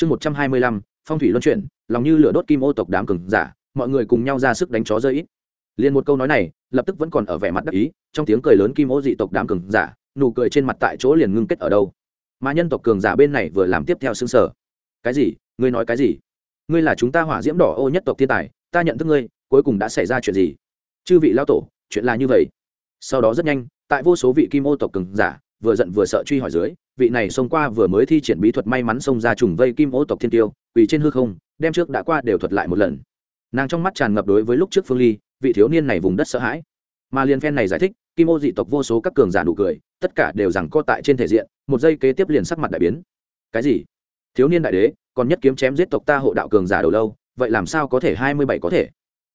chương một trăm hai mươi lăm, phong thủy luân chuyển, lòng như lửa đốt kim ô tộc đám cường giả, mọi người cùng nhau ra sức đánh chó rơi ít. Liền một câu nói này, lập tức vẫn còn ở vẻ mặt đắc ý, trong tiếng cười lớn kim ô dị tộc đám cường giả, nụ cười trên mặt tại chỗ liền ngưng kết ở đâu. Mà nhân tộc cường giả bên này vừa làm tiếp theo xương sở. Cái gì? Ngươi nói cái gì? Ngươi là chúng ta hỏa diễm đỏ ô nhất tộc thiên tài, ta nhận thức ngươi, cuối cùng đã xảy ra chuyện gì? Chư vị lao tổ, chuyện là như vậy. Sau đó rất nhanh, tại vô số vị kim ô tộc cường giả vừa giận vừa sợ truy hỏi dưới, vị này xông qua vừa mới thi triển bí thuật may mắn xông ra trùng vây kim ô tộc thiên tiêu, quỳ trên hư không, đem trước đã qua đều thuật lại một lần. Nàng trong mắt tràn ngập đối với lúc trước phương ly, vị thiếu niên này vùng đất sợ hãi. Mà liên phen này giải thích, kim ô dị tộc vô số các cường giả nụ cười, tất cả đều rằng co tại trên thể diện, một giây kế tiếp liền sắc mặt đại biến. Cái gì? Thiếu niên đại đế, còn nhất kiếm chém giết tộc ta hộ đạo cường giả đầu lâu, vậy làm sao có thể hai mươi bảy có thể?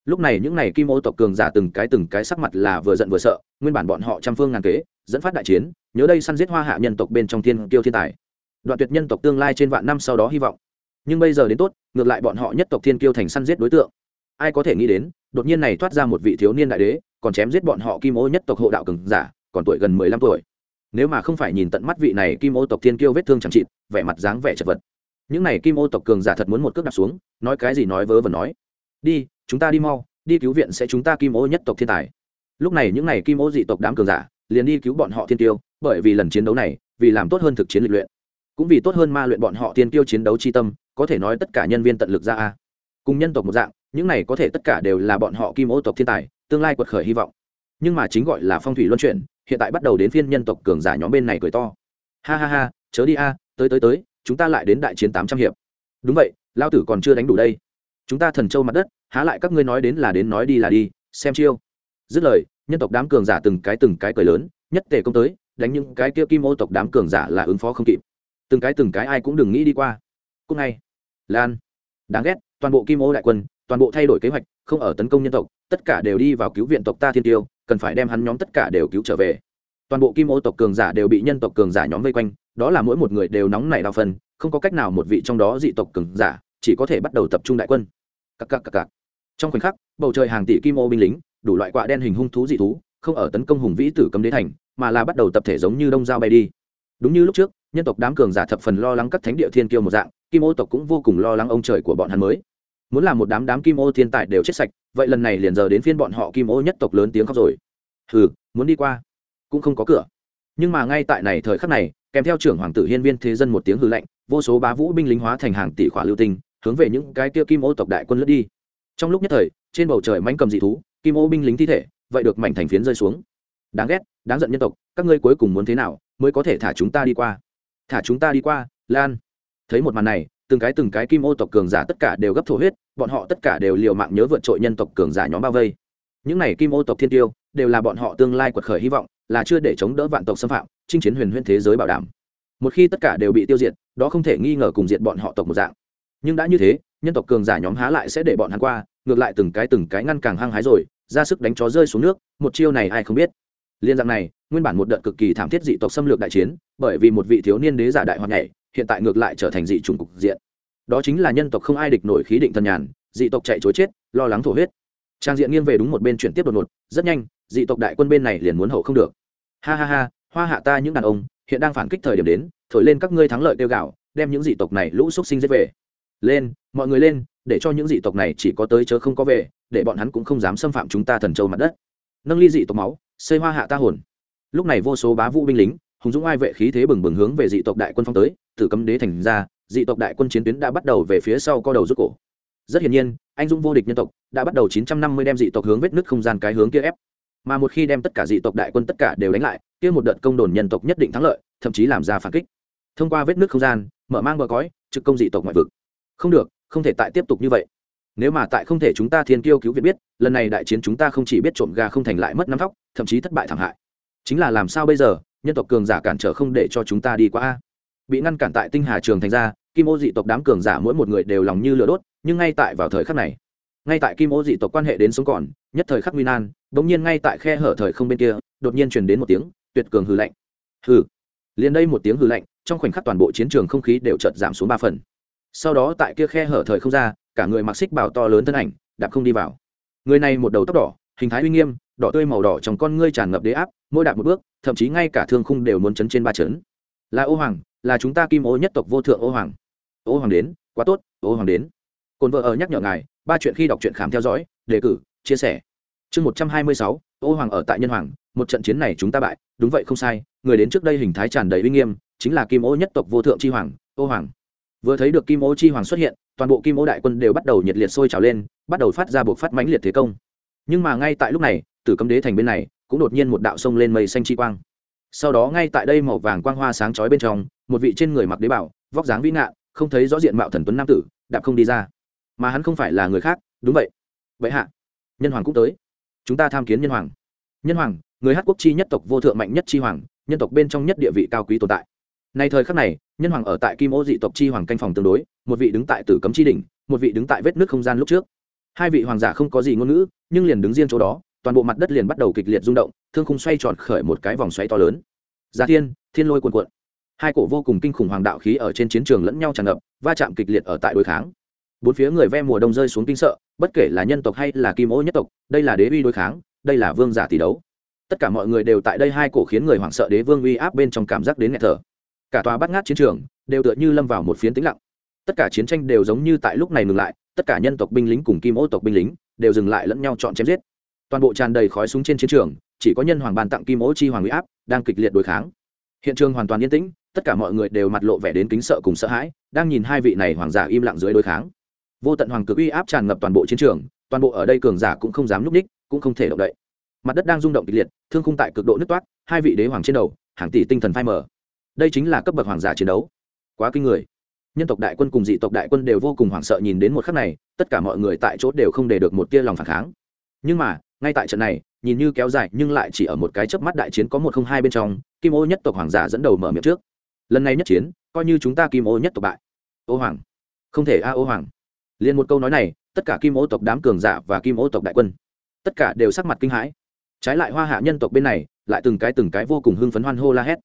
Lúc này những n à y kim ô tộc cường giả từng cái từng cái sắc mặt là vừa giận vừa sợ, nguyên bản bọn họ trăm phương ngàn kế, dẫn phát đại chiến nhớ đây săn giết hoa hạ nhân tộc bên trong thiên kiêu thiên tài. Đoạn tuyệt nhân tộc tương lai trên vạn năm sau đó hy vọng. Nhưng bây giờ đến tốt, ngược lại bọn họ nhất tộc thiên kiêu thành săn giết đối tượng. Ai có thể nghĩ đến, đột nhiên này thoát ra một vị thiếu niên đại đế, còn chém giết bọn họ kim ô nhất tộc hộ đạo cường giả, còn tuổi gần mười lăm tuổi. Nếu mà không phải nhìn tận mắt vị này kim ô tộc thiên kiêu vết thương chẳng chịt, vẻ mặt dáng vẻ chật vật. Những này kim ô tộc cường giả thật muốn một cước đặt xuống, nói cái gì nói vớ vẩn nói. Đi, chúng ta đi mau, đi cứu viện sẽ chúng ta kim ô nhất tộc thiên tài. Lúc này những này kim ô dị tộc đám cường giả, liền đi cứu bọn họ thiên tiêu bởi vì lần chiến đấu này, vì làm tốt hơn thực chiến lịch luyện, cũng vì tốt hơn ma luyện bọn họ tiên tiêu chiến đấu chi tâm, có thể nói tất cả nhân viên tận lực ra a. Cùng nhân tộc một dạng, những này có thể tất cả đều là bọn họ kim ô tộc thiên tài, tương lai quật khởi hy vọng. Nhưng mà chính gọi là phong thủy luân chuyển, hiện tại bắt đầu đến phiên nhân tộc cường giả nhóm bên này cười to. Ha ha ha, chớ đi a, tới tới tới, chúng ta lại đến đại chiến tám trăm hiệp. Đúng vậy, lao tử còn chưa đánh đủ đây. Chúng ta thần châu mặt đất, há lại các ngươi nói đến là đến nói đi là đi, xem chiêu. Dứt lời, nhân tộc đám cường giả từng cái từng cái cười lớn, nhất tề công tới đánh những cái kia kim ô tộc đám cường giả là ứng phó không kịp. Từng cái từng cái ai cũng đừng nghĩ đi qua. Cúc ngay. Lan. Đáng ghét, toàn bộ kim ô đại quân, toàn bộ thay đổi kế hoạch, không ở tấn công nhân tộc, tất cả đều đi vào cứu viện tộc ta thiên tiêu, cần phải đem hắn nhóm tất cả đều cứu trở về. Toàn bộ kim ô tộc cường giả đều bị nhân tộc cường giả nhóm vây quanh, đó là mỗi một người đều nóng nảy đào phần, không có cách nào một vị trong đó dị tộc cường giả chỉ có thể bắt đầu tập trung đại quân. Cặc cặc cặc cặc. trong khoảnh khắc, bầu trời hàng tỷ kim ô binh lính, đủ loại quạ đen hình hung thú dị thú, không ở tấn công hùng vĩ tử cấm đế thành mà là bắt đầu tập thể giống như đông dao bay đi. Đúng như lúc trước, nhân tộc đám cường giả thập phần lo lắng các thánh địa thiên kiêu một dạng, kim ô tộc cũng vô cùng lo lắng ông trời của bọn hắn mới. Muốn làm một đám đám kim ô thiên tài đều chết sạch, vậy lần này liền giờ đến phiên bọn họ kim ô nhất tộc lớn tiếng khóc rồi. Hừ, muốn đi qua, cũng không có cửa. Nhưng mà ngay tại này thời khắc này, kèm theo trưởng hoàng tử hiên viên thế dân một tiếng hư lệnh vô số bá vũ binh lính hóa thành hàng tỷ khỏa lưu tinh, hướng về những cái kia kim ô tộc đại quân lướt đi. Trong lúc nhất thời, trên bầu trời mánh cầm dị thú, kim ô binh lính thi thể, vậy được mảnh thành phiến rơi xuống đáng ghét, đáng giận nhân tộc, các ngươi cuối cùng muốn thế nào mới có thể thả chúng ta đi qua? Thả chúng ta đi qua, lan. Thấy một màn này, từng cái từng cái kim ô tộc cường giả tất cả đều gấp thổ huyết, bọn họ tất cả đều liều mạng nhớ vượt trội nhân tộc cường giả nhóm bao vây. Những này kim ô tộc thiên tiêu, đều là bọn họ tương lai quật khởi hy vọng, là chưa để chống đỡ vạn tộc xâm phạm, chinh chiến huyền huyền thế giới bảo đảm. Một khi tất cả đều bị tiêu diệt, đó không thể nghi ngờ cùng diệt bọn họ tộc một dạng. Nhưng đã như thế, nhân tộc cường giả nhóm há lại sẽ để bọn hắn qua, ngược lại từng cái từng cái ngăn càng hăng hái rồi, ra sức đánh chó rơi xuống nước, một chiêu này ai không biết liên dạng này, nguyên bản một đợt cực kỳ thảm thiết dị tộc xâm lược đại chiến, bởi vì một vị thiếu niên đế giả đại hoạt nhảy, hiện tại ngược lại trở thành dị chủng cục diện. Đó chính là nhân tộc không ai địch nổi khí định thần nhàn, dị tộc chạy chối chết, lo lắng thổ huyết. Trang diện nghiêng về đúng một bên chuyển tiếp đột ngột, rất nhanh, dị tộc đại quân bên này liền muốn hậu không được. Ha ha ha, hoa hạ ta những đàn ông, hiện đang phản kích thời điểm đến, thổi lên các ngươi thắng lợi tiêu gạo đem những dị tộc này lũ xúc sinh giết về. Lên, mọi người lên, để cho những dị tộc này chỉ có tới chớ không có về, để bọn hắn cũng không dám xâm phạm chúng ta thần châu mặt đất. Nâng ly dị tộc máu xây hoa hạ ta hồn. Lúc này vô số bá vũ binh lính, hùng dũng ai vệ khí thế bừng bừng hướng về dị tộc đại quân phong tới tử cấm đế thành ra, dị tộc đại quân chiến tuyến đã bắt đầu về phía sau co đầu rút cổ. Rất hiển nhiên, anh dũng vô địch nhân tộc đã bắt đầu 950 đem dị tộc hướng vết nứt không gian cái hướng kia ép. Mà một khi đem tất cả dị tộc đại quân tất cả đều đánh lại, kia một đợt công đồn nhân tộc nhất định thắng lợi, thậm chí làm ra phản kích. Thông qua vết nứt không gian, mở mang bờ cõi, trực công dị tộc ngoại vực. Không được, không thể tại tiếp tục như vậy nếu mà tại không thể chúng ta thiên kiêu cứu việt biết, lần này đại chiến chúng ta không chỉ biết trộm gà không thành lại mất năm thóc, thậm chí thất bại thảm hại. Chính là làm sao bây giờ, nhân tộc cường giả cản trở không để cho chúng ta đi qua. Bị ngăn cản tại tinh hà trường thành ra, kim ô dị tộc đám cường giả mỗi một người đều lòng như lửa đốt, nhưng ngay tại vào thời khắc này, ngay tại kim ô dị tộc quan hệ đến sống còn, nhất thời khắc nguy nan, bỗng nhiên ngay tại khe hở thời không bên kia, đột nhiên truyền đến một tiếng, tuyệt cường hư lạnh. Hư liền đây một tiếng hư lạnh, trong khoảnh khắc toàn bộ chiến trường không khí đều chợt giảm xuống ba phần sau đó tại kia khe hở thời không ra, cả người mặc xích bảo to lớn thân ảnh, đạp không đi vào. Người này một đầu tóc đỏ, hình thái uy nghiêm, đỏ tươi màu đỏ trong con ngươi tràn ngập đế áp, mỗi đạp một bước, thậm chí ngay cả thương khung đều muốn chấn trên ba chấn. Là ô hoàng, là chúng ta kim ô nhất tộc vô thượng ô hoàng. Ô hoàng đến, quá tốt, ô hoàng đến. Cồn vợ ở nhắc nhở ngài, ba chuyện khi đọc truyện khám theo dõi, đề cử, chia sẻ. Chương một trăm hai mươi sáu, ô hoàng ở tại nhân hoàng, một trận chiến này chúng ta bại, đúng vậy không sai, người đến trước đây hình thái tràn đầy uy nghiêm, chính là kim ô nhất tộc vô thượng chi hoàng, ô hoàng vừa thấy được kim ô chi hoàng xuất hiện, toàn bộ kim ô đại quân đều bắt đầu nhiệt liệt sôi trào lên, bắt đầu phát ra buộc phát mãnh liệt thế công. Nhưng mà ngay tại lúc này, tử cấm đế thành bên này, cũng đột nhiên một đạo sông lên mây xanh chi quang. Sau đó ngay tại đây màu vàng quang hoa sáng chói bên trong, một vị trên người mặc đế bảo, vóc dáng vĩ ngạn không thấy rõ diện mạo thần tuấn nam tử, đạp không đi ra. Mà hắn không phải là người khác, đúng vậy. Vậy hạ, nhân hoàng cũng tới. Chúng ta tham kiến nhân hoàng. Nhân hoàng, người hát quốc chi nhất tộc vô thượng mạnh nhất chi hoàng, nhân tộc bên trong nhất địa vị cao quý tồn tại nay thời khắc này, nhân hoàng ở tại kim ô dị tộc chi hoàng canh phòng tương đối, một vị đứng tại tử cấm chi đỉnh, một vị đứng tại vết nước không gian lúc trước. Hai vị hoàng giả không có gì ngôn ngữ, nhưng liền đứng riêng chỗ đó, toàn bộ mặt đất liền bắt đầu kịch liệt rung động, thương khung xoay tròn khởi một cái vòng xoáy to lớn. Giá thiên thiên lôi cuồn cuộn. Hai cổ vô cùng kinh khủng hoàng đạo khí ở trên chiến trường lẫn nhau tràn ngập, va chạm kịch liệt ở tại đối kháng. Bốn phía người ve mùa đông rơi xuống kinh sợ, bất kể là nhân tộc hay là kim ô nhất tộc, đây là đế uy đối kháng, đây là vương giả tỷ đấu. Tất cả mọi người đều tại đây hai cổ khiến người hoảng sợ đế vương uy áp bên trong cảm giác đến nghẹt thở cả tòa bắt ngát chiến trường đều tựa như lâm vào một phiến tĩnh lặng. Tất cả chiến tranh đều giống như tại lúc này ngừng lại, tất cả nhân tộc binh lính cùng kim ô tộc binh lính đều dừng lại lẫn nhau chọn chém giết. Toàn bộ tràn đầy khói súng trên chiến trường, chỉ có nhân hoàng bàn tặng kim ô chi hoàng uy áp đang kịch liệt đối kháng. Hiện trường hoàn toàn yên tĩnh, tất cả mọi người đều mặt lộ vẻ đến kính sợ cùng sợ hãi, đang nhìn hai vị này hoàng giả im lặng dưới đối kháng. Vô tận hoàng cực uy áp tràn ngập toàn bộ chiến trường, toàn bộ ở đây cường giả cũng không dám núp ních, cũng không thể động đậy. Mặt đất đang rung động kịch liệt, thương khung tại cực độ nứt toát, hai vị đế hoàng trên đầu, hàng tỷ tinh thần phai mờ đây chính là cấp bậc hoàng giả chiến đấu. Quá kinh người. Nhân tộc đại quân cùng dị tộc đại quân đều vô cùng hoảng sợ nhìn đến một khắc này, tất cả mọi người tại chỗ đều không để được một tia lòng phản kháng. Nhưng mà, ngay tại trận này, nhìn như kéo dài, nhưng lại chỉ ở một cái chớp mắt đại chiến có một không hai bên trong, kim ô nhất tộc hoàng giả dẫn đầu mở miệng trước. Lần này nhất chiến, coi như chúng ta kim ô nhất tộc bại. Ô hoàng. Không thể a ô hoàng. Liền một câu nói này, tất cả kim ô tộc đám cường giả và kim ô tộc đại quân, tất cả đều sắc mặt kinh hãi. Trái lại hoa hạ nhân tộc bên này, lại từng cái từng cái vô cùng hưng phấn hoan hô la hét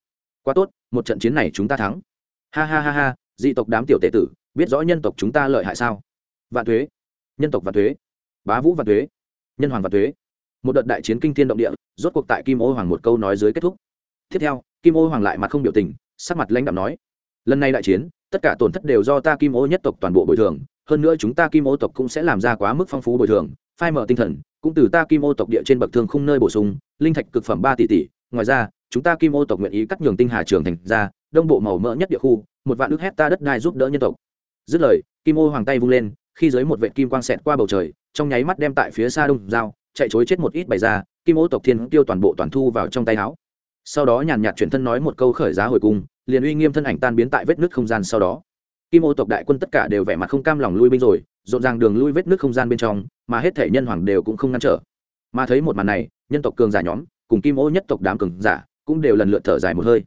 quá tốt, một trận chiến này chúng ta thắng. Ha ha ha ha, dị tộc đám tiểu tệ tử, biết rõ nhân tộc chúng ta lợi hại sao? Vạn thuế nhân tộc vạn thuế bá vũ vạn thuế nhân hoàng vạn thuế một đợt đại chiến kinh thiên động địa, rốt cuộc tại kim ô hoàng một câu nói dưới kết thúc. Tiếp theo, kim ô hoàng lại mặt không biểu tình, sắc mặt lãnh đạo nói, lần này đại chiến, tất cả tổn thất đều do ta kim ô nhất tộc toàn bộ bồi thường, hơn nữa chúng ta kim ô tộc cũng sẽ làm ra quá mức phong phú bồi thường, phai mở tinh thần, cũng từ ta kim ô tộc địa trên bậc thương không nơi bổ sung, linh thạch cực phẩm ba tỷ tỷ, ngoài ra chúng ta kim ô tộc nguyện ý cắt nhường tinh hà trường thành ra, đông bộ màu mỡ nhất địa khu, một vạn ước hecta đất đai giúp đỡ nhân tộc. Dứt lời, kim ô hoàng tay vung lên, khi dưới một vệ kim quang xẹt qua bầu trời, trong nháy mắt đem tại phía xa đông dao chạy chối chết một ít bày ra, kim ô tộc thiên tiêu toàn bộ toàn thu vào trong tay áo. Sau đó nhàn nhạt chuyển thân nói một câu khởi giá hồi cung, liền uy nghiêm thân ảnh tan biến tại vết nước không gian sau đó. Kim ô tộc đại quân tất cả đều vẻ mặt không cam lòng lui binh rồi, rộn ràng đường lui vết nước không gian bên trong, mà hết thể nhân hoàng đều cũng không ngăn trở. Mà thấy một màn này, nhân tộc cường giả nhóm, cùng kim ô nhất tộc đám cường giả cũng đều lần lượt thở dài một hơi.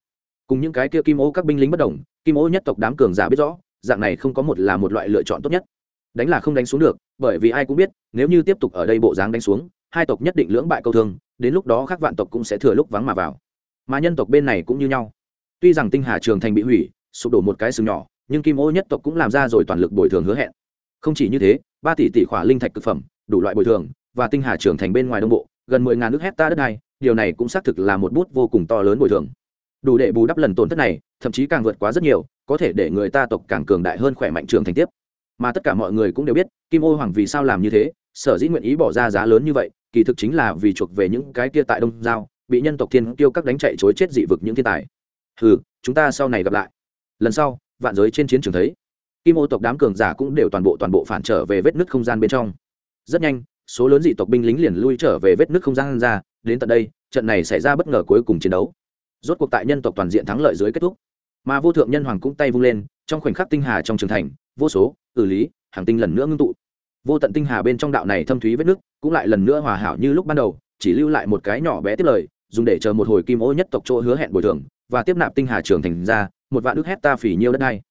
Cùng những cái kia kim ô các binh lính bất đồng, kim ô nhất tộc đám cường giả biết rõ, dạng này không có một là một loại lựa chọn tốt nhất. Đánh là không đánh xuống được, bởi vì ai cũng biết, nếu như tiếp tục ở đây bộ dáng đánh xuống, hai tộc nhất định lưỡng bại câu thương, đến lúc đó các vạn tộc cũng sẽ thừa lúc vắng mà vào. Mà nhân tộc bên này cũng như nhau. Tuy rằng tinh hà trường thành bị hủy, sụp đổ một cái sừng nhỏ, nhưng kim ô nhất tộc cũng làm ra rồi toàn lực bồi thường hứa hẹn. Không chỉ như thế, ba tỷ tỷ khỏa linh thạch thực phẩm, đủ loại bồi thường, và tinh hà trường thành bên ngoài đông bộ, gần mười ngàn nước hecta đất này điều này cũng xác thực là một bút vô cùng to lớn bồi thường. Đủ để bù đắp lần tổn thất này, thậm chí càng vượt quá rất nhiều, có thể để người ta tộc càng cường đại hơn khỏe mạnh trường thành tiếp. Mà tất cả mọi người cũng đều biết, kim ô hoàng vì sao làm như thế, sở dĩ nguyện ý bỏ ra giá lớn như vậy, kỳ thực chính là vì chuộc về những cái kia tại đông giao, bị nhân tộc thiên tiêu các đánh chạy chối chết dị vực những thiên tài. Ừ chúng ta sau này gặp lại. Lần sau, vạn giới trên chiến trường thấy. Kim ô tộc đám cường giả cũng đều toàn bộ toàn bộ phản trở về vết nứt không gian bên trong. Rất nhanh số lớn dị tộc binh lính liền lui trở về vết nứt không gian ra, đến tận đây, trận này xảy ra bất ngờ cuối cùng chiến đấu. Rốt cuộc tại nhân tộc toàn diện thắng lợi dưới kết thúc. Mà vô thượng nhân hoàng cũng tay vung lên, trong khoảnh khắc tinh hà trong trường thành, vô số, tử lý, hàng tinh lần nữa ngưng tụ. Vô tận tinh hà bên trong đạo này thâm thúy vết nước cũng lại lần nữa hòa hảo như lúc ban đầu, chỉ lưu lại một cái nhỏ bé tiếp lời, dùng để chờ một hồi kim ô nhất tộc chỗ hứa hẹn bồi thường, và tiếp nạp tinh hà trường thành ra, một vạn ước hecta phỉ nhiêu đất này.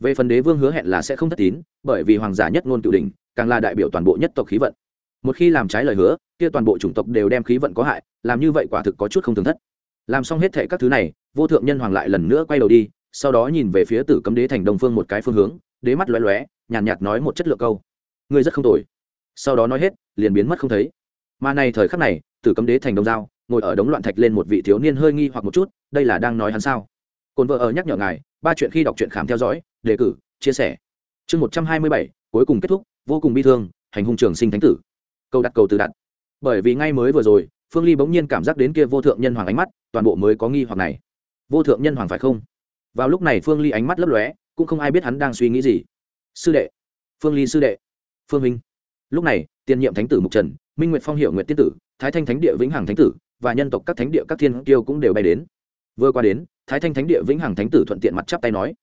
Về phần đế vương hứa hẹn là sẽ không thất tín, bởi vì hoàng giả nhất ngôn cựu đình càng là đại biểu toàn bộ nhất tộc khí vận một khi làm trái lời hứa kia toàn bộ chủng tộc đều đem khí vận có hại làm như vậy quả thực có chút không thường thất. Làm xong hết thệ các thứ này vô thượng nhân hoàng lại lần nữa quay đầu đi sau đó nhìn về phía tử cấm đế thành đông phương một cái phương hướng đế mắt lóe lóe nhàn nhạt, nhạt nói một chất lượng câu. Ngươi rất không tồi. Sau đó nói hết liền biến mất không thấy. Mà này thời khắc này tử cấm đế thành đông giao ngồi ở đống loạn thạch lên một vị thiếu niên hơi nghi hoặc một chút đây là đang nói hắn sao? Cồn vợ ở nhắc nhở ngài ba chuyện khi đọc truyện khám theo dõi đề cử chia sẻ. Chương một trăm hai mươi bảy cuối cùng kết thúc vô cùng bi thương hành hung trường sinh thánh tử câu đặt cầu từ đặt. Bởi vì ngay mới vừa rồi, phương ly bỗng nhiên cảm giác đến kia vô thượng nhân hoàng ánh mắt, toàn bộ mới có nghi hoặc này. Vô thượng nhân hoàng phải không? Vào lúc này phương ly ánh mắt lấp lóe, cũng không ai biết hắn đang suy nghĩ gì. Sư đệ. Phương ly sư đệ. Phương minh. Lúc này, tiền nhiệm thánh tử mục trần, minh nguyệt phong hiệu nguyệt tiên tử, thái thanh thánh địa vĩnh hằng thánh tử, và nhân tộc các thánh địa các thiên tiêu cũng đều bay đến. Vừa qua đến, thái thanh thánh địa vĩnh hằng thánh tử thuận tiện mặt chắp tay nói,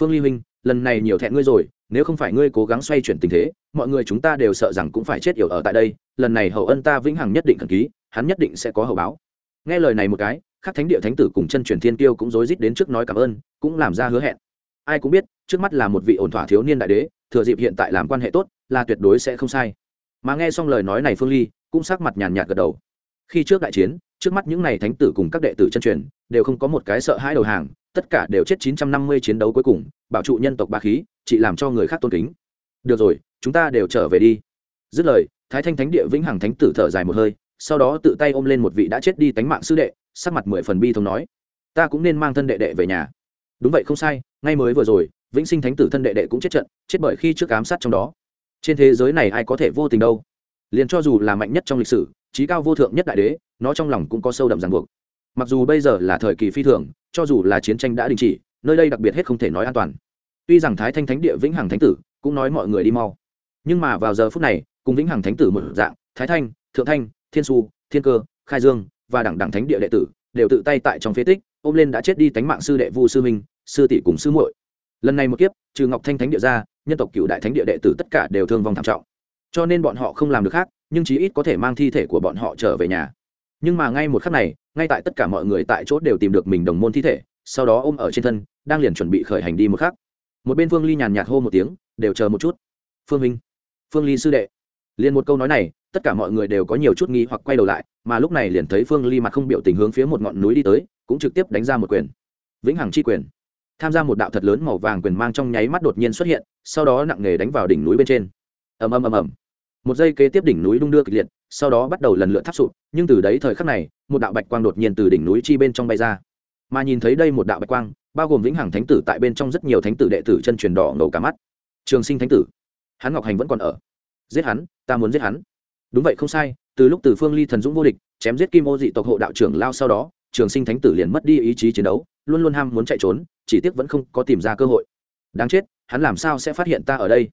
phương ly huynh lần này nhiều thẹn ngươi rồi, nếu không phải ngươi cố gắng xoay chuyển tình thế, mọi người chúng ta đều sợ rằng cũng phải chết yểu ở tại đây, lần này hậu ân ta vĩnh hằng nhất định thần ký, hắn nhất định sẽ có hậu báo. Nghe lời này một cái, các thánh địa thánh tử cùng chân truyền thiên tiêu cũng rối rít đến trước nói cảm ơn, cũng làm ra hứa hẹn. Ai cũng biết, trước mắt là một vị ổn thỏa thiếu niên đại đế, thừa dịp hiện tại làm quan hệ tốt, là tuyệt đối sẽ không sai. Mà nghe xong lời nói này phương ly, cũng sắc mặt nhàn nhạt gật đầu. Khi trước đại chiến trước mắt những n à y thánh tử cùng các đệ tử chân truyền, đều không có một cái sợ hãi đầu hàng, tất cả đều chết chín trăm năm mươi chiến đấu cuối cùng, bảo trụ nhân tộc ba khí, chỉ làm cho người khác tôn kính. Được rồi, chúng ta đều trở về đi. Dứt lời, thái thanh thánh địa vĩnh hằng thánh tử thở dài một hơi, sau đó tự tay ôm lên một vị đã chết đi tánh mạng sư đệ, sắc mặt mười phần bi thống nói, ta cũng nên mang thân đệ đệ về nhà. Đúng vậy, không sai, ngay mới vừa rồi, vĩnh sinh thánh tử thân đệ đệ cũng chết trận, chết bởi khi trước ám sát trong đó. Trên thế giới này ai có thể vô tình đâu? Liền cho dù là mạnh nhất trong lịch sử trí cao vô thượng nhất đại đế, nó trong lòng cũng có sâu đậm ràng buộc. Mặc dù bây giờ là thời kỳ phi thường, cho dù là chiến tranh đã đình chỉ, nơi đây đặc biệt hết không thể nói an toàn. Tuy rằng thái thanh thánh địa vĩnh hằng thánh tử cũng nói mọi người đi mau. Nhưng mà vào giờ phút này, cùng vĩnh hằng thánh tử một dạng, thái thanh, thượng thanh, thiên su, thiên cơ, khai dương và đẳng đẳng thánh địa đệ tử đều tự tay tại trong phế tích, ôm lên đã chết đi tánh mạng sư đệ vu sư minh, sư tỷ cùng sư muội. Lần này một kiếp, trừ ngọc thanh thánh địa ra, nhân tộc cựu đại thánh địa đệ tử tất cả đều thương vong thảm trọng cho nên bọn họ không làm được khác, nhưng chí ít có thể mang thi thể của bọn họ trở về nhà. Nhưng mà ngay một khắc này, ngay tại tất cả mọi người tại chỗ đều tìm được mình đồng môn thi thể, sau đó ôm ở trên thân, đang liền chuẩn bị khởi hành đi một khắc. Một bên phương ly nhàn nhạt hô một tiếng, đều chờ một chút. Phương minh phương ly sư đệ. Liền một câu nói này, tất cả mọi người đều có nhiều chút nghi hoặc quay đầu lại, mà lúc này liền thấy phương ly mặt không biểu tình hướng phía một ngọn núi đi tới, cũng trực tiếp đánh ra một quyền. Vĩnh hằng chi quyền. Tham gia một đạo thật lớn màu vàng quyền mang trong nháy mắt đột nhiên xuất hiện, sau đó nặng nề đánh vào đỉnh núi bên trên. Ầm ầm ầm ầm một giây kế tiếp đỉnh núi đung đưa kịch liệt, sau đó bắt đầu lần lượt tháp sụp, nhưng từ đấy thời khắc này, một đạo bạch quang đột nhiên từ đỉnh núi chi bên trong bay ra. Mà nhìn thấy đây một đạo bạch quang, bao gồm vĩnh hằng thánh tử tại bên trong rất nhiều thánh tử đệ tử chân truyền đỏ ngầu cả mắt. Trường sinh thánh tử hắn ngọc hành vẫn còn ở. Giết hắn, ta muốn giết hắn. Đúng vậy, không sai, từ lúc từ phương ly thần dũng vô địch, chém giết kim ô dị tộc hộ đạo trưởng lao sau đó, trường sinh thánh tử liền mất đi ý chí chiến đấu, luôn luôn ham muốn chạy trốn, chỉ tiếc vẫn không có tìm ra cơ hội. Đáng chết, hắn làm sao sẽ phát hiện ta ở đây?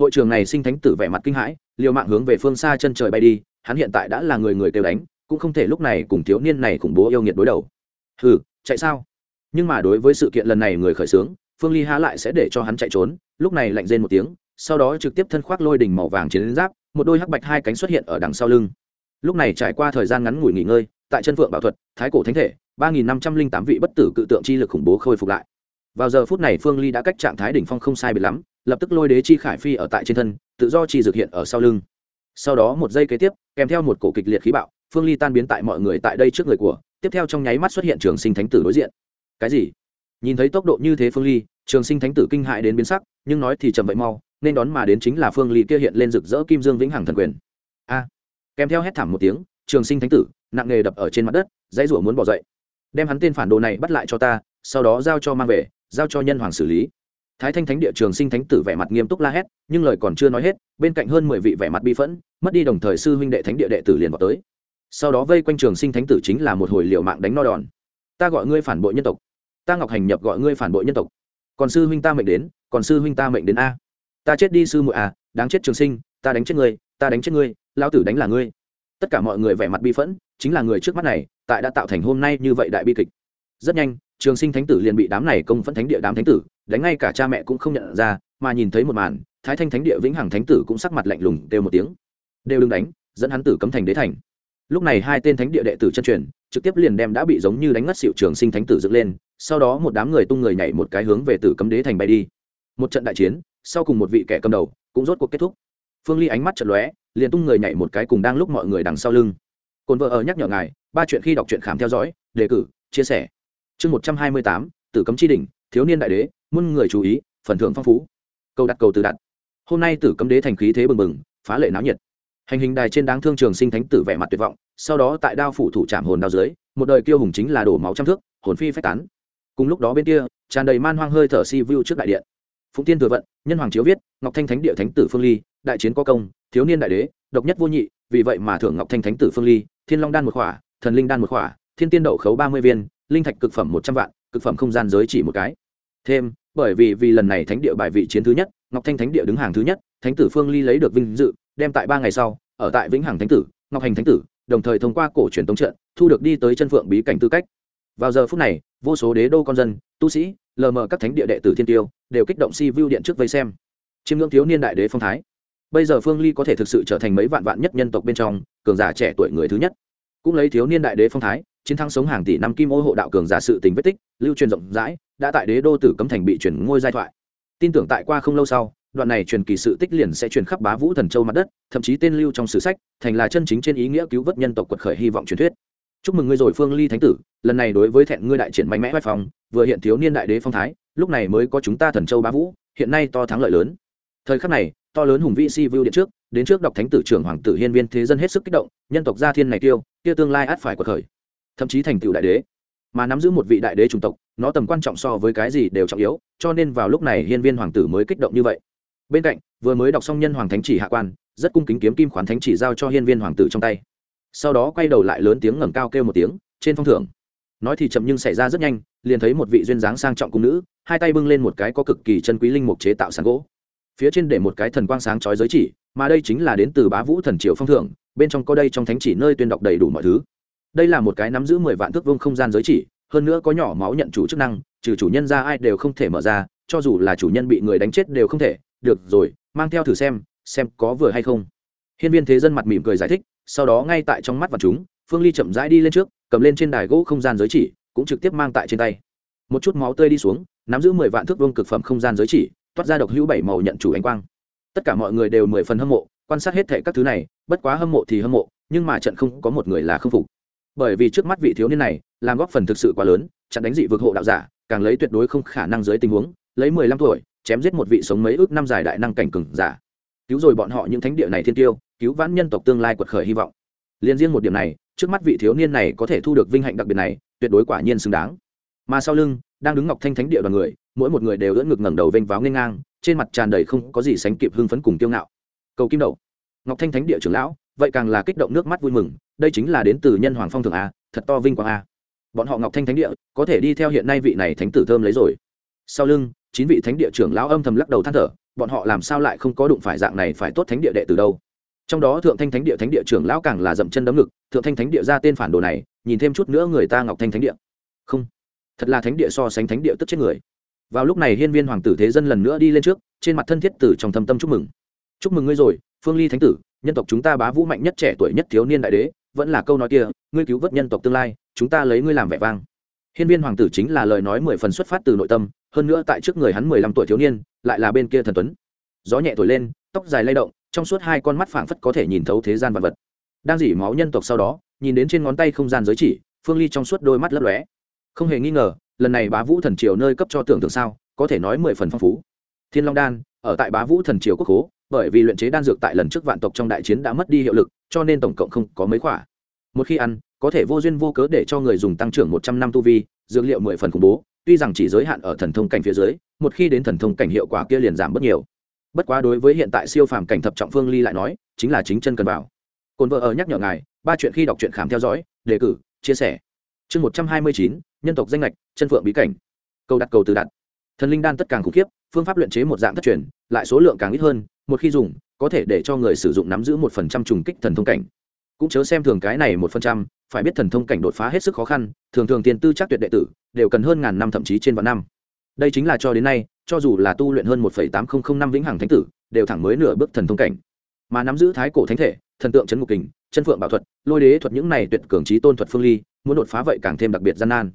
Hội trường này sinh thánh tử vẻ mặt kinh hãi, liều mạng hướng về phương xa chân trời bay đi, hắn hiện tại đã là người người kêu đánh, cũng không thể lúc này cùng thiếu niên này khủng bố yêu nghiệt đối đầu. Hừ, chạy sao? Nhưng mà đối với sự kiện lần này người khởi xướng, phương ly há lại sẽ để cho hắn chạy trốn, lúc này lạnh rên một tiếng, sau đó trực tiếp thân khoác lôi đỉnh màu vàng chiến giáp, một đôi hắc bạch hai cánh xuất hiện ở đằng sau lưng. Lúc này trải qua thời gian ngắn ngủi nghỉ ngơi, tại chân phượng bảo thuật, thái cổ thánh thể, ba nghìn năm trăm linh tám vị bất tử cự tượng chi lực khủng bố khôi phục lại. Vào giờ phút này phương ly đã cách trạng thái đỉnh phong không sai biệt lắm lập tức lôi đế chi khải phi ở tại trên thân, tự do chi dược hiện ở sau lưng. Sau đó một giây kế tiếp, kèm theo một cổ kịch liệt khí bạo, phương ly tan biến tại mọi người tại đây trước người của, tiếp theo trong nháy mắt xuất hiện trường sinh thánh tử đối diện. Cái gì? Nhìn thấy tốc độ như thế phương ly, trường sinh thánh tử kinh hại đến biến sắc, nhưng nói thì chậm vậy mau, nên đón mà đến chính là phương ly kia hiện lên rực rỡ kim dương vĩnh hằng thần quyền. A! Kèm theo hét thảm một tiếng, trường sinh thánh tử, nặng nghề đập ở trên mặt đất, dãy rủa muốn bỏ dậy. Đem hắn tên phản đồ này bắt lại cho ta, sau đó giao cho mang về, giao cho nhân hoàng xử lý thái thanh thánh địa trường sinh thánh tử vẻ mặt nghiêm túc la hét, nhưng lời còn chưa nói hết, bên cạnh hơn mười vị vẻ mặt bi phẫn, mất đi đồng thời sư huynh đệ thánh địa đệ tử liền vào tới. Sau đó vây quanh trường sinh thánh tử chính là một hồi liệu mạng đánh no đòn. Ta gọi ngươi phản bội nhân tộc. Ta ngọc hành nhập gọi ngươi phản bội nhân tộc. Còn sư huynh ta mệnh đến, còn sư huynh ta mệnh đến a. Ta chết đi sư muội à đáng chết trường sinh, ta đánh chết ngươi, ta đánh chết ngươi lao tử đánh là ngươi. Tất cả mọi người vẻ mặt bi phẫn, chính là người trước mắt này, tại đã tạo thành hôm nay như vậy đại bi kịch. Rất nhanh trường sinh thánh tử liền bị đám này công phẫn thánh địa đám thánh tử, đánh ngay cả cha mẹ cũng không nhận ra, mà nhìn thấy một màn, thái thanh thánh địa vĩnh hằng thánh tử cũng sắc mặt lạnh lùng đều một tiếng. Đều đừng đánh, dẫn hắn tử cấm thành đế thành. Lúc này hai tên thánh địa đệ tử chân truyền, trực tiếp liền đem đã bị giống như đánh ngất xịu trường sinh thánh tử dựng lên, sau đó một đám người tung người nhảy một cái hướng về tử cấm đế thành bay đi. Một trận đại chiến, sau cùng một vị kẻ cầm đầu cũng rốt cuộc kết thúc. Phương ly ánh mắt chật lóe, liền tung người nhảy một cái cùng đang lúc mọi người đằng sau lưng. Cồn vợ ở nhắc nhở ngài, ba chuyện khi đọc truyện khám theo dõi, đề cử, chia sẻ chương một trăm hai mươi tám, tử cấm chi đỉnh, thiếu niên đại đế, muôn người chú ý, phần thưởng phong phú. Câu đặt cầu từ đặt. Hôm nay tử cấm đế thành khí thế bừng bừng, phá lệ náo nhiệt. Hành hình đài trên đáng thương trường sinh thánh tử vẻ mặt tuyệt vọng, sau đó tại đao phủ thủ trảm hồn đao dưới, một đời kiêu hùng chính là đổ máu trăm thước, hồn phi phách tán. Cùng lúc đó bên kia, tràn đầy man hoang hơi thở si vu trước đại điện. Phụng tiên thừa vận, nhân hoàng chiếu viết, ngọc thanh thánh địa thánh tử phương ly, đại chiến có công, thiếu niên đại đế, độc nhất vô nhị, vì vậy mà thưởng ngọc thanh thánh tử phương ly, thiên long đan một khỏa, thần linh đan một khỏa, thiên tiên đậu khấu ba mươi viên linh thạch cực phẩm một trăm vạn, cực phẩm không gian giới chỉ một cái. Thêm, bởi vì vì lần này thánh địa bài vị chiến thứ nhất, ngọc thanh thánh địa đứng hàng thứ nhất, thánh tử phương ly lấy được vinh dự, đem tại ba ngày sau, ở tại vĩnh hằng thánh tử, ngọc hành thánh tử, đồng thời thông qua cổ truyền tống trận, thu được đi tới chân phượng bí cảnh tư cách. Vào giờ phút này, vô số đế đô con dân, tu sĩ, lờ mờ các thánh địa đệ tử thiên tiêu, đều kích động si view điện trước vây xem. Chiêm ngưỡng thiếu niên đại đế phong thái. Bây giờ phương ly có thể thực sự trở thành mấy vạn vạn nhất nhân tộc bên trong, cường giả trẻ tuổi người thứ nhất. Cũng lấy thiếu niên đại đế phong thái chiến thắng sống hàng tỷ năm kim ô hộ đạo cường giả sự tình vết tích, lưu truyền rộng rãi, đã tại đế đô tử cấm thành bị chuyển ngôi giai thoại. Tin tưởng tại qua không lâu sau, đoạn này truyền kỳ sự tích liền sẽ truyền khắp bá vũ thần châu mặt đất, thậm chí tên lưu trong sử sách, thành là chân chính trên ý nghĩa cứu vớt nhân tộc quật khởi hy vọng truyền thuyết. Chúc mừng ngươi rồi, phương ly thánh tử, lần này đối với thẹn ngươi đại triển mạnh mẽ vai phòng vừa hiện thiếu niên đại đế phong thái, lúc này mới có chúng ta thần châu bá vũ, hiện nay to thắng lợi lớn. Thời khắc này, to lớn hùng vĩ si vưu điện trước, đến trước đọc thánh tử trưởng hoàng tử hiên viên thế dân hết sức kích động, nhân tộc gia thiên này tiêu, kia tương lai át phải quật khởi thậm chí thành tựu đại đế. Mà nắm giữ một vị đại đế chủng tộc, nó tầm quan trọng so với cái gì đều trọng yếu, cho nên vào lúc này hiên viên hoàng tử mới kích động như vậy. Bên cạnh, vừa mới đọc xong nhân hoàng thánh chỉ hạ quan, rất cung kính kiếm kim khoán thánh chỉ giao cho hiên viên hoàng tử trong tay. Sau đó quay đầu lại lớn tiếng ngẩng cao kêu một tiếng, trên phong thưởng. Nói thì chậm nhưng xảy ra rất nhanh, liền thấy một vị duyên dáng sang trọng cung nữ, hai tay bưng lên một cái có cực kỳ chân quý linh mục chế tạo sàn gỗ. Phía trên để một cái thần quang sáng chói giới chỉ, mà đây chính là đến từ bá vũ thần triều phong thưởng, bên trong có đây trong thánh chỉ nơi tuyên đọc đầy đủ mọi thứ đây là một cái nắm giữ mười vạn thước vương không gian giới chỉ, hơn nữa có nhỏ máu nhận chủ chức năng, trừ chủ nhân ra ai đều không thể mở ra, cho dù là chủ nhân bị người đánh chết đều không thể. Được rồi, mang theo thử xem xem có vừa hay không. Hiên viên thế dân mặt mỉm cười giải thích, sau đó ngay tại trong mắt và chúng, phương ly chậm rãi đi lên trước, cầm lên trên đài gỗ không gian giới chỉ, cũng trực tiếp mang tại trên tay. Một chút máu tươi đi xuống, nắm giữ mười vạn thước vương cực phẩm không gian giới chỉ, toát ra độc hữu bảy màu nhận chủ ánh quang. Tất cả mọi người đều mười phần hâm mộ, quan sát hết thệ các thứ này, bất quá hâm mộ thì hâm mộ, nhưng mà trận không có một người là không phục bởi vì trước mắt vị thiếu niên này làm góp phần thực sự quá lớn, chặn đánh dị vực hộ đạo giả, càng lấy tuyệt đối không khả năng dưới tình huống, lấy mười lăm tuổi, chém giết một vị sống mấy ước năm dài đại năng cảnh cừng giả. Cứu rồi bọn họ những thánh địa này thiên tiêu, cứu vãn nhân tộc tương lai quật khởi hy vọng. Liền riêng một điểm này, trước mắt vị thiếu niên này có thể thu được vinh hạnh đặc biệt này, tuyệt đối quả nhiên xứng đáng. Mà sau lưng, đang đứng ngọc thanh thánh địa đoàn người, mỗi một người đều ưỡn ngực ngẩng đầu vênh váo nghênh ngang, trên mặt tràn đầy không có gì sánh kịp hưng phấn cùng kiêu ngạo. Cầu kim đậu ngọc thanh thánh địa trưởng lão, vậy càng là kích động nước mắt vui mừng đây chính là đến từ nhân hoàng phong thường a, thật to vinh quang a. Bọn họ ngọc thanh thánh địa, có thể đi theo hiện nay vị này thánh tử thơm lấy rồi. Sau lưng, chín vị thánh địa trưởng lão âm thầm lắc đầu than thở, bọn họ làm sao lại không có đụng phải dạng này phải tốt thánh địa đệ từ đâu. Trong đó thượng thanh thánh địa thánh địa trưởng lão càng là dậm chân đấm ngực, thượng thanh thánh địa ra tên phản đồ này, nhìn thêm chút nữa người ta ngọc thanh thánh địa. Không, thật là thánh địa so sánh thánh địa tức chết người. Vào lúc này hiên viên hoàng tử thế dân lần nữa đi lên trước, trên mặt thân thiết tử trong thâm tâm chúc mừng. Chúc mừng ngươi rồi, phương ly thánh tử, nhân tộc chúng ta bá vũ mạnh nhất trẻ tuổi nhất thiếu niên đại đế vẫn là câu nói kia, ngươi cứu vớt nhân tộc tương lai, chúng ta lấy ngươi làm vẻ vang. Hiên viên hoàng tử chính là lời nói mười phần xuất phát từ nội tâm, hơn nữa tại trước người hắn mười lăm tuổi thiếu niên, lại là bên kia thần tuấn. Gió nhẹ thổi lên, tóc dài lay động, trong suốt hai con mắt phảng phất có thể nhìn thấu thế gian vật vật. Đang dỉ máu nhân tộc sau đó, nhìn đến trên ngón tay không gian giới chỉ, phương ly trong suốt đôi mắt lấp lóe. Không hề nghi ngờ, lần này bá vũ thần triều nơi cấp cho tưởng tượng sao, có thể nói mười phần phong phú. Thiên long đan, ở tại bá vũ thần triều quốc hố bởi vì luyện chế đan dược tại lần trước vạn tộc trong đại chiến đã mất đi hiệu lực, cho nên tổng cộng không có mấy khoả một khi ăn, có thể vô duyên vô cớ để cho người dùng tăng trưởng một trăm năm tu vi, dược liệu mười phần khủng bố, tuy rằng chỉ giới hạn ở thần thông cảnh phía dưới, một khi đến thần thông cảnh hiệu quả kia liền giảm bất nhiều. Bất quá đối với hiện tại siêu phàm cảnh thập trọng phương ly lại nói, chính là chính chân cần vào cồn vợ ở nhắc nhở ngài, ba chuyện khi đọc truyện khám theo dõi, đề cử, chia sẻ. Chương một trăm hai mươi chín, nhân tộc danh lệch chân phượng bí cảnh. Cầu đặt cầu từ đặt. Thần linh đan tất càng khủng khiếp, phương pháp luyện chế một dạng thất truyền, lại số lượng càng ít hơn một khi dùng, có thể để cho người sử dụng nắm giữ một phần trăm trùng kích thần thông cảnh. Cũng chớ xem thường cái này một phần trăm, phải biết thần thông cảnh đột phá hết sức khó khăn, thường thường tiền tư chắc tuyệt đệ tử, đều cần hơn ngàn năm thậm chí trên vạn năm. Đây chính là cho đến nay, cho dù là tu luyện hơn một tám nghìn năm vĩnh hằng thánh tử, đều thẳng mới nửa bước thần thông cảnh. Mà nắm giữ thái cổ thánh thể, thần tượng chấn ngục kình, chân phượng bảo thuật, lôi đế thuật những này tuyệt cường trí tôn thuật phương ly, muốn đột phá vậy càng thêm đặc biệt gian nan.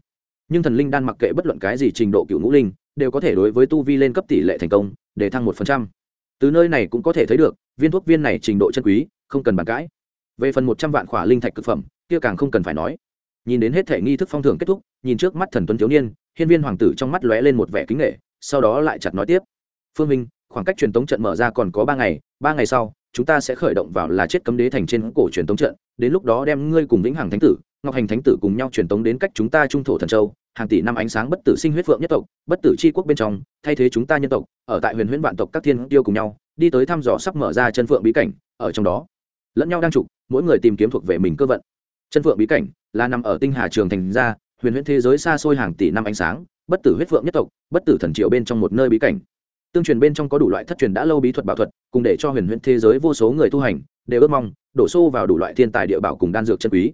Nhưng thần linh đan mặc kệ bất luận cái gì trình độ cựu ngũ linh, đều có thể đối với tu vi lên cấp tỷ lệ thành công, để thăng một phần trăm từ nơi này cũng có thể thấy được, viên thuốc viên này trình độ chân quý, không cần bàn cãi. Về phần một trăm vạn khỏa linh thạch cực phẩm, kia càng không cần phải nói. Nhìn đến hết thể nghi thức phong thưởng kết thúc, nhìn trước mắt thần tuấn thiếu niên, hiên viên hoàng tử trong mắt lóe lên một vẻ kính nghệ sau đó lại chặt nói tiếp. Phương minh, khoảng cách truyền tống trận mở ra còn có ba ngày ba ngày sau, chúng ta sẽ khởi động vào là chết cấm đế thành trên cổ truyền tống trận, đến lúc đó đem ngươi cùng vĩnh hằng thánh tử, ngọc hành thánh tử cùng nhau truyền tống đến cách chúng ta trung thổ thần châu hàng tỷ năm ánh sáng bất tử sinh huyết phượng nhất tộc, bất tử c h i quốc bên trong, thay thế chúng ta nhân tộc, ở tại huyền huyễn vạn tộc các thiên tiêu cùng nhau, đi tới thăm dò sắp mở ra chân phượng bí cảnh, ở trong đó, lẫn nhau đang trục, mỗi người tìm kiếm thuộc về mình cơ vận. Chân phượng bí cảnh là nằm ở tinh hà trường thành ra, huyền huyễn thế giới xa xôi hàng tỷ năm ánh sáng, bất tử huyết phượng nhất tộc, bất tử thần triệu bên trong một nơi bí cảnh. Tương truyền bên trong có đủ loại thất truyền đã lâu bí thuật bảo thuật, cùng để cho huyền huyễn thế giới vô số người tu hành, đều ước mong đổ xô vào đủ loại thiên tài địa bảo cùng đan dược chân quý.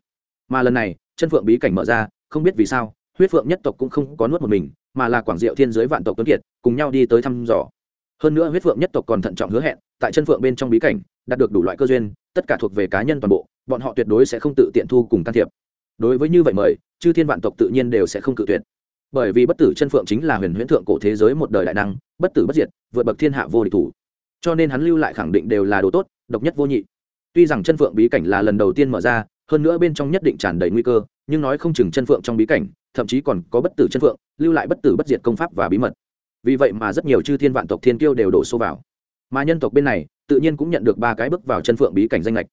Mà lần này, chân phượng bí cảnh mở ra, không biết vì sao huyết phượng nhất tộc cũng không có nuốt một mình, mà là quảng diệu thiên giới vạn tộc tuấn kiệt, cùng nhau đi tới thăm dò. Hơn nữa huyết phượng nhất tộc còn thận trọng hứa hẹn, tại chân phượng bên trong bí cảnh, đạt được đủ loại cơ duyên, tất cả thuộc về cá nhân toàn bộ, bọn họ tuyệt đối sẽ không tự tiện thu cùng can thiệp. Đối với như vậy mời, chư thiên vạn tộc tự nhiên đều sẽ không cự tuyệt. Bởi vì bất tử chân phượng chính là huyền huyễn thượng cổ thế giới một đời đại năng, bất tử bất diệt, vượt bậc thiên hạ vô địch thủ. Cho nên hắn lưu lại khẳng định đều là đồ tốt, độc nhất vô nhị. Tuy rằng chân phượng bí cảnh là lần đầu tiên mở ra, hơn nữa bên trong nhất định tràn đầy nguy cơ, nhưng nói không chừng chân phượng trong bí cảnh thậm chí còn có bất tử chân phượng, lưu lại bất tử bất diệt công pháp và bí mật. Vì vậy mà rất nhiều chư thiên vạn tộc thiên kiêu đều đổ xô vào. Mà nhân tộc bên này, tự nhiên cũng nhận được ba cái bước vào chân phượng bí cảnh danh lệch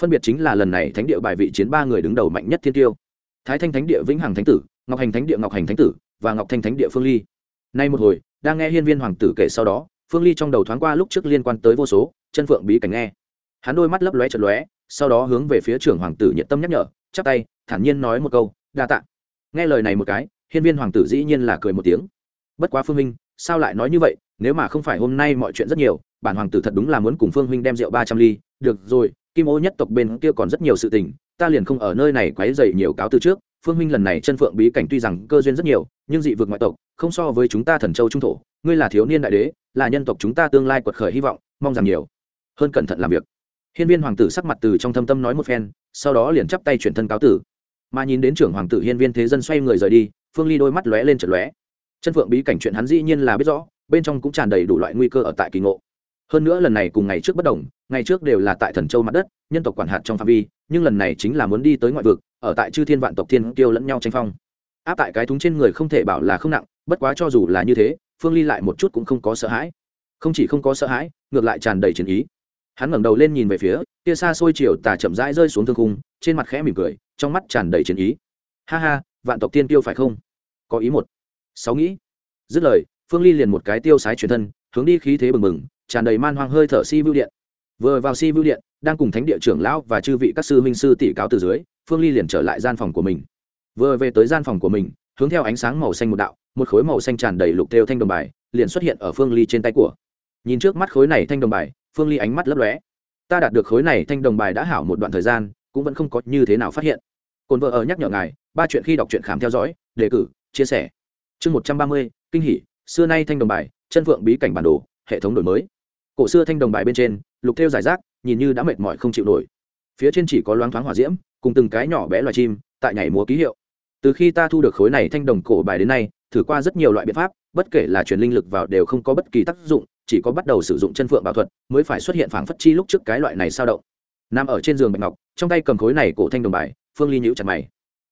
phân biệt chính là lần này thánh địa bài vị chiến ba người đứng đầu mạnh nhất thiên tiêu thái thanh thánh địa, vĩnh hằng thánh tử, ngọc hành thánh địa, ngọc hành thánh tử và ngọc thanh thánh địa phương ly. Nay một hồi, đang nghe hiên viên hoàng tử kể sau đó, phương ly trong đầu thoáng qua lúc trước liên quan tới vô số chân phượng bí cảnh nghe. Hắn đôi mắt lấp lóe chật lóe, sau đó hướng về phía trưởng hoàng tử nhiệt tâm nhắc nhở, chắp tay, thản nhiên nói một câu, đa tạ nghe lời này một cái, hiên viên hoàng tử dĩ nhiên là cười một tiếng. Bất quá phương minh, sao lại nói như vậy? Nếu mà không phải hôm nay mọi chuyện rất nhiều, bản hoàng tử thật đúng là muốn cùng phương huynh đem rượu ba trăm ly. Được rồi, kim ô nhất tộc bên kia còn rất nhiều sự tình, ta liền không ở nơi này quấy dày nhiều cáo từ trước. Phương huynh lần này chân phượng bí cảnh tuy rằng cơ duyên rất nhiều, nhưng dị vực ngoại tộc, không so với chúng ta thần châu trung thổ. Ngươi là thiếu niên đại đế, là nhân tộc chúng ta tương lai quật khởi hy vọng, mong rằng nhiều. Hơn cẩn thận làm việc. Hiên viên hoàng tử sắc mặt từ trong thâm tâm nói một phen, sau đó liền chắp tay chuyển thân cáo tử mà nhìn đến trưởng hoàng tử hiên viên thế dân xoay người rời đi, phương ly đôi mắt lóe lên trận lóe. Chân phượng bí cảnh chuyện hắn dĩ nhiên là biết rõ, bên trong cũng tràn đầy đủ loại nguy cơ ở tại kỳ ngộ. Hơn nữa lần này cùng ngày trước bất đồng, ngày trước đều là tại thần châu mặt đất, nhân tộc quản hạt trong phạm vi, nhưng lần này chính là muốn đi tới ngoại vực, ở tại chư thiên vạn tộc thiên kiêu lẫn nhau tranh phong. Áp tại cái thúng trên người không thể bảo là không nặng, bất quá cho dù là như thế, phương ly lại một chút cũng không có sợ hãi. Không chỉ không có sợ hãi, ngược lại tràn đầy chiến ý hắn ngẩng đầu lên nhìn về phía, kia xa xôi chiều tà chậm rãi rơi xuống thương khung, trên mặt khẽ mỉm cười, trong mắt tràn đầy chiến ý. Ha ha, vạn tộc tiên tiêu phải không? Có ý một. Sáu nghĩ. Dứt lời, phương ly liền một cái tiêu sái truyền thân, hướng đi khí thế bừng bừng, tràn đầy man hoang hơi thở si vưu điện. Vừa vào si vưu điện, đang cùng thánh địa trưởng lão và chư vị các sư minh sư tỷ cáo từ dưới, phương ly liền trở lại gian phòng của mình. Vừa về tới gian phòng của mình, hướng theo ánh sáng màu xanh một đạo, một khối màu xanh tràn đầy lục theo thanh đồng bài, liền xuất hiện ở phương ly trên tay của. Nhìn trước mắt khối này thanh đồng bài phương ly ánh mắt lấp lóe. Ta đạt được khối này thanh đồng bài đã hảo một đoạn thời gian, cũng vẫn không có như thế nào phát hiện. Cồn vợ ở nhắc nhở ngài, ba chuyện khi đọc truyện khám theo dõi, đề cử, chia sẻ. Chương một trăm ba mươi, kinh hỷ xưa nay thanh đồng bài, chân phượng bí cảnh bản đồ, hệ thống đổi mới. Cổ xưa thanh đồng bài bên trên, lục theo giải rác, nhìn như đã mệt mỏi không chịu nổi. Phía trên chỉ có loáng thoáng hỏa diễm, cùng từng cái nhỏ bé loài chim, tại nhảy múa ký hiệu. Từ khi ta thu được khối này thanh đồng cổ bài đến nay, thử qua rất nhiều loại biện pháp, bất kể là truyền linh lực vào đều không có bất kỳ tác dụng chỉ có bắt đầu sử dụng chân phượng bảo thuật mới phải xuất hiện phảng phất chi lúc trước cái loại này sao động. Nằm ở trên giường bạch ngọc, trong tay cầm khối này cổ thanh đồng bài, phương ly nhữ chặt mày.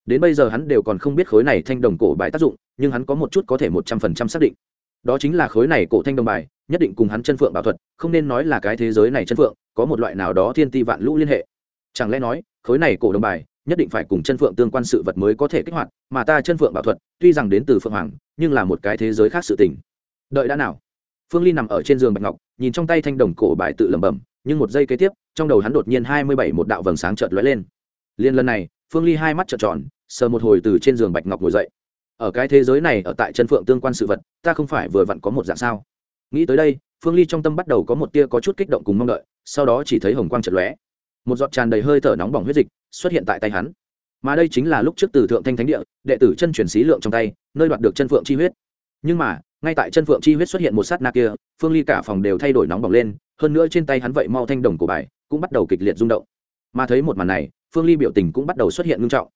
Đến bây giờ hắn đều còn không biết khối này thanh đồng cổ bài tác dụng, nhưng hắn có một chút có thể một trăm phần trăm xác định. Đó chính là khối này cổ thanh đồng bài, nhất định cùng hắn chân phượng bảo thuật, không nên nói là cái thế giới này chân phượng, có một loại nào đó thiên ti vạn lũ liên hệ. Chẳng lẽ nói, khối này cổ đồng bài, nhất định phải cùng chân phượng tương quan sự vật mới có thể kích hoạt, mà ta chân phượng bảo thuật, tuy rằng đến từ phượng hoàng, nhưng là một cái thế giới khác sự tình. Đợi đã nào? Phương ly nằm ở trên giường bạch ngọc, nhìn trong tay thanh đồng cổ bài tự lẩm bẩm, nhưng một giây kế tiếp, trong đầu hắn đột nhiên hai mươi bảy một đạo vầng sáng chợt lóe lên. Liên lần này, phương ly hai mắt trợn tròn, sờ một hồi từ trên giường bạch ngọc ngồi dậy. Ở cái thế giới này, ở tại chân phượng tương quan sự vật, ta không phải vừa vặn có một dạng sao? Nghĩ tới đây, phương ly trong tâm bắt đầu có một tia có chút kích động cùng mong đợi, sau đó chỉ thấy hồng quang chợt lóe. Một giọt tràn đầy hơi thở nóng bỏng huyết dịch xuất hiện tại tay hắn. Mà đây chính là lúc trước từ thượng thanh thánh địa, đệ tử chân truyền xí lượng trong tay, nơi đoạt được chân phượng chi huyết. Nhưng mà ngay tại chân phượng chi huyết xuất hiện một sát na kia, phương ly cả phòng đều thay đổi nóng bỏng lên, hơn nữa trên tay hắn vậy mau thanh đồng của bài cũng bắt đầu kịch liệt rung động. Mà thấy một màn này, phương ly biểu tình cũng bắt đầu xuất hiện ngưng trọng.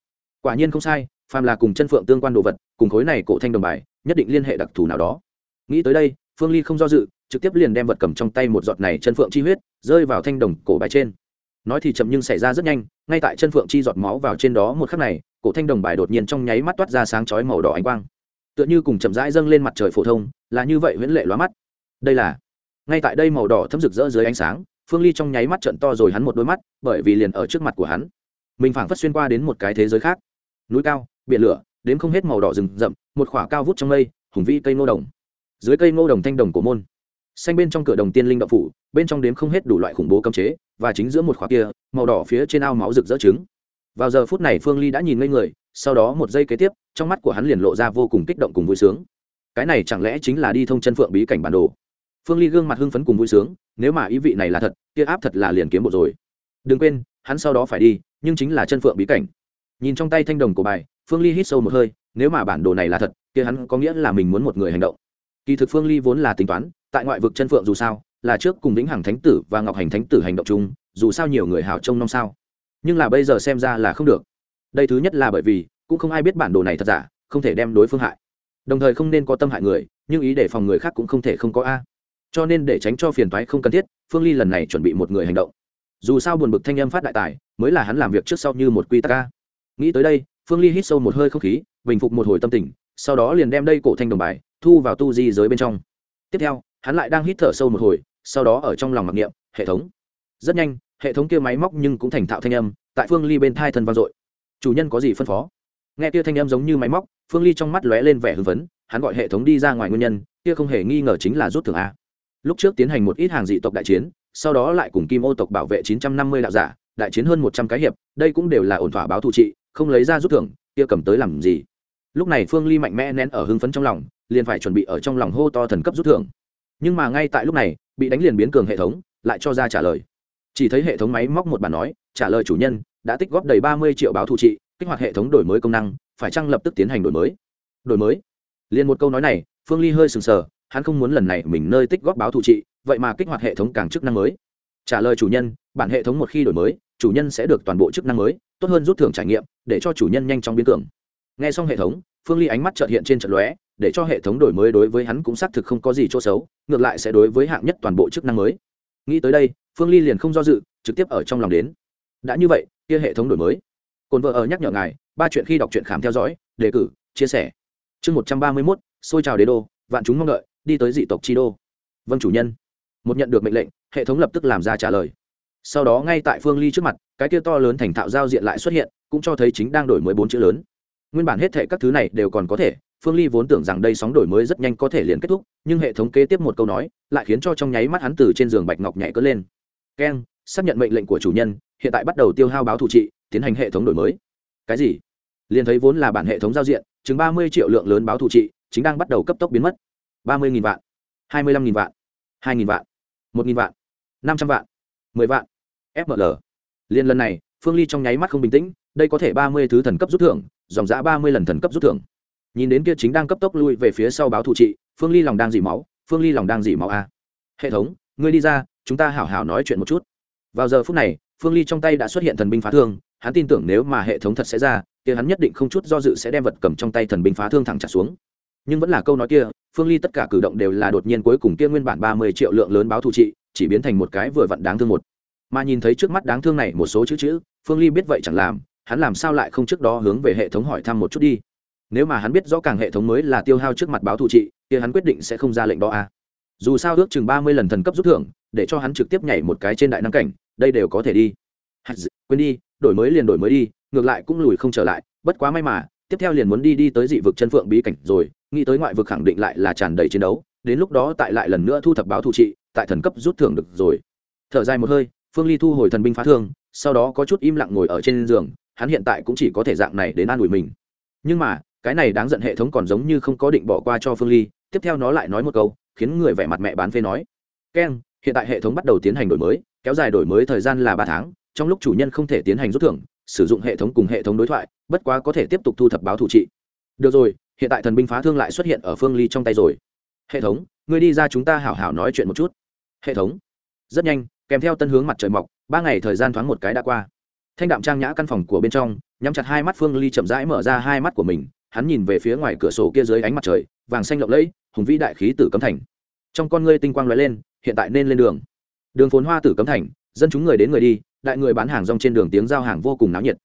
Quả nhiên không sai, phàm là cùng chân phượng tương quan đồ vật, cùng khối này cổ thanh đồng bài, nhất định liên hệ đặc thù nào đó. Nghĩ tới đây, phương ly không do dự, trực tiếp liền đem vật cầm trong tay một giọt này chân phượng chi huyết, rơi vào thanh đồng cổ bài trên. Nói thì chậm nhưng xảy ra rất nhanh, ngay tại chân phượng chi giọt máu vào trên đó một khắc này, cổ thanh đồng bài đột nhiên trong nháy mắt toát ra sáng chói màu đỏ ánh quang tựa như cùng chậm rãi dâng lên mặt trời phổ thông, là như vậy huyễn lệ lóa mắt. Đây là, ngay tại đây màu đỏ thấm rực rỡ dưới ánh sáng, phương ly trong nháy mắt trận to rồi hắn một đôi mắt, bởi vì liền ở trước mặt của hắn, mình phảng phất xuyên qua đến một cái thế giới khác. Núi cao, biển lửa, đến không hết màu đỏ rừng rậm, một khỏa cao vút trong mây, hùng vĩ cây ngô đồng. Dưới cây ngô đồng thanh đồng của môn, xanh bên trong cửa đồng tiên linh đậu phủ, bên trong đếm không hết đủ loại khủng bố cấm chế, và chính giữa một khóa kia, màu đỏ phía trên ao máu rực rỡ trứng. Vào giờ phút này phương ly đã nhìn ngây người sau đó một giây kế tiếp, trong mắt của hắn liền lộ ra vô cùng kích động cùng vui sướng. Cái này chẳng lẽ chính là đi thông chân phượng bí cảnh bản đồ? Phương ly gương mặt hưng phấn cùng vui sướng, nếu mà ý vị này là thật, kia áp thật là liền kiếm bộ rồi. Đừng quên, hắn sau đó phải đi, nhưng chính là chân phượng bí cảnh. Nhìn trong tay thanh đồng của bài, phương ly hít sâu một hơi, nếu mà bản đồ này là thật, kia hắn có nghĩa là mình muốn một người hành động. Kỳ thực phương ly vốn là tính toán, tại ngoại vực chân phượng dù sao, là trước cùng vĩnh hằng thánh tử và ngọc hành thánh tử hành động chung, dù sao nhiều người hào trông năm sao. Nhưng là bây giờ xem ra là không được đây thứ nhất là bởi vì, cũng không ai biết bản đồ này thật giả, không thể đem đối phương hại. Đồng thời không nên có tâm hại người, nhưng ý để phòng người khác cũng không thể không có a. Cho nên để tránh cho phiền toái không cần thiết, phương ly lần này chuẩn bị một người hành động. Dù sao buồn bực thanh âm phát đại tài, mới là hắn làm việc trước sau như một quy tắc a. Nghĩ tới đây, phương ly hít sâu một hơi không khí, bình phục một hồi tâm tình, sau đó liền đem đây cổ thanh đồng bài, thu vào tu di giới bên trong. Tiếp theo, hắn lại đang hít thở sâu một hồi, sau đó ở trong lòng mặc niệm, hệ thống. Rất nhanh, hệ thống kia máy móc nhưng cũng thành thạo thanh âm, tại phương ly bên thai thân vang dội chủ nhân có gì phân phó? Nghe kia thanh âm giống như máy móc, phương ly trong mắt lóe lên vẻ hưng phấn, hắn gọi hệ thống đi ra ngoài nguyên nhân, kia không hề nghi ngờ chính là rút thưởng a. Lúc trước tiến hành một ít hàng dị tộc đại chiến, sau đó lại cùng kim ô tộc bảo vệ chín trăm năm mươi đạo giả, đại chiến hơn một trăm cái hiệp, đây cũng đều là ổn thỏa báo thụ trị, không lấy ra rút thưởng, kia cầm tới làm gì? Lúc này phương ly mạnh mẽ nén ở hưng phấn trong lòng, liền phải chuẩn bị ở trong lòng hô to thần cấp rút thưởng. Nhưng mà ngay tại lúc này, bị đánh liền biến cường hệ thống, lại cho ra trả lời. Chỉ thấy hệ thống máy móc một bản nói, trả lời chủ nhân đã tích góp đầy ba mươi triệu báo thù trị, kích hoạt hệ thống đổi mới công năng, phải chăng lập tức tiến hành đổi mới? Đổi mới? Liền một câu nói này, phương ly hơi sừng sờ, hắn không muốn lần này mình nơi tích góp báo thù trị, vậy mà kích hoạt hệ thống càng chức năng mới. Trả lời chủ nhân, bản hệ thống một khi đổi mới, chủ nhân sẽ được toàn bộ chức năng mới, tốt hơn rút thưởng trải nghiệm, để cho chủ nhân nhanh chóng biến tưởng nghe xong hệ thống, phương ly ánh mắt trợt hiện trên trận lóe, để cho hệ thống đổi mới đối với hắn cũng xác thực không có gì chỗ xấu, ngược lại sẽ đối với hạng nhất toàn bộ chức năng mới. Nghĩ tới đây, phương ly liền không do dự, trực tiếp ở trong lòng đến. Đã như vậy kia hệ thống đổi mới. Cồn vợ ở nhắc nhở ngài, ba chuyện khi đọc truyện khám theo dõi, đề cử, chia sẻ. Chương một trăm ba mươi mốt, xôi trào đế đô, vạn chúng mong đợi, đi tới dị tộc chi đô. Vâng chủ nhân. Một nhận được mệnh lệnh, hệ thống lập tức làm ra trả lời. Sau đó ngay tại phương ly trước mặt, cái kia to lớn thành thạo giao diện lại xuất hiện, cũng cho thấy chính đang đổi mới bốn chữ lớn. Nguyên bản hết thệ các thứ này đều còn có thể, phương ly vốn tưởng rằng đây sóng đổi mới rất nhanh có thể liền kết thúc, nhưng hệ thống kế tiếp một câu nói, lại khiến cho trong nháy mắt hắn từ trên giường bạch ngọc nhảy cất lên. Keng, xác nhận mệnh lệnh của chủ nhân hiện tại bắt đầu tiêu hao báo thủ trị, tiến hành hệ thống đổi mới. Cái gì? Liền thấy vốn là bản hệ thống giao diện chứng ba mươi triệu lượng lớn báo thủ trị, chính đang bắt đầu cấp tốc biến mất. ba mươi vạn, hai mươi lăm vạn, hai vạn, một vạn, năm trăm vạn, mười vạn fml liền lần này, phương ly trong nháy mắt không bình tĩnh, đây có thể ba mươi thứ thần cấp rút thưởng, dòng giã ba mươi lần thần cấp rút thưởng. Nhìn đến kia chính đang cấp tốc lui về phía sau báo thủ trị, phương ly lòng đang dỉ máu, phương ly lòng đang dỉ máu a. Hệ thống, ngươi đi ra, chúng ta hảo hảo nói chuyện một chút. Vào giờ phút này phương ly trong tay đã xuất hiện thần binh phá thương, hắn tin tưởng nếu mà hệ thống thật sẽ ra thì hắn nhất định không chút do dự sẽ đem vật cầm trong tay thần binh phá thương thẳng trả xuống. Nhưng vẫn là câu nói kia, phương ly tất cả cử động đều là đột nhiên cuối cùng kia nguyên bản ba mươi triệu lượng lớn báo thù trị, chỉ biến thành một cái vừa vặn đáng thương một. Mà nhìn thấy trước mắt đáng thương này một số chữ chữ, phương ly biết vậy chẳng làm, hắn làm sao lại không trước đó hướng về hệ thống hỏi thăm một chút đi. Nếu mà hắn biết rõ càng hệ thống mới là tiêu hao trước mặt báo thù trị thì hắn quyết định sẽ không ra lệnh đó à dù sao ước chừng ba mươi lần thần cấp rút thưởng, để cho hắn trực tiếp nhảy một cái trên đại năng cảnh, đây đều có thể đi. Quên đi, đổi mới liền đổi mới đi, ngược lại cũng lùi không trở lại, bất quá may mà, tiếp theo liền muốn đi đi tới dị vực chân phượng bí cảnh rồi, nghĩ tới ngoại vực khẳng định lại là tràn đầy chiến đấu, đến lúc đó tại lại lần nữa thu thập báo thụ trị, tại thần cấp rút thưởng được rồi. Thở dài một hơi, phương ly thu hồi thần binh phá thương, sau đó có chút im lặng ngồi ở trên giường, hắn hiện tại cũng chỉ có thể dạng này đến an ủi mình. Nhưng mà, cái này đáng giận hệ thống còn giống như không có định bỏ qua cho phương ly, tiếp theo nó lại nói một câu khiến người vẻ mặt mẹ bán phê nói. Keng, hiện tại hệ thống bắt đầu tiến hành đổi mới, kéo dài đổi mới thời gian là ba tháng, trong lúc chủ nhân không thể tiến hành rút thưởng, sử dụng hệ thống cùng hệ thống đối thoại, bất quá có thể tiếp tục thu thập báo thủ trị. Được rồi, hiện tại thần binh phá thương lại xuất hiện ở phương ly trong tay rồi. Hệ thống, ngươi đi ra chúng ta hảo hảo nói chuyện một chút. Hệ thống. Rất nhanh, kèm theo tân hướng mặt trời mọc, ba ngày thời gian thoáng một cái đã qua. Thanh đạm trang nhã căn phòng của bên trong, nhắm chặt hai mắt phương ly chậm rãi mở ra hai mắt của mình, hắn nhìn về phía ngoài cửa sổ kia dưới ánh mặt trời, vàng xanh lộng lẫy hùng vĩ đại khí tử cấm thành. Trong con ngươi tinh quang lóe lên, hiện tại nên lên đường. Đường phồn hoa tử cấm thành, dân chúng người đến người đi, đại người bán hàng rong trên đường tiếng giao hàng vô cùng náo nhiệt.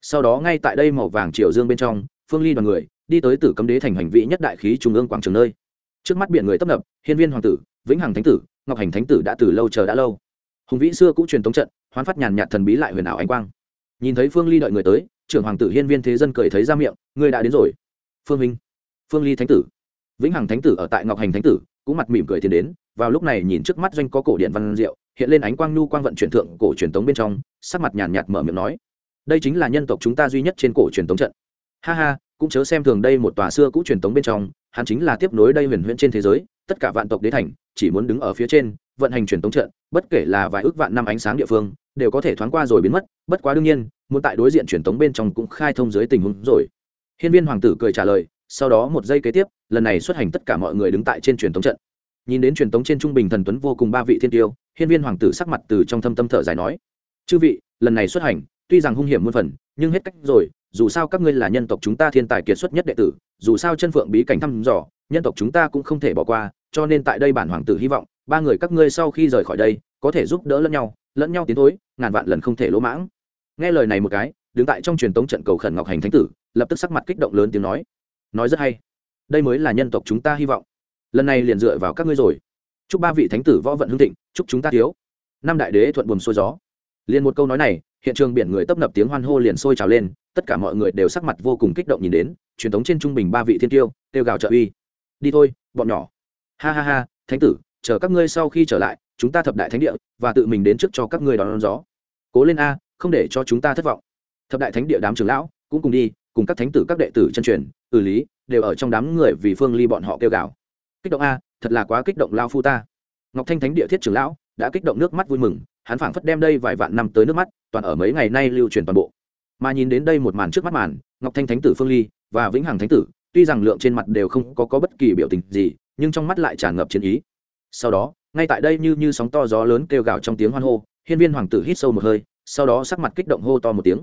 Sau đó ngay tại đây màu vàng triều dương bên trong, phương ly đoàn người đi tới tử cấm đế thành hành vị nhất đại khí trung ương quảng trường nơi. Trước mắt biển người tấp nập, hiên viên hoàng tử, vĩnh hằng thánh tử, ngọc hành thánh tử đã từ lâu chờ đã lâu. Hùng vĩ xưa cũng truyền tống trận, hoán phát nhàn nhạt thần bí lại huyền ảo ánh quang. Nhìn thấy phương ly đợi người tới, trưởng hoàng tử hiên viên thế dân cười thấy ra miệng, ngươi đã đến rồi, phương minh phương ly thánh tử vĩnh hằng thánh tử ở tại ngọc hành thánh tử, cũng mặt mỉm cười tiến đến, vào lúc này nhìn trước mắt doanh có cổ điện văn diệu, hiện lên ánh quang nhu quang vận chuyển thượng cổ truyền tống bên trong, sắc mặt nhàn nhạt mở miệng nói, đây chính là nhân tộc chúng ta duy nhất trên cổ truyền tống trận. Ha ha, cũng chớ xem thường đây một tòa xưa cũ truyền tống bên trong, hắn chính là tiếp nối đây huyền huyễn trên thế giới, tất cả vạn tộc đế thành, chỉ muốn đứng ở phía trên, vận hành truyền tống trận, bất kể là vài ước vạn năm ánh sáng địa phương, đều có thể thoáng qua rồi biến mất, bất quá đương nhiên, muốn tại đối diện truyền tống bên trong cũng khai thông dưới tình huống rồi. Hiên viên hoàng tử cười trả lời sau đó một giây kế tiếp, lần này xuất hành tất cả mọi người đứng tại trên truyền thống trận. Nhìn đến truyền thống trên trung bình thần tuấn vô cùng ba vị thiên tiêu, hiên viên hoàng tử sắc mặt từ trong thâm tâm thở dài nói, chư vị, lần này xuất hành, tuy rằng hung hiểm muôn phần, nhưng hết cách rồi, dù sao các ngươi là nhân tộc chúng ta thiên tài kiệt xuất nhất đệ tử, dù sao chân phượng bí cảnh thăm dò, nhân tộc chúng ta cũng không thể bỏ qua, cho nên tại đây bản hoàng tử hy vọng, ba người các ngươi sau khi rời khỏi đây, có thể giúp đỡ lẫn nhau lẫn nhau tiến thối, ngàn vạn lần không thể lỗ mãng. Nghe lời này một cái, đứng tại trong truyền tống trận cầu khẩn ngọc hành thánh tử, lập tức sắc mặt kích động lớn tiếng nói nói rất hay. Đây mới là nhân tộc chúng ta hy vọng. Lần này liền dựa vào các ngươi rồi. Chúc ba vị thánh tử võ vận hưng thịnh chúc chúng ta thiếu. Năm đại đế thuận buồm xuôi gió. Liền một câu nói này hiện trường biển người tấp nập tiếng hoan hô liền sôi trào lên tất cả mọi người đều sắc mặt vô cùng kích động nhìn đến truyền thống trên trung bình ba vị thiên tiêu tiêu gào trợ uy. Đi thôi bọn nhỏ. Ha ha ha thánh tử chờ các ngươi sau khi trở lại chúng ta thập đại thánh địa và tự mình đến trước cho các ngươi đón, đón gió. Cố lên a không để cho chúng ta thất vọng. Thập đại thánh địa đám trưởng lão cũng cùng đi cùng các thánh tử các đệ tử chân truyền tử lý đều ở trong đám người vì phương ly bọn họ kêu gào. Kích động a thật là quá kích động lao phu ta. Ngọc thanh thánh địa thiết trưởng lão đã kích động nước mắt vui mừng hắn phảng phất đem đây vài vạn năm tới nước mắt toàn ở mấy ngày nay lưu truyền toàn bộ. Mà nhìn đến đây một màn trước mắt màn ngọc thanh thánh tử phương ly và vĩnh hằng thánh tử tuy rằng lượng trên mặt đều không có, có bất kỳ biểu tình gì nhưng trong mắt lại tràn ngập chiến ý. Sau đó ngay tại đây như như sóng to gió lớn kêu gào trong tiếng hoan hô hiên viên hoàng tử hít sâu một hơi sau đó sắc mặt kích động hô to một tiếng.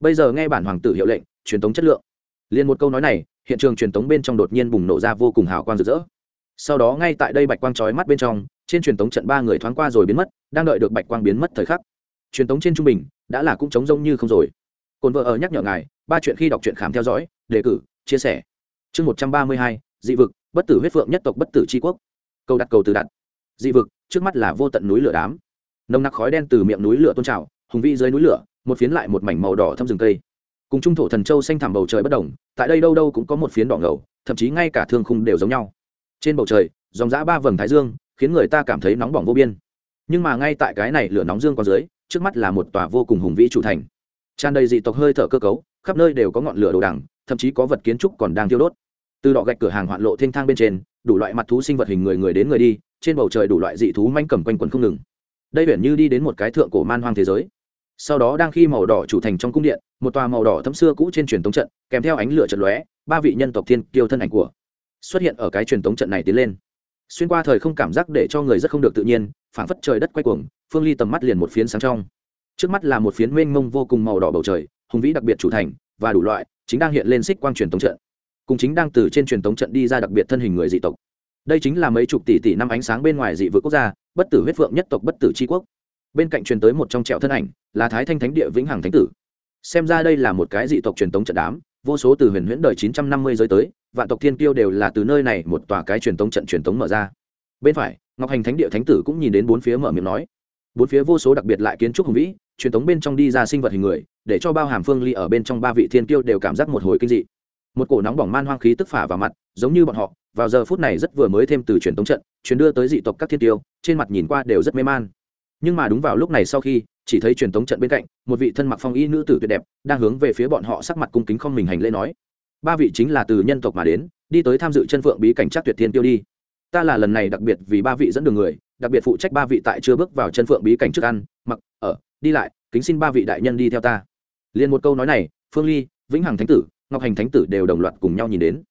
Bây giờ nghe bản hoàng tử hiệu lệnh truyền tống chất lượng. Liền một câu nói này, hiện trường truyền tống bên trong đột nhiên bùng nổ ra vô cùng hào quang rực rỡ. Sau đó ngay tại đây bạch quang trói mắt bên trong, trên truyền tống trận ba người thoáng qua rồi biến mất, đang đợi được bạch quang biến mất thời khắc. Truyền tống trên trung bình, đã là cũng trống rông như không rồi. Cồn vợ ở nhắc nhở ngài, ba chuyện khi đọc truyện khám theo dõi, đề cử, chia sẻ. Chương một trăm ba mươi hai, dị vực, bất tử huyết phượng nhất tộc bất tử tri quốc. Câu đặt cầu từ đặt. Dị vực, trước mắt là vô tận núi lửa đám. Nồng nặc khói đen từ miệng núi lửa tôn trào, hùng vĩ dưới núi lửa, một phiến lại một mảnh màu đỏ thâm rừng cây cùng trung thổ thần châu xanh thẳm bầu trời bất đồng, tại đây đâu đâu cũng có một phiến đỏ ngầu, thậm chí ngay cả thương khung đều giống nhau. Trên bầu trời, dòng giã ba vầng thái dương, khiến người ta cảm thấy nóng bỏng vô biên. Nhưng mà ngay tại cái này lửa nóng dương có dưới, trước mắt là một tòa vô cùng hùng vĩ chủ thành. Tràn đầy dị tộc hơi thở cơ cấu, khắp nơi đều có ngọn lửa đồ đằng, thậm chí có vật kiến trúc còn đang thiêu đốt. Từ đọ gạch cửa hàng hoạn lộ thênh thang bên trên, đủ loại mặt thú sinh vật hình người người đến người đi, trên bầu trời đủ loại dị thú manh cầm quanh quần không ngừng. Đây huyện như đi đến một cái thượng cổ man hoang thế giới sau đó đang khi màu đỏ chủ thành trong cung điện, một tòa màu đỏ thấm xưa cũ trên truyền tống trận, kèm theo ánh lửa trận lóe, ba vị nhân tộc thiên kiêu thân ảnh của xuất hiện ở cái truyền tống trận này tiến lên. Xuyên qua thời không cảm giác để cho người rất không được tự nhiên, phảng phất trời đất quay cuồng, phương ly tầm mắt liền một phiến sáng trong. Trước mắt là một phiến mênh mông vô cùng màu đỏ bầu trời, hùng vĩ đặc biệt chủ thành, và đủ loại, chính đang hiện lên xích quang truyền tống trận. Cùng chính đang từ trên truyền tống trận đi ra đặc biệt thân hình người dị tộc. Đây chính là mấy chục tỷ tỷ năm ánh sáng bên ngoài dị vực quốc gia, bất tử huyết vượng nhất tộc bất tử tri quốc bên cạnh truyền tới một trong trẹo thân ảnh, là thái thanh thánh địa vĩnh hằng thánh tử. Xem ra đây là một cái dị tộc truyền tống trận đám, vô số từ huyền huyễn đời chín trăm năm mươi giới tới, vạn tộc thiên kiêu đều là từ nơi này một tòa cái truyền tống trận truyền tống mở ra. Bên phải, ngọc hành thánh địa thánh tử cũng nhìn đến bốn phía mở miệng nói. Bốn phía vô số đặc biệt lại kiến trúc hùng vĩ, truyền tống bên trong đi ra sinh vật hình người, để cho bao hàm phương ly ở bên trong ba vị thiên kiêu đều cảm giác một hồi kinh dị. Một cổ nóng bỏng man hoang khí tức phả vào mặt, giống như bọn họ, vào giờ phút này rất vừa mới thêm từ truyền tống trận, truyền đưa tới dị tộc các thiên tiêu trên mặt nhìn qua đều rất mê man nhưng mà đúng vào lúc này sau khi, chỉ thấy truyền thống trận bên cạnh, một vị thân mặc phong y nữ tử tuyệt đẹp, đang hướng về phía bọn họ sắc mặt cung kính không mình hành lễ nói. Ba vị chính là từ nhân tộc mà đến, đi tới tham dự chân phượng bí cảnh chắc tuyệt thiên tiêu đi. Ta là lần này đặc biệt vì ba vị dẫn đường người, đặc biệt phụ trách ba vị tại chưa bước vào chân phượng bí cảnh trước ăn, mặc, ở, đi lại, kính xin ba vị đại nhân đi theo ta. Liền một câu nói này, phương ly, vĩnh hằng thánh tử, ngọc hành thánh tử đều đồng loạt cùng nhau nhìn đến.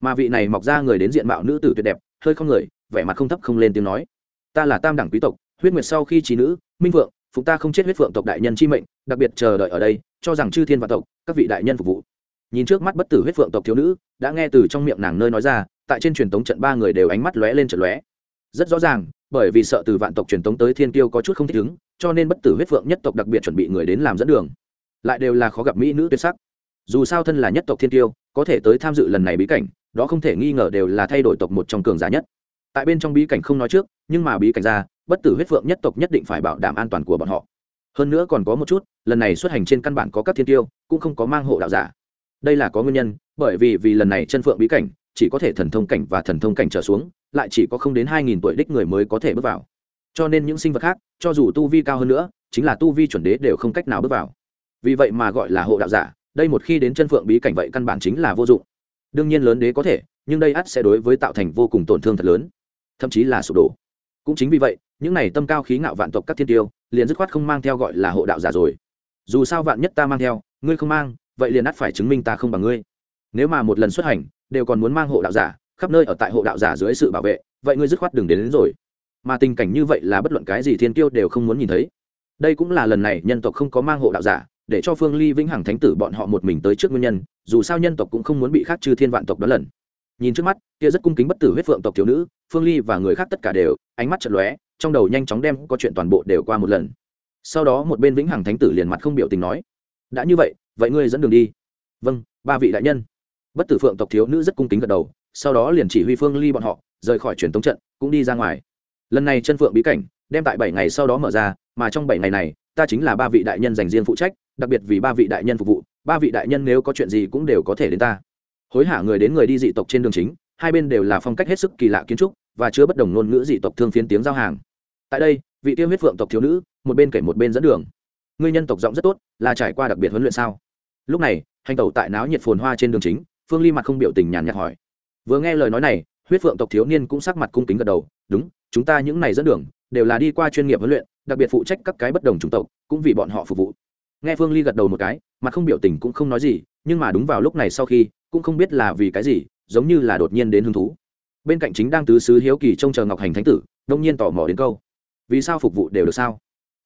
Mà vị này mọc ra người đến diện mạo nữ tử tuyệt đẹp, hơi không người, vẻ mặt không thấp không lên tiếng nói. Ta là tam đẳng quý tộc huyết nguyệt sau khi trí nữ, minh vượng phụng ta không chết huyết phượng tộc đại nhân chi mệnh, đặc biệt chờ đợi ở đây, cho rằng chư thiên và tộc, các vị đại nhân phục vụ. Nhìn trước mắt bất tử huyết phượng tộc thiếu nữ, đã nghe từ trong miệng nàng nơi nói ra, tại trên truyền tống trận ba người đều ánh mắt lóe lên trận lóe. Rất rõ ràng, bởi vì sợ từ vạn tộc truyền tống tới thiên tiêu có chút không thích ứng, cho nên bất tử huyết phượng nhất tộc đặc biệt chuẩn bị người đến làm dẫn đường. Lại đều là khó gặp mỹ nữ tuyệt sắc. Dù sao thân là nhất tộc thiên tiêu có thể tới tham dự lần này bí cảnh, đó không thể nghi ngờ đều là thay đổi tộc một trong cường giả nhất. Tại bên trong bí cảnh không nói trước, nhưng mà bí cảnh ra bất tử huyết phượng nhất tộc nhất định phải bảo đảm an toàn của bọn họ. Hơn nữa còn có một chút, lần này xuất hành trên căn bản có các thiên tiêu, cũng không có mang hộ đạo giả. Đây là có nguyên nhân, bởi vì vì lần này chân phượng bí cảnh, chỉ có thể thần thông cảnh và thần thông cảnh trở xuống, lại chỉ có không đến hai nghìn tuổi đích người mới có thể bước vào. Cho nên những sinh vật khác, cho dù tu vi cao hơn nữa, chính là tu vi chuẩn đế đều không cách nào bước vào. Vì vậy mà gọi là hộ đạo giả, đây một khi đến chân phượng bí cảnh vậy căn bản chính là vô dụng. Đương nhiên lớn đế có thể, nhưng đây ắt sẽ đối với tạo thành vô cùng tổn thương thật lớn, thậm chí là sụp đổ. Cũng chính vì vậy những này tâm cao khí ngạo vạn tộc các thiên tiêu liền dứt khoát không mang theo gọi là hộ đạo giả rồi. Dù sao vạn nhất ta mang theo ngươi không mang vậy liền ắt phải chứng minh ta không bằng ngươi. Nếu mà một lần xuất hành đều còn muốn mang hộ đạo giả khắp nơi ở tại hộ đạo giả dưới sự bảo vệ vậy ngươi dứt khoát đừng đến, đến rồi. Mà tình cảnh như vậy là bất luận cái gì thiên tiêu đều không muốn nhìn thấy. Đây cũng là lần này nhân tộc không có mang hộ đạo giả để cho phương ly vĩnh hằng thánh tử bọn họ một mình tới trước nguyên nhân dù sao nhân tộc cũng không muốn bị khác trừ thiên vạn tộc đó lần. Nhìn trước mắt kia rất cung kính bất tử huyết phượng tộc thiếu nữ phương ly và người khác tất cả đều ánh mắt chật lóe trong đầu nhanh chóng đem có chuyện toàn bộ đều qua một lần. Sau đó một bên vĩnh hằng thánh tử liền mặt không biểu tình nói, đã như vậy vậy ngươi dẫn đường đi. Vâng ba vị đại nhân. Bất tử phượng tộc thiếu nữ rất cung kính gật đầu, sau đó liền chỉ huy phương ly bọn họ rời khỏi truyền tống trận, cũng đi ra ngoài. Lần này chân phượng bí cảnh, đem tại bảy ngày sau đó mở ra, mà trong bảy ngày này, ta chính là ba vị đại nhân dành riêng phụ trách, đặc biệt vì ba vị đại nhân phục vụ, ba vị đại nhân nếu có chuyện gì cũng đều có thể đến ta. Hối hả người đến người đi dị tộc trên đường chính, hai bên đều là phong cách hết sức kỳ lạ kiến trúc và chứa bất đồng ngôn ngữ dị tộc thương phiến tiếng giao hàng. Tại đây, vị tiêu huyết phượng tộc thiếu nữ, một bên kể một bên dẫn đường. Ngươi nhân tộc giọng rất tốt, là trải qua đặc biệt huấn luyện sao? Lúc này, hành tẩu tại náo nhiệt phồn hoa trên đường chính, phương ly mặt không biểu tình nhàn nhạt hỏi. Vừa nghe lời nói này, huyết phượng tộc thiếu niên cũng sắc mặt cung kính gật đầu, đúng, chúng ta những này dẫn đường, đều là đi qua chuyên nghiệp huấn luyện, đặc biệt phụ trách các cái bất đồng chủng tộc, cũng vì bọn họ phục vụ. Nghe phương ly gật đầu một cái, mặt không biểu tình cũng không nói gì, nhưng mà đúng vào lúc này sau khi, cũng không biết là vì cái gì, giống như là đột nhiên đến hứng thú bên cạnh chính đang tứ sứ hiếu kỳ trông chờ ngọc hành thánh tử, đông nhiên tò mò đến câu, vì sao phục vụ đều được sao?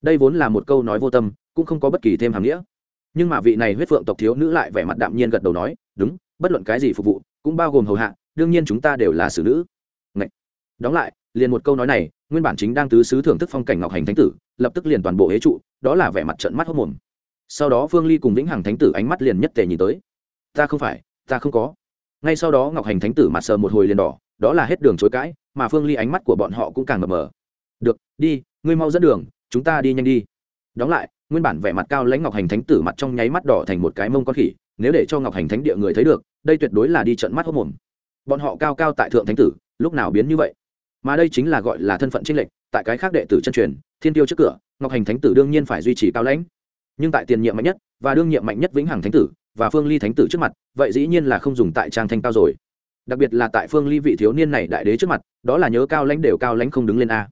Đây vốn là một câu nói vô tâm, cũng không có bất kỳ thêm hàm nghĩa. Nhưng mà vị này huyết phượng tộc thiếu nữ lại vẻ mặt đạm nhiên gật đầu nói, đúng, bất luận cái gì phục vụ, cũng bao gồm hầu hạ, đương nhiên chúng ta đều là xử nữ. Ngậy. đóng lại, liền một câu nói này, nguyên bản chính đang tứ sứ thưởng thức phong cảnh ngọc hành thánh tử, lập tức liền toàn bộ hế trụ, đó là vẻ mặt trận mắt hốc mồm. Sau đó phương ly cùng vĩnh hằng thánh tử ánh mắt liền nhất tề nhìn tới. Ta không phải, ta không có. Ngay sau đó ngọc hành thánh tử mặt sờ một hồi liền đỏ đó là hết đường chối cãi, mà phương ly ánh mắt của bọn họ cũng càng mờ mờ. Được, đi, ngươi mau dẫn đường, chúng ta đi nhanh đi. Đóng lại, nguyên bản vẻ mặt cao lãnh ngọc hành thánh tử mặt trong nháy mắt đỏ thành một cái mông con khỉ, nếu để cho ngọc hành thánh địa người thấy được, đây tuyệt đối là đi trận mắt hốc mồm. Bọn họ cao cao tại thượng thánh tử, lúc nào biến như vậy? Mà đây chính là gọi là thân phận trinh lệch, tại cái khác đệ tử chân truyền, thiên tiêu trước cửa, ngọc hành thánh tử đương nhiên phải duy trì cao lãnh. Nhưng tại tiền nhiệm mạnh nhất, và đương nhiệm mạnh nhất vĩnh hằng thánh tử, và phương ly thánh tử trước mặt, vậy dĩ nhiên là không dùng tại trang thanh cao rồi đặc biệt là tại phương ly vị thiếu niên này đại đế trước mặt, đó là nhớ cao lãnh đều cao lãnh không đứng lên a.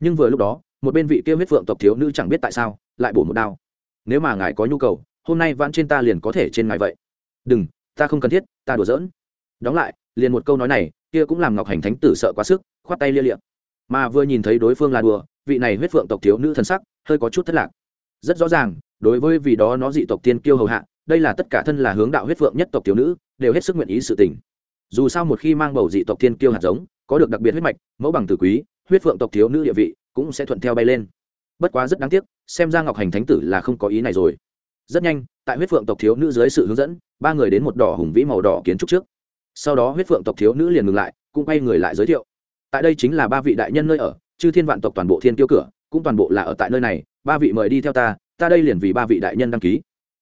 Nhưng vừa lúc đó, một bên vị kia huyết phượng tộc thiếu nữ chẳng biết tại sao, lại bổ một đao. Nếu mà ngài có nhu cầu, hôm nay vãn trên ta liền có thể trên ngài vậy. Đừng, ta không cần thiết, ta đùa giỡn. Đóng lại, liền một câu nói này, kia cũng làm ngọc hành thánh tử sợ quá sức, khoát tay lia liệm mà vừa nhìn thấy đối phương là đùa, vị này huyết phượng tộc thiếu nữ thân sắc, hơi có chút thất lạc. Rất rõ ràng, đối với vì đó nó dị tộc tiên kiêu hầu hạ, đây là tất cả thân là hướng đạo huyết phượng nhất tộc thiếu nữ, đều hết sức nguyện ý sự tình dù sao một khi mang bầu dị tộc thiên kiêu hạt giống, có được đặc biệt huyết mạch, mẫu bằng tử quý, huyết phượng tộc thiếu nữ địa vị cũng sẽ thuận theo bay lên. Bất quá rất đáng tiếc, xem ra ngọc hành thánh tử là không có ý này rồi. Rất nhanh, tại huyết phượng tộc thiếu nữ dưới sự hướng dẫn, ba người đến một đỏ hùng vĩ màu đỏ kiến trúc trước. Sau đó huyết phượng tộc thiếu nữ liền ngừng lại, cũng quay người lại giới thiệu. Tại đây chính là ba vị đại nhân nơi ở, chư thiên vạn tộc toàn bộ thiên kiêu cửa, cũng toàn bộ là ở tại nơi này, ba vị mời đi theo ta ta đây liền vì ba vị đại nhân đăng ký.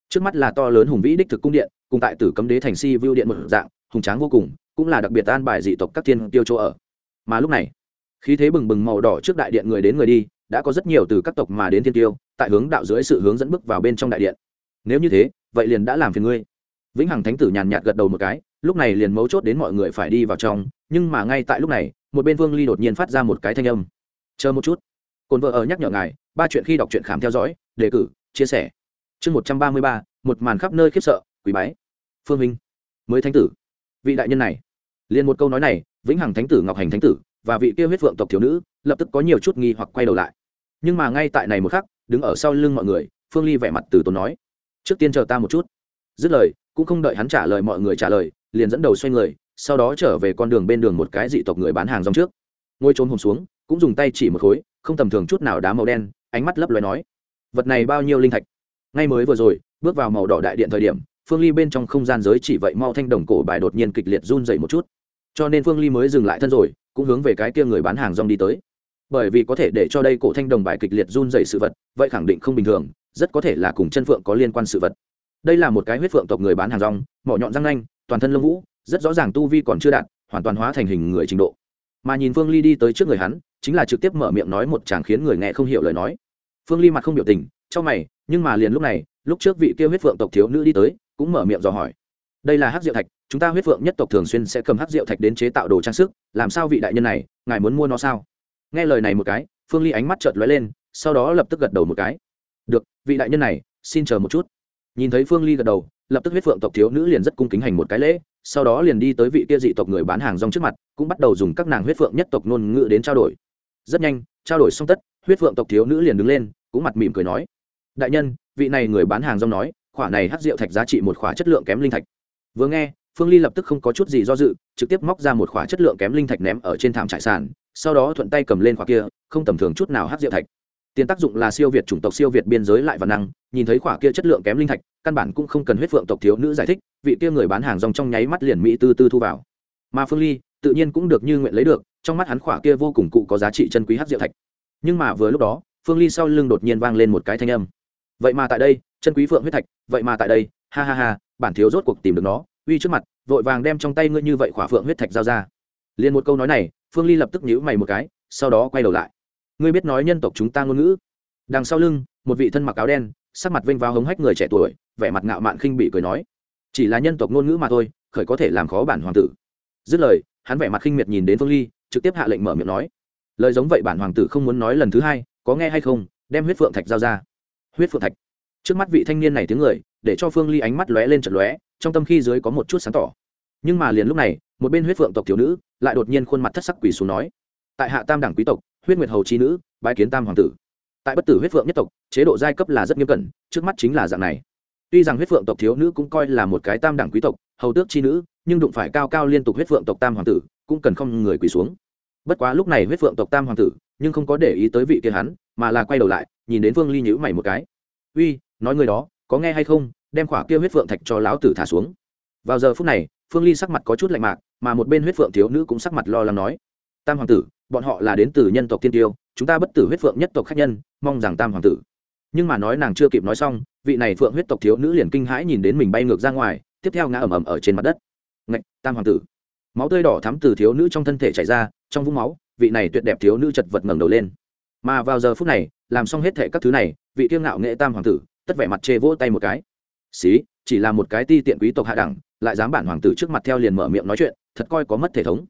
Trước mắt là to lớn hùng vĩ đích thực cung điện, cùng tại tử cấm đế thành si vưu điện một dạng hùng tráng vô cùng, cũng là đặc biệt an bài dị tộc các thiên tiêu chỗ ở. Mà lúc này, khí thế bừng bừng màu đỏ trước đại điện người đến người đi, đã có rất nhiều từ các tộc mà đến thiên tiêu, tại hướng đạo dưới sự hướng dẫn bước vào bên trong đại điện. Nếu như thế, vậy liền đã làm phiền ngươi. Vĩnh hằng thánh tử nhàn nhạt gật đầu một cái, lúc này liền mấu chốt đến mọi người phải đi vào trong, nhưng mà ngay tại lúc này, một bên vương ly đột nhiên phát ra một cái thanh âm. Chờ một chút cồn vợ ở nhắc nhở ngài, ba chuyện khi đọc truyện khám theo dõi, đề cử, chia sẻ. Chương một trăm ba mươi ba, một màn khắp nơi khiếp sợ quý bái. Phương minh, mới thánh tử vị đại nhân này. Liền một câu nói này, vĩnh hằng thánh tử, ngọc hành thánh tử và vị kia huyết vượng tộc thiếu nữ lập tức có nhiều chút nghi hoặc quay đầu lại. Nhưng mà ngay tại này một khắc, đứng ở sau lưng mọi người, phương ly vẻ mặt từ tốn nói, trước tiên chờ ta một chút. Dứt lời, cũng không đợi hắn trả lời mọi người trả lời, liền dẫn đầu xoay người, sau đó trở về con đường bên đường một cái dị tộc người bán hàng rong trước. Ngôi trốn hồn xuống, cũng dùng tay chỉ một khối, không tầm thường chút nào đá màu đen, ánh mắt lấp loài nói, vật này bao nhiêu linh thạch? Ngay mới vừa rồi, bước vào màu đỏ đại điện thời điểm phương ly bên trong không gian giới chỉ vậy mau thanh đồng cổ bài đột nhiên kịch liệt run dậy một chút. Cho nên phương ly mới dừng lại thân rồi, cũng hướng về cái kia người bán hàng rong đi tới. Bởi vì có thể để cho đây cổ thanh đồng bài kịch liệt run dậy sự vật, vậy khẳng định không bình thường, rất có thể là cùng chân phượng có liên quan sự vật. Đây là một cái huyết phượng tộc người bán hàng rong, mỏ nhọn răng nanh, toàn thân lông vũ, rất rõ ràng tu vi còn chưa đạt, hoàn toàn hóa thành hình người trình độ. Mà nhìn phương ly đi tới trước người hắn, chính là trực tiếp mở miệng nói một chàng khiến người nghe không hiểu lời nói. Phương ly mặt không biểu tình trong mày, nhưng mà liền lúc này, lúc trước vị kia huyết phượng tộc thiếu nữ đi tới cũng mở miệng dò hỏi. Đây là hát diệu thạch, chúng ta huyết phượng nhất tộc thường xuyên sẽ cầm hát diệu thạch đến chế tạo đồ trang sức, làm sao vị đại nhân này, ngài muốn mua nó sao? Nghe lời này một cái, phương ly ánh mắt chợt lóe lên, sau đó lập tức gật đầu một cái. Được, vị đại nhân này, xin chờ một chút. Nhìn thấy phương ly gật đầu, lập tức huyết phượng tộc thiếu nữ liền rất cung kính hành một cái lễ, sau đó liền đi tới vị kia dị tộc người bán hàng rong trước mặt, cũng bắt đầu dùng các nàng huyết phượng nhất tộc ngôn ngữ đến trao đổi. Rất nhanh, trao đổi xong tất, huyết phượng tộc thiếu nữ liền đứng lên, cũng mặt mỉm cười nói. Đại nhân, vị này người bán hàng rong nói khỏa này hát rượu thạch giá trị một khỏa chất lượng kém linh thạch. Vừa nghe, phương ly lập tức không có chút gì do dự, trực tiếp móc ra một khỏa chất lượng kém linh thạch ném ở trên thảm trải sàn, sau đó thuận tay cầm lên khỏa kia, không tầm thường chút nào hát rượu thạch. Tiền tác dụng là siêu việt chủng tộc siêu việt biên giới lại và năng, nhìn thấy khỏa kia chất lượng kém linh thạch, căn bản cũng không cần huyết phượng tộc thiếu nữ giải thích, vị kia người bán hàng dòng trong nháy mắt liền mỹ tư tư thu vào. Mà phương ly, tự nhiên cũng được như nguyện lấy được, trong mắt hắn khỏa kia vô cùng cụ có giá trị chân quý hát rượu thạch. Nhưng mà vừa lúc đó, phương ly sau lưng đột nhiên vang lên một cái thanh âm vậy mà tại đây, chân quý phượng huyết thạch, vậy mà tại đây, ha ha ha, bản thiếu rốt cuộc tìm được nó, uy trước mặt, vội vàng đem trong tay ngươi như vậy khỏa phượng huyết thạch giao ra. Liền một câu nói này, phương ly lập tức nhíu mày một cái, sau đó quay đầu lại. Ngươi biết nói nhân tộc chúng ta ngôn ngữ? Đằng sau lưng, một vị thân mặc áo đen, sắc mặt vênh vào hống hách người trẻ tuổi, vẻ mặt ngạo mạn khinh bị cười nói, chỉ là nhân tộc ngôn ngữ mà thôi, khởi có thể làm khó bản hoàng tử. Dứt lời, hắn vẻ mặt khinh miệt nhìn đến phương ly, trực tiếp hạ lệnh mở miệng nói, lời giống vậy bản hoàng tử không muốn nói lần thứ hai, có nghe hay không, đem huyết phượng thạch giao ra huyết phượng thạch. Trước mắt vị thanh niên này tiếng người, để cho phương ly ánh mắt lóe lên trận lóe, trong tâm khi dưới có một chút sáng tỏ. Nhưng mà liền lúc này, một bên huyết phượng tộc thiếu nữ, lại đột nhiên khuôn mặt thất sắc quỳ xuống nói, tại hạ tam đẳng quý tộc, huyết nguyệt hầu chi nữ, bái kiến tam hoàng tử. Tại bất tử huyết phượng nhất tộc, chế độ giai cấp là rất nghiêm cẩn, trước mắt chính là dạng này. Tuy rằng huyết phượng tộc thiếu nữ cũng coi là một cái tam đẳng quý tộc, hầu tước chi nữ, nhưng đụng phải cao cao liên tục huyết phượng tộc tam hoàng tử, cũng cần không người quỳ xuống bất quá lúc này huyết phượng tộc tam hoàng tử, nhưng không có để ý tới vị kia hắn, mà là quay đầu lại, nhìn đến vương ly nhữ mày một cái. Uy, nói người đó, có nghe hay không? Đem khỏa kia huyết phượng thạch cho lão tử thả xuống. Vào giờ phút này, phương ly sắc mặt có chút lạnh mạc, mà một bên huyết phượng thiếu nữ cũng sắc mặt lo lắng nói, tam hoàng tử, bọn họ là đến từ nhân tộc tiên tiêu, chúng ta bất tử huyết phượng nhất tộc khách nhân, mong rằng tam hoàng tử. Nhưng mà nói nàng chưa kịp nói xong, vị này phượng huyết tộc thiếu nữ liền kinh hãi nhìn đến mình bay ngược ra ngoài, tiếp theo ngã ầm ầm ở trên mặt đất. Ngạch, tam hoàng tử. Máu tươi đỏ thắm từ thiếu nữ trong thân thể chảy ra trong vũng máu, vị này tuyệt đẹp thiếu nữ chật vật ngẩng đầu lên. Mà vào giờ phút này, làm xong hết thệ các thứ này, vị kiêng ngạo nghệ tam hoàng tử, tất vẻ mặt chê vỗ tay một cái. Xí, chỉ là một cái ti tiện quý tộc hạ đẳng, lại dám bản hoàng tử trước mặt theo liền mở miệng nói chuyện, thật coi có mất thể thống.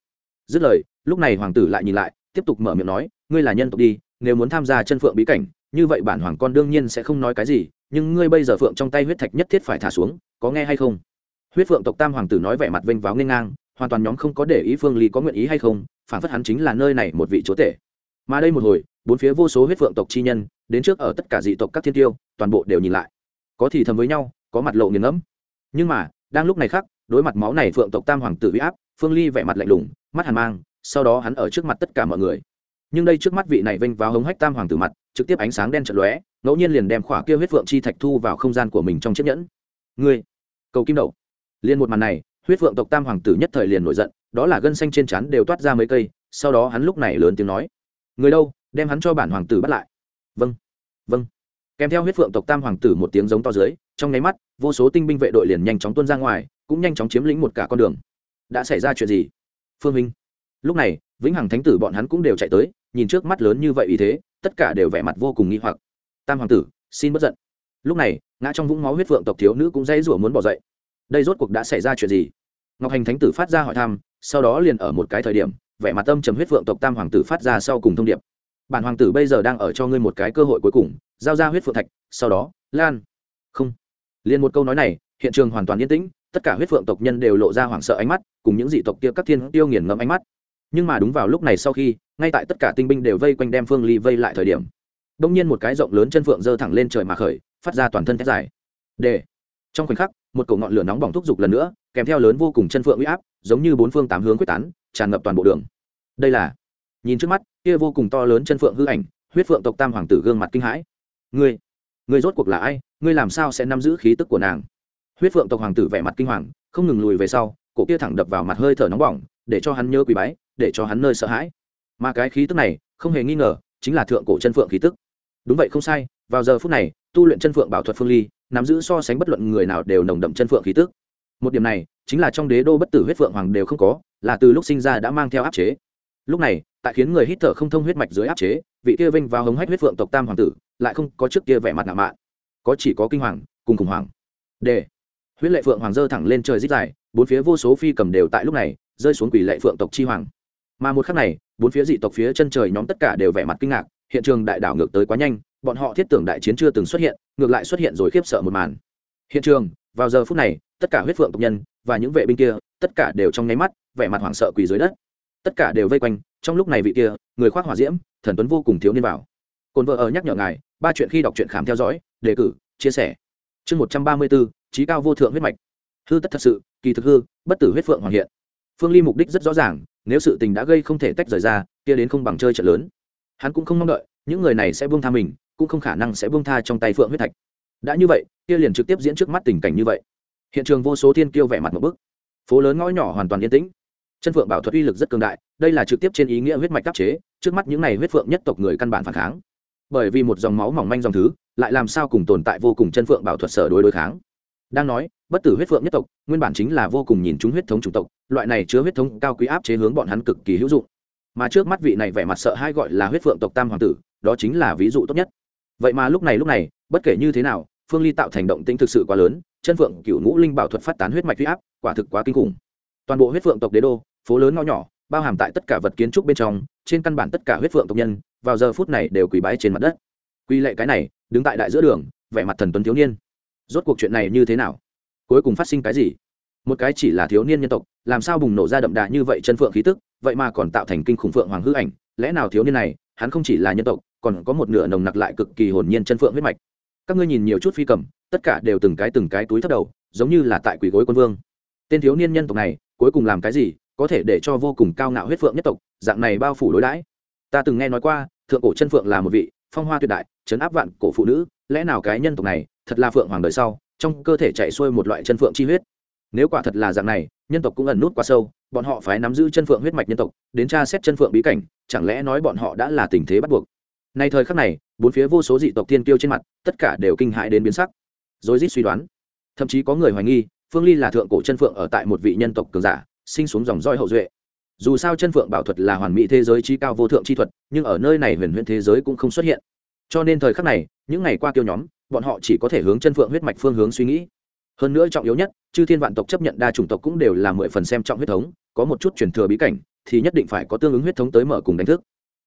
Dứt lời, lúc này hoàng tử lại nhìn lại, tiếp tục mở miệng nói, ngươi là nhân tộc đi, nếu muốn tham gia chân phượng bí cảnh, như vậy bản hoàng con đương nhiên sẽ không nói cái gì, nhưng ngươi bây giờ phượng trong tay huyết thạch nhất thiết phải thả xuống, có nghe hay không? Huyết phượng tộc tam hoàng tử nói vẻ mặt vênh váo nghênh ngang, hoàn toàn nhóm không có để ý phương ly có nguyện ý hay không phản phất hắn chính là nơi này một vị chúa tể. Mà đây một hồi, bốn phía vô số huyết phượng tộc chi nhân, đến trước ở tất cả dị tộc các thiên tiêu, toàn bộ đều nhìn lại. Có thì thầm với nhau, có mặt lộ nghiền ngẫm. Nhưng mà, đang lúc này khác, đối mặt máu này phượng tộc tam hoàng tử huy áp, phương ly vẻ mặt lạnh lùng, mắt hàn mang, sau đó hắn ở trước mặt tất cả mọi người. Nhưng đây trước mắt vị này vênh vào hống hách tam hoàng tử mặt, trực tiếp ánh sáng đen trận lóe, ngẫu nhiên liền đem khỏa kia huyết phượng chi thạch thu vào không gian của mình trong chiếc nhẫn. Ngươi, cầu kim đậu. Liên một màn này, huyết phượng tộc tam hoàng tử nhất thời liền nổi giận đó là gân xanh trên chắn đều toát ra mấy cây, sau đó hắn lúc này lớn tiếng nói, người đâu, đem hắn cho bản hoàng tử bắt lại. Vâng vâng. Kèm theo huyết phượng tộc tam hoàng tử một tiếng giống to dưới, trong nháy mắt, vô số tinh binh vệ đội liền nhanh chóng tuôn ra ngoài, cũng nhanh chóng chiếm lĩnh một cả con đường. Đã xảy ra chuyện gì? Phương minh. Lúc này, vĩnh hằng thánh tử bọn hắn cũng đều chạy tới, nhìn trước mắt lớn như vậy ý thế, tất cả đều vẻ mặt vô cùng nghi hoặc. Tam hoàng tử, xin bất giận. Lúc này, ngã trong vũng máu huyết phượng tộc thiếu nữ cũng dãy rủa muốn bỏ dậy. Đây rốt cuộc đã xảy ra chuyện gì? Ngọc hành thánh tử phát ra hỏi thăm sau đó liền ở một cái thời điểm, vẻ mặt tâm trầm huyết phượng tộc tam hoàng tử phát ra sau cùng thông điệp. Bản hoàng tử bây giờ đang ở cho ngươi một cái cơ hội cuối cùng, giao ra huyết phượng thạch, sau đó, lan. Không. Liền một câu nói này, hiện trường hoàn toàn yên tĩnh, tất cả huyết phượng tộc nhân đều lộ ra hoảng sợ ánh mắt, cùng những dị tộc kia các thiên tiêu nghiền ngẫm ánh mắt. Nhưng mà đúng vào lúc này sau khi, ngay tại tất cả tinh binh đều vây quanh đem phương ly vây lại thời điểm đông nhiên một cái rộng lớn chân phượng giơ thẳng lên trời mà khởi, phát ra toàn thân thét dài. Để. Trong khoảnh khắc một cổ ngọn lửa nóng bỏng thúc giục lần nữa, kèm theo lớn vô cùng chân phượng uy áp, giống như bốn phương tám hướng quyết tán, tràn ngập toàn bộ đường. Đây là, nhìn trước mắt, kia vô cùng to lớn chân phượng hư ảnh, huyết phượng tộc tam hoàng tử gương mặt kinh hãi. Ngươi ngươi rốt cuộc là ai? Ngươi làm sao sẽ nắm giữ khí tức của nàng? Huyết phượng tộc hoàng tử vẻ mặt kinh hoàng, không ngừng lùi về sau, cổ kia thẳng đập vào mặt hơi thở nóng bỏng, để cho hắn nhớ quỳ bái, để cho hắn nơi sợ hãi. Mà cái khí tức này, không hề nghi ngờ, chính là thượng cổ chân phượng khí tức. Đúng vậy không sai, vào giờ phút này, tu luyện chân phượng bảo thuật phương ly nắm giữ so sánh bất luận người nào đều nồng đậm chân phượng khí tức. Một điểm này, chính là trong đế đô bất tử huyết phượng hoàng đều không có, là từ lúc sinh ra đã mang theo áp chế. Lúc này, tại khiến người hít thở không thông huyết mạch dưới áp chế, vị kia vinh vào hống hách huyết phượng tộc tam hoàng tử, lại không có trước kia vẻ mặt ngạo mạn. Có chỉ có kinh hoàng, cùng khủng hoảng. D huyết lệ phượng hoàng dơ thẳng lên trời rít dài, bốn phía vô số phi cầm đều tại lúc này, rơi xuống quỷ lệ phượng tộc chi hoàng. Mà một khắc này, bốn phía dị tộc phía chân trời nhóm tất cả đều vẻ mặt kinh ngạc, hiện trường đại đảo ngược tới quá nhanh bọn họ thiết tưởng đại chiến chưa từng xuất hiện, ngược lại xuất hiện rồi khiếp sợ một màn. Hiện trường, vào giờ phút này, tất cả huyết phượng tộc nhân và những vệ binh kia, tất cả đều trong nháy mắt, vẻ mặt hoảng sợ quỳ dưới đất. Tất cả đều vây quanh, trong lúc này vị kia, người khoác hỏa diễm, thần tuấn vô cùng thiếu niên vào cồn vợ ở nhắc nhở ngài, ba chuyện khi đọc truyện khám theo dõi, đề cử, chia sẻ. Chương một trăm ba mươi bốn trí cao vô thượng huyết mạch. Hư tất thật sự, kỳ thực hư, bất tử huyết phượng hoàn hiện. Phương ly mục đích rất rõ ràng, nếu sự tình đã gây không thể tách rời ra, kia đến không bằng chơi trận lớn. Hắn cũng không mong đợi, những người này sẽ buông tha mình cũng không khả năng sẽ buông tha trong tay phượng huyết thạch. Đã như vậy, kia liền trực tiếp diễn trước mắt tình cảnh như vậy. Hiện trường vô số thiên kiêu vẻ mặt một bức. Phố lớn ngõ nhỏ hoàn toàn yên tĩnh. Chân phượng bảo thuật uy lực rất cường đại, đây là trực tiếp trên ý nghĩa huyết mạch đắc chế, trước mắt những này huyết phượng nhất tộc người căn bản phản kháng. Bởi vì một dòng máu mỏng manh dòng thứ, lại làm sao cùng tồn tại vô cùng chân phượng bảo thuật sở đối đối kháng. Đang nói, bất tử huyết phượng nhất tộc, nguyên bản chính là vô cùng nhìn chúng huyết thống chủng tộc, loại này chứa huyết thống cao quý áp chế hướng bọn hắn cực kỳ hữu dụng. Mà trước mắt vị này vẻ mặt sợ hai gọi là huyết phượng tộc tam hoàng tử, đó chính là ví dụ tốt nhất vậy mà lúc này lúc này, bất kể như thế nào, phương ly tạo thành động tĩnh thực sự quá lớn, chân phượng cựu ngũ linh bảo thuật phát tán huyết mạch huy áp, quả thực quá kinh khủng. Toàn bộ huyết phượng tộc đế đô, phố lớn ngõ nhỏ, bao hàm tại tất cả vật kiến trúc bên trong, trên căn bản tất cả huyết phượng tộc nhân, vào giờ phút này đều quỳ bái trên mặt đất. Quy lệ cái này, đứng tại đại giữa đường, vẻ mặt thần tuấn thiếu niên. Rốt cuộc chuyện này như thế nào? Cuối cùng phát sinh cái gì? Một cái chỉ là thiếu niên nhân tộc, làm sao bùng nổ ra đậm đà như vậy chân phượng khí tức, vậy mà còn tạo thành kinh khủng phượng hoàng hư ảnh, lẽ nào thiếu niên này hắn không chỉ là nhân tộc, còn có một nửa nồng nặc lại cực kỳ hồn nhiên chân phượng huyết mạch. Các ngươi nhìn nhiều chút phi cầm, tất cả đều từng cái từng cái túi thấp đầu, giống như là tại quỷ gối quân vương. Tên thiếu niên nhân tộc này, cuối cùng làm cái gì, có thể để cho vô cùng cao ngạo huyết phượng nhất tộc, dạng này bao phủ đối đãi. Ta từng nghe nói qua, thượng cổ chân phượng là một vị, phong hoa tuyệt đại chấn áp vạn cổ phụ nữ, lẽ nào cái nhân tộc này, thật là phượng hoàng đời sau, trong cơ thể chạy xuôi một loại chân phượng chi huyết? Nếu quả thật là dạng này, nhân tộc cũng ẩn nút quá sâu, bọn họ phải nắm giữ chân phượng huyết mạch nhân tộc, đến tra xét chân phượng bí cảnh chẳng lẽ nói bọn họ đã là tình thế bắt buộc? Nay thời khắc này, bốn phía vô số dị tộc tiên kiêu trên mặt, tất cả đều kinh hãi đến biến sắc. Rồi rít suy đoán, thậm chí có người hoài nghi, phương ly là thượng cổ chân phượng ở tại một vị nhân tộc cường giả, sinh xuống dòng roi hậu duệ. Dù sao chân phượng bảo thuật là hoàn mỹ thế giới chi cao vô thượng chi thuật, nhưng ở nơi này huyền huyền thế giới cũng không xuất hiện. Cho nên thời khắc này, những ngày qua kiêu nhóm, bọn họ chỉ có thể hướng chân phượng huyết mạch phương hướng suy nghĩ. Hơn nữa trọng yếu nhất, chư thiên vạn tộc chấp nhận đa chủng tộc cũng đều là mười phần xem trọng huyết thống, có một chút truyền thừa bí cảnh thì nhất định phải có tương ứng huyết thống tới mở cùng đánh thức.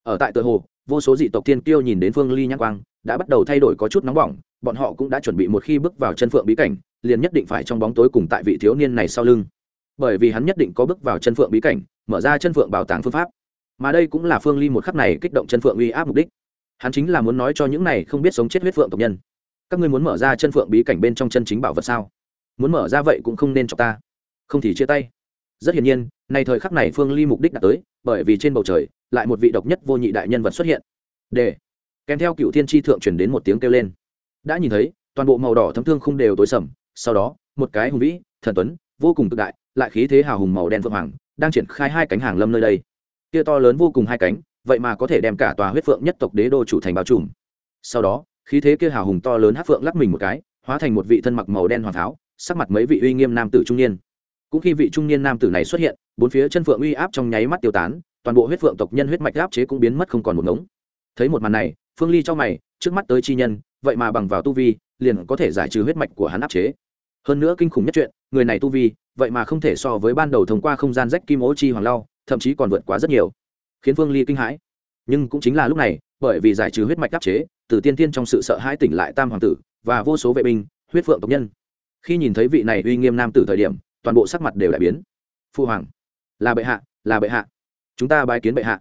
Ở tại tự hồ, vô số dị tộc tiên kiêu nhìn đến phương ly nhãn quang, đã bắt đầu thay đổi có chút nóng bỏng, bọn họ cũng đã chuẩn bị một khi bước vào chân phượng bí cảnh, liền nhất định phải trong bóng tối cùng tại vị thiếu niên này sau lưng. Bởi vì hắn nhất định có bước vào chân phượng bí cảnh, mở ra chân phượng bảo tàng phương pháp. Mà đây cũng là phương ly một khắc này kích động chân phượng uy áp mục đích. Hắn chính là muốn nói cho những này không biết sống chết huyết phượng tộc nhân. Các ngươi muốn mở ra chân phượng bí cảnh bên trong chân chính bảo vật sao? Muốn mở ra vậy cũng không nên cho ta. Không thì chia tay rất hiển nhiên, nay thời khắc này phương ly mục đích đã tới, bởi vì trên bầu trời, lại một vị độc nhất vô nhị đại nhân vật xuất hiện. Để, kèm theo cựu thiên tri thượng chuyển đến một tiếng kêu lên. Đã nhìn thấy, toàn bộ màu đỏ thấm thương không đều tối sầm, sau đó, một cái hùng vĩ, thần tuấn, vô cùng cực đại, lại khí thế hào hùng màu đen phượng hoàng, đang triển khai hai cánh hàng lâm nơi đây. Kia to lớn vô cùng hai cánh, vậy mà có thể đem cả tòa huyết phượng nhất tộc đế đô chủ thành bao trùm. Sau đó, khí thế kia hào hùng to lớn hát phượng lắc mình một cái, hóa thành một vị thân mặc màu đen hoàng tháo sắc mặt mấy vị uy nghiêm nam tử trung niên cũng khi vị trung niên nam tử này xuất hiện, bốn phía chân phượng uy áp trong nháy mắt tiêu tán, toàn bộ huyết phượng tộc nhân huyết mạch áp chế cũng biến mất không còn một ngống. Thấy một màn này, phương ly cho mày, trước mắt tới chi nhân, vậy mà bằng vào tu vi, liền có thể giải trừ huyết mạch của hắn áp chế. Hơn nữa kinh khủng nhất chuyện, người này tu vi, vậy mà không thể so với ban đầu thông qua không gian rách kim ố chi hoàng lau thậm chí còn vượt quá rất nhiều. Khiến phương ly kinh hãi. Nhưng cũng chính là lúc này, bởi vì giải trừ huyết mạch áp chế, từ tiên tiên trong sự sợ hãi tỉnh lại tam hoàng tử và vô số vệ binh, huyết phượng tộc nhân. Khi nhìn thấy vị này uy nghiêm nam tử thời điểm toàn bộ sắc mặt đều đại biến. Phu hoàng, là bệ hạ, là bệ hạ. Chúng ta bài kiến bệ hạ.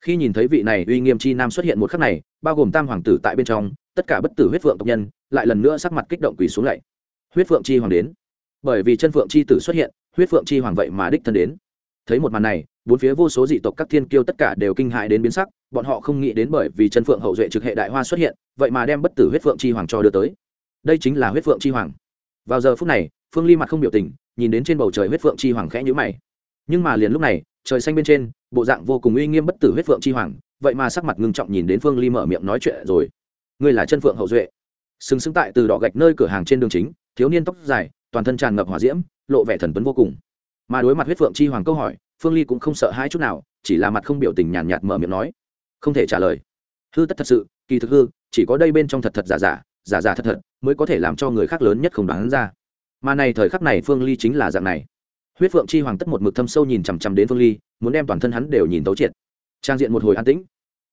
Khi nhìn thấy vị này uy nghiêm chi nam xuất hiện một khắc này, bao gồm tam hoàng tử tại bên trong, tất cả bất tử huyết phượng tộc nhân, lại lần nữa sắc mặt kích động quỳ xuống lạy. Huyết phượng chi hoàng đến. Bởi vì chân phượng chi tử xuất hiện, huyết phượng chi hoàng vậy mà đích thân đến. Thấy một màn này, bốn phía vô số dị tộc các thiên kiêu tất cả đều kinh hại đến biến sắc, bọn họ không nghĩ đến bởi vì chân phượng hậu duệ trực hệ đại hoa xuất hiện, vậy mà đem bất tử huyết phượng chi hoàng cho đưa tới. Đây chính là huyết phượng chi hoàng. Vào giờ phút này, phương ly mặt không biểu tình nhìn đến trên bầu trời huyết phượng chi hoàng khẽ nhíu mày. Nhưng mà liền lúc này, trời xanh bên trên, bộ dạng vô cùng uy nghiêm bất tử huyết phượng chi hoàng, vậy mà sắc mặt ngưng trọng nhìn đến phương ly mở miệng nói chuyện rồi. Ngươi là chân phượng hậu duệ. Sừng sững tại từ đỏ gạch nơi cửa hàng trên đường chính, thiếu niên tóc dài, toàn thân tràn ngập hỏa diễm, lộ vẻ thần tuấn vô cùng. Mà đối mặt huyết phượng chi hoàng câu hỏi, phương ly cũng không sợ hãi chút nào, chỉ là mặt không biểu tình nhàn nhạt mở miệng nói. Không thể trả lời. Hư tất thật sự, kỳ thực hư, chỉ có đây bên trong thật thật giả giả giả giả thật thật, mới có thể làm cho người khác lớn nhất không đoán ra mà này thời khắc này phương ly chính là dạng này. Huyết phượng chi hoàng tất một mực thâm sâu nhìn chằm chằm đến phương ly, muốn đem toàn thân hắn đều nhìn tấu triệt. Trang diện một hồi an tĩnh.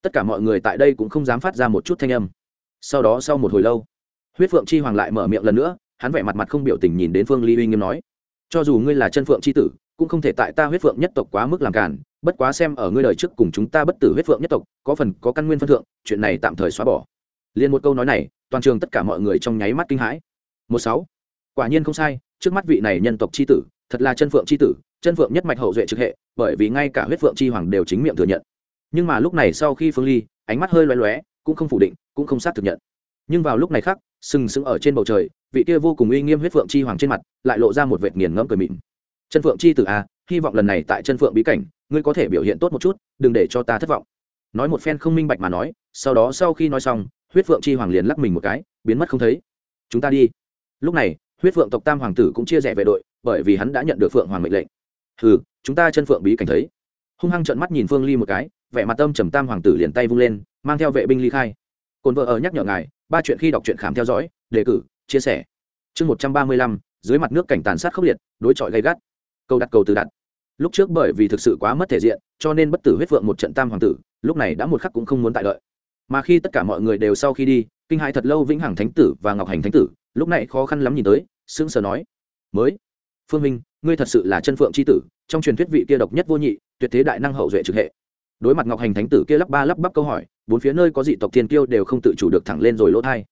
Tất cả mọi người tại đây cũng không dám phát ra một chút thanh âm. Sau đó sau một hồi lâu, huyết phượng chi hoàng lại mở miệng lần nữa, hắn vẻ mặt mặt không biểu tình nhìn đến phương ly uy nghiêm nói, cho dù ngươi là chân phượng chi tử, cũng không thể tại ta huyết phượng nhất tộc quá mức làm cản bất quá xem ở ngươi đời trước cùng chúng ta bất tử huyết phượng nhất tộc, có phần có căn nguyên phân thượng, chuyện này tạm thời xóa bỏ. Liền một câu nói này, toàn trường tất cả mọi người trong nháy mắt kinh hãi. Một sáu quả nhiên không sai, trước mắt vị này nhân tộc chi tử, thật là chân phượng chi tử, chân phượng nhất mạch hậu duệ trực hệ, bởi vì ngay cả huyết phượng chi hoàng đều chính miệng thừa nhận. Nhưng mà lúc này sau khi phương ly, ánh mắt hơi loé loé cũng không phủ định, cũng không xác thực nhận. Nhưng vào lúc này khác, sừng sững ở trên bầu trời, vị kia vô cùng uy nghiêm huyết phượng chi hoàng trên mặt, lại lộ ra một vệt nghiền ngẫm cười mịn. Chân phượng chi tử a hy vọng lần này tại chân phượng bí cảnh, ngươi có thể biểu hiện tốt một chút, đừng để cho ta thất vọng. Nói một phen không minh bạch mà nói, sau đó sau khi nói xong, huyết phượng chi hoàng liền lắc mình một cái, biến mất không thấy. Chúng ta đi. Lúc này huyết phượng tộc tam hoàng tử cũng chia rẽ về đội, bởi vì hắn đã nhận được phượng hoàng mệnh lệnh. Hừ, chúng ta chân phượng bí cảnh thấy. Hung hăng trợn mắt nhìn phương ly một cái, vẻ mặt tâm trầm tam hoàng tử liền tay vung lên, mang theo vệ binh ly khai. Cồn vợ ở nhắc nhở ngài, ba chuyện khi đọc truyện khám theo dõi, đề cử, chia sẻ. Chương một trăm ba mươi lăm, dưới mặt nước cảnh tàn sát khốc liệt, đối chọi gay gắt. Câu đặt cầu từ đặt. Lúc trước bởi vì thực sự quá mất thể diện, cho nên bất tử huyết vượng một trận tam hoàng tử, lúc này đã một khắc cũng không muốn tại đợi. Mà khi tất cả mọi người đều sau khi đi, kinh hại thật lâu vĩnh hằng thánh tử và ngọc hành thánh tử lúc này khó khăn lắm nhìn tới, sững sờ nói, mới, phương minh, ngươi thật sự là chân phượng c h i tử, trong truyền thuyết vị kia độc nhất vô nhị, tuyệt thế đại năng hậu duệ trực hệ. Đối mặt ngọc hành thánh tử kia lắp ba lắp bắp câu hỏi, bốn phía nơi có dị tộc thiên kiêu đều không tự chủ được thẳng lên rồi lỗ thai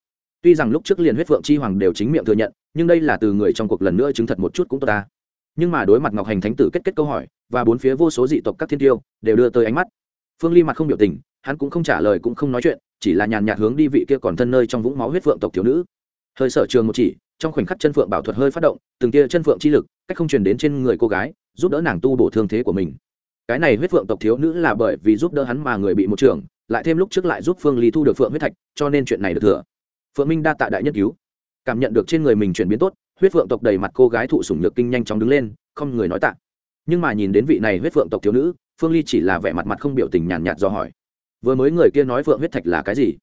tuy rằng lúc trước liền huyết phượng chi hoàng đều chính miệng thừa nhận, nhưng đây là từ người trong cuộc lần nữa chứng thật một chút cũng tốt ta. Nhưng mà đối mặt ngọc hành thánh tử kết kết câu hỏi, và bốn phía vô số dị tộc các thiên tiêu đều đưa tới ánh mắt. Phương ly mặt không biểu tình, hắn cũng không trả lời cũng không nói chuyện, chỉ là nhàn nhạt hướng đi vị kia còn thân nơi trong vũng máu huyết phượng tộc thiếu nữ hơi sở trường một chỉ, trong khoảnh khắc chân phượng bảo thuật hơi phát động, từng tia chân phượng chi lực, cách không truyền đến trên người cô gái, giúp đỡ nàng tu bổ thương thế của mình. Cái này huyết phượng tộc thiếu nữ là bởi vì giúp đỡ hắn mà người bị một trường lại thêm lúc trước lại giúp phương lý thu được phượng huyết thạch, cho nên chuyện này được thừa. Phượng minh đa tạ đại nhất cứu. Cảm nhận được trên người mình chuyển biến tốt, huyết phượng tộc đầy mặt cô gái thụ sủng nhược kinh nhanh chóng đứng lên, không người nói tạ. Nhưng mà nhìn đến vị này huyết phượng tộc thiếu nữ, phương ly chỉ là vẻ mặt mặt không biểu tình nhàn nhạt do hỏi. Vừa mới người kia nói phượng huyết thạch là cái gì?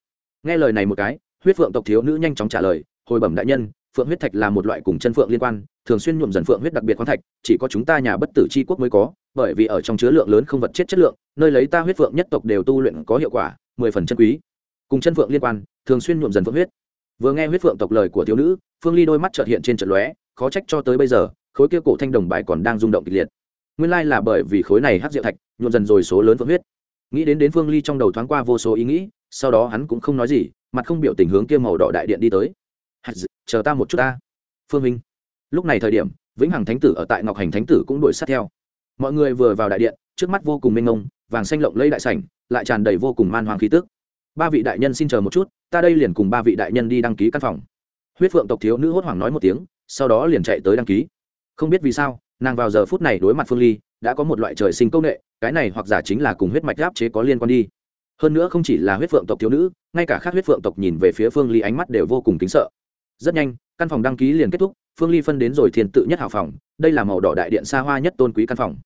Nghe lời này một cái, huyết phượng tộc thiếu nữ nhanh chóng trả lời hồi bẩm đại nhân, phượng huyết thạch là một loại cùng chân phượng liên quan, thường xuyên nhuộm dần phượng huyết đặc biệt khoáng thạch, chỉ có chúng ta nhà bất tử c h i quốc mới có, bởi vì ở trong chứa lượng lớn không vật chết chất lượng, nơi lấy ta huyết phượng nhất tộc đều tu luyện có hiệu quả, mười phần chân quý. Cùng chân phượng liên quan, thường xuyên nhuộm dần phượng huyết. Vừa nghe huyết phượng tộc lời của thiếu nữ, phương ly đôi mắt trợt hiện trên trận lóe, khó trách cho tới bây giờ, khối kia cổ thanh đồng bài còn đang rung động kịch liệt. Nguyên lai là bởi vì khối này hát diệu thạch, nhuộm dần rồi số lớn phượng huyết. Nghĩ đến đến phương ly trong đầu thoáng qua vô số ý nghĩ, sau đó hắn cũng không nói gì, mặt không biểu tình hướng kia màu đỏ đại điện đi tới chờ ta một chút ta. Phương minh. Lúc này thời điểm, vĩnh hằng thánh tử ở tại ngọc hành thánh tử cũng đuổi sát theo. Mọi người vừa vào đại điện, trước mắt vô cùng mênh mông, vàng xanh lộng lấy đại sảnh, lại tràn đầy vô cùng man hoàng khí tức. Ba vị đại nhân xin chờ một chút, ta đây liền cùng ba vị đại nhân đi đăng ký căn phòng. Huyết phượng tộc thiếu nữ hốt hoảng nói một tiếng, sau đó liền chạy tới đăng ký. Không biết vì sao, nàng vào giờ phút này đối mặt phương ly, đã có một loại trời sinh công nghệ, cái này hoặc giả chính là cùng huyết mạch áp chế có liên quan đi. Hơn nữa không chỉ là huyết phượng tộc thiếu nữ, ngay cả khác huyết phượng tộc nhìn về phía phương ly ánh mắt đều vô cùng kính sợ rất nhanh, căn phòng đăng ký liền kết thúc, phương ly phân đến rồi thiên tự nhất hào phòng, đây là màu đỏ đại điện xa hoa nhất tôn quý căn phòng.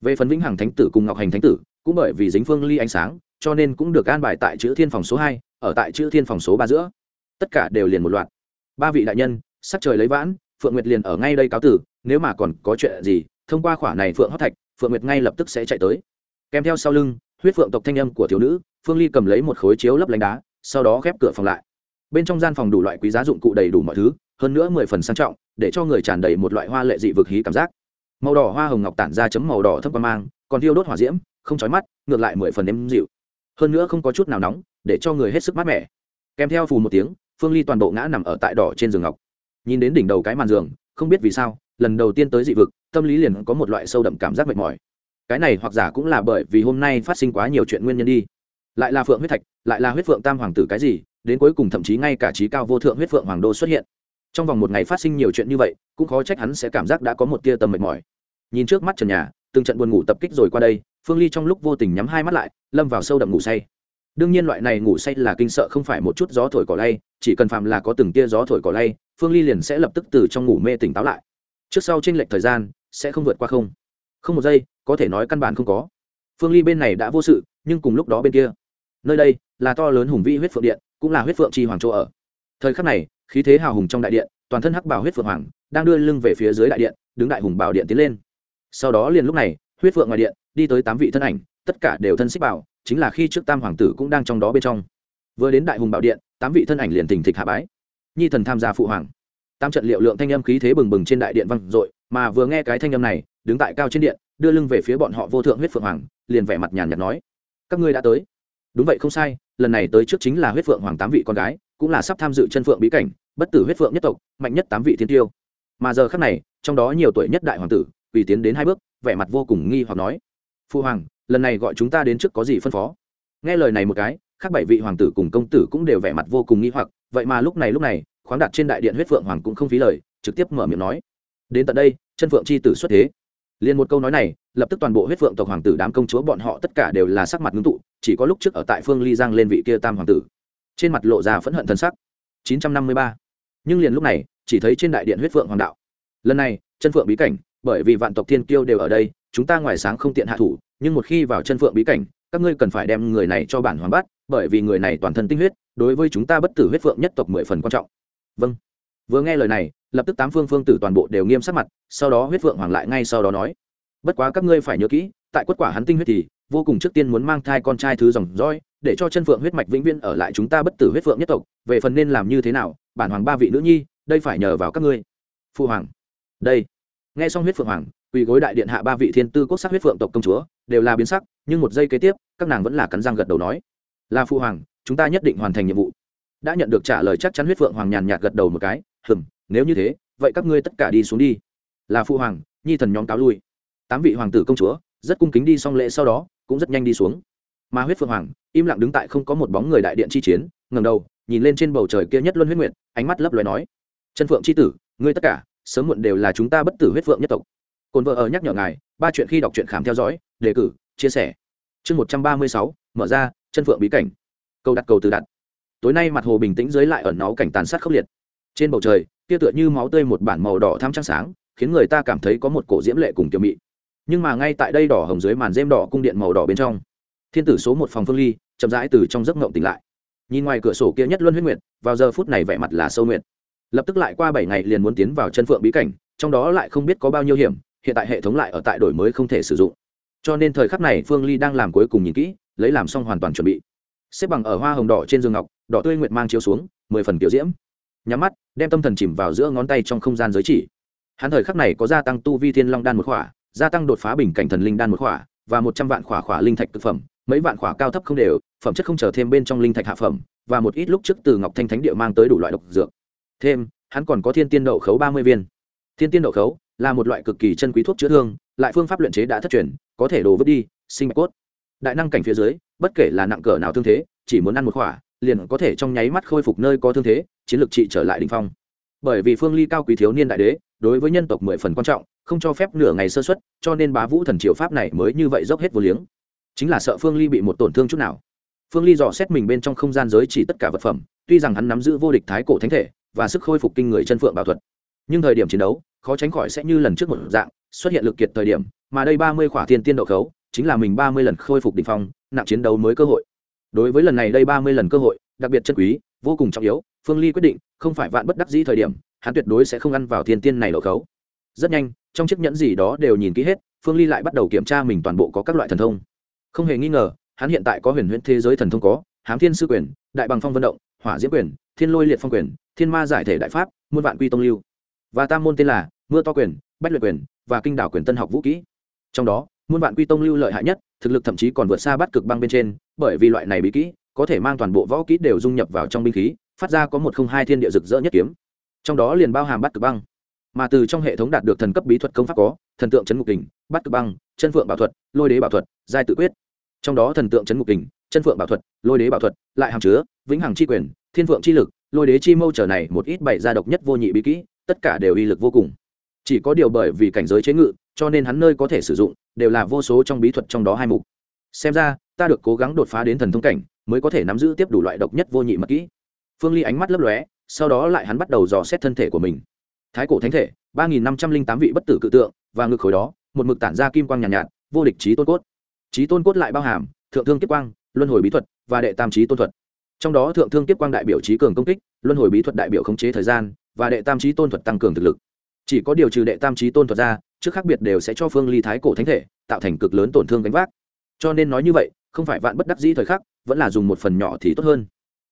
Về phần vĩnh hằng thánh tử cùng ngọc hành thánh tử, cũng bởi vì dính phương ly ánh sáng, cho nên cũng được an bài tại chữ thiên phòng số hai, ở tại chữ thiên phòng số ba giữa. Tất cả đều liền một loạt. Ba vị đại nhân, sắc trời lấy vãn, phượng nguyệt liền ở ngay đây cáo tử, nếu mà còn có chuyện gì, thông qua khỏa này phượng hót thạch, phượng nguyệt ngay lập tức sẽ chạy tới. Kèm theo sau lưng, huyết phượng tộc thanh âm của thiếu nữ, phương ly cầm lấy một khối chiếu lấp lánh đá, sau đó khép cửa phòng lại bên trong gian phòng đủ loại quý giá dụng cụ đầy đủ mọi thứ, hơn nữa mười phần sang trọng, để cho người tràn đầy một loại hoa lệ dị vực hí cảm giác. Màu đỏ hoa hồng ngọc tản ra chấm màu đỏ thấp qua mang, còn thiêu đốt hỏa diễm, không trói mắt, ngược lại mười phần êm dịu. Hơn nữa không có chút nào nóng, để cho người hết sức mát mẻ. Kèm theo phù một tiếng, phương ly toàn bộ ngã nằm ở tại đỏ trên giường ngọc. Nhìn đến đỉnh đầu cái màn giường, không biết vì sao, lần đầu tiên tới dị vực, tâm lý liền có một loại sâu đậm cảm giác mệt mỏi. Cái này hoặc giả cũng là bởi vì hôm nay phát sinh quá nhiều chuyện nguyên nhân đi. Lại là phượng huyết thạch, lại là huyết phượng tam hoàng tử cái gì đến cuối cùng thậm chí ngay cả trí cao vô thượng huyết phượng hoàng đô xuất hiện. Trong vòng một ngày phát sinh nhiều chuyện như vậy, cũng khó trách hắn sẽ cảm giác đã có một tia tầm mệt mỏi. Nhìn trước mắt trần nhà, từng trận buồn ngủ tập kích rồi qua đây, phương ly trong lúc vô tình nhắm hai mắt lại, lâm vào sâu đậm ngủ say. Đương nhiên loại này ngủ say là kinh sợ không phải một chút gió thổi cỏ lay, chỉ cần phạm là có từng tia gió thổi cỏ lay, phương ly liền sẽ lập tức từ trong ngủ mê tỉnh táo lại. Trước sau t r ê n lệch thời gian, sẽ không vượt qua không. Không một giây, có thể nói căn bản không có. Phương ly bên này đã vô sự, nhưng cùng lúc đó bên kia. Nơi đây là to lớn hùng vĩ huyết phượng điện cũng là huyết phượng chi hoàng chỗ ở. Thời khắc này, khí thế hào hùng trong đại điện, toàn thân hắc bảo huyết phượng hoàng đang đưa lưng về phía dưới đại điện, đứng đại hùng bảo điện tiến lên. Sau đó liền lúc này, huyết phượng ngoài điện, đi tới tám vị thân ảnh, tất cả đều thân xích bảo chính là khi trước tam hoàng tử cũng đang trong đó bên trong. Vừa đến đại hùng bảo điện, tám vị thân ảnh liền tình thịch hạ bái. Nhi thần tham gia phụ hoàng. Tam trận liệu lượng thanh âm khí thế bừng bừng trên đại điện văng dội, mà vừa nghe cái thanh âm này, đứng tại cao trên điện, đưa lưng về phía bọn họ vô thượng huyết phượng hoàng, liền vẻ mặt nhàn nhạt nói, các ngươi đã tới. Đúng vậy, không sai lần này tới trước chính là huyết phượng hoàng tám vị con gái, cũng là sắp tham dự chân phượng bí cảnh, bất tử huyết phượng nhất tộc, mạnh nhất tám vị thiên tiêu. Mà giờ khác này, trong đó nhiều tuổi nhất đại hoàng tử vì tiến đến hai bước, vẻ mặt vô cùng nghi hoặc nói, phu hoàng, lần này gọi chúng ta đến trước có gì phân phó? Nghe lời này một cái, khác bảy vị hoàng tử cùng công tử cũng đều vẻ mặt vô cùng nghi hoặc, vậy mà lúc này lúc này, khoáng đặt trên đại điện huyết phượng hoàng cũng không phí lời, trực tiếp mở miệng nói, đến tận đây, chân phượng c h i tử xuất thế. Liền một câu nói này lập tức toàn bộ huyết phượng tộc hoàng tử đám công chúa bọn họ tất cả đều là sắc mặt ngưng tụ, chỉ có lúc trước ở tại phương ly giang lên vị kia tam hoàng tử. Trên mặt lộ ra phẫn hận thân sắc. 953. nhưng liền lúc này, chỉ thấy trên đại điện huyết phượng hoàng đạo. Lần này, chân phượng bí cảnh, bởi vì vạn tộc thiên kiêu đều ở đây, chúng ta ngoài sáng không tiện hạ thủ, nhưng một khi vào chân phượng bí cảnh, các ngươi cần phải đem người này cho bản hoàng bắt, bởi vì người này toàn thân tinh huyết, đối với chúng ta bất tử huyết phượng nhất tộc mười phần quan trọng. Vâng. Vừa nghe lời này, lập tức tám phương phương tử toàn bộ đều nghiêm sắc mặt, sau đó huyết phượng hoàng lại ngay sau đó nói bất quá các ngươi phải nhớ kỹ, tại quất quả hắn tinh huyết thì, vô cùng trước tiên muốn mang thai con trai thứ dòng dõi, để cho chân phượng huyết mạch vĩnh viễn ở lại chúng ta bất tử huyết phượng nhất tộc, về phần nên làm như thế nào, bản hoàng ba vị nữ nhi, đây phải nhờ vào các ngươi. Phụ hoàng. Đây. Nghe xong huyết phượng hoàng, quỳ gối đại điện hạ ba vị thiên tư quốc sắc huyết phượng tộc công chúa, đều là biến sắc, nhưng một giây kế tiếp, các nàng vẫn là cắn răng gật đầu nói. Là phụ hoàng, chúng ta nhất định hoàn thành nhiệm vụ. Đã nhận được trả lời chắc chắn huyết phượng hoàng nhàn nhạt gật đầu một cái, hừm, nếu như thế, vậy các ngươi tất cả đi xuống đi. Là phụ hoàng, nhi thần nhóm cáo lui tám vị hoàng tử công chúa, rất cung kính đi xong lễ sau đó, cũng rất nhanh đi xuống. Mà huyết phượng hoàng, im lặng đứng tại không có một bóng người đại điện chi chiến ngầm đầu, nhìn lên trên bầu trời kia nhất luân huyết nguyện ánh mắt lấp loài nói chân phượng c h i tử, ngươi tất cả, sớm muộn đều là chúng ta bất tử huyết phượng nhất tộc. Cồn vợ ở nhắc nhở ngài, ba chuyện khi đọc truyện khám theo dõi, đề cử, chia sẻ. Chương một trăm ba mươi sáu, mở ra chân phượng bí cảnh. Câu đặt cầu từ đặt. Tối nay mặt hồ bình tĩnh dưới lại ẩn náu cảnh tàn sát khốc liệt. Trên bầu trời, kia tựa như máu tươi một bản màu đỏ tham trăng sáng, khiến người ta cảm thấy có một cổ diễm lệ cùng kiểu mị nhưng mà ngay tại đây đỏ hồng dưới màn rêm đỏ cung điện màu đỏ bên trong, thiên tử số một phòng phương ly chậm rãi từ trong giấc ngộng tỉnh lại. Nhìn ngoài cửa sổ kia nhất luân huyết nguyệt, vào giờ phút này vẻ mặt là sâu nguyệt. Lập tức lại qua bảy ngày liền muốn tiến vào chân phượng bí cảnh, trong đó lại không biết có bao nhiêu hiểm, hiện tại hệ thống lại ở tại đổi mới không thể sử dụng. Cho nên thời khắc này phương ly đang làm cuối cùng nhìn kỹ, lấy làm xong hoàn toàn chuẩn bị. Xếp bằng ở hoa hồng đỏ trên giường ngọc, đỏ tươi nguyệt mang chiếu xuống, mười phần kiểu diễm. Nhắm mắt, đem tâm thần chìm vào giữa ngón tay trong không gian giới chỉ. Hắn thời khắc này có gia tăng tu vi thiên long đan một khỏa gia tăng đột phá bình cảnh thần linh đan một khỏa và một trăm vạn khỏa khỏa linh thạch thực phẩm, mấy vạn khỏa cao thấp không đều, phẩm chất không trở thêm bên trong linh thạch hạ phẩm, và một ít lúc trước từ ngọc thanh thánh địa mang tới đủ loại độc dược. Thêm, hắn còn có thiên tiên đậu khấu ba mươi viên. Thiên tiên đậu khấu là một loại cực kỳ chân quý thuốc chữa thương, lại phương pháp luyện chế đã thất truyền, có thể đổ vứt đi, sinh mạch cốt. Đại năng cảnh phía dưới, bất kể là nặng cỡ nào thương thế, chỉ muốn ăn một khỏa, liền có thể trong nháy mắt khôi phục nơi có thương thế, chiến lược trị trở lại đ ỉ n h phong. Bởi vì phương ly cao quý thiếu niên đại đế đối với nhân tộc mười phần quan trọng, không cho phép nửa ngày sơ xuất cho nên bá vũ thần triều pháp này mới như vậy dốc hết vô liếng. Chính là sợ phương ly bị một tổn thương chút nào. Phương ly dò xét mình bên trong không gian giới chỉ tất cả vật phẩm, tuy rằng hắn nắm giữ vô địch thái cổ thánh thể và sức khôi phục kinh người chân phượng bảo thuật, nhưng thời điểm chiến đấu, khó tránh khỏi sẽ như lần trước một dạng, xuất hiện lực kiệt thời điểm, mà đây ba mươi khỏa thiên tiên độ khấu, chính là mình ba mươi lần khôi phục đ ỉ n h phong, nặng chiến đấu mới cơ hội. Đối với lần này đây ba mươi lần cơ hội, đặc biệt chân quý, vô cùng trọng yếu, phương ly quyết định, không phải vạn bất đắc dĩ thời điểm hắn tuyệt đối sẽ không ăn vào thiên tiên này lộ khấu. Rất nhanh, trong chiếc nhẫn gì đó đều nhìn kỹ hết, phương ly lại bắt đầu kiểm tra mình toàn bộ có các loại thần thông. Không hề nghi ngờ, hắn hiện tại có huyền huyễn thế giới thần thông có, hám thiên sư quyền, đại bằng phong vận động, hỏa diễm quyền, thiên lôi liệt phong quyền, thiên ma giải thể đại pháp, muôn vạn quy tông lưu. Và tam môn tên là mưa to quyền, bách luyện quyền và kinh đảo quyền tân học vũ kỹ. Trong đó, muôn vạn quy tông lưu lợi hại nhất, thực lực thậm chí còn vượt xa bắt cực băng bên trên, bởi vì loại này bí kỹ có thể mang toàn bộ võ kỹ đều dung nhập vào trong binh khí, phát ra có một không hai thiên địa rực rỡ nhất kiếm trong đó liền bao hàm bắt cực băng. Mà từ trong hệ thống đạt được thần cấp bí thuật công pháp có, thần tượng chấn ngục kình, bắt cực băng, chân phượng bảo thuật, lôi đế bảo thuật, giai tự quyết. Trong đó thần tượng chấn ngục kình, chân phượng bảo thuật, lôi đế bảo thuật, lại hàm chứa vĩnh hằng chi quyền, thiên phượng chi lực, lôi đế chi mâu trở này một ít bảy gia độc nhất vô nhị bí kỹ, tất cả đều uy lực vô cùng. Chỉ có điều bởi vì cảnh giới chế ngự, cho nên hắn nơi có thể sử dụng, đều là vô số trong bí thuật trong đó hai mục. Xem ra, ta được cố gắng đột phá đến thần thông cảnh, mới có thể nắm giữ tiếp đủ loại độc nhất vô nhị mật kỹ. Phương ly ánh mắt lấp lóe sau đó lại hắn bắt đầu dò xét thân thể của mình. Thái cổ thánh thể ba nghìn năm trăm linh tám vị bất tử cự tượng và ngực khối đó một mực tản ra kim quang nhàn nhạt, nhạt vô địch trí tôn cốt. Trí tôn cốt lại bao hàm thượng thương kiếp quang luân hồi bí thuật và đệ tam trí tôn thuật. Trong đó thượng thương kiếp quang đại biểu trí cường công kích luân hồi bí thuật đại biểu khống chế thời gian và đệ tam trí tôn thuật tăng cường thực lực. Chỉ có điều trừ đệ tam trí tôn thuật ra trước khác biệt đều sẽ cho phương ly thái cổ thánh thể tạo thành cực lớn tổn thương gánh vác. Cho nên nói như vậy không phải vạn bất đắc dĩ thời khắc vẫn là dùng một phần nhỏ thì tốt hơn.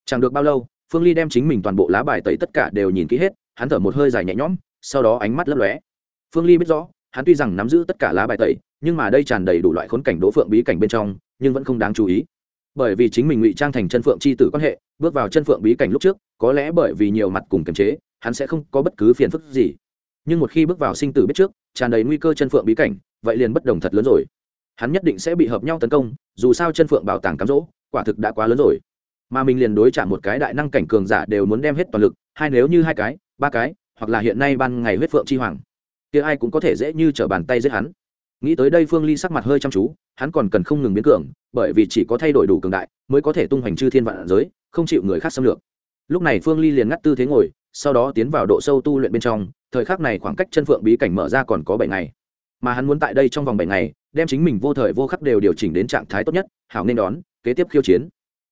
Chẳng được bao lâu phương ly đem chính mình toàn bộ lá bài tẩy tất cả đều nhìn kỹ hết, hắn thở một hơi dài nhẹ nhõm, sau đó ánh mắt lấp lóe. Phương ly biết rõ, hắn tuy rằng nắm giữ tất cả lá bài tẩy, nhưng mà đây tràn đầy đủ loại khốn cảnh đỗ phượng bí cảnh bên trong, nhưng vẫn không đáng chú ý. Bởi vì chính mình ngụy trang thành chân phượng c h i tử quan hệ, bước vào chân phượng bí cảnh lúc trước, có lẽ bởi vì nhiều mặt cùng kiềm chế, hắn sẽ không có bất cứ phiền phức gì. Nhưng một khi bước vào sinh tử biết trước, tràn đầy nguy cơ chân phượng bí cảnh, vậy liền bất đồng thật lớn rồi. Hắn nhất định sẽ bị hợp nhau tấn công, dù sao chân phượng bảo tàng cám dỗ, quả thực đã quá lớn rồi mà mình liền đối trả một cái đại năng cảnh cường giả đều muốn đem hết toàn lực, hai nếu như hai cái, ba cái, hoặc là hiện nay ban ngày huyết phượng chi hoàng, kia ai cũng có thể dễ như t r ở bàn tay giết hắn. Nghĩ tới đây phương ly sắc mặt hơi chăm chú, hắn còn cần không ngừng biến cường, bởi vì chỉ có thay đổi đủ cường đại mới có thể tung hoành chư thiên vạn giới, không chịu người khác xâm lược. Lúc này phương ly liền ngắt tư thế ngồi, sau đó tiến vào độ sâu tu luyện bên trong, thời khắc này khoảng cách chân phượng bí cảnh mở ra còn có bảy ngày. Mà hắn muốn tại đây trong vòng bảy ngày, đem chính mình vô thời vô khắc đều điều chỉnh đến trạng thái tốt nhất, hảo nên đón, kế tiếp khiêu chiến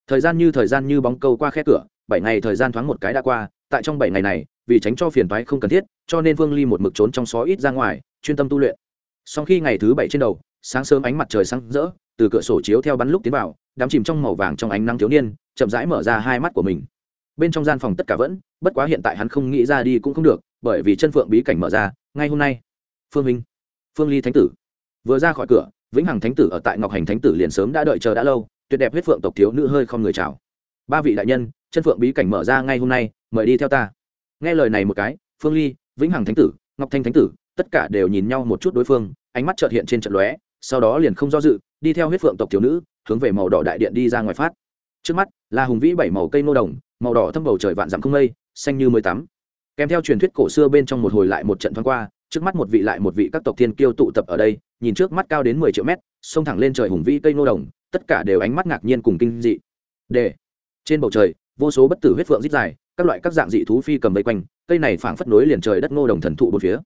thời gian như thời gian như bóng câu qua khe cửa, bảy ngày thời gian thoáng một cái đã qua, tại trong bảy ngày này, vì tránh cho phiền toái không cần thiết, cho nên vương ly một mực trốn trong xó ít ra ngoài, chuyên tâm tu luyện. Sau khi ngày thứ bảy trên đầu, sáng sớm ánh mặt trời sáng rỡ, từ cửa sổ chiếu theo bắn lúc tiến vào, đám chìm trong màu vàng trong ánh nắng thiếu niên, chậm rãi mở ra hai mắt của mình. Bên trong gian phòng tất cả vẫn, bất quá hiện tại hắn không nghĩ ra đi cũng không được, bởi vì chân phượng bí cảnh mở ra, ngay hôm nay. Phương minh, phương ly thánh tử. Vừa ra khỏi cửa, vĩnh hằng thánh tử ở tại ngọc hành thánh tử liền sớm đã đợi chờ đã lâu tuyệt đẹp huyết phượng tộc thiếu nữ hơi không người chào. Ba vị đại nhân, chân phượng bí cảnh mở ra ngay hôm nay, mời đi theo ta. Nghe lời này một cái, phương ly, vĩnh hằng thánh tử, ngọc thanh thánh tử, tất cả đều nhìn nhau một chút đối phương, ánh mắt trợt hiện trên trận lóe, sau đó liền không do dự, đi theo huyết phượng tộc thiếu nữ, hướng về màu đỏ đại điện đi ra ngoài phát. Trước mắt, là hùng vĩ bảy màu cây nô đồng, màu đỏ thâm bầu trời vạn dặm không mây, xanh như mới tắm. Kèm theo truyền thuyết cổ xưa bên trong một hồi lại một trận thoáng qua, trước mắt một vị lại một vị các tộc thiên kiêu tụ tập ở đây, nhìn trước mắt cao đến mười triệu mét, xông thẳng lên trời hùng vĩ cây nô đồng tất cả đều ánh mắt ngạc nhiên cùng kinh dị. Để trên bầu trời, vô số bất tử huyết phượng rít dài, các loại các dạng dị thú phi cầm vây quanh, cây này phảng phất nối liền trời đất ngô đồng thần thụ bốn phía.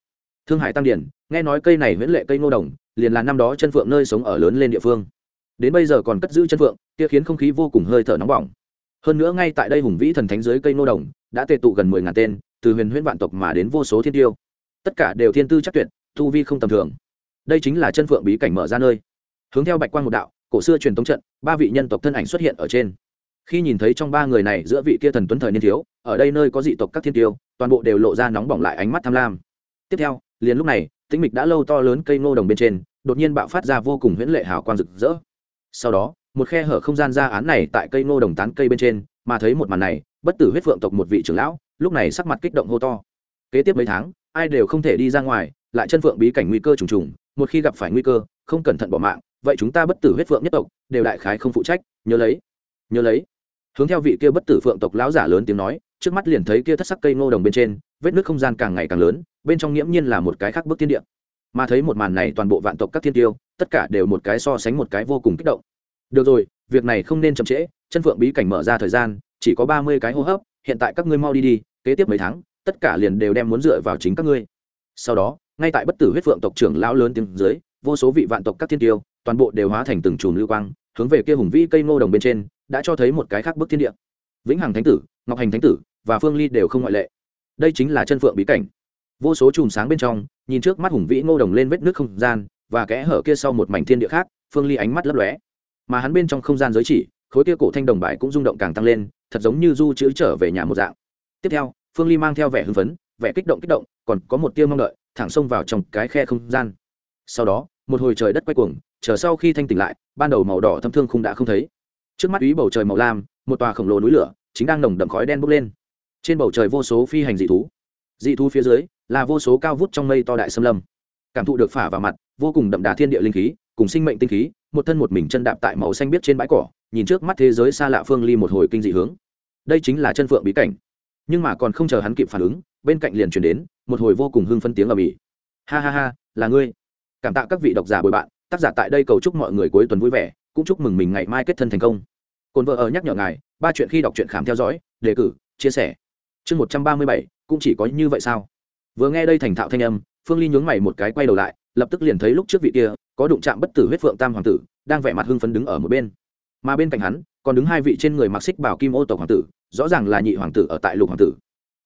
Thương hải tăng điển, nghe nói cây này huyễn lệ cây ngô đồng, liền là năm đó chân phượng nơi sống ở lớn lên địa phương. Đến bây giờ còn cất giữ chân phượng, kia khiến không khí vô cùng hơi thở nóng bỏng. Hơn nữa ngay tại đây hùng vĩ thần thánh dưới cây ngô đồng, đã tề tụ gần mười ngàn tên, từ huyền huyễn vạn tộc mà đến vô số thiên tiêu. Tất cả đều thiên tư chắc tuyệt thu vi không tầm thường. Đây chính là chân phượng bí cảnh mở ra nơi. Hướng theo bạch quan một đạo cổ xưa truyền thống trận, ba vị nhân tộc thân ảnh xuất hiện ở trên. Khi nhìn thấy trong ba người này giữa vị kia thần tuấn thời niên thiếu, ở đây nơi có dị tộc các thiên tiêu, toàn bộ đều lộ ra nóng bỏng lại ánh mắt tham lam. Tiếp theo, liền lúc này, tĩnh mịch đã lâu to lớn cây ngô đồng bên trên, đột nhiên bạo phát ra vô cùng huyễn lệ hào quang rực rỡ. Sau đó, một khe hở không gian ra án này tại cây ngô đồng tán cây bên trên, mà thấy một màn này, bất tử huyết phượng tộc một vị trưởng lão, lúc này sắc mặt kích động hô to. Kế tiếp mấy tháng, ai đều không thể đi ra ngoài, lại chân phượng bí cảnh nguy cơ trùng trùng, một khi gặp phải nguy cơ, không cẩn thận bỏ mạng vậy chúng ta bất tử huyết phượng nhất tộc, đều đại khái không phụ trách, nhớ lấy nhớ lấy. Hướng theo vị kia bất tử phượng tộc lão giả lớn tiếng nói, trước mắt liền thấy kia thất sắc cây ngô đồng bên trên, vết nước không gian càng ngày càng lớn, bên trong nghiễm nhiên là một cái khác bước thiên địa. Mà thấy một màn này toàn bộ vạn tộc các thiên tiêu, tất cả đều một cái so sánh một cái vô cùng kích động. Được rồi, việc này không nên chậm trễ, chân phượng bí cảnh mở ra thời gian, chỉ có ba mươi cái hô hấp, hiện tại các ngươi mau đi đi, kế tiếp mấy tháng, tất cả liền đều đem muốn dựa vào chính các ngươi. Sau đó, ngay tại bất tử huyết phượng tộc trưởng lão lớn tiếng dưới, vô số vị vạn tộc các thiên tiêu toàn bộ đều hóa thành từng chùm lưu quang, hướng về kia hùng vĩ cây ngô đồng bên trên, đã cho thấy một cái khác bức thiên địa. Vĩnh hằng thánh tử, ngọc hành thánh tử và phương ly đều không ngoại lệ. Đây chính là chân phượng bí cảnh. Vô số chùm sáng bên trong, nhìn trước mắt hùng vĩ ngô đồng lên vết nước không gian và kẽ hở kia sau một mảnh thiên địa khác, phương ly ánh mắt lấp lóe. Mà hắn bên trong không gian giới chỉ, khối kia cổ thanh đồng bài cũng rung động càng tăng lên, thật giống như du chữ trở về nhà một dạng. Tiếp theo, phương ly mang theo vẻ hưng phấn, vẻ kích động kích động, còn có một tia mong đợi, thẳng xông vào trong cái khe không gian. Sau đó, một hồi trời đất quay cuồng chờ sau khi thanh tỉnh lại, ban đầu màu đỏ thâm thương không đã không thấy. Trước mắt ý bầu trời màu lam, một tòa khổng lồ núi lửa, chính đang nồng đậm khói đen bốc lên. Trên bầu trời vô số phi hành dị thú. Dị thú phía dưới là vô số cao vút trong mây to đại xâm lâm. Cảm thụ được phả vào mặt, vô cùng đậm đà thiên địa linh khí, cùng sinh mệnh tinh khí, một thân một mình chân đạp tại màu xanh biết trên bãi cỏ, nhìn trước mắt thế giới xa lạ phương ly một hồi kinh dị hướng. Đây chính là chân phượng bí cảnh. Nhưng mà còn không chờ hắn kịp phản ứng, bên cạnh liền chuyển đến một hồi vô cùng hưng phân tiếng ở bỉ ha ha ha, là ngươi. Cảm tạ các vị độc giả bồi bạn tác giả tại đây cầu chúc mọi người cuối tuần vui vẻ, cũng chúc mừng mình ngày mai kết thân thành công. Cồn vợ ở nhắc nhở ngài, ba chuyện khi đọc truyện khám theo dõi, đề cử, chia sẻ. Chương một trăm ba mươi bảy, cũng chỉ có như vậy sao? Vừa nghe đây thành thạo thanh âm, phương ly nhướng mày một cái quay đầu lại, lập tức liền thấy lúc trước vị kia, có đụng chạm bất tử huyết phượng tam hoàng tử, đang vẻ mặt hưng phấn đứng ở một bên. Mà bên cạnh hắn, còn đứng hai vị trên người mặc xích bảo kim ô tộc hoàng tử, rõ ràng là nhị hoàng tử ở tại lục hoàng tử.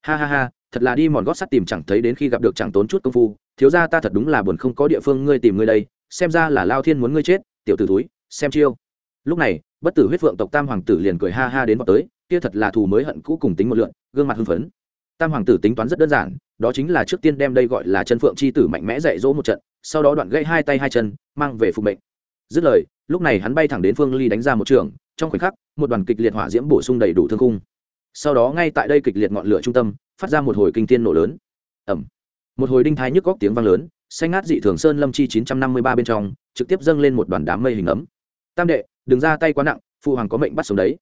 Ha ha ha, thật là đi mòn gót sắt tìm chẳng thấy đến khi gặp được chẳng tốn chút công phu, thiếu ra ta thật đúng là buồn không có địa phương ngươi tìm ngươi đây xem ra là lao thiên muốn ngươi chết, tiểu t ử túi xem chiêu. Lúc này, bất tử huyết phượng tộc tam hoàng tử liền cười ha ha đến vào tới, kia thật là thù mới hận cũ cùng tính một lượn, gương mặt hưng phấn. Tam hoàng tử tính toán rất đơn giản, đó chính là trước tiên đem đây gọi là chân phượng c h i tử mạnh mẽ dạy dỗ một trận, sau đó đoạn gãy hai tay hai chân, mang về phục mệnh. Dứt lời, lúc này hắn bay thẳng đến phương ly đánh ra một trường, trong khoảnh khắc, một đoàn kịch liệt hỏa diễm bổ sung đầy đủ thương cung sau đó ngay tại đây kịch liệt ngọn lửa trung tâm, phát ra một hồi kinh tiên nổ lớn. Ẩm một hồi đinh thái nhức góc tiếng vang lớn xanh ngát dị thường sơn lâm chi chín trăm năm mươi ba bên trong, trực tiếp dâng lên một đoàn đám mây hình ấm. Tam đệ, đừng ra tay quá nặng, phụ hoàng có mệnh bắt sống đấy.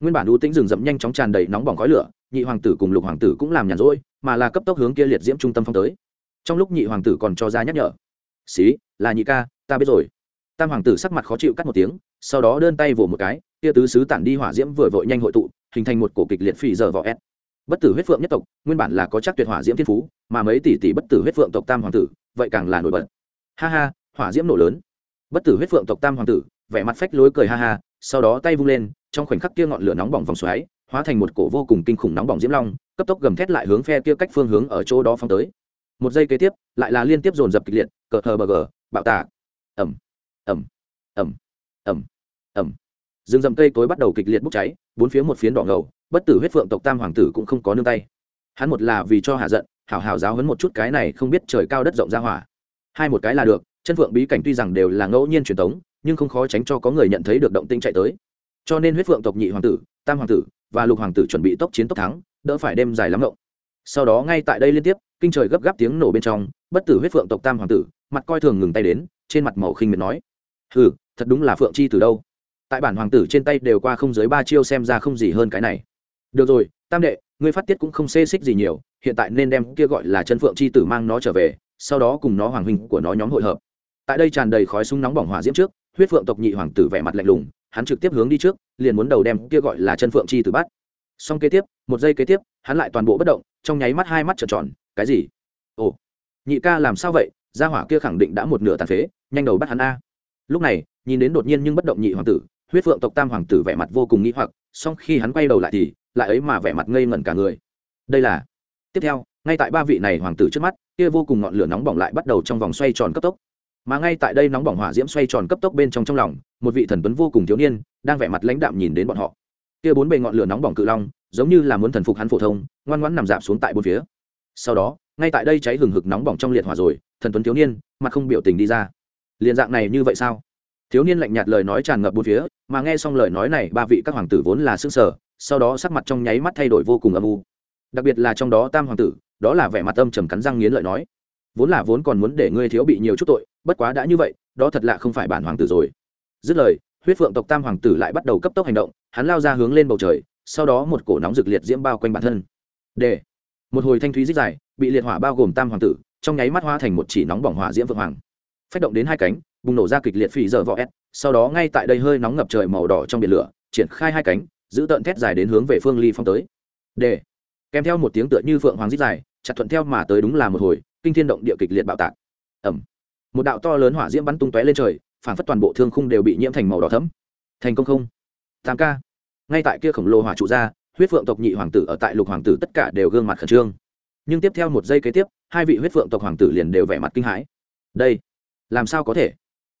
Nguyên bản ưu tĩnh rừng rậm nhanh chóng tràn đầy nóng bỏng khói lửa, nhị hoàng tử cùng lục hoàng tử cũng làm nhàn rỗi, mà là cấp tốc hướng kia liệt diễm trung tâm phong tới. Trong lúc nhị hoàng tử còn cho ra nhắc nhở. Xí, là nhị ca, ta biết rồi. Tam hoàng tử sắc mặt khó chịu cắt một tiếng, sau đó đơn tay vỗ một cái, kia tứ sứ tản đi hỏa diễm vừa vội nhanh hội tụ, hình thành một cổ kịch liệt phì dở vỏ ép bất tử huyết phượng nhất tộc, nguyên bản là có chắc tuyệt hỏa diễm thiên phú, mà mấy tỷ tỷ bất tử huyết phượng tộc tam hoàng tử, vậy càng là nổi bật. Ha ha, hỏa diễm nổ lớn. Bất tử huyết phượng tộc tam hoàng tử, vẻ mặt phách lối cười ha ha, sau đó tay vung lên, trong khoảnh khắc kia ngọn lửa nóng bỏng vòng xoáy, hóa thành một cổ vô cùng kinh khủng nóng bỏng diễm long, cấp tốc gầm thét lại hướng phe kia cách phương hướng ở chỗ đó phóng tới. Một giây kế tiếp, lại là liên tiếp dồn dập kịch liệt, cờ hờ bờ gờ, bạo tả. ẩm ẩm ẩm ẩm ẩm rừng rậm cây cối bắt đầu kịch liệt bốc cháy, bốn phía một phiến đỏ ngầu bất tử huyết phượng tộc tam hoàng tử cũng không có nương tay. Hắn một là vì cho hạ giận, hảo hảo giáo hấn một chút cái này không biết trời cao đất rộng ra hỏa. Hai một cái là được, chân phượng bí cảnh tuy rằng đều là ngẫu nhiên truyền thống, nhưng không khó tránh cho có người nhận thấy được động tinh chạy tới. Cho nên huyết phượng tộc nhị hoàng tử, tam hoàng tử và lục hoàng tử chuẩn bị tốc chiến tốc thắng, đỡ phải đêm dài lắm ngộng. Sau đó ngay tại đây liên tiếp, kinh trời gấp gáp tiếng nổ bên trong, bất tử huyết phượng tộc tam hoàng tử, mặt coi thường ngừng tay đến, trên mặt màu khinh miệt nói, hừ, thật đúng là phượng chi từ đâu. Tại bản hoàng tử trên tay đều qua không dưới ba chiêu xem ra không gì hơn cái này được rồi, tam đệ, ngươi phát tiết cũng không xê xích gì nhiều, hiện tại nên đem kia gọi là chân phượng chi tử mang nó trở về, sau đó cùng nó hoàng huynh của nó nhóm hội hợp. Tại đây tràn đầy khói súng nóng bỏng hỏa diễm trước, huyết phượng tộc nhị hoàng tử vẻ mặt lạnh lùng, hắn trực tiếp hướng đi trước, liền muốn đầu đem kia gọi là chân phượng chi tử bắt. Xong kế tiếp, một giây kế tiếp, hắn lại toàn bộ bất động, trong nháy mắt hai mắt trợn tròn, cái gì? Ồ, nhị ca làm sao vậy? Gia hỏa kia khẳng định đã một nửa tàn phế, nhanh đầu bắt hắn a. Lúc này, nhìn đến đột nhiên nhưng bất động nhị hoàng tử, huyết phượng tộc tam hoàng tử vẻ mặt vô cùng nghĩ hoặc song khi hắn quay đầu lại thì lại ấy mà vẻ mặt ngây ngẩn cả người. Đây là, tiếp theo, ngay tại ba vị này hoàng tử trước mắt, kia vô cùng ngọn lửa nóng bỏng lại bắt đầu trong vòng xoay tròn cấp tốc. Mà ngay tại đây nóng bỏng hỏa diễm xoay tròn cấp tốc bên trong trong lòng, một vị thần tuấn vô cùng thiếu niên, đang vẻ mặt lãnh đạm nhìn đến bọn họ. Kia bốn bề ngọn lửa nóng bỏng cự long, giống như là muốn thần phục hắn phổ thông, ngoan ngoãn nằm dạp xuống tại bốn phía. Sau đó, ngay tại đây cháy hừng hực nóng bỏng trong liệt hỏa rồi, thần tuấn thiếu niên, mặt không biểu tình đi ra. Liền dạng này như vậy sao? Thiếu niên lạnh nhạt lời nói tràn ngập bốn phía, mà nghe xong lời nói này, ba vị các hoàng tử vốn là xương sở sau đó sắc mặt trong nháy mắt thay đổi vô cùng âm u. Đặc biệt là trong đó tam hoàng tử, đó là vẻ mặt âm trầm cắn răng nghiến lợi nói, vốn là vốn còn muốn để ngươi thiếu bị nhiều chút tội, bất quá đã như vậy, đó thật lạ không phải bản hoàng tử rồi. Dứt lời, huyết phượng tộc tam hoàng tử lại bắt đầu cấp tốc hành động, hắn lao ra hướng lên bầu trời, sau đó một cổ nóng rực liệt diễm bao quanh bản thân. Để, một hồi thanh thúy dích dài, bị liệt hỏa bao gồm tam hoàng tử, trong nháy mắt hóa thành một chỉ nóng bỏng hỏa diễm vượng hoàng. Phách động đến hai cánh, bùng nổ ra kịch liệt phì dở võ s sau đó ngay tại đây hơi nóng ngập trời màu đỏ trong biển lửa, triển khai hai cánh giữ tợn thét dài đến hướng về phương ly phong tới. Để kèm theo một tiếng tựa như phượng hoàng rít dài, chặt thuận theo mà tới đúng là một hồi kinh thiên động địa kịch liệt bạo tạc. Ẩm một đạo to lớn hỏa diễm bắn tung tóe lên trời, phản phất toàn bộ thương khung đều bị nhiễm thành màu đỏ thấm thành công không? Tam ca. Ngay tại kia khổng lồ hỏa trụ ra, huyết phượng tộc nhị hoàng tử ở tại lục hoàng tử tất cả đều gương mặt khẩn trương. Nhưng tiếp theo một giây kế tiếp, hai vị huyết phượng tộc hoàng tử liền đều vẻ mặt kinh hãi. Đây, làm sao có thể?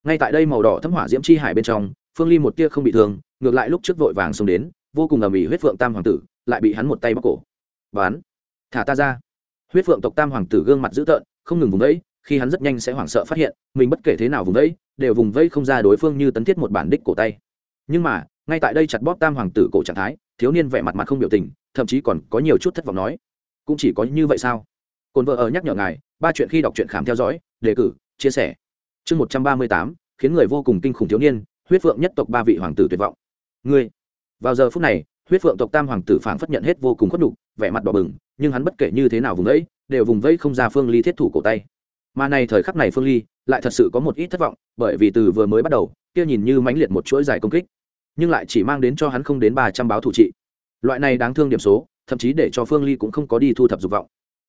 Ngay tại đây màu đỏ thấm hỏa diễm chi hải bên trong, phương ly một tia không bị thương, ngược lại lúc trước vội vàng xông đến vô cùng ầm ĩ huyết phượng tam hoàng tử, lại bị hắn một tay bóc cổ. Bán thả ta ra. Huyết phượng tộc tam hoàng tử gương mặt dữ tợn, không ngừng vùng vẫy, khi hắn rất nhanh sẽ hoảng sợ phát hiện, mình bất kể thế nào vùng vẫy, đều vùng vẫy không ra đối phương như tấn thiết một bản đích cổ tay. Nhưng mà, ngay tại đây chặt bóp tam hoàng tử cổ trạng thái, thiếu niên vẻ mặt mặt không biểu tình, thậm chí còn có nhiều chút thất vọng nói, cũng chỉ có như vậy sao? Cồn vợ ở nhắc nhở ngài, ba chuyện khi đọc truyện khám theo dõi, đề cử, chia sẻ. Chương một trăm ba mươi tám, khiến người vô cùng kinh khủng thiếu niên, huyết phượng nhất tộc ba vị hoàng tử tuyệt vọng. Ngươi vào giờ phút này, huyết phượng tộc tam hoàng tử phảng phất nhận hết vô cùng khuất nhục, vẻ mặt đỏ bừng, nhưng hắn bất kể như thế nào vùng vẫy, đều vùng vẫy không ra phương ly thiết thủ cổ tay. Mà này thời khắc này phương ly lại thật sự có một ít thất vọng, bởi vì từ vừa mới bắt đầu, kia nhìn như mãnh liệt một chuỗi dài công kích, nhưng lại chỉ mang đến cho hắn không đến ba trăm báo thủ trị. Loại này đáng thương điểm số, thậm chí để cho phương ly cũng không có đi thu thập dục vọng.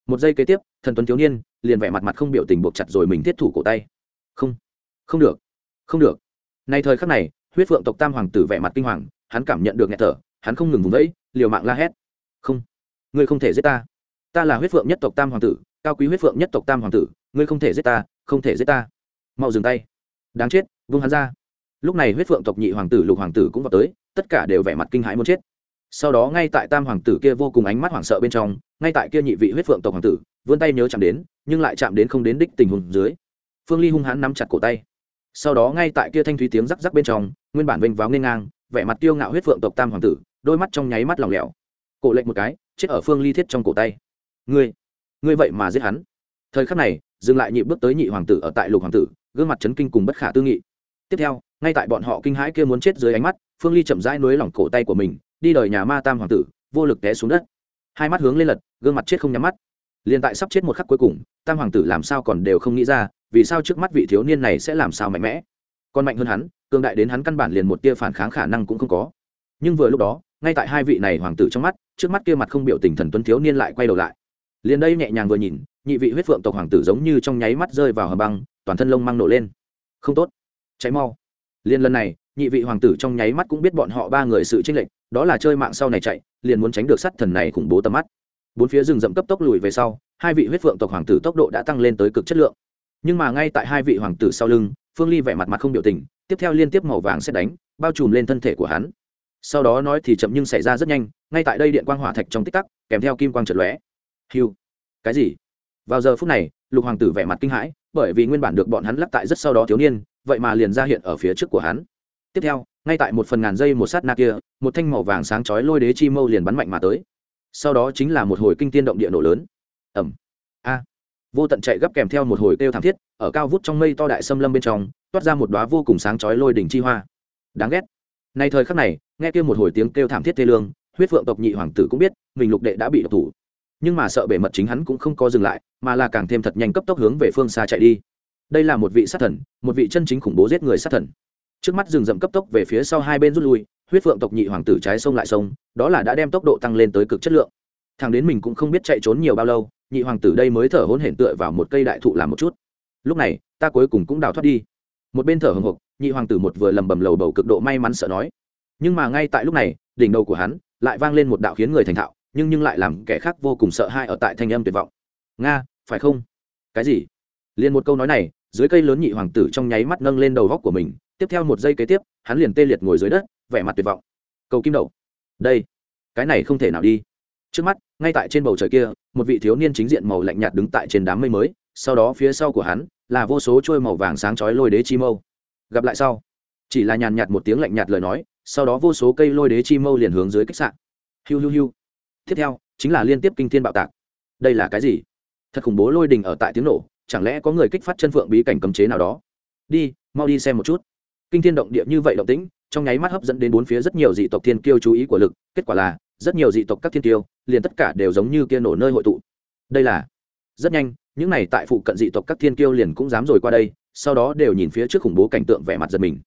Một giây kế tiếp, thần tuấn thiếu niên liền vẻ mặt mặt không biểu tình buộc chặt rồi mình thiết thủ cổ tay. Không không được không được. Nay thời khắc này, huyết phượng tộc tam hoàng tử vẻ mặt kinh hoàng hắn cảm nhận được nghẹt thở, hắn không ngừng vùng vẫy, liều mạng la hét. Không, ngươi không thể giết ta. Ta là huyết phượng nhất tộc tam hoàng tử, cao quý huyết phượng nhất tộc tam hoàng tử, ngươi không thể giết ta, không thể giết ta. Mau dừng tay. Đáng chết, vung hắn ra. Lúc này huyết phượng tộc nhị hoàng tử, lục hoàng tử cũng vào tới, tất cả đều vẻ mặt kinh hãi muốn chết. Sau đó ngay tại tam hoàng tử kia vô cùng ánh mắt hoảng sợ bên trong, ngay tại kia nhị vị huyết phượng tộc hoàng tử, vươn tay nhớ chạm đến, nhưng lại chạm đến không đến đích tình huống dưới. Phương ly hung hãn nắm chặt cổ tay. Sau đó ngay tại kia thanh thúy tiếng rắc rắc bên trong, nguyên bản vênh váo nghênh ngang vẻ mặt tiêu ngạo huyết phượng tộc tam hoàng tử, đôi mắt trong nháy mắt lòng lẻo. Cổ lệnh một cái, chết ở phương ly thiết trong cổ tay. Ngươi ngươi vậy mà giết hắn. Thời khắc này, dừng lại nhị bước tới nhị hoàng tử ở tại lục hoàng tử, gương mặt chấn kinh cùng bất khả tư nghị. Tiếp theo, ngay tại bọn họ kinh hãi kia muốn chết dưới ánh mắt, phương ly chậm rãi nối lỏng cổ tay của mình, đi đời nhà ma tam hoàng tử, vô lực té xuống đất. Hai mắt hướng lên lật, gương mặt chết không nhắm mắt. Liền tại sắp chết một khắc cuối cùng, tam hoàng tử làm sao còn đều không nghĩ ra, vì sao trước mắt vị thiếu niên này sẽ làm sao mạnh mẽ. Còn mạnh hơn hắn cường đại đến hắn căn bản liền một tia phản kháng khả năng cũng không có. Nhưng vừa lúc đó, ngay tại hai vị này hoàng tử trong mắt, trước mắt kia mặt không biểu tình thần tuấn thiếu niên lại quay đầu lại. Liền đây nhẹ nhàng vừa nhìn, nhị vị huyết phượng tộc hoàng tử giống như trong nháy mắt rơi vào hầm băng, toàn thân lông mang nổ lên. Không tốt. Cháy mau. Liền lần này, nhị vị hoàng tử trong nháy mắt cũng biết bọn họ ba người sự tranh lệch, đó là chơi mạng sau này chạy, liền muốn tránh được sát thần này khủng bố tầm mắt. Bốn phía rừng rậm cấp tốc lùi về sau, hai vị huyết phượng tộc hoàng tử tốc độ đã tăng lên tới cực chất lượng nhưng mà ngay tại hai vị hoàng tử sau lưng, phương ly vẻ mặt mặt không biểu tình, tiếp theo liên tiếp màu vàng sẽ đánh, bao trùm lên thân thể của hắn. Sau đó nói thì chậm nhưng xảy ra rất nhanh, ngay tại đây điện quang hỏa thạch trong tích tắc, kèm theo kim quang trật lóe. Hiu cái gì? Vào giờ phút này, lục hoàng tử vẻ mặt kinh hãi, bởi vì nguyên bản được bọn hắn lắc tại rất sau đó thiếu niên, vậy mà liền ra hiện ở phía trước của hắn. Tiếp theo, ngay tại một phần ngàn giây một sát na kia, một thanh màu vàng sáng chói lôi đế chi mâu liền bắn mạnh mà tới. Sau đó chính là một hồi kinh tiên động địa nổ lớn. Ẩm a vô tận chạy gấp kèm theo một hồi kêu thảm thiết, ở cao vút trong mây to đại xâm lâm bên trong, toát ra một đoá vô cùng sáng chói lôi đỉnh chi hoa. Đáng ghét. Nay thời khắc này, nghe kia một hồi tiếng kêu thảm thiết thê lương, huyết phượng tộc nhị hoàng tử cũng biết, mình lục đệ đã bị độc thủ. Nhưng mà sợ bể mật chính hắn cũng không có dừng lại, mà là càng thêm thật nhanh cấp tốc hướng về phương xa chạy đi. Đây là một vị sát thần, một vị chân chính khủng bố giết người sát thần. Trước mắt rừng rậm cấp tốc về phía sau hai bên rút lui, huyết phượng tộc nhị hoàng tử trái sông lại sông, đó là đã đem tốc độ tăng lên tới cực chất lượng. Thằng đến mình cũng không biết chạy trốn nhiều bao lâu nhị hoàng tử đây mới thở hôn hển tựa vào một cây đại thụ làm một chút. Lúc này, ta cuối cùng cũng đào thoát đi. Một bên thở hồng hộc, nhị hoàng tử một vừa lầm bầm lầu bầu cực độ may mắn sợ nói. Nhưng mà ngay tại lúc này, đỉnh đầu của hắn lại vang lên một đạo khiến người thành thạo, nhưng nhưng lại làm kẻ khác vô cùng sợ hãi ở tại thanh âm tuyệt vọng. Nga, phải không? Cái gì? Liền một câu nói này, dưới cây lớn nhị hoàng tử trong nháy mắt nâng lên đầu góc của mình, tiếp theo một giây kế tiếp, hắn liền tê liệt ngồi dưới đất, vẻ mặt tuyệt vọng. Cầu kim đậu. Đây, cái này không thể nào đi trước mắt, ngay tại trên bầu trời kia, một vị thiếu niên chính diện màu lạnh nhạt đứng tại trên đám mây mới, sau đó phía sau của hắn là vô số trôi màu vàng sáng chói lôi đế chi mâu. Gặp lại sau, chỉ là nhàn nhạt một tiếng lạnh nhạt lời nói, sau đó vô số cây lôi đế chi mâu liền hướng dưới khách sạn. Hiu hiu hiu. Tiếp theo, chính là liên tiếp kinh thiên bạo tạc. Đây là cái gì? Thật khủng bố lôi đình ở tại tiếng nổ, chẳng lẽ có người kích phát chân phượng bí cảnh cấm chế nào đó? Đi, mau đi xem một chút. Kinh thiên động địa như vậy động tĩnh, trong nháy mắt hấp dẫn đến bốn phía rất nhiều dị tộc thiên kiêu chú ý của lực, kết quả là rất nhiều dị tộc các thiên tiêu, liền tất cả đều giống như kia nổ nơi hội tụ. Đây là, rất nhanh, những này tại phụ cận dị tộc các thiên tiêu liền cũng dám rồi qua đây, sau đó đều nhìn phía trước khủng bố cảnh tượng vẻ mặt giật mình.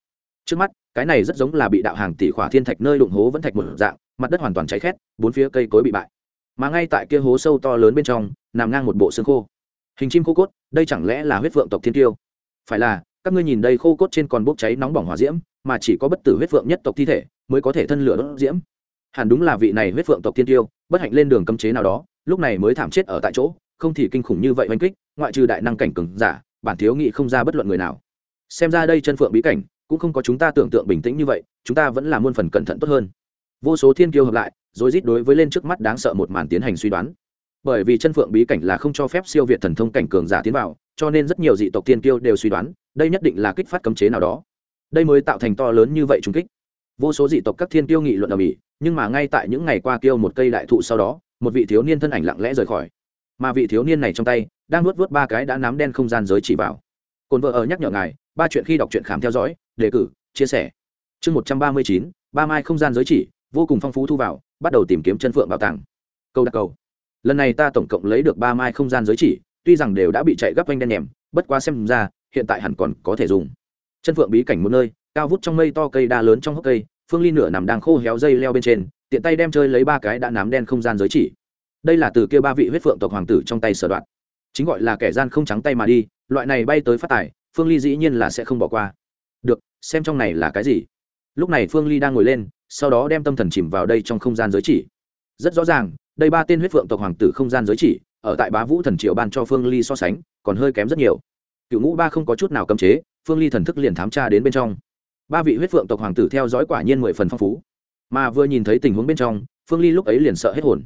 Trước mắt, cái này rất giống là bị đạo hàng tỷ khỏa thiên thạch nơi đụng hố vẫn thạch một dạng, mặt đất hoàn toàn cháy khét, bốn phía cây cối bị bại. Mà ngay tại kia hố sâu to lớn bên trong, nằm ngang một bộ xương khô. Hình chim khô cốt, đây chẳng lẽ là huyết vượng tộc thiên tiêu phải là, các ngươi nhìn đây khô cốt trên còn bốc cháy nóng bỏng hỏa diễm, mà chỉ có bất tử huyết vượng nhất tộc thi thể mới có thể thân lửa đốt diễm hẳn đúng là vị này huyết phượng tộc thiên tiêu, bất hạnh lên đường cấm chế nào đó, lúc này mới thảm chết ở tại chỗ, không thì kinh khủng như vậy oanh kích, ngoại trừ đại năng cảnh cường giả, bản thiếu nghị không ra bất luận người nào. Xem ra đây chân phượng bí cảnh, cũng không có chúng ta tưởng tượng bình tĩnh như vậy, chúng ta vẫn là muôn phần cẩn thận tốt hơn. Vô số thiên kiêu hợp lại rồi rít đối với lên trước mắt đáng sợ một màn tiến hành suy đoán. Bởi vì chân phượng bí cảnh là không cho phép siêu việt thần thông cảnh cường giả tiến vào, cho nên rất nhiều dị tộc thiên kiêu đều suy đoán, đây nhất định là kích phát cấm chế nào đó. Đây mới tạo thành to lớn như vậy trung kích. Vô số dị tộc các thiên kiêu nghị luận ở mỹ nhưng mà ngay tại những ngày qua kêu một cây đại thụ sau đó, một vị thiếu niên thân ảnh lặng lẽ rời khỏi. Mà vị thiếu niên này trong tay, đang nuốt vớt ba cái đã nắm đen không gian giới chỉ vào. Cồn vợ ở nhắc nhở ngài, ba chuyện khi đọc truyện khám theo dõi, đề cử, chia sẻ. Chương một trăm ba mươi chín, ba mai không gian giới chỉ, vô cùng phong phú thu vào, bắt đầu tìm kiếm chân phượng bảo tàng. Câu đặc cầu. Lần này ta tổng cộng lấy được ba mai không gian giới chỉ, tuy rằng đều đã bị chạy gấp vanh đen nhèm, bất quá xem ra, hiện tại hẳn còn có thể dùng. Chân phượng bí cảnh một nơi, cao vút trong mây to cây đa lớn trong hốc cây phương ly nửa nằm đang khô héo dây leo bên trên, tiện tay đem chơi lấy ba cái đã nám đen không gian giới chỉ. Đây là từ kia ba vị huyết phượng tộc hoàng tử trong tay sở đoạn chính gọi là kẻ gian không trắng tay mà đi, loại này bay tới phát tài, phương ly dĩ nhiên là sẽ không bỏ qua. Được, xem trong này là cái gì. Lúc này phương ly đang ngồi lên, sau đó đem tâm thần chìm vào đây trong không gian giới chỉ. Rất rõ ràng, đây ba tên huyết phượng tộc hoàng tử không gian giới chỉ, ở tại bá vũ thần triệu ban cho phương ly so sánh, còn hơi kém rất nhiều. Cựu ngũ ba không có chút nào cấm chế, phương ly thần thức liền thám tra đến bên trong ba vị huyết phượng tộc hoàng tử theo dõi quả nhiên mười phần phong phú. Mà vừa nhìn thấy tình huống bên trong, phương ly lúc ấy liền sợ hết hồn.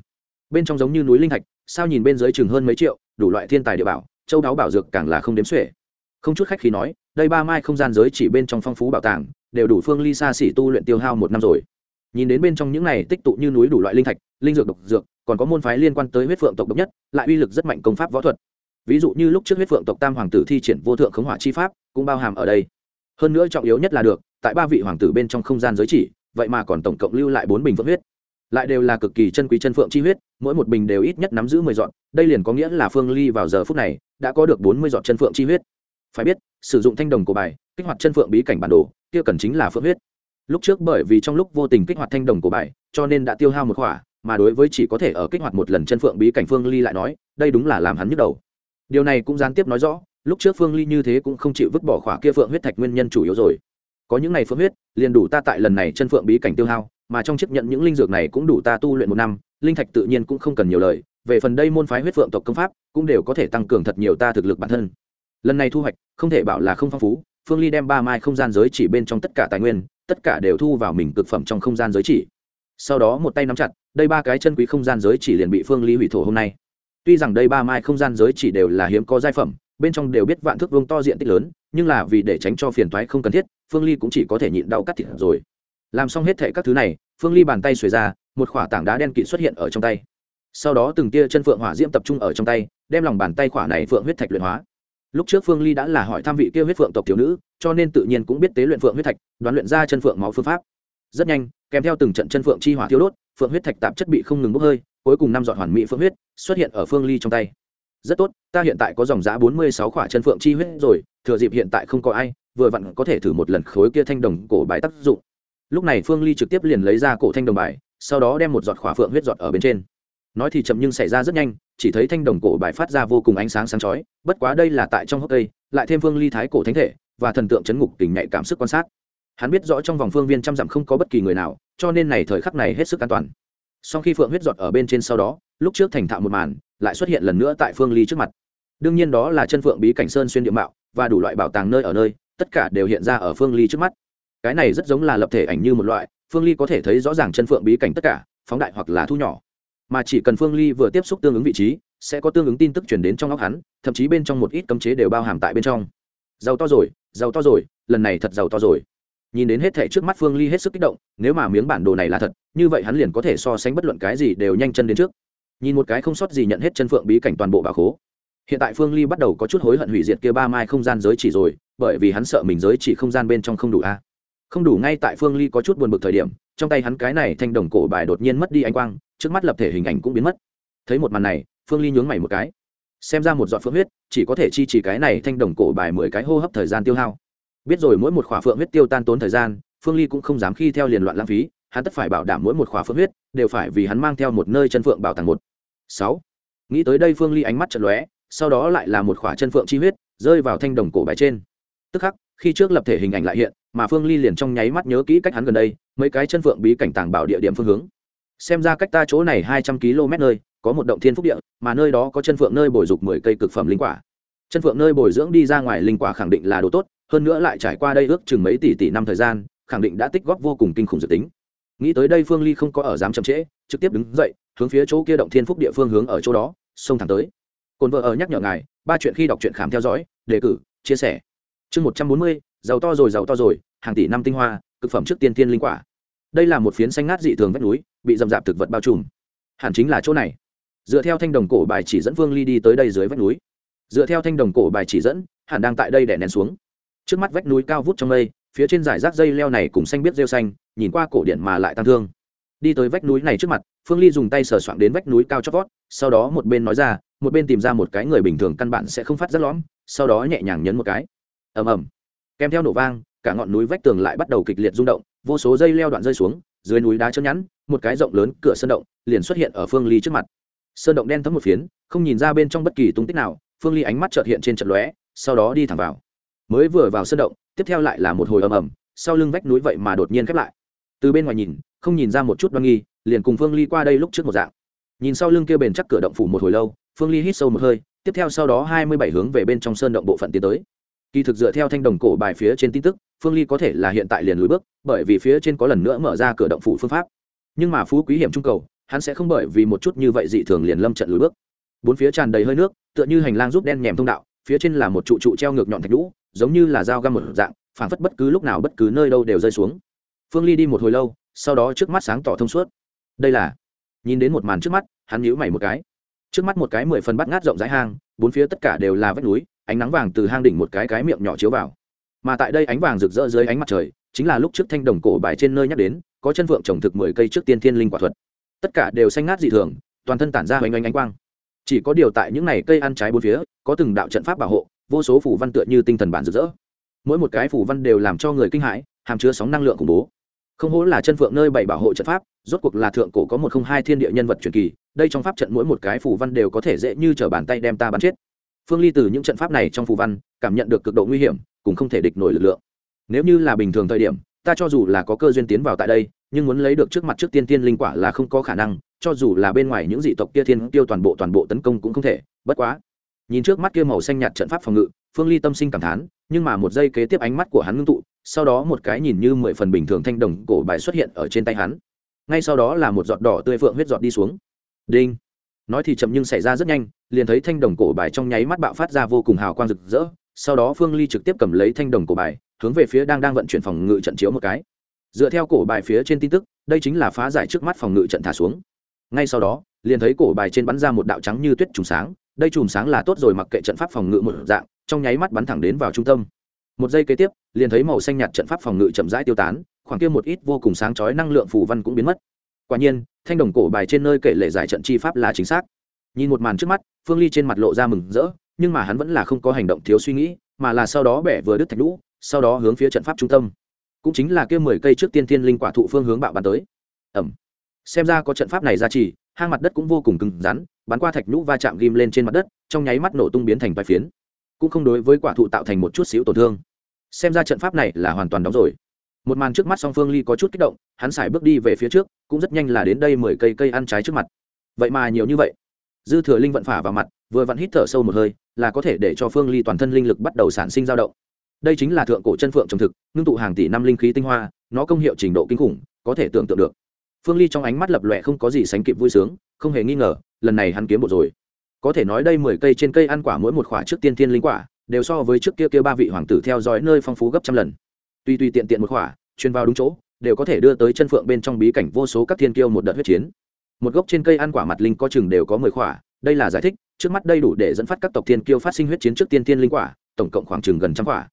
Bên trong giống như núi linh thạch, sao nhìn bên dưới chừng hơn mấy triệu, đủ loại thiên tài địa bảo, châu đáo bảo dược càng là không đếm xuể. Không chút khách khi nói, đây ba mai không gian giới chỉ bên trong phong phú bảo tàng, đều đủ phương ly xa xỉ tu luyện tiêu hao một năm rồi. Nhìn đến bên trong những này tích tụ như núi đủ loại linh thạch, linh dược độc dược, còn có môn phái liên quan tới huyết phượng tộc độc nhất, lại uy lực rất mạnh công pháp võ thuật. Ví dụ như lúc trước huyết phượng tộc tam hoàng tử thi triển vô thượng khống hỏa chi pháp, cũng bao hàm ở đây. Hơn nữa trọng yếu nhất là được tại ba vị hoàng tử bên trong không gian giới chỉ, vậy mà còn tổng cộng lưu lại bốn bình phượng huyết. Lại đều là cực kỳ chân quý chân phượng chi huyết, mỗi một bình đều ít nhất nắm giữ mười dọn đây liền có nghĩa là phương ly vào giờ phút này đã có được bốn mươi dọn chân phượng chi huyết. Phải biết, sử dụng thanh đồng cổ bài, kích hoạt chân phượng bí cảnh bản đồ, kia cần chính là phượng huyết. Lúc trước bởi vì trong lúc vô tình kích hoạt thanh đồng cổ bài, cho nên đã tiêu hao một khỏa, mà đối với chỉ có thể ở kích hoạt một lần chân phượng bí cảnh phương ly lại nói, đây đúng là làm hắn nhức đầu. Điều này cũng gián tiếp nói rõ, lúc trước phương ly như thế cũng không chịu vứt bỏ khỏa kia phượng huyết thạch nguyên nhân chủ yếu rồi có những này phượng huyết, liền đủ ta tại lần này chân phượng bí cảnh tiêu hao, mà trong chấp nhận những linh dược này cũng đủ ta tu luyện một năm, linh thạch tự nhiên cũng không cần nhiều lời, về phần đây môn phái huyết phượng tộc công pháp, cũng đều có thể tăng cường thật nhiều ta thực lực bản thân. Lần này thu hoạch, không thể bảo là không phong phú, phương ly đem ba mai không gian giới chỉ bên trong tất cả tài nguyên, tất cả đều thu vào mình cực phẩm trong không gian giới chỉ. Sau đó một tay nắm chặt, đây ba cái chân quý không gian giới chỉ liền bị phương ly hủy thổ hôm nay. Tuy rằng đây ba mai không gian giới chỉ đều là hiếm có giai phẩm, bên trong đều biết vạn thước vương to diện tích lớn nhưng là vì để tránh cho phiền toái không cần thiết, phương ly cũng chỉ có thể nhịn đau cắt thịt rồi. Làm xong hết thệ các thứ này, phương ly bàn tay xuề ra, một khỏa tảng đá đen kịt xuất hiện ở trong tay. Sau đó từng tia chân phượng hỏa diễm tập trung ở trong tay, đem lòng bàn tay khỏa này phượng huyết thạch luyện hóa. Lúc trước phương ly đã là hỏi tham vị kia huyết phượng tộc thiếu nữ, cho nên tự nhiên cũng biết tế luyện phượng huyết thạch, đoán luyện ra chân phượng máu phương pháp. Rất nhanh, kèm theo từng trận chân phượng chi hỏa thiếu đốt, phượng huyết thạch tạp chất bị không ngừng bốc hơi, cuối cùng năm dọn hoàn mỹ phượng huyết xuất hiện ở phương ly trong tay. Rất tốt, ta hiện tại có dòng giá bốn mươi sáu khỏa chân phượng chi huyết rồi thừa dịp hiện tại không có ai, vừa vặn có thể thử một lần khối kia thanh đồng cổ bài tác dụng. Lúc này phương ly trực tiếp liền lấy ra cổ thanh đồng bài, sau đó đem một giọt khỏa phượng huyết giọt ở bên trên. Nói thì chậm nhưng xảy ra rất nhanh, chỉ thấy thanh đồng cổ bài phát ra vô cùng ánh sáng sáng chói, bất quá đây là tại trong hốc cây, lại thêm phương ly thái cổ thánh thể, và thần tượng chấn ngục tình nhạy cảm sức quan sát. Hắn biết rõ trong vòng phương viên trăm dặm không có bất kỳ người nào, cho nên này thời khắc này hết sức an toàn. Sau khi phượng huyết giọt ở bên trên sau đó, lúc trước thành thạo một màn, lại xuất hiện lần nữa tại phương ly trước mặt. Đương nhiên đó là chân phượng bí cảnh sơn xuyên địa mạo và đủ loại bảo tàng nơi ở nơi, tất cả đều hiện ra ở phương ly trước mắt. Cái này rất giống là lập thể ảnh như một loại, phương ly có thể thấy rõ ràng chân phượng bí cảnh tất cả, phóng đại hoặc là thu nhỏ. Mà chỉ cần phương ly vừa tiếp xúc tương ứng vị trí, sẽ có tương ứng tin tức chuyển đến trong óc hắn, thậm chí bên trong một ít cấm chế đều bao hàm tại bên trong. Giàu to rồi, giàu to rồi, lần này thật giàu to rồi. Nhìn đến hết thẻ trước mắt phương ly hết sức kích động, nếu mà miếng bản đồ này là thật, như vậy hắn liền có thể so sánh bất luận cái gì đều nhanh chân đến trước. Nhìn một cái không sót gì nhận hết chân phượng bí cảnh toàn bộ bà khố hiện tại phương ly bắt đầu có chút hối hận hủy diệt kia ba mai không gian giới chỉ rồi, bởi vì hắn sợ mình giới chỉ không gian bên trong không đủ a. Không đủ ngay tại phương ly có chút buồn bực thời điểm, trong tay hắn cái này thanh đồng cổ bài đột nhiên mất đi ánh quang, trước mắt lập thể hình ảnh cũng biến mất. Thấy một màn này, phương ly nhướng mày một cái. Xem ra một giọt phượng huyết, chỉ có thể chi trì cái này thanh đồng cổ bài mười cái hô hấp thời gian tiêu hao. Biết rồi mỗi một khỏa phượng huyết tiêu tan tốn thời gian, phương ly cũng không dám khi theo liền loạn lãng phí, hắn tất phải bảo đảm mỗi một khỏa phượng huyết đều phải vì hắn mang theo một nơi chân phượng bảo tàng một. Sáu. Nghĩ tới đây phương ly ánh mắt chật lóe sau đó lại là một khỏa chân phượng chi huyết, rơi vào thanh đồng cổ bài trên. Tức khắc, khi trước lập thể hình ảnh lại hiện, mà phương ly liền trong nháy mắt nhớ kỹ cách hắn gần đây, mấy cái chân phượng bí cảnh tàng bảo địa điểm phương hướng. Xem ra cách ta chỗ này hai trăm km nơi, có một động thiên phúc địa, mà nơi đó có chân phượng nơi bồi dục mười cây cực phẩm linh quả. Chân phượng nơi bồi dưỡng đi ra ngoài linh quả khẳng định là đồ tốt, hơn nữa lại trải qua đây ước chừng mấy tỷ tỷ năm thời gian, khẳng định đã tích góp vô cùng kinh khủng dự tính. Nghĩ tới đây phương ly không có ở dám chậm trễ, trực tiếp đứng dậy, hướng phía chỗ kia động thiên phúc địa phương hướng ở chỗ đó, xông thẳng tới cồn vợ ở nhắc nhở ngài, ba chuyện khi đọc truyện khám theo dõi, đề cử, chia sẻ. Chương một trăm bốn mươi, giàu to rồi, giàu to rồi, hàng tỷ năm tinh hoa, cực phẩm trước tiên tiên linh quả. Đây là một phiến xanh ngát dị thường vách núi, bị dầm dạp thực vật bao trùm. Hẳn chính là chỗ này. Dựa theo thanh đồng cổ bài chỉ dẫn vương ly đi tới đây dưới vách núi. Dựa theo thanh đồng cổ bài chỉ dẫn, hẳn đang tại đây để nén xuống. Trước mắt vách núi cao vút trong mây, phía trên giải rác dây leo này cùng xanh biết rêu xanh, nhìn qua cổ điện mà lại tăng thương. Đi tới vách núi này trước mặt, phương ly dùng tay sờ soạn đến vách núi cao chót vót, sau đó một bên nói ra một bên tìm ra một cái người bình thường căn bản sẽ không phát rất lõm, sau đó nhẹ nhàng nhấn một cái. Ầm ầm. Kèm theo nổ vang, cả ngọn núi vách tường lại bắt đầu kịch liệt rung động, vô số dây leo đoạn rơi xuống, dưới núi đá chân nhẵn, một cái rộng lớn cửa sơn động liền xuất hiện ở phương ly trước mặt. Sơn động đen thấm một phiến, không nhìn ra bên trong bất kỳ tung tích nào, phương ly ánh mắt trợt hiện trên trận lóe, sau đó đi thẳng vào. Mới vừa vào sơn động, tiếp theo lại là một hồi ầm ầm, sau lưng vách núi vậy mà đột nhiên khép lại. Từ bên ngoài nhìn, không nhìn ra một chút đoan nghi, liền cùng phương ly qua đây lúc trước một dạng. Nhìn sau lưng kia bền chắc cửa động phủ một hồi lâu phương ly hít sâu một hơi, tiếp theo sau đó hai mươi bảy hướng về bên trong sơn động bộ phận tiến tới. Kỳ thực dựa theo thanh đồng cổ bài phía trên tin tức, phương ly có thể là hiện tại liền lùi bước, bởi vì phía trên có lần nữa mở ra cửa động phủ phương pháp. Nhưng mà phú quý hiểm trung cầu, hắn sẽ không bởi vì một chút như vậy dị thường liền lâm trận lùi bước. Bốn phía tràn đầy hơi nước, tựa như hành lang giúp đen nhèm thông đạo, phía trên là một trụ trụ treo ngược nhọn thạch lũ giống như là dao găm một dạng, phảng phất bất cứ lúc nào bất cứ nơi đâu đều rơi xuống. Phương ly đi một hồi lâu, sau đó trước mắt sáng tỏ thông suốt. Đây là, nhìn đến một màn trước mắt, hắn nhíu mày một cái trước mắt một cái mười phần bắt ngát rộng rãi hang, bốn phía tất cả đều là vách núi, ánh nắng vàng từ hang đỉnh một cái cái miệng nhỏ chiếu vào. Mà tại đây ánh vàng rực rỡ dưới ánh mặt trời, chính là lúc trước thanh đồng cổ bài trên nơi nhắc đến, có chân vượng trồng thực mười cây trước tiên thiên linh quả thuật. Tất cả đều xanh ngát dị thường, toàn thân tản ra hoành oanh ánh quang. Chỉ có điều tại những này cây ăn trái bốn phía, có từng đạo trận pháp bảo hộ, vô số phủ văn tựa như tinh thần bản rực rỡ. Mỗi một cái phủ văn đều làm cho người kinh hãi, hàm chứa sóng năng lượng khủng bố không hổ là chân phượng nơi bảy bảo hộ trận pháp, rốt cuộc là thượng cổ có một không hai thiên địa nhân vật truyền kỳ, đây trong pháp trận mỗi một cái phù văn đều có thể dễ như t bàn tay đem ta bắn chết. Phương ly từ những trận pháp này trong phù văn, cảm nhận được cực độ nguy hiểm, cũng không thể địch nổi lực lượng. Nếu như là bình thường thời điểm, ta cho dù là có cơ duyên tiến vào tại đây, nhưng muốn lấy được trước mặt trước tiên tiên linh quả là không có khả năng, cho dù là bên ngoài những dị tộc kia thiên tiêu toàn bộ toàn bộ tấn công cũng không thể, bất quá. Nhìn trước mắt kia màu xanh nhạt trận pháp phòng ngự phương ly tâm sinh cảm thán, nhưng mà một giây kế tiếp ánh mắt của hắn ngưng tụ, sau đó một cái nhìn như mười phần bình thường thanh đồng cổ bài xuất hiện ở trên tay hắn. Ngay sau đó là một giọt đỏ tươi phượng huyết giọt đi xuống. Đinh. Nói thì chậm nhưng xảy ra rất nhanh, liền thấy thanh đồng cổ bài trong nháy mắt bạo phát ra vô cùng hào quang rực rỡ, sau đó phương ly trực tiếp cầm lấy thanh đồng cổ bài, hướng về phía đang đang vận chuyển phòng ngự trận chiếu một cái. Dựa theo cổ bài phía trên tin tức, đây chính là phá giải trước mắt phòng ngự trận thả xuống. Ngay sau đó, liền thấy cổ bài trên bắn ra một đạo trắng như tuyết trùng sáng đây chùm sáng là tốt rồi mặc kệ trận pháp phòng ngự một dạng, trong nháy mắt bắn thẳng đến vào trung tâm. Một giây kế tiếp, liền thấy màu xanh nhạt trận pháp phòng ngự chậm rãi tiêu tán, khoảng kia một ít vô cùng sáng chói năng lượng phù văn cũng biến mất. Quả nhiên, thanh đồng cổ bài trên nơi kể lệ giải trận chi pháp là chính xác. Nhìn một màn trước mắt, phương ly trên mặt lộ ra mừng rỡ, nhưng mà hắn vẫn là không có hành động thiếu suy nghĩ, mà là sau đó bẻ vừa đứt thạch lũ sau đó hướng phía trận pháp trung tâm. Cũng chính là kia mười cây trước tiên thiên linh quả thụ phương hướng bạo bắn tới. Ẩm. Xem ra có trận pháp này ra chỉ, hang mặt đất cũng vô cùng cứng rắn bắn qua thạch nhũ va chạm ghim lên trên mặt đất, trong nháy mắt nổ tung biến thành vài phiến. Cũng không đối với quả thụ tạo thành một chút xíu tổn thương. Xem ra trận pháp này là hoàn toàn đóng rồi. Một màn trước mắt song phương ly có chút kích động, hắn xài bước đi về phía trước, cũng rất nhanh là đến đây mười cây cây ăn trái trước mặt. Vậy mà nhiều như vậy. Dư thừa linh vận phả vào mặt, vừa vặn hít thở sâu một hơi, là có thể để cho phương ly toàn thân linh lực bắt đầu sản sinh dao động. Đây chính là thượng cổ chân phượng trồng thực, ngưng tụ hàng tỷ năm linh khí tinh hoa, nó công hiệu trình độ kinh khủng, có thể tưởng tượng được. Phương ly trong ánh mắt lập lòe không có gì sánh kịp vui sướng, không hề nghi ngờ lần này hắn kiếm một rồi. Có thể nói đây mười cây trên cây ăn quả mỗi một quả trước tiên thiên linh quả, đều so với trước kia kia ba vị hoàng tử theo dõi nơi phong phú gấp trăm lần. Tuy tuy tiện tiện một quả chuyên vào đúng chỗ, đều có thể đưa tới chân phượng bên trong bí cảnh vô số các thiên kiêu một đợt huyết chiến. Một gốc trên cây ăn quả mặt linh có chừng đều có mười quả, đây là giải thích, trước mắt đây đủ để dẫn phát các tộc thiên kiêu phát sinh huyết chiến trước tiên thiên linh quả, tổng cộng khoảng chừng gần trăm quả.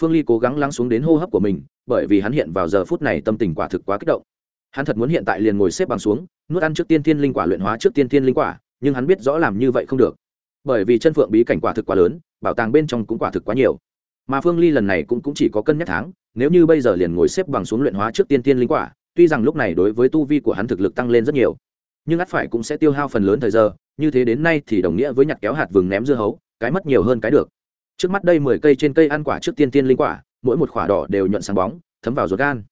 Phương ly cố gắng lắng xuống đến hô hấp của mình, bởi vì hắn hiện vào giờ phút này tâm tình quả thực quá kích động hắn thật muốn hiện tại liền ngồi xếp bằng xuống nuốt ăn trước tiên thiên linh quả luyện hóa trước tiên thiên linh quả nhưng hắn biết rõ làm như vậy không được. Bởi vì chân phượng bí cảnh quả thực quá lớn bảo tàng bên trong cũng quả thực quá nhiều. Mà phương ly lần này cũng, cũng chỉ có cân nhắc tháng nếu như bây giờ liền ngồi xếp bằng xuống luyện hóa trước tiên thiên linh quả tuy rằng lúc này đối với tu vi của hắn thực lực tăng lên rất nhiều nhưng ắt phải cũng sẽ tiêu hao phần lớn thời giờ như thế đến nay thì đồng nghĩa với nhặt kéo hạt vừng ném dưa hấu cái mất nhiều hơn cái được. Trước mắt đây mười cây trên cây ăn quả trước tiên tiên linh quả mỗi một quả đỏ đều nhuận sáng bóng thấm vào ruột gan.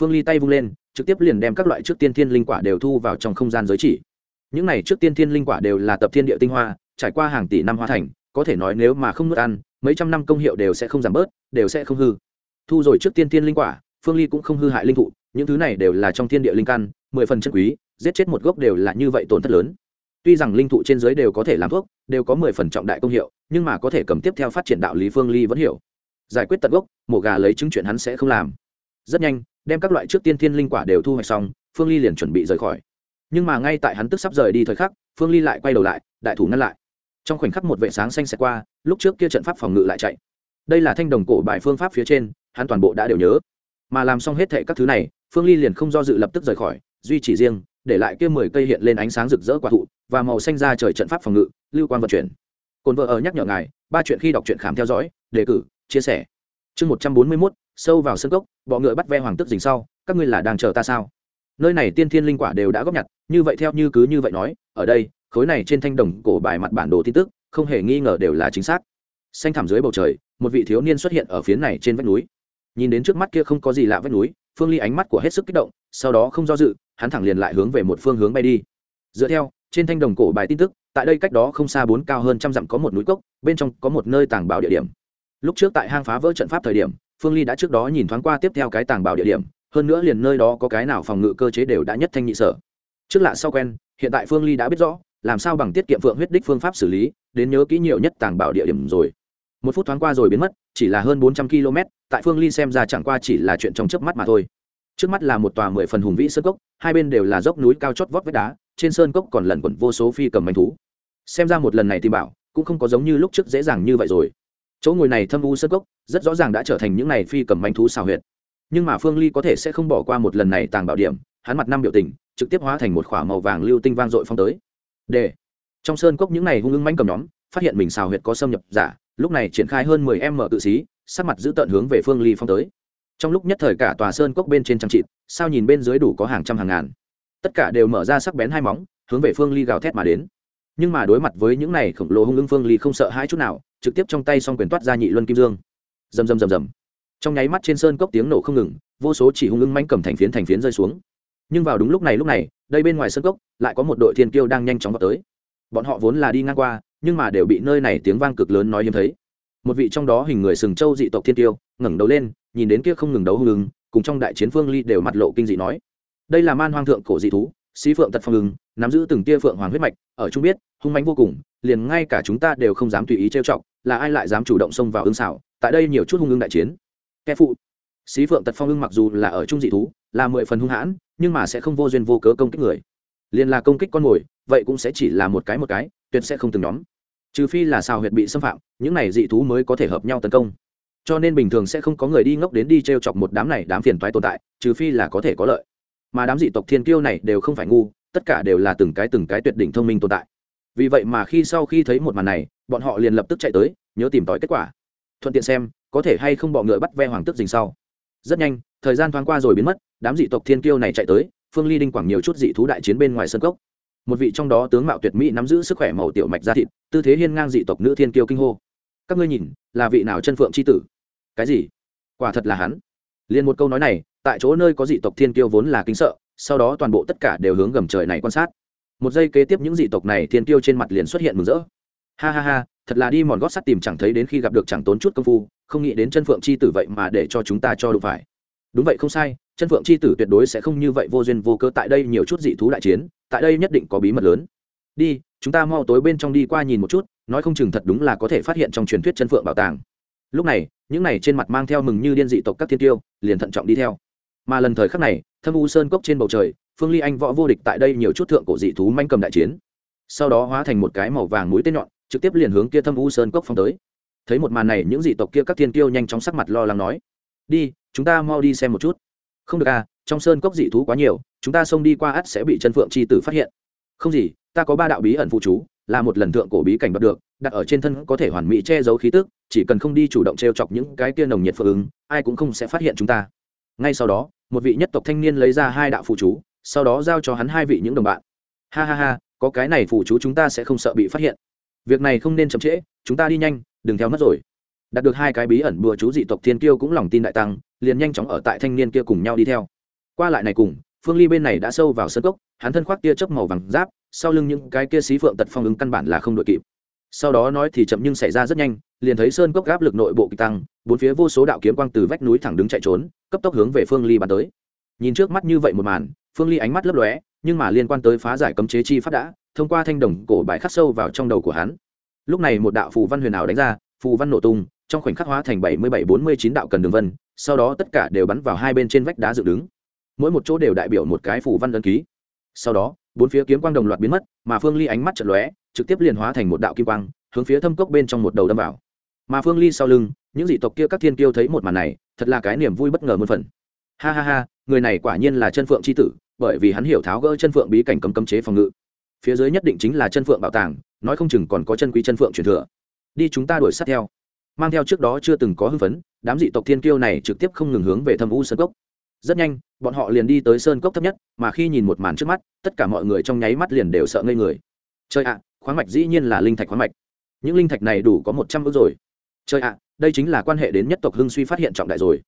Phương ly tay vung lên trực tiếp liền đem các loại trước tiên thiên linh quả đều thu vào trong không gian giới chỉ. Những này trước tiên thiên linh quả đều là tập thiên địa tinh hoa, trải qua hàng tỷ năm hoa thành, có thể nói nếu mà không nuốt ăn, mấy trăm năm công hiệu đều sẽ không giảm bớt, đều sẽ không hư. Thu rồi trước tiên thiên linh quả, phương ly cũng không hư hại linh thụ, những thứ này đều là trong thiên địa linh căn, mười phần chân quý, giết chết một gốc đều là như vậy tổn thất lớn. Tuy rằng linh thụ trên dưới đều có thể làm thuốc, đều có mười phần trọng đại công hiệu, nhưng mà có thể cầm tiếp theo phát triển đạo lý phương ly vẫn hiểu. Giải quyết tận gốc, mổ gà lấy chứng chuyện hắn sẽ không làm. Rất nhanh đem các loại trước tiên thiên linh quả đều thu hoạch xong, phương ly liền chuẩn bị rời khỏi. Nhưng mà ngay tại hắn tức sắp rời đi thời khắc, phương ly lại quay đầu lại, đại thủ ngăn lại. Trong khoảnh khắc một vệ sáng xanh xẹt qua, lúc trước kia trận pháp phòng ngự lại chạy. Đây là thanh đồng cổ bài phương pháp phía trên, hắn toàn bộ đã đều nhớ. Mà làm xong hết thệ các thứ này, phương ly liền không do dự lập tức rời khỏi, duy chỉ riêng, để lại kia mười cây hiện lên ánh sáng rực rỡ quả thụ và màu xanh ra trời trận pháp phòng ngự, lưu quan vận chuyển. Cồn vợ ở nhắc nhở ngài, ba chuyện khi đọc truyện khám theo dõi, đề cử, chia sẻ chương một trăm bốn mươi mốt, sâu vào sân cốc, bọ ngựa bắt ve hoàng tước dình sau, các ngươi là đang chờ ta sao? Nơi này tiên thiên linh quả đều đã góp nhặt, như vậy theo như cứ như vậy nói, ở đây, khối này trên thanh đồng cổ bài mặt bản đồ tin tức, không hề nghi ngờ đều là chính xác. Xanh thẳm dưới bầu trời, một vị thiếu niên xuất hiện ở phía này trên vách núi. Nhìn đến trước mắt kia không có gì lạ vách núi, phương ly ánh mắt của hết sức kích động, sau đó không do dự, hắn thẳng liền lại hướng về một phương hướng bay đi. Dựa theo, trên thanh đồng cổ bài tin tức, tại đây cách đó không xa bốn cao hơn trăm dặm có một núi cốc, bên trong có một nơi tàng bảo địa điểm lúc trước tại hang phá vỡ trận pháp thời điểm, phương ly đã trước đó nhìn thoáng qua tiếp theo cái tàng bảo địa điểm, hơn nữa liền nơi đó có cái nào phòng ngự cơ chế đều đã nhất thanh nhị sở. Trước lạ sau quen, hiện tại phương ly đã biết rõ, làm sao bằng tiết kiệm phượng huyết đích phương pháp xử lý, đến nhớ kỹ nhiều nhất tàng bảo địa điểm rồi. Một phút thoáng qua rồi biến mất, chỉ là hơn bốn trăm km, tại phương ly xem ra chẳng qua chỉ là chuyện trong chớp mắt mà thôi. Trước mắt là một tòa mười phần hùng vĩ sơn cốc, hai bên đều là dốc núi cao chót vót vách đá, trên sơn cốc còn lẩn quẩn vô số phi cầm manh thú. Xem ra một lần này tìm bảo, cũng không có giống như lúc trước dễ dàng như vậy rồi chỗ ngồi này thâm u sơ cốc, rất rõ ràng đã trở thành những này phi cầm manh thú xào huyệt. Nhưng mà phương ly có thể sẽ không bỏ qua một lần này tàng bảo điểm, hắn mặt năm biểu tình, trực tiếp hóa thành một k h ỏ a màu vàng lưu tinh vang dội phong tới. D trong sơn cốc những này hung ưng manh cầm nhóm, phát hiện mình xào huyệt có xâm nhập giả, lúc này triển khai hơn mười em mở tự xí, sắc mặt giữ tận hướng về phương ly phong tới. Trong lúc nhất thời cả tòa sơn cốc bên trên trang trịt sao nhìn bên dưới đủ có hàng trăm hàng ngàn. Tất cả đều mở ra sắc bén hai móng, hướng về phương ly gào thét mà đến nhưng mà đối mặt với những này khổng lồ hung ưng phương ly không sợ hãi chút nào, trực tiếp trong tay s o n g quyền toát ra nhị luân kim dương. Rầm rầm rầm rầm. Trong nháy mắt trên sơn cốc tiếng nổ không ngừng, vô số chỉ hung ưng manh cầm thành phiến thành phiến rơi xuống. Nhưng vào đúng lúc này lúc này, đây bên ngoài sơn cốc, lại có một đội thiên kiêu đang nhanh chóng vào tới. Bọn họ vốn là đi ngang qua, nhưng mà đều bị nơi này tiếng vang cực lớn nói hiếm thấy. Một vị trong đó hình người sừng châu dị tộc thiên tiêu ngẩng đầu lên, nhìn đến kia không ngừng đấu hung cùng trong đại chiến phương ly đều mặt lộ kinh dị nói. Đây là man hoang thượng cổ dị thú Xí phượng tật phong ứng, nắm giữ từng tia phượng hoàng huyết mạch, ở trung biết, hung mánh vô cùng, liền ngay cả chúng ta đều không dám tùy ý trêu chọc, là ai lại dám chủ động xông vào ương xảo, tại đây nhiều chút hung ương đại chiến. Kẻ phụ. Xí phượng tật phong ưng mặc dù là ở trung dị thú, là mười phần hung hãn, nhưng mà sẽ không vô duyên vô cớ công kích người. Liền là công kích con mồi, vậy cũng sẽ chỉ là một cái một cái, tuyệt sẽ không từng nhóm. Trừ phi là xào huyệt bị xâm phạm, những này dị thú mới có thể hợp nhau tấn công. Cho nên bình thường sẽ không có người đi ngốc đến đi t r e o chọc một đám này đám phiền toái tồn tại, trừ phi là có thể có lợi mà đám dị tộc thiên kiêu này đều không phải ngu, tất cả đều là từng cái từng cái tuyệt đỉnh thông minh tồn tại. Vì vậy mà khi sau khi thấy một màn này, bọn họ liền lập tức chạy tới, nhớ tìm tòi kết quả. Thuận tiện xem, có thể hay không bọ ngựa bắt ve hoàng tức dình sau. Rất nhanh, thời gian thoáng qua rồi biến mất, đám dị tộc thiên kiêu này chạy tới, phương ly đinh quảng nhiều chút dị thú đại chiến bên ngoài sân cốc. Một vị trong đó tướng mạo tuyệt mỹ nắm giữ sức khỏe màu tiểu mạch da thịt, tư thế hiên ngang dị tộc nữ thiên kiêu kinh hô. Các ngươi nhìn, là vị nào chân phượng c h i tử? Cái gì? Quả thật là hắn. Liền một câu nói này tại chỗ nơi có dị tộc thiên kiêu vốn là kính sợ, sau đó toàn bộ tất cả đều hướng gầm trời này quan sát. Một giây kế tiếp những dị tộc này thiên kiêu trên mặt liền xuất hiện mừng rỡ. Ha ha ha, thật là đi mòn gót sắt tìm chẳng thấy đến khi gặp được chẳng tốn chút công phu, không nghĩ đến chân phượng c h i tử vậy mà để cho chúng ta cho đủ phải. Đúng vậy không sai, chân phượng c h i tử tuyệt đối sẽ không như vậy vô duyên vô cơ tại đây nhiều chút dị thú đại chiến, tại đây nhất định có bí mật lớn. Đi, chúng ta mau tối bên trong đi qua nhìn một chút, nói không chừng thật đúng là có thể phát hiện trong truyền thuyết chân phượng bảo tàng. Lúc này, những này trên mặt mang theo mừng như điên dị tộc các thiên tiêu liền thận trọng đi theo mà lần thời khắc này, thâm u sơn cốc trên bầu trời, phương ly anh võ vô địch tại đây nhiều chút thượng cổ dị thú manh cầm đại chiến. Sau đó hóa thành một cái màu vàng mũi tên nhọn, trực tiếp liền hướng kia thâm u sơn cốc phong tới. Thấy một màn này, những dị tộc kia các thiên kiêu nhanh chóng sắc mặt lo lắng nói, đi, chúng ta mau đi xem một chút. Không được à trong sơn cốc dị thú quá nhiều, chúng ta xông đi qua ắt sẽ bị chân phượng c h i tử phát hiện. Không gì, ta có ba đạo bí ẩn phụ chú, là một lần thượng cổ bí cảnh bắt được, đặt ở trên thân có thể hoàn mỹ che giấu khí tức, chỉ cần không đi chủ động t r e o chọc những cái kia nồng nhiệt phượng ứng, ai cũng không sẽ phát hiện chúng ta. Ngay sau đó một vị nhất tộc thanh niên lấy ra hai đạo phụ chú, sau đó giao cho hắn hai vị những đồng bạn. Ha ha ha, có cái này phụ chú chúng ta sẽ không sợ bị phát hiện. Việc này không nên chậm trễ, chúng ta đi nhanh, đừng theo mất rồi. Đạt được hai cái bí ẩn bùa chú dị tộc thiên kiêu cũng lòng tin đại tăng, liền nhanh chóng ở tại thanh niên kia cùng nhau đi theo. Qua lại này cùng, phương ly bên này đã sâu vào sân cốc, hắn thân khoác tia chớp màu vàng giáp, sau lưng những cái kia xí phượng tật phong ứng căn bản là không đội kịp sau đó nói thì chậm nhưng xảy ra rất nhanh, liền thấy sơn cốc gáp lực nội bộ kịch tăng, bốn phía vô số đạo kiếm quang từ vách núi thẳng đứng chạy trốn, cấp tốc hướng về phương ly bắn tới. Nhìn trước mắt như vậy một màn, phương ly ánh mắt lấp lóe, nhưng mà liên quan tới phá giải cấm chế chi pháp đã, thông qua thanh đồng cổ bài khắc sâu vào trong đầu của hắn. Lúc này một đạo phù văn huyền ảo đánh ra, phù văn nổ tung, trong khoảnh khắc hóa thành bảy mươi bảy bốn mươi chín đạo cần đường vân, sau đó tất cả đều bắn vào hai bên trên vách đá dựng đứng. Mỗi một chỗ đều đại biểu một cái phù văn đơn ký. Sau đó, bốn phía kiếm quang đồng loạt biến mất, mà phương ly ánh mắt chật lóe trực tiếp liền hóa thành một đạo kim quang, hướng phía thâm cốc bên trong một đầu đâm vào. Mà phương ly sau lưng, những dị tộc kia các thiên kiêu thấy một màn này, thật là cái niềm vui bất ngờ muôn phần. Ha ha ha, người này quả nhiên là chân phượng c h i tử, bởi vì hắn hiểu tháo gỡ chân phượng bí cảnh cấm cấm chế phòng ngự. Phía dưới nhất định chính là chân phượng bảo tàng, nói không chừng còn có chân quý chân phượng truyền thừa. Đi chúng ta đuổi sát theo. Mang theo trước đó chưa từng có hưng phấn, đám dị tộc thiên kiêu này trực tiếp không ngừng hướng về thâm u sơn cốc. Rất nhanh, bọn họ liền đi tới sơn cốc thấp nhất, mà khi nhìn một màn trước mắt, tất cả mọi người trong nháy mắt liền đều sợ ngây người. Chơi ạ khoáng mạch dĩ nhiên là linh thạch khoáng mạch. Những linh thạch này đủ có một trăm ước rồi. Chơi ạ, đây chính là quan hệ đến nhất tộc hưng suy phát hiện trọng đại rồi.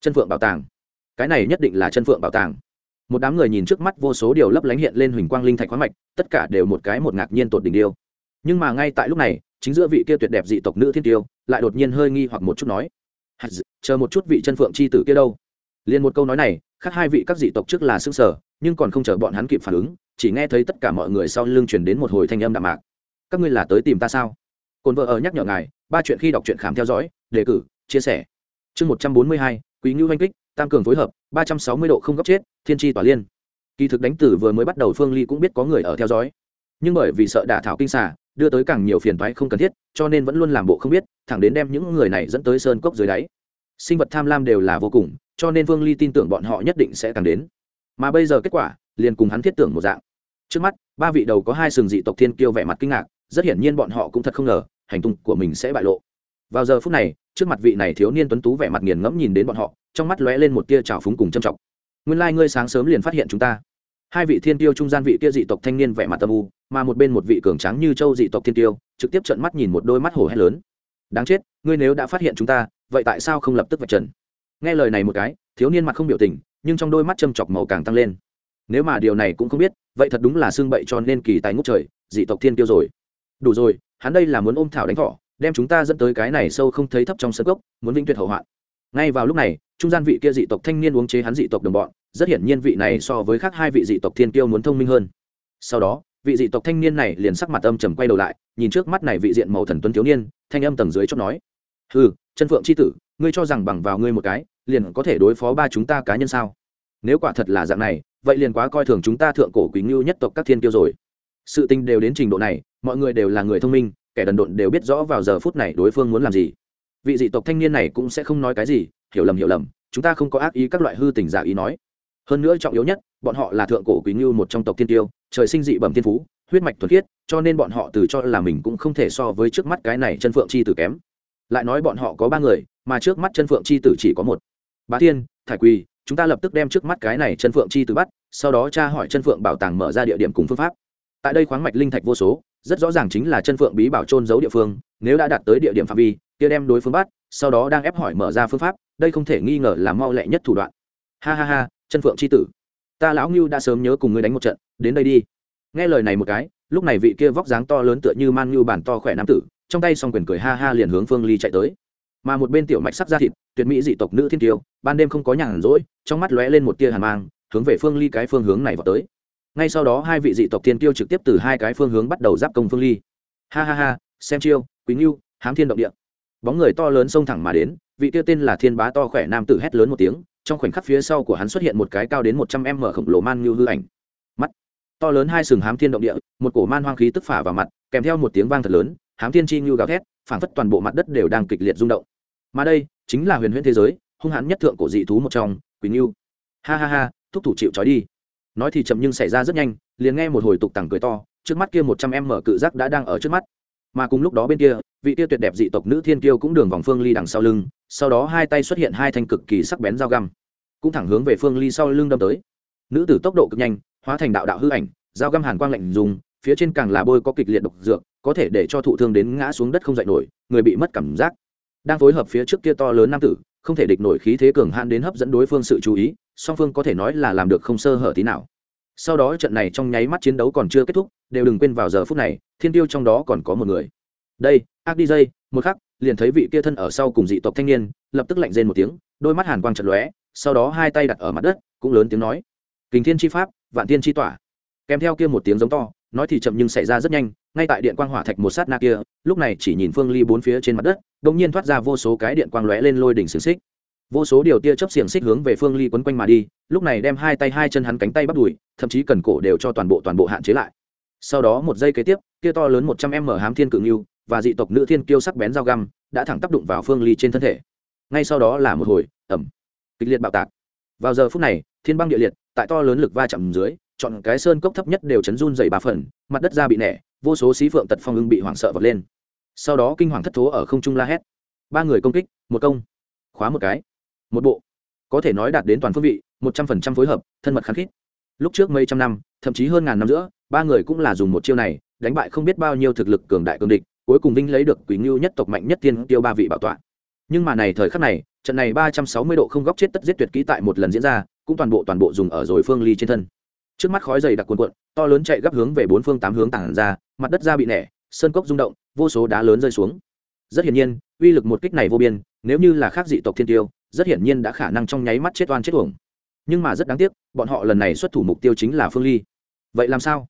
Chân phượng bảo tàng. Cái này nhất định là chân phượng bảo tàng. Một đám người nhìn trước mắt vô số điều lấp lánh hiện lên huỳnh quang linh thạch khoáng mạch, tất cả đều một cái một ngạc nhiên tột đỉnh điêu. Nhưng mà ngay tại lúc này, chính giữa vị kia tuyệt đẹp dị tộc nữ thiên tiêu, lại đột nhiên hơi nghi hoặc một chút nói chờ một chút vị chân phượng c h i tử kia đâu? Liền một câu nói này, khác hai vị các dị tộc trước là s ư ơ n g sở nhưng còn không chờ bọn hắn kịp phản ứng, chỉ nghe thấy tất cả mọi người sau lưng chuyển đến một hồi thanh âm đạm mạc các ngươi là tới tìm ta sao? Cồn vợ ở nhắc nhở ngài, ba chuyện khi đọc truyện khám theo dõi, đề cử, chia sẻ. Chương một trăm bốn mươi hai, quý ngưu oanh kích, tam cường phối hợp, ba trăm sáu mươi độ không góc chết, thiên tri tỏa liên. Kỳ thực đánh tử vừa mới bắt đầu phương ly cũng biết có người ở theo dõi. Nhưng bởi vì sợ đả thảo kinh xả đưa tới càng nhiều phiền thoái không cần thiết, cho nên vẫn luôn làm bộ không biết, thẳng đến đem những người này dẫn tới sơn cốc dưới đáy. Sinh vật tham lam đều là vô cùng, cho nên vương ly tin tưởng bọn họ nhất định sẽ càng đến. Mà bây giờ kết quả, liền cùng hắn thiết tưởng một dạng trước mắt, ba vị đầu có hai sừng dị tộc thiên kiêu vẻ mặt kinh ngạc, rất hiển nhiên bọn họ cũng thật không ngờ, hành tung của mình sẽ bại lộ. Vào giờ phút này, trước mặt vị này thiếu niên tuấn tú vẻ mặt nghiền ngẫm nhìn đến bọn họ, trong mắt lóe lên một tia trào phúng cùng châm trọng. Nguyên lai、like、ngươi sáng sớm liền phát hiện chúng ta. Hai vị thiên tiêu trung gian vị kia dị tộc thanh niên vẻ mặt tâm u, mà một bên một vị cường tráng như châu dị tộc thiên tiêu trực tiếp trợn mắt nhìn một đôi mắt hổ hét lớn. Đáng chết, ngươi nếu đã phát hiện chúng ta, vậy tại sao không lập tức vạch trần? Nghe lời này một cái, thiếu niên mặt không biểu tình, nhưng trong đôi mắt châm chọc màu càng tăng lên. Nếu mà điều này cũng không biết vậy thật đúng là xương bậy cho nên kỳ tài ngút trời, dị tộc thiên tiêu rồi. Đủ rồi, hắn đây là muốn ôm thảo đánh thỏ, đem chúng ta dẫn tới cái này sâu không thấy thấp trong sân gốc muốn vĩnh tuyệt hậu hoạn. Ngay vào lúc này, trung gian vị kia dị tộc thanh niên uống chế hắn dị tộc đồng bọn, rất hiển nhiên vị này so với khác hai vị dị tộc thiên tiêu muốn thông minh hơn. Sau đó, vị dị tộc thanh niên này liền sắc mặt âm trầm quay đầu lại, nhìn trước mắt này vị diện màu thần tuấn thiếu niên, thanh âm tầng dưới chót nói. Hừ, chân phượng c h i tử, ngươi cho rằng bằng vào ngươi một cái, liền có thể đối phó ba chúng ta cá nhân sao? Nếu quả thật là dạng này, vậy liền quá coi thường chúng ta thượng cổ quý ngưu nhất tộc các thiên kiêu rồi. Sự tình đều đến trình độ này, mọi người đều là người thông minh, kẻ đần độn đều biết rõ vào giờ phút này đối phương muốn làm gì. Vị dị tộc thanh niên này cũng sẽ không nói cái gì, hiểu lầm hiểu lầm, chúng ta không có ác ý các loại hư tình giả ý nói. Hơn nữa trọng yếu nhất, bọn họ là thượng cổ quý ngưu một trong tộc thiên tiêu trời sinh dị bẩm thiên phú, huyết mạch thuần khiết, cho nên bọn họ từ cho là mình cũng không thể so với trước mắt cái này chân phượng chi tử kém. Lại nói bọn họ có ba người, mà trước mắt chân phượng chi tử chỉ có một. Bá thiên, thải quỳ chúng ta lập tức đem trước mắt cái này chân phượng chi tử bắt, sau đó tra hỏi chân phượng bảo tàng mở ra địa điểm cùng phương pháp. Tại đây khoáng mạch linh thạch vô số, rất rõ ràng chính là chân phượng bí bảo trôn giấu địa phương, nếu đã đạt tới địa điểm phạm vi, kia đem đối phương bắt, sau đó đang ép hỏi mở ra phương pháp, đây không thể nghi ngờ là mau lẹ nhất thủ đoạn. Ha ha ha, chân phượng c h i tử, ta lão ngưu đã sớm nhớ cùng ngươi đánh một trận, đến đây đi. Nghe lời này một cái, lúc này vị kia vóc dáng to lớn tựa như man ngưu bản to khỏe nam tử, trong tay s o n g quyền cười ha ha liền hướng phương ly chạy tới mà một bên tiểu mạch sắc da thịt, tuyệt mỹ dị tộc nữ thiên tiêu ban đêm không có nhàn rỗi, trong mắt lóe lên một tia hàn mang, hướng về phương ly cái phương hướng này vào tới. Ngay sau đó hai vị dị tộc thiên tiêu trực tiếp từ hai cái phương hướng bắt đầu giáp công phương ly. Ha ha ha, xem chiêu, quý ngưu, hám thiên động địa. Bóng người to lớn xông thẳng mà đến, vị tiêu tên là thiên bá to khỏe nam tử hét lớn một tiếng, trong khoảnh khắc phía sau của hắn xuất hiện một cái cao đến một trăm m khổng lồ man như hư ảnh. Mắt. To lớn hai sừng hám thiên động địa, một cổ man hoang khí tức phả vào mặt, kèm theo một tiếng vang thật lớn, hám thiên chi như gào thét phảng phất toàn bộ mặt đất đều đang kịch liệt rung động. Mà đây chính là huyền huyễn thế giới, hung hãn nhất thượng cổ dị thú một trong quỳnh yêu ha ha ha, thúc thủ chịu trói đi. Nói thì chậm nhưng xảy ra rất nhanh, liền nghe một hồi tục tằng cười to, trước mắt kia một trăm em mở cự giác đã đang ở trước mắt. Mà cùng lúc đó bên kia, vị tiêu tuyệt đẹp dị tộc nữ thiên kiêu cũng đường vòng phương ly đằng sau lưng, sau đó hai tay xuất hiện hai thanh cực kỳ sắc bén dao găm. Cũng thẳng hướng về phương ly sau lưng đâm tới. Nữ tử tốc độ cực nhanh, hóa thành đạo đạo hư ảnh, dao găm hàn quang lạnh dùng phía trên càng là bôi có kịch liệt độc dược có thể để cho thụ thương đến ngã xuống đất không dậy nổi, người bị mất cảm giác. Đang phối hợp phía trước kia to lớn nam tử, không thể địch nổi khí thế cường hạn đến hấp dẫn đối phương sự chú ý, song phương có thể nói là làm được không sơ hở tí nào. Sau đó trận này trong nháy mắt chiến đấu còn chưa kết thúc, đều đừng quên vào giờ phút này, thiên tiêu trong đó còn có một người. Đây, ác dây, một khắc, liền thấy vị kia thân ở sau cùng dị tộc thanh niên, lập tức lạnh rên một tiếng, đôi mắt hàn quang chật lóe, sau đó hai tay đặt ở mặt đất, cũng lớn tiếng nói. Kình thiên chi pháp, vạn thiên chi tỏa. Kèm theo kia một tiếng giống to, nói thì chậm nhưng xảy ra rất nhanh ngay tại điện quang hỏa thạch một sát na kia, lúc này chỉ nhìn phương ly bốn phía trên mặt đất đ ỗ n g nhiên thoát ra vô số cái điện quang lóe lên lôi đỉnh xiềng xích. Vô số điều tia chấp xiềng xích hướng về phương ly quấn quanh mà đi, lúc này đem hai tay hai chân hắn cánh tay bắt đùi, thậm chí cần cổ đều cho toàn bộ toàn bộ hạn chế lại. Sau đó một giây kế tiếp, kia to lớn một trăm em mở hám thiên cự ngưu và dị tộc nữ thiên kiêu sắc bén dao găm đã thẳng tác đụng vào phương ly trên thân thể. Ngay sau đó là một hồi ẩm kịch liệt bạo tạc. Vào giờ phút này, thiên băng địa liệt, tại to lớn lực va chạm dưới, chọn cái sơn cốc thấp nhất đều chấn run dày ba phần, mặt đất ra bị nẻ vô số xí phượng tật phong ưng bị hoảng sợ vật lên. Sau đó kinh hoàng thất thố ở không trung la hét. Ba người công kích, một công, khóa một cái, một bộ. Có thể nói đạt đến toàn phương vị, một trăm phần trăm phối hợp, thân mật kháng khít. Lúc trước mấy trăm năm, thậm chí hơn ngàn năm giữa, ba người cũng là dùng một chiêu này, đánh bại không biết bao nhiêu thực lực cường đại cường địch, cuối cùng vinh lấy được quý ngưu nhất tộc mạnh nhất tiên tiêu ba vị bảo tọa. Nhưng mà này thời khắc này, trận này ba trăm sáu mươi độ không góc chết tất giết tuyệt kỹ tại một lần diễn ra, cũng toàn bộ toàn bộ dùng ở rồi phương ly trên thân trước mắt khói dày đặc cuồn cuộn, to lớn chạy gấp hướng về bốn phương tám hướng tản ra, mặt đất ra bị nẻ, sơn cốc rung động, vô số đá lớn rơi xuống. Rất hiển nhiên, uy lực một kích này vô biên, nếu như là khác dị tộc thiên tiêu, rất hiển nhiên đã khả năng trong nháy mắt chết oan chết uổng. Nhưng mà rất đáng tiếc, bọn họ lần này xuất thủ mục tiêu chính là phương ly. Vậy làm sao?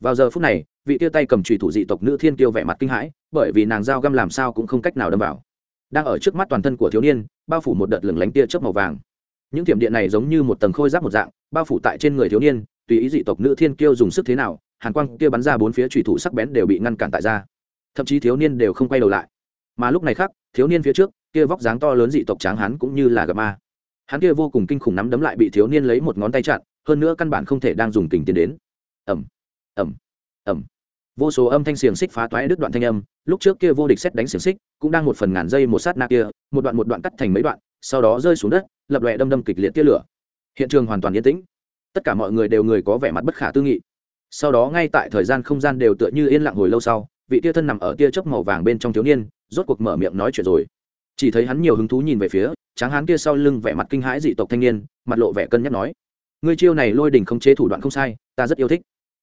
Vào giờ phút này, vị tiêu tay cầm trùy thủ dị tộc nữ thiên tiêu vẻ mặt kinh hãi, bởi vì nàng dao găm làm sao cũng không cách nào đâm vào. Đang ở trước mắt toàn thân của thiếu niên, bao phủ một đợt lửng lánh tia chớp màu vàng. Những thiểm điện này giống như một tầng khôi giáp một dạng, bao phủ tại trên người thiếu niên tùy ý dị tộc nữ thiên kiêu dùng sức thế nào, hàn quang kia bắn ra bốn phía trùy thủ sắc bén đều bị ngăn cản tại ra. Thậm chí thiếu niên đều không quay đầu lại. Mà lúc này khác, thiếu niên phía trước, kia vóc dáng to lớn dị tộc tráng hắn cũng như là gặp ma. Hắn kia vô cùng kinh khủng nắm đấm lại bị thiếu niên lấy một ngón tay chặn, hơn nữa căn bản không thể đang dùng tình tiến đến. Ẩm ẩm ẩm vô số âm thanh xiềng xích phá toái đứt đoạn thanh âm, lúc trước kia vô địch xét đánh xiềng xích, cũng đang một phần ngàn giây một sát na kia, một đoạn một đoạn cắt thành mấy đoạn, sau đó rơi xuống đất, lập lòe đâm đâm kịch liệt tia lửa. Hiện trường hoàn toàn yên tĩnh tất cả mọi người đều người có vẻ mặt bất khả tư nghị. Sau đó ngay tại thời gian không gian đều tựa như yên lặng hồi lâu sau, vị tia thân nằm ở tia chớp màu vàng bên trong thiếu niên, rốt cuộc mở miệng nói chuyện rồi. Chỉ thấy hắn nhiều hứng thú nhìn về phía, tráng hán kia sau lưng vẻ mặt kinh hãi dị tộc thanh niên, mặt lộ vẻ cân nhắc nói, ngươi chiêu này lôi đình không chế thủ đoạn không sai, ta rất yêu thích.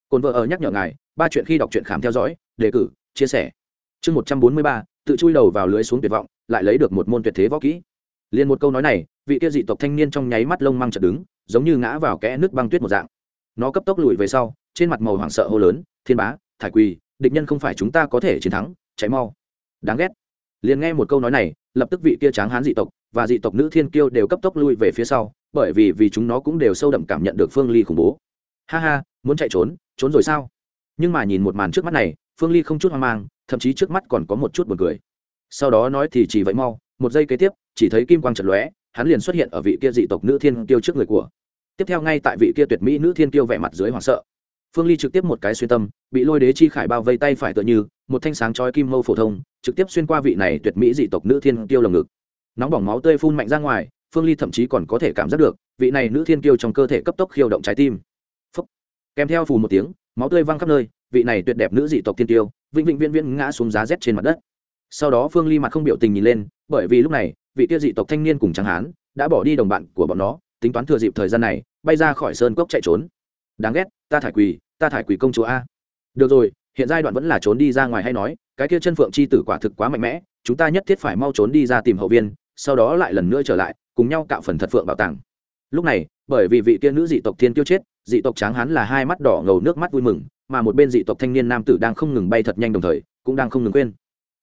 Cồn vợ ở nhắc nhở ngài, ba chuyện khi đọc truyện khám theo dõi, đề cử, chia sẻ. Chương một trăm bốn mươi ba, tự chui đầu vào lưới xuống tuyệt vọng, lại lấy được một môn tuyệt thế võ kỹ. Liền một câu nói này, vị kia dị tộc thanh niên trong nháy mắt lông măng chợt đứng giống như ngã vào kẽ nước băng tuyết một dạng. Nó cấp tốc lùi về sau, trên mặt màu hoảng sợ hô lớn, thiên bá, thải quỳ, địch nhân không phải chúng ta có thể chiến thắng cháy mau. Đáng ghét. Liền nghe một câu nói này, lập tức vị kia tráng hán dị tộc và dị tộc nữ thiên kiêu đều cấp tốc lui về phía sau, bởi vì vì chúng nó cũng đều sâu đậm cảm nhận được phương ly khủng bố. Ha ha, muốn chạy trốn trốn rồi sao? Nhưng mà nhìn một màn trước mắt này, phương ly không chút hoang mang, thậm chí trước mắt còn có một chút buồn cười. Sau đó nói thì chỉ vậy mau, một giây kế tiếp, chỉ thấy kim quang trật lóe, hắn liền xuất hiện ở vị kia dị tộc nữ thiên kiêu trước người của tiếp theo ngay tại vị kia tuyệt mỹ nữ thiên tiêu vẻ mặt dưới hoảng sợ. Phương ly trực tiếp một cái xuyên tâm, bị lôi đế chi khải bao vây tay phải tựa như, một thanh sáng trói kim mâu phổ thông, trực tiếp xuyên qua vị này tuyệt mỹ dị tộc nữ thiên tiêu lồng ngực. Nóng bỏng máu tươi phun mạnh ra ngoài, phương ly thậm chí còn có thể cảm giác được, vị này nữ thiên tiêu trong cơ thể cấp tốc khiêu động trái tim. Phúc. kèm theo phù một tiếng, máu tươi văng khắp nơi, vị này tuyệt đẹp nữ dị tộc thiên tiêu vĩnh vĩnh viễn viễn ngã xuống giá rét trên mặt đất. Sau đó phương ly mặt không biểu tình nhìn lên, bởi vì lúc này, vị kia dị tộc thanh niên cùng tráng hán đã bỏ đi đồng bạn của bọn nó, tính toán thừa dịp thời gian này bay ra khỏi sơn cốc chạy trốn. Đáng ghét, ta thải quỳ, ta thải quỳ công chúa a. Được rồi, hiện giai đoạn vẫn là trốn đi ra ngoài hay nói, cái kia chân phượng chi tử quả thực quá mạnh mẽ, chúng ta nhất thiết phải mau trốn đi ra tìm hậu viên, sau đó lại lần nữa trở lại, cùng nhau cạo phần thật phượng bảo tàng. Lúc này, bởi vì vị kia nữ dị tộc thiên tiêu chết, dị tộc tráng hán là hai mắt đỏ ngầu nước mắt vui mừng, mà một bên dị tộc thanh niên nam tử đang không ngừng bay thật nhanh đồng thời, cũng đang không ngừng quên.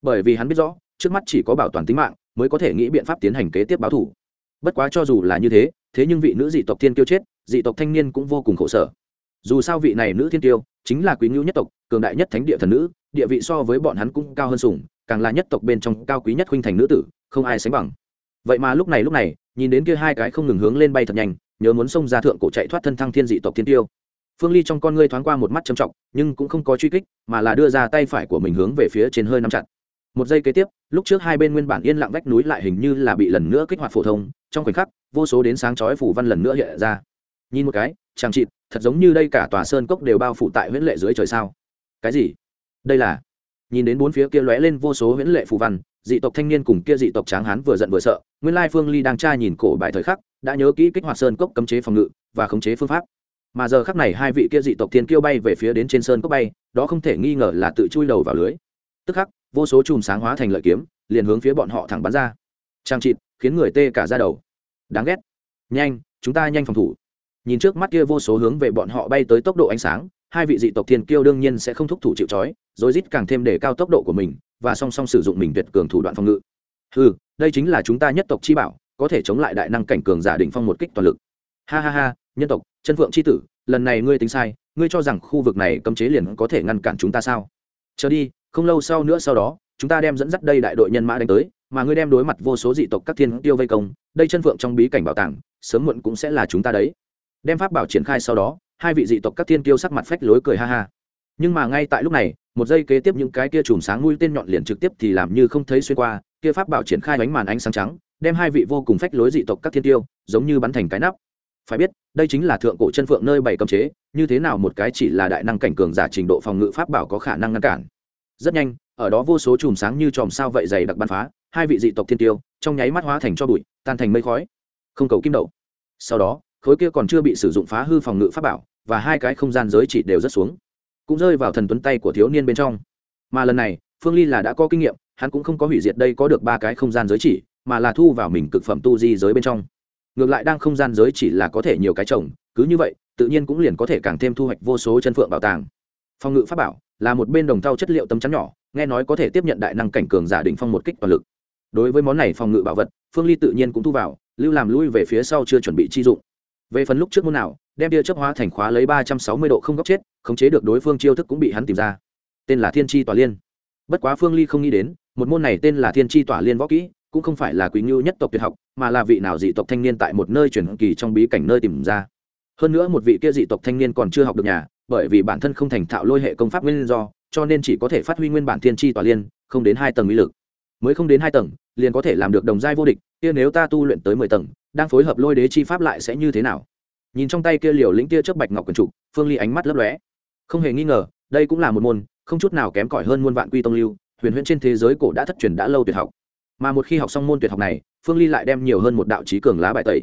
Bởi vì hắn biết rõ, trước mắt chỉ có bảo toàn tính mạng, mới có thể nghĩ biện pháp tiến hành kế tiếp báo thủ. Bất quá cho dù là như thế thế nhưng vị nữ dị tộc thiên tiêu chết, dị tộc thanh niên cũng vô cùng khổ sở. Dù sao vị này nữ thiên tiêu chính là quý ngưu nhất tộc, cường đại nhất thánh địa thần nữ, địa vị so với bọn hắn cũng cao hơn sủng, càng là nhất tộc bên trong cao quý nhất huynh thành nữ tử, không ai sánh bằng. Vậy mà lúc này lúc này, nhìn đến kia hai cái không ngừng hướng lên bay thật nhanh, nhớ muốn xông ra thượng cổ chạy thoát thân thăng thiên dị tộc thiên tiêu phương ly trong con ngươi thoáng qua một mắt trầm trọng, nhưng cũng không có truy kích, mà là đưa ra tay phải của mình hướng về phía trên hơi nắm chặt. Một giây kế tiếp, lúc trước hai bên nguyên bản yên lặng vách núi lại hình như là bị lần nữa kích hoạt phổ thông, trong khoảnh khắc vô số đến sáng chói phủ văn lần nữa hiện ra. Nhìn một cái, chàng trịt thật giống như đây cả tòa sơn cốc đều bao phủ tại huyễn lệ dưới trời sao? Cái gì? Đây là? Nhìn đến bốn phía kia lóe lên vô số huyễn lệ phù văn, dị tộc thanh niên cùng kia dị tộc tráng hán vừa giận vừa sợ, nguyên lai phương ly đang tra nhìn cổ bài thời khắc, đã nhớ kỹ kích hoạt sơn cốc cấm chế phòng ngự và khống chế phương pháp. Mà giờ khắc này hai vị kia dị tộc thiên kiêu bay về phía đến trên sơn cốc bay, đó không thể nghi ngờ là tự chui đầu vào lưới. Tức khắc, vô số chùm sáng hóa thành lợi kiếm, liền hướng phía bọn họ thẳng bắn ra. Trang trịt khiến người tê cả ra đầu đáng ghét. Nhanh, chúng ta nhanh phòng thủ. Nhìn trước mắt kia vô số hướng về bọn họ bay tới tốc độ ánh sáng, hai vị dị tộc thiên kiêu đương nhiên sẽ không thúc thủ chịu trói, rồi rít càng thêm để cao tốc độ của mình, và song song sử dụng mình tuyệt cường thủ đoạn phòng ngự. Ừ đây chính là chúng ta nhất tộc chi bảo, có thể chống lại đại năng cảnh cường giả đỉnh phong một kích toàn lực. Ha ha ha, nhân tộc, chân phượng chi tử, lần này ngươi tính sai, ngươi cho rằng khu vực này cấm chế liền có thể ngăn cản chúng ta sao? Chờ đi, không lâu sau nữa sau đó, chúng ta đem dẫn dắt đây đại đội nhân mã đánh tới mà ngươi đem đối mặt vô số dị tộc các thiên tiêu vây công, đây chân phượng trong bí cảnh bảo tàng, sớm muộn cũng sẽ là chúng ta đấy. Đem pháp bảo triển khai sau đó, hai vị dị tộc các thiên tiêu sắc mặt phách lối cười ha ha. Nhưng mà ngay tại lúc này, một giây kế tiếp những cái kia chùm sáng mũi tên nhọn liền trực tiếp thì làm như không thấy xuyên qua, kia pháp bảo triển khai bánh màn ánh sáng trắng, đem hai vị vô cùng phách lối dị tộc các thiên tiêu, giống như bắn thành cái nắp. Phải biết, đây chính là thượng cổ chân phượng nơi bày cấm chế, như thế nào một cái chỉ là đại năng cảnh cường giả trình độ phòng ngự pháp bảo có khả năng ngăn cản. Rất nhanh, ở đó vô số chùm sáng như chòm sao vậy dày đặc bắn phá hai vị dị tộc thiên tiêu, trong nháy mắt hóa thành cho bụi, tan thành mây khói. Không cầu kim đậu. Sau đó, khối kia còn chưa bị sử dụng phá hư phòng ngự pháp bảo và hai cái không gian giới chỉ đều rất xuống, cũng rơi vào thần tuấn tay của thiếu niên bên trong. Mà lần này, phương ly là đã có kinh nghiệm, hắn cũng không có hủy diệt đây có được ba cái không gian giới chỉ, mà là thu vào mình cực phẩm tu di giới bên trong. Ngược lại đang không gian giới chỉ là có thể nhiều cái trồng cứ như vậy, tự nhiên cũng liền có thể càng thêm thu hoạch vô số chân phượng bảo tàng. Phòng ngự pháp bảo là một bên đồng thau chất liệu tấm chắn nhỏ, nghe nói có thể tiếp nhận đại năng cảnh cường giả định phong một kích toàn lực đối với món này phòng ngự bảo vật, phương ly tự nhiên cũng thu vào, lưu làm lui về phía sau chưa chuẩn bị chi dụng. Về phần lúc trước môn nào, đem tia chấp hóa thành khóa lấy ba trăm sáu mươi độ không góc chết, khống chế được đối phương chiêu thức cũng bị hắn tìm ra. Tên là thiên tri tòa liên. Bất quá phương ly không nghĩ đến, một môn này tên là thiên tri tòa liên võ kỹ, cũng không phải là quý ngưu nhất tộc tuyệt học, mà là vị nào dị tộc thanh niên tại một nơi chuyển kỳ trong bí cảnh nơi tìm ra. Hơn nữa một vị kia dị tộc thanh niên còn chưa học được nhà, bởi vì bản thân không thành thạo lôi hệ công pháp nguyên do, cho nên chỉ có thể phát huy nguyên bản thiên tri tòa liên, không đến hai tầng uy lực mới không đến hai tầng, liền có thể làm được đồng giai vô địch, kia nếu ta tu luyện tới mười tầng, đang phối hợp lôi đế chi pháp lại sẽ như thế nào? Nhìn trong tay kia liều lĩnh tia chớp bạch ngọc quần trục phương ly ánh mắt lấp lóe. Không hề nghi ngờ, đây cũng là một môn không chút nào kém cỏi hơn muôn vạn quy tông lưu, huyền huyễn trên thế giới cổ đã thất truyền đã lâu tuyệt học. Mà một khi học xong môn tuyệt học này, phương ly lại đem nhiều hơn một đạo trí cường lá bài tẩy.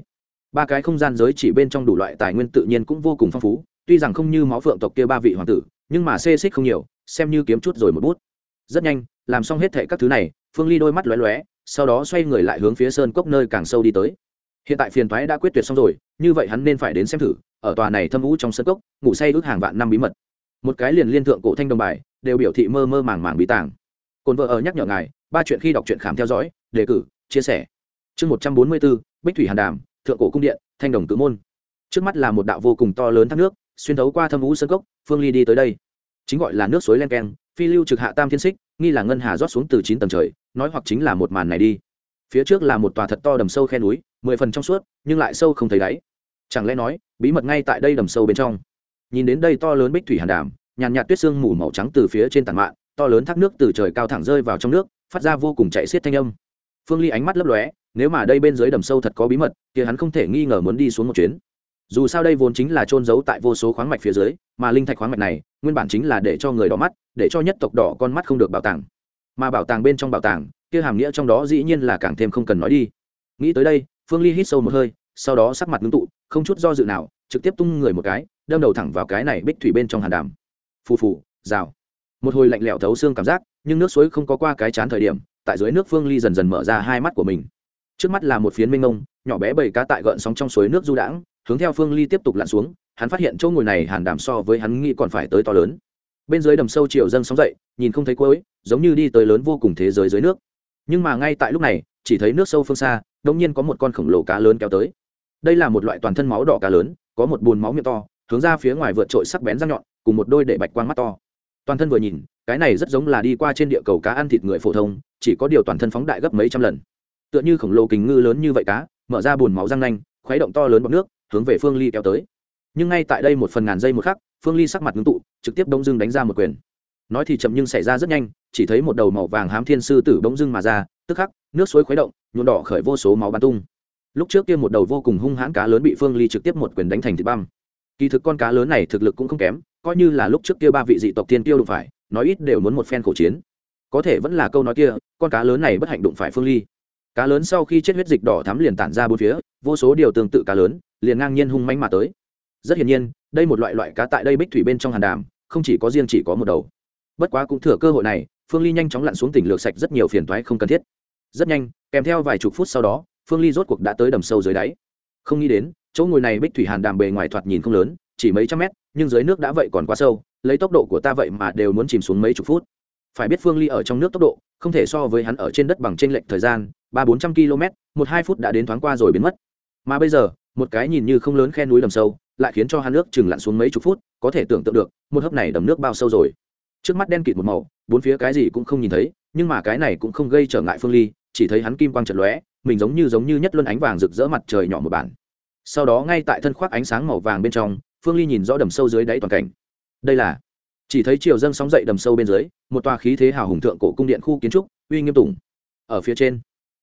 Ba cái không gian giới chỉ bên trong đủ loại tài nguyên tự nhiên cũng vô cùng phong phú, tuy rằng không như máu phượng tộc kia ba vị hoàng tử, nhưng mà xê xích không nhiều, xem như kiếm chút rồi một bút. Rất nhanh, làm xong hết thệ các thứ này phương ly đôi mắt lóe lóe, sau đó xoay người lại hướng phía sơn cốc nơi càng sâu đi tới. Hiện tại phiền thoái đã quyết tuyệt xong rồi, như vậy hắn nên phải đến xem thử, ở tòa này thâm vũ trong sơn cốc, ngủ say ước hàng vạn năm bí mật. Một cái liền liên thượng cổ thanh đồng bài, đều biểu thị mơ mơ màng màng bí tàng. Cồn vợ ở nhắc nhở ngài, ba chuyện khi đọc truyện khám theo dõi, đề cử, chia sẻ. Chương một trăm bốn mươi bốn, bích thủy hàn đàm, thượng cổ cung điện, thanh đồng cự môn. Trước mắt là một đạo vô cùng to lớn thác nước, xuyên thấu qua thâm vũ sơn cốc, phương ly đi tới đây. Chính gọi là nước suối len keng, phi lưu trực hạ tam thiên xích, nghi là ngân hà rót xuống từ chín tầng trời nói hoặc chính là một màn này đi. Phía trước là một tòa thật to đầm sâu khe núi, mười phần trong suốt, nhưng lại sâu không thấy đáy. Chẳng lẽ nói, bí mật ngay tại đây đầm sâu bên trong? Nhìn đến đây to lớn bích thủy hàn đàm, nhàn nhạt tuyết sương mù màu trắng từ phía trên tàn mạn, to lớn thác nước từ trời cao thẳng rơi vào trong nước, phát ra vô cùng chạy xiết thanh âm. Phương ly ánh mắt lấp lóe, nếu mà đây bên dưới đầm sâu thật có bí mật thì hắn không thể nghi ngờ muốn đi xuống một chuyến. Dù sao đây vốn chính là trôn giấu tại vô số khoáng mạch phía dưới, mà linh thạch khoáng mạch này, nguyên bản chính là để cho người đỏ mắt, để cho nhất tộc đỏ con mắt không được bảo tàng mà bảo tàng bên trong bảo tàng, kia hàm nghĩa trong đó dĩ nhiên là càng thêm không cần nói đi. Nghĩ tới đây, phương ly hít sâu một hơi, sau đó sắc mặt ngưng tụ, không chút do dự nào, trực tiếp tung người một cái, đâm đầu thẳng vào cái này bích thủy bên trong hàn đàm. Phù phù, rào. Một hồi lạnh lẽo thấu xương cảm giác, nhưng nước suối không có qua cái chán thời điểm, tại dưới nước phương ly dần dần mở ra hai mắt của mình. Trước mắt là một phiến mênh mông, nhỏ bé bầy cá tại gợn sóng trong suối nước du đãng, hướng theo phương ly tiếp tục lặn xuống, hắn phát hiện chỗ ngồi này hàn đàm so với hắn nghĩ còn phải tới to lớn bên dưới đầm sâu chiều dâng sóng dậy, nhìn không thấy cuối, giống như đi tới lớn vô cùng thế giới dưới nước. Nhưng mà ngay tại lúc này, chỉ thấy nước sâu phương xa đông nhiên có một con khổng lồ cá lớn kéo tới. Đây là một loại toàn thân máu đỏ cá lớn, có một bùn máu miệng to, hướng ra phía ngoài vượt trội sắc bén răng nhọn, cùng một đôi để bạch quang mắt to. Toàn thân vừa nhìn, cái này rất giống là đi qua trên địa cầu cá ăn thịt người phổ thông, chỉ có điều toàn thân phóng đại gấp mấy trăm lần. Tựa như khổng lồ kính ngư lớn như vậy cá, mở ra bùn máu răng nanh, khuấy động to lớn bọc nước, hướng về phương ly kéo tới. Nhưng ngay tại đây một phần ngàn giây một khắc phương ly sắc mặt ngưng tụ, trực tiếp đông dưng đánh ra một quyền. Nói thì chậm nhưng xảy ra rất nhanh, chỉ thấy một đầu màu vàng hám thiên sư tử bỗng dưng mà ra, tức khắc, nước suối khuấy động, nhuộm đỏ khởi vô số máu bắn tung. Lúc trước kia một đầu vô cùng hung hãn cá lớn bị phương ly trực tiếp một quyền đánh thành thịt băm. Kỳ thực con cá lớn này thực lực cũng không kém, coi như là lúc trước kia ba vị dị tộc tiên tiêu đụng phải, nói ít đều muốn một phen khổ chiến. Có thể vẫn là câu nói kia, con cá lớn này bất hạnh đụng phải phương ly. Cá lớn sau khi chết huyết dịch đỏ thắm liền tản ra bốn phía, vô số điều tương tự cá lớn, liền ngang nhiên hung manh mà tới rất hiển nhiên, đây một loại loại cá tại đây bích thủy bên trong hàn đàm, không chỉ có riêng chỉ có một đầu. Bất quá cũng thừa cơ hội này, phương ly nhanh chóng lặn xuống tỉnh lược sạch rất nhiều phiền toái không cần thiết. Rất nhanh, kèm theo vài chục phút sau đó, phương ly rốt cuộc đã tới đầm sâu dưới đáy. Không nghĩ đến, chỗ ngồi này bích thủy hàn đàm bề ngoài thoạt nhìn không lớn, chỉ mấy trăm mét, nhưng dưới nước đã vậy còn quá sâu, lấy tốc độ của ta vậy mà đều muốn chìm xuống mấy chục phút. Phải biết phương ly ở trong nước tốc độ, không thể so với hắn ở trên đất bằng t r ê n lệch thời gian, ba bốn trăm km một hai phút đã đến thoáng qua rồi biến mất. Mà bây giờ, một cái nhìn như không lớn khe núi đầm sâu lại khiến cho hắn nước chừng lặn xuống mấy chục phút, có thể tưởng tượng được, một hớp này đầm nước bao sâu rồi. Trước mắt đen kịt một màu, bốn phía cái gì cũng không nhìn thấy, nhưng mà cái này cũng không gây trở ngại phương ly, chỉ thấy hắn kim quang trận lóe, mình giống như giống như nhất luân ánh vàng rực rỡ mặt trời nhỏ một bản. Sau đó ngay tại thân khoác ánh sáng màu vàng bên trong, phương ly nhìn rõ đầm sâu dưới đáy toàn cảnh. Đây là, chỉ thấy chiều dâng sóng dậy đầm sâu bên dưới, một tòa khí thế hào hùng thượng cổ cung điện khu kiến trúc, uy nghiêm tùng. Ở phía trên,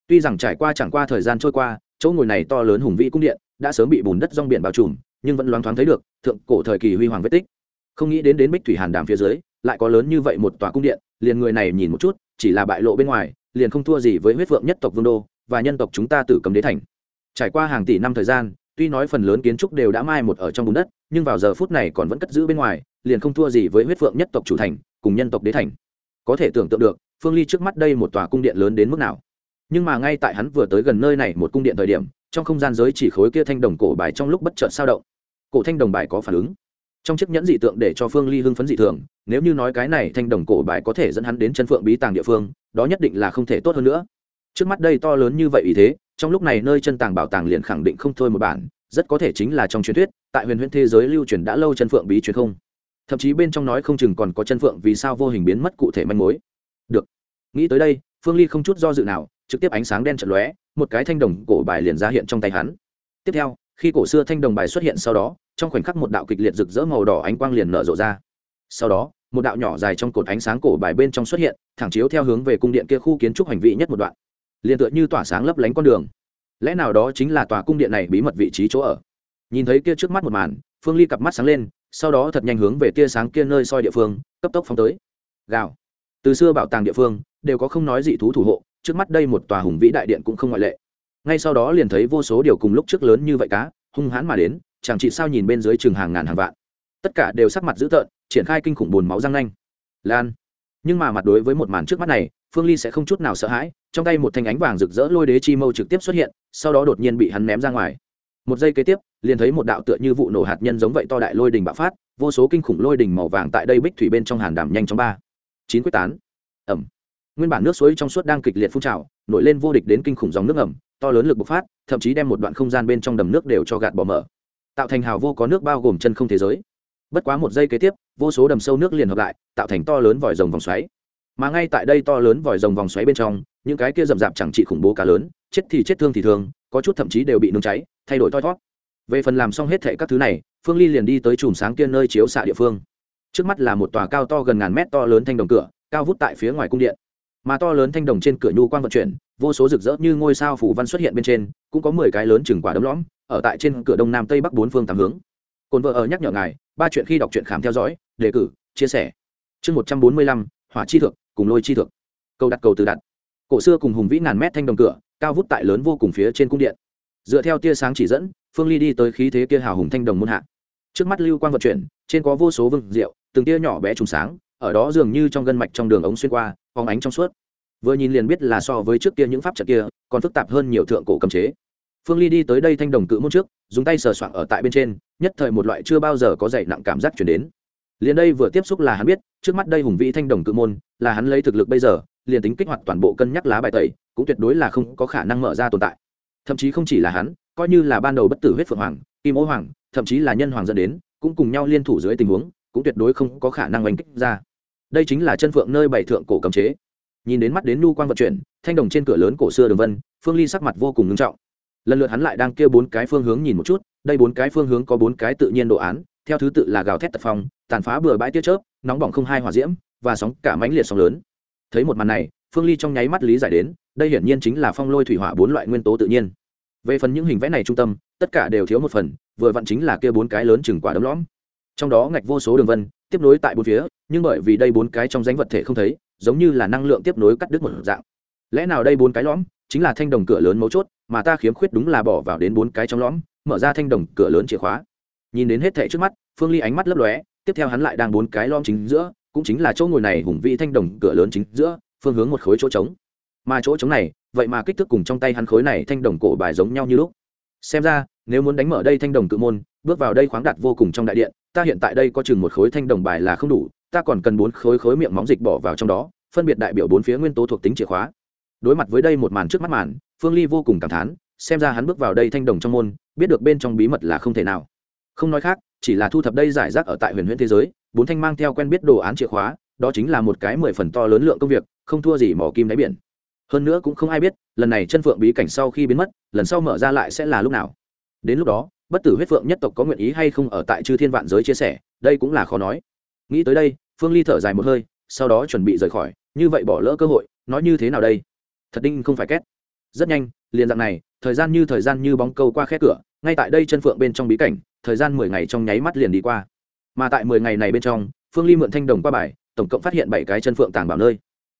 tuy rằng trải qua chẳng qua thời gian trôi qua, chỗ ngồi này to lớn hùng vĩ cung điện đã sớm bị bùn đất rong biển bao trùm nhưng vẫn loáng thoáng thấy được, thượng cổ thời kỳ huy hoàng vết tích. Không nghĩ đến đến bích thủy hàn đàm phía dưới, lại có lớn như vậy một tòa cung điện, liền người này nhìn một chút, chỉ là bại lộ bên ngoài, liền không thua gì với huyết vượng nhất tộc vương đô và nhân tộc chúng ta tử cầm đế thành. Trải qua hàng tỷ năm thời gian, tuy nói phần lớn kiến trúc đều đã mai một ở trong bùn đất, nhưng vào giờ phút này còn vẫn cất giữ bên ngoài, liền không thua gì với huyết vượng nhất tộc chủ thành cùng nhân tộc đế thành. Có thể tưởng tượng được, phương ly trước mắt đây một tòa cung điện lớn đến mức nào. Nhưng mà ngay tại hắn vừa tới gần nơi này một cung điện thời điểm, trong không gian giới chỉ khối kia thanh đồng cổ bài trong lúc bất chợt sao động cổ thanh đồng bài có phản ứng. Trong chiếc nhẫn dị tượng để cho phương ly hưng phấn dị thường, nếu như nói cái này thanh đồng cổ bài có thể dẫn hắn đến chân phượng bí tàng địa phương, đó nhất định là không thể tốt hơn nữa. Trước mắt đây to lớn như vậy ý thế, trong lúc này nơi chân tàng bảo tàng liền khẳng định không thôi một bản, rất có thể chính là trong truyền thuyết, tại huyền huyễn thế giới lưu truyền đã lâu chân phượng bí truyền không. Thậm chí bên trong nói không chừng còn có chân phượng vì sao vô hình biến mất cụ thể manh mối. Được. Nghĩ tới đây, phương ly không chút do dự nào, trực tiếp ánh sáng đen trận lóe, một cái thanh đồng cổ bài liền ra hiện trong tay hắn. Tiếp theo, khi cổ xưa thanh đồng bài xuất hiện sau đó trong khoảnh khắc một đạo kịch liệt rực rỡ màu đỏ ánh quang liền nở rộ ra. Sau đó, một đạo nhỏ dài trong cột ánh sáng cổ bài bên trong xuất hiện, thẳng chiếu theo hướng về cung điện kia khu kiến trúc hành vị nhất một đoạn. Liền tựa như tỏa sáng lấp lánh con đường. Lẽ nào đó chính là tòa cung điện này bí mật vị trí chỗ ở? Nhìn thấy kia trước mắt một màn, phương ly cặp mắt sáng lên, sau đó thật nhanh hướng về tia sáng kia nơi soi địa phương, cấp tốc phóng tới. Gào. Từ xưa bảo tàng địa phương, đều có không nói dị thú thủ hộ, trước mắt đây một tòa hùng vĩ đại điện cũng không ngoại lệ. Ngay sau đó liền thấy vô số điều cùng lúc trước lớn như vậy cá, hung hãn mà đến chẳng chỉ sao nhìn bên dưới chừng hàng ngàn hàng vạn. Tất cả đều sắc mặt dữ tợn, triển khai kinh khủng bùn máu răng nanh. Lan. Nhưng mà mặt đối với một màn trước mắt này, phương ly sẽ không chút nào sợ hãi, trong tay một thanh ánh vàng rực rỡ lôi đế chi mâu trực tiếp xuất hiện, sau đó đột nhiên bị hắn ném ra ngoài. Một giây kế tiếp, liền thấy một đạo tựa như vụ nổ hạt nhân giống vậy to đại lôi đình bạo phát, vô số kinh khủng lôi đình màu vàng tại đây bích thủy bên trong hàn đảm nhanh chóng ba. Chín quyết tán. Ẩm. Nguyên bản nước suối trong suốt đang kịch liệt phun trào, nổi lên vô địch đến kinh khủng dòng nước ẩm, to lớn lực bộc phát, thậm chí đem một đoạn không gian bên trong đầm nước đều cho gạt bỏ mở tạo thành hào vô có nước bao gồm chân không thế giới. Bất quá một giây kế tiếp, vô số đầm sâu nước liền hợp lại, tạo thành to lớn vòi rồng vòng xoáy. Mà ngay tại đây to lớn vòi rồng vòng xoáy bên trong, những cái kia rậm rạp chẳng trị khủng bố cá lớn, chết thì chết thương thì thương, có chút thậm chí đều bị nung cháy, thay đổi thoi thót về phần làm xong hết thệ các thứ này, phương ly liền đi tới chùm sáng kia nơi chiếu xạ địa phương. Trước mắt là một tòa cao to gần ngàn mét to lớn thanh đồng cửa, cao vút tại phía ngoài cung điện. Mà to lớn thanh đồng trên cửa nhu quan vận chuyển, vô số rực rỡ như ngôi sao phủ văn xuất hiện bên trên, cũng có mười cái lớn chừng quả đấm lõm ở tại trên cửa đông nam tây bắc bốn phương tám hướng. Cồn vợ ở nhắc nhở ngài, ba chuyện khi đọc truyện khám theo dõi, đề cử, chia sẻ. Chương một trăm bốn mươi lăm, hỏa chi thượng, cùng lôi chi thượng. Câu đặt cầu từ đặt. Cổ xưa cùng hùng vĩ ngàn mét thanh đồng cửa, cao vút tại lớn vô cùng phía trên cung điện. Dựa theo tia sáng chỉ dẫn, phương ly đi tới khí thế kia hào hùng thanh đồng muôn hạ. Trước mắt lưu quan vận chuyển, trên có vô số vương rượu từng tia nhỏ bé trùng sáng, ở đó dường như trong gân mạch trong đường ống xuyên qua, phóng ánh trong suốt. Vừa nhìn liền biết là so với trước kia những pháp trận kia, còn phức tạp hơn nhiều thượng cổ cầm chế phương ly đi tới đây thanh đồng cự môn trước, dùng tay sờ soạng ở tại bên trên, nhất thời một loại chưa bao giờ có dày nặng cảm giác chuyển đến. Liền đây vừa tiếp xúc là hắn biết, trước mắt đây hùng vĩ thanh đồng cự môn, là hắn lấy thực lực bây giờ, liền tính kích hoạt toàn bộ cân nhắc lá bài tẩy, cũng tuyệt đối là không có khả năng mở ra tồn tại. Thậm chí không chỉ là hắn, coi như là ban đầu bất tử huyết phượng hoàng, kim ô hoàng, thậm chí là nhân hoàng dẫn đến, cũng cùng nhau liên thủ dưới tình huống, cũng tuyệt đối không có khả năng oanh kích ra. Đây chính là chân phượng nơi bảy thượng cổ cầm chế. Nhìn đến mắt đến nu quan vận chuyển, thanh đồng trên cửa lớn cổ xưa đường vân, phương ly sắc mặt vô cùng ngưng trọng lần lượt hắn lại đang kêu bốn cái phương hướng nhìn một chút, đây bốn cái phương hướng có bốn cái tự nhiên đồ án, theo thứ tự là gào thét tật phong, tàn phá bừa bãi tiết chớp, nóng bỏng không hai hòa diễm, và sóng cả mãnh liệt sóng lớn. Thấy một màn này, phương ly trong nháy mắt lý giải đến, đây hiển nhiên chính là phong lôi thủy hỏa bốn loại nguyên tố tự nhiên. Về phần những hình vẽ này trung tâm, tất cả đều thiếu một phần, vừa vặn chính là kia bốn cái lớn chừng quả đấm lõm. Trong đó ngạch vô số đường vân, tiếp nối tại bốn phía, nhưng bởi vì đây bốn cái trong danh vật thể không thấy, giống như là năng lượng tiếp nối cắt đứt một dạng. Lẽ nào đây bốn cái lõm chính là thanh đồng cửa lớn mấu chốt? Mà ta khiếm khuyết đúng là bỏ vào đến bốn cái trong lõm, mở ra thanh đồng cửa lớn chìa khóa. Nhìn đến hết thệ trước mắt, phương ly ánh mắt lấp lóe, tiếp theo hắn lại đang bốn cái lõm chính giữa, cũng chính là chỗ ngồi này hùng vĩ thanh đồng cửa lớn chính giữa, phương hướng một khối chỗ trống. Mà chỗ trống này, vậy mà kích thước cùng trong tay hắn khối này thanh đồng cổ bài giống nhau như lúc. Xem ra, nếu muốn đánh mở đây thanh đồng cự môn, bước vào đây khoáng đạt vô cùng trong đại điện, ta hiện tại đây có chừng một khối thanh đồng bài là không đủ, ta còn cần bốn khối khối miệng móng dịch bỏ vào trong đó, phân biệt đại biểu bốn phía nguyên tố thuộc tính chìa khóa. Đối mặt với đây một màn trước mắt màn phương ly vô cùng cảm thán, xem ra hắn bước vào đây thanh đồng trong môn, biết được bên trong bí mật là không thể nào. Không nói khác, chỉ là thu thập đây giải rác ở tại huyền huyễn thế giới, bốn thanh mang theo quen biết đồ án chìa khóa, đó chính là một cái mười phần to lớn lượng công việc, không thua gì mỏ kim đáy biển. Hơn nữa cũng không ai biết, lần này chân phượng bí cảnh sau khi biến mất, lần sau mở ra lại sẽ là lúc nào. Đến lúc đó, bất tử huyết phượng nhất tộc có nguyện ý hay không ở tại chư thiên vạn giới chia sẻ, đây cũng là khó nói. Nghĩ tới đây, phương ly thở dài một hơi, sau đó chuẩn bị rời khỏi, như vậy bỏ lỡ cơ hội, nói như thế nào đây? Thật đinh không phải két rất nhanh, liền dạng này, thời gian như thời gian như bóng câu qua khe cửa, ngay tại đây chân phượng bên trong bí cảnh, thời gian mười ngày trong nháy mắt liền đi qua. Mà tại mười ngày này bên trong, phương ly mượn thanh đồng qua bài, tổng cộng phát hiện bảy cái chân phượng tàng bảo nơi.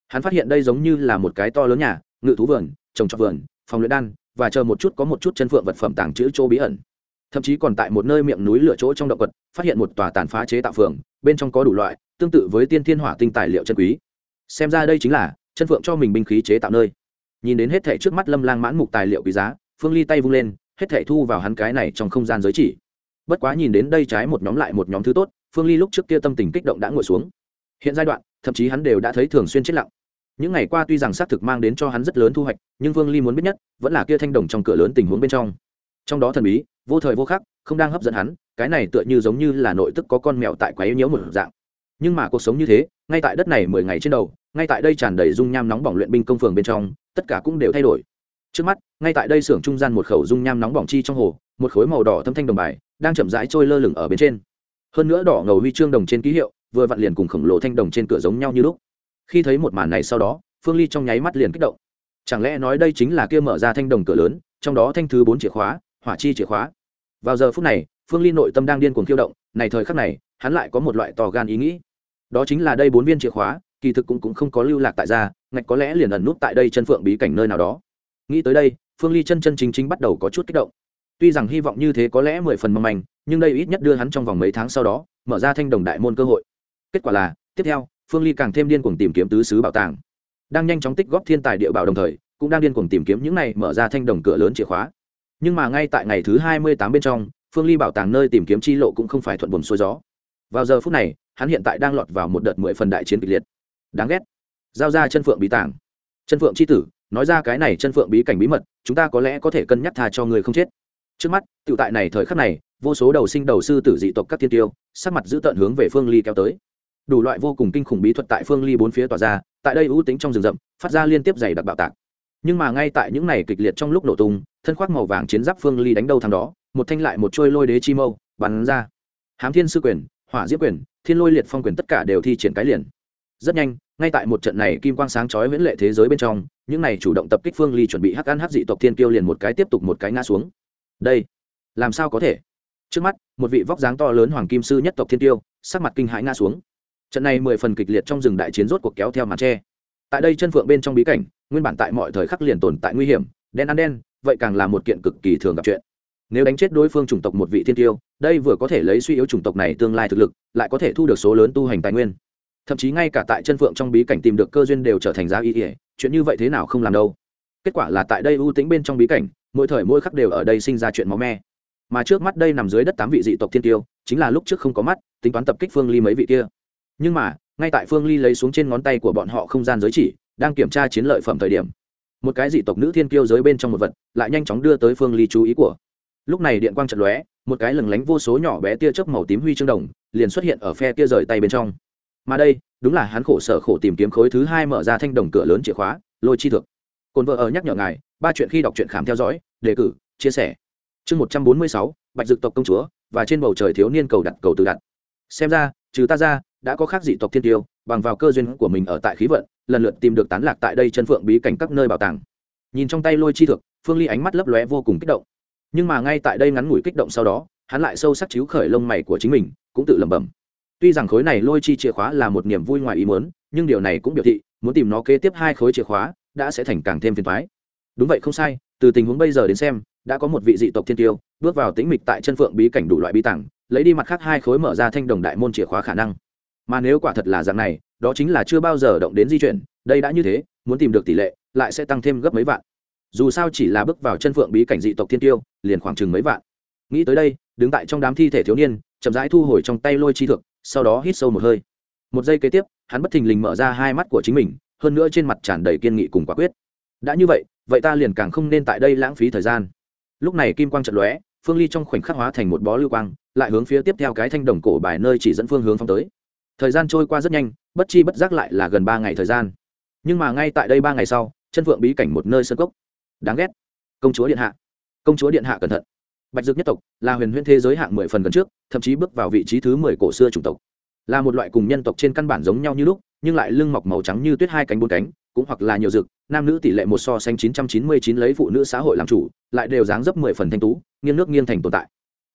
Hắn phát hiện đây giống như là một cái to lớn nhà, ngự thú vườn, trồng trọt vườn, phòng luyện đan, và chờ một chút có một chút chân phượng vật phẩm tàng trữ chỗ bí ẩn. Thậm chí còn tại một nơi miệng núi lửa chỗ trong động vật phát hiện một tòa tàn phá chế tạo phường, bên trong có đủ loại, tương tự với tiên thiên hỏa tinh tài liệu chân quý. Xem ra đây chính là chân phượng cho mình binh khí chế tạo nơi nhìn đến hết thảy trước mắt lâm lang mãn mục tài liệu quý giá, phương ly tay vung lên, hết thảy thu vào hắn cái này trong không gian giới chỉ. Bất quá nhìn đến đây trái một nhóm lại một nhóm thứ tốt, phương ly lúc trước kia tâm tình kích động đã ngồi xuống. Hiện giai đoạn, thậm chí hắn đều đã thấy thường xuyên chết lặng. Những ngày qua tuy rằng xác thực mang đến cho hắn rất lớn thu hoạch, nhưng phương ly muốn biết nhất, vẫn là kia thanh đồng trong cửa lớn tình huống bên trong. Trong đó thần bí, vô thời vô khắc, không đang hấp dẫn hắn, cái này tựa như giống như là nội tức có con mèo tại quá yếu nhiễu một dạng nhưng mà cuộc sống như thế, ngay tại đất này mười ngày trên đầu, ngay tại đây tràn đầy dung nham nóng bỏng luyện binh công phường bên trong, tất cả cũng đều thay đổi. Trước mắt, ngay tại đây xưởng trung gian một khẩu dung nham nóng bỏng chi trong hồ, một khối màu đỏ thâm thanh đồng bài đang chậm rãi trôi lơ lửng ở bên trên. Hơn nữa đỏ ngầu huy chương đồng trên ký hiệu, vừa vặn liền cùng khổng lồ thanh đồng trên cửa giống nhau như lúc. Khi thấy một màn này sau đó, phương ly trong nháy mắt liền kích động. Chẳng lẽ nói đây chính là kia mở ra thanh đồng cửa lớn, trong đó thanh thứ bốn chìa khóa, hỏa chi chìa khóa? Vào giờ phút này, phương ly nội tâm đang điên cuồng khiêu động, này thời khắc này, hắn lại có một loại to gan ý nghĩ đó chính là đây bốn viên chìa khóa, kỳ thực cũng cũng không có lưu lạc tại gia, ngạch có lẽ liền ẩn nút tại đây chân phượng bí cảnh nơi nào đó. Nghĩ tới đây, phương ly chân chân chính chính bắt đầu có chút kích động. Tuy rằng hy vọng như thế có lẽ mười phần mong manh, nhưng đây ít nhất đưa hắn trong vòng mấy tháng sau đó, mở ra thanh đồng đại môn cơ hội. Kết quả là, tiếp theo, phương ly càng thêm điên cuồng tìm kiếm tứ xứ bảo tàng. Đang nhanh chóng tích góp thiên tài địa bảo đồng thời, cũng đang điên cuồng tìm kiếm những này mở ra thanh đồng cửa lớn chìa khóa. Nhưng mà ngay tại ngày thứ hai mươi tám bên trong, phương ly bảo tàng nơi tìm kiếm chi lộ cũng không phải thuận buồm xuôi gió vào giờ phút này, hắn hiện tại đang lọt vào một đợt mười phần đại chiến kịch liệt. Đáng ghét. Giao ra chân phượng bí tàng chân phượng c h i tử, nói ra cái này chân phượng bí cảnh bí mật, chúng ta có lẽ có thể cân nhắc tha cho người không chết. Trước mắt tự tại này thời khắc này, vô số đầu sinh đầu sư tử dị tộc các tiên tiêu, sắc mặt giữ tận hướng về phương ly kéo tới. Đủ loại vô cùng kinh khủng bí thuật tại phương ly bốn phía tỏa ra, tại đây ưu tính trong rừng rậm, phát ra liên tiếp dày đặc bạo tạc. Nhưng mà ngay tại những này kịch liệt trong lúc nổ tung, thân khoác màu vàng chiến giáp phương ly đánh đâu thằng đó, một thanh lại một trôi lôi đế chi mâu, bắn ra. Hám thiên sư quyền hỏa diễm quyền, thiên lôi liệt phong quyền tất cả đều thi triển cái liền. Rất nhanh, ngay tại một trận này kim quang sáng chói viễn lệ thế giới bên trong, những này chủ động tập kích phương ly chuẩn bị hắc ăn hắc dị tộc thiên tiêu liền một cái tiếp tục một cái ngã xuống. Đây, làm sao có thể? Trước mắt, một vị vóc dáng to lớn hoàng kim sư nhất tộc thiên tiêu sắc mặt kinh hãi ngã xuống. Trận này mười phần kịch liệt trong rừng đại chiến rốt cuộc kéo theo màn tre tại đây chân phượng bên trong bí cảnh, nguyên bản tại mọi thời khắc liền tồn tại nguy hiểm, đen ăn đen, vậy càng là một kiện cực kỳ thường gặp chuyện nếu đánh chết đối phương chủng tộc một vị thiên tiêu, đây vừa có thể lấy suy yếu chủng tộc này tương lai thực lực, lại có thể thu được số lớn tu hành tài nguyên. Thậm chí ngay cả tại chân phượng trong bí cảnh tìm được cơ duyên đều trở thành giá ý ỉa chuyện như vậy thế nào không làm đâu. Kết quả là tại đây ưu tính bên trong bí cảnh, mỗi thời mỗi khắc đều ở đây sinh ra chuyện máu me. Mà trước mắt đây nằm dưới đất tám vị dị tộc thiên tiêu, chính là lúc trước không có mắt, tính toán tập kích phương ly mấy vị kia. Nhưng mà, ngay tại phương ly lấy xuống trên ngón tay của bọn họ không gian giới chỉ, đang kiểm tra chiến lợi phẩm thời điểm, một cái dị tộc nữ thiên kiêu giới bên trong một vật, lại nhanh chóng đưa tới phương ly chú ý của lúc này điện quang trận lóe, một cái lừng lánh vô số nhỏ bé tia chớp màu tím huy chương đồng liền xuất hiện ở phe kia rời tay bên trong. Mà đây, đúng là hắn khổ sở khổ tìm kiếm khối thứ hai mở ra thanh đồng cửa lớn chìa khóa, lôi chi thực cồn vợ ở nhắc nhở ngài, ba chuyện khi đọc truyện khám theo dõi, đề cử, chia sẻ. Chương một trăm bốn mươi sáu, bạch dực tộc công chúa, và trên bầu trời thiếu niên cầu đặt cầu từ đặt. Xem ra, trừ ta ra, đã có khác dị tộc thiên tiêu, bằng vào cơ duyên của mình ở tại khí vận, lần lượt tìm được tán lạc tại đây chân phượng bí cảnh các nơi bảo tàng. Nhìn trong tay lôi chi thực phương ly ánh mắt lấp lóe vô cùng kích động nhưng mà ngay tại đây ngắn ngủi kích động sau đó, hắn lại sâu sắc chiếu khởi lông mày của chính mình, cũng tự lẩm bẩm. Tuy rằng khối này lôi chi chìa khóa là một niềm vui ngoài ý muốn, nhưng điều này cũng biểu thị, muốn tìm nó kế tiếp hai khối chìa khóa, đã sẽ thành càng thêm phiền toái. Đúng vậy không sai, từ tình huống bây giờ đến xem, đã có một vị dị tộc thiên tiêu, bước vào tĩnh mịch tại chân phượng bí cảnh đủ loại bí tảng, lấy đi mặt khác hai khối mở ra thanh đồng đại môn chìa khóa khả năng. Mà nếu quả thật là dạng này, đó chính là chưa bao giờ động đến di chuyển, đây đã như thế, muốn tìm được tỷ lệ, lại sẽ tăng thêm gấp mấy vạn dù sao chỉ là bước vào chân phượng bí cảnh dị tộc thiên tiêu, liền khoảng chừng mấy vạn. Nghĩ tới đây, đứng tại trong đám thi thể thiếu niên, chậm rãi thu hồi trong tay lôi chi thực sau đó hít sâu một hơi. Một giây kế tiếp, hắn bất thình lình mở ra hai mắt của chính mình, hơn nữa trên mặt tràn đầy kiên nghị cùng quả quyết. Đã như vậy vậy ta liền càng không nên tại đây lãng phí thời gian. Lúc này kim quang trận lóe, phương ly trong khoảnh khắc hóa thành một bó lưu quang, lại hướng phía tiếp theo cái thanh đồng cổ bài nơi chỉ dẫn phương hướng phong tới. Thời gian trôi qua rất nhanh, bất chi bất giác lại là gần ba ngày thời gian. Nhưng mà ngay tại đây ba ngày sau, chân phượng bí cảnh một nơi sơ cốc đáng ghét. Công chúa điện hạ. Công chúa điện hạ cẩn thận. Bạch dược nhất tộc là huyền huyễn thế giới hạng mười phần gần trước, thậm chí bước vào vị trí thứ mười cổ xưa chủng tộc. Là một loại cùng nhân tộc trên căn bản giống nhau như lúc, nhưng lại lưng mọc màu trắng như tuyết hai cánh bốn cánh, cũng hoặc là nhiều dực, nam nữ tỷ lệ một so sánh chín trăm chín mươi chín lấy phụ nữ xã hội làm chủ, lại đều dáng dấp mười phần thanh tú, nghiêng nước nghiêng thành tồn tại.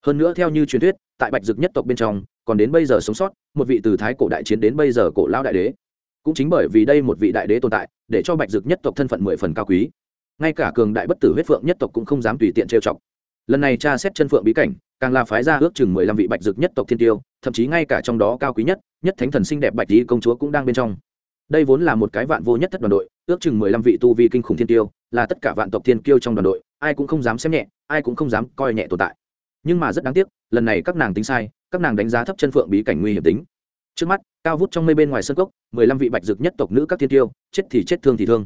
Hơn nữa theo như truyền thuyết, tại bạch dực nhất tộc bên trong, còn đến bây giờ sống sót, một vị từ thái cổ đại chiến đến bây giờ cổ lao đại đế. Cũng chính bởi vì đây một vị đại đế tồn tại, để cho bạch dực nhất tộc thân phận mười phần cao quý ngay cả cường đại bất tử huyết phượng nhất tộc cũng không dám tùy tiện trêu chọc. Lần này tra xét chân phượng bí cảnh, càng là phái ra ước chừng mười lăm vị bạch dực nhất tộc thiên tiêu, thậm chí ngay cả trong đó cao quý nhất nhất thánh thần xinh đẹp bạch lý công chúa cũng đang bên trong. Đây vốn là một cái vạn vô nhất thất đoàn đội, ước chừng mười lăm vị tu vi kinh khủng thiên tiêu, là tất cả vạn tộc thiên kiêu trong đoàn đội, ai cũng không dám xem nhẹ, ai cũng không dám coi nhẹ tồn tại. Nhưng mà rất đáng tiếc, lần này các nàng tính sai, các nàng đánh giá thấp chân phượng bí cảnh nguy hiểm tính. Trước mắt, cao vút trong mây bên ngoài sân cốc, mười lăm vị bạch dực nhất tộc nữ các thiên tiêu, chết thì chết, thương thì thương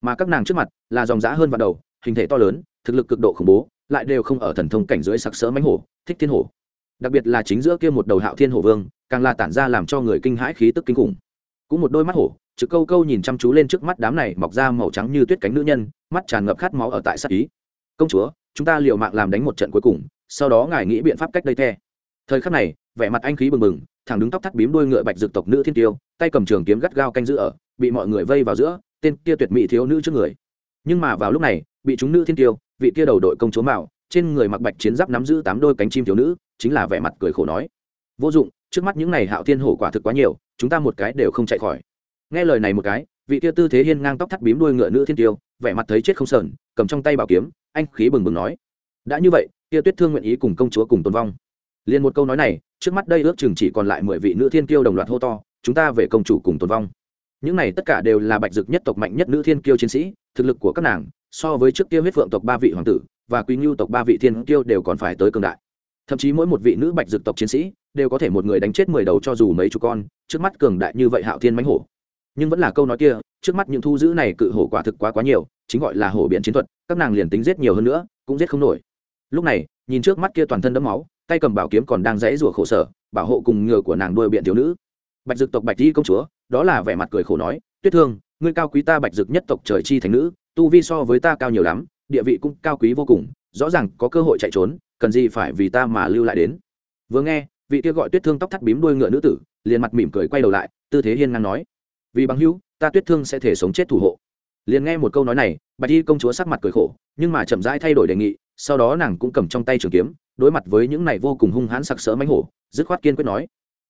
mà các nàng trước mặt là dòng giã hơn vào đầu, hình thể to lớn, thực lực cực độ khủng bố, lại đều không ở thần thông cảnh dưới sặc sỡ mánh hổ, thích thiên hổ. Đặc biệt là chính giữa kia một đầu hạo thiên hổ vương, càng là tản ra làm cho người kinh hãi khí tức kinh khủng. Cũng một đôi mắt hổ, trực câu câu nhìn chăm chú lên trước mắt đám này mọc ra màu trắng như tuyết cánh nữ nhân, mắt tràn ngập khát máu ở tại sát ý. Công chúa, chúng ta liều mạng làm đánh một trận cuối cùng, sau đó ngài nghĩ biện pháp cách đây the. Thời khắc này, vẻ mặt anh khí bừng bừng, thẳng đứng tóc thắt bím đuôi ngựa bạch dược tộc nữ thiên tiêu, tay cầm trường kiếm gắt gao canh giữ ở, bị mọi người vây vào giữa tên kia tuyệt mỹ thiếu nữ trước người. Nhưng mà vào lúc này, bị chúng nữ thiên tiêu, vị kia đầu đội công chúa mạo, trên người mặc bạch chiến giáp nắm giữ tám đôi cánh chim thiếu nữ, chính là vẻ mặt cười khổ nói. Vô dụng, trước mắt những này hạo thiên hổ quả thực quá nhiều, chúng ta một cái đều không chạy khỏi. Nghe lời này một cái, vị kia tư thế hiên ngang tóc thắt bím đuôi ngựa nữ thiên tiêu, vẻ mặt thấy chết không sờn, cầm trong tay bảo kiếm, anh khí bừng bừng nói. Đã như vậy, kia tuyết thương nguyện ý cùng công chúa cùng tồn vong. Liền một câu nói này, trước mắt đây ước chừng chỉ còn lại mười vị nữ thiên kiêu đồng loạt hô to, chúng ta về công chủ cùng tồn vong những này tất cả đều là bạch dực nhất tộc mạnh nhất nữ thiên kiêu chiến sĩ, thực lực của các nàng, so với trước kia huyết phượng tộc ba vị hoàng tử và quý ngưu tộc ba vị thiên kiêu đều còn phải tới cường đại. Thậm chí mỗi một vị nữ bạch dực tộc chiến sĩ đều có thể một người đánh chết mười đầu cho dù mấy chú con, trước mắt cường đại như vậy hạo thiên mãnh hổ. Nhưng vẫn là câu nói kia, trước mắt những thu giữ này cự hổ quả thực quá quá nhiều, chính gọi là hổ biện chiến thuật, các nàng liền tính giết nhiều hơn nữa, cũng giết không nổi. Lúc này, nhìn trước mắt kia toàn thân đẫm máu, tay cầm bảo kiếm còn đang rẽ rủa khổ sở, bảo hộ cùng ngựa của nàng đôi biện thiếu nữ. Bạch dực tộc bạch di công chúa đó là vẻ mặt cười khổ nói, tuyết thương, ngươi cao quý ta bạch dực nhất tộc trời chi thành nữ, tu vi so với ta cao nhiều lắm, địa vị cũng cao quý vô cùng, rõ ràng có cơ hội chạy trốn, cần gì phải vì ta mà lưu lại đến. Vừa nghe, vị kia gọi tuyết thương tóc thắt bím đuôi ngựa nữ tử, liền mặt mỉm cười quay đầu lại, tư thế hiên ngang nói, vì bằng hữu, ta tuyết thương sẽ thể sống chết thủ hộ. Liền nghe một câu nói này, bạch y công chúa sắc mặt cười khổ, nhưng mà chậm rãi thay đổi đề nghị, sau đó nàng cũng cầm trong tay trường kiếm, đối mặt với những này vô cùng hung hãn sặc sỡ mánh hổ, dứt khoát kiên quyết nói,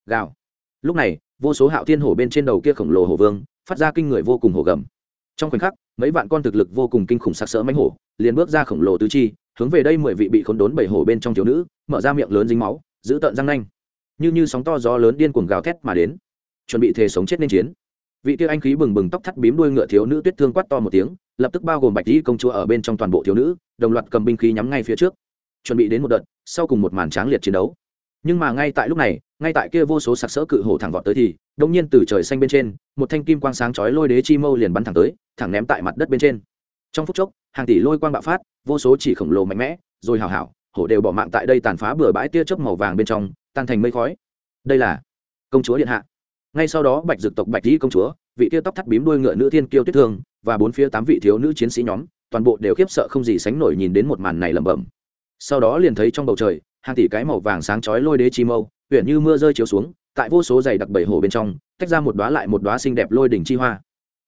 gào lúc này, vô số hạo thiên hổ bên trên đầu kia khổng lồ hổ vương, phát ra kinh người vô cùng hổ gầm. Trong khoảnh khắc, mấy vạn con thực lực vô cùng kinh khủng sặc sỡ mánh hổ, liền bước ra khổng lồ tứ chi, hướng về đây mười vị bị khốn đốn bảy hổ bên trong thiếu nữ, mở ra miệng lớn dính máu, giữ tợn răng nanh. Như như sóng to gió lớn điên cuồng gào thét mà đến. Chuẩn bị thề sống chết nên chiến. Vị kia anh khí bừng bừng tóc thắt bím đuôi ngựa thiếu nữ tuyết thương quát to một tiếng, lập tức bao gồm bạch dĩ công chúa ở bên trong toàn bộ thiếu nữ, đồng loạt cầm binh khí nhắm ngay phía trước. Chuẩn bị đến một đợt, sau cùng một màn tráng liệt chiến đấu nhưng mà ngay tại lúc này, ngay tại kia vô số sặc sỡ cự hổ thẳng vọt tới thì đông nhiên từ trời xanh bên trên, một thanh kim quang sáng chói lôi đế chi mâu liền bắn thẳng tới, thẳng ném tại mặt đất bên trên. Trong phút chốc, hàng tỷ lôi quang bạo phát, vô số chỉ khổng lồ mạnh mẽ, rồi hào hảo hổ đều bỏ mạng tại đây tàn phá bừa bãi tia chớp màu vàng bên trong, tan thành mây khói. Đây là công chúa điện hạ. Ngay sau đó, bạch dực tộc bạch dĩ công chúa, vị tia tóc thắt bím đuôi ngựa nữ thiên kiêu tuyết thương, và bốn phía tám vị thiếu nữ chiến sĩ nhóm, toàn bộ đều khiếp sợ không gì sánh nổi nhìn đến một màn này lẩm bẩm. Sau đó liền thấy trong bầu trời hàng tỷ cái màu vàng sáng chói lôi đế chi mâu huyện như mưa rơi chiếu xuống, tại vô số dày đặc bảy hồ bên trong, tách ra một đoá lại một đoá xinh đẹp lôi đỉnh chi hoa.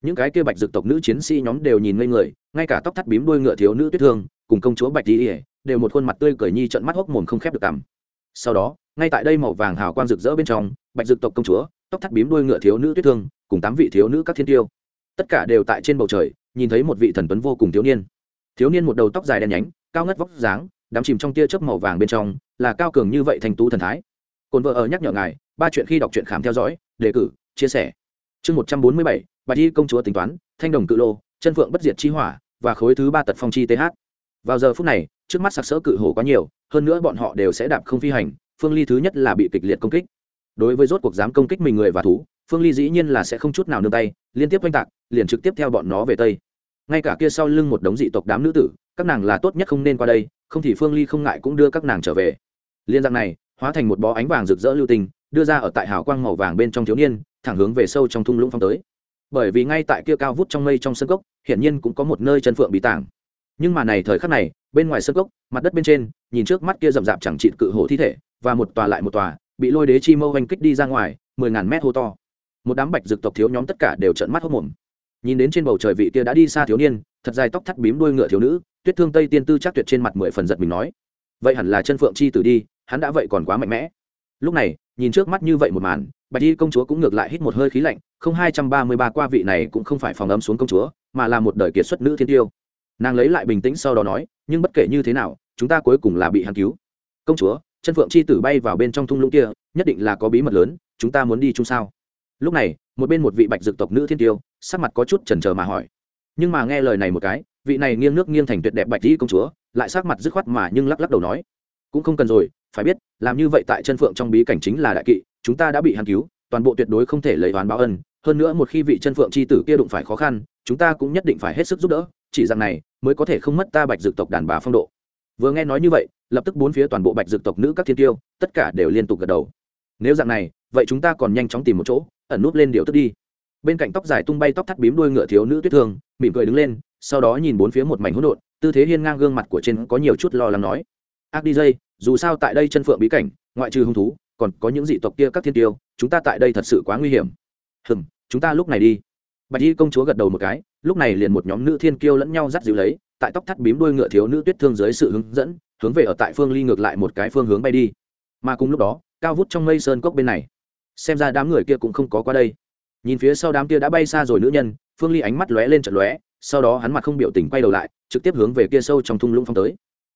Những cái kia bạch dực tộc nữ chiến sĩ nhóm đều nhìn ngây người, ngay cả tóc thắt bím đuôi ngựa thiếu nữ tuyết thương, cùng công chúa bạch tỉ đều một khuôn mặt tươi cười nhi trận mắt hốc mồm không khép được cằm. Sau đó, ngay tại đây màu vàng hào quang rực rỡ bên trong, bạch dực tộc công chúa, tóc thắt bím đuôi ngựa thiếu nữ tuyết thương, cùng tám vị thiếu nữ các thiên tiêu. Tất cả đều tại trên bầu trời, nhìn thấy một vị thần tuấn vô cùng thiếu niên. Thiếu niên một đầu tóc dài đen nhánh, cao ngất vóc dáng đắm chìm trong tia chớp màu vàng bên trong, là cao cường như vậy thành tú thần thái. Cồn vợ ở nhắc nhở ngài, ba chuyện khi đọc truyện khám theo dõi, đề cử, chia sẻ. Chương một trăm bốn mươi bảy, bạch y công chúa tính toán, thanh đồng cự lô, chân phượng bất diệt chi hỏa, và khối thứ ba tật phong chi th vào giờ phút này, trước mắt sặc sỡ cự hổ quá nhiều, hơn nữa bọn họ đều sẽ đạp không phi hành, phương ly thứ nhất là bị kịch liệt công kích. Đối với rốt cuộc dám công kích mình người và thú, phương ly dĩ nhiên là sẽ không chút nào nương tay, liên tiếp oanh tạc, liền trực tiếp theo bọn nó về tây. Ngay cả kia sau lưng một đống dị tộc đám nữ tử các nàng là tốt nhất không nên qua đây, không thì phương ly không ngại cũng đưa các nàng trở về. Liên giang này, hóa thành một bó ánh vàng rực rỡ lưu tình, đưa ra ở tại hào quang màu vàng bên trong thiếu niên, thẳng hướng về sâu trong thung lũng phong tới. Bởi vì ngay tại kia cao vút trong mây trong sân cốc, hiển nhiên cũng có một nơi chân phượng bị tảng. Nhưng mà này thời khắc này, bên ngoài sân cốc, mặt đất bên trên, nhìn trước mắt kia rậm rạp chẳng trịn cự hổ thi thể, và một tòa lại một tòa, bị lôi đế chi mâu oanh kích đi ra ngoài, mười ngàn mét hô to. Một đám bạch dực tộc thiếu nhóm tất cả đều trợn mắt hốc mồm nhìn đến trên bầu trời vị kia đã đi xa thiếu niên thật dài tóc thắt bím đuôi ngựa thiếu nữ, tuyết thương tây tiên tư chắc tuyệt trên mặt mười phần giật mình nói. Vậy hẳn là chân phượng chi tử đi, hắn đã vậy còn quá mạnh mẽ. Lúc này, nhìn trước mắt như vậy một màn, bạch y công chúa cũng ngược lại hít một hơi khí lạnh, không hai trăm ba mươi ba qua vị này cũng không phải phòng ấm xuống công chúa, mà là một đời kiệt xuất nữ thiên tiêu. Nàng lấy lại bình tĩnh sau đó nói, nhưng bất kể như thế nào, chúng ta cuối cùng là bị hắn cứu. Công chúa, chân phượng chi tử bay vào bên trong thung lũng kia, nhất định là có bí mật lớn, chúng ta muốn đi chung sao? Lúc này, một bên một vị bạch dực tộc nữ thiên tiêu, sắc mặt có chút chần chờ mà hỏi nhưng mà nghe lời này một cái, vị này nghiêng nước nghiêng thành tuyệt đẹp bạch dĩ công chúa, lại sắc mặt dứt khoát mà nhưng lắc lắc đầu nói, cũng không cần rồi, phải biết, làm như vậy tại chân phượng trong bí cảnh chính là đại kỵ, chúng ta đã bị hắn cứu, toàn bộ tuyệt đối không thể lấy oán báo ân. Hơn nữa một khi vị chân phượng c h i tử kia đụng phải khó khăn, chúng ta cũng nhất định phải hết sức giúp đỡ, chỉ rằng này mới có thể không mất ta bạch dược tộc đàn bà phong độ. Vừa nghe nói như vậy, lập tức bốn phía toàn bộ bạch dược tộc nữ các thiên tiêu, tất cả đều liên tục gật đầu. Nếu dạng này, vậy chúng ta còn nhanh chóng tìm một chỗ, ẩn núp lên điều tức đi bên cạnh tóc dài tung bay tóc thắt bím đuôi ngựa thiếu nữ tuyết thương, mỉm cười đứng lên, sau đó nhìn bốn phía một mảnh hỗn độn, tư thế hiên ngang gương mặt của trên có nhiều chút lo lắng nói. Ác đi dù sao tại đây chân phượng bí cảnh, ngoại trừ hung thú, còn có những dị tộc kia các thiên tiêu, chúng ta tại đây thật sự quá nguy hiểm. Hừng chúng ta lúc này đi. Bạch y công chúa gật đầu một cái, lúc này liền một nhóm nữ thiên kiêu lẫn nhau dắt dịu lấy, tại tóc thắt bím đuôi ngựa thiếu nữ tuyết thương dưới sự hướng dẫn, hướng về ở tại phương ly ngược lại một cái phương hướng bay đi. Mà cùng lúc đó, cao vút trong mây sơn cốc bên này, xem ra đám người kia cũng không có qua đây nhìn phía sau đám kia đã bay xa rồi nữ nhân, phương ly ánh mắt lóe lên trận lóe, sau đó hắn mặt không biểu tình quay đầu lại, trực tiếp hướng về kia sâu trong thung lũng phong tới.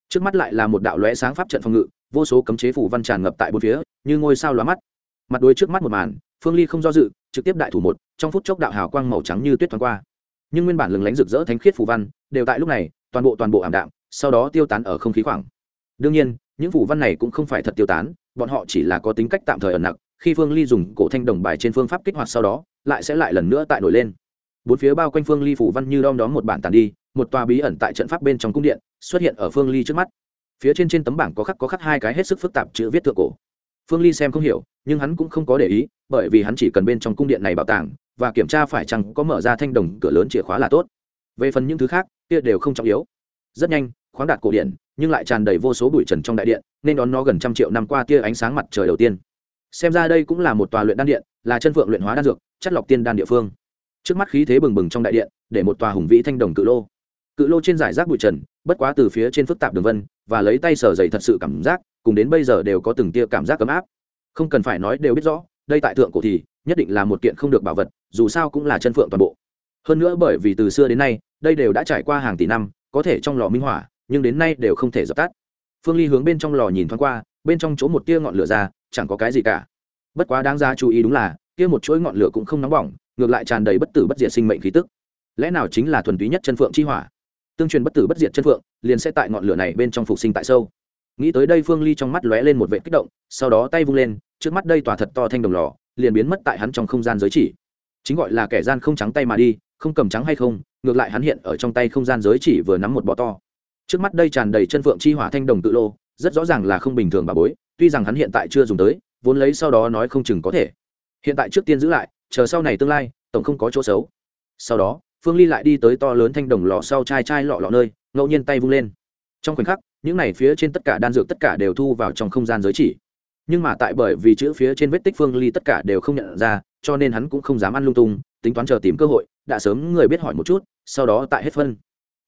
Trước mắt lại là một đạo lóe sáng pháp trận phòng ngự, vô số cấm chế phủ văn tràn ngập tại bốn phía, như ngôi sao lóa mắt. Mặt đuôi trước mắt một màn, phương ly không do dự, trực tiếp đại thủ một, trong phút chốc đạo hào quang màu trắng như tuyết thoáng qua. Nhưng nguyên bản lừng lánh rực rỡ thánh khiết phủ văn, đều tại lúc này, toàn bộ toàn bộ ảm đạm, sau đó tiêu tán ở không khí khoảng. Đương nhiên, những phủ văn này cũng không phải thật tiêu tán, bọn họ chỉ là có tính cách tạm thời ẩn nặc, khi phương ly dùng cổ thanh đồng bài trên phương pháp kích hoạt sau đó lại sẽ lại lần nữa tại nổi lên. Bốn phía bao quanh phương ly phủ văn như đom đóm một bản tàn đi, một tòa bí ẩn tại trận pháp bên trong cung điện, xuất hiện ở phương ly trước mắt. Phía trên trên tấm bảng có khắc có khắc hai cái hết sức phức tạp chữ viết thượng cổ. Phương ly xem không hiểu, nhưng hắn cũng không có để ý, bởi vì hắn chỉ cần bên trong cung điện này bảo tàng và kiểm tra phải chăng có mở ra thanh đồng cửa lớn chìa khóa là tốt. Về phần những thứ khác, kia đều không trọng yếu. Rất nhanh, khoáng đạt cổ điện, nhưng lại tràn đầy vô số bụi trần trong đại điện, nên đón nó gần trăm triệu năm qua tia ánh sáng mặt trời đầu tiên xem ra đây cũng là một tòa luyện đan điện, là chân phượng luyện hóa đan dược, chất lọc tiên đan địa phương. Trước mắt khí thế bừng bừng trong đại điện, để một tòa hùng vĩ thanh đồng cự lô. Cự lô trên giải rác bụi trần, bất quá từ phía trên phức tạp đường vân, và lấy tay sờ dày thật sự cảm giác, cùng đến bây giờ đều có từng tia cảm giác ấm áp. Không cần phải nói đều biết rõ, đây tại thượng cổ thì, nhất định là một kiện không được bảo vật, dù sao cũng là chân phượng toàn bộ. Hơn nữa bởi vì từ xưa đến nay, đây đều đã trải qua hàng tỷ năm, có thể trong lò minh hỏa, nhưng đến nay đều không thể dập tắt. Phương ly hướng bên trong lò nhìn thoáng qua, bên trong chỗ một tia ngọn lửa ra chẳng có cái gì cả. Bất quá đáng ra chú ý đúng là, kia một chuỗi ngọn lửa cũng không nóng bỏng, ngược lại tràn đầy bất tử bất diệt sinh mệnh khí tức. Lẽ nào chính là thuần túy nhất chân phượng chi hỏa? Tương truyền bất tử bất diệt chân phượng, liền sẽ tại ngọn lửa này bên trong phục sinh tại sâu. Nghĩ tới đây phương ly trong mắt lóe lên một vệ kích động, sau đó tay vung lên, trước mắt đây tòa thật to thanh đồng lò, liền biến mất tại hắn trong không gian giới chỉ. Chính gọi là kẻ gian không trắng tay mà đi, không cầm trắng hay không, ngược lại hắn hiện ở trong tay không gian giới chỉ vừa nắm một bọ to. Trước mắt đây tràn đầy chân phượng chi hỏa thanh đồng tự lô, rất rõ ràng là không bình thường bà bối tuy rằng hắn hiện tại chưa dùng tới, vốn lấy sau đó nói không chừng có thể. Hiện tại trước tiên giữ lại, chờ sau này tương lai, tổng không có chỗ xấu. Sau đó, phương ly lại đi tới to lớn thanh đồng lò sau chai chai lọ lọ nơi, ngẫu nhiên tay vung lên. Trong khoảnh khắc, những này phía trên tất cả đan dược tất cả đều thu vào trong không gian giới chỉ. Nhưng mà tại bởi vì chữ phía trên vết tích phương ly tất cả đều không nhận ra, cho nên hắn cũng không dám ăn lung tung, tính toán chờ tìm cơ hội, đã sớm người biết hỏi một chút, sau đó tại hết phân.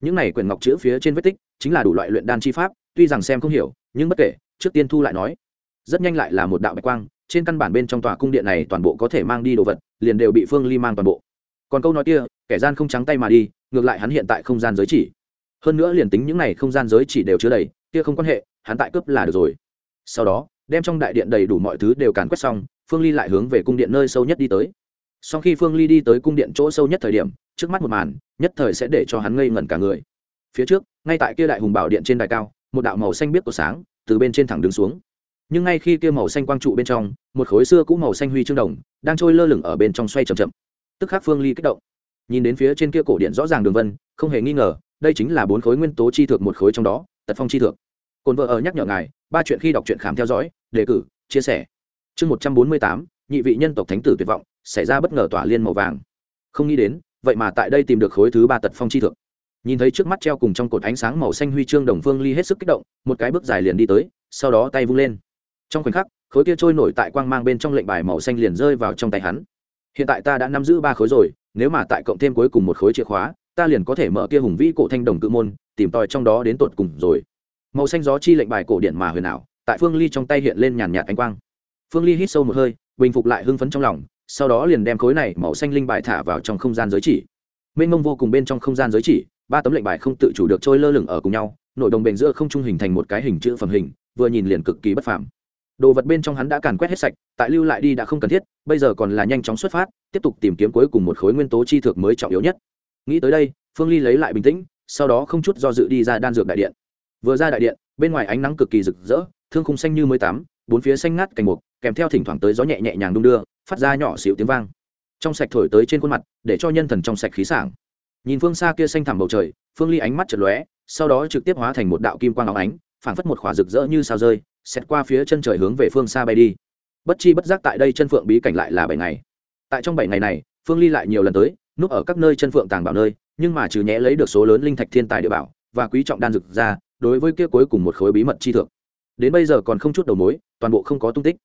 Những này quyển ngọc chữ phía trên vết tích, chính là đủ loại luyện đan chi pháp, tuy rằng xem không hiểu, nhưng bất kể trước tiên thu lại nói, rất nhanh lại là một đạo bạch quang, trên căn bản bên trong tòa cung điện này toàn bộ có thể mang đi đồ vật, liền đều bị phương ly mang toàn bộ. Còn câu nói kia, kẻ gian không trắng tay mà đi, ngược lại hắn hiện tại không gian giới chỉ. Hơn nữa liền tính những này không gian giới chỉ đều chứa đầy, kia không quan hệ, hắn tại cướp là được rồi. Sau đó, đem trong đại điện đầy đủ mọi thứ đều càn quét xong, phương ly lại hướng về cung điện nơi sâu nhất đi tới. Sau khi phương ly đi tới cung điện chỗ sâu nhất thời điểm, trước mắt một màn, nhất thời sẽ để cho hắn ngây ngẩn cả người. Phía trước, ngay tại kia đại hùng bảo điện trên đài cao, một đạo màu xanh biết của sáng từ bên trên thẳng đứng xuống. Nhưng ngay khi kia màu xanh quang trụ bên trong, một khối xưa cũ màu xanh huy chương đồng, đang trôi lơ lửng ở bên trong xoay chậm chậm. Tức khắc phương ly kích động. Nhìn đến phía trên kia cổ điện rõ ràng đường vân, không hề nghi ngờ, đây chính là bốn khối nguyên tố chi thực một khối trong đó, tật phong chi thực cồn vợ ở nhắc nhở ngài, ba chuyện khi đọc truyện khám theo dõi, đề cử, chia sẻ. Chương một trăm bốn mươi tám, nhị vị nhân tộc thánh tử tuyệt vọng, xảy ra bất ngờ tỏa liên màu vàng. Không nghĩ đến, vậy mà tại đây tìm được khối thứ ba tật phong chi thượng nhìn thấy trước mắt treo cùng trong cột ánh sáng màu xanh huy chương đồng phương ly hết sức kích động, một cái bước dài liền đi tới, sau đó tay vung lên. Trong khoảnh khắc, khối kia trôi nổi tại quang mang bên trong lệnh bài màu xanh liền rơi vào trong tay hắn. Hiện tại ta đã nắm giữ ba khối rồi, nếu mà tại cộng thêm cuối cùng một khối chìa khóa, ta liền có thể mở kia hùng vĩ cổ thanh đồng cự môn, tìm tòi trong đó đến tột cùng rồi. Màu xanh gió chi lệnh bài cổ điện mà huyền ảo, tại phương ly trong tay hiện lên nhàn nhạt ánh quang. Phương ly hít sâu một hơi, bình phục lại hưng phấn trong lòng, sau đó liền đem khối này màu xanh linh bài thả vào trong không gian giới chỉ. Mênh mông vô cùng bên trong không gian giới chỉ ba tấm lệnh bài không tự chủ được trôi lơ lửng ở cùng nhau, nội đồng bền giữa không trung hình thành một cái hình chữ phẩm hình, vừa nhìn liền cực kỳ bất phàm. Đồ vật bên trong hắn đã càn quét hết sạch, tại lưu lại đi đã không cần thiết, bây giờ còn là nhanh chóng xuất phát, tiếp tục tìm kiếm cuối cùng một khối nguyên tố chi thực mới trọng yếu nhất. Nghĩ tới đây, phương ly lấy lại bình tĩnh, sau đó không chút do dự đi ra đan dược đại điện. Vừa ra đại điện, bên ngoài ánh nắng cực kỳ rực rỡ, thương khung xanh như mới tắm, bốn phía xanh ngắt cành mục, kèm theo thỉnh thoảng tới gió nhẹ nhẹ nhàng đung đưa, phát ra nhỏ xịu tiếng vang. Trong sạch thổi tới trên khuôn mặt, để cho nhân thần trong sạch khí sảng nhìn phương xa kia xanh thẳm bầu trời, phương ly ánh mắt chật lóe, sau đó trực tiếp hóa thành một đạo kim quang óng ánh, phảng phất một khỏa rực rỡ như sao rơi xét qua phía chân trời hướng về phương xa bay đi. Bất chi bất giác tại đây chân phượng bí cảnh lại là bảy ngày. Tại trong bảy ngày này, phương ly lại nhiều lần tới, núp ở các nơi chân phượng tàng bảo nơi, nhưng mà trừ nhẽ lấy được số lớn linh thạch thiên tài địa bảo và quý trọng đan dược ra, đối với kia cuối cùng một khối bí mật chi thượng. Đến bây giờ còn không chút đầu mối, toàn bộ không có tung tích.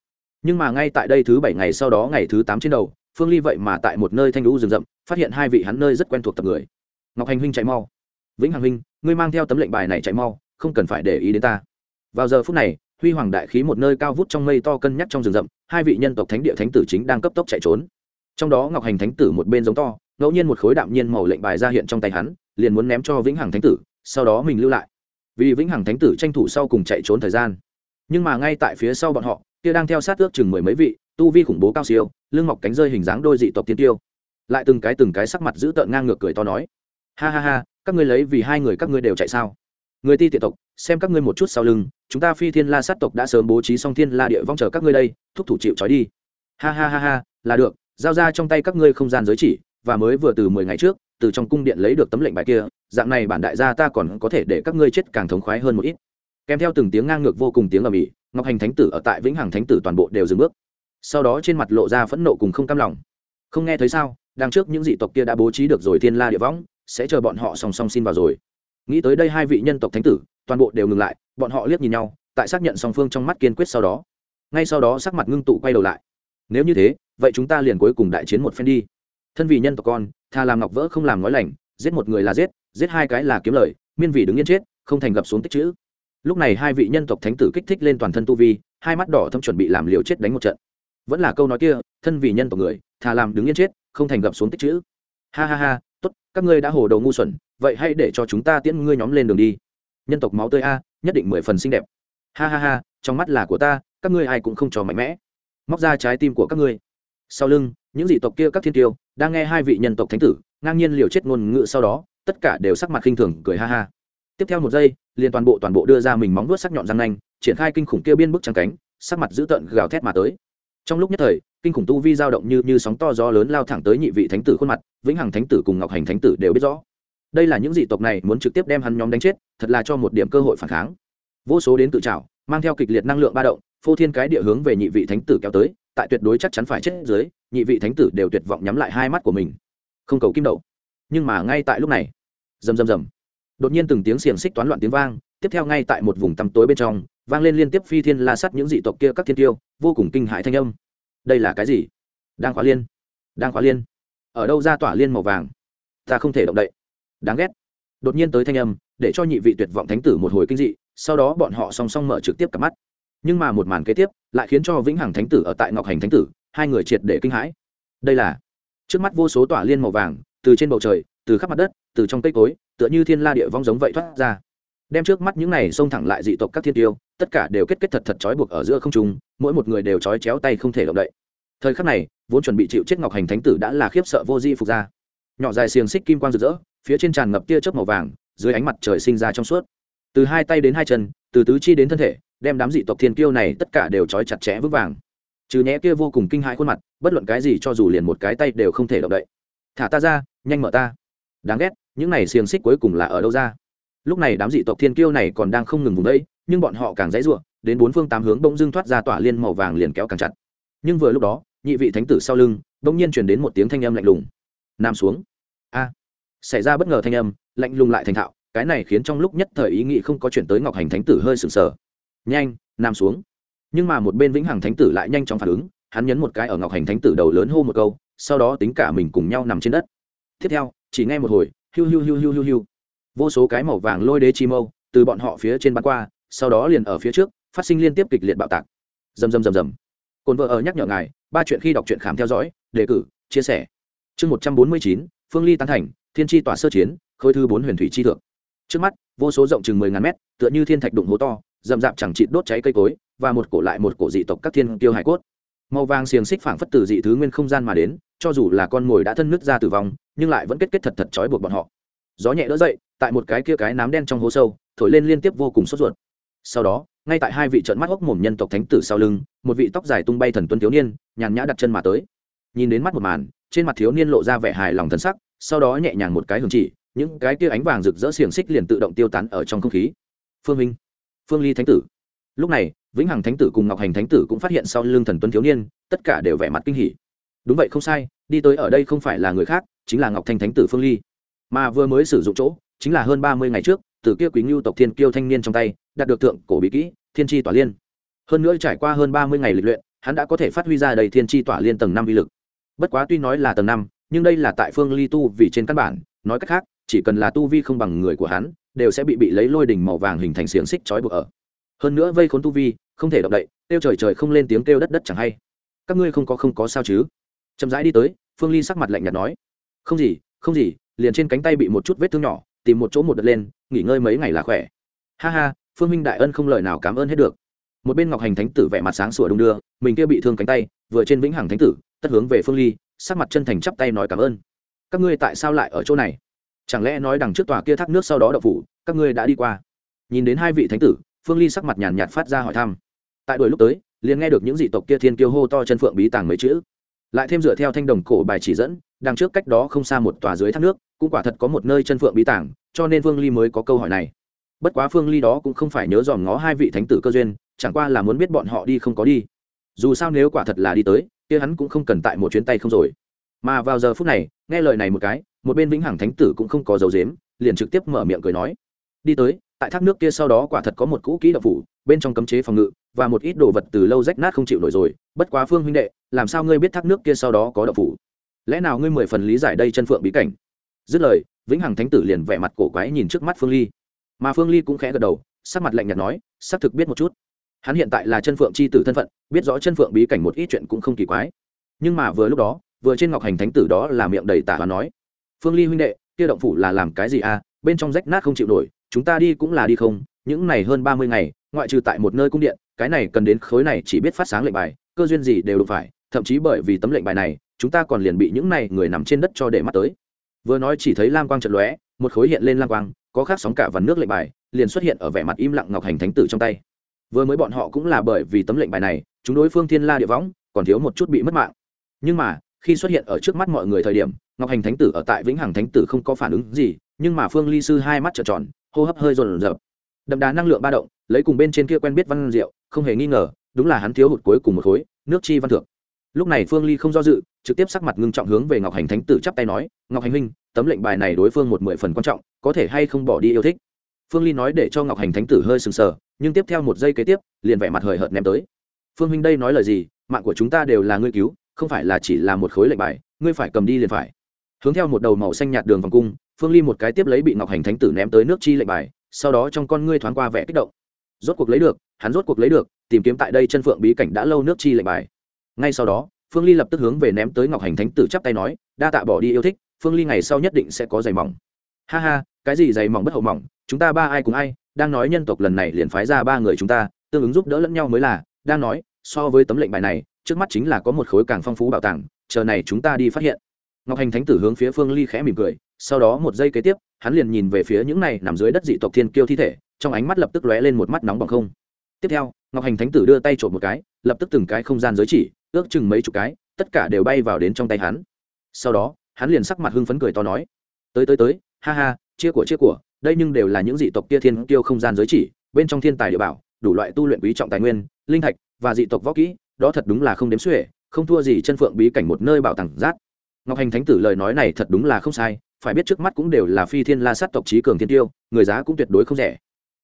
Nhưng mà ngay tại đây thứ bảy ngày sau đó ngày thứ tám trên đầu phương ly vậy mà tại một nơi thanh lũ rừng rậm, phát hiện hai vị hắn nơi rất quen thuộc tập người. Ngọc hành huynh chạy mau. Vĩnh hằng huynh, ngươi mang theo tấm lệnh bài này chạy mau, không cần phải để ý đến ta. Vào giờ phút này, huy hoàng đại khí một nơi cao vút trong mây to cân nhắc trong rừng rậm, hai vị nhân tộc thánh địa thánh tử chính đang cấp tốc chạy trốn. Trong đó ngọc hành thánh tử một bên giống to, ngẫu nhiên một khối đạm nhiên màu lệnh bài ra hiện trong tay hắn, liền muốn ném cho vĩnh hằng thánh tử, sau đó mình lưu lại. Vì vĩnh hằng thánh tử tranh thủ sau cùng chạy trốn thời gian. Nhưng mà ngay tại phía sau bọn họ, kia đang theo sát ước chừng mười mấy vị, tu vi khủng bố cao siêu lưng mọc cánh rơi hình dáng đôi dị tộc tiên tiêu. Lại từng cái từng cái sắc mặt giữ tợn ngang ngược cười to nói, ha ha ha, các ngươi lấy vì hai người các ngươi đều chạy sao? Người ti tiện tộc, xem các ngươi một chút sau lưng, chúng ta phi thiên la sát tộc đã sớm bố trí xong thiên la địa vong chờ các ngươi đây, thúc thủ chịu trói đi. Ha ha ha ha, là được, giao ra trong tay các ngươi không gian giới chỉ, và mới vừa từ mười ngày trước, từ trong cung điện lấy được tấm lệnh bài kia, dạng này bản đại gia ta còn có thể để các ngươi chết càng thống khoái hơn một ít. Kèm theo từng tiếng ngang ngược vô cùng tiếng ầm ĩ, ngọc hành thánh tử ở tại vĩnh hằng thánh tử toàn bộ đều dừng bước sau đó trên mặt lộ ra phẫn nộ cùng không cam lòng. Không nghe thấy sao? Đằng trước những dị tộc kia đã bố trí được rồi thiên la địa võng, sẽ chờ bọn họ song song xin vào rồi. Nghĩ tới đây hai vị nhân tộc thánh tử, toàn bộ đều ngừng lại, bọn họ liếc nhìn nhau, tại xác nhận song phương trong mắt kiên quyết sau đó. Ngay sau đó sắc mặt ngưng tụ quay đầu lại. Nếu như thế, vậy chúng ta liền cuối cùng đại chiến một phen đi. Thân vì nhân tộc con thà làm ngọc vỡ không làm nói lành, giết một người là giết giết hai cái là kiếm lời, miên vị đứng yên chết, không thành gặp xuống tích chữ. Lúc này hai vị nhân tộc thánh tử kích thích lên toàn thân tu vi, hai mắt đỏ thâm chuẩn bị làm liều chết đánh một trận vẫn là câu nói kia, thân vì nhân tộc người, thà làm đứng yên chết, không thành gặp xuống tích chữ. Ha ha ha, tốt, các ngươi đã hồ đầu ngu xuẩn, vậy hãy để cho chúng ta tiễn ngươi nhóm lên đường đi. Nhân tộc máu tươi a, nhất định mười phần xinh đẹp. Ha ha ha, trong mắt là của ta, các ngươi ai cũng không trò mạnh mẽ. Móc ra trái tim của các ngươi. Sau lưng, những dị tộc kia các thiên tiêu, đang nghe hai vị nhân tộc thánh tử, ngang nhiên liều chết ngôn ngữ sau đó, tất cả đều sắc mặt khinh thường, cười ha ha. Tiếp theo một giây, liền toàn bộ toàn bộ đưa ra mình móng vuốt sắc nhọn răng nanh, triển khai kinh khủng kia biên bức trắng cánh, sắc mặt dữ tợn gào thét mà tới trong lúc nhất thời, kinh khủng tu vi dao động như như sóng to gió lớn lao thẳng tới nhị vị thánh tử khuôn mặt, vĩnh hằng thánh tử cùng ngọc hành thánh tử đều biết rõ. Đây là những dị tộc này muốn trực tiếp đem hắn nhóm đánh chết, thật là cho một điểm cơ hội phản kháng. Vô số đến tự trào mang theo kịch liệt năng lượng ba động, phô thiên cái địa hướng về nhị vị thánh tử kéo tới, tại tuyệt đối chắc chắn phải chết dưới, nhị vị thánh tử đều tuyệt vọng nhắm lại hai mắt của mình. Không cầu kim đậu. Nhưng mà ngay tại lúc này, rầm rầm rầm, đột nhiên từng tiếng xiềng xích toán loạn tiếng vang, tiếp theo ngay tại một vùng tăm tối bên trong vang lên liên tiếp phi thiên la sắt những dị tộc kia các thiên tiêu, vô cùng kinh hãi thanh âm. Đây là cái gì? Đang khóa liên. Đang khóa liên. Ở đâu ra tỏa liên màu vàng? Ta không thể động đậy. Đáng ghét. Đột nhiên tới thanh âm, để cho nhị vị tuyệt vọng thánh tử một hồi kinh dị, sau đó bọn họ song song mở trực tiếp cặp mắt. Nhưng mà một màn kế tiếp, lại khiến cho vĩnh hằng thánh tử ở tại ngọc hành thánh tử, hai người triệt để kinh hãi. Đây là, trước mắt vô số tỏa liên màu vàng, từ trên bầu trời, từ khắp mặt đất, từ trong cây cối, tựa như thiên la địa vong giống vậy thoát ra đem trước mắt những này xông thẳng lại dị tộc các thiên tiêu, tất cả đều kết kết thật thật trói buộc ở giữa không trung, mỗi một người đều trói chéo tay không thể động đậy. Thời khắc này, vốn chuẩn bị chịu chết ngọc hành thánh tử đã là khiếp sợ vô di phục ra. Nhỏ dài xiềng xích kim quang rực rỡ, phía trên tràn ngập tia chớp màu vàng, dưới ánh mặt trời sinh ra trong suốt. Từ hai tay đến hai chân, từ tứ chi đến thân thể, đem đám dị tộc thiên kiêu này tất cả đều trói chặt chẽ vững vàng. Trừ nhẽ kia vô cùng kinh hãi khuôn mặt, bất luận cái gì cho dù liền một cái tay đều không thể động đậy. Thả ta ra, nhanh mở ta. Đáng ghét, những này xiềng xích cuối cùng là ở đâu ra? Lúc này đám dị tộc thiên kiêu này còn đang không ngừng vùng đấy nhưng bọn họ càng dãy ruộng đến bốn phương tám hướng bỗng dưng thoát ra tỏa liên màu vàng liền kéo càng chặt. Nhưng vừa lúc đó, nhị vị thánh tử sau lưng, bỗng nhiên chuyển đến một tiếng thanh âm lạnh lùng. Nam xuống. A. À, xảy ra bất ngờ thanh âm, lạnh lùng lại thành thạo, cái này khiến trong lúc nhất thời ý nghĩ không có chuyển tới ngọc hành thánh tử hơi sừng sờ. Nhanh, nam xuống. Nhưng mà một bên vĩnh hằng thánh tử lại nhanh chóng phản ứng, hắn nhấn một cái ở ngọc hành thánh tử đầu lớn hô một câu, sau đó tính cả mình cùng nhau nằm trên đất. Tiếp theo, chỉ ngay một hồi, hiu hiu hiu hiu hiu hiu vô số cái màu vàng lôi đế chi mâu từ bọn họ phía trên bắn qua, sau đó liền ở phía trước, phát sinh liên tiếp kịch liệt bạo tạc. Rầm rầm rầm rầm. Cồn vợ ở nhắc nhở ngài, ba chuyện khi đọc truyện khám theo dõi, đề cử, chia sẻ. Chương một trăm bốn mươi chín, phương ly tán thành, thiên tri tỏa sơ chiến khơi thư bốn huyền thủy chi thượng. Trước mắt, vô số rộng chừng mười ngàn mét, tựa như thiên thạch đụng hố to, rậm rạp chẳng chịt đốt cháy cây cối, và một cổ lại một cổ dị tộc các thiên tiêu hải cốt. Màu vàng xiềng xích phảng phất từ dị thứ nguyên không gian mà đến, cho dù là con mồi đã thân nước ra tử vong, nhưng lại vẫn kết kết thật thật trói buộc bọn họ. Gió nhẹ đỡ dậy tại một cái kia cái nám đen trong hố sâu, thổi lên liên tiếp vô cùng sốt ruột. Sau đó, ngay tại hai vị trận mắt hốc mồm nhân tộc thánh tử sau lưng, một vị tóc dài tung bay thần tuân thiếu niên, nhàn nhã đặt chân mà tới. Nhìn đến mắt một màn, trên mặt thiếu niên lộ ra vẻ hài lòng thân sắc, sau đó nhẹ nhàng một cái hưởng chỉ, những cái kia ánh vàng rực rỡ xiềng xích liền tự động tiêu tán ở trong không khí. Phương minh, phương ly thánh tử. Lúc này, vĩnh hằng thánh tử cùng ngọc hành thánh tử cũng phát hiện sau lưng thần tuân thiếu niên, tất cả đều vẻ mặt kinh hỉ. Đúng vậy không sai, đi tới ở đây không phải là người khác, chính là ngọc thanh thánh tử phương ly. Mà vừa mới sử dụng chỗ chính là hơn ba mươi ngày trước, từ kia quý ngưu tộc thiên kiêu thanh niên trong tay, đạt được thượng cổ bí kỹ, thiên tri tỏa liên. Hơn nữa trải qua hơn ba mươi ngày lịch luyện, hắn đã có thể phát huy ra đầy thiên tri tỏa liên tầng năm vi lực. Bất quá tuy nói là tầng năm, nhưng đây là tại phương ly tu vì trên căn bản, nói cách khác, chỉ cần là tu vi không bằng người của hắn, đều sẽ bị bị lấy lôi đỉnh màu vàng hình thành xiềng xích trói buộc ở. Hơn nữa vây khốn tu vi, không thể động đậy, kêu trời trời không lên tiếng kêu đất đất chẳng hay. Các ngươi không có không có sao chứ? Chậm rãi đi tới, phương ly sắc mặt lạnh nhạt nói. Không gì không gì, liền trên cánh tay bị một chút vết thương nhỏ tìm một chỗ một đợt lên, nghỉ ngơi mấy ngày là khỏe. Ha ha, phương minh đại ân không lời nào cảm ơn hết được. Một bên ngọc hành thánh tử vẻ mặt sáng sủa đung đưa, mình kia bị thương cánh tay, vừa trên vĩnh hằng thánh tử, tất hướng về phương ly, sắc mặt chân thành chắp tay nói cảm ơn. Các ngươi tại sao lại ở chỗ này? Chẳng lẽ nói đằng trước tòa kia thác nước sau đó đậu phủ, các ngươi đã đi qua? Nhìn đến hai vị thánh tử, phương ly sắc mặt nhàn nhạt phát ra hỏi thăm. Tại đuổi lúc tới, liền nghe được những dị tộc kia thiên kiêu hô to chân phượng bí tàng mấy chữ. Lại thêm dựa theo thanh đồng cổ bài chỉ dẫn đằng trước cách đó không xa một tòa dưới thác nước, cũng quả thật có một nơi chân phượng bí tàng cho nên phương ly mới có câu hỏi này. Bất quá phương ly đó cũng không phải nhớ dòm ngó hai vị thánh tử cơ duyên, chẳng qua là muốn biết bọn họ đi không có đi. Dù sao nếu quả thật là đi tới, kia hắn cũng không cần tại một chuyến tay không rồi. Mà vào giờ phút này, nghe lời này một cái, một bên vĩnh hằng thánh tử cũng không có dấu dếm liền trực tiếp mở miệng cười nói. Đi tới, tại thác nước kia sau đó quả thật có một cũ kỹ đậu phủ, bên trong cấm chế phòng ngự, và một ít đồ vật từ lâu rách nát không chịu nổi rồi. Bất quá phương huynh đệ, làm sao ngươi biết thác nước kia sau đó có đậu phủ? Lẽ nào ngươi mười phần lý giải đây chân phượng bí cảnh? Dứt lời, vĩnh hằng thánh tử liền vẻ mặt cổ quái nhìn trước mắt phương ly. Mà phương ly cũng khẽ gật đầu, sắc mặt lạnh nhạt nói, xác thực biết một chút. Hắn hiện tại là chân phượng c h i tử thân phận, biết rõ chân phượng bí cảnh một ít chuyện cũng không kỳ quái. Nhưng mà vừa lúc đó, vừa trên ngọc hành thánh tử đó là miệng đầy tả và nói, phương ly huynh đệ, kia động phủ là làm cái gì à? Bên trong rách nát không chịu nổi, chúng ta đi cũng là đi không. Những này hơn ba mươi ngày, ngoại trừ tại một nơi cung điện, cái này cần đến khối này chỉ biết phát sáng lệnh bài, cơ duyên gì đều đụng phải. Thậm chí bởi vì tấm lệnh bài này chúng ta còn liền bị những này người nằm trên đất cho để mắt tới. Vừa nói chỉ thấy lam quang trận lóe, một khối hiện lên lam quang, có khác sóng cả và nước lệnh bài, liền xuất hiện ở vẻ mặt im lặng ngọc hành thánh tử trong tay. Vừa mới bọn họ cũng là bởi vì tấm lệnh bài này, chúng đối phương thiên la địa võng, còn thiếu một chút bị mất mạng. Nhưng mà, khi xuất hiện ở trước mắt mọi người thời điểm, ngọc hành thánh tử ở tại vĩnh hằng thánh tử không có phản ứng gì, nhưng mà phương ly sư hai mắt trợn tròn, hô hấp hơi rồn rập. Đậm đà năng lượng ba động, lấy cùng bên trên kia quen biết văn diệu, không hề nghi ngờ, đúng là hắn thiếu hụt cuối cùng một khối, nước chi văn thượng lúc này phương ly không do dự, trực tiếp sắc mặt ngưng trọng hướng về ngọc hành thánh tử chắp tay nói, ngọc hành huynh, tấm lệnh bài này đối phương một mười phần quan trọng, có thể hay không bỏ đi yêu thích? Phương ly nói để cho ngọc hành thánh tử hơi sừng sờ, nhưng tiếp theo một giây kế tiếp, liền vẻ mặt hời hợt ném tới. Phương huynh đây nói lời gì? Mạng của chúng ta đều là ngươi cứu, không phải là chỉ là một khối lệnh bài, ngươi phải cầm đi liền phải. Hướng theo một đầu màu xanh nhạt đường vòng cung, phương ly một cái tiếp lấy bị ngọc hành thánh tử ném tới nước chi lệnh bài, sau đó trong con ngươi thoáng qua vẻ kích động. Rốt cuộc lấy được, hắn rốt cuộc lấy được, tìm kiếm tại đây chân phượng bí cảnh đã lâu nước chi lệnh bài ngay sau đó, phương ly lập tức hướng về ném tới ngọc hành thánh tử chắp tay nói, đa tạ bỏ đi yêu thích, phương ly ngày sau nhất định sẽ có giày mỏng. Ha ha, cái gì giày mỏng bất hậu mỏng, chúng ta ba ai cùng ai, đang nói nhân tộc lần này liền phái ra ba người chúng ta, tương ứng giúp đỡ lẫn nhau mới là, đang nói, so với tấm lệnh bài này, trước mắt chính là có một khối càng phong phú bảo tàng, chờ này chúng ta đi phát hiện. Ngọc hành thánh tử hướng phía phương ly khẽ mỉm cười, sau đó một giây kế tiếp, hắn liền nhìn về phía những này nằm dưới đất dị tộc thiên kiêu thi thể, trong ánh mắt lập tức lóe lên một mắt nóng bằng không. Tiếp theo, ngọc hành thánh tử đưa tay trộm một cái, lập tức từng cái không gian giới chỉ ước chừng mấy chục cái, tất cả đều bay vào đến trong tay hắn. Sau đó, hắn liền sắc mặt hưng phấn cười to nói, tới tới tới, ha ha, chia của chia của, đây nhưng đều là những dị tộc kia thiên kiêu không gian giới chỉ, bên trong thiên tài địa bảo, đủ loại tu luyện quý trọng tài nguyên, linh thạch và dị tộc võ kỹ, đó thật đúng là không đếm xuể, không thua gì chân phượng bí cảnh một nơi bảo tàng rát. Ngọc hành thánh tử lời nói này thật đúng là không sai, phải biết trước mắt cũng đều là phi thiên la sát tộc trí cường thiên tiêu, người giá cũng tuyệt đối không rẻ.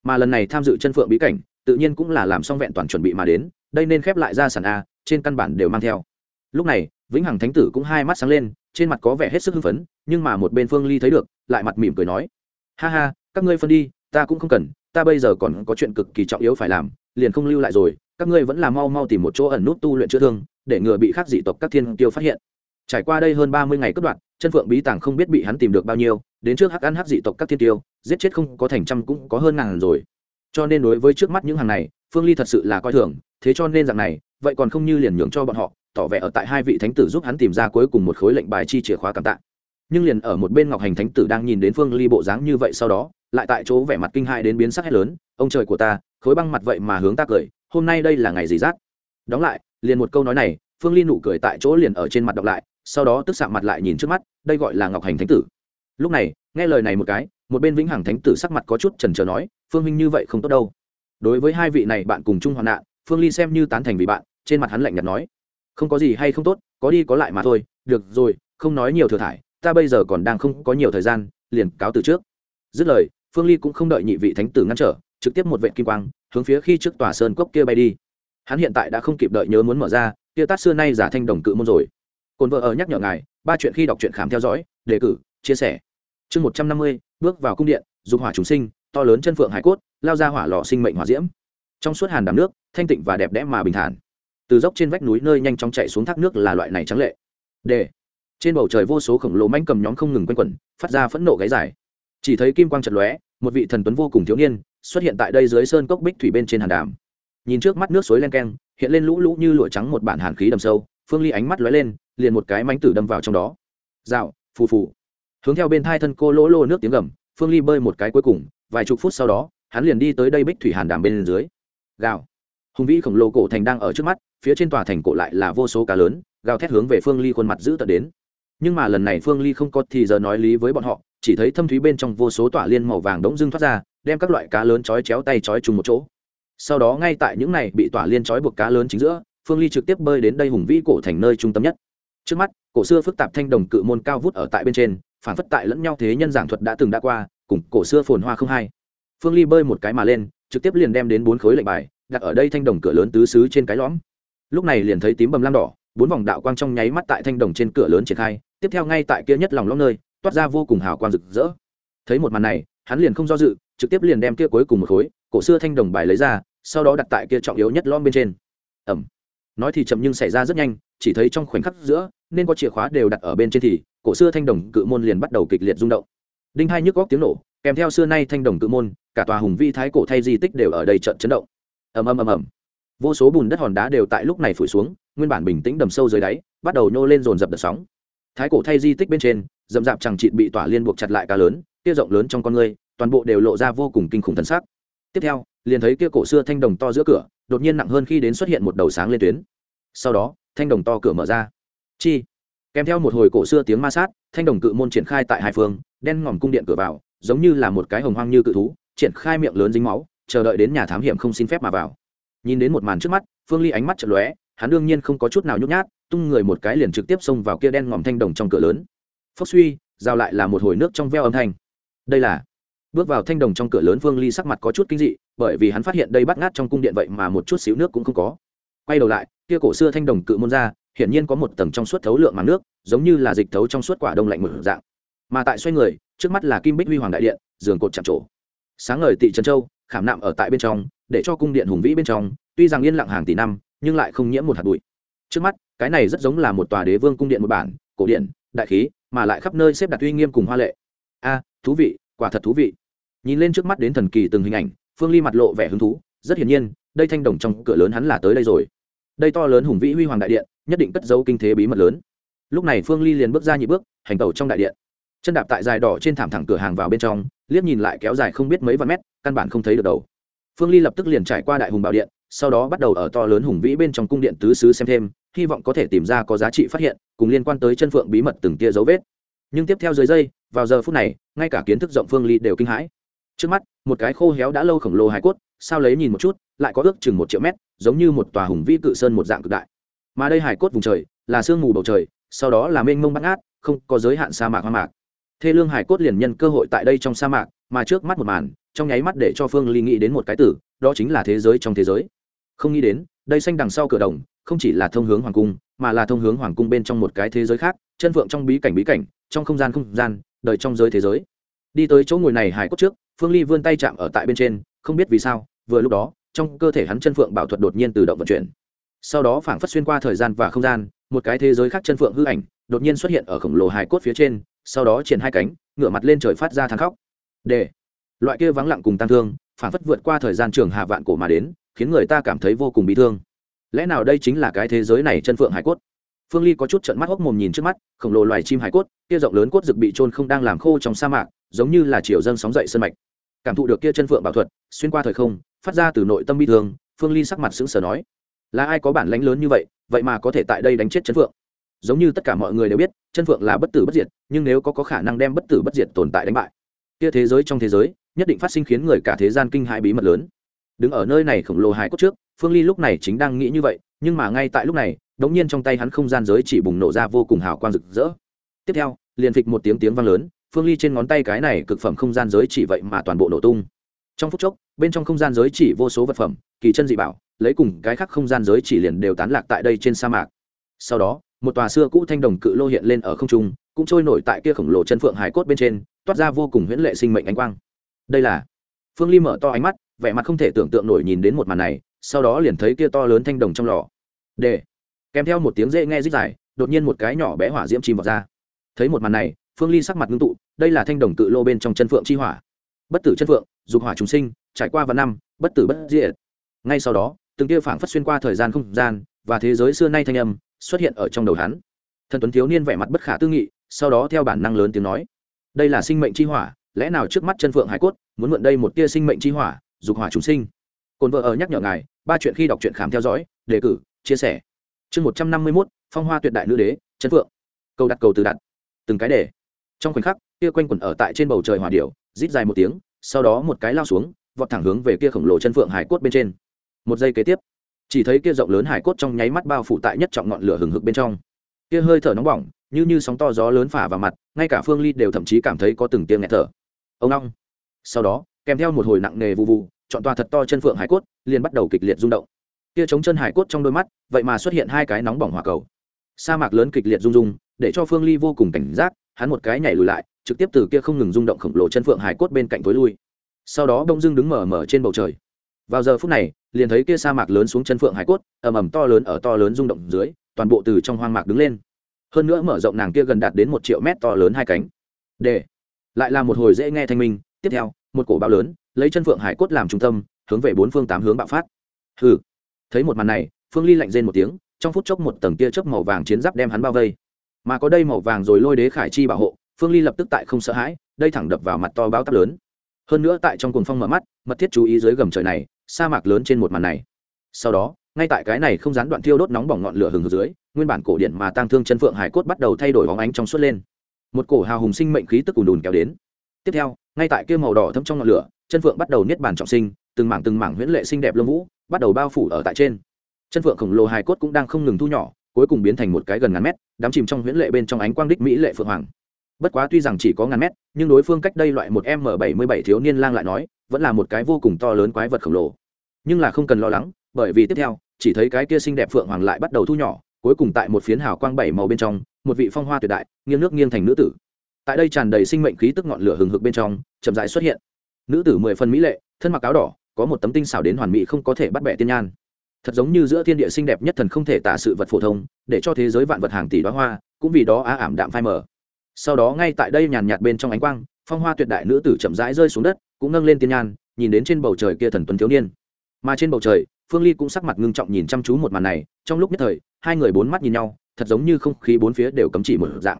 Mà lần này tham dự chân phượng bí cảnh, tự nhiên cũng là làm xong vẹn toàn chuẩn bị mà đến, đây nên khép lại ra sản a trên căn bản đều mang theo. Lúc này, vĩnh hằng thánh tử cũng hai mắt sáng lên, trên mặt có vẻ hết sức hưng phấn, nhưng mà một bên phương ly thấy được, lại mặt mỉm cười nói, ha ha, các ngươi phân đi, ta cũng không cần, ta bây giờ còn có chuyện cực kỳ trọng yếu phải làm, liền không lưu lại rồi, các ngươi vẫn là mau mau tìm một chỗ ẩn nút tu luyện chữa thương, để ngừa bị khác dị tộc các thiên tiêu phát hiện. Trải qua đây hơn ba mươi ngày cất đoạn, chân phượng bí tàng không biết bị hắn tìm được bao nhiêu, đến trước hắc ăn hắc dị tộc các thiên tiêu giết chết không có thành trăm cũng có hơn ngàn rồi. Cho nên đối với trước mắt những hàng này, phương ly thật sự là coi thường, thế cho nên rằng này vậy còn không như liền nhường cho bọn họ, tỏ vẻ ở tại hai vị thánh tử giúp hắn tìm ra cuối cùng một khối lệnh bài chi chìa khóa cảm tạ. Nhưng liền ở một bên ngọc hành thánh tử đang nhìn đến phương ly bộ dáng như vậy sau đó, lại tại chỗ vẻ mặt kinh hại đến biến sắc hết lớn, ông trời của ta, khối băng mặt vậy mà hướng ta cười, hôm nay đây là ngày gì rát? Đóng lại, liền một câu nói này, phương ly nụ cười tại chỗ liền ở trên mặt đọc lại, sau đó tức sạm mặt lại nhìn trước mắt, đây gọi là ngọc hành thánh tử. Lúc này, nghe lời này một cái, một bên vĩnh hằng thánh tử sắc mặt có chút trần trờ nói, phương huynh như vậy không tốt đâu. Đối với hai vị này bạn cùng chung hoạn nạn phương ly xem như tán thành vị bạn, trên mặt hắn lạnh nhạt nói, không có gì hay không tốt, có đi có lại mà thôi, được rồi, không nói nhiều thừa thải, ta bây giờ còn đang không có nhiều thời gian, liền cáo từ trước. Dứt lời, phương ly cũng không đợi nhị vị thánh tử ngăn trở, trực tiếp một vệ kim quang, hướng phía khi trước tòa sơn cốc kia bay đi. Hắn hiện tại đã không kịp đợi nhớ muốn mở ra, kia tát xưa nay giả thanh đồng cự môn rồi. Cồn vợ ở nhắc nhở ngài, ba chuyện khi đọc truyện khám theo dõi, đề cử, chia sẻ. Chương một trăm năm mươi, bước vào cung điện, dục hỏa chúng sinh, to lớn chân phượng hải cốt, lao ra hỏa lò sinh mệnh hỏa diễm trong suốt hàn đàm nước, thanh tịnh và đẹp đẽ mà bình thản. Từ dốc trên vách núi nơi nhanh chóng chạy xuống thác nước là loại này trắng lệ. D trên bầu trời vô số khổng lồ manh cầm nhóm không ngừng quanh quẩn, phát ra phẫn nộ gáy dài. Chỉ thấy kim quang chật lóe, một vị thần tuấn vô cùng thiếu niên xuất hiện tại đây dưới sơn cốc bích thủy bên trên hàn đàm. Nhìn trước mắt nước suối len keng, hiện lên lũ lũ như lụa trắng một bản hàn khí đầm sâu, phương ly ánh mắt lóe lên, liền một cái mánh tử đâm vào trong đó. Dạo phù phù. Hướng theo bên thai thân cô lỗ lô nước tiếng gầm, phương ly bơi một cái cuối cùng, vài chục phút sau đó, hắn liền đi tới đây bích thủy hàn đàm bên dưới gào. Hùng vĩ khổng lồ cổ thành đang ở trước mắt, phía trên tòa thành cổ lại là vô số cá lớn, gào thét hướng về phương ly khuôn mặt giữ tận đến. Nhưng mà lần này phương ly không có thì giờ nói lý với bọn họ, chỉ thấy thâm thúy bên trong vô số tỏa liên màu vàng đống dưng thoát ra, đem các loại cá lớn chói chéo tay chói chung một chỗ. Sau đó ngay tại những này bị tỏa liên chói buộc cá lớn chính giữa, phương ly trực tiếp bơi đến đây hùng vĩ cổ thành nơi trung tâm nhất. Trước mắt, cổ xưa phức tạp thanh đồng cự môn cao vút ở tại bên trên phản phất tại lẫn nhau thế nhân giảng thuật đã từng đã qua, cùng cổ xưa phồn hoa không hai phương ly bơi một cái mà lên, trực tiếp liền đem đến bốn khối lệnh bài, đặt ở đây thanh đồng cửa lớn tứ xứ trên cái lõm. Lúc này liền thấy tím bầm lam đỏ, bốn vòng đạo quang trong nháy mắt tại thanh đồng trên cửa lớn triển khai, tiếp theo ngay tại kia nhất lòng lõm nơi, toát ra vô cùng hào quang rực rỡ. Thấy một màn này, hắn liền không do dự, trực tiếp liền đem kia cuối cùng một khối, cổ xưa thanh đồng bài lấy ra, sau đó đặt tại kia trọng yếu nhất lõm bên trên. Ẩm. Nói thì chậm nhưng xảy ra rất nhanh, chỉ thấy trong khoảnh khắc giữa, nên có chìa khóa đều đặt ở bên trên thì, cổ xưa thanh đồng cự môn liền bắt đầu kịch liệt rung động. Đinh hai nhức góc tiếng nổ kèm theo xưa nay thanh đồng cự môn, cả tòa hùng vi thái cổ thay di tích đều ở đây trận chấn động. Ầm ầm ầm ầm. Vô số bùn đất hòn đá đều tại lúc này phủi xuống, nguyên bản bình tĩnh đầm sâu dưới đáy, bắt đầu nhô lên dồn dập đợt sóng. Thái cổ thay di tích bên trên dầm dạp chẳng chịt bị tỏa liên buộc chặt lại cá lớn, kia rộng lớn trong con người, toàn bộ đều lộ ra vô cùng kinh khủng thần sắc. tiếp theo, liền thấy kia cổ xưa thanh đồng to giữa cửa, đột nhiên nặng hơn khi đến xuất hiện một đầu sáng lên tuyến. Sau đó, thanh đồng to cửa mở ra. Chi. Kèm theo một hồi cổ xưa tiếng ma sát, thanh đồng cự môn triển khai tại hai phương, đen ngòm cung điện cửa vào giống như là một cái hồng hoang như cự thú, triển khai miệng lớn dính máu, chờ đợi đến nhà thám hiểm không xin phép mà vào. Nhìn đến một màn trước mắt, phương ly ánh mắt chật lóe, hắn đương nhiên không có chút nào nhút nhát, tung người một cái liền trực tiếp xông vào kia đen ngòm thanh đồng trong cửa lớn. Phốc suy giao lại là một hồi nước trong veo âm thanh. Đây là bước vào thanh đồng trong cửa lớn, phương ly sắc mặt có chút kinh dị, bởi vì hắn phát hiện đây bắt ngát trong cung điện vậy mà một chút xíu nước cũng không có. Quay đầu lại, kia cổ xưa thanh đồng cự môn ra, hiển nhiên có một tầng trong suốt thấu lượng màng nước, giống như là dịch thấu trong suốt quả đông lạnh mở dạng. Mà tại xoay người trước mắt là kim bích huy hoàng đại điện, giường cột chạm trổ. Sáng ngời tị trần châu, khảm nạm ở tại bên trong, để cho cung điện hùng vĩ bên trong, tuy rằng yên lặng hàng tỷ năm, nhưng lại không nhiễm một hạt bụi. Trước mắt, cái này rất giống là một tòa đế vương cung điện một bản, cổ điện, đại khí, mà lại khắp nơi xếp đặt uy nghiêm cùng hoa lệ. A, thú vị, quả thật thú vị. Nhìn lên trước mắt đến thần kỳ từng hình ảnh, phương ly mặt lộ vẻ hứng thú, rất hiển nhiên, đây thanh đồng trong cửa lớn hắn là tới đây rồi. Đây to lớn hùng vĩ huy hoàng đại điện, nhất định cất dấu kinh thế bí mật lớn. Lúc này phương ly liền bước ra nhị bước, hành tẩu trong đại điện chân đạp tại dài đỏ trên thảm thẳng cửa hàng vào bên trong, liếc nhìn lại kéo dài không biết mấy vạn mét, căn bản không thấy được đầu. Phương ly lập tức liền trải qua đại hùng bảo điện, sau đó bắt đầu ở to lớn hùng vĩ bên trong cung điện tứ xứ xem thêm, hy vọng có thể tìm ra có giá trị phát hiện, cùng liên quan tới chân phượng bí mật từng tia dấu vết. Nhưng tiếp theo dưới dây, vào giờ phút này, ngay cả kiến thức rộng phương ly đều kinh hãi. Trước mắt, một cái khô héo đã lâu khổng lồ hải cốt, sao lấy nhìn một chút, lại có ước chừng một triệu mét, giống như một tòa hùng vĩ cự sơn một dạng cực đại. Mà đây hải cốt vùng trời, là sương mù bầu trời, sau đó là mênh mông bắt ngát, không có giới hạn sa mạc hoa mạc thê lương hải cốt liền nhân cơ hội tại đây trong sa mạc, mà trước mắt một màn, trong nháy mắt để cho phương ly nghĩ đến một cái tử, đó chính là thế giới trong thế giới. Không nghĩ đến, đây xanh đằng sau cửa đồng, không chỉ là thông hướng hoàng cung, mà là thông hướng hoàng cung bên trong một cái thế giới khác, chân phượng trong bí cảnh bí cảnh, trong không gian không gian, đời trong giới thế giới. Đi tới chỗ ngồi này hải cốt trước, phương ly vươn tay chạm ở tại bên trên, không biết vì sao, vừa lúc đó, trong cơ thể hắn chân phượng bảo thuật đột nhiên tự động vận chuyển. Sau đó phảng phất xuyên qua thời gian và không gian, một cái thế giới khác chân phượng hư ảnh đột nhiên xuất hiện ở khổng lồ hải cốt phía trên, sau đó triển hai cánh, ngửa mặt lên trời phát ra thang khóc. D loại kia vắng lặng cùng tăng thương phảng phất vượt qua thời gian trường hạ vạn cổ mà đến, khiến người ta cảm thấy vô cùng bị thương. Lẽ nào đây chính là cái thế giới này chân phượng hải cốt? Phương ly có chút trận mắt hốc mồm nhìn trước mắt, khổng lồ loài chim hải cốt, kia rộng lớn cốt rực bị trôn không đang làm khô trong sa mạc, giống như là chiều dâng sóng dậy sân mạch. Cảm thụ được kia chân phượng bảo thuật, xuyên qua thời không, phát ra từ nội tâm bi thương, phương ly sắc mặt sững sờ nói, là ai có bản lãnh lớn như vậy vậy mà có thể tại đây đánh chết chân phượng? Giống như tất cả mọi người đều biết chân phượng là bất tử bất diệt nhưng nếu có, có khả năng đem bất tử bất diệt tồn tại đánh bại. Kia thế giới trong thế giới nhất định phát sinh khiến người cả thế gian kinh hãi bí mật lớn. Đứng ở nơi này khổng lồ hài cốt trước phương ly lúc này chính đang nghĩ như vậy nhưng mà ngay tại lúc này đống nhiên trong tay hắn không gian giới chỉ bùng nổ ra vô cùng hào quang rực rỡ. Tiếp theo liền phịch một tiếng tiếng vang lớn phương ly trên ngón tay cái này cực phẩm không gian giới chỉ vậy mà toàn bộ nổ tung. Trong phút chốc bên trong không gian giới chỉ vô số vật phẩm kỳ chân dị bảo lấy cùng cái khác không gian giới chỉ liền đều tán lạc tại đây trên sa mạc. Sau đó một tòa xưa cũ thanh đồng cự lô hiện lên ở không trung, cũng trôi nổi tại kia khổng lồ chân phượng hải cốt bên trên, toát ra vô cùng huyễn lệ sinh mệnh ánh quang. Đây là phương ly mở to ánh mắt, vẻ mặt không thể tưởng tượng nổi nhìn đến một màn này, sau đó liền thấy kia to lớn thanh đồng trong lò. Để kèm theo một tiếng dễ nghe rít dài, đột nhiên một cái nhỏ bé hỏa diễm chìm vào ra. Thấy một màn này, phương ly sắc mặt ngưng tụ, đây là thanh đồng cự lô bên trong chân phượng chi hỏa. Bất tử chân phượng, dục hỏa chúng sinh, trải qua vạn năm, bất tử bất diệt. Ngay sau đó, từng kia phảng phất xuyên qua thời gian không gian, và thế giới xưa nay thanh âm xuất hiện ở trong đầu hắn. Thần tuấn thiếu niên vẻ mặt bất khả tư nghị, sau đó theo bản năng lớn tiếng nói, đây là sinh mệnh chi hỏa, lẽ nào trước mắt chân phượng hải cốt, muốn mượn đây một tia sinh mệnh chi hỏa, dục hỏa chúng sinh? Cồn vợ ở nhắc nhở ngài, ba chuyện khi đọc truyện khám theo dõi, đề cử, chia sẻ. Chương một trăm năm mươi mốt, phong hoa tuyệt đại nữ đế, chân phượng. Câu đặt cầu từ đặt. Từng cái đề. Trong khoảnh khắc, kia quanh quẩn ở tại trên bầu trời hỏa điệu rít dài một tiếng, sau đó một cái lao xuống, vọt thẳng hướng về kia khổng lồ chân phượng hải cốt bên trên. Một giây kế tiếp chỉ thấy kia rộng lớn hải cốt trong nháy mắt bao phủ tại nhất trọng ngọn lửa hừng hực bên trong. Kia hơi thở nóng bỏng, như như sóng to gió lớn phả vào mặt, ngay cả phương ly đều thậm chí cảm thấy có từng tiếng nghẹt thở. Ông long. Sau đó, kèm theo một hồi nặng nề vụ vụ chọn toa thật to chân phượng hải cốt, liền bắt đầu kịch liệt rung động. Kia chống chân hải cốt trong đôi mắt, vậy mà xuất hiện hai cái nóng bỏng hỏa cầu. Sa mạc lớn kịch liệt rung rung, để cho phương ly vô cùng cảnh giác, hắn một cái nhảy lùi lại, trực tiếp từ kia không ngừng rung động khổng lồ chân phượng hải cốt bên cạnh tối lui. Sau đó đông dưng đứng mở mở trên bầu trời. Vào giờ phút này liền thấy kia sa mạc lớn xuống chân phượng hải cốt, ầm ầm to lớn ở to lớn rung động dưới, toàn bộ từ trong hoang mạc đứng lên. Hơn nữa mở rộng nàng kia gần đạt đến một triệu mét to lớn hai cánh. Để, lại là một hồi dễ nghe thanh minh. Tiếp theo, một cổ bão lớn, lấy chân phượng hải cốt làm trung tâm, hướng về bốn phương tám hướng bạo phát. Hừ, thấy một màn này, phương ly lạnh rên một tiếng, trong phút chốc một tầng tia chớp màu vàng chiến giáp đem hắn bao vây. Mà có đây màu vàng rồi lôi đế khải chi bảo hộ, phương ly lập tức tại không sợ hãi, đây thẳng đập vào mặt to báo tắp lớn. Hơn nữa tại trong cuồng phong mở mắt, mật thiết chú ý dưới gầm trời này sa mạc lớn trên một màn này. Sau đó, ngay tại cái này không gián đoạn thiêu đốt nóng bỏng ngọn lửa hừng hực dưới, nguyên bản cổ điện mà tăng thương chân phượng hải cốt bắt đầu thay đổi bóng ánh trong suốt lên. Một cổ hào hùng sinh mệnh khí tức ùn ùn kéo đến. Tiếp theo, ngay tại kia màu đỏ thâm trong ngọn lửa, chân phượng bắt đầu niết bàn trọng sinh, từng mảng từng mảng huyễn lệ xinh đẹp lông vũ bắt đầu bao phủ ở tại trên. Chân phượng khổng lồ hài cốt cũng đang không ngừng thu nhỏ, cuối cùng biến thành một cái gần ngàn mét, đắm chìm trong huyễn lệ bên trong ánh quang đích mỹ lệ phượng hoàng bất quá tuy rằng chỉ có ngàn mét, nhưng đối phương cách đây loại một m bảy mươi bảy thiếu niên lang lại nói, vẫn là một cái vô cùng to lớn quái vật khổng lồ. Nhưng là không cần lo lắng, bởi vì tiếp theo, chỉ thấy cái kia xinh đẹp phượng hoàng lại bắt đầu thu nhỏ, cuối cùng tại một phiến hào quang bảy màu bên trong, một vị phong hoa tuyệt đại, nghiêng nước nghiêng thành nữ tử. Tại đây tràn đầy sinh mệnh khí tức ngọn lửa hừng hực bên trong, chậm rãi xuất hiện. Nữ tử mười phần mỹ lệ, thân mặc áo đỏ, có một tấm tinh xảo đến hoàn mỹ không có thể bắt bẻ tiên nhan. Thật giống như giữa thiên địa xinh đẹp nhất thần không thể tả sự vật phổ thông, để cho thế giới vạn vật hàng tỷ đoá hoa, cũng vì đó á ảm đạm phai mờ sau đó ngay tại đây nhàn nhạt bên trong ánh quang, phong hoa tuyệt đại nữ tử chậm rãi rơi xuống đất, cũng nâng lên tiên nhan, nhìn đến trên bầu trời kia thần tuấn thiếu niên. Mà trên bầu trời, phương ly cũng sắc mặt ngưng trọng nhìn chăm chú một màn này, trong lúc nhất thời, hai người bốn mắt nhìn nhau, thật giống như không khí bốn phía đều cấm chỉ một dạng.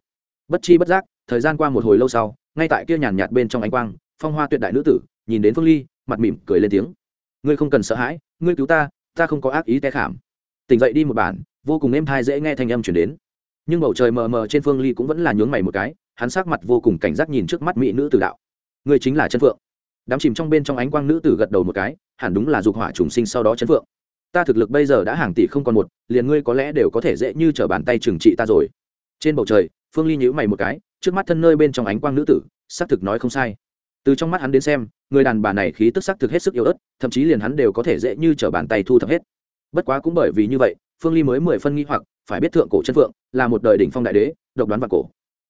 Bất chi bất giác, thời gian qua một hồi lâu sau, ngay tại kia nhàn nhạt bên trong ánh quang, phong hoa tuyệt đại nữ tử, nhìn đến phương ly, mặt mỉm cười lên tiếng. Ngươi không cần sợ hãi, ngươi cứu ta ta không có ác ý té khảm. Tỉnh dậy đi một bản, vô cùng êm thai dễ nghe thanh âm chuyển đến nhưng bầu trời mờ mờ trên phương ly cũng vẫn là nhướng mày một cái, hắn sắc mặt vô cùng cảnh giác nhìn trước mắt mỹ nữ tử đạo. Người chính là chân phượng. Đám chìm trong bên trong ánh quang nữ tử gật đầu một cái, hẳn đúng là dục hỏa trùng sinh sau đó chân phượng. Ta thực lực bây giờ đã hàng tỷ không còn một, liền ngươi có lẽ đều có thể dễ như t r ở bàn tay trừng trị ta rồi. Trên bầu trời, phương ly nhữ mày một cái, trước mắt thân nơi bên trong ánh quang nữ tử, xác thực nói không sai. Từ trong mắt hắn đến xem, người đàn bà này khí tức xác thực hết sức yếu ớt, thậm chí liền hắn đều có thể dễ như t r ở bàn tay thu thập hết. Bất quá cũng bởi vì như vậy, phương ly mới mười phân nghi hoặc phải biết thượng cổ chân phượng là một đời đỉnh phong đại đế, độc đoán vạn cổ.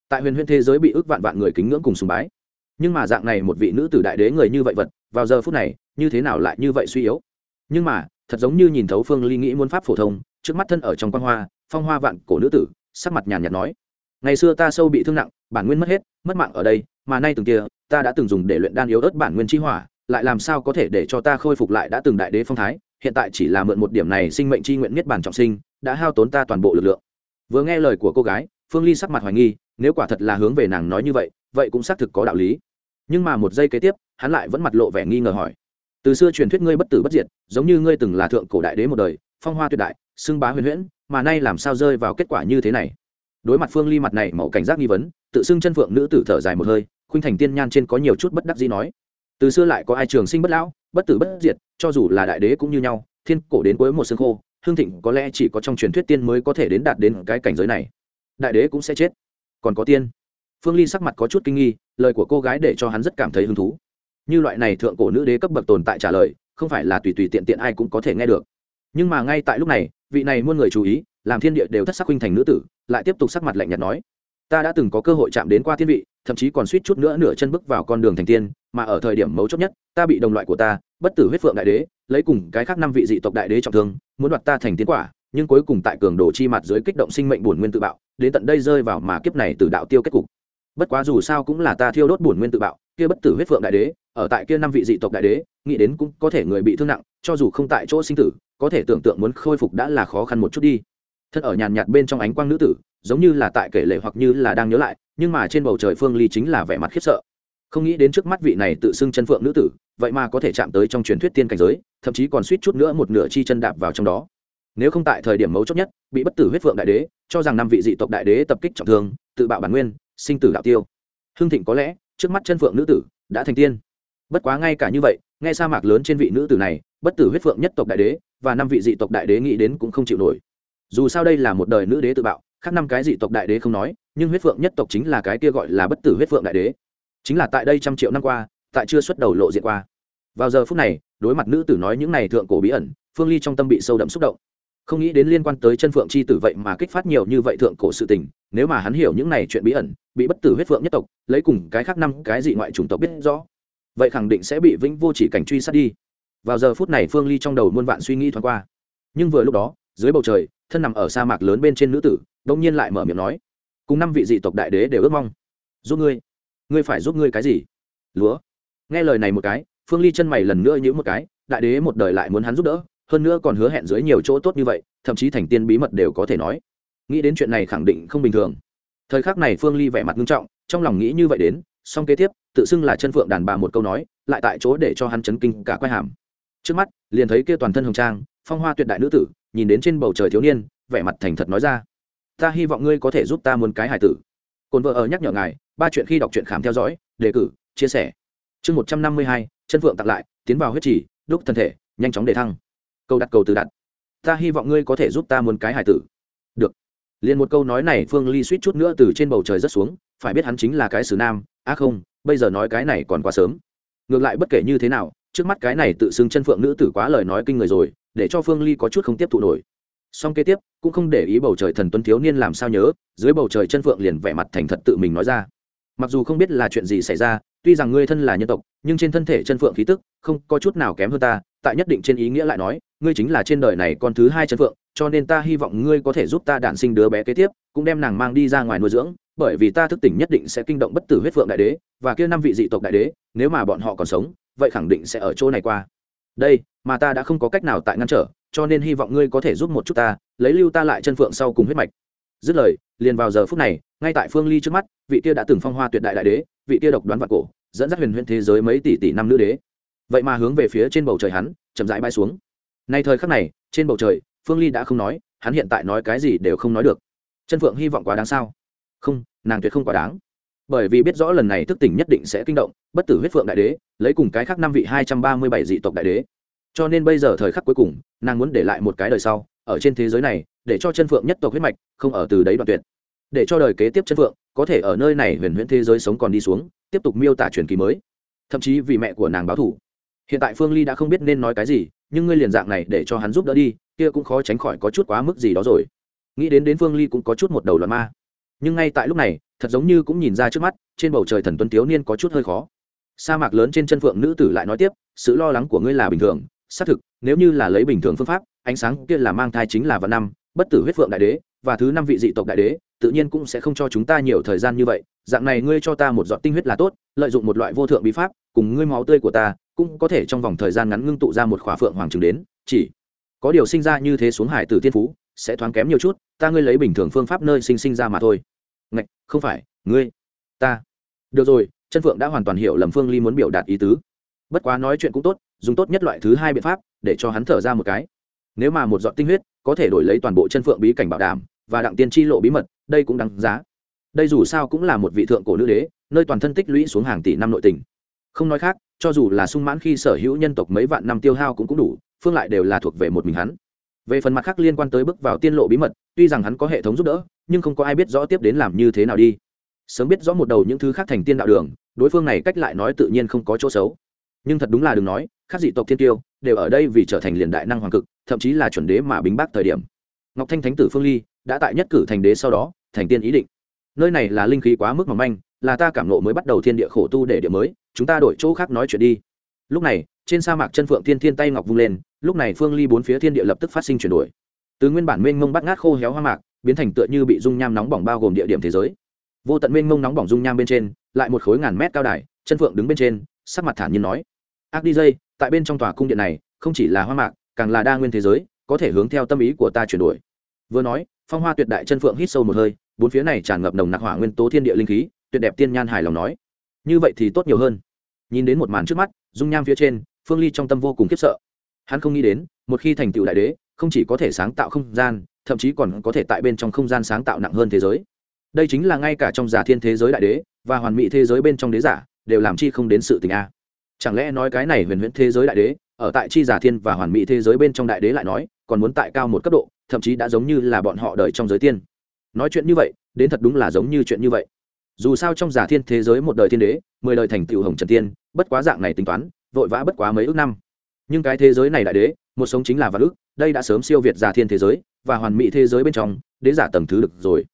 Tại huyền huyền thế giới bị ước vạn vạn người kính ngưỡng cùng sùng bái. Nhưng mà dạng này một vị nữ tử đại đế người như vậy vật, vào giờ phút này, như thế nào lại như vậy suy yếu? Nhưng mà, thật giống như nhìn thấu phương ly nghĩ muốn pháp phổ thông, trước mắt thân ở trong quan hoa, phong hoa vạn cổ nữ tử, sắc mặt nhàn nhạt nói, ngày xưa ta sâu bị thương nặng, bản nguyên mất hết, mất mạng ở đây, mà nay từng kia, ta đã từng dùng để luyện đan yếu ớt bản nguyên chi hỏa, lại làm sao có thể để cho ta khôi phục lại đã từng đại đế phong thái? Hiện tại chỉ là mượn một điểm này sinh mệnh chi nguyện niết bản trọng sinh, đã hao tốn ta toàn bộ lực lượng. Vừa nghe lời của cô gái, phương ly sắc mặt hoài nghi, nếu quả thật là hướng về nàng nói như vậy vậy cũng xác thực có đạo lý. Nhưng mà một giây kế tiếp, hắn lại vẫn mặt lộ vẻ nghi ngờ hỏi. Từ xưa truyền thuyết ngươi bất tử bất diệt, giống như ngươi từng là thượng cổ đại đế một đời, phong hoa tuyệt đại, xưng bá huyền huyễn, mà nay làm sao rơi vào kết quả như thế này? Đối mặt phương ly mặt này mẫu cảnh giác nghi vấn, tự xưng chân phượng nữ tử thở dài một hơi, khuynh thành tiên nhan trên có nhiều chút bất đắc dĩ nói từ xưa lại có ai trường sinh bất lão, bất tử bất diệt, cho dù là đại đế cũng như nhau, thiên cổ đến cuối một xương khô, hương thịnh có lẽ chỉ có trong truyền thuyết tiên mới có thể đến đạt đến cái cảnh giới này. Đại đế cũng sẽ chết. Còn có tiên. Phương ly sắc mặt có chút kinh nghi, lời của cô gái để cho hắn rất cảm thấy hứng thú. Như loại này thượng cổ nữ đế cấp bậc tồn tại trả lời, không phải là tùy tùy tiện tiện ai cũng có thể nghe được. Nhưng mà ngay tại lúc này, vị này muôn người chú ý, làm thiên địa đều thất sắc huynh thành nữ tử, lại tiếp tục sắc mặt lạnh nhạt nói ta đã từng có cơ hội chạm đến qua thiên vị, thậm chí còn suýt chút nữa nửa chân bước vào con đường thành tiên, mà ở thời điểm mấu chốt nhất, ta bị đồng loại của ta, bất tử huyết phượng đại đế, lấy cùng cái khác năm vị dị tộc đại đế trọng thương, muốn đoạt ta thành tiến quả, nhưng cuối cùng tại cường đồ chi mặt dưới kích động sinh mệnh bổn nguyên tự bạo, đến tận đây rơi vào mà kiếp này từ đạo tiêu kết cục. Bất quá dù sao cũng là ta thiêu đốt bổn nguyên tự bạo, kia bất tử huyết phượng đại đế, ở tại kia năm vị dị tộc đại đế, nghĩ đến cũng có thể người bị thương nặng, cho dù không tại chỗ sinh tử, có thể tưởng tượng muốn khôi phục đã là khó khăn một chút đi thân ở nhàn nhạt bên trong ánh quang nữ tử, giống như là tại kể lệ hoặc như là đang nhớ lại, nhưng mà trên bầu trời phương ly chính là vẻ mặt khiếp sợ. Không nghĩ đến trước mắt vị này tự xưng chân phượng nữ tử, vậy mà có thể chạm tới trong truyền thuyết tiên cảnh giới, thậm chí còn suýt chút nữa một nửa chi chân đạp vào trong đó. Nếu không tại thời điểm mấu chốt nhất, bị bất tử huyết phượng đại đế, cho rằng năm vị dị tộc đại đế tập kích trọng thương, tự bạo bản nguyên, sinh tử đạo tiêu. Hưng thịnh có lẽ, trước mắt chân phượng nữ tử, đã thành tiên. Bất quá ngay cả như vậy, nghe sa mạc lớn trên vị nữ tử này, bất tử huyết phượng nhất tộc đại đế, và năm vị dị tộc đại đế nghĩ đến cũng không chịu nổi dù sao đây là một đời nữ đế tự bạo, khác năm cái dị tộc đại đế không nói, nhưng huyết phượng nhất tộc chính là cái kia gọi là bất tử huyết phượng đại đế. Chính là tại đây trăm triệu năm qua, tại chưa xuất đầu lộ diện qua. Vào giờ phút này, đối mặt nữ tử nói những này thượng cổ bí ẩn, phương ly trong tâm bị sâu đậm xúc động. Không nghĩ đến liên quan tới chân phượng chi tử vậy mà kích phát nhiều như vậy thượng cổ sự tình, nếu mà hắn hiểu những này chuyện bí ẩn, bị bất tử huyết phượng nhất tộc, lấy cùng cái khác năm cái dị ngoại chủng tộc biết rõ, vậy khẳng định sẽ bị vĩnh vô chỉ cảnh truy sát đi. Vào giờ phút này phương ly trong đầu muôn vạn suy nghĩ thoáng qua. Nhưng vừa lúc đó dưới bầu trời, thân nằm ở sa mạc lớn bên trên nữ tử đông nhiên lại mở miệng nói, cùng năm vị dị tộc đại đế đều ước mong. Giúp ngươi. Ngươi phải giúp ngươi cái gì? Lúa. Nghe lời này một cái, phương ly chân mày lần nữa nhữ một cái, đại đế một đời lại muốn hắn giúp đỡ, hơn nữa còn hứa hẹn dưới nhiều chỗ tốt như vậy, thậm chí thành tiên bí mật đều có thể nói. Nghĩ đến chuyện này khẳng định không bình thường. Thời khắc này phương ly vẻ mặt nghiêm trọng, trong lòng nghĩ như vậy đến, song kế tiếp, tự xưng là chân phượng đàn bà một câu nói, lại tại chỗ để cho hắn chấn kinh cả quai hàm. Trước mắt, liền thấy kia toàn thân hồng trang phong hoa tuyệt đại nữ tử, nhìn đến trên bầu trời thiếu niên, vẻ mặt thành thật nói ra. Ta hy vọng ngươi có thể giúp ta muốn cái hài tử. Cồn vợ ở nhắc nhở ngài, ba chuyện khi đọc truyện khám theo dõi, đề cử, chia sẻ. Chương một trăm năm mươi hai, chân phượng tặng lại, tiến vào huyết trì, đúc thân thể, nhanh chóng để thăng. Câu đặt cầu từ đặt. Ta hy vọng ngươi có thể giúp ta muốn cái hài tử. Được. Liền một câu nói này, phương ly suýt chút nữa từ trên bầu trời rất xuống, phải biết hắn chính là cái xử nam, á không, bây giờ nói cái này còn quá sớm. Ngược lại bất kể như thế nào, trước mắt cái này tự xưng chân phượng nữ tử quá lời nói kinh người rồi để cho phương ly có chút không tiếp thụ nổi. Song kế tiếp, cũng không để ý bầu trời thần tuấn thiếu niên làm sao nhớ, dưới bầu trời chân phượng liền vẻ mặt thành thật tự mình nói ra. Mặc dù không biết là chuyện gì xảy ra, tuy rằng ngươi thân là nhân tộc, nhưng trên thân thể chân phượng khí tức không có chút nào kém hơn ta, tại nhất định trên ý nghĩa lại nói, ngươi chính là trên đời này con thứ hai chân phượng, cho nên ta hy vọng ngươi có thể giúp ta đản sinh đứa bé kế tiếp, cũng đem nàng mang đi ra ngoài nuôi dưỡng, bởi vì ta thức tỉnh nhất định sẽ kinh động bất tử huyết phượng đại đế, và kia năm vị dị tộc đại đế, nếu mà bọn họ còn sống, vậy khẳng định sẽ ở chỗ này qua đây, mà ta đã không có cách nào tại ngăn trở, cho nên hy vọng ngươi có thể giúp một chút ta, lấy lưu ta lại chân phượng sau cùng huyết mạch. Dứt lời, liền vào giờ phút này, ngay tại phương ly trước mắt, vị kia đã từng phong hoa tuyệt đại đại đế, vị kia độc đoán vạn cổ, dẫn dắt huyền huyền thế giới mấy tỷ tỷ năm nữ đế. Vậy mà hướng về phía trên bầu trời hắn, chậm rãi bay xuống. Nay thời khắc này, trên bầu trời, phương ly đã không nói, hắn hiện tại nói cái gì đều không nói được. Chân phượng hy vọng quá đáng sao? Không, nàng tuyệt không quá đáng. Bởi vì biết rõ lần này thức tỉnh nhất định sẽ kinh động, bất tử huyết phượng đại đế lấy cùng cái khác năm vị hai trăm ba mươi bảy dị tộc đại đế. Cho nên bây giờ thời khắc cuối cùng, nàng muốn để lại một cái đời sau, ở trên thế giới này, để cho chân phượng nhất tộc huyết mạch không ở từ đấy đoạn tuyệt. Để cho đời kế tiếp chân phượng có thể ở nơi này huyền huyễn thế giới sống còn đi xuống, tiếp tục miêu tả truyền kỳ mới. Thậm chí vì mẹ của nàng báo thủ hiện tại phương ly đã không biết nên nói cái gì, nhưng ngươi liền dạng này để cho hắn giúp đỡ đi, kia cũng khó tránh khỏi có chút quá mức gì đó rồi. Nghĩ đến đến phương ly cũng có chút một đầu loạn ma. Nhưng ngay tại lúc này, thật giống như cũng nhìn ra trước mắt, trên bầu trời thần tuấn thiếu niên có chút hơi khó sa mạc lớn trên chân phượng nữ tử lại nói tiếp, sự lo lắng của ngươi là bình thường, xác thực, nếu như là lấy bình thường phương pháp, ánh sáng kia là mang thai chính là vạn năm, bất tử huyết phượng đại đế, và thứ năm vị dị tộc đại đế, tự nhiên cũng sẽ không cho chúng ta nhiều thời gian như vậy, dạng này ngươi cho ta một giọt tinh huyết là tốt, lợi dụng một loại vô thượng bí pháp, cùng ngươi máu tươi của ta, cũng có thể trong vòng thời gian ngắn ngưng tụ ra một khỏa phượng hoàng trừng đến, chỉ có điều sinh ra như thế xuống hải tử thiên phú, sẽ thoáng kém nhiều chút, ta ngươi lấy bình thường phương pháp nơi sinh sinh ra mà thôi. Ngạch, không phải, ngươi, ta. Được rồi chân phượng đã hoàn toàn hiểu lầm phương ly muốn biểu đạt ý tứ. Bất quá nói chuyện cũng tốt, dùng tốt nhất loại thứ hai biện pháp, để cho hắn thở ra một cái. Nếu mà một giọt tinh huyết, có thể đổi lấy toàn bộ chân phượng bí cảnh bảo đảm, và đặng tiên tri lộ bí mật, đây cũng đáng giá. Đây dù sao cũng là một vị thượng cổ nữ đế, nơi toàn thân tích lũy xuống hàng tỷ năm nội tình. Không nói khác, cho dù là sung mãn khi sở hữu nhân tộc mấy vạn năm tiêu hao cũng cũng đủ, phương lại đều là thuộc về một mình hắn. Về phần mặt khác liên quan tới bước vào tiên lộ bí mật, tuy rằng hắn có hệ thống giúp đỡ, nhưng không có ai biết rõ tiếp đến làm như thế nào đi sớm biết rõ một đầu những thứ khác thành tiên đạo đường, đối phương này cách lại nói tự nhiên không có chỗ xấu. Nhưng thật đúng là đừng nói, khác dị tộc thiên tiêu, đều ở đây vì trở thành liền đại năng hoàng cực, thậm chí là chuẩn đế mà bính bác thời điểm. Ngọc thanh thánh tử phương ly đã tại nhất cử thành đế sau đó, thành tiên ý định. Nơi này là linh khí quá mức mỏng manh, là ta cảm nộ mới bắt đầu thiên địa khổ tu để địa mới, chúng ta đổi chỗ khác nói chuyện đi. Lúc này, trên sa mạc chân phượng thiên thiên tay ngọc vung lên, lúc này phương ly bốn phía thiên địa lập tức phát sinh chuyển đổi. Từ nguyên bản mênh mông bắt ngát khô héo hoa mạc, biến thành tựa như bị dung nham nóng bỏng bao gồm địa điểm thế giới vô tận mênh mông nóng bỏng dung nham bên trên, lại một khối ngàn mét cao đài, chân phượng đứng bên trên, sắc mặt thản nhiên nói, ác đi tại bên trong tòa cung điện này, không chỉ là hoa mạc, càng là đa nguyên thế giới, có thể hướng theo tâm ý của ta chuyển đổi. Vừa nói, phong hoa tuyệt đại chân phượng hít sâu một hơi, bốn phía này tràn ngập nồng nặc hỏa nguyên tố thiên địa linh khí, tuyệt đẹp tiên nhan hài lòng nói, như vậy thì tốt nhiều hơn. Nhìn đến một màn trước mắt, dung nham phía trên, phương ly trong tâm vô cùng khiếp sợ. Hắn không nghĩ đến, một khi thành tựu đại đế, không chỉ có thể sáng tạo không gian, thậm chí còn có thể tại bên trong không gian sáng tạo nặng hơn thế giới đây chính là ngay cả trong giả thiên thế giới đại đế và hoàn mỹ thế giới bên trong đế giả đều làm chi không đến sự tình a. Chẳng lẽ nói cái này huyền huyễn thế giới đại đế, ở tại chi giả thiên và hoàn mỹ thế giới bên trong đại đế lại nói, còn muốn tại cao một cấp độ, thậm chí đã giống như là bọn họ đời trong giới tiên. Nói chuyện như vậy, đến thật đúng là giống như chuyện như vậy. Dù sao trong giả thiên thế giới một đời thiên đế, mười đời thành tựu hồng trần tiên, bất quá dạng này tính toán, vội vã bất quá mấy ước năm. Nhưng cái thế giới này đại đế, một sống chính là vạn ước, đây đã sớm siêu việt giả thiên thế giới và hoàn mỹ thế giới bên trong, đế giả tầng thứ được rồi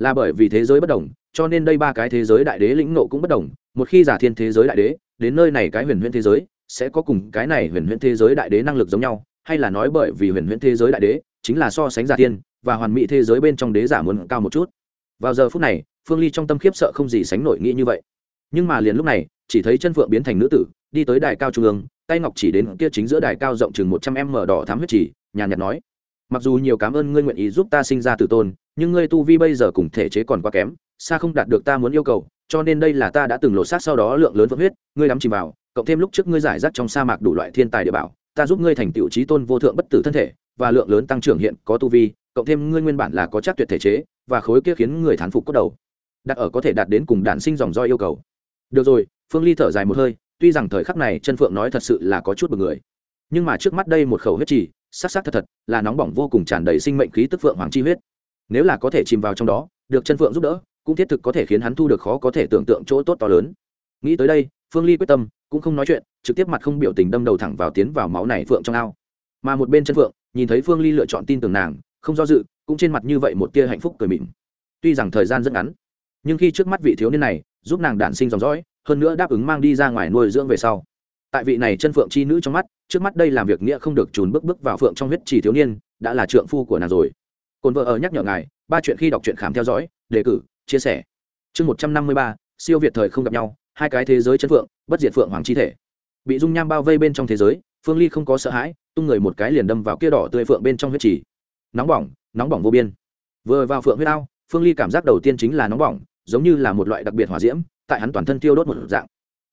là bởi vì thế giới bất đồng, cho nên đây ba cái thế giới đại đế lĩnh nộ cũng bất đồng. Một khi giả thiên thế giới đại đế, đến nơi này cái huyền huyễn thế giới, sẽ có cùng cái này huyền huyễn thế giới đại đế năng lực giống nhau. Hay là nói bởi vì huyền huyễn thế giới đại đế chính là so sánh giả thiên và hoàn mỹ thế giới bên trong đế giả muốn cao một chút. Vào giờ phút này, phương ly trong tâm khiếp sợ không gì sánh nổi nghĩ như vậy. Nhưng mà liền lúc này, chỉ thấy chân phượng biến thành nữ tử, đi tới đài cao trung ương, tay ngọc chỉ đến kia chính giữa đài cao rộng chừng một trăm em mở đỏ thám huyết chỉ nhàn nhạt nói mặc dù nhiều cảm ơn ngươi nguyện ý giúp ta sinh ra tử tôn, nhưng ngươi tu vi bây giờ cùng thể chế còn quá kém, xa không đạt được ta muốn yêu cầu, cho nên đây là ta đã từng lột xác sau đó lượng lớn vỡ huyết, ngươi đắm chìm vào, cộng thêm lúc trước ngươi giải rác trong sa mạc đủ loại thiên tài địa bảo, ta giúp ngươi thành tựu trí tôn vô thượng bất tử thân thể, và lượng lớn tăng trưởng hiện có tu vi, cộng thêm ngươi nguyên bản là có chắc tuyệt thể chế, và khối kia khiến người thán phục cốt đầu. Đặt ở có thể đạt đến cùng đản sinh dòng do yêu cầu. Được rồi, phương ly thở dài một hơi, tuy rằng thời khắc này chân phượng nói thật sự là có chút bực người, nhưng mà trước mắt đây một khẩu huyết trì sắc sắc thật thật, là nóng bỏng vô cùng tràn đầy sinh mệnh khí tức phượng hoàng chi huyết. Nếu là có thể chìm vào trong đó, được chân phượng giúp đỡ, cũng thiết thực có thể khiến hắn thu được khó có thể tưởng tượng chỗ tốt to lớn. Nghĩ tới đây, phương ly quyết tâm, cũng không nói chuyện, trực tiếp mặt không biểu tình đâm đầu thẳng vào tiến vào máu này phượng trong ao. Mà một bên chân phượng, nhìn thấy phương ly lựa chọn tin tưởng nàng, không do dự, cũng trên mặt như vậy một tia hạnh phúc cười mịn. Tuy rằng thời gian rất ngắn, nhưng khi trước mắt vị thiếu niên này giúp nàng đản sinh dòng dõi, hơn nữa đáp ứng mang đi ra ngoài nuôi dưỡng về sau. Tại vị này chân phượng chi nữ trong mắt trước mắt đây làm việc nghĩa không được trùn bước bước vào phượng trong huyết chỉ thiếu niên, đã là trượng phu của nàng rồi. Cồn vợ ở nhắc nhở ngài, ba chuyện khi đọc truyện khám theo dõi, đề cử, chia sẻ. Chương một trăm năm mươi ba, siêu việt thời không gặp nhau, hai cái thế giới chân phượng, bất diệt phượng hoàng chi thể. Bị dung nham bao vây bên trong thế giới, phương ly không có sợ hãi, tung người một cái liền đâm vào kia đỏ tươi phượng bên trong huyết chỉ nóng bỏng nóng bỏng vô biên. Vừa vào phượng huyết ao, phương ly cảm giác đầu tiên chính là nóng bỏng, giống như là một loại đặc biệt hỏa diễm, tại hắn toàn thân tiêu đốt một dạng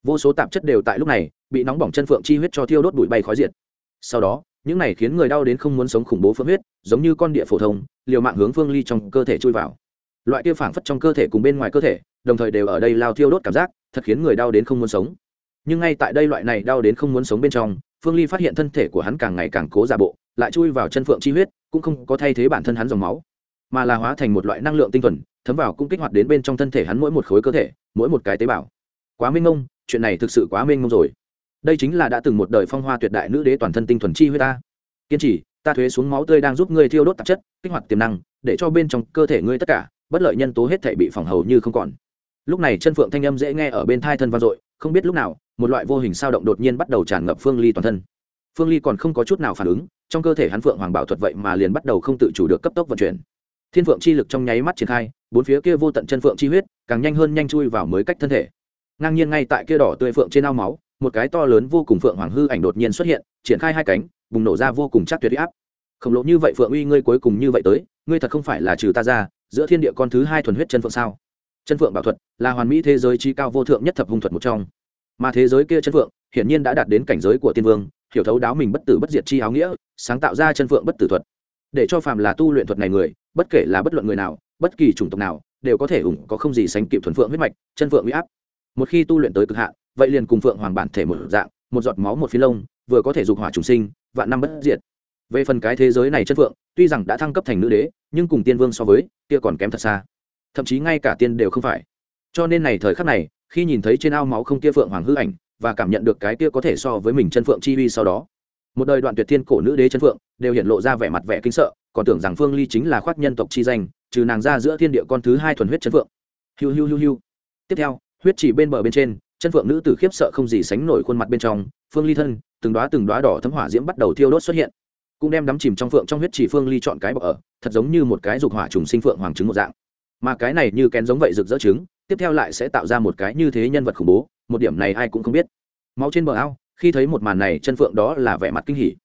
vô số tạp chất đều tại lúc này bị nóng bỏng chân phượng chi huyết cho thiêu đốt bụi bay khói diệt. Sau đó, những này khiến người đau đến không muốn sống khủng bố phương huyết, giống như con địa phổ thông, liều mạng hướng phương ly trong cơ thể chui vào. Loại kia phảng phất trong cơ thể cùng bên ngoài cơ thể, đồng thời đều ở đây lao thiêu đốt cảm giác, thật khiến người đau đến không muốn sống. Nhưng ngay tại đây loại này đau đến không muốn sống bên trong, phương ly phát hiện thân thể của hắn càng ngày càng cố giả bộ, lại chui vào chân phượng chi huyết, cũng không có thay thế bản thân hắn dòng máu, mà là hóa thành một loại năng lượng tinh thuần, thấm vào cũng kích hoạt đến bên trong thân thể hắn mỗi một khối cơ thể, mỗi một cái tế bào. Quá minh ngông chuyện này thực sự quá minh mông rồi. Đây chính là đã từng một đời phong hoa tuyệt đại nữ đế toàn thân tinh thuần chi huyết ta. Kiên trì, ta thuế xuống máu tươi đang giúp ngươi thiêu đốt tạp chất, kích hoạt tiềm năng, để cho bên trong cơ thể ngươi tất cả, bất lợi nhân tố hết thể bị phòng hầu như không còn. Lúc này chân phượng thanh âm dễ nghe ở bên thai thân vang dội, không biết lúc nào, một loại vô hình sao động đột nhiên bắt đầu tràn ngập phương ly toàn thân. Phương ly còn không có chút nào phản ứng, trong cơ thể hắn phượng hoàng bảo thuật vậy mà liền bắt đầu không tự chủ được cấp tốc vận chuyển. Thiên phượng chi lực trong nháy mắt triển khai, bốn phía kia vô tận chân phượng chi huyết, càng nhanh hơn nhanh chui vào mới cách thân thể ngang nhiên ngay tại kia đỏ tươi phượng trên ao máu, một cái to lớn vô cùng phượng hoàng hư ảnh đột nhiên xuất hiện, triển khai hai cánh, bùng nổ ra vô cùng chắc tuyệt áp. Khổng lồ như vậy phượng uy ngươi cuối cùng như vậy tới, ngươi thật không phải là trừ ta ra, giữa thiên địa con thứ hai thuần huyết chân phượng sao? Chân phượng bảo thuật là hoàn mỹ thế giới trí cao vô thượng nhất thập hung thuật một trong. Mà thế giới kia chân phượng, hiển nhiên đã đạt đến cảnh giới của tiên vương, hiểu thấu đáo mình bất tử bất diệt chi áo nghĩa, sáng tạo ra chân phượng bất tử thuật. Để cho phàm là tu luyện thuật này người, bất kể là bất luận người nào, bất kỳ chủng tộc nào, đều có thể ủng có không gì sánh kịp thuần phượng huyết mạch, chân phượng huy áp một khi tu luyện tới cực hạn, vậy liền cùng phượng hoàng bản thể một dạng, một giọt máu một phi lông, vừa có thể dục hỏa trùng sinh, vạn năm bất diệt. Về phần cái thế giới này chân phượng, tuy rằng đã thăng cấp thành nữ đế, nhưng cùng tiên vương so với, kia còn kém thật xa. Thậm chí ngay cả tiên đều không phải. Cho nên này thời khắc này, khi nhìn thấy trên ao máu không kia phượng hoàng hư ảnh, và cảm nhận được cái kia có thể so với mình chân phượng chi uy sau đó, một đời đoạn tuyệt thiên cổ nữ đế chân phượng đều hiện lộ ra vẻ mặt vẻ kinh sợ, còn tưởng rằng phương ly chính là khoác nhân tộc chi danh, trừ nàng ra giữa thiên địa con thứ hai thuần huyết chân phượng. Hiu hiu hiu hiu. Tiếp theo huyết chỉ bên bờ bên trên, chân phượng nữ tử khiếp sợ không gì sánh nổi khuôn mặt bên trong, phương ly thân, từng đoá từng đoá đỏ thấm hỏa diễm bắt đầu thiêu đốt xuất hiện. Cũng đem đắm chìm trong phượng trong huyết chỉ phương ly chọn cái bọc ở, thật giống như một cái dục hỏa trùng sinh phượng hoàng trứng một dạng. Mà cái này như kén giống vậy rực rỡ trứng, tiếp theo lại sẽ tạo ra một cái như thế nhân vật khủng bố, một điểm này ai cũng không biết. Máu trên bờ ao, khi thấy một màn này chân phượng đó là vẻ mặt kinh hỉ.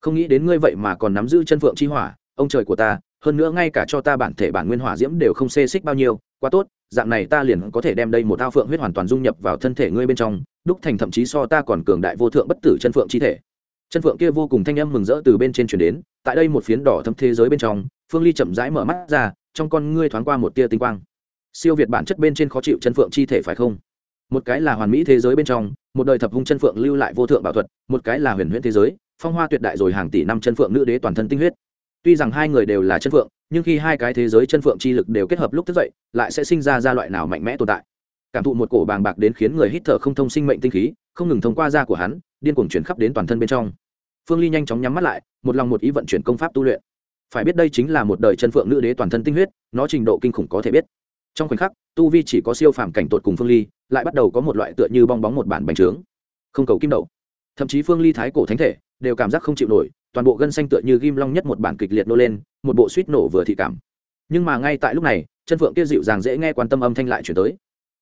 Không nghĩ đến ngươi vậy mà còn nắm giữ chân phượng chi hỏa, ông trời của ta, hơn nữa ngay cả cho ta bản thể bản nguyên hỏa diễm đều không xê xích bao nhiêu, quá tốt dạng này ta liền có thể đem đây một thao phượng huyết hoàn toàn dung nhập vào thân thể ngươi bên trong, đúc thành thậm chí so ta còn cường đại vô thượng bất tử chân phượng chi thể. Chân phượng kia vô cùng thanh âm mừng rỡ từ bên trên chuyển đến, tại đây một phiến đỏ thâm thế giới bên trong, phương ly chậm rãi mở mắt ra, trong con ngươi thoáng qua một tia tinh quang. Siêu việt bản chất bên trên khó chịu chân phượng chi thể phải không? Một cái là hoàn mỹ thế giới bên trong, một đời thập hung chân phượng lưu lại vô thượng bảo thuật, một cái là huyền huyễn thế giới, phong hoa tuyệt đại rồi hàng tỷ năm chân phượng nữ đế toàn thân tinh huyết. Tuy rằng hai người đều là chân phượng nhưng khi hai cái thế giới chân phượng chi lực đều kết hợp lúc thức dậy, lại sẽ sinh ra ra loại nào mạnh mẽ tồn tại. Cảm thụ một cổ bàng bạc đến khiến người hít thở không thông sinh mệnh tinh khí, không ngừng thông qua da của hắn, điên cuồng chuyển khắp đến toàn thân bên trong. Phương ly nhanh chóng nhắm mắt lại, một lòng một ý vận chuyển công pháp tu luyện. Phải biết đây chính là một đời chân phượng nữ đế toàn thân tinh huyết, nó trình độ kinh khủng có thể biết. Trong khoảnh khắc, tu vi chỉ có siêu phàm cảnh tột cùng phương ly, lại bắt đầu có một loại tựa như bong bóng một bản bánh trướng. Không cầu kim đậu. Thậm chí phương ly thái cổ thánh thể đều cảm giác không chịu nổi, toàn bộ gân xanh tựa như ghim long nhất một bản kịch liệt nô lên, một bộ suýt nổ vừa thị cảm. Nhưng mà ngay tại lúc này, chân phượng kia dịu dàng dễ nghe quan tâm âm thanh lại chuyển tới.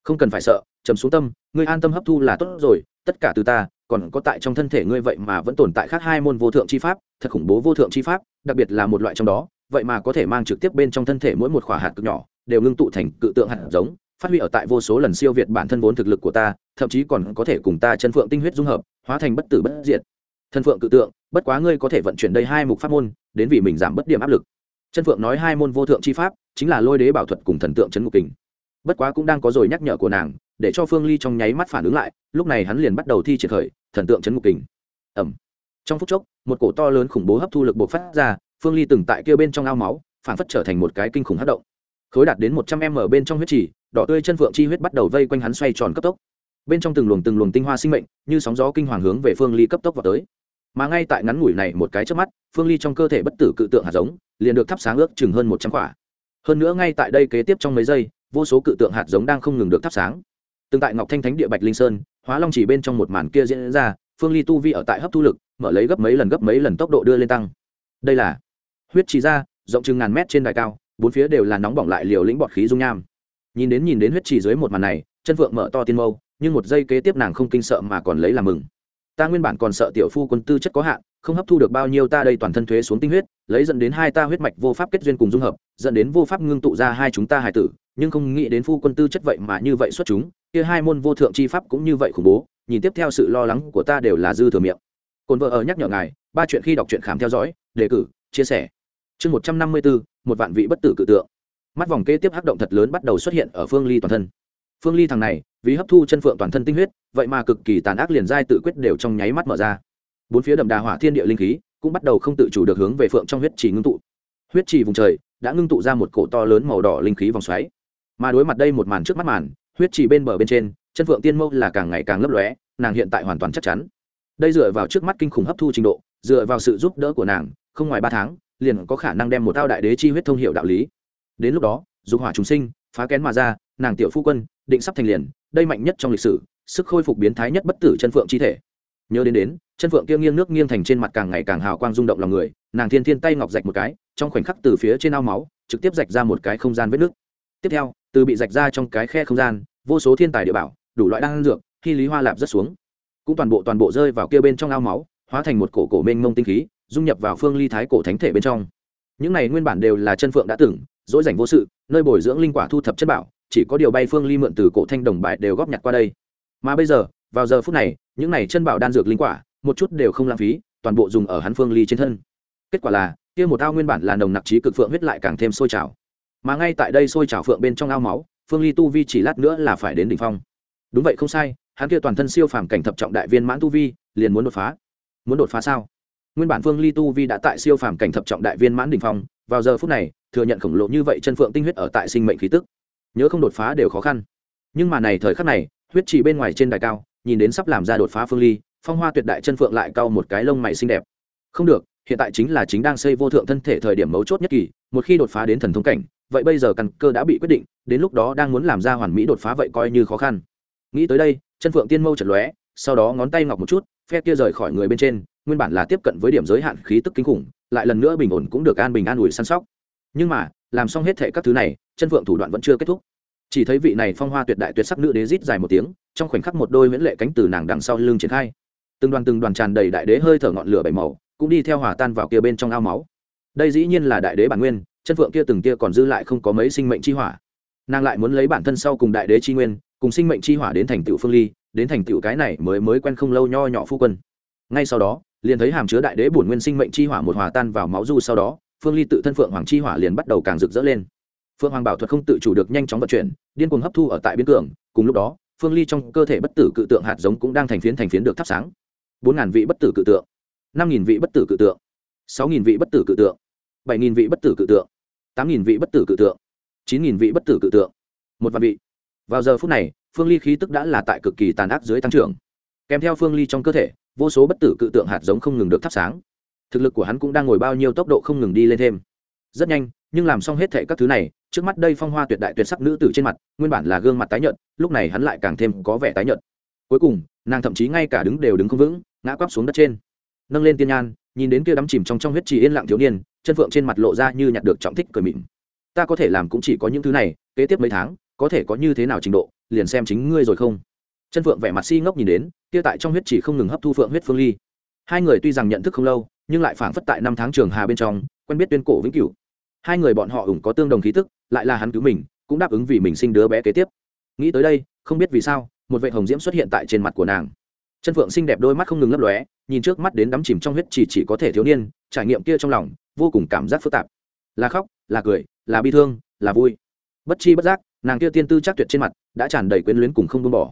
Không cần phải sợ, trầm xuống tâm, ngươi an tâm hấp thu là tốt rồi, tất cả từ ta, còn có tại trong thân thể ngươi vậy mà vẫn tồn tại khác hai môn vô thượng chi pháp, thật khủng bố vô thượng chi pháp, đặc biệt là một loại trong đó, vậy mà có thể mang trực tiếp bên trong thân thể mỗi một khỏa hạt cực nhỏ, đều ngưng tụ thành cự tượng hạt giống, phát huy ở tại vô số lần siêu việt bản thân vốn thực lực của ta, thậm chí còn có thể cùng ta chân phượng tinh huyết dung hợp, hóa thành bất tử bất diệt thân phượng cự tượng, bất quá ngươi có thể vận chuyển đây hai mục pháp môn, đến vì mình giảm bất điểm áp lực. Chân phượng nói hai môn vô thượng chi pháp, chính là lôi đế bảo thuật cùng thần tượng trấn ngục kình. Bất quá cũng đang có rồi nhắc nhở của nàng, để cho phương ly trong nháy mắt phản ứng lại, lúc này hắn liền bắt đầu thi triển khởi thần tượng trấn ngục kình. Ẩm trong phút chốc, một cổ to lớn khủng bố hấp thu lực bộc phát ra, phương ly từng tại kia bên trong ao máu, phản phất trở thành một cái kinh khủng hát động. Khối đạt đến một trăm m bên trong huyết trì, đỏ tươi chân phượng chi huyết bắt đầu vây quanh hắn xoay tròn cấp tốc. Bên trong từng luồng từng luồng tinh hoa sinh mệnh, như sóng gió kinh hoàng hướng về phương ly cấp tốc vào tới mà ngay tại ngắn ngủi này một cái trước mắt, phương ly trong cơ thể bất tử cự tượng hạt giống, liền được thắp sáng ước chừng hơn một trăm quả. Hơn nữa ngay tại đây kế tiếp trong mấy giây, vô số cự tượng hạt giống đang không ngừng được thắp sáng. Tương tại ngọc thanh thánh địa bạch linh sơn, hóa long chỉ bên trong một màn kia diễn ra, phương ly tu vi ở tại hấp thu lực, mở lấy gấp mấy lần gấp mấy lần tốc độ đưa lên tăng. Đây là huyết trì ra, rộng chừng ngàn mét trên đài cao, bốn phía đều là nóng bỏng lại liều lĩnh bọt khí dung nham. Nhìn đến nhìn đến huyết trì dưới một màn này, chân phượng mở to tiên mâu, nhưng một giây kế tiếp nàng không kinh sợ mà còn lấy làm mừng ta nguyên bản còn sợ tiểu phu quân tư chất có hạn, không hấp thu được bao nhiêu ta đây toàn thân thuế xuống tinh huyết, lấy dẫn đến hai ta huyết mạch vô pháp kết duyên cùng dung hợp, dẫn đến vô pháp ngưng tụ ra hai chúng ta hài tử, nhưng không nghĩ đến phu quân tư chất vậy mà như vậy xuất chúng, kia hai môn vô thượng chi pháp cũng như vậy khủng bố, nhìn tiếp theo sự lo lắng của ta đều là dư thừa miệng. Cồn vợ ở nhắc nhở ngài, ba chuyện khi đọc truyện khám theo dõi, đề cử, chia sẻ. Chương một trăm năm mươi bốn, một vạn vị bất tử cự tượng. Mắt vòng kế tiếp hắc động thật lớn bắt đầu xuất hiện ở phương ly toàn thân. Phương ly thằng này vì hấp thu chân phượng toàn thân tinh huyết, vậy mà cực kỳ tàn ác liền giai tự quyết đều trong nháy mắt mở ra. Bốn phía đậm đà hỏa thiên địa linh khí cũng bắt đầu không tự chủ được hướng về phượng trong huyết trì ngưng tụ. Huyết trì vùng trời đã ngưng tụ ra một cổ to lớn màu đỏ linh khí vòng xoáy. Mà đối mặt đây một màn trước mắt màn, huyết trì bên bờ bên trên, chân phượng tiên mâu là càng ngày càng lấp lóe, nàng hiện tại hoàn toàn chắc chắn. Đây dựa vào trước mắt kinh khủng hấp thu trình độ, dựa vào sự giúp đỡ của nàng, không ngoài ba tháng, liền có khả năng đem một tao đại đế chi huyết thông hiệu đạo lý. Đến lúc đó, dục hỏa chúng sinh, phá kén mà ra, nàng tiểu phu quân, định sắp thành liền đây mạnh nhất trong lịch sử, sức khôi phục biến thái nhất bất tử chân phượng chi thể. Nhớ đến đến, chân phượng kia nghiêng nước nghiêng thành trên mặt càng ngày càng hào quang rung động lòng người, nàng thiên thiên tay ngọc rạch một cái, trong khoảnh khắc từ phía trên ao máu, trực tiếp rạch ra một cái không gian vết nước. Tiếp theo, từ bị rạch ra trong cái khe không gian, vô số thiên tài địa bảo, đủ loại đan dược, khi lý hoa lạp rất xuống, cũng toàn bộ toàn bộ rơi vào kia bên trong ao máu, hóa thành một cổ cổ mênh mông tinh khí, dung nhập vào phương ly thái cổ thánh thể bên trong. Những này nguyên bản đều là chân phượng đã từng dỗi dành vô sự, nơi bồi dưỡng linh quả thu thập chất bảo chỉ có điều bay phương ly mượn từ cổ thanh đồng bài đều góp nhặt qua đây. Mà bây giờ, vào giờ phút này, những này chân bảo đan dược linh quả, một chút đều không lãng phí, toàn bộ dùng ở hắn phương ly trên thân. Kết quả là, kia một ao nguyên bản là nồng nặc trí cực phượng huyết lại càng thêm sôi trào. Mà ngay tại đây sôi trào phượng bên trong ao máu, phương ly tu vi chỉ lát nữa là phải đến đỉnh phong. Đúng vậy không sai, hắn kia toàn thân siêu phàm cảnh thập trọng đại viên mãn tu vi, liền muốn đột phá. Muốn đột phá sao? Nguyên bản phương ly tu vi đã tại siêu phàm cảnh thập trọng đại viên mãn đỉnh phong, vào giờ phút này, thừa nhận khổng lồ như vậy chân phượng tinh huyết ở tại sinh mệnh khí tức nhớ không đột phá đều khó khăn. Nhưng mà này thời khắc này, huyết trì bên ngoài trên đài cao, nhìn đến sắp làm ra đột phá phương ly, phong hoa tuyệt đại chân phượng lại cau một cái lông mày xinh đẹp. Không được, hiện tại chính là chính đang xây vô thượng thân thể thời điểm mấu chốt nhất kỳ, một khi đột phá đến thần thông cảnh, vậy bây giờ căn cơ đã bị quyết định, đến lúc đó đang muốn làm ra hoàn mỹ đột phá vậy coi như khó khăn. Nghĩ tới đây, chân phượng tiên mâu chật lóe, sau đó ngón tay ngọc một chút, phe kia rời khỏi người bên trên, nguyên bản là tiếp cận với điểm giới hạn khí tức kinh khủng, lại lần nữa bình ổn cũng được an bình an ủi săn sóc nhưng mà, làm xong hết thệ các thứ này, chân phượng thủ đoạn vẫn chưa kết thúc. Chỉ thấy vị này phong hoa tuyệt đại tuyệt sắc nữ đế rít dài một tiếng, trong khoảnh khắc một đôi miễn lệ cánh từ nàng đằng sau lưng triển khai. Từng đoàn từng đoàn tràn đầy đại đế hơi thở ngọn lửa bảy màu, cũng đi theo hòa tan vào kia bên trong ao máu. Đây dĩ nhiên là đại đế bản nguyên, chân phượng kia từng kia còn dư lại không có mấy sinh mệnh chi hỏa. Nàng lại muốn lấy bản thân sau cùng đại đế chi nguyên, cùng sinh mệnh chi hỏa đến thành tựu phương ly, đến thành tựu cái này mới mới quen không lâu nho nhỏ phu quân. Ngay sau đó, liền thấy hàm chứa đại đế bổn nguyên sinh mệnh chi hỏa một hòa tan vào máu du sau đó phương ly tự thân phượng hoàng chi hỏa liền bắt đầu càng rực rỡ lên. Phượng hoàng bảo thuật không tự chủ được nhanh chóng vận chuyển, điên cuồng hấp thu ở tại biên cường. Cùng lúc đó, phương ly trong cơ thể bất tử cự tượng hạt giống cũng đang thành phiến thành phiến được thắp sáng. Bốn ngàn vị bất tử cự tượng, năm nghìn vị bất tử cự tượng, sáu nghìn vị bất tử cự tượng, bảy nghìn vị bất tử cự tượng, tám nghìn vị bất tử cự tượng, chín nghìn vị bất tử cự tượng. Một vạn vị. Vào giờ phút này, phương ly khí tức đã là tại cực kỳ tàn ác dưới tăng trưởng. Kèm theo phương ly trong cơ thể, vô số bất tử cự tượng hạt giống không ngừng được thắp sáng thực lực của hắn cũng đang ngồi bao nhiêu tốc độ không ngừng đi lên thêm. Rất nhanh, nhưng làm xong hết thệ các thứ này, trước mắt đây phong hoa tuyệt đại tuyệt sắc nữ tử trên mặt, nguyên bản là gương mặt tái nhợt, lúc này hắn lại càng thêm có vẻ tái nhợt. Cuối cùng, nàng thậm chí ngay cả đứng đều đứng không vững, ngã quắp xuống đất trên. Nâng lên tiên nhan, nhìn đến kia đắm chìm trong trong huyết trì yên lặng thiếu niên, chân phượng trên mặt lộ ra như nhặt được trọng thích cười mịn. Ta có thể làm cũng chỉ có những thứ này, kế tiếp mấy tháng, có thể có như thế nào trình độ, liền xem chính ngươi rồi không. Chân phượng vẻ mặt si ngốc nhìn đến, kia tại trong huyết trì không ngừng hấp thu phượng huyết phương ly. Hai người tuy rằng nhận thức không lâu nhưng lại phảng phất tại năm tháng trường hà bên trong, quen biết tuyên cổ vĩnh cửu. Hai người bọn họ ủng có tương đồng khí tức, lại là hắn cứu mình, cũng đáp ứng vì mình sinh đứa bé kế tiếp. Nghĩ tới đây, không biết vì sao, một vệ hồng diễm xuất hiện tại trên mặt của nàng. Chân phượng xinh đẹp đôi mắt không ngừng lấp lóe, nhìn trước mắt đến đắm chìm trong huyết chỉ chỉ có thể thiếu niên, trải nghiệm kia trong lòng, vô cùng cảm giác phức tạp. Là khóc, là cười, là bi thương, là vui. Bất chi bất giác, nàng kia tiên tư chắc tuyệt trên mặt, đã tràn đầy quyến luyến cùng không buông bỏ.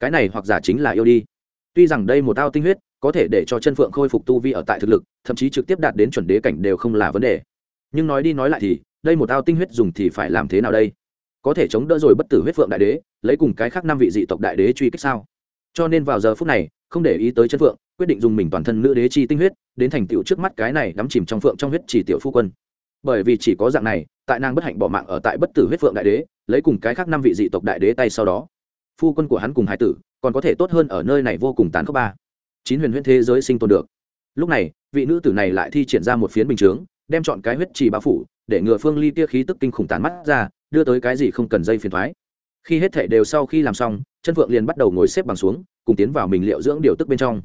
Cái này hoặc giả chính là yêu đi. Tuy rằng đây một ao tinh huyết có thể để cho chân phượng khôi phục tu vi ở tại thực lực, thậm chí trực tiếp đạt đến chuẩn đế cảnh đều không là vấn đề. Nhưng nói đi nói lại thì, đây một ao tinh huyết dùng thì phải làm thế nào đây? Có thể chống đỡ rồi bất tử huyết phượng đại đế, lấy cùng cái khác năm vị dị tộc đại đế truy kích sao? Cho nên vào giờ phút này, không để ý tới chân phượng, quyết định dùng mình toàn thân nữ đế chi tinh huyết, đến thành tựu trước mắt cái này đắm chìm trong phượng trong huyết chỉ tiểu phu quân. Bởi vì chỉ có dạng này, tại nàng bất hạnh bỏ mạng ở tại bất tử huyết phượng đại đế, lấy cùng cái khác năm vị dị tộc đại đế tay sau đó, phu quân của hắn cùng hải tử, còn có thể tốt hơn ở nơi này vô cùng tán khốc ba chín huyền huyễn thế giới sinh tồn được. Lúc này, vị nữ tử này lại thi triển ra một phiến bình chướng, đem chọn cái huyết trì bao phủ, để ngừa phương ly tia khí tức kinh khủng tàn mắt ra, đưa tới cái gì không cần dây phiền thoái. Khi hết thể đều sau khi làm xong, chân phượng liền bắt đầu ngồi xếp bằng xuống, cùng tiến vào mình liệu dưỡng điều tức bên trong.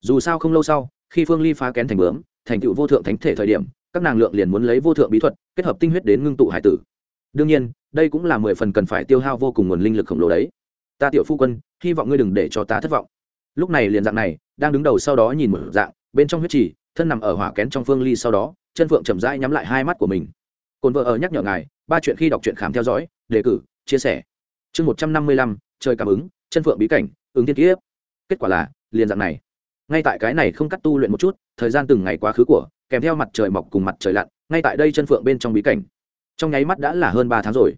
Dù sao không lâu sau, khi phương ly phá kén thành bướm, thành tựu vô thượng thánh thể thời điểm, các nàng lượng liền muốn lấy vô thượng bí thuật, kết hợp tinh huyết đến ngưng tụ hải tử. Đương nhiên, đây cũng là mười phần cần phải tiêu hao vô cùng nguồn linh lực khổng lồ đấy. Ta tiểu phu quân, hy vọng ngươi đừng để cho ta thất vọng lúc này liền dạng này, đang đứng đầu sau đó nhìn một dạng, bên trong huyết trì, thân nằm ở hỏa kén trong phương ly sau đó, chân phượng chậm rãi nhắm lại hai mắt của mình. Cồn vợ ở nhắc nhở ngài, ba chuyện khi đọc truyện khám theo dõi, đề cử, chia sẻ. Chương một trăm năm mươi lăm, trời cảm ứng, chân phượng bí cảnh, ứng thiên kiếp. Kết quả là, liền dạng này. Ngay tại cái này không cắt tu luyện một chút, thời gian từng ngày quá khứ của, kèm theo mặt trời mọc cùng mặt trời lặn, ngay tại đây chân phượng bên trong bí cảnh. Trong nháy mắt đã là hơn ba tháng rồi.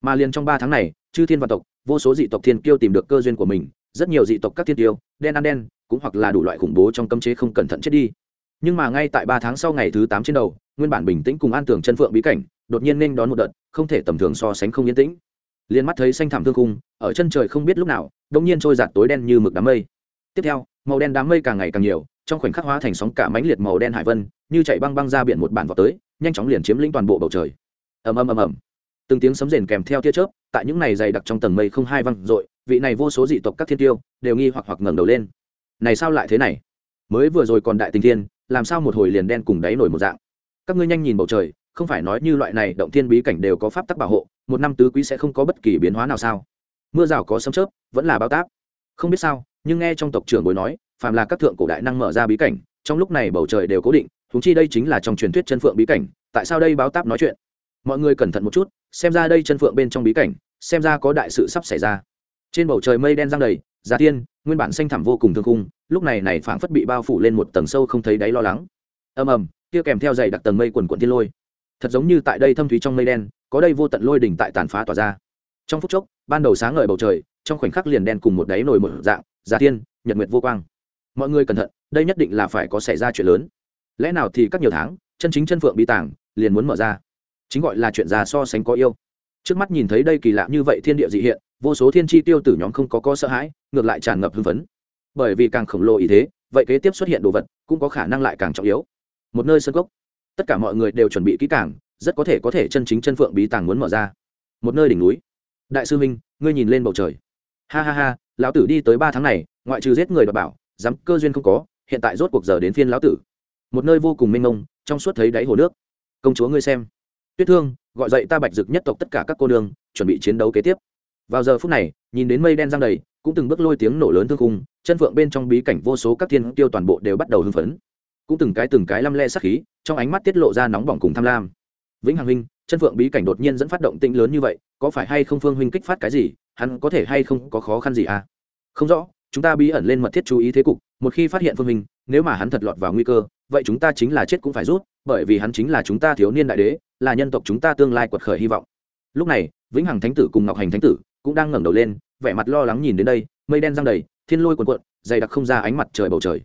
Mà liền trong ba tháng này, chư thiên và tộc, vô số dị tộc thiên kiêu tìm được cơ duyên của mình rất nhiều dị tộc các thiên tiêu, đen ăn đen, cũng hoặc là đủ loại khủng bố trong cấm chế không cẩn thận chết đi. Nhưng mà ngay tại ba tháng sau ngày thứ tám trên đầu, nguyên bản bình tĩnh cùng an tưởng chân phượng bí cảnh, đột nhiên nên đón một đợt, không thể tầm thường so sánh không yên tĩnh. Liền mắt thấy xanh thảm thương cung ở chân trời không biết lúc nào đông nhiên trôi giạt tối đen như mực đám mây. Tiếp theo, màu đen đám mây càng ngày càng nhiều, trong khoảnh khắc hóa thành sóng cả mãnh liệt màu đen hải vân, như chạy băng băng ra biển một bản vào tới, nhanh chóng liền chiếm lĩnh toàn bộ bầu trời. Ầm ầm ầm ầm từng tiếng sấm rền kèm theo tia chớp, tại những này dày đặc trong tầng mây không hai văng dội, vị này vô số dị tộc các thiên tiêu đều nghi hoặc hoặc ngẩng đầu lên. Này sao lại thế này? Mới vừa rồi còn đại tình thiên, làm sao một hồi liền đen cùng đáy nổi một dạng? Các ngươi nhanh nhìn bầu trời, không phải nói như loại này động thiên bí cảnh đều có pháp tắc bảo hộ, một năm tứ quý sẽ không có bất kỳ biến hóa nào sao? Mưa rào có sấm chớp, vẫn là bao táp. Không biết sao, nhưng nghe trong tộc trưởng bối nói, phàm là các thượng cổ đại năng mở ra bí cảnh, trong lúc này bầu trời đều cố định thúng chi đây chính là trong truyền thuyết chân phượng bí cảnh, tại sao đây báo táp nói chuyện? Mọi người cẩn thận một chút, xem ra đây chân phượng bên trong bí cảnh, xem ra có đại sự sắp xảy ra. Trên bầu trời mây đen giăng đầy giá tiên, nguyên bản xanh thẳm vô cùng thương khung, lúc này này phảng phất bị bao phủ lên một tầng sâu không thấy đáy lo lắng. Ầm ầm, kia kèm theo dày đặc tầng mây quần quận thiên lôi. Thật giống như tại đây thâm thúy trong mây đen, có đây vô tận lôi đỉnh tại tàn phá tỏa ra. Trong phút chốc, ban đầu sáng ngời bầu trời, trong khoảnh khắc liền đen cùng một đáy nổi một dạng giá tiên, nhật nguyệt vô quang. Mọi người cẩn thận, đây nhất định là phải có xảy ra chuyện lớn. Lẽ nào thì các nhiều tháng, chân chính chân phượng bí tàng liền muốn mở ra? Chính gọi là chuyện già so sánh có yêu. Trước mắt nhìn thấy đây kỳ lạ như vậy thiên địa dị hiện, vô số thiên tri tiêu tử nhóm không có có sợ hãi, ngược lại tràn ngập hưng phấn. Bởi vì càng khổng lồ ý thế, vậy kế tiếp xuất hiện đồ vật cũng có khả năng lại càng trọng yếu. Một nơi sân gốc, tất cả mọi người đều chuẩn bị kỹ càng, rất có thể có thể chân chính chân phượng bí tàng muốn mở ra. Một nơi đỉnh núi. Đại sư minh, ngươi nhìn lên bầu trời. Ha ha ha, lão tử đi tới ba tháng này, ngoại trừ giết người đọc bảo, dám cơ duyên không có, hiện tại rốt cuộc giờ đến phiên lão tử. Một nơi vô cùng mênh mông, trong suốt thấy đáy hồ nước. Công chúa ngươi xem tuyết thương gọi dậy ta bạch dực nhất tộc tất cả các cô nương chuẩn bị chiến đấu kế tiếp. Vào giờ phút này nhìn đến mây đen giang đầy cũng từng bước lôi tiếng nổ lớn thương khung, chân phượng bên trong bí cảnh vô số các thiên tiêu toàn bộ đều bắt đầu hưng phấn. Cũng từng cái từng cái lăm le sắc khí trong ánh mắt tiết lộ ra nóng bỏng cùng tham lam. Vĩnh hằng huynh chân phượng bí cảnh đột nhiên dẫn phát động tĩnh lớn như vậy có phải hay không phương huynh kích phát cái gì hắn có thể hay không có khó khăn gì à? Không rõ chúng ta bí ẩn lên mật thiết chú ý thế cục một khi phát hiện phương huynh nếu mà hắn thật lọt vào nguy cơ vậy chúng ta chính là chết cũng phải rút, bởi vì hắn chính là chúng ta thiếu niên đại đế, là nhân tộc chúng ta tương lai quật khởi hy vọng. Lúc này, vĩnh hằng thánh tử cùng ngọc hành thánh tử cũng đang ngẩng đầu lên, vẻ mặt lo lắng nhìn đến đây, mây đen răng đầy, thiên lôi cuồn cuộn, dày đặc không ra ánh mặt trời bầu trời.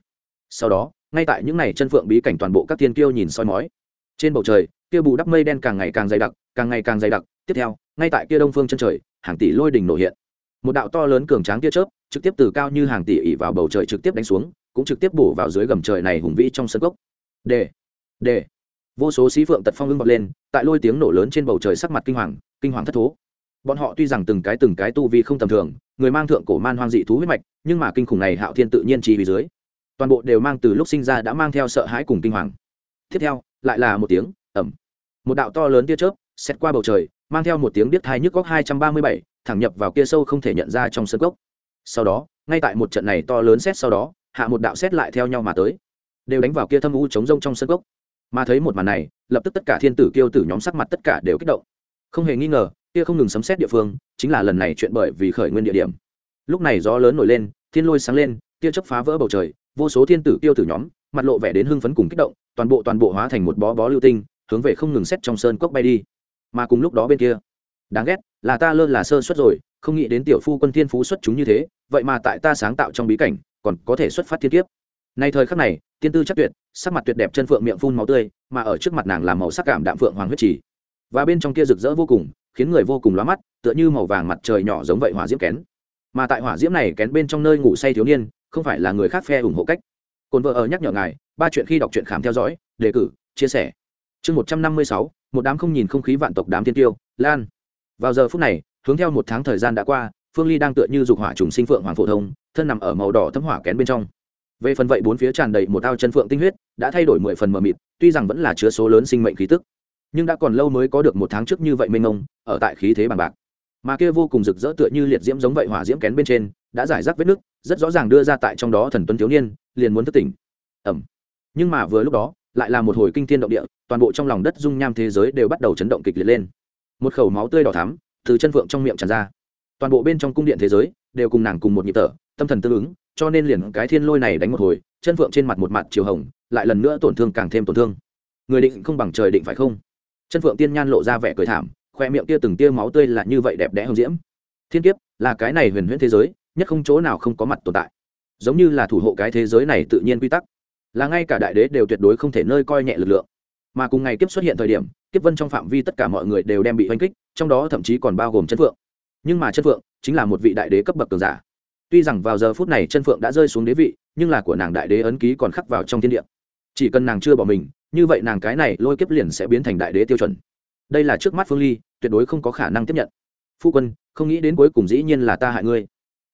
Sau đó, ngay tại những ngày chân phượng bí cảnh toàn bộ các tiên kiêu nhìn soi mói. Trên bầu trời, kia bù đắp mây đen càng ngày càng dày đặc, càng ngày càng dày đặc. Tiếp theo, ngay tại kia đông phương chân trời, hàng tỷ lôi đỉnh nổ hiện. Một đạo to lớn cường tráng tia chớp, trực tiếp từ cao như hàng tỷ ỉ vào bầu trời trực tiếp đánh xuống cũng trực tiếp bổ vào dưới gầm trời này hùng vĩ trong sân gốc đề đề. Vô số sĩ phượng tật phong ưng bật lên, tại lôi tiếng nổ lớn trên bầu trời sắc mặt kinh hoàng kinh hoàng thất thố. Bọn họ tuy rằng từng cái từng cái tu vi không tầm thường, người mang thượng cổ man hoang dị thú huyết mạch, nhưng mà kinh khủng này hạo thiên tự nhiên chỉ vì dưới. Toàn bộ đều mang từ lúc sinh ra đã mang theo sợ hãi cùng kinh hoàng. Tiếp theo, lại là một tiếng ẩm một đạo to lớn tia chớp xét qua bầu trời, mang theo một tiếng biết thai nhức góc hai trăm ba mươi bảy, thẳng nhập vào kia sâu không thể nhận ra trong sân gốc sau đó, ngay tại một trận này to lớn xét sau đó hạ một đạo xét lại theo nhau mà tới, đều đánh vào kia thâm u chống rông trong sân gốc mà thấy một màn này, lập tức tất cả thiên tử, kiêu tử nhóm sắc mặt tất cả đều kích động. Không hề nghi ngờ, kia không ngừng sấm xét địa phương, chính là lần này chuyện bởi vì khởi nguyên địa điểm. Lúc này gió lớn nổi lên, thiên lôi sáng lên, tia chớp phá vỡ bầu trời, vô số thiên tử, kiêu tử nhóm, mặt lộ vẻ đến hưng phấn cùng kích động, toàn bộ toàn bộ hóa thành một bó bó lưu tinh, hướng về không ngừng xét trong sơn cốc bay đi. Mà cùng lúc đó bên kia, đáng ghét, là ta lơ là sơ suất rồi, không nghĩ đến tiểu phu quân thiên phú xuất chúng như thế, vậy mà tại ta sáng tạo trong bí cảnh còn có thể xuất phát thiên kiếp. Nay thời khắc này, tiên tư chắc tuyệt, sắc mặt tuyệt đẹp chân phượng miệng phun máu tươi, mà ở trước mặt nàng làm màu sắc cảm đạm phượng hoàng huyết trì. Và bên trong kia rực rỡ vô cùng, khiến người vô cùng lóa mắt, tựa như màu vàng mặt trời nhỏ giống vậy hỏa diễm kén. Mà tại hỏa diễm này kén bên trong nơi ngủ say thiếu niên, không phải là người khác phe ủng hộ cách. Cồn vợ ở nhắc nhở ngài, ba chuyện khi đọc truyện khám theo dõi, đề cử, chia sẻ. Chương một trăm năm mươi sáu, một đám không nhìn không khí vạn tộc đám tiên tiêu, lan. Vào giờ phút này, hướng theo một tháng thời gian đã qua phương ly đang tựa như dục hỏa trùng sinh phượng hoàng phổ thông, thân nằm ở màu đỏ thấm hỏa kén bên trong. Về phần vậy bốn phía tràn đầy một ao chân phượng tinh huyết, đã thay đổi mười phần mờ mịt, tuy rằng vẫn là chứa số lớn sinh mệnh khí tức. Nhưng đã còn lâu mới có được một tháng trước như vậy mênh ngông ở tại khí thế bằng bạc. Mà kia vô cùng rực rỡ tựa như liệt diễm giống vậy hỏa diễm kén bên trên, đã giải rác vết nứt, rất rõ ràng đưa ra tại trong đó thần tuấn thiếu niên, liền muốn thức tỉnh. Ẩm. Nhưng mà vừa lúc đó, lại là một hồi kinh thiên động địa, toàn bộ trong lòng đất dung nham thế giới đều bắt đầu chấn động kịch liệt lên. Một khẩu máu tươi đỏ thắm từ chân phượng trong miệng tràn ra toàn bộ bên trong cung điện thế giới đều cùng nàng cùng một nhịp thở, tâm thần tương ứng, cho nên liền cái thiên lôi này đánh một hồi, chân phượng trên mặt một mặt chiều hồng, lại lần nữa tổn thương càng thêm tổn thương. Người định không bằng trời định phải không? Chân phượng tiên nhan lộ ra vẻ cười thảm, khoe miệng kia từng tia máu tươi là như vậy đẹp đẽ hồng diễm. Thiên kiếp, là cái này huyền huyễn thế giới, nhất không chỗ nào không có mặt tồn tại. Giống như là thủ hộ cái thế giới này tự nhiên quy tắc. Là ngay cả đại đế đều tuyệt đối không thể nơi coi nhẹ lực lượng. Mà cùng ngày kiếp xuất hiện thời điểm, kiếp vân trong phạm vi tất cả mọi người đều đem bị oanh kích, trong đó thậm chí còn bao gồm chân phượng nhưng mà chân phượng chính là một vị đại đế cấp bậc cường giả. Tuy rằng vào giờ phút này chân phượng đã rơi xuống đế vị, nhưng là của nàng đại đế ấn ký còn khắc vào trong thiên địa. Chỉ cần nàng chưa bỏ mình, như vậy nàng cái này lôi kiếp liền sẽ biến thành đại đế tiêu chuẩn. Đây là trước mắt phương ly, tuyệt đối không có khả năng tiếp nhận. Phu quân, không nghĩ đến cuối cùng dĩ nhiên là ta hại ngươi.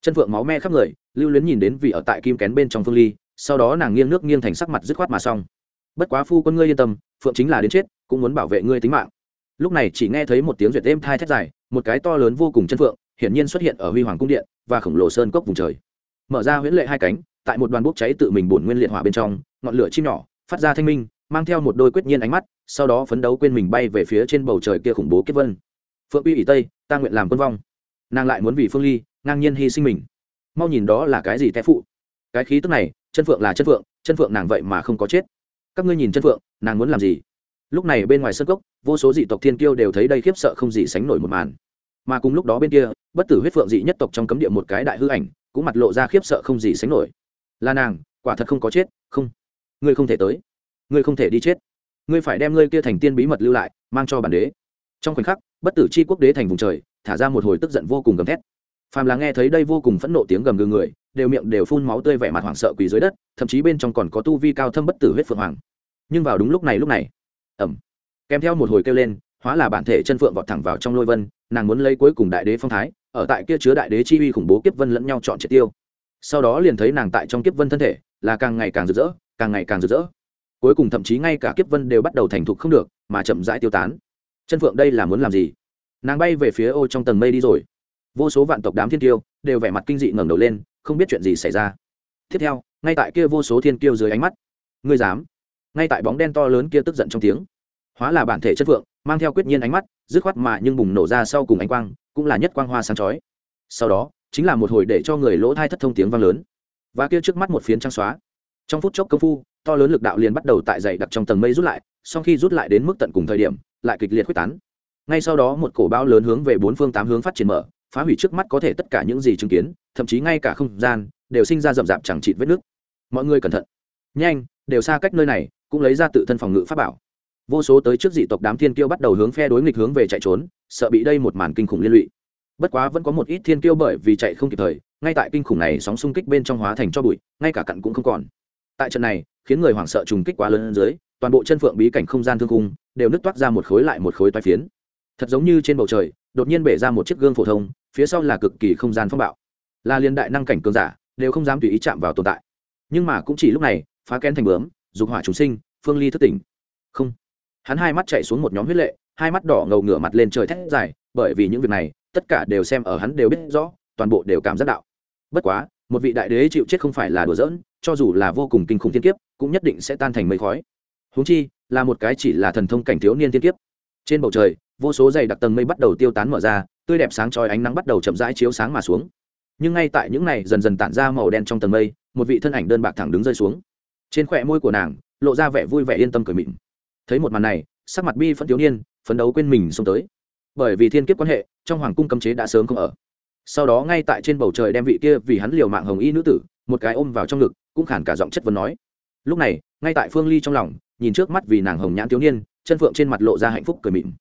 Chân phượng máu me khắp người, lưu luyến nhìn đến vị ở tại kim kén bên trong phương ly, sau đó nàng nghiêng nước nghiêng thành sắc mặt dứt khoát mà xong. Bất quá phu quân ngươi yên tâm, phượng chính là đến chết, cũng muốn bảo vệ ngươi tính mạng lúc này chỉ nghe thấy một tiếng duyệt êm thai thét dài, một cái to lớn vô cùng chân phượng, hiển nhiên xuất hiện ở huy hoàng cung điện và khổng lồ sơn cốc vùng trời. Mở ra huyễn lệ hai cánh, tại một đoàn bốc cháy tự mình bổn nguyên liệt hỏa bên trong, ngọn lửa chim nhỏ phát ra thanh minh, mang theo một đôi quyết nhiên ánh mắt, sau đó phấn đấu quên mình bay về phía trên bầu trời kia khủng bố kết vân. Phượng uy ỷ tây, ta nguyện làm quân vong. Nàng lại muốn vì phương ly, ngang nhiên hy sinh mình. Mau nhìn đó là cái gì té phụ? Cái khí tức này, chân phượng là chân phượng chân phượng nàng vậy mà không có chết. Các ngươi nhìn chân phượng, nàng muốn làm gì? Lúc này bên ngoài sân cốc, vô số dị tộc thiên kiêu đều thấy đây khiếp sợ không gì sánh nổi một màn. Mà cùng lúc đó bên kia, bất tử huyết phượng dị nhất tộc trong cấm địa một cái đại hư ảnh, cũng mặt lộ ra khiếp sợ không gì sánh nổi. Là nàng, quả thật không có chết, không, ngươi không thể tới, ngươi không thể đi chết. Ngươi phải đem ngươi kia thành tiên bí mật lưu lại, mang cho bản đế. Trong khoảnh khắc, bất tử c h i quốc đế thành vùng trời, thả ra một hồi tức giận vô cùng gầm thét. Phàm là nghe thấy đây vô cùng phẫn nộ tiếng gầm gừ người, đều miệng đều phun máu tươi vẻ mặt hoảng sợ quỳ dưới đất, thậm chí bên trong còn có tu vi cao thâm bất tử huyết phượng hoàng. Nhưng vào đúng lúc này lúc này ẩm. Kèm theo một hồi kêu lên, hóa là bản thể chân phượng vọt thẳng vào trong lôi vân, nàng muốn lấy cuối cùng đại đế phong thái, ở tại kia chứa đại đế chi uy khủng bố kiếp vân lẫn nhau chọn triệt tiêu. Sau đó liền thấy nàng tại trong kiếp vân thân thể, là càng ngày càng rực rỡ, càng ngày càng rực rỡ. Cuối cùng thậm chí ngay cả kiếp vân đều bắt đầu thành thục không được, mà chậm rãi tiêu tán. Chân phượng đây là muốn làm gì? Nàng bay về phía ô trong tầng mây đi rồi. Vô số vạn tộc đám thiên tiêu đều vẻ mặt kinh dị ngẩng đầu lên, không biết chuyện gì xảy ra. Tiếp theo, ngay tại kia vô số thiên tiêu dưới ánh mắt. Ngươi dám? Ngay tại bóng đen to lớn kia tức giận trong tiếng. Hóa là bản thể chất vượng, mang theo quyết nhiên ánh mắt, dứt khoát mà nhưng bùng nổ ra sau cùng ánh quang, cũng là nhất quang hoa sáng chói. Sau đó, chính là một hồi để cho người lỗ thai thất thông tiếng vang lớn. Và kia trước mắt một phiến trắng xóa. Trong phút chốc công phu, to lớn lực đạo liền bắt đầu tại dày đặc trong tầng mây rút lại, sau khi rút lại đến mức tận cùng thời điểm, lại kịch liệt quyết tán. Ngay sau đó một cổ bão lớn hướng về bốn phương tám hướng phát triển mở, phá hủy trước mắt có thể tất cả những gì chứng kiến, thậm chí ngay cả không gian, đều sinh ra rậm rạp chẳng chịt vết nước mọi người cẩn thận. Nhanh, đều xa cách nơi này cũng lấy ra tự thân phòng ngự pháp bảo. Vô số tới trước dị tộc đám thiên kiêu bắt đầu hướng phe đối nghịch hướng về chạy trốn, sợ bị đây một màn kinh khủng liên lụy. Bất quá vẫn có một ít thiên kiêu bởi vì chạy không kịp thời, ngay tại kinh khủng này sóng xung kích bên trong hóa thành cho bụi, ngay cả cặn cũng không còn. Tại trận này, khiến người hoảng sợ trùng kích quá lớn dưới, toàn bộ chân phượng bí cảnh không gian thương cung đều nứt toát ra một khối lại một khối toái phiến. Thật giống như trên bầu trời, đột nhiên bể ra một chiếc gương phổ thông, phía sau là cực kỳ không gian phong bạo. Là liên đại năng cảnh cường giả, đều không dám tùy ý chạm vào tồn tại. Nhưng mà cũng chỉ lúc này, phá kén thành bướm dục hỏa chúng sinh, phương ly thất tỉnh. Không. Hắn hai mắt chạy xuống một nhóm huyết lệ, hai mắt đỏ ngầu ngửa mặt lên trời thét dài, bởi vì những việc này, tất cả đều xem ở hắn đều biết rõ, toàn bộ đều cảm giác đạo. Bất quá, một vị đại đế chịu chết không phải là đùa giỡn, cho dù là vô cùng kinh khủng thiên kiếp, cũng nhất định sẽ tan thành mây khói. Húng chi, là một cái chỉ là thần thông cảnh thiếu niên thiên kiếp. Trên bầu trời, vô số dày đặc tầng mây bắt đầu tiêu tán mở ra, tươi đẹp sáng trói ánh nắng bắt đầu chậm rãi chiếu sáng mà xuống. Nhưng ngay tại những này dần dần tản ra màu đen trong tầng mây, một vị thân ảnh đơn bạc thẳng đứng rơi xuống trên khỏe môi của nàng, lộ ra vẻ vui vẻ yên tâm cười mịn. Thấy một màn này, sắc mặt bi phẫn thiếu niên, phấn đấu quên mình xông tới. Bởi vì thiên kiếp quan hệ, trong hoàng cung cấm chế đã sớm không ở. Sau đó ngay tại trên bầu trời đem vị kia vì hắn liều mạng hồng y nữ tử, một cái ôm vào trong ngực, cũng khản cả giọng chất vấn nói. Lúc này, ngay tại phương ly trong lòng, nhìn trước mắt vì nàng hồng nhãn thiếu niên, chân phượng trên mặt lộ ra hạnh phúc cười mịn.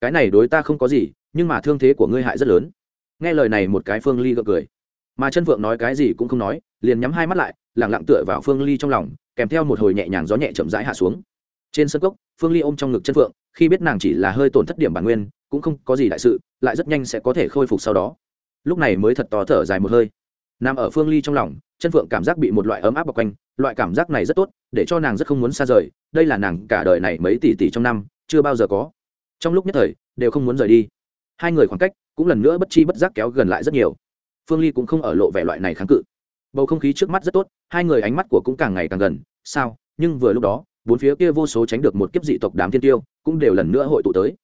Cái này đối ta không có gì, nhưng mà thương thế của ngươi hại rất lớn. Nghe lời này một cái phương ly gượng cười. Mà chân phượng nói cái gì cũng không nói, liền nhắm hai mắt lại lẳng lặng tựa vào phương ly trong lòng, kèm theo một hồi nhẹ nhàng gió nhẹ chậm rãi hạ xuống. Trên sân cốc, phương ly ôm trong ngực chân phượng, khi biết nàng chỉ là hơi tổn thất điểm bản nguyên, cũng không có gì đại sự, lại rất nhanh sẽ có thể khôi phục sau đó. Lúc này mới thật to thở dài một hơi. Nằm ở phương ly trong lòng, chân phượng cảm giác bị một loại ấm áp bọc quanh, loại cảm giác này rất tốt, để cho nàng rất không muốn xa rời, đây là nàng cả đời này mấy tỷ tỷ trong năm, chưa bao giờ có. Trong lúc nhất thời, đều không muốn rời đi. Hai người khoảng cách cũng lần nữa bất chi bất giác kéo gần lại rất nhiều. Phương ly cũng không ở lộ vẻ loại này kháng cự bầu không khí trước mắt rất tốt, hai người ánh mắt của cũng càng ngày càng gần. Sao? Nhưng vừa lúc đó, bốn phía kia vô số tránh được một kiếp dị tộc đám thiên tiêu cũng đều lần nữa hội tụ tới.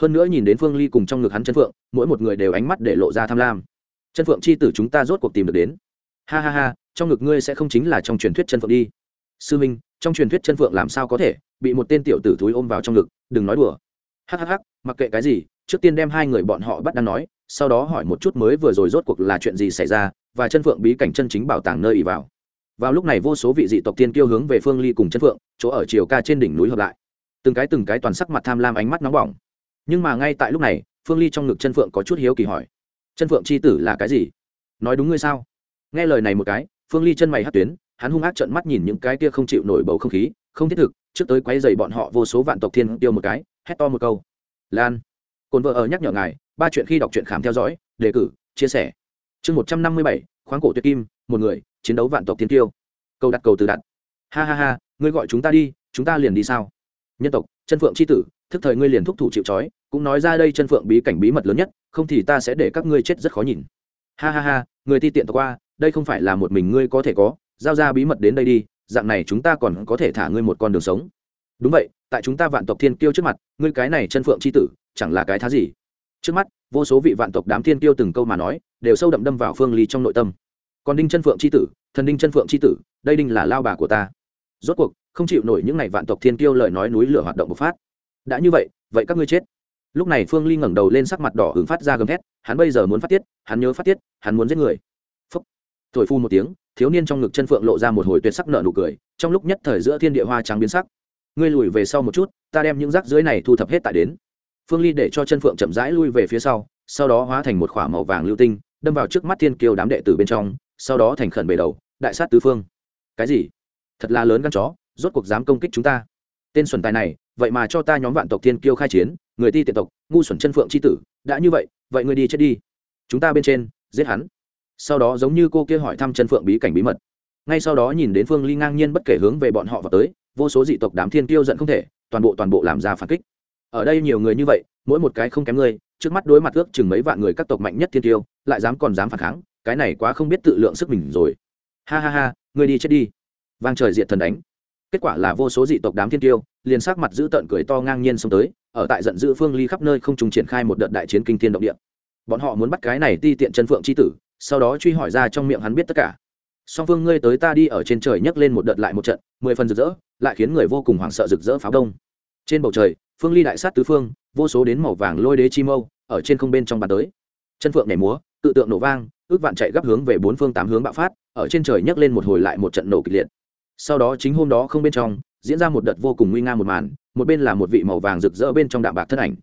Hơn nữa nhìn đến phương ly cùng trong ngực hắn chân phượng, mỗi một người đều ánh mắt để lộ ra tham lam. Chân phượng chi tử chúng ta rốt cuộc tìm được đến. Ha ha ha, trong ngực ngươi sẽ không chính là trong truyền thuyết chân phượng đi. Sư minh, trong truyền thuyết chân phượng làm sao có thể bị một tên tiểu tử thúi ôm vào trong ngực, đừng nói đùa. Hhh mặc kệ cái gì, trước tiên đem hai người bọn họ bắt đang nói sau đó hỏi một chút mới vừa rồi rốt cuộc là chuyện gì xảy ra, và chân phượng bí cảnh chân chính bảo tàng nơi ỉ vào. Vào lúc này vô số vị dị tộc tiên kiêu hướng về phương ly cùng chân phượng, chỗ ở chiều ca trên đỉnh núi hợp lại. Từng cái từng cái toàn sắc mặt tham lam ánh mắt nóng bỏng. Nhưng mà ngay tại lúc này, phương ly trong ngực chân phượng có chút hiếu kỳ hỏi, chân phượng c h i tử là cái gì? Nói đúng ngươi sao? Nghe lời này một cái, phương ly chân mày hát tuyến, hắn hung ác trợn mắt nhìn những cái kia không chịu nổi bầu không khí, không thiết thực, trước tới quay dày bọn họ vô số vạn tộc thiên tiêu một cái, hét to một câu, lan, cồn vợ ở nhắc nhở ngài ba chuyện khi đọc truyện khám theo dõi, đề cử, chia sẻ. Chương một trăm năm mươi bảy, khoáng cổ tuyệt kim, một người, chiến đấu vạn tộc thiên tiêu câu đặt cầu từ đặt. Ha ha ha, ngươi gọi chúng ta đi, chúng ta liền đi sao? Nhân tộc, chân phượng c h i tử, thức thời ngươi liền thúc thủ chịu c cũng nói ra đây chân phượng bí cảnh bí mật lớn nhất, không thì ta sẽ để các ngươi chết rất khó nhìn. Ha ha ha, người ti tiện tộc qua, đây không phải là một mình ngươi có thể có, giao ra bí mật đến đây đi, dạng này chúng ta còn có thể thả ngươi một con đường sống. Đúng vậy, tại chúng ta vạn tộc thiên kiêu trước mặt, ngươi cái này chân phượng c h i tử, chẳng là cái thá gì trước mắt, vô số vị vạn tộc đám thiên kiêu từng câu mà nói, đều sâu đậm đâm vào phương ly trong nội tâm. Còn đinh chân phượng c h i tử, thần đinh chân phượng c h i tử, đây đinh là lao bà của ta. Rốt cuộc, không chịu nổi những ngày vạn tộc thiên kiêu lời nói núi lửa hoạt động bộc phát. Đã như vậy vậy các ngươi chết. Lúc này phương ly ngẩng đầu lên sắc mặt đỏ hứng phát ra gầm thét, hắn bây giờ muốn phát tiết, hắn nhớ phát tiết, hắn muốn giết người. Phúc. Thổi phu một tiếng, thiếu niên trong ngực chân phượng lộ ra một hồi tuyệt sắc nợ nụ cười, trong lúc nhất thời giữa thiên địa hoa trắng biến sắc. Ngươi lùi về sau một chút, ta đem những rác dưới này thu thập hết tại đến phương ly để cho chân phượng chậm rãi lui về phía sau sau đó hóa thành một k màu vàng lưu tinh, đâm vào trước mắt thiên kiều đám đệ tử bên trong, sau đó thành khẩn bề đầu, đại sát tứ phương. Cái gì? Thật là lớn gan chó, rốt cuộc dám công kích chúng ta. Tên xuẩn tài này, vậy mà cho ta nhóm vạn tộc thiên kiêu khai chiến, người ti tiện tộc, ngu xuẩn chân phượng c h i tử, đã như vậy vậy người đi chết đi. Chúng ta bên trên, giết hắn. Sau đó giống như cô kia hỏi thăm chân phượng bí cảnh bí mật. Ngay sau đó nhìn đến phương ly ngang nhiên bất kể hướng về bọn họ vào tới, vô số dị tộc đám thiên Kiêu giận không thể, toàn bộ toàn bộ làm ra phản kích ở đây nhiều người như vậy, mỗi một cái không kém ngươi trước mắt đối mặt ước chừng mấy vạn người các tộc mạnh nhất thiên tiêu, lại dám còn dám phản kháng, cái này quá không biết tự lượng sức mình rồi. Ha ha ha, ngươi đi chết đi. Vang trời diện thần đánh. Kết quả là vô số dị tộc đám thiên tiêu, liền sắc mặt giữ tợn cười to ngang nhiên xông tới, ở tại giận dữ phương ly khắp nơi không trùng triển khai một đợt đại chiến kinh thiên động địa. Bọn họ muốn bắt cái này ti tiện chân phượng chi tử, sau đó truy hỏi ra trong miệng hắn biết tất cả. Song phương ngươi tới ta đi ở trên trời nhấc lên một đợt lại một trận, mười phần rực rỡ, lại khiến người vô cùng hoảng sợ rực rỡ pháo đông. Trên bầu trời phương ly đại sát tứ phương, vô số đến màu vàng lôi đế chi mâu, ở trên không bên trong bàn tới. Chân phượng nhảy múa, tự tượng nổ vang, ước vạn chạy gấp hướng về bốn phương tám hướng bạo phát, ở trên trời nhấc lên một hồi lại một trận nổ kịch liệt. Sau đó chính hôm đó không bên trong, diễn ra một đợt vô cùng nguy nga một màn, một bên là một vị màu vàng rực rỡ bên trong đạm bạc thân ảnh.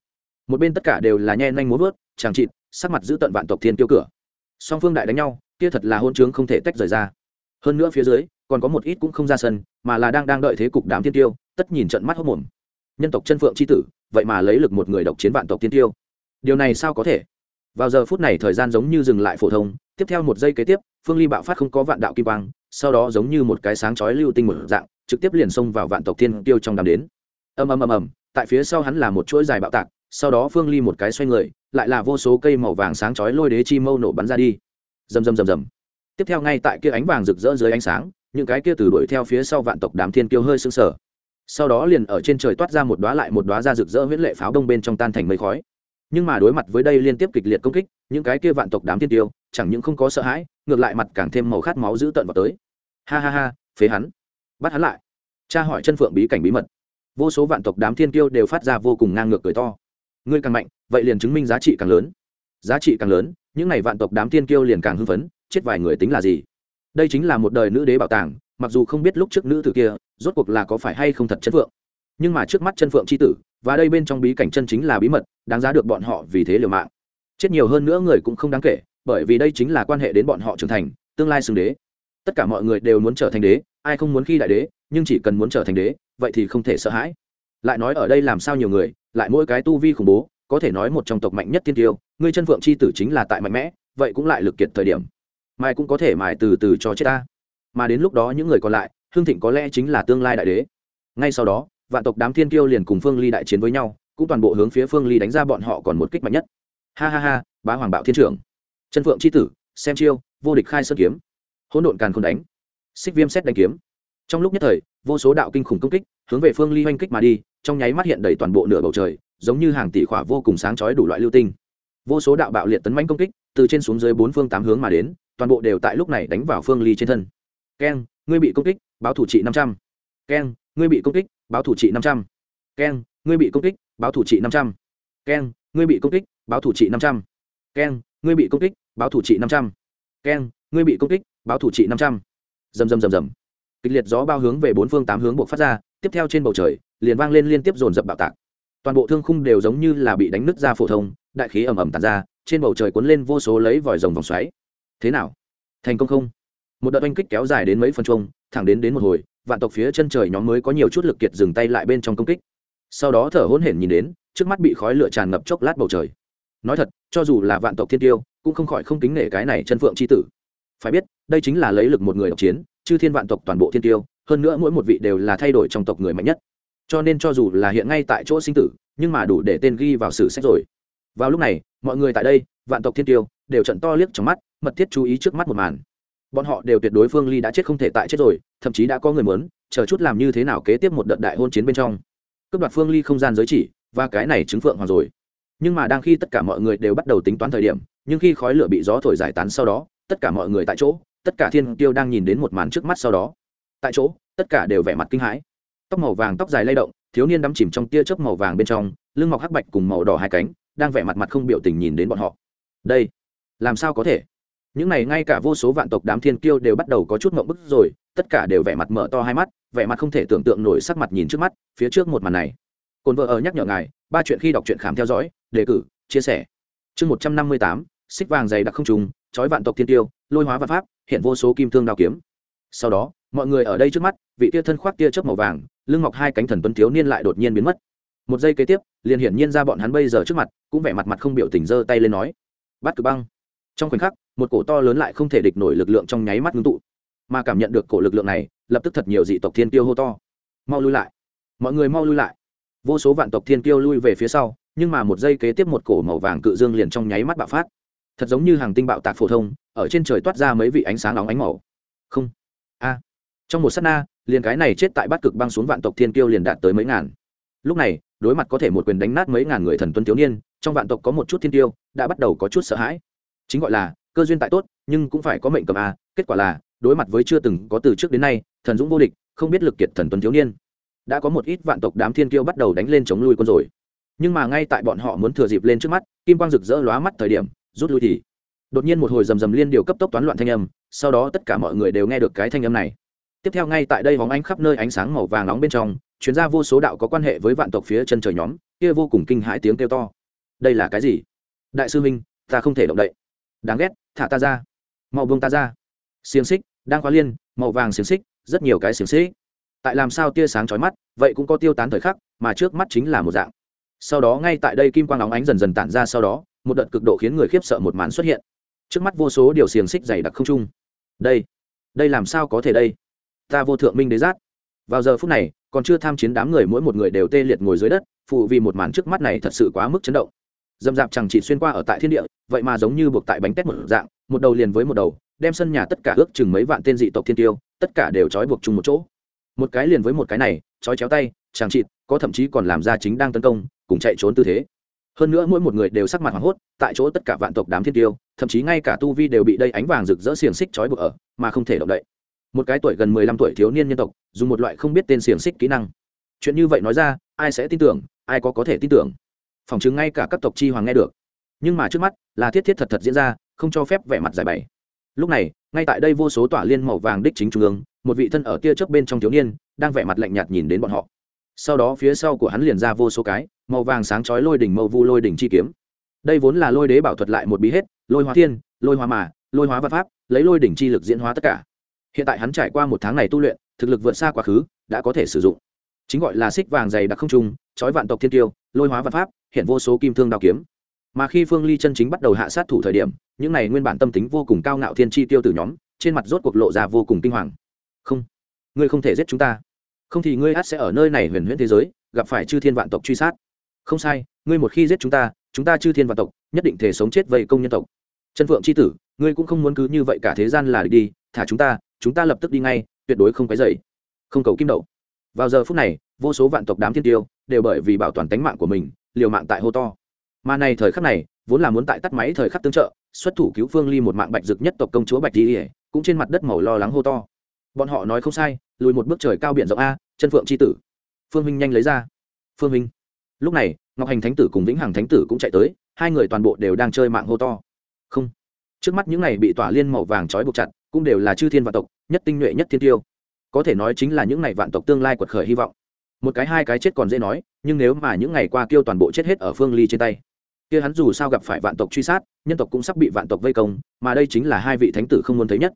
Một bên tất cả đều là nhe nhanh múa vớt tràng trịt, sắc mặt giữ tận vạn tộc thiên tiêu cửa. Song phương đại đánh nhau, kia thật là hôn chướng không thể tách rời ra. Hơn nữa phía dưới, còn có một ít cũng không ra sân, mà là đang đang đợi thế cục đám thiên tiêu tất nhìn trận mắt hốc mồm nhân tộc chân phượng c h i tử, vậy mà lấy lực một người độc chiến vạn tộc tiên tiêu. Điều này sao có thể? Vào giờ phút này thời gian giống như dừng lại phổ thông, tiếp theo một giây kế tiếp, phương ly bạo phát không có vạn đạo kim quang, sau đó giống như một cái sáng chói lưu tinh một dạng, trực tiếp liền xông vào vạn tộc tiên tiêu trong đám đến. Ầm ầm ầm ầm, tại phía sau hắn là một chuỗi dài bạo tạc, sau đó phương ly một cái xoay người, lại là vô số cây màu vàng sáng chói lôi đế chi mâu nổ bắn ra đi. Rầm rầm rầm rầm. Tiếp theo ngay tại kia ánh vàng rực rỡ dưới ánh sáng, những cái kia từ đuổi theo phía sau vạn tộc đám thiên kiêu hơi sưng sờ sau đó liền ở trên trời toát ra một đóa lại một đóa ra rực rỡ huyễn lệ pháo đông bên trong tan thành mây khói. Nhưng mà đối mặt với đây liên tiếp kịch liệt công kích, những cái kia vạn tộc đám tiên tiêu, chẳng những không có sợ hãi, ngược lại mặt càng thêm màu khát máu dữ tợn vào tới. Ha ha ha, phế hắn. Bắt hắn lại. Cha hỏi chân phượng bí cảnh bí mật. Vô số vạn tộc đám thiên tiêu đều phát ra vô cùng ngang ngược cười to. Ngươi càng mạnh, vậy liền chứng minh giá trị càng lớn. Giá trị càng lớn, những ngày vạn tộc đám thiên kiêu liền càng hưng phấn, chết vài người tính là gì? Đây chính là một đời nữ đế bảo tàng, mặc dù không biết lúc trước nữ tử kia rốt cuộc là có phải hay không thật chân phượng? Nhưng mà trước mắt chân phượng c h i tử, và đây bên trong bí cảnh chân chính là bí mật, đáng giá được bọn họ vì thế liều mạng. Chết nhiều hơn nữa người cũng không đáng kể, bởi vì đây chính là quan hệ đến bọn họ trưởng thành, tương lai xưng đế. Tất cả mọi người đều muốn trở thành đế, ai không muốn khi đại đế, nhưng chỉ cần muốn trở thành đế, vậy thì không thể sợ hãi. Lại nói ở đây làm sao nhiều người, lại mỗi cái tu vi khủng bố, có thể nói một trong tộc mạnh nhất tiên tiêu ngươi chân phượng c h i tử chính là tại mạnh mẽ, vậy cũng lại lực kiệt thời điểm. Mai cũng có thể mài từ từ cho chết ta. Mà đến lúc đó những người còn lại hương thịnh có lẽ chính là tương lai đại đế. Ngay sau đó, vạn tộc đám thiên kiêu liền cùng phương ly đại chiến với nhau, cũng toàn bộ hướng phía phương ly đánh ra bọn họ còn một kích mạnh nhất. Ha ha ha, bá hoàng bạo thiên trưởng. Chân phượng c h i tử, xem chiêu, vô địch khai sơn kiếm. Hỗn độn càn k h ô n đánh. Xích viêm xét đánh kiếm. Trong lúc nhất thời, vô số đạo kinh khủng công kích, hướng về phương ly oanh kích mà đi, trong nháy mắt hiện đầy toàn bộ nửa bầu trời, giống như hàng tỷ khỏa vô cùng sáng chói đủ loại lưu tinh. Vô số đạo bạo liệt tấn mãnh công kích, từ trên xuống dưới bốn phương tám hướng mà đến, toàn bộ đều tại lúc này đánh vào phương ly trên thân. Keng, ngươi bị công kích báo thủ trị năm trăm. Keng ngươi bị công kích, báo thủ trị năm trăm. Keng ngươi bị công kích, báo thủ trị năm trăm. Keng ngươi bị công kích, báo thủ trị năm trăm. Keng ngươi bị công kích, báo thủ trị năm trăm. Keng ngươi bị công kích, báo thủ trị năm trăm. Rầm rầm rầm rầm. Kịch liệt gió bao hướng về bốn phương tám hướng buộc phát ra, tiếp theo trên bầu trời, liền vang lên liên tiếp dồn dập bạo tạc. Toàn bộ thương khung đều giống như là bị đánh nứt ra phổ thông, đại khí ầm ầm tàn ra, trên bầu trời cuốn lên vô số lấy vòi rồng vòng xoáy. Thế nào? Thành công không? Một đợt oanh kích kéo dài đến mấy phần chung thẳng đến đến một hồi, vạn tộc phía chân trời nhóm mới có nhiều chút lực kiệt dừng tay lại bên trong công kích. Sau đó thở hôn hển nhìn đến, trước mắt bị khói lửa tràn ngập chốc lát bầu trời. Nói thật, cho dù là vạn tộc thiên tiêu, cũng không khỏi không kính nể cái này chân phượng c h i tử. Phải biết, đây chính là lấy lực một người độc chiến, chư thiên vạn tộc toàn bộ thiên tiêu, hơn nữa mỗi một vị đều là thay đổi trong tộc người mạnh nhất. Cho nên cho dù là hiện ngay tại chỗ sinh tử, nhưng mà đủ để tên ghi vào sử sách rồi. Vào lúc này, mọi người tại đây, vạn tộc thiên tiêu, đều trận to liếc trong mắt, mật thiết chú ý trước mắt một màn bọn họ đều tuyệt đối phương ly đã chết không thể tại chết rồi, thậm chí đã có người muốn, chờ chút làm như thế nào kế tiếp một đợt đại hôn chiến bên trong. Cướp đoạt phương ly không gian giới chỉ, và cái này chứng phượng hoàng rồi. Nhưng mà đang khi tất cả mọi người đều bắt đầu tính toán thời điểm, nhưng khi khói lửa bị gió thổi giải tán sau đó, tất cả mọi người tại chỗ, tất cả thiên tiêu đang nhìn đến một màn trước mắt sau đó. Tại chỗ, tất cả đều vẻ mặt kinh hãi. Tóc màu vàng tóc dài lay động, thiếu niên đắm chìm trong tia chớp màu vàng bên trong, lưng mọc hắc bạch cùng màu đỏ hai cánh, đang vẻ mặt mặt không biểu tình nhìn đến bọn họ. Đây, làm sao có thể? Những này ngay cả vô số vạn tộc đám thiên kiêu đều bắt đầu có chút mộng bức rồi, tất cả đều vẻ mặt mở to hai mắt, vẻ mặt không thể tưởng tượng nổi sắc mặt nhìn trước mắt, phía trước một màn này. Cồn vợ ở nhắc nhở ngài, ba chuyện khi đọc truyện khám theo dõi, đề cử, chia sẻ. Chương một trăm năm mươi tám, xích vàng dày đặc không trùng, trói vạn tộc thiên tiêu lôi hóa vạn pháp, hiện vô số kim thương đao kiếm. Sau đó, mọi người ở đây trước mắt, vị tia thân khoác tia chớp màu vàng, lưng mọc hai cánh thần tuấn thiếu niên lại đột nhiên biến mất. Một giây kế tiếp, liền hiển nhiên ra bọn hắn bây giờ trước mặt, cũng vẻ mặt mặt không biểu tình giơ tay lên nói bắt cực băng. Trong khoảnh khắc một cổ to lớn lại không thể địch nổi lực lượng trong nháy mắt ngưng tụ. Mà cảm nhận được cổ lực lượng này, lập tức thật nhiều dị tộc thiên tiêu hô to. Mau lui lại. Mọi người mau lui lại. Vô số vạn tộc thiên tiêu lui về phía sau, nhưng mà một giây kế tiếp một cổ màu vàng cự dương liền trong nháy mắt bạo phát. Thật giống như hàng tinh bạo tạc phổ thông, ở trên trời toát ra mấy vị ánh sáng nóng ánh màu. Không. A. Trong một s á t na, liền cái này chết tại bát cực băng xuống vạn tộc thiên kiêu liền đạt tới mấy ngàn. Lúc này, đối mặt có thể một quyền đánh nát mấy ngàn người thần tuân thiếu niên, trong vạn tộc có một chút thiên tiêu đã bắt đầu có chút sợ hãi. Chính gọi là cơ duyên tại tốt, nhưng cũng phải có mệnh cầm a à, kết quả là, đối mặt với chưa từng có từ trước đến nay, thần dũng vô địch, không biết lực kiệt thần tuân thiếu niên. Đã có một ít vạn tộc đám thiên kiêu bắt đầu đánh lên chống lui quân rồi. Nhưng mà ngay tại bọn họ muốn thừa dịp lên trước mắt, kim quang rực rỡ lóa mắt thời điểm, rút lui thì đột nhiên một hồi rầm rầm liên điều cấp tốc toán loạn thanh âm, sau đó tất cả mọi người đều nghe được cái thanh âm này. Tiếp theo ngay tại đây hóng ánh khắp nơi ánh sáng màu vàng nóng bên trong chuyến ra vô số đạo có quan hệ với vạn tộc phía chân trời nhóm, kia vô cùng kinh hãi tiếng kêu to. Đây là cái gì? Đại sư minh, ta không thể động đậy. Đáng ghét thả ta ra. Mau buông ta ra. Xiềng xích, đang khóa liên, màu vàng xiềng xích, rất nhiều cái xiềng xích. Tại làm sao tia sáng chói mắt, vậy cũng có tiêu tán thời khắc, mà trước mắt chính là một dạng. Sau đó ngay tại đây kim quang óng ánh dần dần tản ra sau đó, một đợt cực độ khiến người khiếp sợ một màn xuất hiện. Trước mắt vô số điều xiềng xích dày đặc không trung. Đây đây làm sao có thể đây? Ta vô thượng minh đế giác. Vào giờ phút này, còn chưa tham chiến đám người mỗi một người đều tê liệt ngồi dưới đất, phụ vì một màn trước mắt này thật sự quá mức chấn động dầm dạp chẳng chỉ xuyên qua ở tại thiên địa, vậy mà giống như buộc tại bánh tét một dạng, một đầu liền với một đầu, đem sân nhà tất cả ước chừng mấy vạn tên dị tộc thiên tiêu, tất cả đều trói buộc chung một chỗ. Một cái liền với một cái này, trói chéo tay, chẳng chịt có thậm chí còn làm ra chính đang tấn công, cùng chạy trốn tư thế. Hơn nữa mỗi một người đều sắc mặt hoảng hốt, tại chỗ tất cả vạn tộc đám thiên tiêu, thậm chí ngay cả tu vi đều bị đây ánh vàng rực rỡ xiềng xích trói buộc ở, mà không thể động đậy. Một cái tuổi gần mười lăm tuổi thiếu niên nhân tộc, dùng một loại không biết tên xiềng xích kỹ năng. Chuyện như vậy nói ra, ai sẽ tin tưởng, ai có có thể tin tưởng? Phòng chứng ngay cả các tộc chi hoàng nghe được. Nhưng mà trước mắt, là thiết thiết thật thật diễn ra, không cho phép vẻ mặt giải bày. Lúc này, ngay tại đây vô số tỏa liên màu vàng đích chính trung ương, một vị thân ở tia chớp bên trong thiếu niên, đang vẻ mặt lạnh nhạt nhìn đến bọn họ. Sau đó phía sau của hắn liền ra vô số cái, màu vàng sáng chói lôi đỉnh màu vu lôi đỉnh chi kiếm. Đây vốn là lôi đế bảo thuật lại một bí hết, lôi hóa thiên, lôi hóa mà, lôi hóa văn pháp, lấy lôi đỉnh chi lực diễn hóa tất cả. Hiện tại hắn trải qua một tháng này tu luyện, thực lực vượt xa quá khứ, đã có thể sử dụng chính gọi là xích vàng dày đặc không trung, trói vạn tộc thiên tiêu, lôi hóa văn pháp, hiện vô số kim thương đao kiếm. Mà khi phương ly chân chính bắt đầu hạ sát thủ thời điểm, những này nguyên bản tâm tính vô cùng cao ngạo thiên chi tiêu từ nhóm, trên mặt rốt cuộc lộ ra vô cùng kinh hoàng. Không, ngươi không thể giết chúng ta. Không thì ngươi át sẽ ở nơi này huyền huyễn thế giới, gặp phải chư thiên vạn tộc truy sát. Không sai, ngươi một khi giết chúng ta chúng ta chư thiên vạn tộc, nhất định thể sống chết vây công nhân tộc. Chân phượng c h i tử, ngươi cũng không muốn cứ như vậy cả thế gian là đi, thả chúng ta chúng ta lập tức đi ngay, tuyệt đối không cái dậy không cầu kim đậu vào giờ phút này, vô số vạn tộc đám thiên tiêu đều bởi vì bảo toàn tính mạng của mình, liều mạng tại hô to. Mà này thời khắc này, vốn là muốn tại tắt máy thời khắc tương trợ, xuất thủ cứu phương ly một mạng bạch dực nhất tộc công chúa bạch di cũng trên mặt đất màu lo lắng hô to. Bọn họ nói không sai, lùi một bước trời cao biển rộng a, chân phượng c h i tử. Phương minh nhanh lấy ra. Phương minh. Lúc này, ngọc hành thánh tử cùng vĩnh hằng thánh tử cũng chạy tới, hai người toàn bộ đều đang chơi mạng hô to. Không. Trước mắt những này bị tỏa liên màu vàng trói buộc chặt, cũng đều là chư thiên vạn tộc, nhất tinh nhuệ nhất thiên tiêu có thể nói chính là những ngày vạn tộc tương lai quật khởi hy vọng. Một cái hai cái chết còn dễ nói, nhưng nếu mà những ngày qua kêu toàn bộ chết hết ở phương ly trên tay, kia hắn dù sao gặp phải vạn tộc truy sát, nhân tộc cũng sắp bị vạn tộc vây công, mà đây chính là hai vị thánh tử không muốn thấy nhất.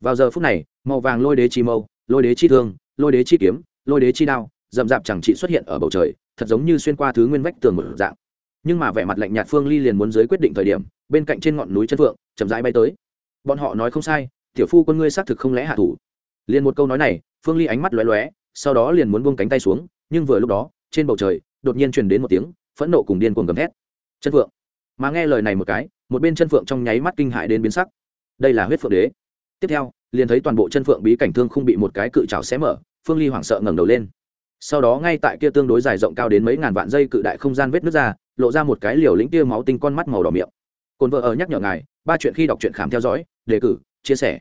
Vào giờ phút này, màu vàng lôi đế chi mâu, lôi đế chi thương, lôi đế chi kiếm, lôi đế chi đao, rậm rạp chẳng chị xuất hiện ở bầu trời, thật giống như xuyên qua thứ nguyên vách tường một dạng. Nhưng mà vẻ mặt lạnh nhạt phương ly liền muốn giới quyết định thời điểm, bên cạnh trên ngọn núi chân phượng, chậm rãi bay tới. Bọn họ nói không sai, tiểu phu quân ngươi xác thực không lẽ hạ thủ liền một câu nói này, phương ly ánh mắt lóe lóe, sau đó liền muốn buông cánh tay xuống, nhưng vừa lúc đó, trên bầu trời, đột nhiên truyền đến một tiếng phẫn nộ cùng điên cuồng gầm thét. Chân phượng. Mà nghe lời này một cái, một bên chân phượng trong nháy mắt kinh hại đến biến sắc. Đây là huyết phượng đế. Tiếp theo, liền thấy toàn bộ chân phượng bí cảnh thương không bị một cái cự trào xé mở, phương ly hoảng sợ ngẩng đầu lên. Sau đó ngay tại kia tương đối dài rộng cao đến mấy ngàn vạn dây cự đại không gian vết nước ra, lộ ra một cái liều lĩnh tia máu tinh con mắt màu đỏ miệng. Cồn vợ ở nhắc nhở ngài, ba chuyện khi đọc truyện khám theo dõi, đề cử, chia sẻ.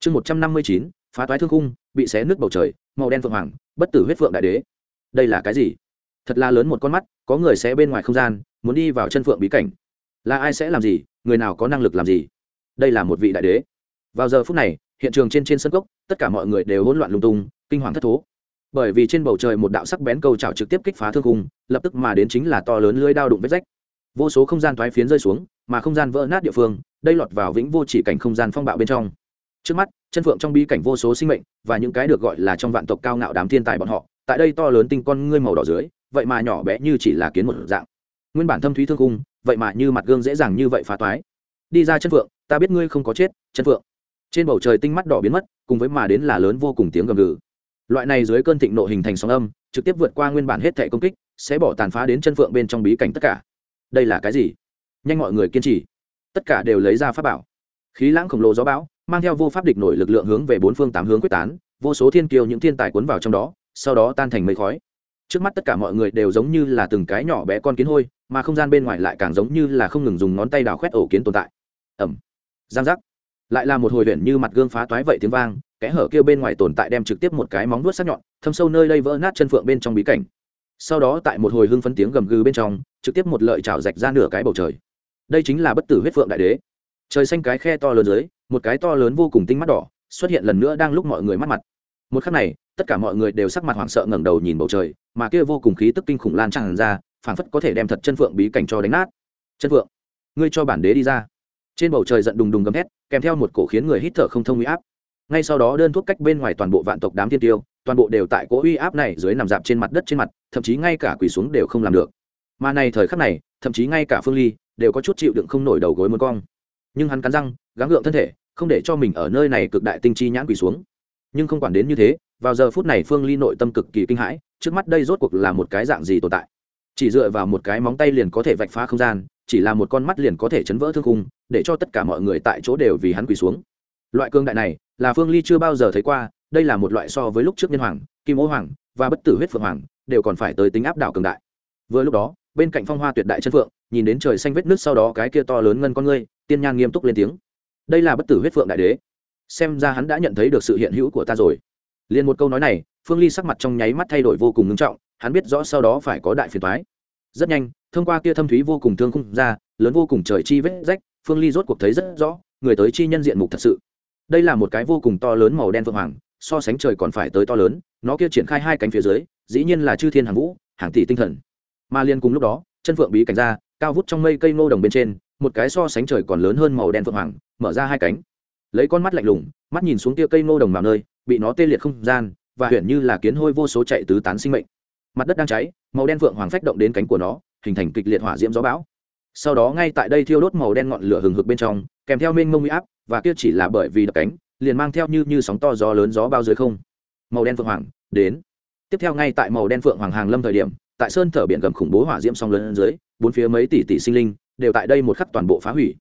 Chương một trăm năm mươi chín phá toái thương khung, bị xé nước bầu trời, màu đen phượng hoàng, bất tử huyết phượng đại đế. Đây là cái gì? Thật là lớn một con mắt, có người sẽ bên ngoài không gian, muốn đi vào chân phượng bí cảnh. Là ai sẽ làm gì? Người nào có năng lực làm gì? Đây là một vị đại đế. Vào giờ phút này, hiện trường trên trên sân cốc, tất cả mọi người đều hỗn loạn lung tung, kinh hoàng thất thố. Bởi vì trên bầu trời một đạo sắc bén cầu trào trực tiếp kích phá thương cung lập tức mà đến chính là to lớn lưới đao đụng vết rách. Vô số không gian thoái phiến rơi xuống, mà không gian vỡ nát địa phương, đây lọt vào vĩnh vô chỉ cảnh không gian phong bạo bên trong. Trước mắt chân phượng trong bi cảnh vô số sinh mệnh, và những cái được gọi là trong vạn tộc cao ngạo đám thiên tài bọn họ, tại đây to lớn tinh con ngươi màu đỏ dưới, vậy mà nhỏ bé như chỉ là kiến một dạng. Nguyên bản thâm thúy thương cung, vậy mà như mặt gương dễ dàng như vậy phá toái. Đi ra chân phượng, ta biết ngươi không có chết, chân phượng. Trên bầu trời tinh mắt đỏ biến mất, cùng với mà đến là lớn vô cùng tiếng gầm gừ. Loại này dưới cơn thịnh nộ hình thành sóng âm, trực tiếp vượt qua nguyên bản hết thể công kích, sẽ bỏ tàn phá đến chân phượng bên trong bí cảnh tất cả. Đây là cái gì? Nhanh mọi người kiên trì. Tất cả đều lấy ra pháp bảo. Khí lãng khổng lồ gió bão mang theo vô pháp địch nổi lực lượng hướng về bốn phương tám hướng quyết tán, vô số thiên kiều những thiên tài cuốn vào trong đó, sau đó tan thành mây khói. Trước mắt tất cả mọi người đều giống như là từng cái nhỏ bé con kiến hôi, mà không gian bên ngoài lại càng giống như là không ngừng dùng ngón tay đào khoét ổ kiến tồn tại. Ẩm giang giác. Lại là một hồi huyện như mặt gương phá toái vậy tiếng vang, kẽ hở kia bên ngoài tồn tại đem trực tiếp một cái móng vuốt sắc nhọn, thâm sâu nơi đây vỡ nát chân phượng bên trong bí cảnh. Sau đó tại một hồi hưng phấn tiếng gầm gừ bên trong, trực tiếp một lợi chảo rạch ra nửa cái bầu trời. Đây chính là bất tử huyết phượng đại đế. Trời xanh cái khe to lớn dưới một cái to lớn vô cùng tinh mắt đỏ xuất hiện lần nữa đang lúc mọi người mắt mặt. Một khắc này, tất cả mọi người đều sắc mặt hoảng sợ ngẩng đầu nhìn bầu trời, mà kia vô cùng khí tức kinh khủng lan tràn ra, phảng phất có thể đem thật chân phượng bí cảnh cho đánh nát. Chân phượng, ngươi cho bản đế đi ra. Trên bầu trời giận đùng đùng gầm hét kèm theo một cổ khiến người hít thở không thông uy áp. Ngay sau đó đơn thuốc cách bên ngoài toàn bộ vạn tộc đám tiên tiêu, toàn bộ đều tại cỗ uy áp này dưới nằm dạp trên mặt đất trên mặt, thậm chí ngay cả quỳ xuống đều không làm được. Mà này thời khắc này, thậm chí ngay cả phương ly đều có chút chịu đựng không nổi đầu gối muốn cong. Nhưng hắn cắn răng, gắng gượng thân thể không để cho mình ở nơi này cực đại tinh chi nhãn quỳ xuống. Nhưng không quản đến như thế, vào giờ phút này phương ly nội tâm cực kỳ kinh hãi, trước mắt đây rốt cuộc là một cái dạng gì tồn tại? Chỉ dựa vào một cái móng tay liền có thể vạch phá không gian, chỉ là một con mắt liền có thể chấn vỡ thương khung, để cho tất cả mọi người tại chỗ đều vì hắn quỳ xuống. Loại cương đại này, là phương ly chưa bao giờ thấy qua, đây là một loại so với lúc trước nhân hoàng, kim ô hoàng, và bất tử huyết phượng hoàng, đều còn phải tới tính áp đảo cường đại. Vừa lúc đó, bên cạnh phong hoa tuyệt đại chân phượng, nhìn đến trời xanh vết nước sau đó cái kia to lớn ngân con ngươi, tiên nhan nghiêm túc lên tiếng đây là bất tử huyết phượng đại đế. Xem ra hắn đã nhận thấy được sự hiện hữu của ta rồi. Liền một câu nói này, phương ly sắc mặt trong nháy mắt thay đổi vô cùng ngưng trọng, hắn biết rõ sau đó phải có đại phiền thoái rất nhanh, thông qua kia thâm thúy vô cùng thương khung ra, lớn vô cùng trời chi vết rách, phương ly rốt cuộc thấy rất rõ, người tới chi nhân diện mục thật sự. Đây là một cái vô cùng to lớn màu đen vượng hoàng, so sánh trời còn phải tới to lớn, nó kia triển khai hai cánh phía dưới, dĩ nhiên là chư thiên hàng vũ, hàng tỷ tinh thần. Mà liên cùng lúc đó, chân phượng bí cảnh ra, cao vút trong mây cây ngô đồng bên trên một cái so sánh trời còn lớn hơn màu đen phượng hoàng, mở ra hai cánh. Lấy con mắt lạnh lùng, mắt nhìn xuống tia cây ngô đồng vào nơi, bị nó tê liệt không gian, và huyện như là kiến hôi vô số chạy tứ tán sinh mệnh. Mặt đất đang cháy, màu đen phượng hoàng phách động đến cánh của nó, hình thành kịch liệt hỏa diễm gió bão. Sau đó ngay tại đây thiêu đốt màu đen ngọn lửa hừng hực bên trong, kèm theo mênh mông uy áp, và kia chỉ là bởi vì đập cánh, liền mang theo như như sóng to gió lớn gió bao dưới không. Màu đen phượng hoàng, đến. Tiếp theo ngay tại màu đen phượng hoàng hàng lâm thời điểm, tại sơn thở biển gầm khủng bố hỏa diễm song lớn dưới, bốn phía mấy tỷ tỷ sinh linh đều tại đây một khắc toàn bộ phá hủy.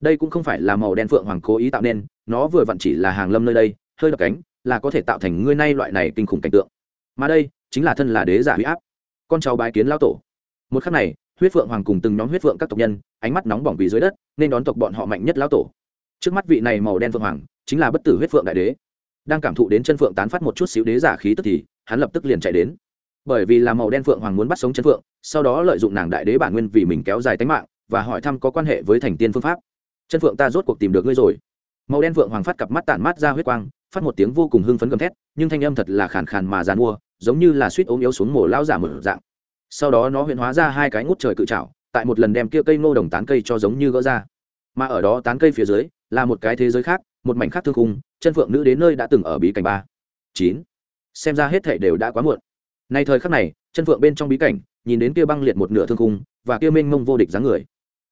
Đây cũng không phải là màu đen phượng hoàng cố ý tạo nên, nó vừa vặn chỉ là hàng lâm nơi đây, hơi đập cánh, là có thể tạo thành ngươi nay loại này kinh khủng cảnh tượng. Mà đây, chính là thân là đế giả huy áp. Con cháu bái kiến lao tổ. Một khắc này, huyết phượng hoàng cùng từng nhóm huyết phượng các tộc nhân, ánh mắt nóng bỏng vì dưới đất, nên đón tộc bọn họ mạnh nhất lao tổ. Trước mắt vị này màu đen phượng hoàng, chính là bất tử huyết phượng đại đế. Đang cảm thụ đến chân phượng tán phát một chút xíu đế giả khí tức thì, hắn lập tức liền chạy đến. Bởi vì là màu đen phượng hoàng muốn bắt sống chân phượng, sau đó lợi dụng nàng đại đế bản nguyên vì mình kéo dài tính mạng và hỏi thăm có quan hệ với thành tiên phương pháp. Chân phượng ta rốt cuộc tìm được ngươi rồi. Màu đen phượng hoàng phát cặp mắt tản mát ra huyết quang, phát một tiếng vô cùng hưng phấn gầm thét, nhưng thanh âm thật là khàn khàn mà dàn mua, giống như là suýt ốm yếu xuống mổ lao giả một dạng. Sau đó nó huyện hóa ra hai cái ngút trời cự trảo, tại một lần đem kia cây ngô đồng tán cây cho giống như gỡ ra. Mà ở đó tán cây phía dưới, là một cái thế giới khác, một mảnh khác thương khung, chân phượng nữ đến nơi đã từng ở bí cảnh ba, chín. Xem ra hết thể đều đã quá muộn. Nay thời khắc này, chân phượng bên trong bí cảnh, nhìn đến kia băng liệt một nửa thương khung, và kia mênh mông vô địch dáng người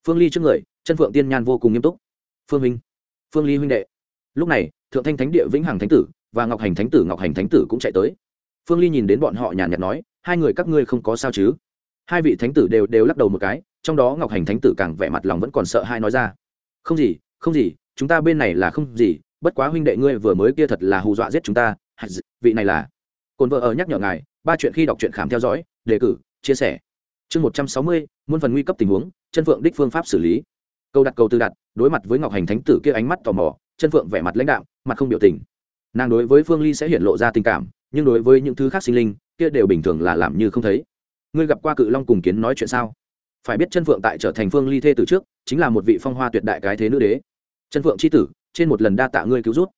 phương ly trước người, chân phượng tiên nhan vô cùng nghiêm túc. Phương minh, phương ly huynh đệ. Lúc này, thượng thanh thánh địa vĩnh hằng thánh tử và ngọc hành thánh tử, ngọc hành thánh tử cũng chạy tới. Phương ly nhìn đến bọn họ nhàn nhạt nói, hai người các ngươi không có sao chứ? Hai vị thánh tử đều đều lắc đầu một cái, trong đó ngọc hành thánh tử càng vẻ mặt lòng vẫn còn sợ hai nói ra, không gì không gì, chúng ta bên này là không gì, bất quá huynh đệ ngươi vừa mới kia thật là hù dọa giết chúng ta, vị này là. Cồn vợ ở nhắc nhở ngài, ba chuyện khi đọc truyện khám theo dõi, đề cử, chia sẻ chương một trăm sáu mươi, muôn phần nguy cấp tình huống, chân phượng đích phương pháp xử lý. Câu đặt câu tư đặt, đối mặt với ngọc hành thánh tử kia ánh mắt tò mò, chân phượng vẻ mặt lãnh đạo mặt không biểu tình. Nàng đối với phương ly sẽ hiện lộ ra tình cảm, nhưng đối với những thứ khác sinh linh, kia đều bình thường là làm như không thấy. Ngươi gặp qua cự long cùng kiến nói chuyện sao? Phải biết chân phượng tại trở thành phương ly thê từ trước, chính là một vị phong hoa tuyệt đại cái thế nữ đế. Chân phượng c h i tử, trên một lần đa tạ ngươi cứu rút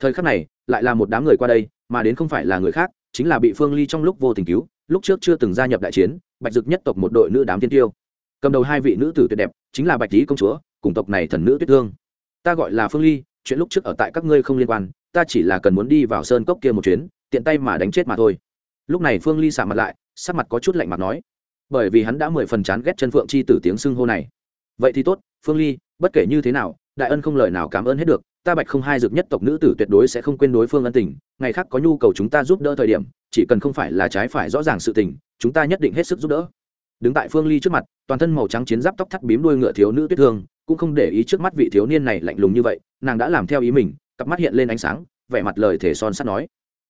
thời khắc này, lại là một đám người qua đây, mà đến không phải là người khác, chính là bị phương ly trong lúc vô tình cứu, lúc trước chưa từng gia nhập đại chiến bạch dực nhất tộc một đội nữ đám tiên tiêu. Cầm đầu hai vị nữ tử tuyệt đẹp, chính là bạch tý công chúa, cùng tộc này thần nữ tuyết thương. Ta gọi là phương ly, chuyện lúc trước ở tại các ngươi không liên quan, ta chỉ là cần muốn đi vào sơn cốc kia một chuyến, tiện tay mà đánh chết mà thôi. Lúc này phương ly xả mặt lại, sắc mặt có chút lạnh mặt nói, bởi vì hắn đã mười phần chán ghét chân phượng chi tử tiếng xưng hô này. Vậy thì tốt, phương ly, bất kể như thế nào, đại ân không lời nào cảm ơn hết được, ta bạch không hai dược nhất tộc nữ tử tuyệt đối sẽ không quên đối phương ân tình, ngày khác có nhu cầu chúng ta giúp đỡ thời điểm, chỉ cần không phải là trái phải rõ ràng sự tình chúng ta nhất định hết sức giúp đỡ. Đứng tại phương ly trước mặt, toàn thân màu trắng chiến giáp tóc thắt bím đuôi ngựa thiếu nữ tuyết thương, cũng không để ý trước mắt vị thiếu niên này lạnh lùng như vậy, nàng đã làm theo ý mình, cặp mắt hiện lên ánh sáng, vẻ mặt lời thể son sắt nói.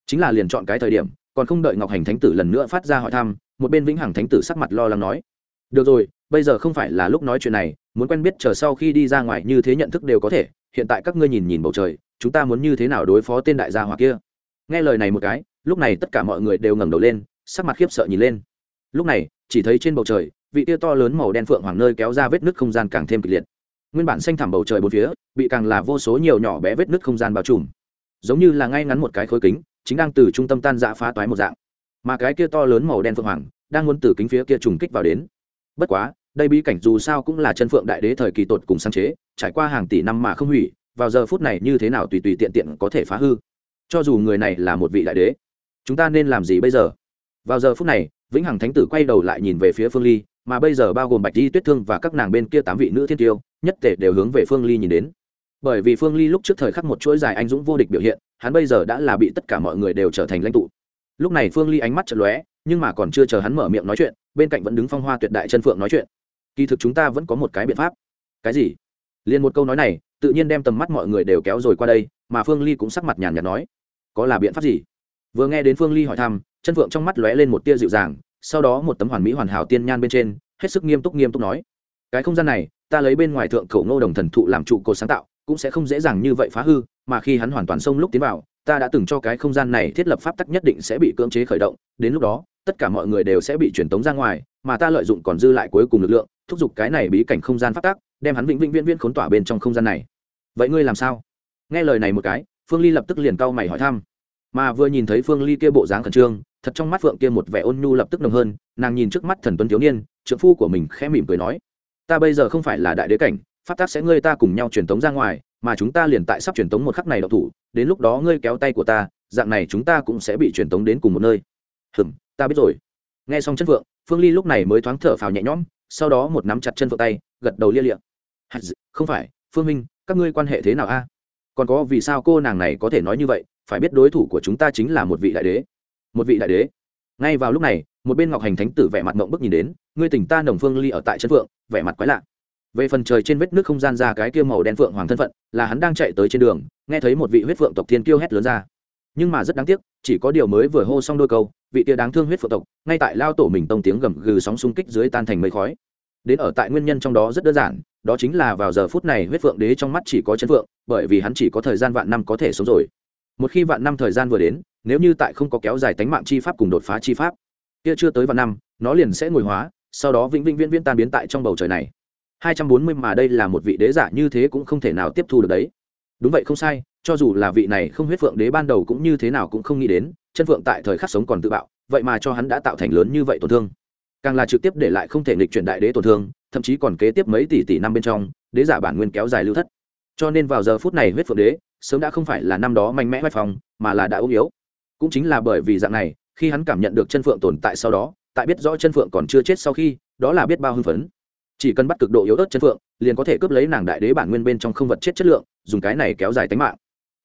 Chính là liền chọn cái thời điểm, còn không đợi ngọc hành thánh tử lần nữa phát ra hỏi thăm, một bên vĩnh hằng thánh tử sắc mặt lo lắng nói. Được rồi, bây giờ không phải là lúc nói chuyện này, muốn quen biết chờ sau khi đi ra ngoài như thế nhận thức đều có thể, hiện tại các ngươi nhìn nhìn bầu trời, chúng ta muốn như thế nào đối phó tên đại gia hỏa kia? Nghe lời này một cái, lúc này tất cả mọi người đều ngẩng đầu lên sắc mặt khiếp sợ nhìn lên. Lúc này, chỉ thấy trên bầu trời, vị tia to lớn màu đen phượng hoàng nơi kéo ra vết nứt không gian càng thêm kịch liệt. Nguyên bản xanh thẳm bầu trời bốn phía, bị càng là vô số nhiều nhỏ bé vết nứt không gian bao trùm. Giống như là ngay ngắn một cái khối kính, chính đang từ trung tâm tan dã phá toái một dạng. Mà cái kia to lớn màu đen phượng hoàng, đang muốn từ kính phía kia trùng kích vào đến. Bất quá, đây bí cảnh dù sao cũng là chân phượng đại đế thời kỳ tột cùng sáng chế, trải qua hàng tỷ năm mà không hủy, vào giờ phút này như thế nào tùy tùy tiện tiện có thể phá hư. Cho dù người này là một vị đại đế, chúng ta nên làm gì bây giờ? Vào giờ phút này, vĩnh hằng thánh tử quay đầu lại nhìn về phía phương ly, mà bây giờ bao gồm bạch di tuyết thương và các nàng bên kia tám vị nữ thiên tiêu, nhất tể đều hướng về phương ly nhìn đến. Bởi vì phương ly lúc trước thời khắc một chuỗi dài anh dũng vô địch biểu hiện, hắn bây giờ đã là bị tất cả mọi người đều trở thành lãnh tụ. Lúc này phương ly ánh mắt chật lóe, nhưng mà còn chưa chờ hắn mở miệng nói chuyện, bên cạnh vẫn đứng phong hoa tuyệt đại chân phượng nói chuyện. Kỳ thực chúng ta vẫn có một cái biện pháp. Cái gì? Liền một câu nói này, tự nhiên đem tầm mắt mọi người đều kéo rồi qua đây, mà phương ly cũng sắc mặt nhàn nhạt nói, có là biện pháp gì? Vừa nghe đến phương ly hỏi thăm chân phượng trong mắt lóe lên một tia dịu dàng, sau đó một tấm hoàn mỹ hoàn hảo tiên nhan bên trên, hết sức nghiêm túc nghiêm túc nói, cái không gian này, ta lấy bên ngoài thượng cầu ngô đồng thần thụ làm trụ cột sáng tạo, cũng sẽ không dễ dàng như vậy phá hư, mà khi hắn hoàn toàn xông lúc tiến vào, ta đã từng cho cái không gian này thiết lập pháp tắc nhất định sẽ bị cưỡng chế khởi động, đến lúc đó, tất cả mọi người đều sẽ bị truyền tống ra ngoài, mà ta lợi dụng còn dư lại cuối cùng lực lượng, thúc giục cái này bí cảnh không gian pháp tắc, đem hắn vĩnh vĩnh viễn viễn khốn tỏa bên trong không gian này. Vậy ngươi làm sao? Nghe lời này một cái, phương ly lập tức liền cau mày hỏi thăm mà vừa nhìn thấy phương ly kia bộ dáng khẩn trương, thật trong mắt phượng kia một vẻ ôn nhu lập tức nồng hơn, nàng nhìn trước mắt thần tuấn thiếu niên, trượng phu của mình khẽ mỉm cười nói, ta bây giờ không phải là đại đế cảnh, pháp tác sẽ ngươi ta cùng nhau truyền tống ra ngoài, mà chúng ta liền tại sắp truyền tống một khắc này đậu thủ, đến lúc đó ngươi kéo tay của ta, dạng này chúng ta cũng sẽ bị truyền tống đến cùng một nơi. Hừm, ta biết rồi. Nghe xong chân phượng, phương ly lúc này mới thoáng thở phào nhẹ nhõm, sau đó một nắm chặt chân phượng tay, gật đầu lia liệm không phải, phương minh, các ngươi quan hệ thế nào a? Còn có vì sao cô nàng này có thể nói như vậy phải biết đối thủ của chúng ta chính là một vị đại đế. Một vị đại đế. Ngay vào lúc này, một bên ngọc hành thánh tử vẻ mặt mộng bức nhìn đến, ngươi tỉnh ta nồng phương ly ở tại chân phượng, vẻ mặt quái lạ. Về phần trời trên vết nước không gian ra cái kia màu đen phượng hoàng thân phận, là hắn đang chạy tới trên đường, nghe thấy một vị huyết phượng tộc thiên kiêu hét lớn ra. Nhưng mà rất đáng tiếc, chỉ có điều mới vừa hô xong đôi câu, vị tia đáng thương huyết phượng tộc, ngay tại lao tổ mình tông tiếng gầm gừ sóng xung kích dưới tan thành mây khói. Đến ở tại nguyên nhân trong đó rất đơn giản, đó chính là vào giờ phút này huyết phượng đế trong mắt chỉ có chân phượng, bởi vì hắn chỉ có thời gian vạn năm có thể sống rồi một khi vạn năm thời gian vừa đến, nếu như tại không có kéo dài tánh mạng chi pháp cùng đột phá chi pháp, kia chưa tới vạn năm, nó liền sẽ ngồi hóa, sau đó vĩnh vĩnh viễn viễn tan biến tại trong bầu trời này. Hai trăm bốn mươi mà đây là một vị đế giả như thế cũng không thể nào tiếp thu được đấy. Đúng vậy không sai, cho dù là vị này không huyết phượng đế ban đầu cũng như thế nào cũng không nghĩ đến, chân phượng tại thời khắc sống còn tự bạo, vậy mà cho hắn đã tạo thành lớn như vậy tổn thương. Càng là trực tiếp để lại không thể nghịch chuyển đại đế tổn thương, thậm chí còn kế tiếp mấy tỷ tỷ năm bên trong, đế giả bản nguyên kéo dài lưu thất cho nên vào giờ phút này huyết phượng đế, sớm đã không phải là năm đó mạnh mẽ hoài phòng mà là đã ốm yếu. Cũng chính là bởi vì dạng này, khi hắn cảm nhận được chân phượng tồn tại sau đó, tại biết rõ chân phượng còn chưa chết sau khi, đó là biết bao hưng phấn. Chỉ cần bắt cực độ yếu ớt chân phượng, liền có thể cướp lấy nàng đại đế bản nguyên bên trong không vật chết chất lượng, dùng cái này kéo dài tính mạng.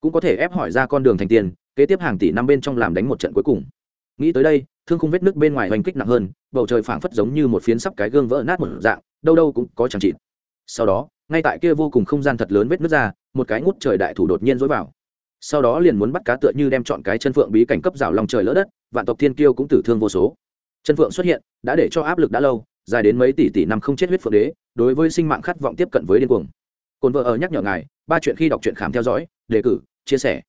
Cũng có thể ép hỏi ra con đường thành tiền, kế tiếp hàng tỷ năm bên trong làm đánh một trận cuối cùng. Nghĩ tới đây, thương khung vết nước bên ngoài hoành kích nặng hơn, bầu trời phảng phất giống như một phiến sắp cái gương vỡ nát một dạng, đâu đâu cũng có chẳng chịt. Sau đó ngay tại kia vô cùng không gian thật lớn vết nứt ra, một cái ngút trời đại thủ đột nhiên dối vào. Sau đó liền muốn bắt cá tựa như đem chọn cái chân phượng bí cảnh cấp rào lòng trời lỡ đất, vạn tộc thiên kiêu cũng tử thương vô số. Chân phượng xuất hiện, đã để cho áp lực đã lâu, dài đến mấy tỷ tỷ năm không chết huyết phượng đế, đối với sinh mạng khát vọng tiếp cận với điên cuồng. Cồn vợ ở nhắc nhở ngài, ba chuyện khi đọc truyện khám theo dõi, đề cử, chia sẻ.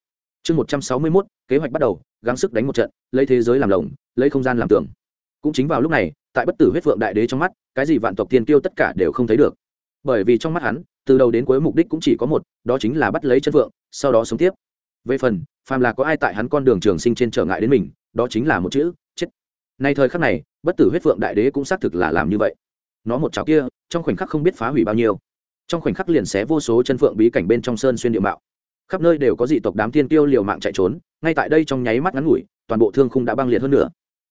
Chương một trăm sáu mươi mốt, kế hoạch bắt đầu, gắng sức đánh một trận, lấy thế giới làm lồng, lấy không gian làm tường. Cũng chính vào lúc này, tại bất tử huyết phượng đại đế trong mắt, cái gì vạn tộc tiên tiêu tất cả đều không thấy được bởi vì trong mắt hắn, từ đầu đến cuối mục đích cũng chỉ có một, đó chính là bắt lấy chân phượng sau đó sống tiếp. Về phần, phàm là có ai tại hắn con đường trường sinh trên trở ngại đến mình, đó chính là một chữ, chết. Nay thời khắc này, bất tử huyết phượng đại đế cũng xác thực là làm như vậy. Nó một chảo kia, trong khoảnh khắc không biết phá hủy bao nhiêu. Trong khoảnh khắc liền xé vô số chân phượng bí cảnh bên trong sơn xuyên địa mạo. Khắp nơi đều có dị tộc đám tiên tiêu liều mạng chạy trốn, ngay tại đây trong nháy mắt ngắn ngủi, toàn bộ thương khung đã băng liệt hơn nữa.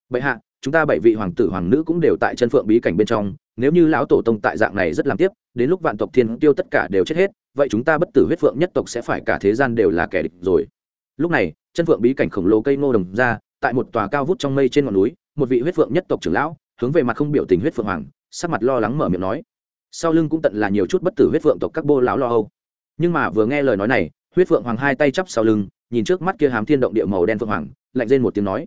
Bệ hạ chúng ta bảy vị hoàng tử hoàng nữ cũng đều tại chân phượng bí cảnh bên trong, nếu như lão tổ tông tại dạng này rất làm tiếp, đến lúc vạn tộc thiên tiêu tất cả đều chết hết, vậy chúng ta bất tử huyết phượng nhất tộc sẽ phải cả thế gian đều là kẻ địch rồi. Lúc này, chân phượng bí cảnh khổng lồ cây ngô đồng ra, tại một tòa cao vút trong mây trên ngọn núi, một vị huyết phượng nhất tộc trưởng lão, hướng về mặt không biểu tình huyết phượng hoàng, sắc mặt lo lắng mở miệng nói. Sau lưng cũng tận là nhiều chút bất tử huyết phượng tộc các bô lão lo âu. Nhưng mà vừa nghe lời nói này, huyết phượng hoàng hai tay chắp sau lưng, nhìn trước mắt kia hám thiên động địa màu đen phượng hoàng, lạnh lên một tiếng nói.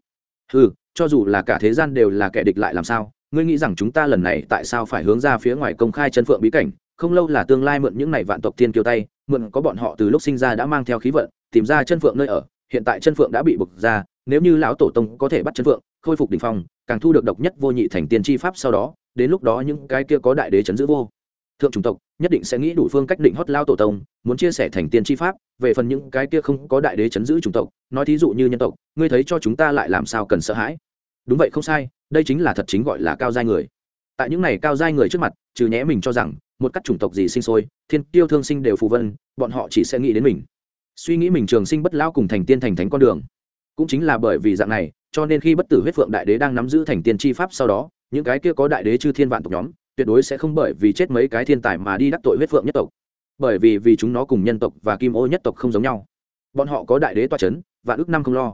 Ừ cho dù là cả thế gian đều là kẻ địch lại làm sao, ngươi nghĩ rằng chúng ta lần này tại sao phải hướng ra phía ngoài công khai chân phượng bí cảnh, không lâu là tương lai mượn những này vạn tộc thiên kiêu tay, mượn có bọn họ từ lúc sinh ra đã mang theo khí vận, tìm ra chân phượng nơi ở, hiện tại chân phượng đã bị bực ra, nếu như lão tổ tông có thể bắt chân phượng, khôi phục đ ỉ n h phong, càng thu được độc nhất vô nhị thành tiên tri pháp sau đó, đến lúc đó những cái kia có đại đế chấn giữ vô thượng chủng tộc, nhất định sẽ nghĩ đủ phương cách định hót lao tổ tông, muốn chia sẻ thành tiên tri pháp, về phần những cái kia không có đại đế chấn giữ chủng tộc, nói thí dụ như nhân tộc, ngươi thấy cho chúng ta lại làm sao cần sợ hãi? Đúng vậy, không sai, đây chính là thật chính gọi là cao giai người. Tại những này cao giai người trước mặt, trừ nhẽ mình cho rằng, một các chủng tộc gì sinh sôi, thiên tiêu thương sinh đều phù vân, bọn họ chỉ sẽ nghĩ đến mình. Suy nghĩ mình trường sinh bất lão cùng thành tiên thành thánh con đường. Cũng chính là bởi vì dạng này, cho nên khi bất tử huyết phượng đại đế đang nắm giữ thành tiên tri pháp sau đó, những cái kia có đại đế chư thiên vạn tộc nhóm tuyệt đối sẽ không bởi vì chết mấy cái thiên tài mà đi đắc tội huyết phượng nhất tộc. Bởi vì vì chúng nó cùng nhân tộc và kim ô nhất tộc không giống nhau. Bọn họ có đại đế toa c h ấ n và ước năm không lo.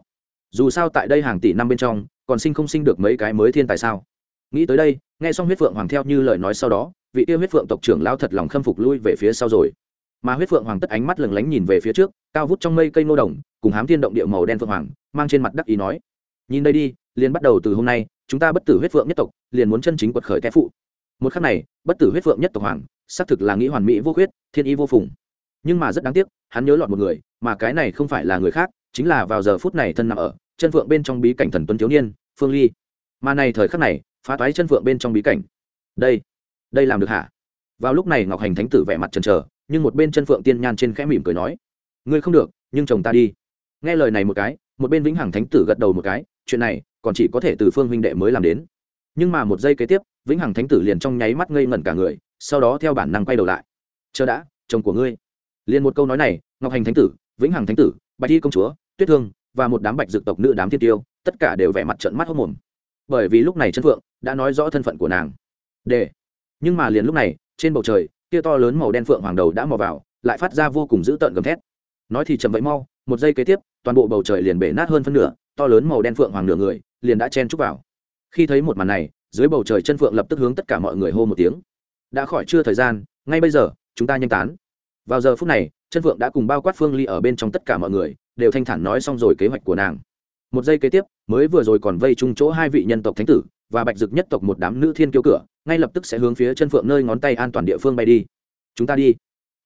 Dù sao tại đây hàng tỷ năm bên trong, còn sinh không sinh được mấy cái mới thiên tài sao? Nghĩ tới đây, nghe xong huyết phượng hoàng theo như lời nói sau đó, vị yêu huyết phượng tộc trưởng lao thật lòng khâm phục lui về phía sau rồi. Mà huyết phượng hoàng tất ánh mắt lừng lánh nhìn về phía trước, cao vút trong mây cây nô đồng, cùng hám thiên động địa màu đen phượng hoàng, mang trên mặt đắc ý nói, nhìn đây đi, liền bắt đầu từ hôm nay, chúng ta bất tử huyết phượng nhất tộc, liền muốn chân chính quật khởi té phụ một khắc này, bất tử huyết phượng nhất tộc hoàng, xác thực là nghĩ hoàn mỹ vô khuyết, thiên y vô phùng. Nhưng mà rất đáng tiếc, hắn nhớ lọt một người, mà cái này không phải là người khác, chính là vào giờ phút này thân nằm ở, chân phượng bên trong bí cảnh thần tuấn thiếu niên, phương ly. Mà này thời khắc này, phá toái chân phượng bên trong bí cảnh. Đây đây làm được hả? Vào lúc này ngọc hành thánh tử vẻ mặt trần trờ nhưng một bên chân phượng tiên nhan trên khẽ mỉm cười nói, ngươi không được, nhưng chồng ta đi. Nghe lời này một cái, một bên vĩnh hằng thánh tử gật đầu một cái, chuyện này, còn chỉ có thể từ phương huynh đệ mới làm đến nhưng mà một giây kế tiếp, vĩnh hằng thánh tử liền trong nháy mắt ngây ngẩn cả người, sau đó theo bản năng quay đầu lại. Chờ đã, chồng của ngươi. Liền một câu nói này, ngọc hành thánh tử, vĩnh hằng thánh tử, bạch thi công chúa, tuyết thương và một đám bạch dược tộc nữ đám thiên tiêu, tất cả đều vẻ mặt trận mắt hốc mồm bởi vì lúc này chân phượng đã nói rõ thân phận của nàng. D nhưng mà liền lúc này, trên bầu trời kia to lớn màu đen phượng hoàng đầu đã mò vào, lại phát ra vô cùng dữ tợn gầm thét. Nói thì chậm vậy mau, một giây kế tiếp, toàn bộ bầu trời liền bể nát hơn phân nửa, to lớn màu đen phượng hoàng nửa người liền đã chen chúc vào khi thấy một màn này, dưới bầu trời chân phượng lập tức hướng tất cả mọi người hô một tiếng. Đã khỏi chưa thời gian, ngay bây giờ, chúng ta nhanh tán. Vào giờ phút này, chân phượng đã cùng bao quát phương ly ở bên trong tất cả mọi người, đều thanh thản nói xong rồi kế hoạch của nàng. Một giây kế tiếp, mới vừa rồi còn vây chung chỗ hai vị nhân tộc thánh tử, và bạch dực nhất tộc một đám nữ thiên kiêu cửa, ngay lập tức sẽ hướng phía chân phượng nơi ngón tay an toàn địa phương bay đi. Chúng ta đi.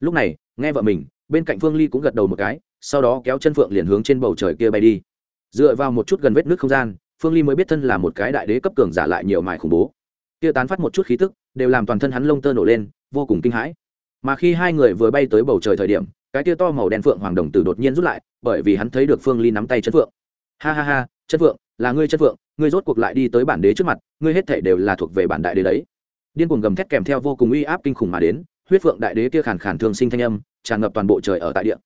Lúc này, nghe vợ mình, bên cạnh phương ly cũng gật đầu một cái, sau đó kéo chân phượng liền hướng trên bầu trời kia bay đi. Dựa vào một chút gần vết nước không gian phương ly mới biết thân là một cái đại đế cấp cường giả lại nhiều mài khủng bố. Kia tán phát một chút khí tức, đều làm toàn thân hắn lông tơ nổ lên, vô cùng kinh hãi. Mà khi hai người vừa bay tới bầu trời thời điểm, cái tia to màu đen phượng hoàng đồng tử đột nhiên rút lại, bởi vì hắn thấy được phương ly nắm tay chân phượng. Ha ha ha, chân phượng, là ngươi chân phượng, ngươi rốt cuộc lại đi tới bản đế trước mặt, ngươi hết thể đều là thuộc về bản đại đế đấy. Điên cuồng gầm thét kèm theo vô cùng uy áp kinh khủng mà đến, huyết phượng đại đế kia khàn khàn thương sinh thanh âm, tràn ngập toàn bộ trời ở tại địa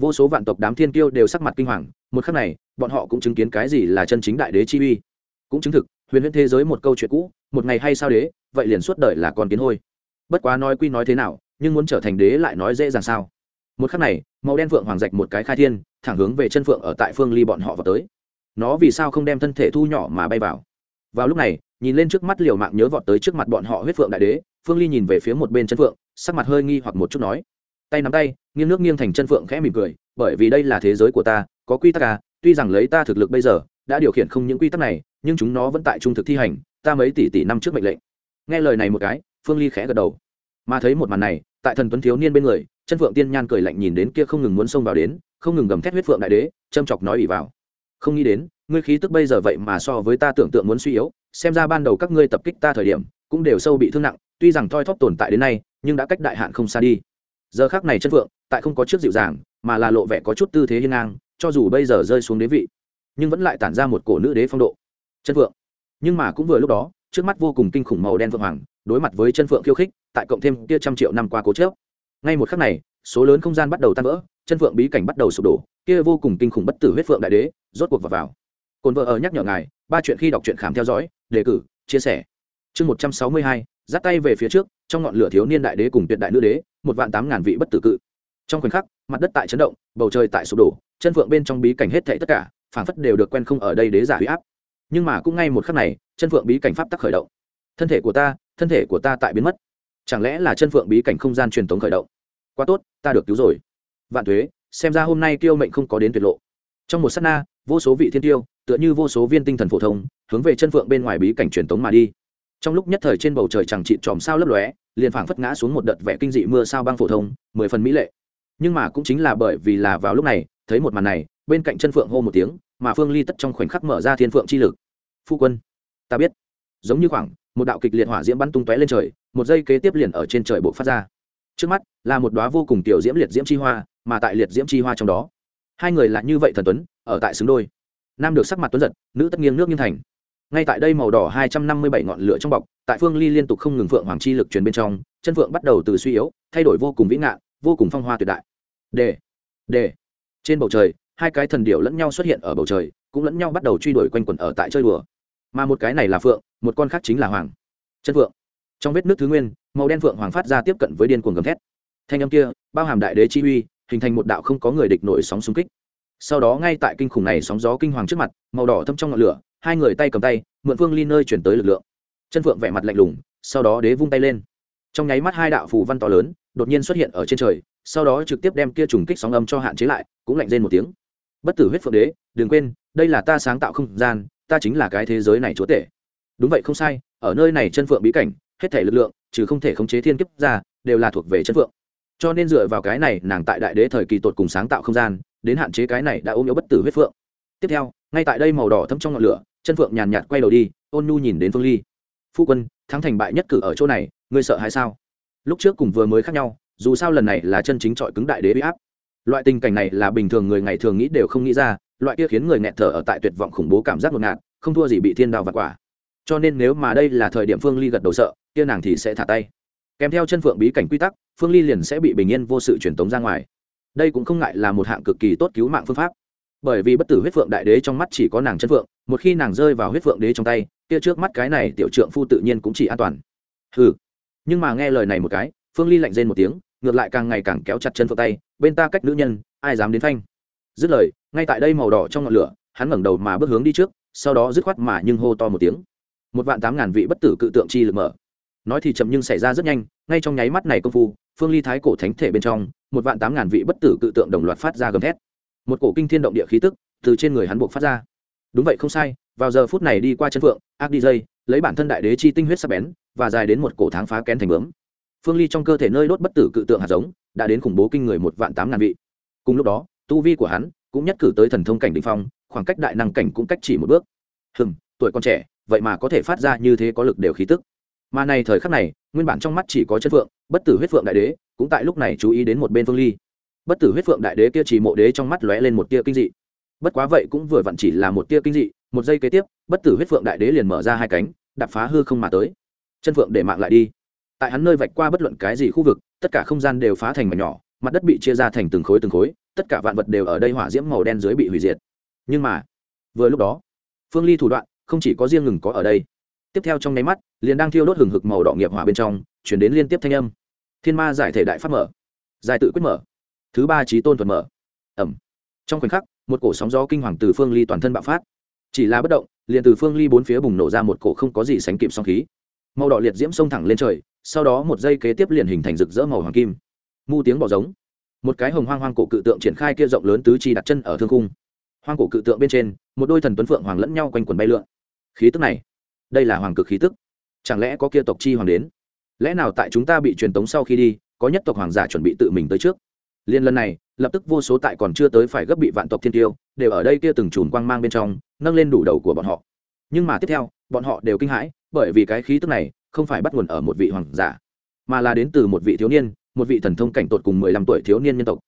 vô số vạn tộc đám thiên kiêu đều sắc mặt kinh hoàng, một khắc này, bọn họ cũng chứng kiến cái gì là chân chính đại đế chi uy. Cũng chứng thực, huyền huyễn thế giới một câu chuyện cũ, một ngày hay sao đế, vậy liền suốt đời là con kiến hôi. Bất quá nói quy nói thế nào, nhưng muốn trở thành đế lại nói dễ dàng sao. Một khắc này, màu đen phượng hoàng rạch một cái khai thiên, thẳng hướng về chân phượng ở tại phương ly bọn họ vào tới. Nó vì sao không đem thân thể thu nhỏ mà bay vào? Vào lúc này, nhìn lên trước mắt liều mạng nhớ vọt tới trước mặt bọn họ huyết phượng đại đế, phương ly nhìn về phía một bên chân phượng sắc mặt hơi nghi hoặc một chút nói tay nắm tay, nghiêng nước nghiêng thành chân phượng khẽ mỉm cười, bởi vì đây là thế giới của ta, có quy tắc à tuy rằng lấy ta thực lực bây giờ, đã điều khiển không những quy tắc này, nhưng chúng nó vẫn tại trung thực thi hành, ta mấy tỷ tỷ năm trước mệnh lệnh. Nghe lời này một cái, phương ly khẽ gật đầu. Mà thấy một màn này, tại thần tuấn thiếu niên bên người, chân phượng tiên nhan cười lạnh nhìn đến kia không ngừng muốn xông vào đến, không ngừng gầm thét huyết phượng đại đế, châm chọc nói ỉ vào. Không nghĩ đến, ngươi khí tức bây giờ vậy mà so với ta tưởng tượng muốn suy yếu, xem ra ban đầu các ngươi tập kích ta thời điểm, cũng đều sâu bị thương nặng, tuy rằng thoi thóp tồn tại đến nay, nhưng đã cách đại hạn không xa đi giờ khác này chân phượng tại không có trước dịu dàng mà là lộ vẻ có chút tư thế hiên ngang cho dù bây giờ rơi xuống đế vị nhưng vẫn lại tản ra một cổ nữ đế phong độ. Chân phượng. Nhưng mà cũng vừa lúc đó trước mắt vô cùng kinh khủng màu đen phượng hoàng đối mặt với chân phượng khiêu khích tại cộng thêm kia trăm triệu năm qua cố chớp. Ngay một khắc này số lớn không gian bắt đầu tan vỡ chân phượng bí cảnh bắt đầu sụp đổ kia vô cùng kinh khủng bất tử huyết phượng đại đế rốt cuộc vào, vào. cồn vợ ở nhắc nhở ngài ba chuyện khi đọc truyện khám theo dõi đề cử chia sẻ. Chương một trăm sáu mươi hai dắt tay về phía trước trong ngọn lửa thiếu niên đại đế cùng tuyệt đại nữ đế một vạn tám ngàn vị bất tử cự. Trong khoảnh khắc, mặt đất tại chấn động, bầu trời tại sụp đổ, chân phượng bên trong bí cảnh hết thảy tất cả, phảng phất đều được quen không ở đây đế giả huy áp. Nhưng mà cũng ngay một khắc này, chân phượng bí cảnh pháp tắc khởi động. Thân thể của ta, thân thể của ta tại biến mất. Chẳng lẽ là chân phượng bí cảnh không gian truyền thống khởi động? Quá tốt, ta được cứu rồi. Vạn thuế xem ra hôm nay tiêu mệnh không có đến tuyệt lộ. Trong một s á t na, vô số vị thiên tiêu, tựa như vô số viên tinh thần phổ thông, hướng về chân phượng bên ngoài bí cảnh truyền tống mà đi trong lúc nhất thời trên bầu trời chẳng trị tròm sao lấp lóe, liền phảng phất ngã xuống một đợt vẻ kinh dị mưa sao băng phổ thông, mười phần mỹ lệ. Nhưng mà cũng chính là bởi vì là vào lúc này, thấy một màn này, bên cạnh chân phượng hô một tiếng, mà phương ly tất trong khoảnh khắc mở ra thiên phượng chi lực. Phu quân, ta biết. Giống như khoảng, một đạo kịch liệt hỏa diễm bắn tung tóe lên trời, một giây kế tiếp liền ở trên trời bộ phát ra. Trước mắt, là một đóa vô cùng tiểu diễm liệt diễm chi hoa, mà tại liệt diễm chi hoa trong đó, hai người là như vậy thần tuấn, ở tại xứng đôi. Nam được sắc mặt tuấn giật, nữ tất nghiêng nước nghiêng thành ngay tại đây màu đỏ hai trăm năm mươi bảy ngọn lửa trong bọc, tại phương ly liên tục không ngừng phượng hoàng chi lực truyền bên trong, chân phượng bắt đầu từ suy yếu, thay đổi vô cùng vĩ ngạn, vô cùng phong hoa tuyệt đại. Đề đề. Trên bầu trời, hai cái thần điệu lẫn nhau xuất hiện ở bầu trời, cũng lẫn nhau bắt đầu truy đuổi quanh quẩn ở tại chơi đùa. Mà một cái này là phượng, một con khác chính là hoàng. Chân phượng. Trong vết nước thứ nguyên, màu đen phượng hoàng phát ra tiếp cận với điên cuồng gầm thét. Thanh âm kia, bao hàm đại đế chi uy, hình thành một đạo không có người địch nổi sóng xung kích. Sau đó ngay tại kinh khủng này sóng gió kinh hoàng trước mặt, màu đỏ thâm trong ngọn lửa hai người tay cầm tay, mượn phương ly nơi chuyển tới lực lượng. Chân phượng vẻ mặt lạnh lùng, sau đó đế vung tay lên. Trong nháy mắt hai đạo phù văn to lớn đột nhiên xuất hiện ở trên trời, sau đó trực tiếp đem kia trùng kích sóng âm cho hạn chế lại, cũng lạnh rên một tiếng. Bất tử huyết phượng đế, đừng quên, đây là ta sáng tạo không gian, ta chính là cái thế giới này chúa tể. Đúng vậy, không sai, ở nơi này chân phượng bí cảnh, hết thể lực lượng, trừ không thể khống chế thiên kiếp ra, đều là thuộc về chân phượng. Cho nên dựa vào cái này, nàng tại đại đế thời kỳ tột cùng sáng tạo không gian, đến hạn chế cái này đã ôm yếu bất tử huyết phượng. Tiếp theo, ngay tại đây màu đỏ thâm trong ngọn lửa chân phượng nhàn nhạt quay đầu đi, ôn nhu nhìn đến phương ly. Phu quân, thắng thành bại nhất cử ở chỗ này, ngươi sợ hay sao? Lúc trước cùng vừa mới khác nhau, dù sao lần này là chân chính trọi cứng đại đế bị áp. Loại tình cảnh này là bình thường người ngày thường nghĩ đều không nghĩ ra, loại kia khiến người nghẹt thở ở tại tuyệt vọng khủng bố cảm giác ngột ngạt, không thua gì bị thiên đào vặt quả. Cho nên nếu mà đây là thời điểm phương ly gật đầu sợ, kia nàng thì sẽ thả tay. Kèm theo chân phượng bí cảnh quy tắc, phương ly liền sẽ bị bình yên vô sự truyền tống ra ngoài. Đây cũng không ngại là một hạng cực kỳ tốt cứu mạng phương pháp bởi vì bất tử huyết phượng đại đế trong mắt chỉ có nàng chân phượng, một khi nàng rơi vào huyết phượng đế trong tay, kia trước mắt cái này tiểu trượng phu tự nhiên cũng chỉ an toàn. Ừ nhưng mà nghe lời này một cái, phương ly lạnh rên một tiếng, ngược lại càng ngày càng kéo chặt chân phượng tay, bên ta cách nữ nhân, ai dám đến phanh? Dứt lời, ngay tại đây màu đỏ trong ngọn lửa, hắn ngẩng đầu mà bước hướng đi trước, sau đó dứt khoát mà nhưng hô to một tiếng. Một vạn tám ngàn vị bất tử cự tượng chi lực mở. Nói thì chậm nhưng xảy ra rất nhanh, ngay trong nháy mắt này công phu, phương ly thái cổ thánh thể bên trong, một vạn tám ngàn vị bất tử cự tượng đồng loạt phát ra gầm thét một cổ kinh thiên động địa khí tức từ trên người hắn buộc phát ra. Đúng vậy, không sai, vào giờ phút này đi qua chân phượng, ác đi dây lấy bản thân đại đế chi tinh huyết sắc bén và dài đến một cổ tháng phá kén thành bướm. Phương ly trong cơ thể nơi đốt bất tử cự tượng hạt giống đã đến khủng bố kinh người một vạn tám ngàn vị. Cùng lúc đó, tu vi của hắn cũng nhất cử tới thần thông cảnh đ ỉ n h phong, khoảng cách đại năng cảnh cũng cách chỉ một bước. Hừng tuổi còn trẻ, vậy mà có thể phát ra như thế có lực đều khí tức. Mà này thời khắc này, nguyên bản trong mắt chỉ có chân phượng, bất tử huyết phượng đại đế cũng tại lúc này chú ý đến một bên phương ly bất tử huyết phượng đại đế kia chỉ mộ đế trong mắt lóe lên một tia kinh dị. Bất quá vậy cũng vừa vặn chỉ là một tia kinh dị, một giây kế tiếp, bất tử huyết phượng đại đế liền mở ra hai cánh, đạp phá hư không mà tới. Chân phượng để mạng lại đi. Tại hắn nơi vạch qua bất luận cái gì khu vực, tất cả không gian đều phá thành mảnh nhỏ, mặt đất bị chia ra thành từng khối từng khối, tất cả vạn vật đều ở đây hỏa diễm màu đen dưới bị hủy diệt. Nhưng mà, vừa lúc đó, phương ly thủ đoạn không chỉ có riêng ngừng có ở đây. Tiếp theo trong nháy mắt, liền đang thiêu đốt hừng hực màu đỏ nghiệp hỏa bên trong, chuyển đến liên tiếp thanh âm. Thiên ma giải thể đại pháp mở. Giải tự quyết mở thứ ba trí tôn thuật mở. Ẩm. Trong khoảnh khắc, một cổ sóng gió kinh hoàng từ phương ly toàn thân bạo phát. Chỉ là bất động, liền từ phương ly bốn phía bùng nổ ra một cổ không có gì sánh kịp song khí. Màu đỏ liệt diễm xông thẳng lên trời, sau đó một giây kế tiếp liền hình thành rực rỡ màu hoàng kim. Mu tiếng bỏ giống. Một cái hồng hoang hoang cổ cự tượng triển khai kia rộng lớn tứ chi đặt chân ở thương cung hoang cổ cự tượng bên trên, một đôi thần tuấn phượng hoàng lẫn nhau quanh quần bay lượn. Khí tức này, đây là hoàng cực khí tức. Chẳng lẽ có kia tộc chi hoàng đến? Lẽ nào tại chúng ta bị truyền tống sau khi đi, có nhất tộc hoàng giả chuẩn bị tự mình tới trước? Liên lần này, lập tức vô số tại còn chưa tới phải gấp bị vạn tộc thiên tiêu, đều ở đây kia từng chùm quang mang bên trong, nâng lên đủ đầu của bọn họ. Nhưng mà tiếp theo, bọn họ đều kinh hãi, bởi vì cái khí tức này không phải bắt nguồn ở một vị hoàng giả, mà là đến từ một vị thiếu niên, một vị thần thông cảnh tột cùng mười lăm tuổi thiếu niên nhân tộc.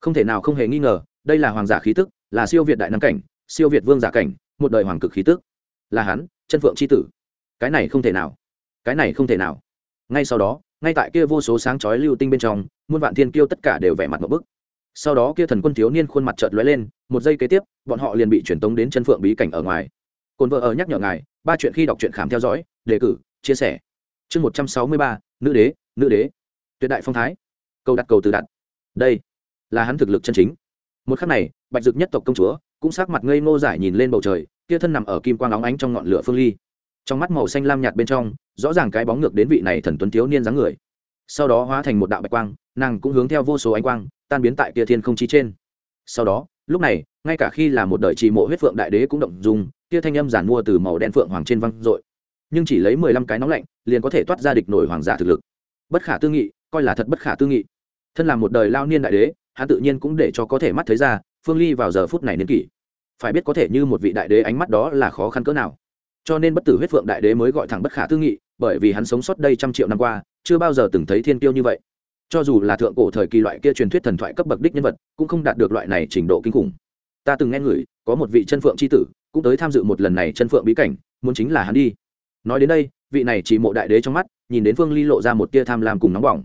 Không thể nào không hề nghi ngờ, đây là hoàng giả khí tức, là siêu việt đại nam cảnh, siêu việt vương giả cảnh, một đời hoàng cực khí tức. Là hắn, chân phượng c h i tử. Cái này không thể nào. Cái này không thể nào. Ngay sau đó ngay tại kia vô số sáng chói lưu tinh bên trong, muôn vạn thiên kiêu tất cả đều vẻ mặt một bức. Sau đó kia thần quân thiếu niên khuôn mặt chợt lóe lên, một giây kế tiếp, bọn họ liền bị truyền tống đến chân phượng bí cảnh ở ngoài. Cồn vợ ở nhắc nhở ngài, ba chuyện khi đọc truyện khám theo dõi, đề cử, chia sẻ. Chương một trăm sáu mươi ba, nữ đế nữ đế. Tuyệt đại phong thái. Cầu đặt cầu từ đặt. Đây là hắn thực lực chân chính. Một khắc này, bạch dực nhất tộc công chúa cũng sắc mặt ngây ngô giải nhìn lên bầu trời, kia thân nằm ở kim quang óng ánh trong ngọn lửa phương ly trong mắt màu xanh lam nhạt bên trong, rõ ràng cái bóng ngược đến vị này thần tuấn thiếu niên dáng người. Sau đó hóa thành một đạo bạch quang, nàng cũng hướng theo vô số ánh quang, tan biến tại kia thiên không chi trên. Sau đó, lúc này, ngay cả khi là một đời trì mộ huyết phượng đại đế cũng động dùng kia thanh âm giản mua từ màu đen phượng hoàng trên văng dội. Nhưng chỉ lấy mười lăm cái nóng lạnh, liền có thể toát ra địch nổi hoàng giả thực lực. Bất khả tư nghị, coi là thật bất khả tư nghị. Thân là một đời lao niên đại đế, hắn tự nhiên cũng để cho có thể mắt thấy ra, phương ly vào giờ phút này niên kỷ. Phải biết có thể như một vị đại đế ánh mắt đó là khó khăn cỡ nào cho nên bất tử huyết phượng đại đế mới gọi thẳng bất khả tư nghị, bởi vì hắn sống sót đây trăm triệu năm qua, chưa bao giờ từng thấy thiên tiêu như vậy. Cho dù là thượng cổ thời kỳ loại kia truyền thuyết thần thoại cấp bậc đích nhân vật, cũng không đạt được loại này trình độ kinh khủng. Ta từng nghe người, có một vị chân phượng c h i tử, cũng tới tham dự một lần này chân phượng bí cảnh, muốn chính là hắn đi. Nói đến đây, vị này chỉ mộ đại đế trong mắt, nhìn đến phương ly lộ ra một tia tham lam cùng nóng bỏng.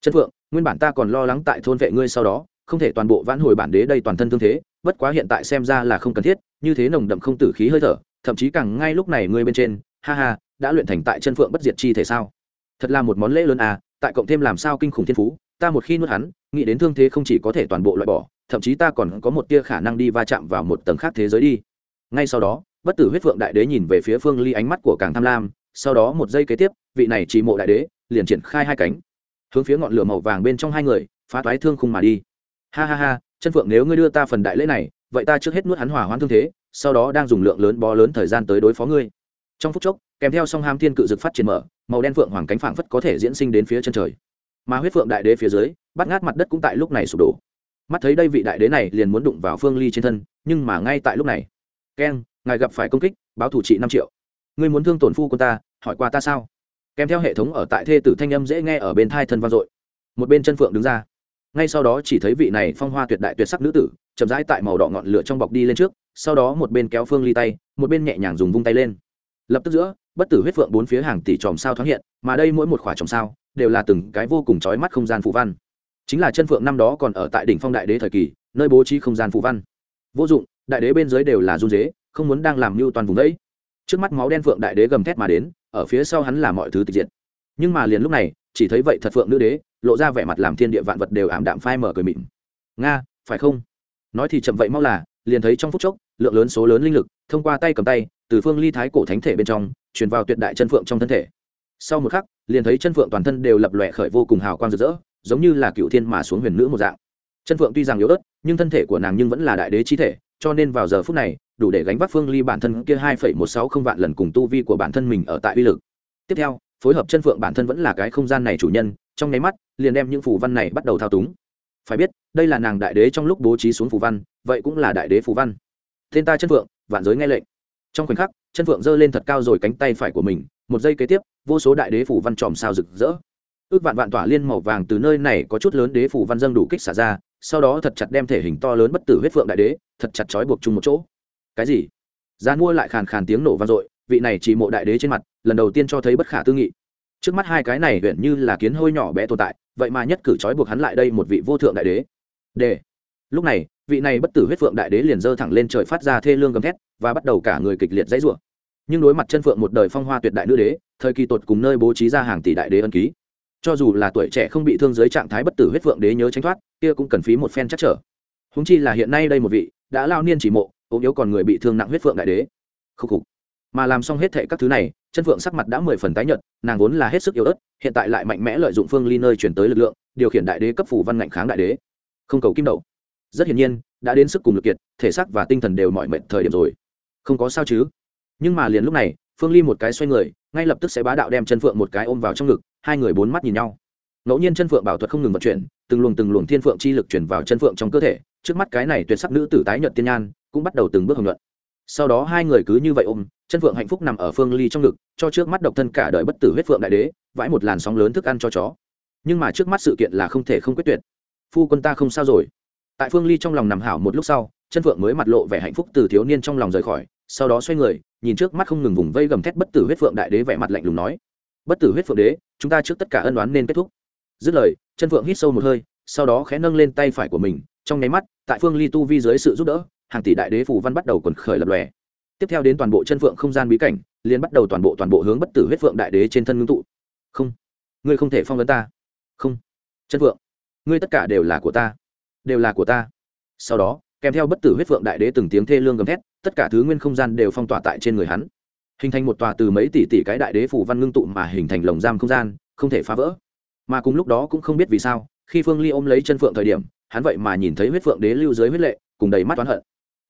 Chân phượng, nguyên bản ta còn lo lắng tại thôn vệ ngươi sau đó, không thể toàn bộ vãn hồi bản đế đây toàn thân thương thế, bất quá hiện tại xem ra là không cần thiết, như thế nồng đậm không tử khí hơi thở thậm chí càng ngay lúc này ngươi bên trên, ha ha, đã luyện thành tại chân phượng bất diệt chi thể sao? Thật là một món lễ lớn à tại cộng thêm làm sao kinh khủng thiên phú, ta một khi nuốt hắn, nghĩ đến thương thế không chỉ có thể toàn bộ loại bỏ, thậm chí ta còn có một tia khả năng đi va chạm vào một tầng khác thế giới đi. Ngay sau đó, bất tử huyết phượng đại đế nhìn về phía phương ly ánh mắt của càng tham lam, sau đó một giây kế tiếp, vị này chỉ mộ đại đế, liền triển khai hai cánh, hướng phía ngọn lửa màu vàng bên trong hai người, phá toái thương khung mà đi. Ha ha ha, chân phượng nếu ngươi đưa ta phần đại lễ này, vậy ta trước hết nuốt hắn hỏa hoãn thương thế sau đó đang dùng lượng lớn bó lớn thời gian tới đối phó ngươi. Trong phút chốc, kèm theo song ham thiên cự dực phát triển mở, màu đen phượng hoàng cánh phảng phất có thể diễn sinh đến phía chân trời. Mà huyết phượng đại đế phía dưới, bắt ngát mặt đất cũng tại lúc này sụp đổ. Mắt thấy đây vị đại đế này liền muốn đụng vào phương ly trên thân, nhưng mà ngay tại lúc này keng ngài gặp phải công kích, báo thủ trị năm triệu. Ngươi muốn thương tổn phu của ta, hỏi qua ta sao? Kèm theo hệ thống ở tại thê tử thanh âm dễ nghe ở bên thai thân vang dội. Một bên chân phượng đứng ra. Ngay sau đó chỉ thấy vị này phong hoa tuyệt đại tuyệt sắc nữ tử chậm rãi tại màu đỏ ngọn lửa trong bọc đi lên trước, sau đó một bên kéo phương ly tay, một bên nhẹ nhàng dùng vung tay lên. Lập tức giữa, bất tử huyết phượng bốn phía hàng tỷ tròm sao thoáng hiện, mà đây mỗi một khỏa tròm sao đều là từng cái vô cùng trói mắt không gian phù văn. Chính là chân phượng năm đó còn ở tại đỉnh phong đại đế thời kỳ, nơi bố trí không gian phù văn. Vô dụng, đại đế bên dưới đều là run dế không muốn đang làm mưu toàn vùng đấy. Trước mắt máu đen phượng đại đế gầm thét mà đến, ở phía sau hắn là mọi thứ tịch diệt. Nhưng mà liền lúc này, chỉ thấy vậy thật phượng nữ đế, lộ ra vẻ mặt làm thiên địa vạn vật đều ảm đạm phai mở cười mịn. Nga, phải không? Nói thì chậm vậy mau là, liền thấy trong phút chốc, lượng lớn số lớn linh lực thông qua tay cầm tay, từ phương ly thái cổ thánh thể bên trong, truyền vào tuyệt đại chân phượng trong thân thể. Sau một khắc, liền thấy chân phượng toàn thân đều lập lòe khởi vô cùng hào quang rực rỡ, giống như là cựu thiên mà xuống huyền nữ một dạng. Chân phượng tuy rằng yếu ớt, nhưng thân thể của nàng nhưng vẫn là đại đế chi thể, cho nên vào giờ phút này, đủ để gánh vác phương ly bản thân kia hai phẩy một sáu không vạn lần cùng tu vi của bản thân mình ở tại uy lực. Tiếp theo, phối hợp chân phượng bản thân vẫn là cái không gian này chủ nhân, trong nháy mắt, liền đem những phù văn này bắt đầu thao túng. Phải biết đây là nàng đại đế trong lúc bố trí xuống phù văn, vậy cũng là đại đế phù văn. Tên ta chân phượng, vạn giới nghe lệnh. Trong khoảnh khắc, chân phượng giơ lên thật cao rồi cánh tay phải của mình, một giây kế tiếp, vô số đại đế phủ văn tròm sao rực rỡ. Ước vạn vạn tỏa liên màu vàng từ nơi này có chút lớn đế phủ văn dâng đủ kích xả ra, sau đó thật chặt đem thể hình to lớn bất tử huyết phượng đại đế, thật chặt trói buộc chung một chỗ. Cái gì? Gian mua lại khàn khàn tiếng nổ vang dội, vị này chỉ mộ đại đế trên mặt, lần đầu tiên cho thấy bất khả tư nghị. Trước mắt hai cái này huyện như là kiến hôi nhỏ bé tồn tại, vậy mà nhất cử trói buộc hắn lại đây một vị vô thượng đại đế d lúc này, vị này bất tử huyết phượng đại đế liền giơ thẳng lên trời phát ra thê lương gầm thét và bắt đầu cả người kịch liệt dãy rủa. Nhưng đối mặt chân phượng một đời phong hoa tuyệt đại nữ đế, thời kỳ tột cùng nơi bố trí ra hàng tỷ đại đế ân ký. Cho dù là tuổi trẻ không bị thương dưới trạng thái bất tử huyết phượng đế nhớ tránh thoát, kia cũng cần phí một phen chắc trở. Húng chi là hiện nay đây một vị, đã lao niên chỉ mộ, ốm yếu còn người bị thương nặng huyết phượng đại đế. Khúc khục. Mà làm xong hết thệ các thứ này, chân phượng sắc mặt đã mười phần tái nhợt, nàng vốn là hết sức yếu ớt, hiện tại lại mạnh mẽ lợi dụng phương ly nơi chuyển tới lực lượng, điều khiển đại đế cấp phủ văn ngạnh kháng đại đế không cầu kim đậu. Rất hiển nhiên, đã đến sức cùng lực kiệt, thể xác và tinh thần đều mọi mệnh thời điểm rồi. Không có sao chứ? Nhưng mà liền lúc này, phương ly một cái xoay người, ngay lập tức sẽ bá đạo đem chân phượng một cái ôm vào trong ngực, hai người bốn mắt nhìn nhau. Ngẫu nhiên chân phượng bảo thuật không ngừng vận chuyển, từng luồng từng luồng thiên phượng chi lực chuyển vào chân phượng trong cơ thể, trước mắt cái này tuyệt sắc nữ tử tái nhợt tiên nhan, cũng bắt đầu từng bước hồng nhuận sau đó hai người cứ như vậy ôm, chân phượng hạnh phúc nằm ở phương ly trong ngực, cho trước mắt độc thân cả đời bất tử huyết phượng đại đế, vãi một làn sóng lớn thức ăn cho chó. Nhưng mà trước mắt sự kiện là không thể không quyết tuyệt phu quân ta không sao rồi. Tại phương ly trong lòng nằm hảo một lúc sau, chân phượng mới mặt lộ vẻ hạnh phúc từ thiếu niên trong lòng rời khỏi, sau đó xoay người, nhìn trước mắt không ngừng vùng vây gầm thét bất tử huyết phượng đại đế vẻ mặt lạnh lùng nói, bất tử huyết phượng đế, chúng ta trước tất cả ân đoán nên kết thúc. Dứt lời, chân phượng hít sâu một hơi, sau đó khẽ nâng lên tay phải của mình, trong nháy mắt, tại phương ly tu vi dưới sự giúp đỡ, hàng tỷ đại đế phù văn bắt đầu quần khởi lập lòe. Tiếp theo đến toàn bộ chân phượng không gian bí cảnh, liền bắt đầu toàn bộ toàn bộ hướng bất tử huyết phượng đại đế trên thân ngưng tụ. Không, ngươi không thể phong vấn ta. Không. Chân phượng ngươi tất cả đều là của ta, đều là của ta. Sau đó, kèm theo bất tử huyết phượng đại đế từng tiếng thê lương gầm thét, tất cả thứ nguyên không gian đều phong tỏa tại trên người hắn. Hình thành một tòa từ mấy tỷ tỷ cái đại đế phủ văn ngưng tụ mà hình thành lồng giam không gian, không thể phá vỡ. Mà cùng lúc đó cũng không biết vì sao, khi phương ly ôm lấy chân phượng thời điểm, hắn vậy mà nhìn thấy huyết phượng đế lưu dưới huyết lệ, cùng đầy mắt oán hận.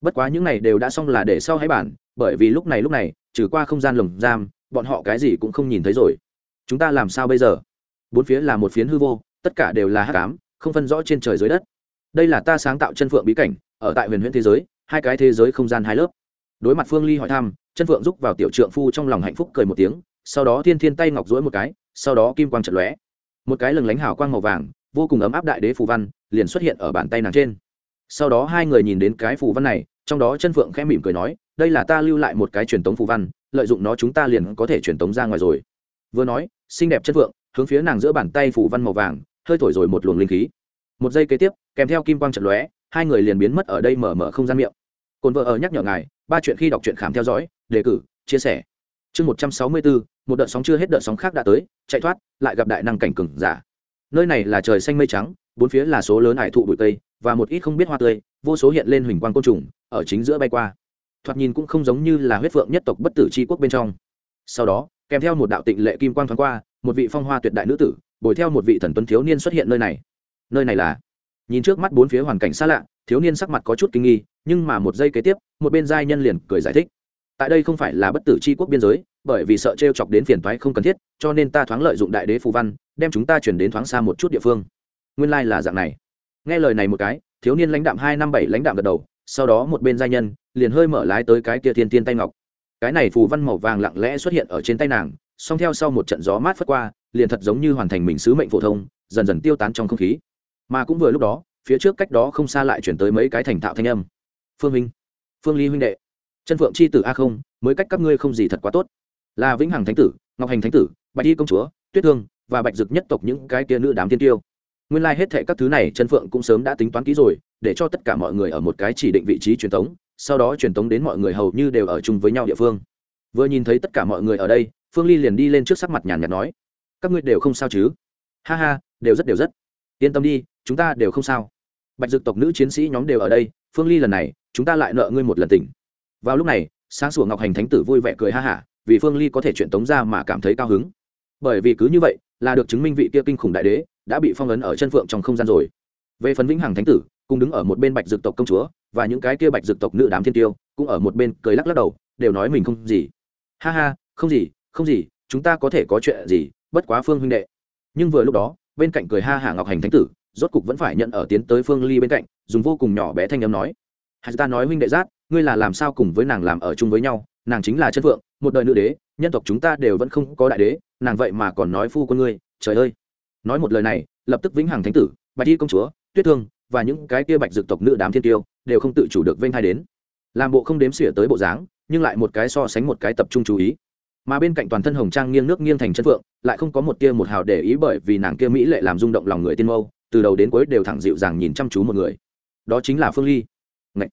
Bất quá những này đều đã xong là để sau hãy bản bởi vì lúc này lúc này, trừ qua không gian lồng giam, bọn họ cái gì cũng không nhìn thấy rồi. Chúng ta làm sao bây giờ? Bốn phía là một phiến hư vô, tất cả đều là hát cám không phân rõ trên trời dưới đất. Đây là ta sáng tạo chân phượng bí cảnh, ở tại huyền huyễn thế giới, hai cái thế giới không gian hai lớp. Đối mặt phương ly hỏi thăm, chân phượng giúp vào tiểu trượng phu trong lòng hạnh phúc cười một tiếng, sau đó thiên thiên tay ngọc dỗi một cái, sau đó kim quang trận lóe. Một cái lừng lánh hào quang màu vàng, vô cùng ấm áp đại đế phù văn, liền xuất hiện ở bàn tay nàng trên. Sau đó hai người nhìn đến cái phù văn này, trong đó chân phượng khẽ mỉm cười nói, đây là ta lưu lại một cái truyền tống phù văn, lợi dụng nó chúng ta liền có thể truyền tống ra ngoài rồi. Vừa nói, xinh đẹp chân phượng, hướng phía nàng giữa bàn tay phù văn màu vàng hơi thổi rồi một luồng linh khí. Một giây kế tiếp, kèm theo kim quang trận lóe, hai người liền biến mất ở đây mở mở không gian miệng. Cồn vợ ở nhắc nhở ngài, ba chuyện khi đọc truyện khám theo dõi, đề cử, chia sẻ. Chương một trăm sáu mươi bốn, một đợt sóng chưa hết đợt sóng khác đã tới, chạy thoát, lại gặp đại năng cảnh cừng giả. Nơi này là trời xanh mây trắng, bốn phía là số lớn hải thụ bụi tây và một ít không biết hoa tươi, vô số hiện lên huỳnh quang côn trùng, ở chính giữa bay qua. Thoạt nhìn cũng không giống như là huyết phượng nhất tộc bất tử c h i quốc bên trong. Sau đó, kèm theo một đạo tịnh lệ kim quang thoáng qua, một vị phong hoa tuyệt đại nữ tử bồi theo một vị thần tuấn thiếu niên xuất hiện nơi này. Nơi này là? Nhìn trước mắt bốn phía hoàn cảnh xa lạ, thiếu niên sắc mặt có chút kinh nghi, nhưng mà một giây kế tiếp, một bên giai nhân liền cười giải thích. Tại đây không phải là bất tử c h i quốc biên giới, bởi vì sợ t r e o chọc đến phiền toái không cần thiết, cho nên ta thoáng lợi dụng đại đế phù văn, đem chúng ta chuyển đến thoáng xa một chút địa phương. Nguyên lai、like、là dạng này. Nghe lời này một cái, thiếu niên lãnh đạm hai năm bảy lãnh đạm gật đầu, sau đó một bên giai nhân liền hơi mở lái tới cái kia thiên tiên tay ngọc. Cái này phù văn màu vàng lặng lẽ xuất hiện ở trên tay nàng, song theo sau một trận gió mát phất qua liền thật giống như hoàn thành mình sứ mệnh phổ thông, dần dần tiêu tán trong không khí. Mà cũng vừa lúc đó, phía trước cách đó không xa lại chuyển tới mấy cái thành thạo thanh âm. Phương minh, phương ly huynh đệ, chân phượng c h i tử a không, mới cách các ngươi không gì thật quá tốt. Là vĩnh hằng thánh tử, ngọc hành thánh tử, bạch y công chúa, tuyết thương và bạch dực nhất tộc những cái kia nữ đám tiên tiêu. Nguyên lai、like、hết thệ các thứ này chân phượng cũng sớm đã tính toán kỹ rồi, để cho tất cả mọi người ở một cái chỉ định vị trí truyền thống sau đó truyền thống đến mọi người hầu như đều ở chung với nhau địa phương. Vừa nhìn thấy tất cả mọi người ở đây, phương ly liền đi lên trước sắc mặt nhàn nhạt nói các ngươi đều không sao chứ? Ha ha, đều rất đều rất. Yên tâm đi, chúng ta đều không sao. Bạch dực tộc nữ chiến sĩ nhóm đều ở đây, phương ly lần này, chúng ta lại nợ ngươi một lần tỉnh vào lúc này, sáng sủa ngọc hành thánh tử vui vẻ cười ha hả, vì phương ly có thể chuyện tống ra mà cảm thấy cao hứng. Bởi vì cứ như vậy, là được chứng minh vị kia kinh khủng đại đế đã bị phong ấn ở chân phượng trong không gian rồi. Về phần vĩnh hằng thánh tử, cùng đứng ở một bên bạch dực tộc công chúa và những cái kia bạch dực tộc nữ đám thiên tiêu, cũng ở một bên cười lắc lắc đầu, đều nói mình không gì. Ha ha, không gì không gì, chúng ta có thể có chuyện gì bất quá phương huynh đệ. Nhưng vừa lúc đó, bên cạnh cười ha hả ngọc hành thánh tử, rốt cục vẫn phải nhận ở tiến tới phương ly bên cạnh, dùng vô cùng nhỏ bé thanh âm nói. Hà ta nói huynh đệ giác ngươi là làm sao cùng với nàng làm ở chung với nhau, nàng chính là chân phượng, một đời nữ đế, nhân tộc chúng ta đều vẫn không có đại đế, nàng vậy mà còn nói phu con ngươi, trời ơi. Nói một lời này, lập tức vĩnh hằng thánh tử, bạch y công chúa, tuyết thương và những cái kia bạch dược tộc nữ đám thiên tiêu đều không tự chủ được vênh hai đến. Làm bộ không đếm xỉa tới bộ dáng, nhưng lại một cái so sánh một cái tập trung chú ý mà bên cạnh toàn thân hồng trang nghiêng nước nghiêng thành chân phượng, lại không có một tia một hào để ý bởi vì nàng kia mỹ lệ làm rung động lòng người tiên mâu, từ đầu đến cuối đều thẳng dịu dàng nhìn chăm chú một người. Đó chính là phương ly. Ngậy.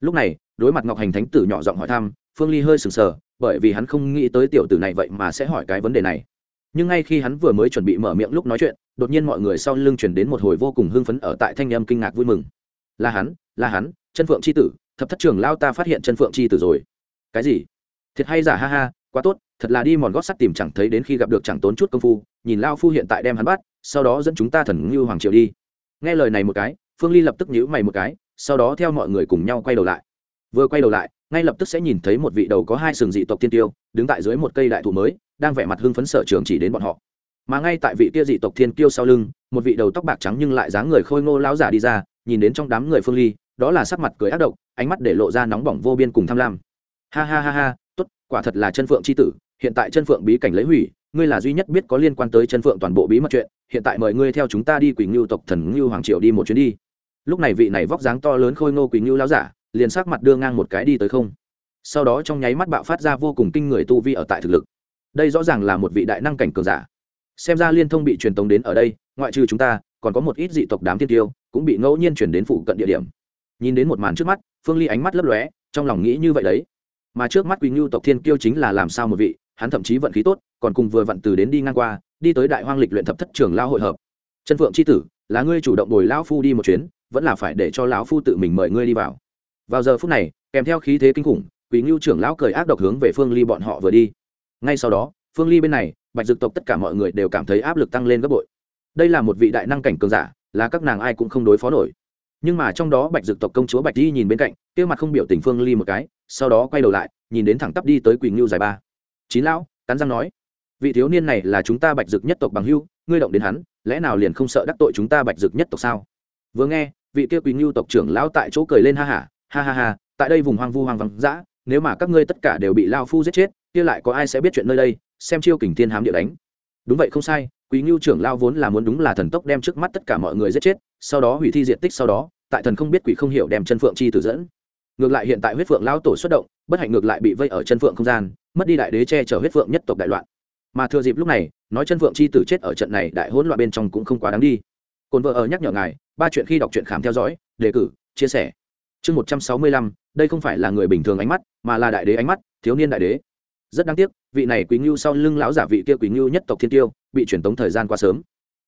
lúc này, đối mặt ngọc hành thánh tử nhỏ giọng hỏi thăm, phương ly hơi sừng sờ, bởi vì hắn không nghĩ tới tiểu tử này vậy mà sẽ hỏi cái vấn đề này. Nhưng ngay khi hắn vừa mới chuẩn bị mở miệng lúc nói chuyện, đột nhiên mọi người sau lưng chuyển đến một hồi vô cùng hưng phấn ở tại thanh âm kinh ngạc vui mừng. Là hắn là hắn, chân phượng c h i tử, thập thất trường lao ta phát hiện chân phượng c h i tử rồi. Cái gì? Thiệt hay giả ha ha quá tốt, thật là đi mòn gót sắt tìm chẳng thấy đến khi gặp được chẳng tốn chút công phu, nhìn lao phu hiện tại đem hắn bắt, sau đó dẫn chúng ta thần ngưu hoàng triều đi. Nghe lời này một cái, phương ly lập tức nhíu mày một cái, sau đó theo mọi người cùng nhau quay đầu lại. Vừa quay đầu lại, ngay lập tức sẽ nhìn thấy một vị đầu có hai sừng dị tộc Thiên tiêu, đứng tại dưới một cây đại thụ mới, đang vẻ mặt hưng phấn sở trường chỉ đến bọn họ. Mà ngay tại vị kia dị tộc thiên Tiêu sau lưng, một vị đầu tóc bạc trắng nhưng lại dáng người khôi ngô lão giả đi ra, nhìn đến trong đám người phương ly, đó là sắc mặt cười ác độc, ánh mắt để lộ ra nóng bỏng vô biên cùng tham lam. Ha ha ha ha tốt, quả thật là chân phượng c h i tử, hiện tại chân phượng bí cảnh lấy hủy, ngươi là duy nhất biết có liên quan tới chân phượng toàn bộ bí mật chuyện, hiện tại mời ngươi theo chúng ta đi quỳ ngưu tộc thần ngưu hoàng triệu đi một chuyến đi. Lúc này vị này vóc dáng to lớn khôi ngô quỳ ngưu lão giả, liền sắc mặt đưa ngang một cái đi tới không. Sau đó trong nháy mắt bạo phát ra vô cùng kinh người tu vi ở tại thực lực. Đây rõ ràng là một vị đại năng cảnh cường giả. Xem ra liên thông bị truyền tống đến ở đây, ngoại trừ chúng ta, còn có một ít dị tộc đám tiên tiêu, cũng bị ngẫu nhiên chuyển đến phụ cận địa điểm. Nhìn đến một màn trước mắt, phương ly ánh mắt lấp lóe, trong lòng nghĩ như vậy đấy mà trước mắt quỳnh ngưu tộc thiên kiêu chính là làm sao một vị, hắn thậm chí vận khí tốt, còn cùng vừa vặn từ đến đi ngang qua, đi tới đại hoang lịch luyện thập thất trường lao hội hợp. Chân phượng c h i tử, là ngươi chủ động đổi lão phu đi một chuyến, vẫn là phải để cho lão phu tự mình mời ngươi đi vào. Vào giờ phút này, kèm theo khí thế kinh khủng, Quỳnh ngưu trưởng lão cười ác độc hướng về phương ly bọn họ vừa đi. Ngay sau đó, phương ly bên này, bạch dực tộc tất cả mọi người đều cảm thấy áp lực tăng lên gấp bội. Đây là một vị đại năng cảnh cường giả, là các nàng ai cũng không đối phó nổi nhưng mà trong đó bạch dực tộc công chúa bạch di nhìn bên cạnh, kia mặt không biểu tình phương ly một cái, sau đó quay đầu lại, nhìn đến thẳng tắp đi tới quỳnh ngưu dài ba. Chín lão, cắn răng nói, vị thiếu niên này là chúng ta bạch dực nhất tộc bằng hưu ngươi động đến hắn, lẽ nào liền không sợ đắc tội chúng ta bạch dực nhất tộc sao? Vừa nghe, vị kia quỳnh ngưu tộc trưởng lão tại chỗ cười lên ha hả, ha ha ha, tại đây vùng hoang vu hoang vắng dã, nếu mà các ngươi tất cả đều bị lao phu giết chết, kia lại có ai sẽ biết chuyện nơi đây, xem chiêu kình thiên hám địa đánh. Đúng vậy, không sai quý ngưu trưởng lao vốn là muốn đúng là thần tốc đem trước mắt tất cả mọi người giết chết sau đó hủy thi diện tích sau đó, tại thần không biết quỷ không hiểu đem chân phượng chi tử dẫn. Ngược lại hiện tại huyết phượng lao tổ xuất động, bất hạnh ngược lại bị vây ở chân phượng không gian, mất đi đại đế che chở huyết phượng nhất tộc đại loạn. Mà thừa dịp lúc này, nói chân phượng chi tử chết ở trận này đại hỗn loạn bên trong cũng không quá đáng đi. Cồn vợ ở nhắc nhở ngài, ba chuyện khi đọc truyện khám theo dõi, đề cử, chia sẻ. Chương một trăm sáu mươi lăm, đây không phải là người bình thường ánh mắt, mà là đại đế ánh mắt, thiếu niên đại đế. Rất đáng tiếc, vị này quý ngưu sau lưng lão giả vị kia quý ngưu nhất tộc thiên tiêu, bị truyền tống thời gian quá sớm.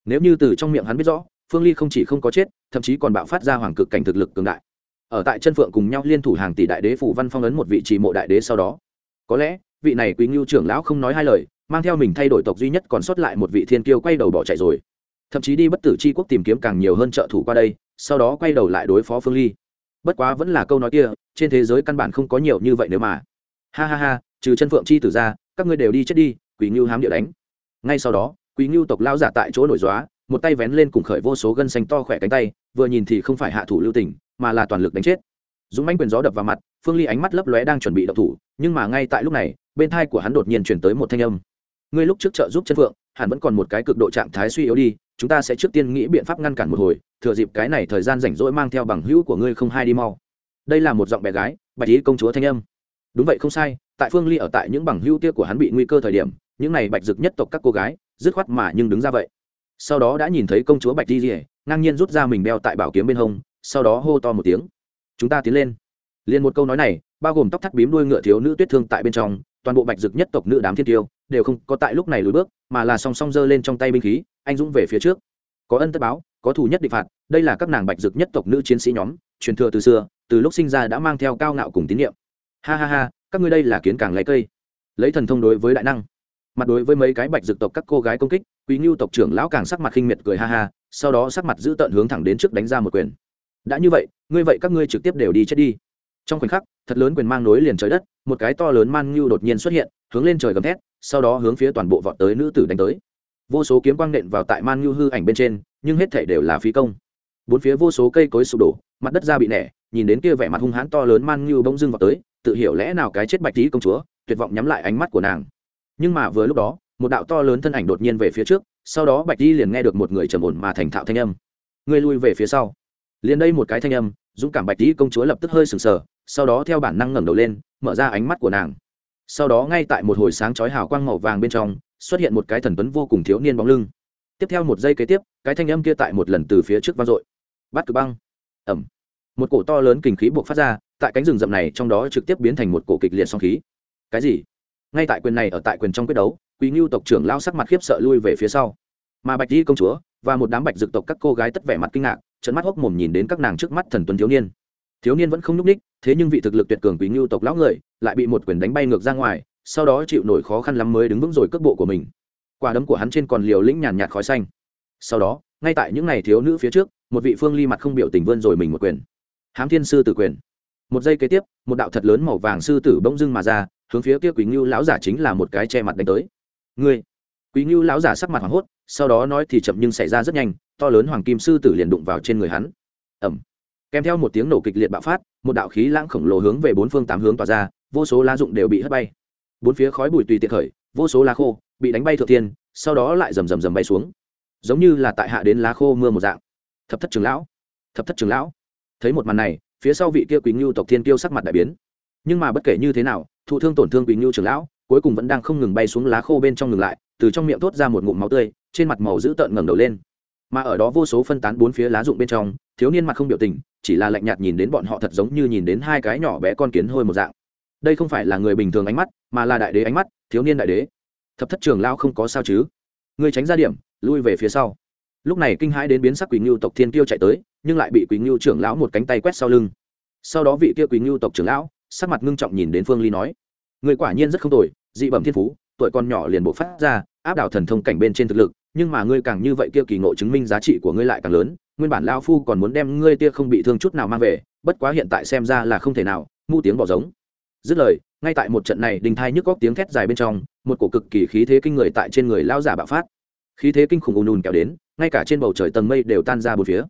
Nếu như từ trong miệng hắn biết rõ phương ly không chỉ không có chết, thậm chí còn bạo phát ra hoàng cực cảnh thực lực cường đại. Ở tại chân phượng cùng nhau liên thủ hàng tỷ đại đế phủ văn phong ấn một vị trì mộ đại đế sau đó. Có lẽ, vị này quý ngưu trưởng lão không nói hai lời, mang theo mình thay đổi tộc duy nhất còn sót lại một vị thiên kiêu quay đầu bỏ chạy rồi. Thậm chí đi bất tử c h i quốc tìm kiếm càng nhiều hơn trợ thủ qua đây, sau đó quay đầu lại đối phó phương ly. Bất quá vẫn là câu nói kia, trên thế giới căn bản không có nhiều như vậy nếu mà. Ha ha ha, trừ chân phượng chi tử ra, các ngươi đều đi chết đi, quý ngưu hám địa đánh. Ngay sau đó, quý ngưu tộc lao giả tại chỗ nổi dóa một tay vén lên cùng khởi vô số gân xanh to khỏe cánh tay, vừa nhìn thì không phải hạ thủ lưu tình, mà là toàn lực đánh chết. Dũng mãnh quyền gió đập vào mặt, phương ly ánh mắt lấp lóe đang chuẩn bị động thủ, nhưng mà ngay tại lúc này, bên thai của hắn đột nhiên chuyển tới một thanh âm. Ngươi lúc trước trợ giúp chân phượng, hẳn vẫn còn một cái cực độ trạng thái suy yếu đi, chúng ta sẽ trước tiên nghĩ biện pháp ngăn cản một hồi, thừa dịp cái này thời gian rảnh rỗi mang theo bằng hữu của ngươi không hai đi mau. Đây là một giọng bé gái, bạch ý công chúa thanh âm. Đúng vậy không sai, tại phương ly ở tại những bằng hữu kia của hắn bị nguy cơ thời điểm, những này bạch dực nhất tộc các cô gái, dứt khoát mà nhưng đứng ra vậy sau đó đã nhìn thấy công chúa bạch di rỉa ngang nhiên rút ra mình đeo tại bảo kiếm bên hông, sau đó hô to một tiếng. Chúng ta tiến lên. Liền một câu nói này, bao gồm tóc thắt bím đuôi ngựa thiếu nữ tuyết thương tại bên trong, toàn bộ bạch dực nhất tộc nữ đám thiên tiêu, đều không có tại lúc này lùi bước, mà là song song giơ lên trong tay binh khí, anh dũng về phía trước. Có ân tất báo, có thù nhất định phạt, đây là các nàng bạch dực nhất tộc nữ chiến sĩ nhóm, truyền thừa từ xưa, từ lúc sinh ra đã mang theo cao ngạo cùng tín nhiệm. Ha ha ha, các ngươi đây là kiến càng lấy cây. Lấy thần thông đối với đại năng. Mặt đối với mấy cái bạch dực tộc các cô gái công kích quý ngưu tộc trưởng lão càng sắc mặt khinh miệt cười ha ha, sau đó sắc mặt giữ tợn hướng thẳng đến trước đánh ra một quyền. Đã như vậy, ngươi vậy các ngươi trực tiếp đều đi chết đi. Trong khoảnh khắc, thật lớn quyền mang nối liền trời đất, một cái to lớn man ngưu đột nhiên xuất hiện, hướng lên trời gầm thét, sau đó hướng phía toàn bộ vọt tới nữ tử đánh tới. Vô số kiếm quang nện vào tại man ngưu hư ảnh bên trên, nhưng hết thể đều là phí công. Bốn phía vô số cây cối sụp đổ, mặt đất ra bị nẻ, nhìn đến kia vẻ mặt hung hãn to lớn man ngưu bỗng dưng vào tới, tự hiểu lẽ nào cái chết bạch tí công chúa, tuyệt vọng nhắm lại ánh mắt của nàng. Nhưng mà vừa lúc đó một đạo to lớn thân ảnh đột nhiên về phía trước, sau đó bạch di liền nghe được một người trầm ổn mà thành thạo thanh âm. Ngươi lui về phía sau. Liền đây một cái thanh âm, dũng cảm bạch tí công chúa lập tức hơi sừng sờ, sau đó theo bản năng ngẩng đầu lên, mở ra ánh mắt của nàng. Sau đó ngay tại một hồi sáng chói hào quang màu vàng bên trong, xuất hiện một cái thần tuấn vô cùng thiếu niên bóng lưng. Tiếp theo một giây kế tiếp, cái thanh âm kia tại một lần từ phía trước vang dội. Bắt cực băng. Ẩm. Một cổ to lớn kình khí buộc phát ra, tại cánh rừng rậm này trong đó trực tiếp biến thành một cổ kịch liệt song khí. Cái gì? Ngay tại quyền này ở tại quyền trong quyết đấu quý ngưu tộc trưởng lao sắc mặt khiếp sợ lui về phía sau. Mà bạch di công chúa và một đám bạch dực tộc các cô gái tất vẻ mặt kinh ngạc trận mắt hốc mồm nhìn đến các nàng trước mắt thần tuấn thiếu niên. Thiếu niên vẫn không nhúc ních thế nhưng vị thực lực tuyệt cường quý ngưu tộc lão người lại bị một quyền đánh bay ngược ra ngoài, sau đó chịu nổi khó khăn lắm mới đứng vững rồi cước bộ của mình. Quả đấm của hắn trên còn liều lĩnh nhàn nhạt khói xanh. Sau đó, ngay tại những ngày thiếu nữ phía trước, một vị phương ly mặt không biểu tình vươn rồi mình một quyền. Hám thiên sư tử quyền. Một giây kế tiếp, một đạo thật lớn màu vàng sư tử bỗng dưng mà ra, hướng phía kia quý ngưu lão giả chính là một cái che mặt đánh tới ngươi. Quý ngưu lão giả sắc mặt hoảng hốt, sau đó nói thì chậm nhưng xảy ra rất nhanh, to lớn hoàng kim sư tử liền đụng vào trên người hắn. Ẩm kèm theo một tiếng nổ kịch liệt bạo phát, một đạo khí lãng khổng lồ hướng về bốn phương tám hướng tỏa ra, vô số lá dụng đều bị hất bay. Bốn phía khói bụi tùy tiện khởi, vô số lá khô bị đánh bay thượng tiên sau đó lại rầm rầm rầm bay xuống. Giống như là tại hạ đến lá khô mưa một dạng. Thập thất trường lão. Thập thất trường lão. Thấy một màn này, phía sau vị kia quý ngưu tộc thiên kiêu sắc mặt đại biến. Nhưng mà bất kể như thế nào, thụ thương tổn thương quý ngưu trường lão cuối cùng vẫn đang không ngừng bay xuống lá khô bên trong ngừng lại, từ trong miệng thốt ra một ngụm máu tươi, trên mặt màu dữ tợn ngẩng đầu lên. Mà ở đó vô số phân tán bốn phía lá rụng bên trong, thiếu niên mặt không biểu tình, chỉ là lạnh nhạt nhìn đến bọn họ thật giống như nhìn đến hai cái nhỏ bé con kiến hôi một dạng. Đây không phải là người bình thường ánh mắt, mà là đại đế ánh mắt, thiếu niên đại đế. Thập thất trường lao không có sao chứ? Người tránh ra điểm, lui về phía sau. Lúc này kinh hãi đến biến sắc quỷ ngưu tộc thiên tiêu chạy tới, nhưng lại bị quỷ ngưu trưởng lão một cánh tay quét sau lưng. Sau đó vị kia quỷ ngưu tộc trưởng lão, sắc mặt ngưng trọng nhìn đến phương ly nói, người quả nhiên rất không tồi dị bẩm thiên phú, tuổi con nhỏ liền bộ phát ra, áp đảo thần thông cảnh bên trên thực lực, nhưng mà ngươi càng như vậy kia kỳ ngộ chứng minh giá trị của ngươi lại càng lớn, nguyên bản lao phu còn muốn đem ngươi tia không bị thương chút nào mang về, bất quá hiện tại xem ra là không thể nào ngu tiếng bỏ giống. Dứt lời, ngay tại một trận này đình thai nhức góc tiếng thét dài bên trong, một cổ cực kỳ khí thế kinh người tại trên người lao giả bạo phát. Khí thế kinh khủng ùn ùn kéo đến, ngay cả trên bầu trời tầng mây đều tan ra bốn phía.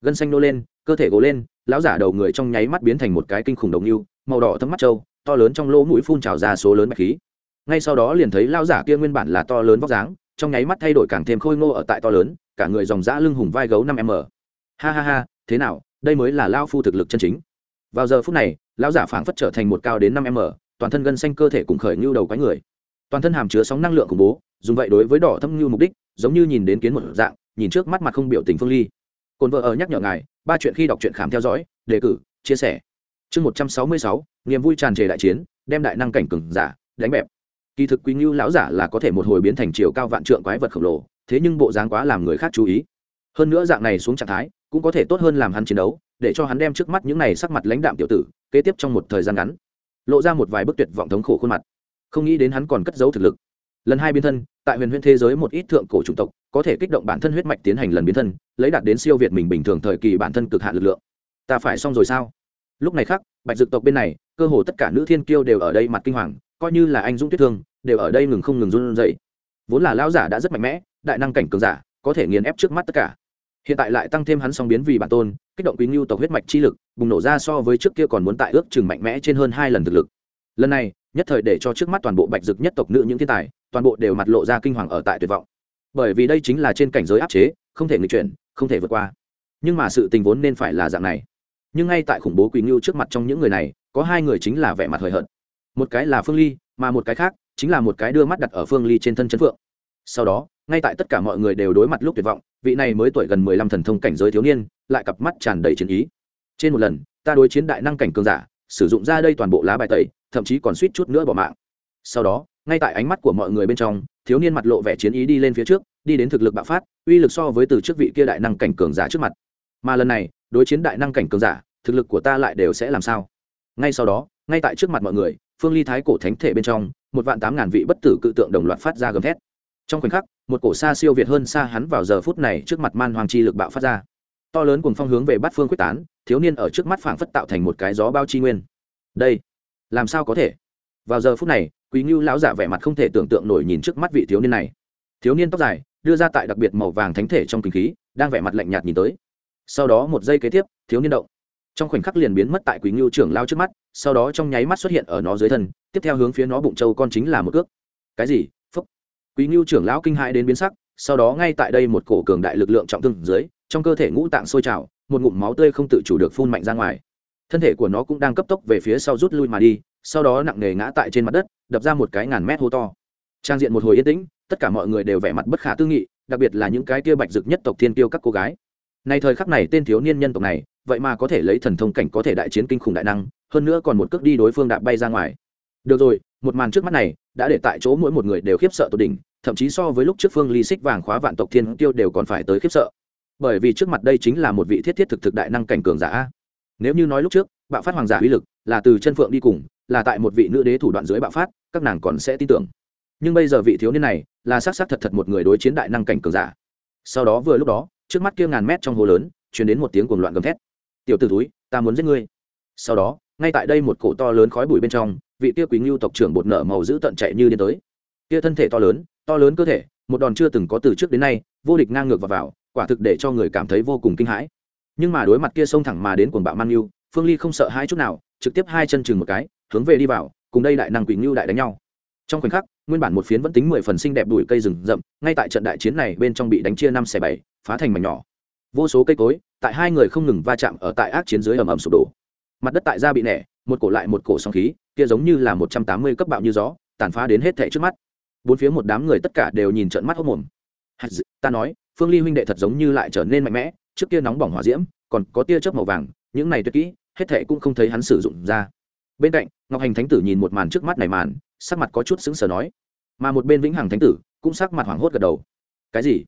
Gân xanh nô lên, cơ thể gỗ lên, lão giả đầu người trong nháy mắt biến thành một cái kinh khủng đồng yêu màu đỏ thấm mắt trâu, to lớn trong lỗ mũi phun trào ra số lớn bạch khí ngay sau đó liền thấy lao giả kia nguyên bản là to lớn vóc dáng, trong nháy mắt thay đổi càng thêm khôi ngô ở tại to lớn, cả người dòng dã lưng hùng vai gấu năm m. Ha ha ha, thế nào, đây mới là lao phu thực lực chân chính. Vào giờ phút này, lão giả phảng phất trở thành một cao đến năm m, toàn thân gân xanh cơ thể cùng khởi ngưu đầu quái người. Toàn thân hàm chứa sóng năng lượng khủng bố, dùng vậy đối với đỏ thâm ngưu mục đích, giống như nhìn đến kiến một dạng, nhìn trước mắt mặt không biểu tình phương ly. Cồn vợ ở nhắc nhở ngài, ba chuyện khi đọc truyện khám theo dõi, đề cử, chia sẻ. Chương một trăm sáu mươi sáu, niềm vui tràn trề đại chiến, đem đại năng cảnh cừng giả, đánh bẹp kỳ thực quý ngưu lão giả là có thể một hồi biến thành chiều cao vạn trượng quái vật khổng lồ, thế nhưng bộ dáng quá làm người khác chú ý. Hơn nữa dạng này xuống trạng thái, cũng có thể tốt hơn làm hắn chiến đấu, để cho hắn đem trước mắt những này sắc mặt lãnh đạm tiểu tử, kế tiếp trong một thời gian ngắn, lộ ra một vài bức tuyệt vọng thống khổ khuôn mặt. Không nghĩ đến hắn còn cất giấu thực lực. Lần hai biến thân, tại huyền huyền thế giới một ít thượng cổ chủng tộc, có thể kích động bản thân huyết mạch tiến hành lần biến thân, lấy đạt đến siêu việt mình bình thường thời kỳ bản thân cực hạn lực lượng. Ta phải xong rồi sao? Lúc này khác, bạch dực tộc bên này cơ hồ tất cả nữ thiên kiêu đều ở đây mặt kinh hoàng, coi như là anh dũng tuyết thương, đều ở đây ngừng không ngừng run dậy vốn là lão giả đã rất mạnh mẽ, đại năng cảnh cường giả, có thể nghiền ép trước mắt tất cả. Hiện tại lại tăng thêm hắn song biến vì bản tôn, kích động quý ngưu tộc huyết mạch chi lực, bùng nổ ra so với trước kia còn muốn tại ước chừng mạnh mẽ trên hơn hai lần thực lực. Lần này, nhất thời để cho trước mắt toàn bộ bạch dực nhất tộc nữ những thiên tài, toàn bộ đều mặt lộ ra kinh hoàng ở tại tuyệt vọng. Bởi vì đây chính là trên cảnh giới áp chế, không thể nghịch chuyển, không thể vượt qua. Nhưng mà sự tình vốn nên phải là dạng này. Nhưng ngay tại khủng bố quý ngưu trước mặt trong những người này có hai người chính là vẻ mặt hời hợt. Một cái là phương ly, mà một cái khác chính là một cái đưa mắt đặt ở phương ly trên thân chấn phượng. Sau đó, ngay tại tất cả mọi người đều đối mặt lúc tuyệt vọng, vị này mới tuổi gần mười lăm thần thông cảnh giới thiếu niên lại cặp mắt tràn đầy chiến ý. Trên một lần, ta đối chiến đại năng cảnh cường giả, sử dụng ra đây toàn bộ lá bài tẩy, thậm chí còn suýt chút nữa bỏ mạng. Sau đó, ngay tại ánh mắt của mọi người bên trong, thiếu niên mặt lộ vẻ chiến ý đi lên phía trước, đi đến thực lực bạo phát, uy lực so với từ trước vị kia đại năng cảnh cường giả trước mặt. Mà lần này, đối chiến đại năng cảnh cường giả, thực lực của ta lại đều sẽ làm sao? Ngay sau đó, ngay tại trước mặt mọi người, phương ly thái cổ thánh thể bên trong, một vạn tám ngàn vị bất tử cự tượng đồng loạt phát ra gầm thét. Trong khoảnh khắc, một cổ xa siêu việt hơn xa hắn vào giờ phút này trước mặt man hoàng chi lực bạo phát ra. To lớn cùng phong hướng về bát phương quyết tán, thiếu niên ở trước mắt phảng phất tạo thành một cái gió bao chi nguyên. Đây, làm sao có thể? Vào giờ phút này, quý ngưu lão giả vẻ mặt không thể tưởng tượng nổi nhìn trước mắt vị thiếu niên này. Thiếu niên tóc dài, đưa ra tại đặc biệt màu vàng thánh thể trong kinh khí, đang vẻ mặt lạnh nhạt nhìn tới. Sau đó một giây kế tiếp, thiếu niên động trong khoảnh khắc liền biến mất tại quý ngưu trưởng lao trước mắt, sau đó trong nháy mắt xuất hiện ở nó dưới thân, tiếp theo hướng phía nó bụng trâu con chính là một ước cái gì? Phúc. Quý ngưu trưởng lão kinh hãi đến biến sắc, sau đó ngay tại đây một cổ cường đại lực lượng trọng thương dưới, trong cơ thể ngũ tạng sôi trào, một ngụm máu tươi không tự chủ được phun mạnh ra ngoài. Thân thể của nó cũng đang cấp tốc về phía sau rút lui mà đi, sau đó nặng nề ngã tại trên mặt đất, đập ra một cái ngàn mét hô to. Trang diện một hồi yên tĩnh, tất cả mọi người đều vẻ mặt bất khả tư nghị, đặc biệt là những cái kia bạch dực nhất tộc thiên tiêu các cô gái. Nay thời khắc này tên thiếu niên nhân tộc này vậy mà có thể lấy thần thông cảnh có thể đại chiến kinh khủng đại năng, hơn nữa còn một cước đi đối phương đạp bay ra ngoài. Được rồi, một màn trước mắt này đã để tại chỗ mỗi một người đều khiếp sợ tột đỉnh, thậm chí so với lúc trước phương ly xích vàng khóa vạn tộc thiên tiêu đều còn phải tới khiếp sợ. Bởi vì trước mặt đây chính là một vị thiết thiết thực thực đại năng cảnh cường giả. Nếu như nói lúc trước, bạo phát hoàng giả uy lực là từ chân phượng đi cùng, là tại một vị nữ đế thủ đoạn dưới bạo phát, các nàng còn sẽ tin tưởng. Nhưng bây giờ vị thiếu niên này là s á c s á c thật thật một người đối chiến đại năng cảnh cường giả. Sau đó vừa lúc đó, trước mắt kia ngàn mét trong hồ lớn chuyển đến một tiếng cuồng loạn gầm thét tiểu t ử túi, ta muốn giết ngươi. Sau đó, ngay tại đây một cổ to lớn khói bụi bên trong, vị kia quý ngưu tộc trưởng bột nở màu giữ tận chạy như điên tới. Kia thân thể to lớn to lớn cơ thể, một đòn chưa từng có từ trước đến nay, vô địch ngang ngược và vào, quả thực để cho người cảm thấy vô cùng kinh hãi. Nhưng mà đối mặt kia xông thẳng mà đến cuồng bạo man ngưu phương ly không sợ hai chút nào, trực tiếp hai chân chừng một cái, hướng về đi vào, cùng đây đại năng quỷ ngưu đại đánh nhau. Trong khoảnh khắc, nguyên bản một phiến vẫn tính mười phần xinh đẹp đùi cây rừng rậm, ngay tại trận đại chiến này bên trong bị đánh chia năm xẻ bảy, phá thành mảnh nhỏ. Vô số cây cối tại hai người không ngừng va chạm ở tại ác chiến dưới ầm ầm sụp đổ. Mặt đất tại ra bị nẻ, một cổ lại một cổ sóng khí, kia giống như là một trăm tám mươi cấp bạo như gió, tàn phá đến hết thệ trước mắt. Bốn phía một đám người tất cả đều nhìn trợn mắt hốc mồm. Ta nói, phương ly huynh đệ thật giống như lại trở nên mạnh mẽ, trước kia nóng bỏng hỏa diễm, còn có tia chớp màu vàng, những này tuyệt kỹ, hết thệ cũng không thấy hắn sử dụng ra. Bên cạnh, ngọc hành thánh tử nhìn một màn trước mắt này màn, sắc mặt có chút sững sờ nói. Mà một bên vĩnh hằng thánh tử cũng sắc mặt hoảng hốt gật đầu. Cái gì?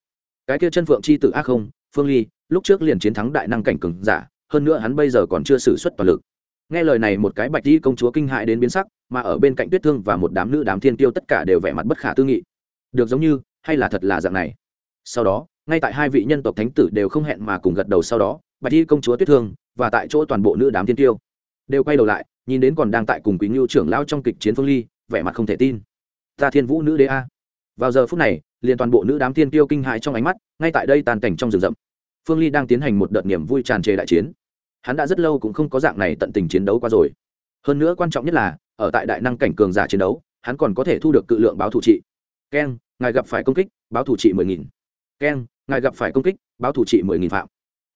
Cái kia chân phượng chi tử ác không? Phương ly, lúc trước liền chiến thắng đại năng cảnh cường giả, hơn nữa hắn bây giờ còn chưa xử suất toàn lực. Nghe lời này một cái bạch di công chúa kinh hại đến biến sắc, mà ở bên cạnh tuyết thương và một đám nữ đám thiên tiêu tất cả đều vẻ mặt bất khả tư nghị. Được giống như, hay là thật là dạng này? Sau đó, ngay tại hai vị nhân tộc thánh tử đều không hẹn mà cùng gật đầu sau đó, bạch di công chúa tuyết thương và tại chỗ toàn bộ nữ đám thiên tiêu đều quay đầu lại, nhìn đến còn đang tại cùng quý ngưu trưởng lao trong kịch chiến phương ly, vẻ mặt không thể tin. Ta thiên vũ nữ đế a. Vào giờ phút này, liền toàn bộ nữ đám thiên tiêu kinh hại trong ánh mắt, ngay tại đây tàn cảnh trong rừng rậm phương ly đang tiến hành một đợt niềm vui tràn trề đại chiến. Hắn đã rất lâu cũng không có dạng này tận tình chiến đấu qua rồi. Hơn nữa quan trọng nhất là, ở tại đại năng cảnh cường giả chiến đấu, hắn còn có thể thu được cự lượng báo thủ trị. Keng, ngài gặp phải công kích, báo thủ trị mười nghìn. Keng, ngài gặp phải công kích, báo thủ trị mười nghìn phạm.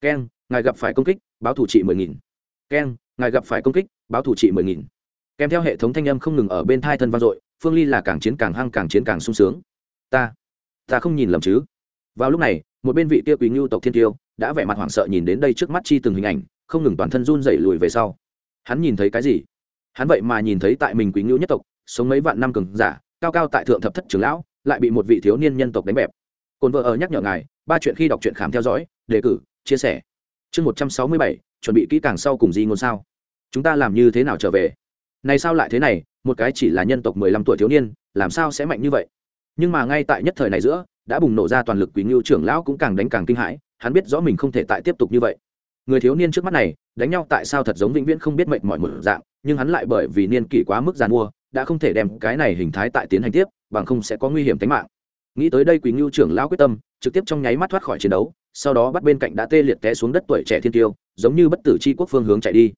Keng, ngài gặp phải công kích, báo thủ trị mười nghìn. Keng, ngài gặp phải công kích, báo thủ trị mười nghìn. Kèm theo hệ thống thanh âm không ngừng ở bên thai thân vang dội, phương ly là càng chiến càng hăng, càng chiến càng sung sướng. Ta ta không nhìn lầm chứ. Vào lúc này, một bên vị kia quý ngưu tộc thiên tiêu đã vẻ mặt hoảng sợ nhìn đến đây trước mắt chi từng hình ảnh, không ngừng toàn thân run dậy lùi về sau. Hắn nhìn thấy cái gì? Hắn vậy mà nhìn thấy tại mình quý ngưu nhất tộc, sống mấy vạn năm cường giả, cao cao tại thượng thập thất trưởng lão, lại bị một vị thiếu niên nhân tộc đánh bẹp. Cồn vợ ở nhắc nhở ngài, ba chuyện khi đọc truyện khám theo dõi, đề cử, chia sẻ. Chương một trăm sáu mươi bảy, chuẩn bị kỹ càng sau cùng gì ngôn sao. Chúng ta làm như thế nào trở về? Này sao lại thế này, một cái chỉ là nhân tộc mười lăm tuổi thiếu niên, làm sao sẽ mạnh như vậy? Nhưng mà ngay tại nhất thời này giữa, đã bùng nổ ra toàn lực quý ngưu trưởng lão cũng càng đánh càng kinh hãi hắn biết rõ mình không thể tại tiếp tục như vậy. Người thiếu niên trước mắt này, đánh nhau tại sao thật giống vĩnh viễn không biết mệnh mọi một dạng, nhưng hắn lại bởi vì niên kỷ quá mức già mua, đã không thể đem cái này hình thái tại tiến hành tiếp, bằng không sẽ có nguy hiểm tính mạng. Nghĩ tới đây quý ngưu trưởng lão quyết tâm, trực tiếp trong nháy mắt thoát khỏi chiến đấu, sau đó bắt bên cạnh đã tê liệt té xuống đất tuổi trẻ thiên tiêu, giống như bất tử c h i quốc phương hướng chạy đi.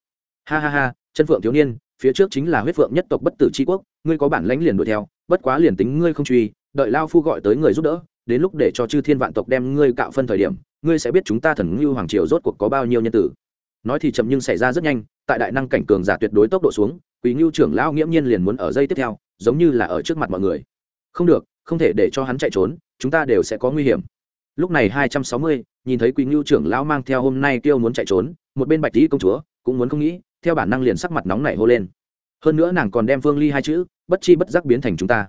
Ha ha ha, chân phượng thiếu niên, phía trước chính là huyết phượng nhất tộc bất tử c h i quốc, ngươi có bản lãnh liền đuổi theo, bất quá liền tính ngươi không truy, đợi lao phu gọi tới người giúp đỡ, đến lúc để cho chư thiên vạn tộc đem ngươi cạo phân thời điểm ngươi sẽ biết chúng ta thần ngưu hoàng triều rốt cuộc có bao nhiêu nhân tử. Nói thì chậm nhưng xảy ra rất nhanh, tại đại năng cảnh cường giả tuyệt đối tốc độ xuống, quý ngưu trưởng lão nghiễm nhiên liền muốn ở dây tiếp theo, giống như là ở trước mặt mọi người. Không được, không thể để cho hắn chạy trốn, chúng ta đều sẽ có nguy hiểm. Lúc này hai trăm sáu mươi, nhìn thấy quý ngưu trưởng lão mang theo hôm nay kêu muốn chạy trốn, một bên bạch tý công chúa cũng muốn không nghĩ, theo bản năng liền sắc mặt nóng nảy hô lên. Hơn nữa nàng còn đem phương ly hai chữ, bất chi bất giác biến thành chúng ta.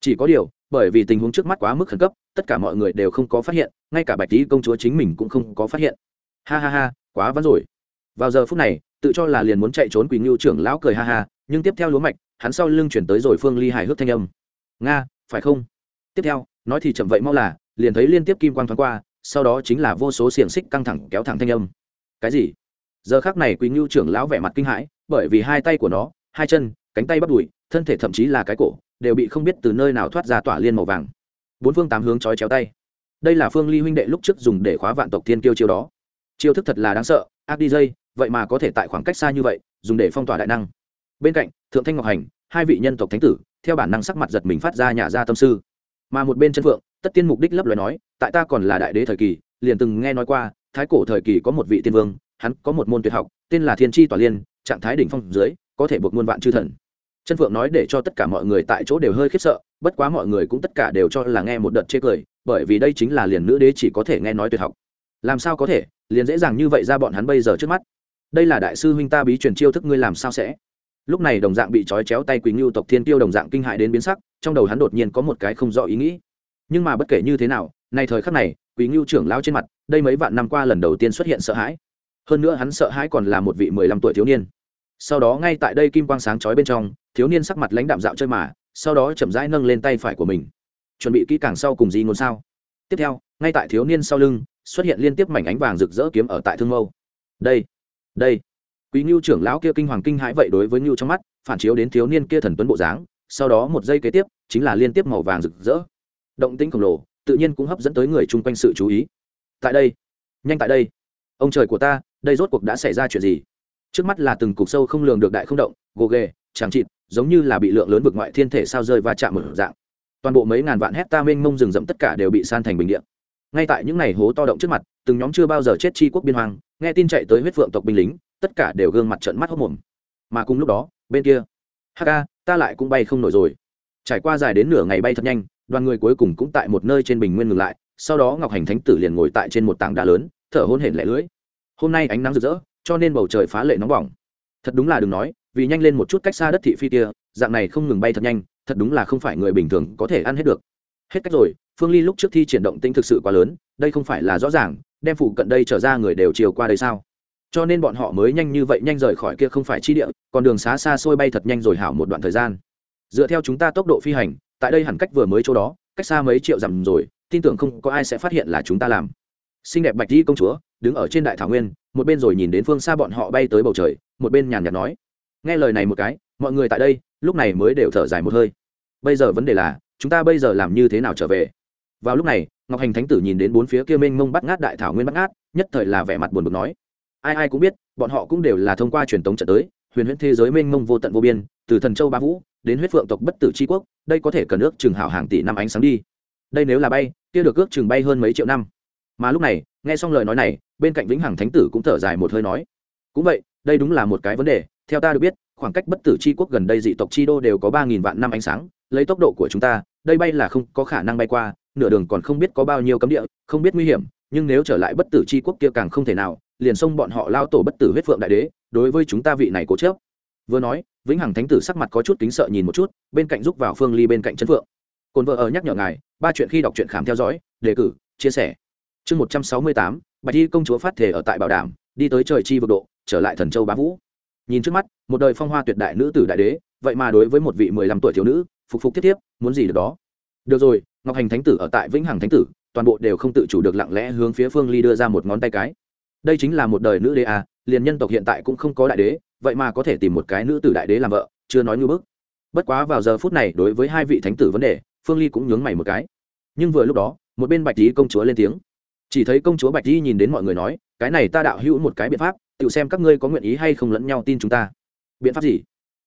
Chỉ có điều bởi vì tình huống trước mắt quá mức khẩn cấp, tất cả mọi người đều không có phát hiện, ngay cả bạch tý công chúa chính mình cũng không có phát hiện. Ha ha ha, quá vắn rồi. Vào giờ phút này, tự cho là liền muốn chạy trốn quỳnh ngưu trưởng lão cười ha ha, nhưng tiếp theo lúa mạch, hắn sau lưng chuyển tới rồi phương ly hài hước thanh âm. Nga, phải không? Tiếp theo, nói thì chậm vậy mau là, liền thấy liên tiếp kim quang thoáng qua, sau đó chính là vô số xiềng xích căng thẳng kéo thẳng thanh âm. Cái gì? Giờ khác này quý ngưu trưởng lão vẻ mặt kinh hãi, bởi vì hai tay của nó, hai chân, cánh tay bắt đùi thân thể thậm chí là cái cổ, đều bị không biết từ nơi nào thoát ra tỏa liên màu vàng. Bốn phương tám hướng chói chéo tay. Đây là phương ly huynh đệ lúc trước dùng để khóa vạn tộc thiên kiêu chiêu đó. Chiêu thức thật là đáng sợ, ác dây, vậy mà có thể tại khoảng cách xa như vậy, dùng để phong tỏa đại năng. Bên cạnh, thượng thanh ngọc hành, hai vị nhân tộc thánh tử, theo bản năng sắc mặt giật mình phát ra nhà ra tâm sư. Mà một bên chân phượng, tất tiên mục đích lấp lời nói, tại ta còn là đại đế thời kỳ, liền từng nghe nói qua, thái cổ thời kỳ có một vị tiên vương, hắn có một môn tuyệt học, tên là thiên tri tỏa liên, trạng thái đỉnh phong dưới, có thể buộc muôn vạn chư thần chân phượng nói để cho tất cả mọi người tại chỗ đều hơi khiếp sợ, bất quá mọi người cũng tất cả đều cho là nghe một đợt chê cười, bởi vì đây chính là liền nữ đế chỉ có thể nghe nói tuyệt học. Làm sao có thể? Liền dễ dàng như vậy ra bọn hắn bây giờ trước mắt. Đây là đại sư huynh ta bí truyền chiêu thức ngươi làm sao sẽ? Lúc này đồng dạng bị trói chéo tay quý ngưu tộc thiên tiêu đồng dạng kinh hại đến biến sắc, trong đầu hắn đột nhiên có một cái không rõ ý nghĩ. Nhưng mà bất kể như thế nào, nay thời khắc này quý ngưu trưởng lao trên mặt, đây mấy vạn năm qua lần đầu tiên xuất hiện sợ hãi. Hơn nữa hắn sợ hãi còn là một vị mười lăm tuổi thiếu niên sau đó ngay tại đây kim quang sáng chói bên trong, thiếu niên sắc mặt lãnh đạm dạo chơi mà, sau đó chậm rãi nâng lên tay phải của mình. Chuẩn bị kỹ càng sau cùng gì ngôn sao? Tiếp theo, ngay tại thiếu niên sau lưng, xuất hiện liên tiếp mảnh ánh vàng rực rỡ kiếm ở tại thương mâu. Đây đây. Quý ngưu trưởng lão kia kinh hoàng kinh hãi vậy đối với ngưu trong mắt, phản chiếu đến thiếu niên kia thần tuấn bộ dáng, sau đó một giây kế tiếp, chính là liên tiếp màu vàng rực rỡ. Động tĩnh khổng lồ, tự nhiên cũng hấp dẫn tới người chung quanh sự chú ý. Tại đây, nhanh tại đây. Ông trời của ta, đây rốt cuộc đã xảy ra chuyện gì? Trước mắt là từng cục sâu không lường được đại không động, gồ ghề, chẳng chịt, giống như là bị lượng lớn vực ngoại thiên thể sao rơi va chạm một dạng. Toàn bộ mấy ngàn vạn hecta mênh mông rừng rậm tất cả đều bị san thành bình điện ngay tại những ngày hố to động trước mặt, từng nhóm chưa bao giờ chết chi quốc biên hoàng nghe tin chạy tới huyết phượng tộc binh lính, tất cả đều gương mặt trận mắt hốc mồm. Mà cùng lúc đó, bên kia hk ta lại cũng bay không nổi rồi. Trải qua dài đến nửa ngày bay thật nhanh, đoàn người cuối cùng cũng tại một nơi trên bình nguyên ngừng lại, sau đó ngọc hành thánh tử liền ngồi tại trên một tảng đá lớn, thở hôn hển lẻ lưỡi. Hôm nay ánh nắng rực rỡ cho nên bầu trời phá lệ nóng bỏng. Thật đúng là đừng nói, vì nhanh lên một chút cách xa đất thị phi kia, dạng này không ngừng bay thật nhanh, thật đúng là không phải người bình thường có thể ăn hết được. Hết cách rồi, phương ly lúc trước thi triển động tinh thực sự quá lớn, đây không phải là rõ ràng, đem phụ cận đây trở ra người đều chiều qua đây sao? Cho nên bọn họ mới nhanh như vậy nhanh rời khỏi kia không phải chi địa còn đường xá xa xôi bay thật nhanh rồi hảo một đoạn thời gian. Dựa theo chúng ta tốc độ phi hành, tại đây hẳn cách vừa mới chỗ đó, cách xa mấy triệu dặm rồi, tin tưởng không có ai sẽ phát hiện là chúng ta làm. Xinh đẹp bạch di công chúa đứng ở trên đại thảo nguyên, một bên rồi nhìn đến phương xa bọn họ bay tới bầu trời, một bên nhàn nhạt nói. Nghe lời này một cái, mọi người tại đây, lúc này mới đều thở dài một hơi. Bây giờ vấn đề là, chúng ta bây giờ làm như thế nào trở về? Vào lúc này, ngọc hành thánh tử nhìn đến bốn phía kia mênh mông bắt ngát đại thảo nguyên bắt ngát, nhất thời là vẻ mặt buồn bực nói. Ai ai cũng biết, bọn họ cũng đều là thông qua truyền thống trận tới, huyền huyễn thế giới mênh mông vô tận vô biên, từ thần châu ba vũ, đến huyết phượng tộc bất tử tri quốc, đây có thể cần ước chừng hảo hàng tỷ năm ánh sáng đi. Đây nếu là bay, kia được ước chừng bay hơn mấy triệu năm. Mà lúc này, nghe xong lời nói này bên cạnh vĩnh hằng thánh tử cũng thở dài một hơi nói, cũng vậy, đây đúng là một cái vấn đề. Theo ta được biết, khoảng cách bất tử c h i quốc gần đây dị tộc chi đô đều có ba nghìn vạn năm ánh sáng, lấy tốc độ của chúng ta, đây bay là không có khả năng bay qua, nửa đường còn không biết có bao nhiêu cấm địa, không biết nguy hiểm, nhưng nếu trở lại bất tử c h i quốc kia càng không thể nào, liền xông bọn họ lao tổ bất tử huyết phượng đại đế, đối với chúng ta vị này cố chớp vừa nói, vĩnh hằng thánh tử sắc mặt có chút kính sợ nhìn một chút, bên cạnh giúp vào phương ly bên cạnh chân phượng. Cồn vợ ở nhắc nhở ngài, ba chuyện khi đọc truyện khám theo dõi, đề cử, chia sẻ. Chương một trăm sáu mươi tám bạch y công chúa phát thể ở tại bảo đảm, đi tới trời chi vực độ, trở lại thần châu bá vũ. Nhìn trước mắt, một đời phong hoa tuyệt đại nữ tử đại đế, vậy mà đối với một vị mười lăm tuổi thiếu nữ, phục phục tiếp tiếp, muốn gì được đó? Được rồi, ngọc hành thánh tử ở tại vĩnh hằng thánh tử, toàn bộ đều không tự chủ được lặng lẽ hướng phía phương ly đưa ra một ngón tay cái. Đây chính là một đời nữ đế à liền nhân tộc hiện tại cũng không có đại đế, vậy mà có thể tìm một cái nữ tử đại đế làm vợ, chưa nói ngưỡng bức. Bất quá vào giờ phút này đối với hai vị thánh tử vấn đề, phương ly cũng nhướng mày một cái. Nhưng vừa lúc đó, một bên bạch lý công chúa lên tiếng chỉ thấy công chúa bạch di nhìn đến mọi người nói, cái này ta đạo hữu một cái biện pháp tự xem các ngươi có nguyện ý hay không lẫn nhau tin chúng ta. Biện pháp gì?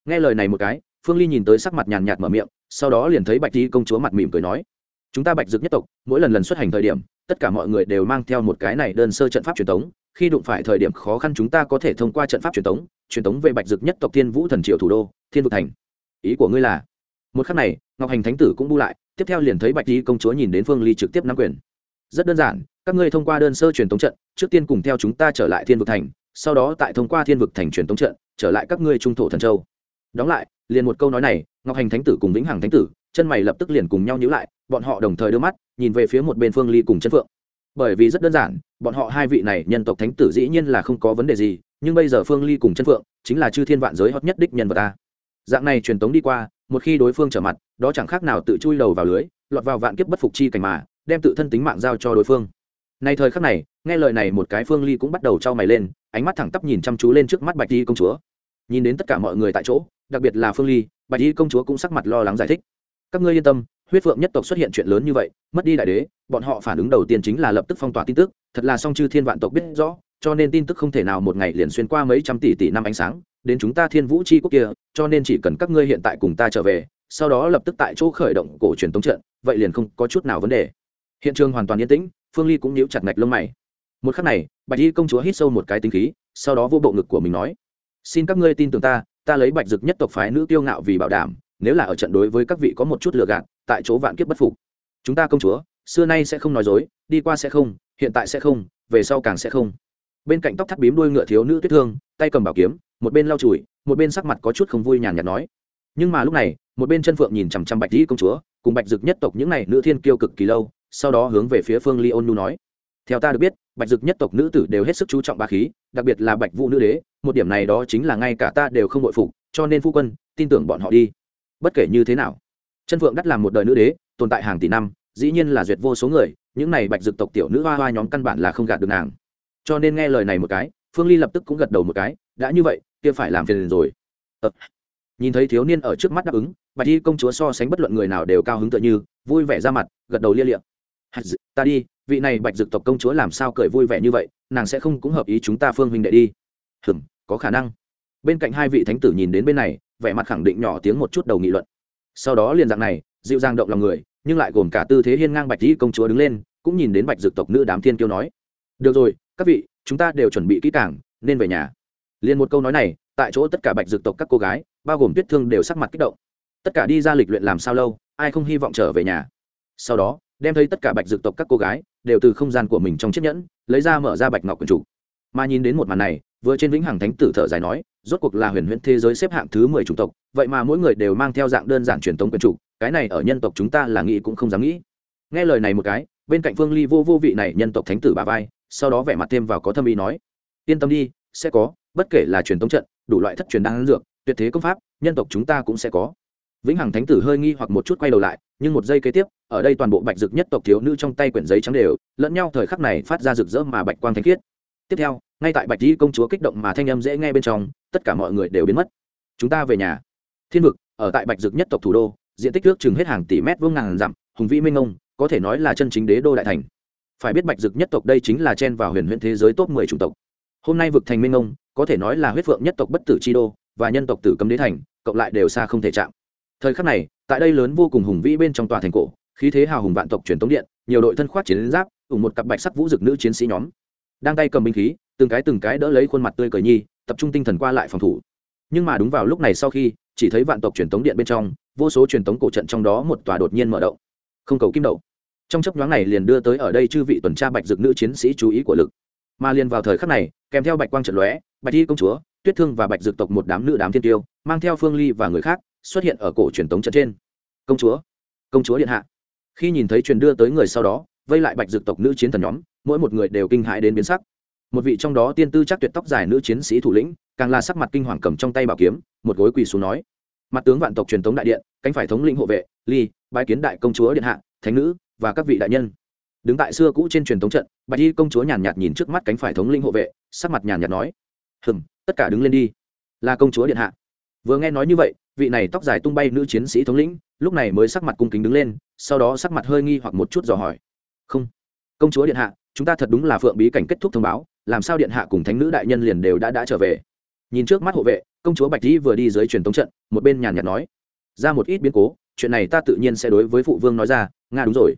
Nghe lời này một cái, phương ly nhìn tới sắc mặt nhàn nhạt mở miệng, sau đó liền thấy bạch di công chúa mặt mỉm cười nói, chúng ta bạch dực nhất tộc, mỗi lần lần xuất hành thời điểm, tất cả mọi người đều mang theo một cái này đơn sơ trận pháp truyền thống khi đụng phải thời điểm khó khăn chúng ta có thể thông qua trận pháp truyền thống truyền thống về bạch dực nhất tộc thiên vũ thần triều thủ đô, thiên vực thành. Ý của ngươi là? Một khắc này, ngọc hành thánh tử cũng bu lại, tiếp theo liền thấy bạch di công chúa nhìn đến phương ly trực tiếp nắm quyền rất đơn giản, các ngươi thông qua đơn sơ truyền tống trận, trước tiên cùng theo chúng ta trở lại thiên vực thành, sau đó tại thông qua thiên vực thành truyền tống trận, trở lại các ngươi trung thổ thần châu. Đóng lại, liền một câu nói này, ngọc hành thánh tử cùng vĩnh hằng thánh tử, chân mày lập tức liền cùng nhau nhíu lại, bọn họ đồng thời đưa mắt, nhìn về phía một bên phương ly cùng chân phượng. Bởi vì rất đơn giản, bọn họ hai vị này nhân tộc thánh tử dĩ nhiên là không có vấn đề gì, nhưng bây giờ phương ly cùng chân phượng chính là chư thiên vạn giới hot nhất đích nhân vật ta dạng này truyền tống đi qua, một khi đối phương trở mặt, đó chẳng khác nào tự chui đầu vào lưới, lọt vào vạn kiếp bất phục chi cảnh mà đem tự thân tính mạng giao cho đối phương. Nay thời khắc này, nghe lời này một cái phương ly cũng bắt đầu trao mày lên, ánh mắt thẳng tắp nhìn chăm chú lên trước mắt bạch Y công chúa. Nhìn đến tất cả mọi người tại chỗ, đặc biệt là phương ly, bạch Y công chúa cũng sắc mặt lo lắng giải thích. Các ngươi yên tâm, huyết phượng nhất tộc xuất hiện chuyện lớn như vậy, mất đi đại đế, bọn họ phản ứng đầu tiên chính là lập tức phong tỏa tin tức, thật là song chư thiên vạn tộc biết rõ, cho nên tin tức không thể nào một ngày liền xuyên qua mấy trăm tỷ tỷ năm ánh sáng, đến chúng ta thiên vũ c h i quốc kia, cho nên chỉ cần các ngươi hiện tại cùng ta trở về, sau đó lập tức tại chỗ khởi động cổ truyền tống trận, vậy liền không có chút nào vấn đề hiện trường hoàn toàn yên tĩnh, phương ly cũng nhíu chặt ngạch lông mày. Một khắc này, bạch y công chúa hít sâu một cái tính khí, sau đó vô bộ ngực của mình nói, xin các ngươi tin tưởng ta ta lấy bạch dực nhất tộc phái nữ tiêu ngạo vì bảo đảm, nếu là ở trận đối với các vị có một chút lựa gạt, tại chỗ vạn kiếp bất phục. Chúng ta công chúa, xưa nay sẽ không nói dối, đi qua sẽ không, hiện tại sẽ không, về sau càng sẽ không. Bên cạnh tóc thắt bím đuôi ngựa thiếu nữ tuyết thương, tay cầm bảo kiếm, một bên lau chùi, một bên sắc mặt có chút không vui nhàn nhạt nói, nhưng mà lúc này, một bên chân phượng nhìn chằm chằm bạch dĩ công chúa, cùng bạch dực nhất tộc những n à y nữ thiên kiêu cực kỳ lâu sau đó hướng về phía phương ly ôn nhu nói, theo ta được biết, bạch dực nhất tộc nữ tử đều hết sức chú trọng ba khí, đặc biệt là bạch vũ nữ đế, một điểm này đó chính là ngay cả ta đều không bội phục, cho nên phu quân, tin tưởng bọn họ đi. Bất kể như thế nào, chân phượng đắt làm một đời nữ đế, tồn tại hàng tỷ năm, dĩ nhiên là duyệt vô số người, những này bạch dực tộc tiểu nữ hoa hoa nhóm căn bản là không gạt được nàng. Cho nên nghe lời này một cái, phương ly lập tức cũng gật đầu một cái, đã như vậy, kia phải làm phiền rồi. Ờ. nhìn thấy thiếu niên ở trước mắt đáp ứng, bạch y công chúa so sánh bất luận người nào đều cao hứng tựa như, vui vẻ ra mặt, gật đầu lia liệm ta đi, vị này bạch dực tộc công chúa làm sao cười vui vẻ như vậy, nàng sẽ không cũng hợp ý chúng ta phương huynh đệ đi. Hừm có khả năng. Bên cạnh hai vị thánh tử nhìn đến bên này, vẻ mặt khẳng định nhỏ tiếng một chút đầu nghị luận. Sau đó liền dạng này, dịu dàng động lòng người, nhưng lại gồm cả tư thế hiên ngang bạch dĩ công chúa đứng lên, cũng nhìn đến bạch dực tộc nữ đám thiên kiêu nói. Được rồi, các vị, chúng ta đều chuẩn bị kỹ càng, nên về nhà. Liền một câu nói này, tại chỗ tất cả bạch dực tộc các cô gái, bao gồm tuyết thương đều sắc mặt kích động. Tất cả đi ra lịch luyện làm sao lâu, ai không hy vọng trở về nhà? Sau đó đem thấy tất cả bạch dực tộc các cô gái đều từ không gian của mình trong chiếc nhẫn, lấy ra mở ra bạch ngọc quần chủ. Mà nhìn đến một màn này, vừa trên vĩnh hằng thánh tử thở dài nói, rốt cuộc là huyền huyễn thế giới xếp hạng thứ mười chủng tộc, vậy mà mỗi người đều mang theo dạng đơn giản truyền thống quyền chủ, cái này ở nhân tộc chúng ta là nghĩ cũng không dám nghĩ. Nghe lời này một cái, bên cạnh phương ly vô vô vị này nhân tộc thánh tử bà vai, sau đó vẻ mặt thêm vào có thâm ý nói, yên tâm đi, sẽ có, bất kể là truyền thống trận, đủ loại thất truyền đan dược, tuyệt thế công pháp, nhân tộc chúng ta cũng sẽ có vĩnh hằng thánh tử hơi nghi hoặc một chút quay đầu lại, nhưng một giây kế tiếp, ở đây toàn bộ bạch dực nhất tộc thiếu nữ trong tay quyển giấy trắng đều, lẫn nhau thời khắc này phát ra rực rỡ mà bạch quang thánh khiết. Tiếp theo, ngay tại bạch di công chúa kích động mà thanh âm dễ nghe bên trong, tất cả mọi người đều biến mất. Chúng ta về nhà. Thiên vực, ở tại bạch dực nhất tộc thủ đô, diện tích nước chừng hết hàng tỷ mét vuông ngàn dặm, hùng vĩ minh ông, có thể nói là chân chính đế đô đại thành. Phải biết bạch dực nhất tộc đây chính là chen vào huyền huyện thế giới top mười chủng tộc. Hôm nay vực thành minh ông, có thể nói là huyết vượng nhất tộc bất tử chi đô, và nhân tộc tử cấm đế thành, cộng lại đều xa không thể chạm thời khắc này, tại đây lớn vô cùng hùng vĩ bên trong tòa thành cổ, khí thế hào hùng vạn tộc truyền tống điện, nhiều đội thân khoác chiến giáp, ủng một cặp bạch sắc vũ dực nữ chiến sĩ nhóm. Đang tay cầm binh khí, từng cái từng cái đỡ lấy khuôn mặt tươi cười nhi, tập trung tinh thần qua lại phòng thủ. Nhưng mà đúng vào lúc này sau khi, chỉ thấy vạn tộc truyền tống điện bên trong, vô số truyền tống cổ trận trong đó một tòa đột nhiên mở động. Không cầu kim đậu trong chấp nhoáng này liền đưa tới ở đây chư vị tuần tra bạch dực nữ chiến sĩ chú ý của lực. Mà liền vào thời khắc này, kèm theo bạch quang trận lóe, bạch thi công chúa, tuyết thương và bạch dực tộc một đám nữ đám thiên tiêu, mang theo phương ly và người khác xuất hiện ở cổ truyền tống trận trên. Công chúa công chúa điện hạ. Khi nhìn thấy truyền đưa tới người sau đó, vây lại bạch dực tộc nữ chiến thần nhóm, mỗi một người đều kinh hãi đến biến sắc. Một vị trong đó tiên tư chắc tuyệt tóc dài nữ chiến sĩ thủ lĩnh, càng là sắc mặt kinh hoàng cầm trong tay bảo kiếm, một gối quỳ xuống nói, mặt tướng vạn tộc truyền thống đại điện, cánh phải thống lĩnh hộ vệ, ly, bái kiến đại công chúa điện hạ, thánh nữ và các vị đại nhân. Đứng tại xưa cũ trên truyền thống trận, bạch y công chúa nhàn nhạt nhìn trước mắt cánh phải thống lĩnh hộ vệ, sắc mặt nhàn nhạt nói hừng tất cả đứng lên đi. Là công chúa điện hạ. Vừa nghe nói như vậy vị này tóc dài tung bay nữ chiến sĩ thống lĩnh, lúc này mới sắc mặt cung kính đứng lên, sau đó sắc mặt hơi nghi hoặc một chút dò hỏi. Không. Công chúa điện hạ, chúng ta thật đúng là phượng bí cảnh kết thúc thông báo, làm sao điện hạ cùng thánh nữ đại nhân liền đều đã đã trở về? Nhìn trước mắt hộ vệ, công chúa bạch dĩ vừa đi dưới truyền tống trận, một bên nhàn nhạt nói. Ra một ít biến cố, chuyện này ta tự nhiên sẽ đối với phụ vương nói ra, nga đúng rồi.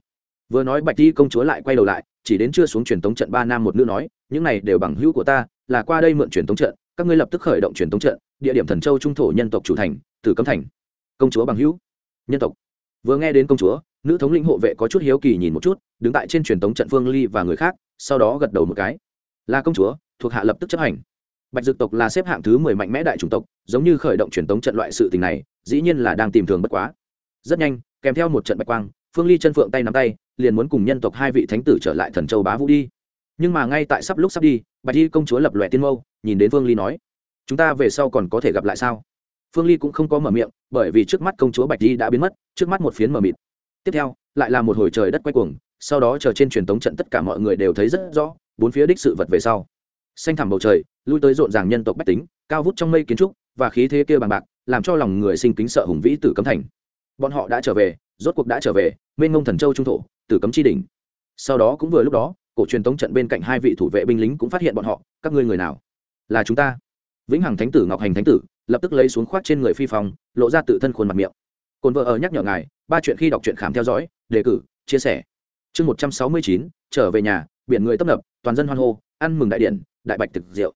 Vừa nói bạch dĩ công chúa lại quay đầu lại, chỉ đến chưa xuống truyền tống trận ba nam một nữ nói, những này đều bằng hữu của ta là qua đây mượn truyền tống trận, các ngươi lập tức khởi động truyền tống trận, địa điểm thần châu trung thổ nhân tộc chủ thành, tử cấm thành. Công chúa bằng hữu. Nhân tộc. Vừa nghe đến công chúa, nữ thống lĩnh hộ vệ có chút hiếu kỳ nhìn một chút, đứng tại trên truyền tống trận phương ly và người khác, sau đó gật đầu một cái. Là công chúa, thuộc hạ lập tức chấp hành. Bạch dực tộc là xếp hạng thứ mười mạnh mẽ đại chủng tộc, giống như khởi động truyền tống trận loại sự tình này, dĩ nhiên là đang tìm thường bất quá. Rất nhanh, kèm theo một trận bạch quang, phương ly chân phượng tay nắm tay, liền muốn cùng nhân tộc hai vị thánh tử trở lại thần châu bá vũ đi nhưng mà ngay tại sắp lúc sắp đi, bạch y công chúa lập lòe tiên mâu, nhìn đến phương ly nói, chúng ta về sau còn có thể gặp lại sao? Phương ly cũng không có mở miệng, bởi vì trước mắt công chúa bạch y đã biến mất, trước mắt một phiến mờ mịt. Tiếp theo, lại là một hồi trời đất quay cuồng, sau đó chờ trên truyền tống trận tất cả mọi người đều thấy rất rõ, bốn phía đích sự vật về sau. Xanh thẳm bầu trời, lui tới rộn ràng nhân tộc bách tính, cao vút trong mây kiến trúc, và khí thế kia bằng bạc, làm cho lòng người sinh kính sợ hùng vĩ tử cấm thành. Bọn họ đã trở về, rốt cuộc đã trở về, mênh ngông thần châu trung thổ, tử cấm chi đỉnh. Sau đó cũng vừa lúc đó cổ truyền tống trận bên cạnh hai vị thủ vệ binh lính cũng phát hiện bọn họ, các ngươi người nào? Là chúng ta. Vĩnh hằng thánh tử, ngọc hành thánh tử, lập tức lấy xuống khoác trên người phi phong, lộ ra tự thân khuôn mặt miệng. Cồn vợ ở nhắc nhở ngài, ba chuyện khi đọc truyện khám theo dõi, đề cử, chia sẻ. Chương một trăm sáu mươi chín, trở về nhà, biển người tấp nập, toàn dân hoan hô, ăn mừng đại điện, đại bạch thực diệu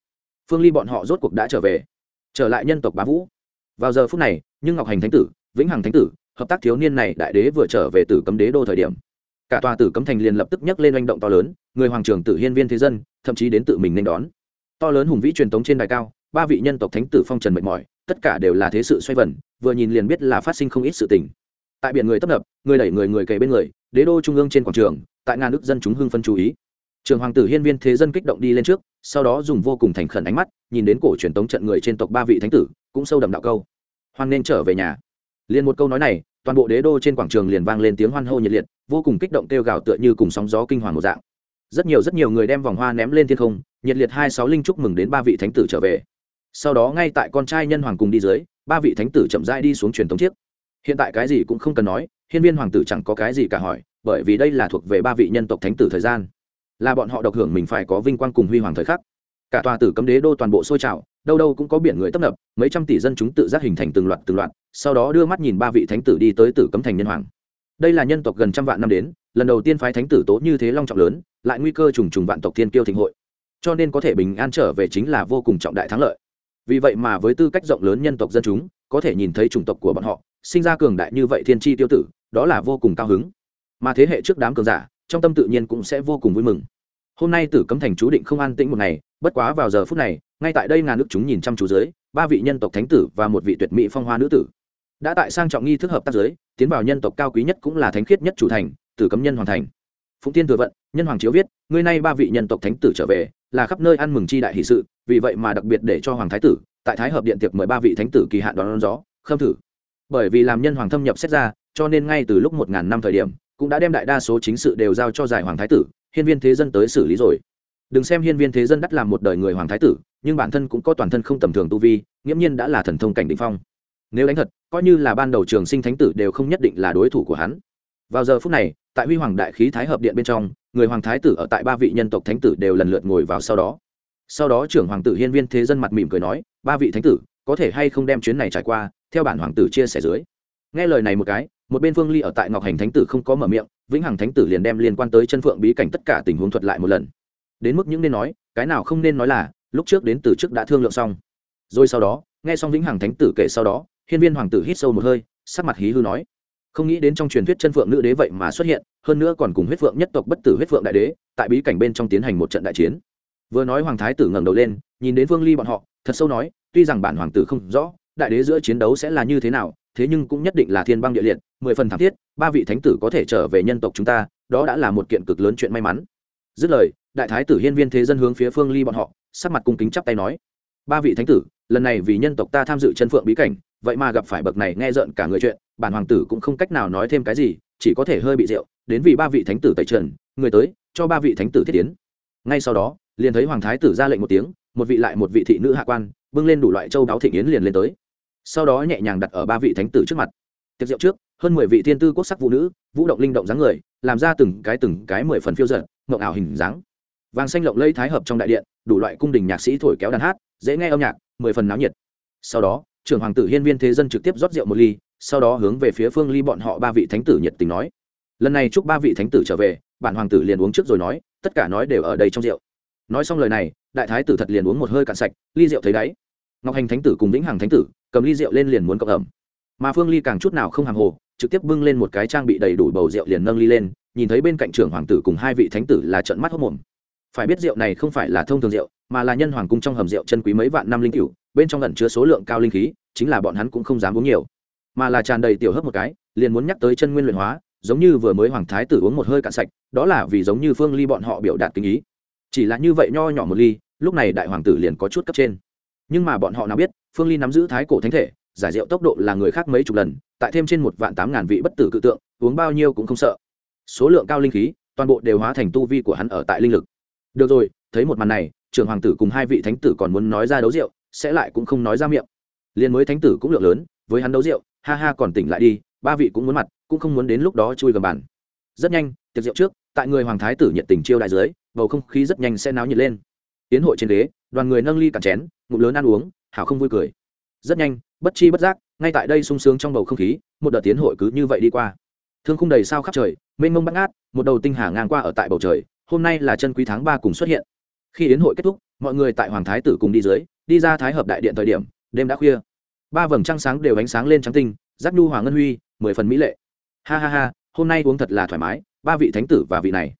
phương ly bọn họ rốt cuộc đã trở về. Trở lại nhân tộc bá vũ. Vào giờ phút này, nhưng ngọc hành thánh tử, vĩnh hằng thánh tử, hợp tác thiếu niên này đại đế vừa trở về từ cấm đế đô thời điểm cả tòa tử cấm thành liền lập tức nhấc lên oanh động to lớn, người hoàng trường tử hiên viên thế dân, thậm chí đến tự mình nên đón. To lớn hùng vĩ truyền thống trên đài cao, ba vị nhân tộc thánh tử phong trần mệt mỏi, tất cả đều là thế sự xoay vần, vừa nhìn liền biết là phát sinh không ít sự tình. Tại biển người tấp nập, người đẩy người người kề bên người, đế đô trung ương trên quảng trường, tại ngàn nước dân chúng hưng phân chú ý. Trường hoàng tử hiên viên thế dân kích động đi lên trước, sau đó dùng vô cùng thành khẩn ánh mắt, nhìn đến cổ truyền tống trận người trên tộc ba vị thánh tử, cũng sâu đậm đạo câu. Hoan nên trở về nhà. Liền một câu nói này toàn bộ đế đô trên quảng trường liền vang lên tiếng hoan hô nhiệt liệt, vô cùng kích động kêu gào tựa như cùng sóng gió kinh hoàng một dạng. Rất nhiều rất nhiều người đem vòng hoa ném lên thiên không, nhiệt liệt hai sáu linh chúc mừng đến ba vị thánh tử trở về. Sau đó, ngay tại con trai nhân hoàng cùng đi dưới, ba vị thánh tử chậm rãi đi xuống truyền thống chiếc. Hiện tại cái gì cũng không cần nói, hiên viên hoàng tử chẳng có cái gì cả hỏi, bởi vì đây là thuộc về ba vị nhân tộc thánh tử thời gian. Là bọn họ độc hưởng mình phải có vinh quang cùng huy hoàng thời khắc. Cả tòa tử cấm đế đô toàn bộ sôi trào đâu đâu cũng có biển người tấp nập, mấy trăm tỷ dân chúng tự giác hình thành từng loạt từng loạt, sau đó đưa mắt nhìn ba vị thánh tử đi tới tử cấm thành nhân hoàng. Đây là nhân tộc gần trăm vạn năm đến, lần đầu tiên phái thánh tử tố như thế long trọng lớn, lại nguy cơ trùng trùng vạn tộc thiên kiêu thịnh hội. Cho nên có thể bình an trở về chính là vô cùng trọng đại thắng lợi. Vì vậy mà với tư cách rộng lớn nhân tộc dân chúng, có thể nhìn thấy chủng tộc của bọn họ, sinh ra cường đại như vậy thiên tri tiêu tử, đó là vô cùng cao hứng. Mà thế hệ trước đám cường giả, trong tâm tự nhiên cũng sẽ vô cùng vui mừng hôm nay tử cấm thành chú định không an tĩnh một ngày bất quá vào giờ phút này ngay tại đây ngàn nước chúng nhìn chăm chú dưới ba vị nhân tộc thánh tử và một vị tuyệt mỹ phong hoa nữ tử. Đã tại sang trọng nghi thức hợp tác giới tiến vào nhân tộc cao quý nhất cũng là thánh khiết nhất chủ thành tử cấm nhân hoàn thành. Phụng tiên thừa vận nhân hoàng chiếu viết ngươi nay ba vị nhân tộc thánh tử trở về là khắp nơi ăn mừng chi đại hỷ sự vì vậy mà đặc biệt để cho hoàng thái tử tại thái hợp điện tiệc mời ba vị thánh tử kỳ hạn đón, đón gió khâm thử. Bởi vì làm nhân hoàng thâm nhập xét ra cho nên ngay từ lúc một ngàn năm thời điểm cũng đã đem đại đa số chính sự đều giao cho giải hoàng thái tử hiên viên thế dân tới xử lý rồi. Đừng xem hiên viên thế dân đắt làm một đời người hoàng thái tử, nhưng bản thân cũng có toàn thân không tầm thường tu vi, nghiễm nhiên đã là thần thông cảnh định phong. Nếu đánh thật, coi như là ban đầu trường sinh thánh tử đều không nhất định là đối thủ của hắn. Vào giờ phút này, tại huy hoàng đại khí thái hợp điện bên trong, người hoàng thái tử ở tại ba vị nhân tộc thánh tử đều lần lượt ngồi vào sau đó. Sau đó trưởng hoàng tử hiên viên thế dân mặt mỉm cười nói, ba vị thánh tử, có thể hay không đem chuyến này trải qua, theo bản hoàng tử chia sẻ dưới? Nghe lời này một cái, một bên phương ly ở tại ngọc hành thánh tử không có mở miệng vĩnh hằng thánh tử liền đem liên quan tới chân phượng bí cảnh tất cả tình huống thuật lại một lần. Đến mức những nên nói, cái nào không nên nói là, lúc trước đến từ trước đã thương lượng xong. Rồi sau đó, nghe xong vĩnh hằng thánh tử kể sau đó, hiên viên hoàng tử hít sâu một hơi, sắc mặt hí hư nói, không nghĩ đến trong truyền thuyết chân phượng nữ đế vậy mà xuất hiện, hơn nữa còn cùng huyết phượng nhất tộc bất tử huyết phượng đại đế, tại bí cảnh bên trong tiến hành một trận đại chiến. Vừa nói hoàng thái tử ngẩng đầu lên, nhìn đến Vương ly bọn họ, thật sâu nói, tuy rằng bản hoàng tử không rõ, đại đế giữa chiến đấu sẽ là như thế nào, thế nhưng cũng nhất định là thiên băng địa liệt, mười phần thảm thiết ba vị thánh tử có thể trở về nhân tộc chúng ta, đó đã là một kiện cực lớn chuyện may mắn. Dứt lời, đại thái tử hiên viên thế dân hướng phía phương ly bọn họ, sắc mặt cung kính chắp tay nói, ba vị thánh tử, lần này vì nhân tộc ta tham dự chân phượng bí cảnh, vậy mà gặp phải bậc này nghe rợn cả người chuyện, bản hoàng tử cũng không cách nào nói thêm cái gì, chỉ có thể hơi bị rượu, đến vì ba vị thánh tử tẩy trần, người tới, cho ba vị thánh tử thiết tiến. Ngay sau đó, liền thấy hoàng thái tử ra lệnh một tiếng, một vị lại một vị thị nữ hạ quan, bưng lên đủ loại châu đáo thịnh nghiến liền lên tới. Sau đó nhẹ nhàng đặt ở ba vị thánh tử trước mặt. Tiệc rượu trước hơn mười vị thiên tư quốc sắc vũ nữ, vũ động linh động dáng người, làm ra từng cái từng cái mười phần phiêu giận mộng ảo hình dáng. Vàng xanh lộng lây thái hợp trong đại điện, đủ loại cung đình nhạc sĩ thổi kéo đàn hát, dễ nghe âm nhạc, mười phần náo nhiệt. Sau đó, trưởng hoàng tử hiên viên thế dân trực tiếp rót rượu một ly, sau đó hướng về phía phương ly bọn họ ba vị thánh tử nhiệt tình nói. Lần này chúc ba vị thánh tử trở về, bản hoàng tử liền uống trước rồi nói, tất cả nói đều ở đây trong rượu. Nói xong lời này, đại thái tử thật liền uống một hơi cạn sạch, ly rượu thấy đáy. Ngọc hành thánh tử cùng vĩnh hằng thánh tử, cầm ly rượu lên liền muốn cộng ẩm. Mà phương ly càng chút nào không hàng hồ trực tiếp bưng lên một cái trang bị đầy đủ bầu rượu liền nâng ly lên, nhìn thấy bên cạnh trưởng hoàng tử cùng hai vị thánh tử là trận mắt hốc mồm. Phải biết rượu này không phải là thông thường rượu, mà là nhân hoàng cung trong hầm rượu chân quý mấy vạn năm linh cựu bên trong lần chứa số lượng cao linh khí, chính là bọn hắn cũng không dám uống nhiều. Mà là tràn đầy tiểu hấp một cái, liền muốn nhắc tới chân nguyên luyện hóa, giống như vừa mới hoàng thái tử uống một hơi cạn sạch, đó là vì giống như phương ly bọn họ biểu đạt tình ý. Chỉ là như vậy nho nhỏ một ly, lúc này đại hoàng tử liền có chút cấp trên. Nhưng mà bọn họ nào biết, phương ly nắm giữ thái cổ thánh thể, giải rượu tốc độ là người khác mấy chục lần tại thêm trên một vạn tám ngàn vị bất tử cự tượng, uống bao nhiêu cũng không sợ. Số lượng cao linh khí, toàn bộ đều hóa thành tu vi của hắn ở tại linh lực. Được rồi, thấy một màn này trường hoàng tử cùng hai vị thánh tử còn muốn nói ra đấu rượu, sẽ lại cũng không nói ra miệng. Liền mới thánh tử cũng lượng lớn, với hắn đấu rượu, ha ha còn tỉnh lại đi, ba vị cũng muốn mặt, cũng không muốn đến lúc đó chui gầm bàn. Rất nhanh, tiệc rượu trước, tại người hoàng thái tử nhiệt tình chiêu đại dưới, bầu không khí rất nhanh sẽ náo nhiệt lên. Tiến hội trên ghế, đoàn người nâng ly cản chén, ngụm lớn ăn uống, hảo không vui cười. Rất nhanh, bất chi bất giác ngay tại đây sung sướng trong bầu không khí, một đợt tiến hội cứ như vậy đi qua. Thương khung đầy sao khắp trời, mênh mông bắt ngát, một đầu tinh hà ngang qua ở tại bầu trời, hôm nay là chân quý tháng ba cùng xuất hiện. Khi yến hội kết thúc, mọi người tại hoàng thái tử cùng đi dưới, đi ra thái hợp đại điện thời điểm, đêm đã khuya. Ba vầng trăng sáng đều ánh sáng lên trắng tinh giáp nhu hoàng ngân huy, mười phần mỹ lệ. Ha ha ha, hôm nay uống thật là thoải mái, ba vị thánh tử và vị này.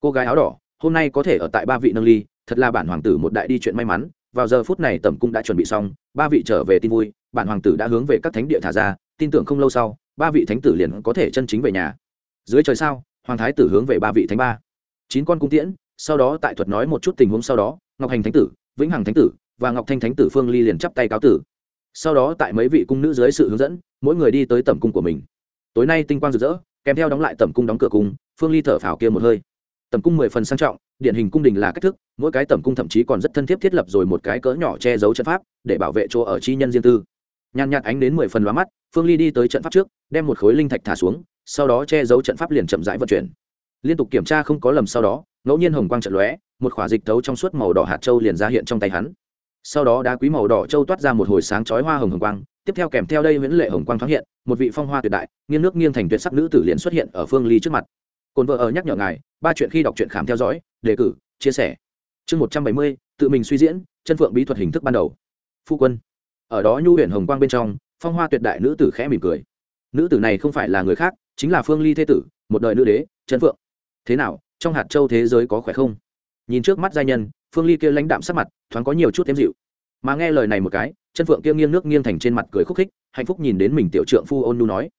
Cô gái áo đỏ, hôm nay có thể ở tại ba vị nâng ly, thật là bản hoàng tử một đại đi chuyện may mắn vào giờ phút này tẩm cung đã chuẩn bị xong, ba vị trở về tin vui, bản hoàng tử đã hướng về các thánh địa thả ra, tin tưởng không lâu sau, ba vị thánh tử liền có thể chân chính về nhà. Dưới trời sao, hoàng thái tử hướng về ba vị thánh ba. Chín con cung tiễn, sau đó tại thuật nói một chút tình huống sau đó, ngọc hành thánh tử, vĩnh hằng thánh tử và ngọc thanh thánh tử phương ly liền chắp tay cáo tử. Sau đó tại mấy vị cung nữ dưới sự hướng dẫn, mỗi người đi tới tẩm cung của mình. Tối nay tinh quang rực rỡ, kèm theo đóng lại tẩm cung đóng cửa cung phương ly thở phào kia một hơi tẩm cung mười phần sang trọng, điển hình cung đình là cách thức, mỗi cái tẩm cung thậm chí còn rất thân thiết thiết lập rồi một cái cỡ nhỏ che giấu trận pháp, để bảo vệ chỗ ở chi nhân riêng tư. Nhàn nhạt ánh đến mười phần lóa mắt, phương ly đi tới trận pháp trước, đem một khối linh thạch thả xuống, sau đó che giấu trận pháp liền chậm rãi vận chuyển. Liên tục kiểm tra không có lầm sau đó, ngẫu nhiên hồng quang trận lóe, một khỏa dịch thấu trong suốt màu đỏ hạt châu liền ra hiện trong tay hắn. Sau đó đá quý màu đỏ châu toát ra một hồi sáng chói hoa hồng hồng quang, tiếp theo kèm theo đây nguyễn lệ hồng quang thoáng hiện, một vị phong hoa tuyệt đại, nghiêng nước nghiêng thành tuyệt sắc nữ tử liền xuất hiện ở phương ly trước mặt cồn vợ ở nhắc nhở ngài, ba chuyện khi đọc truyện khám theo dõi, đề cử, chia sẻ. Chương một trăm bảy mươi, tự mình suy diễn, chân phượng bí thuật hình thức ban đầu. Phu quân. Ở đó nhu huyện hồng quang bên trong, phong hoa tuyệt đại nữ tử khẽ mỉm cười. Nữ tử này không phải là người khác, chính là phương ly thế tử, một đời nữ đế, chân phượng. Thế nào, trong hạt châu thế giới có khỏe không? Nhìn trước mắt giai nhân, phương ly kia lãnh đạm sắc mặt, thoáng có nhiều chút thêm dịu. Mà nghe lời này một cái, chân phượng kia nghiêng nước nghiêng thành trên mặt cười khúc khích, hạnh phúc nhìn đến mình tiểu trượng phu ôn nu nói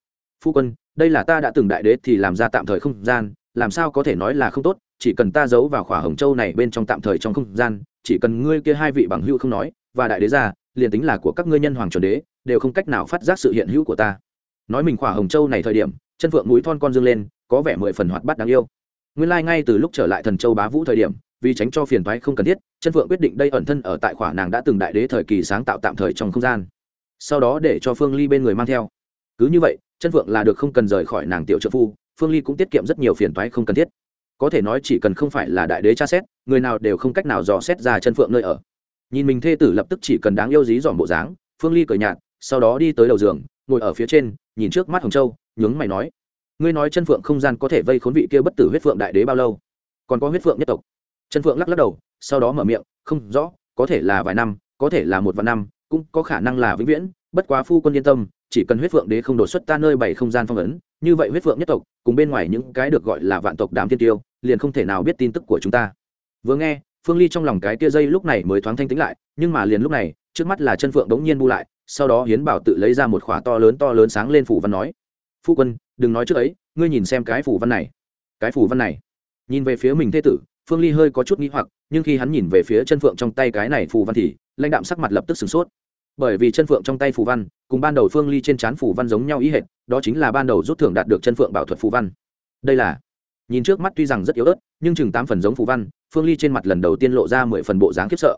phu quân, đây là ta đã từng đại đế thì làm ra tạm thời không gian, làm sao có thể nói là không tốt, chỉ cần ta giấu vào khỏa hồng châu này bên trong tạm thời trong không gian, chỉ cần ngươi kia hai vị bằng hữu không nói, và đại đế ra, liền tính là của các ngươi nhân hoàng chuẩn đế, đều không cách nào phát giác sự hiện hữu của ta. Nói mình khỏa hồng châu này thời điểm, chân phượng mũi thon con dương lên, có vẻ mười phần hoạt bát đáng yêu. Nguyên lai、like、ngay từ lúc trở lại thần châu bá vũ thời điểm, vì tránh cho phiền thoái không cần thiết, chân phượng quyết định đây ẩn thân ở tại khỏa nàng đã từng đại đế thời kỳ sáng tạo tạm thời trong không gian. Sau đó để cho phương ly bên người mang theo. Cứ như vậy chân phượng là được không cần rời khỏi nàng tiểu trợ phu, phương ly cũng tiết kiệm rất nhiều phiền toái không cần thiết. Có thể nói chỉ cần không phải là đại đế tra xét, người nào đều không cách nào dò xét ra chân phượng nơi ở. Nhìn mình thê tử lập tức chỉ cần đáng yêu dí dòm bộ dáng, phương ly cởi nhạt, sau đó đi tới đầu giường, ngồi ở phía trên, nhìn trước mắt hồng châu, nhướng mày nói, ngươi nói chân phượng không gian có thể vây khốn vị kia bất tử huyết phượng đại đế bao lâu? Còn có huyết phượng nhất tộc. Chân phượng lắc lắc đầu, sau đó mở miệng, không rõ, có thể là vài năm, có thể là một vạn năm, cũng có khả năng là vĩnh viễn, bất quá phu quân yên tâm chỉ cần huyết phượng đế không đột xuất ta nơi bảy không gian phong ấn, như vậy huyết phượng nhất tộc, cùng bên ngoài những cái được gọi là vạn tộc đám tiên tiêu, liền không thể nào biết tin tức của chúng ta. Vừa nghe, phương ly trong lòng cái tia dây lúc này mới thoáng thanh tĩnh lại, nhưng mà liền lúc này, trước mắt là chân phượng đống nhiên bu lại, sau đó hiến bảo tự lấy ra một khỏa to lớn to lớn sáng lên phủ văn nói, phu quân, đừng nói trước ấy, ngươi nhìn xem cái phủ văn này. Cái phủ văn này? Nhìn về phía mình thế tử, phương ly hơi có chút nghi hoặc, nhưng khi hắn nhìn về phía chân phượng trong tay cái này phù văn thì, lãnh đạm sắc mặt lập tức sửng sốt bởi vì chân phượng trong tay phù văn, cùng ban đầu phương ly trên trán phù văn giống nhau ý hệt, đó chính là ban đầu rút thưởng đạt được chân phượng bảo thuật phù văn. Đây là, nhìn trước mắt tuy rằng rất yếu ớt, nhưng chừng tám phần giống phù văn, phương ly trên mặt lần đầu tiên lộ ra mười phần bộ dáng khiếp sợ.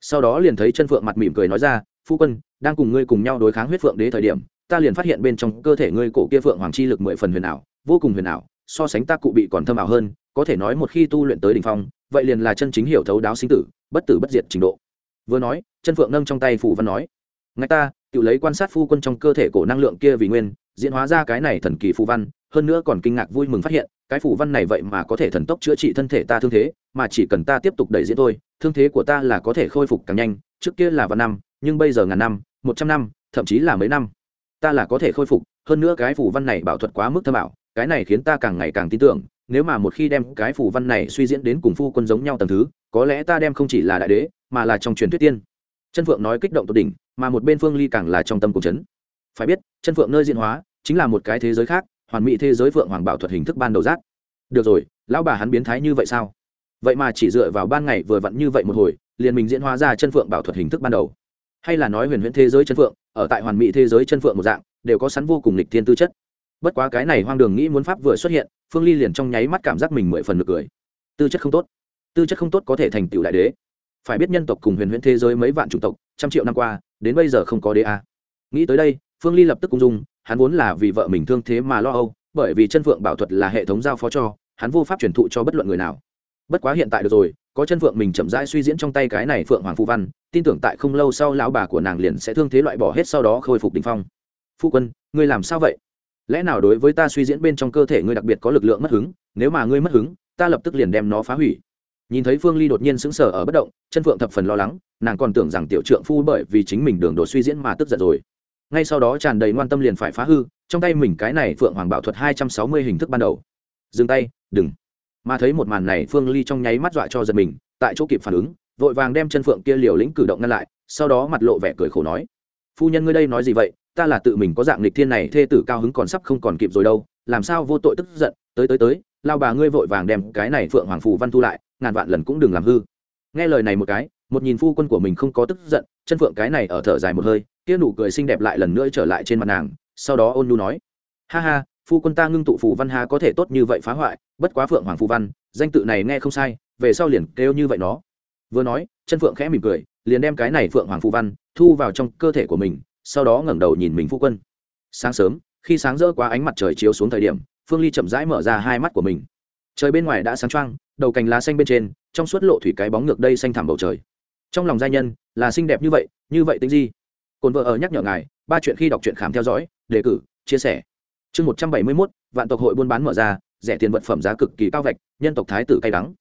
Sau đó liền thấy chân phượng mặt mỉm cười nói ra, phu quân, đang cùng ngươi cùng nhau đối kháng huyết phượng đế thời điểm, ta liền phát hiện bên trong cơ thể ngươi cổ kia phượng hoàng chi lực mười phần huyền ảo, vô cùng huyền ảo, so sánh ta cụ bị còn thâm ảo hơn, có thể nói một khi tu luyện tới đ ỉ n h phong, vậy liền là chân chính hiểu thấu đáo sinh tử, bất tử bất diệt trình độ. Vừa nói chân phượng nâng trong tay phủ văn nói ngay ta, tự lấy quan sát phu quân trong cơ thể cổ năng lượng kia vì nguyên, diễn hóa ra cái này thần kỳ phù văn, hơn nữa còn kinh ngạc vui mừng phát hiện, cái phù văn này vậy mà có thể thần tốc chữa trị thân thể ta thương thế, mà chỉ cần ta tiếp tục đẩy diễn thôi, thương thế của ta là có thể khôi phục càng nhanh, trước kia là vạn năm, nhưng bây giờ ngàn năm, một trăm năm, thậm chí là mấy năm. Ta là có thể khôi phục, hơn nữa cái phù văn này bảo thuật quá mức thâm ảo, cái này khiến ta càng ngày càng tin tưởng, nếu mà một khi đem cái phù văn này suy diễn đến cùng phu quân giống nhau tầng thứ, có lẽ ta đem không chỉ là đại đế, mà là trong truyền thuyết tiên chân phượng nói kích động tột đỉnh, mà một bên phương ly càng là trong tâm cuộc chấn. Phải biết, chân phượng nơi diễn hóa, chính là một cái thế giới khác, hoàn mỹ thế giới phượng hoàng bảo thuật hình thức ban đầu giác. Được rồi, lão bà hắn biến thái như vậy sao? Vậy mà chỉ dựa vào ban ngày vừa vặn như vậy một hồi, liền mình diễn hóa ra chân phượng bảo thuật hình thức ban đầu. Hay là nói huyền huyễn thế giới chân phượng, ở tại hoàn mỹ thế giới chân phượng một dạng, đều có sẵn vô cùng lịch thiên tư chất. Bất quá cái này hoang đường nghĩ muốn pháp vừa xuất hiện, phương ly liền trong nháy mắt cảm giác mình mười phần nực cười. Tư chất không tốt. Tư chất không tốt có thể thành tựu đại đế phải biết nhân tộc cùng huyền huyễn thế giới mấy vạn chủng tộc, trăm triệu năm qua, đến bây giờ không có đế a. Nghĩ tới đây, phương ly lập tức cung dung, hắn vốn là vì vợ mình thương thế mà lo âu, bởi vì chân phượng bảo thuật là hệ thống giao phó cho, hắn vô pháp truyền thụ cho bất luận người nào. Bất quá hiện tại được rồi, có chân phượng mình chậm rãi suy diễn trong tay cái này phượng hoàng phu văn, tin tưởng tại không lâu sau lão bà của nàng liền sẽ thương thế loại bỏ hết sau đó khôi phục đình phong. Phu quân, ngươi làm sao vậy? Lẽ nào đối với ta suy diễn bên trong cơ thể ngươi đặc biệt có lực lượng mất hứng, nếu mà ngươi mất hứng, ta lập tức liền đem nó phá hủy nhìn thấy phương ly đột nhiên sững sờ ở bất động, chân phượng thập phần lo lắng, nàng còn tưởng rằng tiểu trượng phu bởi vì chính mình đường đồ suy diễn mà tức giận rồi. Ngay sau đó tràn đầy ngoan tâm liền phải phá hư, trong tay mình cái này phượng hoàng bảo thuật hai trăm sáu mươi hình thức ban đầu. Dừng tay, đừng. Mà thấy một màn này, phương ly trong nháy mắt dọa cho giật mình, tại chỗ kịp phản ứng, vội vàng đem chân phượng kia liều lĩnh cử động ngăn lại, sau đó mặt lộ vẻ cười khổ nói, phu nhân ngươi đây nói gì vậy? Ta là tự mình có dạng lịch thiên này, thê tử cao hứng còn sắp không còn kịp rồi đâu, làm sao vô tội tức giận? Tới tới tới, lao bà ngươi vội vàng đem cái này phượng hoàng phù văn thu lại ngàn vạn lần cũng đừng làm hư. Nghe lời này một cái, một nhìn phu quân của mình không có tức giận, chân phượng cái này ở thở dài một hơi, kia nụ cười xinh đẹp lại lần nữa trở lại trên mặt nàng, sau đó ôn nhu nói, ha ha, phu quân ta ngưng tụ phù văn ha có thể tốt như vậy phá hoại, bất quá phượng hoàng phù văn, danh tự này nghe không sai, về sau liền kêu như vậy nó. Vừa nói, chân phượng khẽ mỉm cười, liền đem cái này phượng hoàng phù văn thu vào trong cơ thể của mình, sau đó ngẩng đầu nhìn mình phu quân. Sáng sớm, khi sáng rỡ qua ánh mặt trời chiếu xuống thời điểm, phương ly chậm rãi mở ra hai mắt của mình. Trời bên ngoài đã sáng trăng đầu cành lá xanh bên trên, trong suốt lộ thủy cái bóng ngược đây xanh thẳm bầu trời. Trong lòng gia nhân, là xinh đẹp như vậy như vậy tính gì cồn vợ ở nhắc nhở ngài, ba chuyện khi đọc truyện khám theo dõi, đề cử, chia sẻ. Chương một trăm bảy mươi mốt, vạn tộc hội buôn bán mở ra, rẻ tiền vật phẩm giá cực kỳ cao vạch, nhân tộc thái tử cay đắng.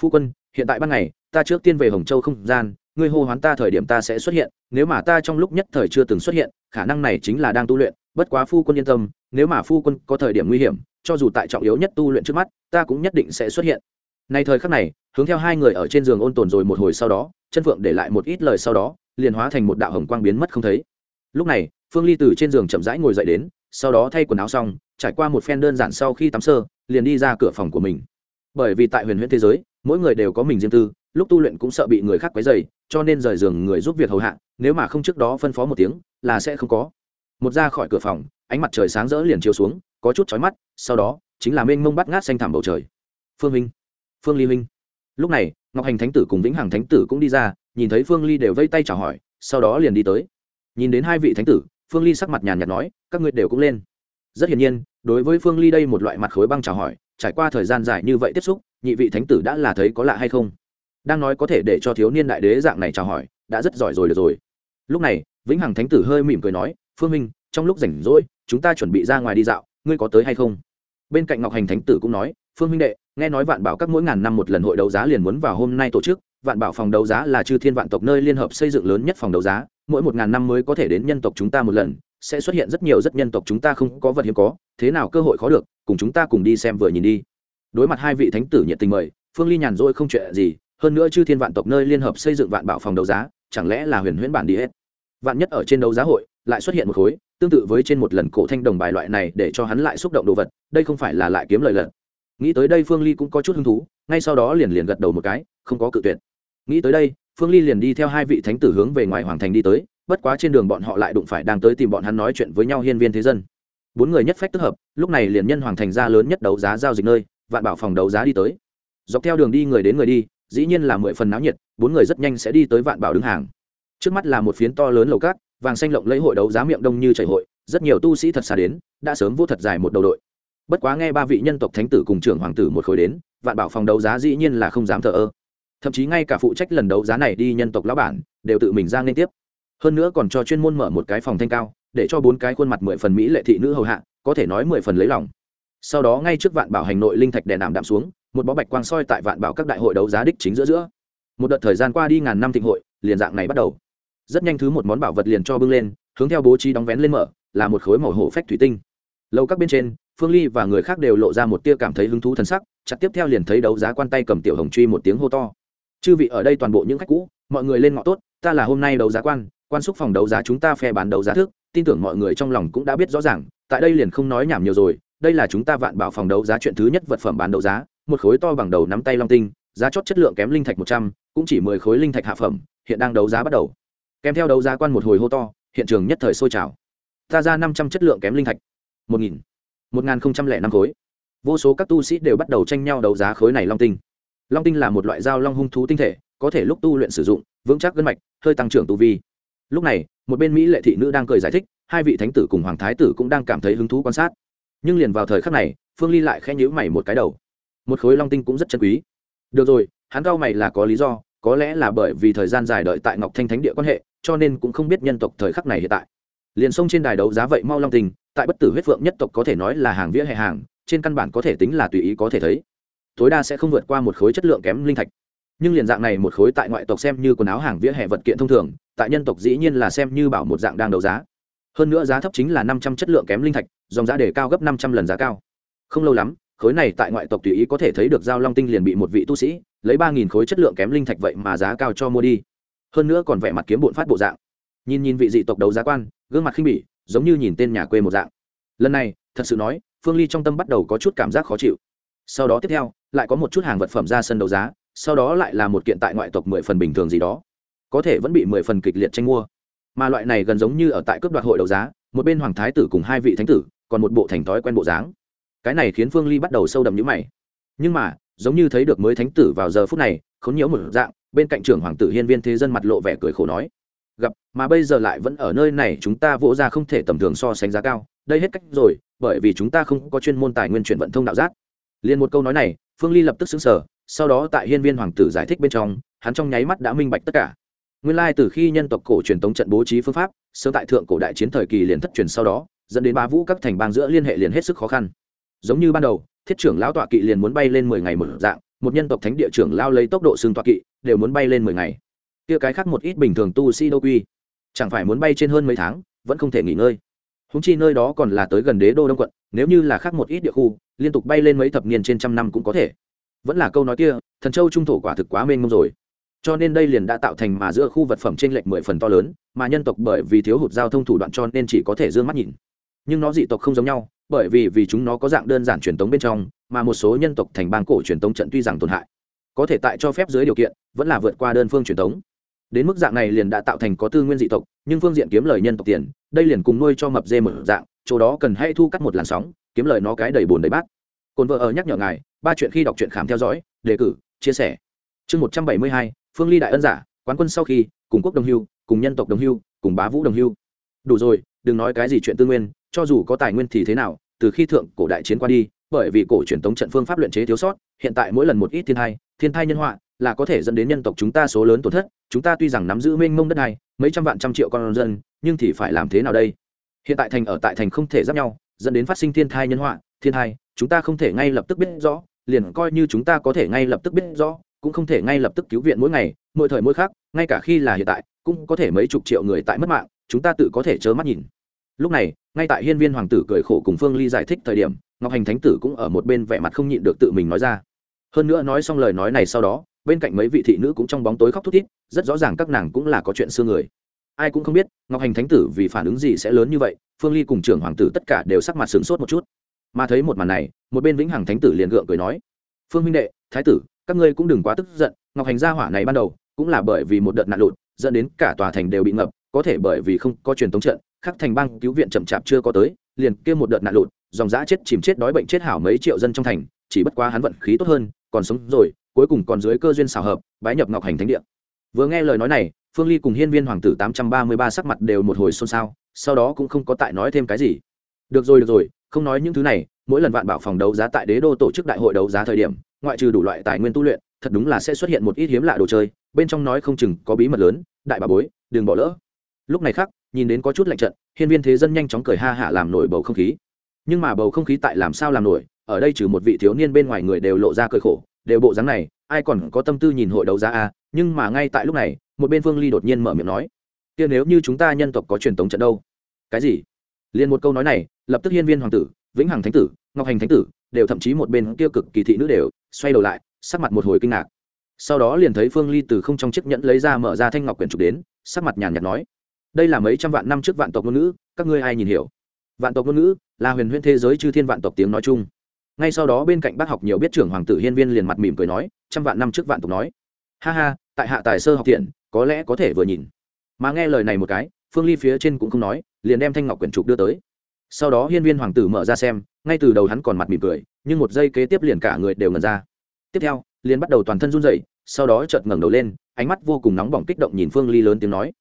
Phu quân, hiện tại ban ngày, ta trước tiên về hồng châu không gian, ngươi hô hoán ta thời điểm ta sẽ xuất hiện, nếu mà ta trong lúc nhất thời chưa từng xuất hiện, khả năng này chính là đang tu luyện, bất quá phu quân yên tâm, nếu mà phu quân có thời điểm nguy hiểm, cho dù tại trọng yếu nhất tu luyện trước mắt, ta cũng nhất định sẽ xuất hiện nay thời khắc này, hướng theo hai người ở trên giường ôn tồn rồi một hồi sau đó, chân phượng để lại một ít lời sau đó, liền hóa thành một đạo hồng quang biến mất không thấy. Lúc này, phương ly từ trên giường chậm rãi ngồi dậy đến, sau đó thay quần áo xong, trải qua một phen đơn giản sau khi tắm sơ, liền đi ra cửa phòng của mình. Bởi vì tại huyền huyễn thế giới, mỗi người đều có mình riêng tư, lúc tu luyện cũng sợ bị người khác quấy dày cho nên rời giường người giúp việc hầu hạ, nếu mà không trước đó phân phó một tiếng, là sẽ không có. Một ra khỏi cửa phòng, ánh mặt trời sáng rỡ liền chiếu xuống, có chút chói mắt, sau đó, chính là mênh mông bắt ngát xanh thảm bầu trời. Phương minh phương ly minh lúc này, ngọc hành thánh tử cùng vĩnh hằng thánh tử cũng đi ra, nhìn thấy phương ly đều vây tay chào hỏi, sau đó liền đi tới. Nhìn đến hai vị thánh tử, phương ly sắc mặt nhàn nhạt nói, các ngươi đều cũng lên. Rất hiển nhiên, đối với phương ly đây một loại mặt khối băng chào hỏi, trải qua thời gian dài như vậy tiếp xúc, nhị vị thánh tử đã là thấy có lạ hay không? Đang nói có thể để cho thiếu niên đại đế dạng này chào hỏi, đã rất giỏi rồi được rồi. Lúc này, vĩnh hằng thánh tử hơi mỉm cười nói, phương minh trong lúc rảnh rỗi, chúng ta chuẩn bị ra ngoài đi dạo, ngươi có tới hay không? Bên cạnh ngọc hành thánh tử cũng nói phương minh đệ, nghe nói vạn bảo các mỗi ngàn năm một lần hội đấu giá liền muốn vào hôm nay tổ chức. Vạn bảo phòng đấu giá là chư thiên vạn tộc nơi liên hợp xây dựng lớn nhất phòng đấu giá. Mỗi một ngàn năm mới có thể đến nhân tộc chúng ta một lần. Sẽ xuất hiện rất nhiều rất nhân tộc chúng ta không có vật hiếm có. Thế nào cơ hội khó được, cùng chúng ta cùng đi xem vừa nhìn đi. Đối mặt hai vị thánh tử nhiệt tình mời, phương ly nhàn rỗi không chuyện gì. Hơn nữa chư thiên vạn tộc nơi liên hợp xây dựng vạn bảo phòng đấu giá, chẳng lẽ là huyền huyễn bản đi hết? Vạn nhất ở trên đấu giá hội, lại xuất hiện một khối, tương tự với trên một lần cổ thanh đồng bài loại này để cho hắn lại xúc động đồ vật, đây không phải là lại kiếm lời lận nghĩ tới đây phương ly cũng có chút hứng thú, ngay sau đó liền liền gật đầu một cái, không có cự tuyệt. Nghĩ tới đây, phương ly liền đi theo hai vị thánh tử hướng về ngoài hoàng thành đi tới, bất quá trên đường bọn họ lại đụng phải đang tới tìm bọn hắn nói chuyện với nhau hiên viên thế dân. Bốn người nhất phách tức hợp, lúc này liền nhân hoàng thành ra lớn nhất đấu giá giao dịch nơi, vạn bảo phòng đấu giá đi tới. Dọc theo đường đi người đến người đi, dĩ nhiên là mười phần náo nhiệt, bốn người rất nhanh sẽ đi tới vạn bảo đứng hàng. Trước mắt là một phiến to lớn lầu cát, vàng xanh lộng lấy hội đấu giá miệng đông như chảy hội, rất nhiều tu sĩ thật xa đến, đã sớm vô thật dài một đầu đội bất quá nghe ba vị nhân tộc thánh tử cùng trưởng hoàng tử một khối đến, vạn bảo phòng đấu giá dĩ nhiên là không dám thờ ơ. Thậm chí ngay cả phụ trách lần đấu giá này đi nhân tộc lão bản, đều tự mình ra liên tiếp. Hơn nữa còn cho chuyên môn mở một cái phòng thanh cao, để cho bốn cái khuôn mặt mười phần mỹ lệ thị nữ hầu hạ, có thể nói mười phần lấy lòng. Sau đó ngay trước vạn bảo hành nội linh thạch đèn ảm đạm xuống, một bó bạch quang soi tại vạn bảo các đại hội đấu giá đích chính giữa giữa. Một đợt thời gian qua đi ngàn năm thịnh hội, liền dạng này bắt đầu. Rất nhanh thứ một món bảo vật liền cho bưng lên, hướng theo bố trí đóng vén lên mở, là một khối màu hổ phách thủy tinh. Lâu các bên trên phương ly và người khác đều lộ ra một tia cảm thấy hứng thú thân sắc, chặt tiếp theo liền thấy đấu giá quan tay cầm tiểu hồng truy một tiếng hô to. Chư vị, ở đây toàn bộ những khách cũ, mọi người lên ngọ tốt, ta là hôm nay đấu giá quan quan xúc phòng đấu giá chúng ta phe bán đấu giá thức tin tưởng mọi người trong lòng cũng đã biết rõ ràng, tại đây liền không nói nhảm nhiều rồi, đây là chúng ta vạn bảo phòng đấu giá chuyện thứ nhất vật phẩm bán đấu giá, một khối to bằng đầu nắm tay long tinh, giá chót chất lượng kém linh thạch một trăm, cũng chỉ mười khối linh thạch hạ phẩm, hiện đang đấu giá bắt đầu. Kèm theo đấu giá quan một hồi hô to, hiện trường nhất thời sôi trào. Ta ra năm trăm chất lượng kém linh thạch, một nghìn một n không trăm lẻ năm khối. Vô số các tu sĩ đều bắt đầu tranh nhau đấu giá khối này long tinh. Long tinh là một loại dao long hung thú tinh thể, có thể lúc tu luyện sử dụng, vững chắc gân mạch, hơi tăng trưởng tu vi. Lúc này, một bên mỹ lệ thị nữ đang cười giải thích, hai vị thánh tử cùng hoàng thái tử cũng đang cảm thấy hứng thú quan sát. Nhưng liền vào thời khắc này, phương ly lại khẽ nhữ mày một cái đầu. Một khối long tinh cũng rất chân quý. Được rồi, hắn cao mày là có lý do, có lẽ là bởi vì thời gian dài đợi tại ngọc thanh thánh địa quan hệ, cho nên cũng không biết nhân tộc thời khắc này hiện tại. Liền sông trên đài đấu giá vậy mau long tinh tại bất tử huyết phượng nhất tộc có thể nói là hàng vỉa hè hàng, trên căn bản có thể tính là tùy ý có thể thấy. Tối đa sẽ không vượt qua một khối chất lượng kém linh thạch. Nhưng liền dạng này một khối tại ngoại tộc xem như quần áo hàng vỉa hè vật kiện thông thường, tại nhân tộc dĩ nhiên là xem như bảo một dạng đang đấu giá. Hơn nữa giá thấp chính là năm trăm chất lượng kém linh thạch, dòng giá để cao gấp năm trăm lần giá cao. Không lâu lắm, khối này tại ngoại tộc tùy ý có thể thấy được giao long tinh liền bị một vị tu sĩ, lấy ba nghìn khối chất lượng kém linh thạch vậy mà giá cao cho mua đi. Hơn nữa còn vẻ mặt kiếm bộn phát bộ dạng. Nhìn nhìn vị dị tộc đấu giá quan, gương mặt khinh bỉ giống như nhìn tên nhà quê một dạng. Lần này, thật sự nói, phương ly trong tâm bắt đầu có chút cảm giác khó chịu. Sau đó tiếp theo, lại có một chút hàng vật phẩm ra sân đấu giá, sau đó lại là một kiện tại ngoại tộc mười phần bình thường gì đó. Có thể vẫn bị mười phần kịch liệt tranh mua. Mà loại này gần giống như ở tại cướp đoạt hội đấu giá, một bên hoàng thái tử cùng hai vị thánh tử, còn một bộ thành thói quen bộ dáng. Cái này khiến phương ly bắt đầu sâu đậm nhữ mày. Nhưng mà, giống như thấy được mới thánh tử vào giờ phút này k h ố n nhiễu một dạng, bên cạnh trưởng hoàng tử hiên viên thế dân mặt lộ vẻ cười khổ nói gặp, mà bây giờ lại vẫn ở nơi này, chúng ta vỗ ra không thể tầm thường so sánh giá cao. Đây hết cách rồi, bởi vì chúng ta không có chuyên môn tài nguyên chuyển vận thông đạo giác. Liền một câu nói này, phương ly lập tức xứng sở sau đó tại hiên viên hoàng tử giải thích bên trong, hắn trong nháy mắt đã minh bạch tất cả. Nguyên lai từ khi nhân tộc cổ truyền tống trận bố trí phương pháp, sớm tại thượng cổ đại chiến thời kỳ liền thất truyền sau đó, dẫn đến ba vũ các thành bang giữa liên hệ liền hết sức khó khăn. Giống như ban đầu, thiết trưởng lão tọa kỵ liền muốn bay lên mười ngày một dạng, một nhân tộc thánh địa trưởng lao lấy tốc độ xương tọa kỵ, đều muốn bay lên mười ngày kia cái khác một ít bình thường tu si đô quy chẳng phải muốn bay trên hơn mấy tháng, vẫn không thể nghỉ ngơi. Húng chi nơi đó còn là tới gần đế đô đông quận, nếu như là khác một ít địa khu, liên tục bay lên mấy thập niên trên trăm năm cũng có thể. Vẫn là câu nói kia, thần châu trung thổ quả thực quá mênh mông rồi. Cho nên đây liền đã tạo thành mà giữa khu vật phẩm trên lệch mười phần to lớn, mà nhân tộc bởi vì thiếu hụt giao thông thủ đoạn cho nên chỉ có thể d ư ơ n g mắt nhìn. Nhưng nó dị tộc không giống nhau, bởi vì vì chúng nó có dạng đơn giản truyền thống bên trong, mà một số nhân tộc thành bang cổ truyền thống trận tuy rằng tổn hại, có thể tại cho phép dưới điều kiện, vẫn là vượt qua đơn phương truyền thống đến mức dạng này liền đã tạo thành có tư nguyên dị tộc, nhưng phương diện kiếm lời nhân tộc tiền, đây liền cùng nuôi cho mập dê mở dạng, chỗ đó cần hay thu cắt một làn sóng, kiếm lời nó cái đầy bồn đầy bát. Cồn vợ ở nhắc nhở ngài, ba chuyện khi đọc truyện khám theo dõi, đề cử, chia sẻ. Chương một trăm bảy mươi hai, phương ly đại ân giả, quán quân sau khi, cùng quốc đồng hưu, cùng nhân tộc đồng hưu, cùng bá vũ đồng hưu. Đủ rồi, đừng nói cái gì chuyện tư nguyên, cho dù có tài nguyên thì thế nào, từ khi thượng cổ đại chiến qua đi, bởi vì cổ truyền tống trận phương pháp luyện chế thiếu sót, hiện tại mỗi lần một ít thiên thai thiên thai nhân họa là có thể dẫn đến nhân tộc chúng ta số lớn tổn thất, chúng ta tuy rằng nắm giữ mênh mông đất này, mấy trăm vạn trăm triệu con dân, nhưng thì phải làm thế nào đây? Hiện tại thành ở tại thành không thể giáp nhau, dẫn đến phát sinh thiên thai nhân họa, thiên thai, chúng ta không thể ngay lập tức biết rõ, liền coi như chúng ta có thể ngay lập tức biết rõ, cũng không thể ngay lập tức cứu viện mỗi ngày, mỗi thời mỗi khác ngay cả khi là hiện tại, cũng có thể mấy chục triệu người tại mất mạng, chúng ta tự có thể chớ mắt nhìn. Lúc này, ngay tại hiên viên hoàng tử cười khổ cùng phương ly giải thích thời điểm, ngọc hành thánh tử cũng ở một bên vẻ mặt không nhịn được tự mình nói ra. Hơn nữa nói xong lời nói này sau đó bên cạnh mấy vị thị nữ cũng trong bóng tối khóc thút thít, rất rõ ràng các nàng cũng là có chuyện xưa người. Ai cũng không biết, ngọc hành thánh tử vì phản ứng gì sẽ lớn như vậy, phương ly cùng trưởng hoàng tử tất cả đều sắc mặt sửng sốt một chút. Mà thấy một màn này, một bên vĩnh hằng thánh tử liền gượng cười nói, phương minh đệ, thái tử, các ngươi cũng đừng quá tức giận, ngọc hành gia hỏa này ban đầu cũng là bởi vì một đợt nạn lụt, dẫn đến cả tòa thành đều bị ngập, có thể bởi vì không có truyền thống trận, khắc thành bang cứu viện chậm chạp chưa có tới, liền kia một đợt nạn lụt, dòng giã chết chìm chết đói bệnh chết hảo mấy triệu dân trong thành, chỉ bất quá hắn vận khí tốt hơn, còn sống rồi cuối cùng còn dưới cơ duyên xảo hợp, bái nhập ngọc hành thánh địa. Vừa nghe lời nói này, phương ly cùng hiên viên hoàng tử tám trăm ba mươi ba sắc mặt đều một hồi xôn xao, sau đó cũng không có tại nói thêm cái gì. Được rồi được rồi, không nói những thứ này, mỗi lần vạn bảo phòng đấu giá tại đế đô tổ chức đại hội đấu giá thời điểm, ngoại trừ đủ loại tài nguyên tu luyện, thật đúng là sẽ xuất hiện một ít hiếm lạ đồ chơi, bên trong nói không chừng có bí mật lớn, đại bà bối, đừng bỏ lỡ. Lúc này khác, nhìn đến có chút lạnh trận, hiên viên thế dân nhanh chóng cười ha hả làm nổi bầu không khí. Nhưng mà bầu không khí tại làm sao làm nổi, ở đây trừ một vị thiếu niên bên ngoài người đều lộ ra cười khổ đều bộ dáng này, ai còn có tâm tư nhìn hội đấu giá à nhưng mà ngay tại lúc này, một bên phương ly đột nhiên mở miệng nói, kia nếu như chúng ta nhân tộc có truyền thống trận đâu? Cái gì? Liền một câu nói này, lập tức hiên viên hoàng tử, vĩnh hằng thánh tử, ngọc hành thánh tử, đều thậm chí một bên kia cực kỳ thị nữ đều xoay đầu lại, sắc mặt một hồi kinh ngạc. Sau đó liền thấy phương ly từ không trong chiếc nhẫn lấy ra mở ra thanh ngọc quyển trục đến, sắc mặt nhàn nhạt nói, đây là mấy trăm vạn năm trước vạn tộc ngôn ngữ, các ngươi ai nhìn hiểu? Vạn tộc ngôn ngữ, là huyền huyễn thế giới chư thiên vạn tộc tiếng nói chung ngay sau đó bên cạnh bác học nhiều biết trưởng hoàng tử hiên viên liền mặt mỉm cười nói, trăm vạn năm trước vạn tục nói. Ha ha, tại hạ tài sơ học thiện, có lẽ có thể vừa nhìn. Mà nghe lời này một cái, phương ly phía trên cũng không nói, liền đem thanh ngọc quyển trục đưa tới. Sau đó hiên viên hoàng tử mở ra xem, ngay từ đầu hắn còn mặt mỉm cười, nhưng một giây kế tiếp liền cả người đều ngần ra. Tiếp theo, liền bắt đầu toàn thân run rẩy, sau đó chợt ngẩng đầu lên, ánh mắt vô cùng nóng bỏng kích động nhìn phương ly lớn tiếng nói.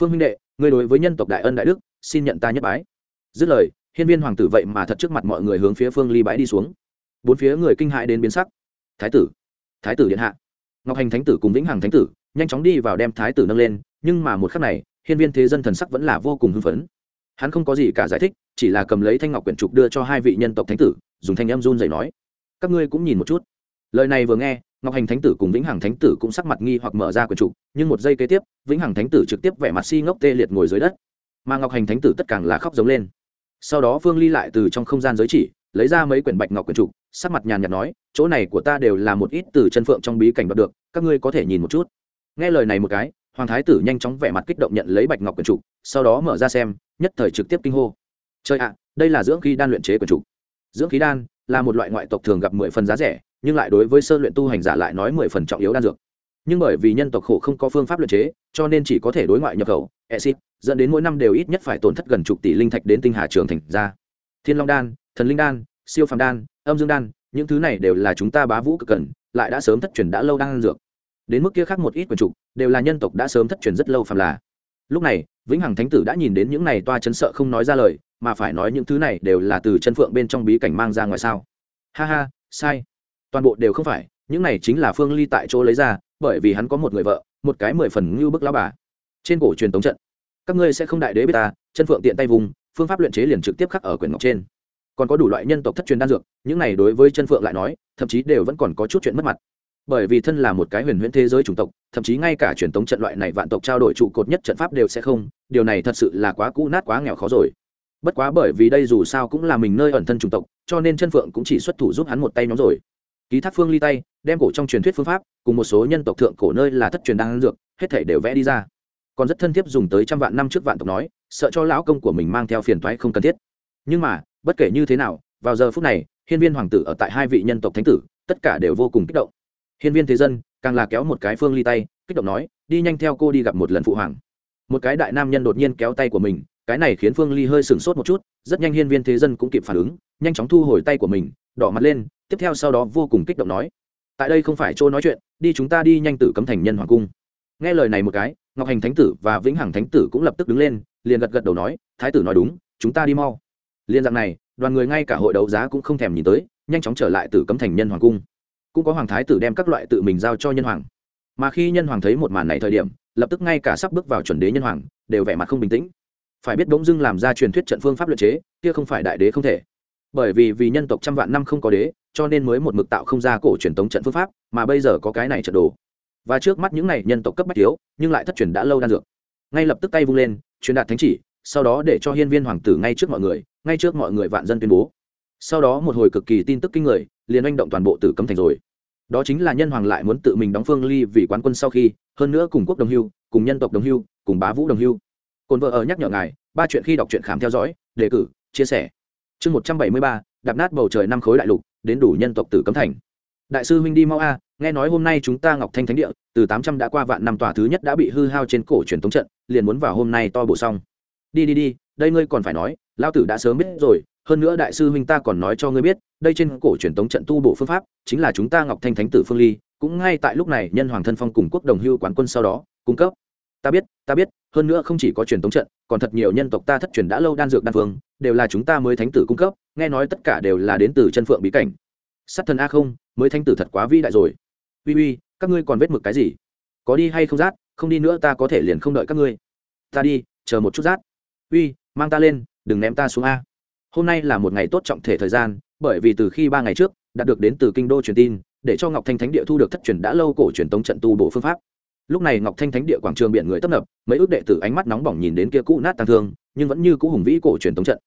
Phương huynh đệ người đối với nhân tộc đại ân đại đức, xin nhận ta nhất bái. Dứt lời, hiên viên hoàng tử vậy mà thật trước mặt mọi người hướng phía phương ly bãi đi xuống bốn phía người kinh hãi đến biến sắc. Thái tử thái tử điện hạ. Ngọc hành thánh tử cùng vĩnh hằng thánh tử nhanh chóng đi vào đem thái tử nâng lên, nhưng mà một khắc này, hiên viên thế dân thần sắc vẫn là vô cùng hưng phấn. Hắn không có gì cả giải thích, chỉ là cầm lấy thanh ngọc quyển trục đưa cho hai vị nhân tộc thánh tử, dùng thanh em run dậy nói, các ngươi cũng nhìn một chút. Lời này vừa nghe, ngọc hành thánh tử cùng vĩnh hằng thánh tử cũng sắc mặt nghi hoặc mở ra quyển trục, nhưng một giây kế tiếp, vĩnh hằng thánh tử trực tiếp vẻ mặt si ngốc tê liệt ngồi dưới đất. Mà ngọc hành thánh tử tất cả là khóc giống lên. Sau đó phương ly lại từ trong không gian giới chỉ lấy ra mấy quyển bạch ngọc quyển trục, sắc mặt nhàn nhạt nói, chỗ này của ta đều là một ít từ chân phượng trong bí cảnh đoạt được, các ngươi có thể nhìn một chút. Nghe lời này một cái, hoàng thái tử nhanh chóng vẻ mặt kích động nhận lấy bạch ngọc quyển trục, sau đó mở ra xem, nhất thời trực tiếp kinh hô. Chơi ạ, đây là dưỡng khí đan luyện chế quyển trục. Dưỡng khí đan là một loại ngoại tộc thường gặp mười phần giá rẻ, nhưng lại đối với sơ luyện tu hành giả lại nói mười phần trọng yếu đan dược. Nhưng bởi vì nhân tộc khổ không có phương pháp luyện chế, cho nên chỉ có thể đối ngoại nhập khẩu exit dẫn đến mỗi năm đều ít nhất phải tổn thất gần chục tỷ linh thạch đến tinh hà trường thành ra. Thiên long đan thần linh đan, siêu phàm đan, âm dương đan, những thứ này đều là chúng ta bá vũ cực cần, lại đã sớm thất truyền đã lâu đang dược. Đến mức kia khác một ít quần trục, đều là nhân tộc đã sớm thất truyền rất lâu phàm là. Lúc này, vĩnh hằng thánh tử đã nhìn đến những này toa chấn sợ không nói ra lời, mà phải nói những thứ này đều là từ chân phượng bên trong bí cảnh mang ra ngoài sao. Ha ha, sai. Toàn bộ đều không phải, những này chính là phương ly tại chỗ lấy ra, bởi vì hắn có một người vợ, một cái mười phần ngưu bức lao bà. Trên cổ truyền tống trận, các ngươi sẽ không đại đế biết ta, chân phượng tiện tay vùng, phương pháp luyện chế liền trực tiếp khắc ở quyển ngọc trên còn có đủ loại nhân tộc thất truyền đan dược, những này đối với chân phượng lại nói, thậm chí đều vẫn còn có chút chuyện mất mặt. Bởi vì thân là một cái huyền huyễn thế giới chủng tộc, thậm chí ngay cả truyền thống trận loại này vạn tộc trao đổi trụ cột nhất trận pháp đều sẽ không, điều này thật sự là quá cũ nát quá nghèo khó rồi. Bất quá bởi vì đây dù sao cũng là mình nơi ẩn thân chủng tộc, cho nên chân phượng cũng chỉ xuất thủ giúp hắn một tay nhóm rồi. Ký thác phương ly tay, đem cổ trong truyền thuyết phương pháp, cùng một số nhân tộc thượng cổ nơi là thất truyền đan dược, hết thể đều vẽ đi ra. Còn rất thân thiết dùng tới trăm vạn năm trước vạn tộc nói, sợ cho lão công của mình mang theo phiền toái không cần thiết. Nhưng mà bất kể như thế nào, vào giờ phút này, hiên viên hoàng tử ở tại hai vị nhân tộc thánh tử, tất cả đều vô cùng kích động. Hiên viên thế dân, càng là kéo một cái phương ly tay, kích động nói, đi nhanh theo cô đi gặp một lần phụ hoàng. Một cái đại nam nhân đột nhiên kéo tay của mình, cái này khiến phương ly hơi sửng sốt một chút, rất nhanh hiên viên thế dân cũng kịp phản ứng, nhanh chóng thu hồi tay của mình, đỏ mặt lên, tiếp theo sau đó vô cùng kích động nói, tại đây không phải chỗ nói chuyện, đi chúng ta đi nhanh tử cấm thành nhân hoàng cung. Nghe lời này một cái, ngọc hành thánh tử và vĩnh hằng thánh tử cũng lập tức đứng lên, liền gật gật đầu nói, thái tử nói đúng, chúng ta đi mau liên dạng này, đoàn người ngay cả hội đấu giá cũng không thèm nhìn tới, nhanh chóng trở lại từ cấm thành nhân hoàng cung. Cũng có hoàng thái tử đem các loại tự mình giao cho nhân hoàng. Mà khi nhân hoàng thấy một màn này thời điểm, lập tức ngay cả sắp bước vào chuẩn đế nhân hoàng, đều vẻ mặt không bình tĩnh. Phải biết bỗng dưng làm ra truyền thuyết trận phương pháp luật chế, kia không phải đại đế không thể. Bởi vì vì nhân tộc trăm vạn năm không có đế, cho nên mới một mực tạo không ra cổ truyền tống trận phương pháp, mà bây giờ có cái này trận đồ. Và trước mắt những này nhân tộc cấp bách thiếu, nhưng lại thất truyền đã lâu đan dược. Ngay lập tức tay vung lên, truyền đạt thánh chỉ, sau đó để cho hiên viên hoàng tử ngay trước mọi người ngay trước mọi người vạn dân tuyên bố. Sau đó một hồi cực kỳ tin tức kinh người, liền oanh động toàn bộ tử cấm thành rồi. Đó chính là nhân hoàng lại muốn tự mình đóng phương ly vì quán quân sau khi, hơn nữa cùng quốc đồng hưu, cùng nhân tộc đồng hưu, cùng bá vũ đồng hưu. Cồn vợ ở nhắc nhở ngài, ba chuyện khi đọc truyện khám theo dõi, đề cử, chia sẻ. Chương một trăm bảy mươi ba, đạp nát bầu trời năm khối đại lục, đến đủ nhân tộc tử cấm thành. Đại sư huynh đi mau a, nghe nói hôm nay chúng ta ngọc thanh thánh địa, từ tám trăm đã qua vạn năm tòa thứ nhất đã bị hư hao trên cổ truyền thống trận, liền muốn vào hôm nay to bổ xong. Đi đi đi đây ngươi còn phải nói lao tử đã sớm biết rồi, hơn nữa đại sư huynh ta còn nói cho ngươi biết, đây trên cổ truyền tống trận tu bổ phương pháp, chính là chúng ta ngọc thanh thánh tử phương ly, cũng ngay tại lúc này nhân hoàng thân phong cùng quốc đồng hưu quán quân sau đó, cung cấp. Ta biết ta biết, hơn nữa không chỉ có truyền tống trận, còn thật nhiều nhân tộc ta thất truyền đã lâu đan dược đan phương, đều là chúng ta mới thánh tử cung cấp, nghe nói tất cả đều là đến từ chân phượng bí cảnh. Sát thần a không, mới thánh tử thật quá vĩ đại rồi. Uy uy, các ngươi còn vết mực cái gì? Có đi hay không rát, không đi nữa ta có thể liền không đợi các ngươi. Ta đi, chờ một chút rát. Uy mang ta lên, đừng ném ta xuống a. Hôm nay là một ngày tốt trọng thể thời gian, bởi vì từ khi ba ngày trước, đạt được đến từ kinh đô truyền tin, để cho ngọc thanh thánh địa thu được thất truyền đã lâu cổ truyền tống trận tu bổ phương pháp. Lúc này ngọc thanh thánh địa quảng trường biển người tấp nập, mấy ước đệ tử ánh mắt nóng bỏng nhìn đến kia cũ nát tăng thương, nhưng vẫn như cũ hùng vĩ cổ truyền tống trận.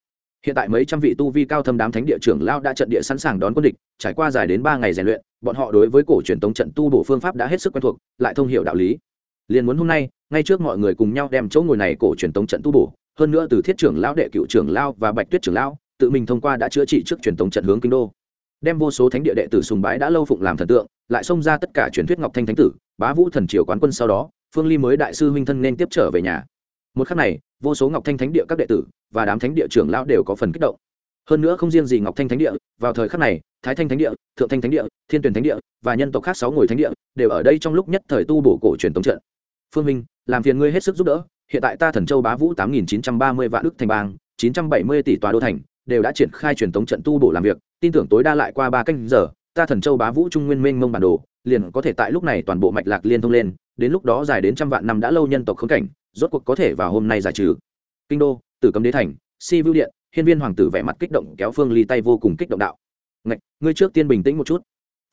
Hiện tại mấy trăm vị tu vi cao thâm đám thánh địa trưởng lao đã trận địa sẵn sàng đón quân địch, trải qua dài đến ba ngày rèn luyện, bọn họ đối với cổ truyền tống trận tu bổ phương pháp đã hết sức quen thuộc, lại thông hiểu đạo lý. Liền muốn hôm nay, ngay trước mọi người cùng nhau đem chỗ ngồi này cổ truyền tống trận tu bổ hơn nữa từ thiết trưởng lão đệ cựu trưởng lao và bạch tuyết trưởng lão, tự mình thông qua đã chữa trị trước truyền thống trận hướng kinh đô. Đem vô số thánh địa đệ tử sùng bái đã lâu phụng làm thần tượng, lại xông ra tất cả truyền thuyết ngọc thanh thánh tử, bá vũ thần triều quán quân sau đó, phương ly mới đại sư huynh thân nên tiếp trở về nhà. Một khắc này, vô số ngọc thanh thánh địa các đệ tử và đám thánh địa trưởng lão đều có phần kích động. Hơn nữa không riêng gì ngọc thanh thánh địa, vào thời khắc này, thái thanh thánh địa, thượng thanh thánh địa, thiên tuyển thánh địa và nhân tộc khác sáu ngồi thánh địa đều ở đây trong lúc nhất thời tu bổ cổ truyền tống trận. Phương minh, làm phiền ngươi hết sức giúp đỡ hiện tại ta thần châu bá vũ tám nghìn chín trăm ba mươi vạn Đức thành bang, chín trăm bảy mươi tỷ tòa đô thành, đều đã triển khai truyền tống trận tu bổ làm việc, tin tưởng tối đa lại qua ba canh giờ, ta thần châu bá vũ trung nguyên minh mông bản đồ, liền có thể tại lúc này toàn bộ mạch lạc liên thông lên, đến lúc đó dài đến trăm vạn năm đã lâu nhân tộc khống cảnh, rốt cuộc có thể vào hôm nay giải trừ. Kinh đô, tử cấm đế thành, si vưu điện, hiên viên hoàng tử vẻ mặt kích động kéo phương ly tay vô cùng kích động đạo. Ngạch, ngươi trước tiên bình tĩnh một chút.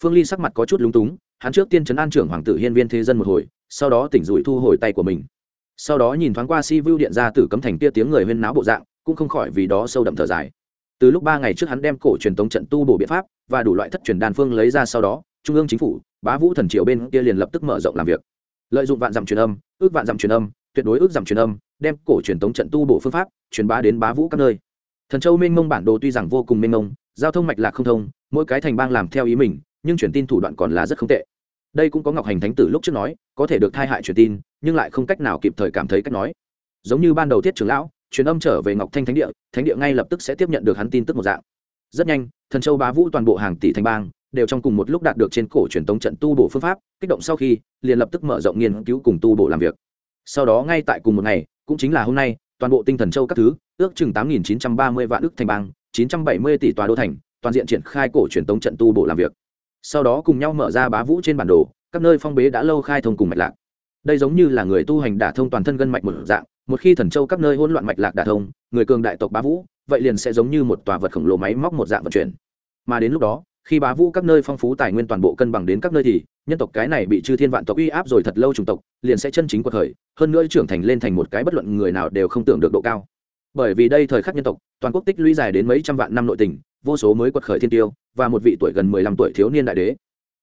Phương ly sắc mặt có chút lúng túng, hắn trước tiên chấn an trưởng hoàng tử hiên viên thế dân một hồi, sau đó tỉnh rủi thu hồi tay của mình sau đó nhìn thoáng qua si vu điện ra tử cấm thành kia tiếng người huyên náo bộ dạng, cũng không khỏi vì đó sâu đậm thở dài. Từ lúc ba ngày trước hắn đem cổ truyền tống trận tu bổ biện pháp và đủ loại thất truyền đan phương lấy ra sau đó, trung ương chính phủ, bá vũ thần triều bên kia liền lập tức mở rộng làm việc. Lợi dụng vạn dặm truyền âm, ước vạn dặm truyền âm, tuyệt đối ước dặm truyền âm, đem cổ truyền tống trận tu bổ phương pháp truyền bá đến bá vũ các nơi. Thần châu minh mông bản đồ tuy rằng vô cùng minh mông, giao thông mạch lạc không thông, mỗi cái thành bang làm theo ý mình, nhưng truyền tin thủ đoạn còn là rất không tệ. Đây cũng có ngọc hành thánh tử lúc trước nói, có thể được thai hại truyền tin nhưng lại không cách nào kịp thời cảm thấy cách nói. Giống như ban đầu thiết trưởng lão, truyền âm trở về ngọc thanh thánh địa thánh địa ngay lập tức sẽ tiếp nhận được hắn tin tức một dạng. Rất nhanh, thần châu bá vũ toàn bộ hàng tỷ thành bang, đều trong cùng một lúc đạt được trên cổ truyền tống trận tu bổ phương pháp, kích động sau khi, liền lập tức mở rộng nghiên cứu cùng tu bổ làm việc. Sau đó ngay tại cùng một ngày, cũng chính là hôm nay, toàn bộ tinh thần châu các thứ, ước chừng tám nghìn chín trăm ba mươi vạn ước thành bang, chín trăm bảy mươi tỷ tòa đô thành, toàn diện triển khai cổ truyền tống trận tu bổ làm việc. Sau đó cùng nhau mở ra bá vũ trên bản đồ, các nơi phong bế đã lâu khai thông cùng mạch lạc đây giống như là người tu hành đả thông toàn thân gân mạch một dạng, một khi thần châu các nơi hỗn loạn mạch lạc đả thông, người cường đại tộc bá vũ, vậy liền sẽ giống như một tòa vật khổng lồ máy móc một dạng vận chuyển. Mà đến lúc đó, khi bá vũ các nơi phong phú tài nguyên toàn bộ cân bằng đến các nơi thì, nhân tộc cái này bị chư thiên vạn tộc uy áp rồi thật lâu chủng tộc, liền sẽ chân chính quật khởi, hơn nữa trưởng thành lên thành một cái bất luận người nào đều không tưởng được độ cao. Bởi vì đây thời khắc nhân tộc, toàn quốc tích lũy dài đến mấy trăm vạn năm nội tình, vô số mới quật khởi thiên tiêu, và một vị tuổi gần mười lăm tuổi thiếu niên đại đế.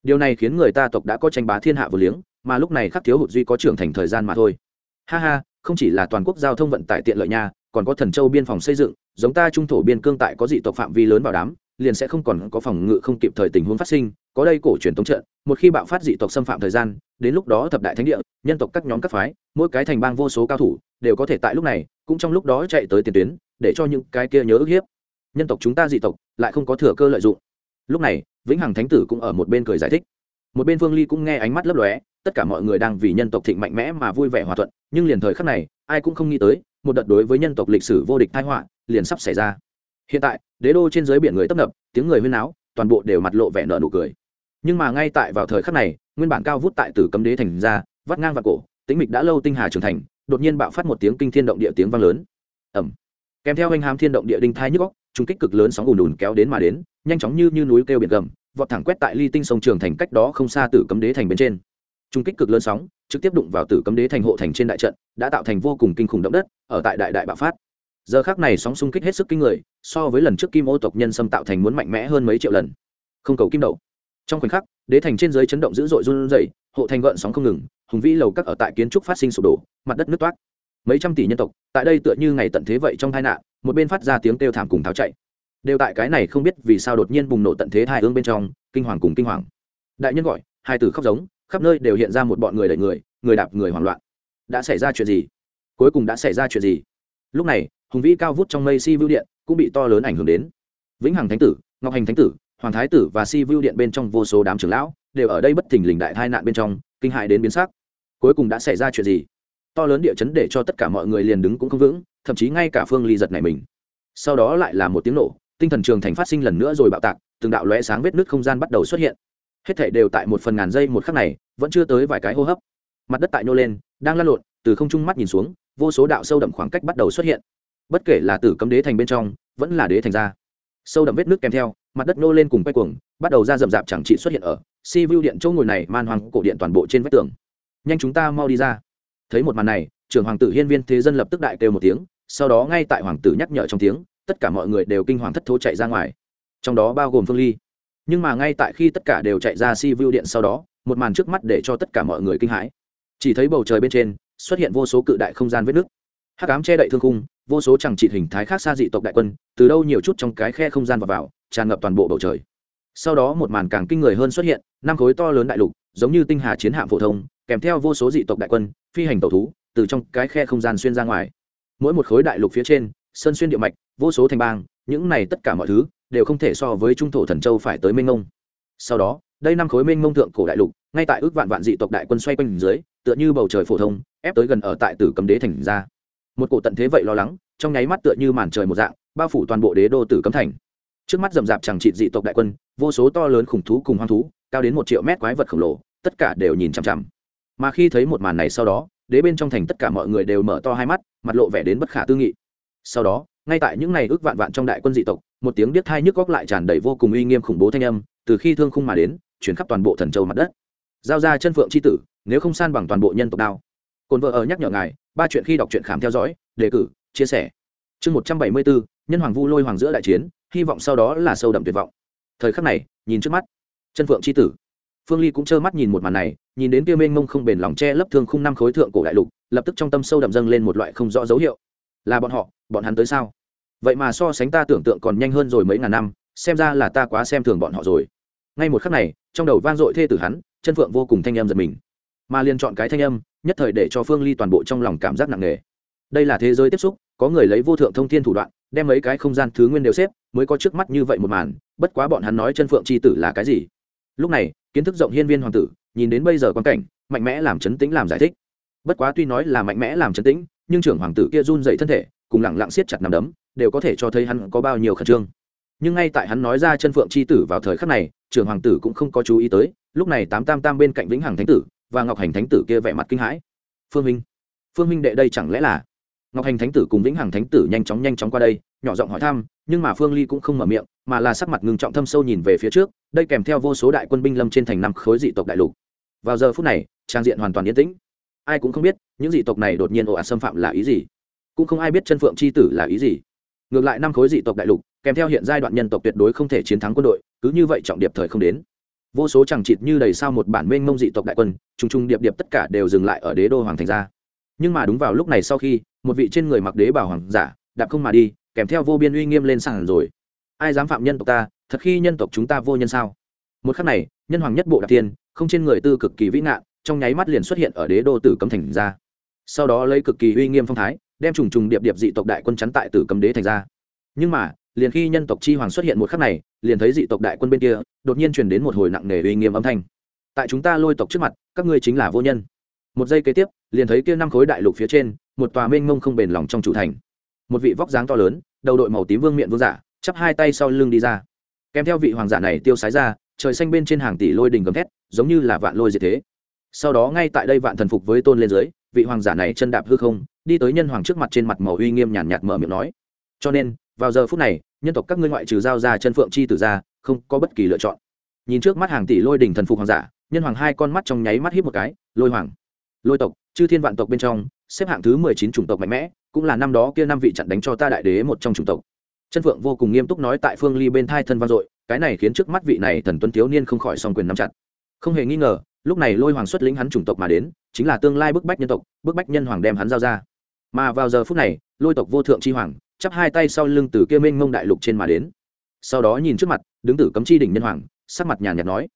Điều này khiến người ta tộc đã có tranh bá thiên hạ vừa liếng mà lúc này khắc thiếu hụt duy có trưởng thành thời gian mà thôi. Ha ha, không chỉ là toàn quốc giao thông vận tải tiện lợi nha, còn có thần châu biên phòng xây dựng, giống ta trung thổ biên cương tại có dị tộc phạm vi lớn bảo đám liền sẽ không còn có phòng ngự không kịp thời tình huống phát sinh, có đây cổ truyền tống trận, một khi bạo phát dị tộc xâm phạm thời gian, đến lúc đó thập đại thánh địa, nhân tộc các nhóm các phái, mỗi cái thành bang vô số cao thủ, đều có thể tại lúc này, cũng trong lúc đó chạy tới tiền tuyến, để cho những cái kia nhớ ức hiếp. Nhân tộc chúng ta dị tộc, lại không có thừa cơ lợi dụng. Lúc này, vĩnh hằng thánh tử cũng ở một bên cười giải thích một bên vương ly cũng nghe ánh mắt lấp lóe, tất cả mọi người đang vì nhân tộc thịnh mạnh mẽ mà vui vẻ hòa thuận, nhưng liền thời khắc này, ai cũng không nghĩ tới, một đợt đối với nhân tộc lịch sử vô địch thái họa liền sắp xảy ra. Hiện tại, đế đô trên dưới biển người tấp nập, tiếng người huyên náo, toàn bộ đều mặt lộ vẻ nở nụ cười. Nhưng mà ngay tại vào thời khắc này, nguyên bản cao vút tại tử cấm đế thành ra, vắt ngang vào cổ, tĩnh mịch đã lâu tinh hà trưởng thành, đột nhiên bạo phát một tiếng kinh thiên động địa tiếng vang lớn. Ẩm kèm theo anh hám thiên động địa đinh thai nhức góc trung kích cực lớn sóng ùn ùn kéo đến mà đến, nhanh chóng như như núi kêu biển gầm, vọt thẳng quét tại ly tinh sông trường thành cách đó không xa tử cấm đế thành bên trên. Trung kích cực lớn sóng, trực tiếp đụng vào tử cấm đế thành hộ thành trên đại trận, đã tạo thành vô cùng kinh khủng động đất, ở tại đại đại bạo phát. Giờ khác này sóng xung kích hết sức kinh người, so với lần trước kim ô tộc nhân xâm tạo thành muốn mạnh mẽ hơn mấy triệu lần. Không cầu kim đậu trong khoảnh khắc, đế thành trên dưới chấn động dữ dội run rẩy, hộ thành gợn sóng không ngừng, hùng vĩ lầu các ở tại kiến trúc phát sinh sụp đổ, mặt đất nứt toát mấy trăm tỷ nhân tộc, tại đây tựa như ngày tận thế vậy trong tai nạn, một bên phát ra tiếng kêu thảm cùng tháo chạy. Đều tại cái này không biết vì sao đột nhiên bùng nổ tận thế hai hương bên trong, kinh hoàng cùng kinh hoàng. Đại nhân gọi, hai từ khóc giống, khắp nơi đều hiện ra một bọn người đẩy người người đạp người hoảng loạn. Đã xảy ra chuyện gì? Cuối cùng đã xảy ra chuyện gì? Lúc này, hùng vĩ cao vút trong mây si vưu điện cũng bị to lớn ảnh hưởng đến. Vĩnh hằng thánh tử, ngọc hành thánh tử, hoàng thái tử và si vưu điện bên trong vô số đám trưởng lão đều ở đây bất thình lình đại tai nạn bên trong, kinh hại đến biến sắc. Cuối cùng đã xảy ra chuyện gì? To lớn địa chấn để cho tất cả mọi người liền đứng cũng không vững, thậm chí ngay cả phương ly giật này mình. Sau đó lại là một tiếng nổ, tinh thần trường thành phát sinh lần nữa rồi bạo tạc, từng đạo lóe sáng vết nứt không gian bắt đầu xuất hiện. Hết thể đều tại một phần ngàn giây một khắc này, vẫn chưa tới vài cái hô hấp. Mặt đất tại nô lên, đang lăn lộn, từ không trung mắt nhìn xuống, vô số đạo sâu đậm khoảng cách bắt đầu xuất hiện. Bất kể là tử cấm đế thành bên trong, vẫn là đế thành ra. Sâu đậm vết nước kèm theo, mặt đất nô lên cùng quay cuồng, bắt đầu ra rậm rạp chẳng trị xuất hiện ở si vu điện chỗ ngồi này, man hoàng cổ điện toàn bộ trên vách tường. Nhanh chúng ta mau đi ra thấy một màn này trưởng hoàng tử hiên viên thế dân lập tức đại kêu một tiếng sau đó ngay tại hoàng tử nhắc nhở trong tiếng tất cả mọi người đều kinh hoàng thất thố chạy ra ngoài. Trong đó bao gồm phương ly. Nhưng mà ngay tại khi tất cả đều chạy ra si vu điện sau đó một màn trước mắt để cho tất cả mọi người kinh hãi. Chỉ thấy bầu trời bên trên xuất hiện vô số cự đại không gian vết nước hắc ám che đậy thương khung vô số chẳng trị hình thái khác xa dị tộc đại quân từ đâu nhiều chút trong cái khe không gian vào, vào tràn ngập toàn bộ bầu trời. Sau đó một màn càng kinh người hơn xuất hiện năm khối to lớn đại lục giống như tinh hà chiến hạm phổ thông kèm theo vô số dị tộc đại quân, phi hành tàu thú, từ trong cái khe không gian xuyên ra ngoài. Mỗi một khối đại lục phía trên, sơn xuyên địa mạch, vô số thành bang, những này tất cả mọi thứ, đều không thể so với trung thổ thần châu phải tới mênh ngông sau đó, đây năm khối mênh ngông thượng cổ đại lục, ngay tại ước vạn vạn dị tộc đại quân xoay quanh dưới, tựa như bầu trời phổ thông, ép tới gần ở tại tử cấm đế thành ra. Một cổ tận thế vậy lo lắng, trong nháy mắt tựa như màn trời một dạng, bao phủ toàn bộ đế đô tử cấm thành. Trước mắt rầm rạp chẳng trị dị tộc đại quân, vô số to lớn khủng thú cùng hoang thú, cao đến một triệu mét quái vật khổng lồ, tất cả đều nhìn chằm chằm mà khi thấy một màn này sau đó, đế bên trong thành tất cả mọi người đều mở to hai mắt, mặt lộ vẻ đến bất khả tư nghị. Sau đó, ngay tại những ngày ước vạn vạn trong đại quân dị tộc, một tiếng điếc thai nhức góc lại tràn đầy vô cùng uy nghiêm khủng bố thanh âm, từ khi thương khung mà đến, chuyển khắp toàn bộ thần châu mặt đất. Giao ra chân phượng c h i tử, nếu không san bằng toàn bộ nhân tộc đao. Cồn vợ ở nhắc nhở ngài, ba chuyện khi đọc truyện khám theo dõi, đề cử, chia sẻ. Chương một trăm bảy mươi bốn, nhân hoàng vu lôi hoàng giữa đại chiến, hy vọng sau đó là sâu đậm tuyệt vọng. Thời khắc này, nhìn trước mắt, chân phượng c h i tử. Phương ly cũng trơ mắt nhìn một màn này nhìn đến kia mênh mông không bền lòng che lấp thương khung năm khối thượng cổ đại lục, lập tức trong tâm sâu đậm dâng lên một loại không rõ dấu hiệu. Là bọn họ, bọn hắn tới sao? Vậy mà so sánh ta tưởng tượng còn nhanh hơn rồi mấy ngàn năm, xem ra là ta quá xem thường bọn họ rồi. Ngay một khắc này, trong đầu vang dội thê tử hắn, chân phượng vô cùng thanh âm giật mình. Mà liền chọn cái thanh âm, nhất thời để cho phương ly toàn bộ trong lòng cảm giác nặng nề. Đây là thế giới tiếp xúc, có người lấy vô thượng thông thiên thủ đoạn, đem mấy cái không gian thứ nguyên đều xếp, mới có trước mắt như vậy một màn, bất quá bọn hắn nói chân phượng c h i tử là cái gì? Lúc này, kiến thức rộng hiên viên hoàng tử, nhìn đến bây giờ quan cảnh, mạnh mẽ làm chấn tĩnh làm giải thích. Bất quá tuy nói là mạnh mẽ làm chấn tĩnh, nhưng trưởng hoàng tử kia run dậy thân thể, cùng lẳng lặng siết chặt nằm đấm, đều có thể cho thấy hắn có bao nhiêu khẩn trương. Nhưng ngay tại hắn nói ra chân phượng c h i tử vào thời khắc này, trưởng hoàng tử cũng không có chú ý tới, lúc này tám tam tam bên cạnh vĩnh hằng thánh tử và ngọc hành thánh tử kia vẻ mặt kinh hãi. Phương minh phương minh đệ đây chẳng lẽ là? Ngọc hành thánh tử cùng vĩnh hằng thánh tử nhanh chóng nhanh chóng qua đây nhỏ giọng hỏi thăm, nhưng mà phương ly cũng không mở miệng, mà là sắc mặt ngừng trọng thâm sâu nhìn về phía trước, đây kèm theo vô số đại quân binh lâm trên thành năm khối dị tộc đại lục. Vào giờ phút này, trang diện hoàn toàn yên tĩnh. Ai cũng không biết, những dị tộc này đột nhiên ồ ạt xâm phạm là ý gì. Cũng không ai biết chân phượng c h i tử là ý gì. Ngược lại năm khối dị tộc đại lục, kèm theo hiện giai đoạn nhân tộc tuyệt đối không thể chiến thắng quân đội, cứ như vậy trọng điệp thời không đến. Vô số chẳng chịt như đầy sao một bản mênh mông dị tộc đại quân t r n g t r n g điệp điệp tất cả đều dừng lại ở đế đô hoàng thành ra. Nhưng mà đúng vào lúc này sau khi, một vị trên người mặc đế bảo hoàng giả, đạp không mà đi kèm theo vô biên uy nghiêm lên sàn rồi. Ai dám phạm nhân tộc ta, thật khi nhân tộc chúng ta vô nhân sao? Một khắc này, nhân hoàng nhất bộ đạp tiên không trên người tư cực kỳ vĩ nạn trong nháy mắt liền xuất hiện ở đế đô tử cấm thành ra. Sau đó lấy cực kỳ uy nghiêm phong thái, đem trùng trùng điệp điệp dị tộc đại quân chắn tại tử cấm đế thành ra. Nhưng mà, liền khi nhân tộc chi hoàng xuất hiện một khắc này, liền thấy dị tộc đại quân bên kia, đột nhiên truyền đến một hồi nặng nề uy nghiêm âm thanh. Tại chúng ta lôi tộc trước mặt, các ngươi chính là vô nhân. Một giây kế tiếp, liền thấy kia năm khối đại lục phía trên, một tòa mênh mông không bền lòng trong chủ thành. Một vị vóc dáng to lớn đầu đội màu tím vương miện vương giả, chắp hai tay sau lưng đi ra. Kèm theo vị hoàng giả này tiêu sái ra, trời xanh bên trên hàng tỷ lôi đình gầm thét, giống như là vạn lôi diệt thế. Sau đó ngay tại đây vạn thần phục với tôn lên dưới, vị hoàng giả này chân đạp hư không, đi tới nhân hoàng trước mặt trên mặt màu uy nghiêm nhàn nhạt mở miệng nói. Cho nên, vào giờ phút này, nhân tộc các ngươi ngoại trừ giao ra chân phượng chi tử ra, không có bất kỳ lựa chọn. Nhìn trước mắt hàng tỷ lôi đỉnh thần phục hoàng giả, nhân hoàng hai con mắt trong nháy mắt híp một cái, lôi hoàng, lôi tộc, chư thiên vạn tộc bên trong xếp hạng thứ mười chín chủng tộc mạnh mẽ, cũng là năm đó kia năm vị chặn đánh cho ta đại đế một trong chủng tộc. Chân phượng vô cùng nghiêm túc nói tại phương ly bên thai thân vang dội, cái này khiến trước mắt vị này thần tuấn thiếu niên không khỏi song quyền nắm chặt. Không hề nghi ngờ, lúc này lôi hoàng xuất lĩnh hắn chủng tộc mà đến, chính là tương lai bức bách nhân tộc, bức bách nhân hoàng đem hắn giao ra. Mà vào giờ phút này, lôi tộc vô thượng chi hoàng, chắp hai tay sau lưng từ kia mênh mông đại lục trên mà đến. Sau đó nhìn trước mặt, đứng tử cấm chi đỉnh nhân hoàng, sắc mặt nhàn nhạt nói,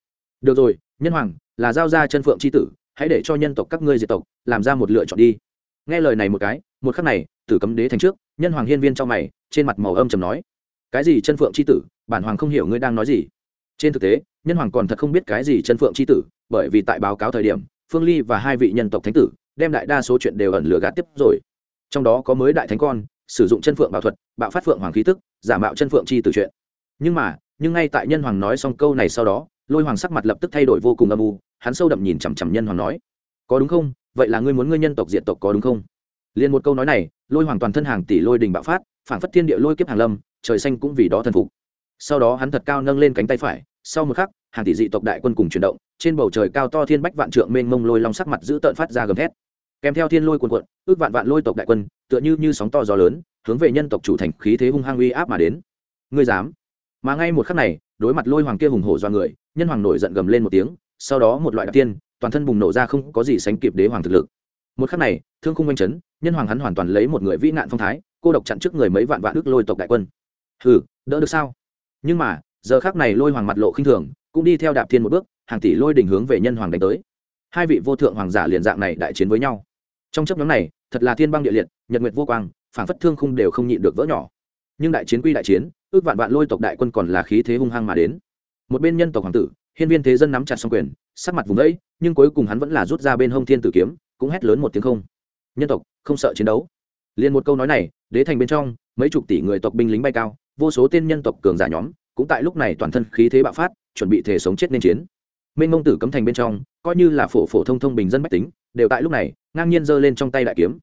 được rồi, nhân hoàng, là giao ra chân phượng chi tử, hãy để cho nhân tộc các ngươi diệt tộc, làm ra một lựa chọn đi nghe lời này một cái, một khắc này, tử cấm đế thành trước, nhân hoàng hiên viên trong mày, trên mặt màu âm trầm nói, cái gì chân phượng chi tử, bản hoàng không hiểu ngươi đang nói gì. Trên thực tế, nhân hoàng còn thật không biết cái gì chân phượng chi tử, bởi vì tại báo cáo thời điểm, phương ly và hai vị nhân tộc thánh tử đem đại đa số chuyện đều ẩn lừa gạt tiếp rồi. Trong đó có mới đại thánh con, sử dụng chân phượng bảo thuật, bạo phát phượng hoàng khí tức, giả mạo chân phượng chi tử chuyện. Nhưng mà, nhưng ngay tại nhân hoàng nói xong câu này sau đó, lôi hoàng sắc mặt lập tức thay đổi vô cùng âm u, hắn sâu đậm nhìn chằm chằm nhân hoàng nói, có đúng không? Vậy là ngươi muốn ngươi nhân tộc diện tộc có đúng không? Liền một câu nói này, lôi hoàng toàn thân hàng tỷ lôi đình bạo phát phản phất thiên địa lôi kiếp hàng lâm, trời xanh cũng vì đó thần phục. Sau đó hắn thật cao nâng lên cánh tay phải, sau một khắc, hàng tỷ dị tộc đại quân cùng chuyển động, trên bầu trời cao to thiên bách vạn trượng mênh mông lôi long sắc mặt giữ tợn phát ra gầm thét. Kèm theo thiên lôi cuồn cuộn, ước vạn vạn lôi tộc đại quân, tựa như như sóng to gió lớn, hướng về nhân tộc chủ thành khí thế hung hăng uy áp mà đến. Ngươi dám? Mà ngay một khắc này, đối mặt lôi hoàng kia hùng hổ do người, nhân hoàng nổi giận gầm lên một tiếng, sau đó một loại đặc tiên toàn thân bùng nổ ra không có gì sánh kịp đế hoàng thực lực. Một khắc này, thương khung oanh chấn, nhân hoàng hắn hoàn toàn lấy một người vĩ nạn phong thái, cô độc chặn trước người mấy vạn vạn ước lôi tộc đại quân. Hừ, đỡ được sao? Nhưng mà, giờ khác này lôi hoàng mặt lộ khinh thường, cũng đi theo đạp thiên một bước, hàng tỷ lôi đỉnh hướng về nhân hoàng đánh tới. Hai vị vô thượng hoàng giả liền dạng này đại chiến với nhau. Trong chấp nhóm này, thật là thiên băng địa liệt, nhật nguyệt vô quang phản phất thương khung đều không nhịn được vỡ nhỏ. Nhưng đại chiến quy đại chiến, ước vạn vạn lôi tộc đại quân còn là khí thế hung hăng mà đến. Một bên nhân tộc hoàng tử, hiên viên thế dân nắm chặt xong quyền, sắc mặt vùng đấy nhưng cuối cùng hắn vẫn là rút ra bên hông thiên tử kiếm, cũng hét lớn một tiếng không. Nhân tộc, không sợ chiến đấu. Liền một câu nói này, đế thành bên trong, mấy chục tỷ người tộc binh lính bay cao, vô số tên nhân tộc cường giả nhóm, cũng tại lúc này toàn thân khí thế bạo phát, chuẩn bị thể sống chết nên chiến. Minh mông tử cấm thành bên trong, coi như là phổ phổ thông thông bình dân bách tính, đều tại lúc này, ngang nhiên giơ lên trong tay đại kiếm.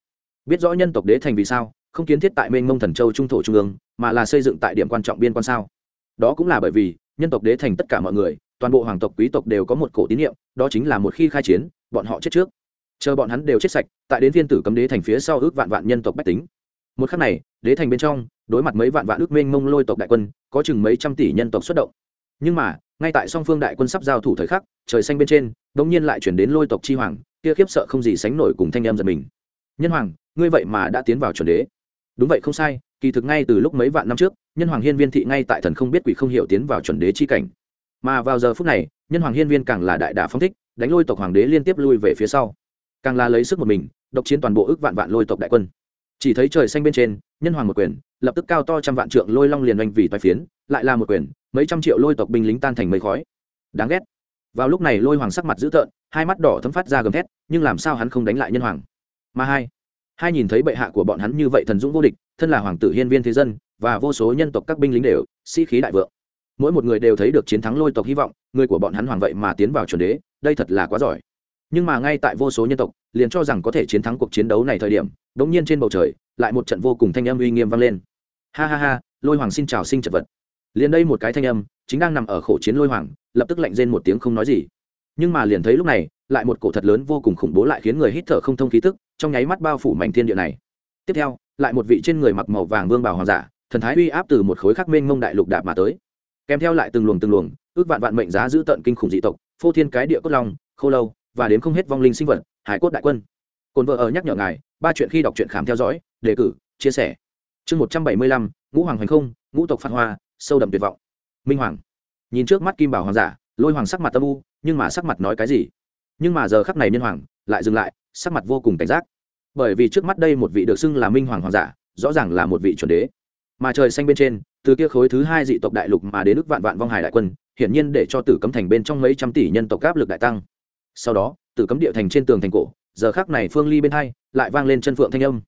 Biết rõ nhân tộc đế thành vì sao, không kiến thiết tại Minh mông thần châu trung thổ trung ương, mà là xây dựng tại điểm quan trọng biên quan sao. Đó cũng là bởi vì, nhân tộc đế thành tất cả mọi người toàn bộ hoàng tộc quý tộc đều có một cổ tín nhiệm, đó chính là một khi khai chiến, bọn họ chết trước. Chờ bọn hắn đều chết sạch, tại đến viên tử cấm đế thành phía sau ước vạn vạn nhân tộc bách tính. Một khắc này, đế thành bên trong, đối mặt mấy vạn vạn ước mênh mông lôi tộc đại quân, có chừng mấy trăm tỷ nhân tộc xuất động. Nhưng mà, ngay tại song phương đại quân sắp giao thủ thời khắc, trời xanh bên trên đ ỗ n g nhiên lại chuyển đến lôi tộc chi hoàng, kia khiếp sợ không gì sánh nổi cùng thanh em giật mình. Nhân hoàng, ngươi vậy mà đã tiến vào chuẩn đế. Đúng vậy không sai, kỳ thực ngay từ lúc mấy vạn năm trước, nhân hoàng hiên viên thị ngay tại thần không biết quỷ không hiểu tiến vào chuẩn đế chi cảnh mà vào giờ phút này, nhân hoàng hiên viên càng là đại đả phong thích, đánh lôi tộc hoàng đế liên tiếp lui về phía sau. Càng là lấy sức một mình, độc chiến toàn bộ ước vạn vạn lôi tộc đại quân. Chỉ thấy trời xanh bên trên, nhân hoàng một quyền, lập tức cao to trăm vạn trượng lôi long liền oanh vì toai phiến, lại là một quyền, mấy trăm triệu lôi tộc binh lính tan thành mây khói. Đáng ghét. Vào lúc này lôi hoàng sắc mặt dữ tợn, hai mắt đỏ thấm phát ra gầm thét, nhưng làm sao hắn không đánh lại nhân hoàng? Mà hai hai nhìn thấy bệ hạ của bọn hắn như vậy thần dũng vô địch, thân là hoàng tử hiên viên thế dân, và vô số nhân tộc các binh lính đều, sĩ、si、khí đại vượng mỗi một người đều thấy được chiến thắng lôi tộc hy vọng, người của bọn hắn hoàng vậy mà tiến vào chuẩn đế, đây thật là quá giỏi. Nhưng mà ngay tại vô số nhân tộc liền cho rằng có thể chiến thắng cuộc chiến đấu này thời điểm đ ỗ n g nhiên trên bầu trời, lại một trận vô cùng thanh âm uy nghiêm vang lên. Ha ha ha, lôi hoàng xin chào sinh chật vật. Liền đây một cái thanh âm, chính đang nằm ở khổ chiến lôi hoàng, lập tức lạnh rên một tiếng không nói gì. Nhưng mà liền thấy lúc này, lại một cổ thật lớn vô cùng khủng bố lại khiến người hít thở không thông khí tức, trong nháy mắt bao phủ mảnh thiên địa này. Tiếp theo, lại một vị trên người mặc màu vàng vương bảo hoàng giả, thần thái uy áp từ một khối khắc mênh mông đại lục đạp mà tới kèm theo lại từng luồng từng luồng, ước vạn vạn mệnh giá giữ tận kinh khủng dị tộc, phô thiên cái địa cốt long, khô lâu, và đến không hết vong linh sinh vật, hải cốt đại quân. Cồn vợ ở nhắc nhở ngài, ba chuyện khi đọc truyện khám theo dõi, đề cử, chia sẻ. Chương một trăm bảy mươi lăm, ngũ hoàng hành không, ngũ tộc phản hoa, sâu đậm tuyệt vọng. Minh hoàng. Nhìn trước mắt kim bảo hoàng giả, lôi hoàng sắc mặt tâm u, nhưng mà sắc mặt nói cái gì? Nhưng mà giờ khắc này nhân hoàng lại dừng lại, sắc mặt vô cùng cảnh giác. Bởi vì trước mắt đây một vị được xưng là minh hoàng hoàng giả, rõ ràng là một vị chuẩn đế. Mà trời xanh bên trên từ kia khối thứ hai dị tộc đại lục mà đến nước vạn vạn vong hải đại quân, hiển nhiên để cho tử cấm thành bên trong mấy trăm tỷ nhân tộc áp lực đại tăng. Sau đó, tử cấm địa thành trên tường thành cổ, giờ khác này phương ly bên hai, lại vang lên chân phượng thanh âm.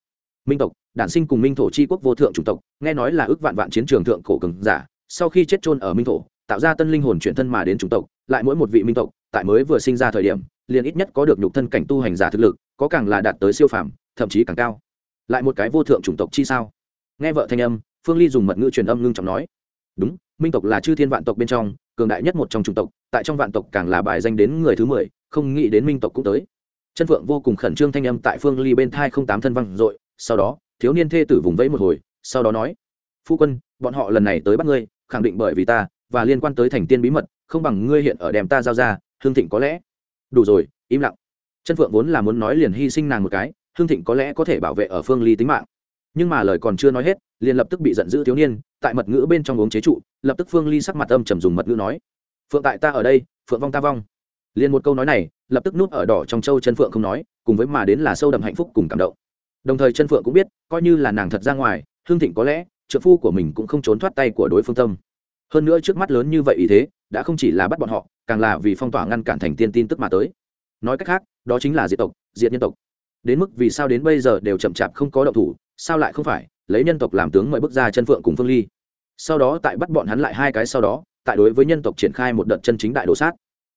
Minh tộc, đản sinh cùng minh thổ c h i quốc vô thượng chủng tộc, nghe nói là ước vạn vạn chiến trường thượng cổ cường giả, sau khi chết trôn ở minh thổ, tạo ra tân linh hồn chuyển thân mà đến chủng tộc, lại mỗi một vị minh tộc, tại mới vừa sinh ra thời điểm, liền ít nhất có được nhục thân cảnh tu hành giả thực lực, có càng là đạt tới siêu phàm, thậm chí càng cao. Lại một cái vô thượng chủng tộc chi sao? Nghe vợ thanh âm phương ly dùng mật ngữ truyền âm ngưng trọng nói, đúng, minh tộc là chư thiên vạn tộc bên trong, cường đại nhất một trong chủng tộc, tại trong vạn tộc càng là bài danh đến người thứ mười, không nghĩ đến minh tộc cũng tới. Chân phượng vô cùng khẩn trương thanh âm tại phương ly bên thai không tám thân văng r sau đó, thiếu niên thê tử vùng vẫy một hồi, sau đó nói, phu quân, bọn họ lần này tới bắt ngươi, khẳng định bởi vì ta và liên quan tới thành tiên bí mật, không bằng ngươi hiện ở đem ta giao ra, hương thịnh có lẽ đủ rồi, im lặng. Chân phượng vốn là muốn nói liền hy sinh nàng một cái, hương thịnh có lẽ có thể bảo vệ ở phương ly tính mạng nhưng mà lời còn chưa nói hết, liền lập tức bị giận dữ thiếu niên, tại mật ngữ bên trong uống chế trụ, lập tức phương ly sắc mặt âm trầm dùng mật ngữ nói, phượng tại ta ở đây, phượng vong ta vong. Liền một câu nói này, lập tức nút ở đỏ trong châu chân phượng không nói, cùng với mà đến là sâu đậm hạnh phúc cùng cảm động. Đồng thời chân phượng cũng biết, coi như là nàng thật ra ngoài, hương thịnh có lẽ, trợ phu của mình cũng không trốn thoát tay của đối phương tâm. Hơn nữa trước mắt lớn như vậy ý thế, đã không chỉ là bắt bọn họ, càng là vì phong tỏa ngăn cản thành tiên tin tức mà tới. Nói cách khác, đó chính là diệt tộc, diệt nhân tộc. Đến mức vì sao đến bây giờ đều chậm chạp không có động thủ sao lại không phải, lấy nhân tộc làm tướng mời bước ra chân phượng cùng phương ly. Sau đó tại bắt bọn hắn lại hai cái sau đó, tại đối với nhân tộc triển khai một đợt chân chính đại đồ sát.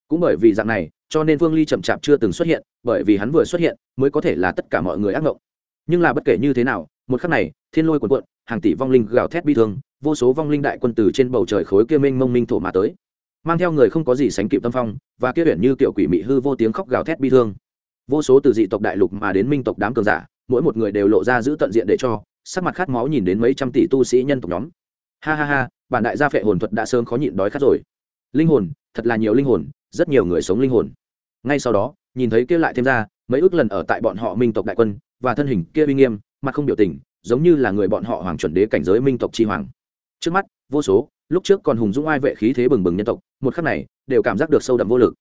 Cũng bởi vì dạng này, cho nên vương ly chậm chạp chưa từng xuất hiện, bởi vì hắn vừa xuất hiện, mới có thể là tất cả mọi người ác mộng nhưng là bất kể như thế nào, một khắc này, thiên lôi quần quận hàng tỷ vong linh gào thét bi thương, vô số vong linh đại quân từ trên bầu trời khối kia minh mông minh thổ mà tới. Mang theo người không có gì sánh kịp tâm phong, và kia huyện như kiểu quỷ mị hư vô tiếng khóc gào thét bi thương. Vô số từ dị tộc đại lục mà đến minh tộc đám cường giả mỗi một người đều lộ ra giữ tận diện để cho, sắc mặt khát máu nhìn đến mấy trăm tỷ tu sĩ nhân tộc nhóm. Ha ha ha, bản đại gia phệ hồn thuật đã sớm khó nhịn đói khát rồi. Linh hồn, thật là nhiều linh hồn, rất nhiều người sống linh hồn. Ngay sau đó, nhìn thấy kia lại thêm ra, mấy ước lần ở tại bọn họ minh tộc đại quân, và thân hình kia uy nghiêm, mặt không biểu tình, giống như là người bọn họ hoàng chuẩn đế cảnh giới minh tộc chi hoàng. Trước mắt, vô số, lúc trước còn hùng dũng ai vệ khí thế bừng bừng nhân tộc, một khắc này, đều cảm giác được sâu đậm vô lực.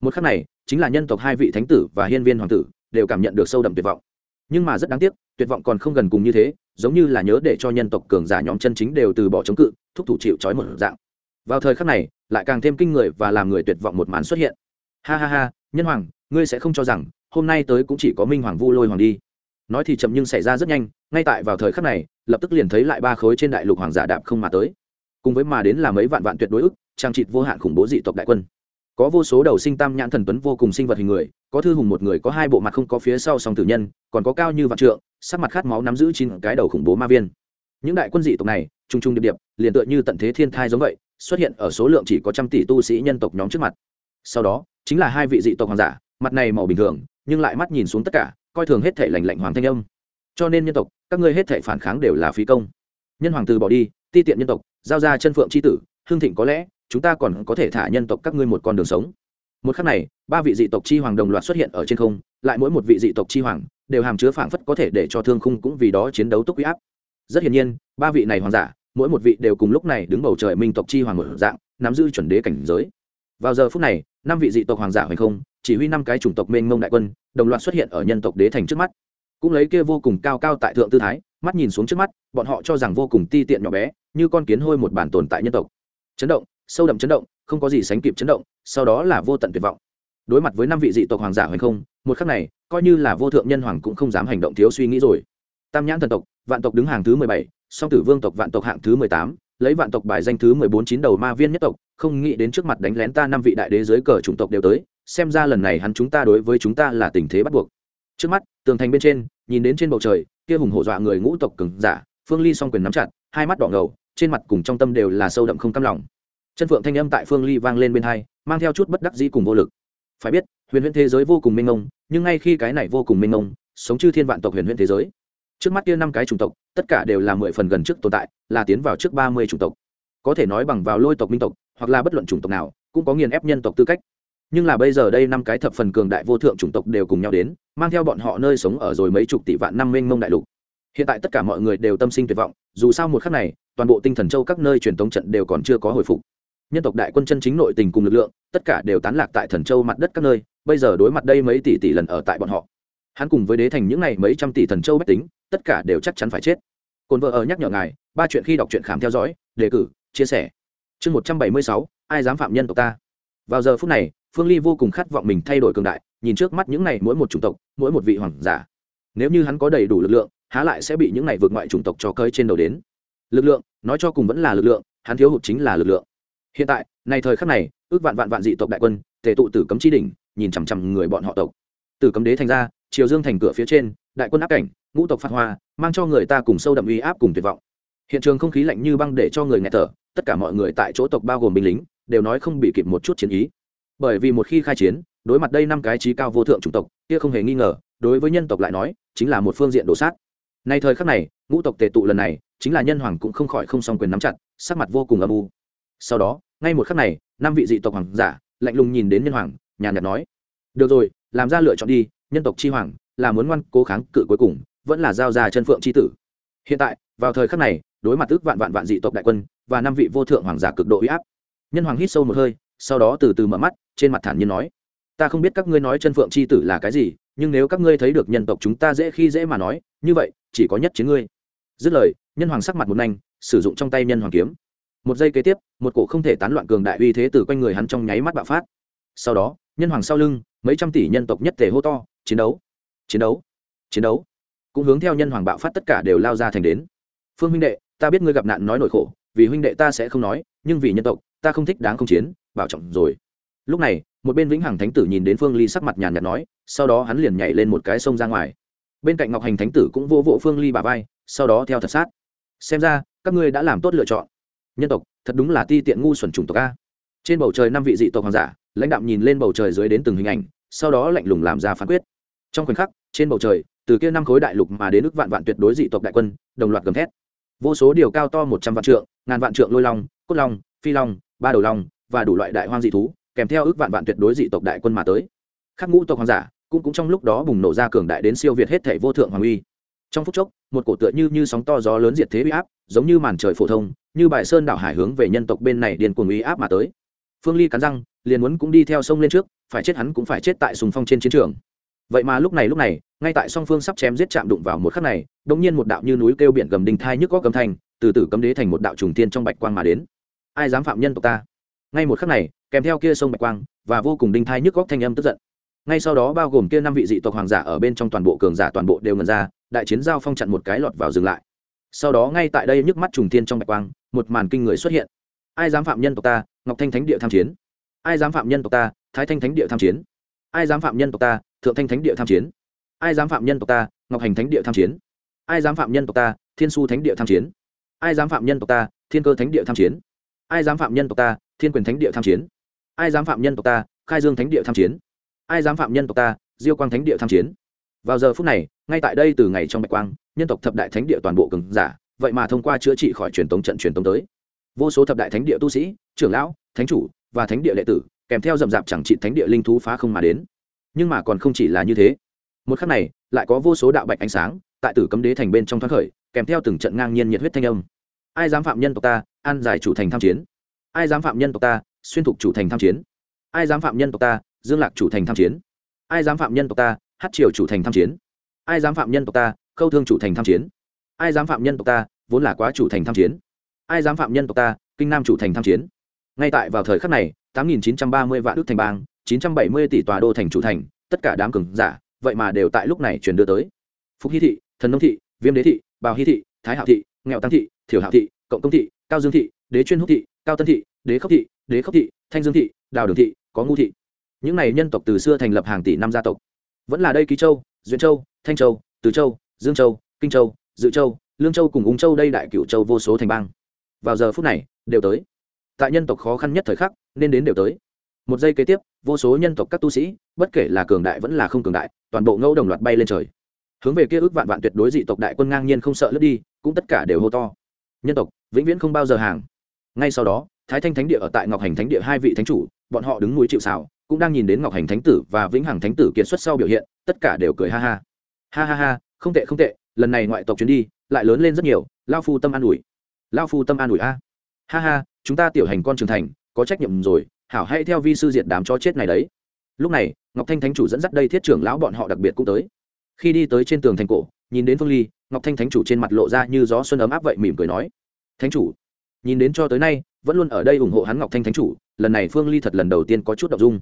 Một khắc này, chính là nhân tộc hai vị thánh tử và hiên viên hoàng tử, đều cảm nhận được sâu đậm tuyệt vọng nhưng mà rất đáng tiếc, tuyệt vọng còn không gần cùng như thế, giống như là nhớ để cho nhân tộc cường giả nhóm chân chính đều từ bỏ chống cự, thúc thủ chịu trói một dạng. Vào thời khắc này, lại càng thêm kinh người và làm người tuyệt vọng một màn xuất hiện. Ha ha ha, nhân hoàng, ngươi sẽ không cho rằng, hôm nay tới cũng chỉ có minh hoàng vu lôi hoàng đi. Nói thì chậm nhưng xảy ra rất nhanh, ngay tại vào thời khắc này, lập tức liền thấy lại ba khối trên đại lục hoàng giả đạp không mà tới. Cùng với mà đến là mấy vạn vạn tuyệt đối ức, trang trịt vô hạn khủng bố dị tộc đại quân có vô số đầu sinh tam nhãn thần tuấn vô cùng sinh vật hình người, có thư hùng một người, có hai bộ mặt không có phía sau song tử nhân, còn có cao như vạn trượng, sắc mặt khát máu nắm giữ chín cái đầu khủng bố ma viên. Những đại quân dị tộc này trung trung điệp điệp, liền tựa như tận thế thiên thai giống vậy, xuất hiện ở số lượng chỉ có trăm tỷ tu sĩ nhân tộc nhóm trước mặt. Sau đó, chính là hai vị dị tộc hoàng giả, mặt này màu bình thường, nhưng lại mắt nhìn xuống tất cả, coi thường hết thể lành lạnh hoàng thanh âm. Cho nên nhân tộc, các ngươi hết thể phản kháng đều là phí công. Nhân hoàng từ bỏ đi, ti tiện nhân tộc, giao ra chân phượng c h i tử, hương thịnh có lẽ chúng ta còn có thể thả nhân tộc các ngươi một con đường sống. Một khắc này, ba vị dị tộc chi hoàng đồng loạt xuất hiện ở trên không, lại mỗi một vị dị tộc chi hoàng đều hàm chứa phảng phất có thể để cho thương khung cũng vì đó chiến đấu túc huy áp. Rất hiển nhiên, ba vị này hoàng giả, mỗi một vị đều cùng lúc này đứng bầu trời minh tộc chi hoàng một dạng, nắm giữ chuẩn đế cảnh giới. Vào giờ phút này, năm vị dị tộc hoàng giả hoành không, chỉ huy năm cái chủng tộc mênh mông đại quân, đồng loạt xuất hiện ở nhân tộc đế thành trước mắt. Cũng lấy kia vô cùng cao cao tại thượng tư thái, mắt nhìn xuống trước mắt, bọn họ cho rằng vô cùng ti tiện nhỏ bé, như con kiến hôi một bản tồn tại nhân tộc. Chấn động sâu đậm chấn động, không có gì sánh kịp chấn động, sau đó là vô tận tuyệt vọng. Đối mặt với năm vị dị tộc hoàng giả hoành không, một khắc này, coi như là vô thượng nhân hoàng cũng không dám hành động thiếu suy nghĩ rồi. Tam nhãn thần tộc, vạn tộc đứng hàng thứ mười bảy, song tử vương tộc vạn tộc hạng thứ mười tám, lấy vạn tộc bài danh thứ mười bốn chín đầu ma viên nhất tộc, không nghĩ đến trước mặt đánh lén ta năm vị đại đế dưới cờ chủng tộc đều tới, xem ra lần này hắn chúng ta đối với chúng ta là tình thế bắt buộc. Trước mắt, tường thành bên trên, nhìn đến trên bầu trời, kia hùng hổ dọa người ngũ tộc cứng giả, phương ly song quyền nắm chặt, hai mắt đỏ ngầu, trên mặt cùng trong tâm đều là sâu đậm không cam lòng chân phượng thanh âm tại phương ly vang lên bên hai, mang theo chút bất đắc dĩ cùng vô lực. Phải biết, huyền huyễn thế giới vô cùng mênh mông, nhưng ngay khi cái này vô cùng mênh mông, sống chư thiên vạn tộc huyền huyễn thế giới. Trước mắt kia năm cái chủng tộc, tất cả đều là mười phần gần trước tồn tại, là tiến vào trước ba mươi chủng tộc. Có thể nói bằng vào lôi tộc, minh tộc, hoặc là bất luận chủng tộc nào, cũng có nghiền ép nhân tộc tư cách. Nhưng là bây giờ đây năm cái thập phần cường đại vô thượng chủng tộc đều cùng nhau đến, mang theo bọn họ nơi sống ở rồi mấy chục tỷ vạn năm mênh mông đại lục. Hiện tại tất cả mọi người đều tâm sinh tuyệt vọng, dù sao một khắc này, toàn bộ tinh thần châu các nơi truyền thống trận đều còn chưa có hồi phục nhân tộc đại quân chân chính nội tình cùng lực lượng, tất cả đều tán lạc tại thần châu mặt đất các nơi, bây giờ đối mặt đây mấy tỷ tỷ lần ở tại bọn họ. Hắn cùng với đế thành những ngày mấy trăm tỷ thần châu bách tính, tất cả đều chắc chắn phải chết. Cồn vợ ở nhắc nhở ngài, ba chuyện khi đọc truyện khám theo dõi, đề cử, chia sẻ. Chương một trăm bảy mươi sáu, ai dám phạm nhân tộc ta? Vào giờ phút này, phương ly vô cùng khát vọng mình thay đổi cường đại, nhìn trước mắt những này mỗi một chủng tộc, mỗi một vị hoàng giả. Nếu như hắn có đầy đủ lực lượng, há lại sẽ bị những này vượt ngoại chủng tộc cho cơi trên đầu đến. Lực lượng, nói cho cùng vẫn là lực lượng, hắn thiếu hụt chính là lực lượng hiện tại, này thời khắc này, ước vạn vạn vạn dị tộc đại quân, tề tụ tử cấm chi đỉnh, nhìn chằm chằm người bọn họ tộc. Tử cấm đế thành ra, triều dương thành cửa phía trên, đại quân áp cảnh, ngũ tộc phát hoa, mang cho người ta cùng sâu đậm uy áp cùng tuyệt vọng. Hiện trường không khí lạnh như băng để cho người nghe thở, tất cả mọi người tại chỗ tộc bao gồm binh lính, đều nói không bị kịp một chút chiến ý. Bởi vì một khi khai chiến, đối mặt đây năm cái trí cao vô thượng chủng tộc, kia không hề nghi ngờ, đối với nhân tộc lại nói, chính là một phương diện đổ sát. Nay thời khắc này, ngũ tộc tề tụ lần này, chính là nhân hoàng cũng không khỏi không song quyền nắm chặt, sắc mặt vô cùng âm u sau đó, ngay một khắc này, năm vị dị tộc hoàng giả, lạnh lùng nhìn đến nhân hoàng, nhàn nhạt nói, được rồi, làm ra lựa chọn đi, nhân tộc chi hoàng là muốn ngoan cố kháng cự cuối cùng, vẫn là giao ra chân phượng chi tử. Hiện tại, vào thời khắc này, đối mặt ước vạn vạn vạn dị tộc đại quân và năm vị vô thượng hoàng giả cực độ uy áp, nhân hoàng hít sâu một hơi, sau đó từ từ mở mắt, trên mặt thản nhiên nói, ta không biết các ngươi nói chân phượng chi tử là cái gì, nhưng nếu các ngươi thấy được nhân tộc chúng ta dễ khi dễ mà nói, như vậy, chỉ có nhất chiến ngươi. Dứt lời, nhân hoàng sắc mặt một nanh sử dụng trong tay nhân hoàng kiếm một giây kế tiếp, một cổ không thể tán loạn cường đại uy thế từ quanh người hắn trong nháy mắt bạo phát. Sau đó, nhân hoàng sau lưng, mấy trăm tỷ nhân tộc nhất thể hô to, chiến đấu! Chiến đấu! Chiến đấu! Cũng hướng theo nhân hoàng bạo phát tất cả đều lao ra thành đến. Phương huynh đệ, ta biết ngươi gặp nạn nói nỗi khổ, vì huynh đệ ta sẽ không nói, nhưng vì nhân tộc, ta không thích đáng không chiến, bảo trọng rồi. Lúc này, một bên vĩnh hằng thánh tử nhìn đến phương ly sắc mặt nhàn nhạt nói, sau đó hắn liền nhảy lên một cái sông ra ngoài. Bên cạnh ngọc hành thánh tử cũng vô vỗ phương ly bà vai, sau đó theo thật sát. Xem ra, các ngươi đã làm tốt lựa chọn nhân tộc, thật đúng là ti tiện ngu xuẩn chủng tộc a. Trên bầu trời năm vị dị tộc hoàng giả, lãnh đạo nhìn lên bầu trời dưới đến từng hình ảnh, sau đó lạnh lùng làm ra phán quyết. Trong khoảnh khắc, trên bầu trời, từ kia năm khối đại lục mà đến ước vạn vạn tuyệt đối dị tộc đại quân, đồng loạt gầm thét. Vô số điều cao to một trăm vạn trượng, ngàn vạn trượng lôi long, cốt long, phi long, ba đầu long và đủ loại đại hoang dị thú, kèm theo ước vạn vạn tuyệt đối dị tộc đại quân mà tới. Khắc ngũ tộc hoàng giả cũng cũng trong lúc đó bùng nổ ra cường đại đến siêu việt hết thể vô thượng hoàng uy. Trong phút chốc, một cổ tựa như như sóng to gió lớn diệt thế uy áp, giống như màn trời phổ thông như bài sơn đảo hải hướng về nhân tộc bên này điền cuồng uy áp mà tới. Phương ly cắn răng, liền muốn cũng đi theo sông lên trước, phải chết hắn cũng phải chết tại sùng phong trên chiến trường. Vậy mà lúc này lúc này, ngay tại song phương sắp chém giết chạm đụng vào một khắc này, đột nhiên một đạo như núi kêu biển gầm đình thai nhức góc cấm thành, từ từ cấm đế thành một đạo trùng tiên trong bạch quang mà đến. Ai dám phạm nhân tộc ta? Ngay một khắc này, kèm theo kia sông bạch quang, và vô cùng đinh thai nhức góc thanh âm tức giận. Ngay sau đó bao gồm kia năm vị dị tộc hoàng giả ở bên trong toàn bộ cường giả toàn bộ đều ngần ra, đại chiến giao phong chặn một cái lọt vào dừng lại sau đó ngay tại đây nhức mắt trùng tiên trong bạch quang, một màn kinh người xuất hiện. Ai dám phạm nhân tộc ta, ngọc thanh thánh địa tham chiến. Ai dám phạm nhân tộc ta, thái thanh thánh địa tham chiến. Ai dám phạm nhân tộc ta, thượng thanh thánh địa tham chiến. Ai dám phạm nhân tộc ta, ngọc hành thánh địa tham chiến. Ai dám phạm nhân tộc ta, thiên su thánh địa tham chiến. Ai dám phạm nhân tộc ta, thiên cơ thánh địa tham chiến. Ai dám phạm nhân tộc ta, thiên quyền thánh địa tham chiến. Ai dám phạm nhân tộc ta, khai dương thánh địa tham chiến. Ai dám phạm nhân tộc ta, diêu quang thánh địa tham chiến. Vào giờ phút này, ngay tại đây từ ngày trong bạch quang nhân tộc thập đại thánh địa toàn bộ cường giả, vậy mà thông qua chữa trị khỏi truyền tống trận truyền tống tới. Vô số thập đại thánh địa tu sĩ, trưởng lão, thánh chủ và thánh địa đệ tử kèm theo dầm dạp chẳng trị thánh địa linh thú phá không mà đến. Nhưng mà còn không chỉ là như thế. Một khắc này, lại có vô số đạo bạch ánh sáng tại tử cấm đế thành bên trong thoát khởi, kèm theo từng trận ngang nhiên nhiệt huyết thanh âm. Ai dám phạm nhân tộc ta, an giải chủ thành tham chiến. Ai dám phạm nhân tộc ta, xuyên thục chủ thành tham chiến. Ai dám phạm nhân tộc ta, dương lạc chủ thành tham chiến. Ai dám phạm nhân tộc ta, hát triều chủ thành tham chiến. Ai dám phạm nhân tộc ta khâu thương chủ thành tham chiến. Ai dám phạm nhân tộc ta, vốn là quá chủ thành tham chiến. Ai dám phạm nhân tộc ta, kinh nam chủ thành tham chiến. Ngay tại vào thời khắc này, tám nghìn chín trăm ba mươi vạn đức thành bang, chín trăm bảy mươi tỷ tòa đô thành chủ thành, tất cả đám cường giả, vậy mà đều tại lúc này chuyển đưa tới. Phúc hy thị, thần nông thị, viêm đế thị, bào hy thị, thái hạo thị, nghèo tăng thị, thiểu hạo thị, cộng công thị, cao dương thị, đế chuyên húc thị, cao tân thị, đế khốc thị, đế khốc thị, thanh dương thị, đào đường thị, có ngu thị. Những này nhân tộc từ xưa thành lập hàng tỷ năm gia tộc. Vẫn là đây ký châu duyên châu, thanh châu, từ châu dương châu, kinh châu, dự châu, lương châu cùng ung châu đây đại cựu châu vô số thành bang. Vào giờ phút này, đều tới. Tại nhân tộc khó khăn nhất thời khắc, nên đến đều tới. Một giây kế tiếp, vô số nhân tộc các tu sĩ, bất kể là cường đại vẫn là không cường đại, toàn bộ ngẫu đồng loạt bay lên trời. Hướng về kia ước vạn vạn tuyệt đối dị tộc đại quân ngang nhiên không sợ lướt đi, cũng tất cả đều hô to. Nhân tộc, vĩnh viễn không bao giờ hàng. Ngay sau đó, thái thanh thánh địa ở tại ngọc hành thánh địa hai vị thánh chủ, bọn họ đứng núi chịu xào cũng đang nhìn đến ngọc hành thánh tử và vĩnh hằng thánh tử kiệt xuất sau biểu hiện, tất cả đều cười ha ha. Ha ha ha không tệ không tệ, lần này ngoại tộc chuyến đi lại lớn lên rất nhiều, lao phu tâm an ủi. Lao phu tâm an ủi a. Ha ha, chúng ta tiểu hành con trưởng thành, có trách nhiệm rồi, hảo hay theo vi sư diệt đám chó chết này đấy. Lúc này, ngọc thanh thánh chủ dẫn dắt đây thiết trưởng lão bọn họ đặc biệt cũng tới. Khi đi tới trên tường thành cổ, nhìn đến phương ly, ngọc thanh thánh chủ trên mặt lộ ra như gió xuân ấm áp vậy mỉm cười nói, thánh chủ, nhìn đến cho tới nay, vẫn luôn ở đây ủng hộ hắn ngọc thanh thánh chủ, lần này phương ly thật lần đầu tiên có chút đ ộ n g dung.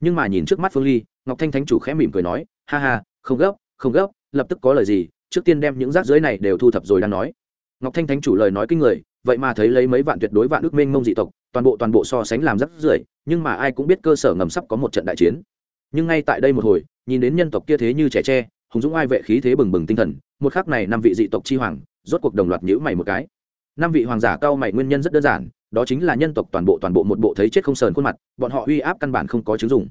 Nhưng mà nhìn trước mắt phương ly, ngọc thanh thánh chủ khẽ mỉm cười nói, ha ha, không gấp không gấp lập tức có lời gì, trước tiên đem những rác dưới này đều thu thập rồi đang nói. Ngọc thanh thánh chủ lời nói kinh người, vậy mà thấy lấy mấy vạn tuyệt đối vạn ước mênh mông dị tộc, toàn bộ toàn bộ so sánh làm rác rưởi, nhưng mà ai cũng biết cơ sở ngầm sắp có một trận đại chiến. Nhưng ngay tại đây một hồi, nhìn đến nhân tộc kia thế như trẻ tre, hùng dũng ai vệ khí thế bừng bừng tinh thần, một khắc này năm vị dị tộc chi hoàng, rốt cuộc đồng loạt nhữ mày một cái. Năm vị hoàng giả cao mày nguyên nhân rất đơn giản, đó chính là nhân tộc toàn bộ toàn bộ một bộ thấy chết không sờn khuôn mặt, bọn họ uy áp căn bản không có chứng dùng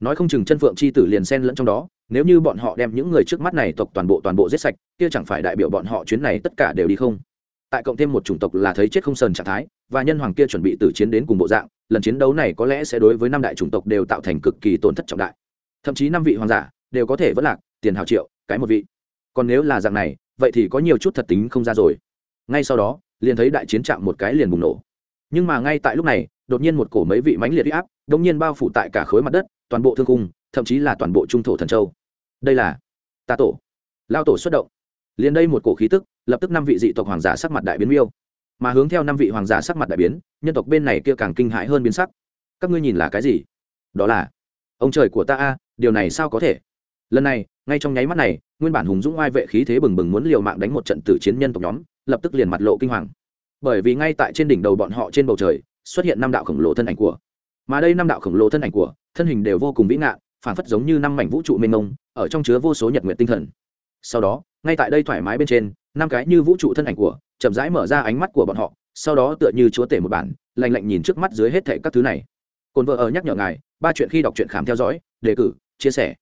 nói không chừng chân phượng c h i tử liền xen lẫn trong đó nếu như bọn họ đem những người trước mắt này tộc toàn bộ toàn bộ giết sạch, kia chẳng phải đại biểu bọn họ chuyến này tất cả đều đi không? Tại cộng thêm một chủng tộc là thấy chết không sờn trạng thái, và nhân hoàng kia chuẩn bị tử chiến đến cùng bộ dạng, lần chiến đấu này có lẽ sẽ đối với năm đại chủng tộc đều tạo thành cực kỳ tổn thất trọng đại. Thậm chí năm vị hoàng giả đều có thể vẫn lạc, tiền hào triệu, cái một vị. Còn nếu là dạng này, vậy thì có nhiều chút thật tính không ra rồi. Ngay sau đó, liền thấy đại chiến trạm một cái liền bùng nổ. Nhưng mà ngay tại lúc này, đột nhiên một cổ mấy vị mãnh liệt huy áp đột nhiên bao phủ tại cả khối mặt đất, toàn bộ thương cung thậm chí là toàn bộ trung thổ thần châu. Đây là ta tổ. Lao tổ xuất động. Liền đây một cổ khí tức, lập tức năm vị dị tộc hoàng giả sắc mặt đại biến miêu. Mà hướng theo năm vị hoàng giả sắc mặt đại biến, nhân tộc bên này kia càng kinh hãi hơn biến sắc. Các ngươi nhìn là cái gì? Đó là ông trời của ta a, điều này sao có thể? Lần này, ngay trong nháy mắt này, nguyên bản hùng dũng oai vệ khí thế bừng bừng muốn liều mạng đánh một trận tử chiến nhân tộc nhóm, lập tức liền mặt lộ kinh hoàng. Bởi vì ngay tại trên đỉnh đầu bọn họ trên bầu trời, xuất hiện năm đạo khổng lồ thân ảnh của. Mà đây năm đạo khổng lồ thân ảnh của, thân hình đều vô cùng vĩ ngạn phản phất giống như năm mảnh vũ trụ mênh mông, ở trong chứa vô số nhật nguyện tinh thần. Sau đó, ngay tại đây thoải mái bên trên, năm cái như vũ trụ thân ảnh của, chậm rãi mở ra ánh mắt của bọn họ, sau đó tựa như chúa tể một bản lành lạnh nhìn trước mắt dưới hết thệ các thứ này. Cồn vợ ở nhắc nhở ngài, ba chuyện khi đọc truyện khám theo dõi, đề cử, chia sẻ.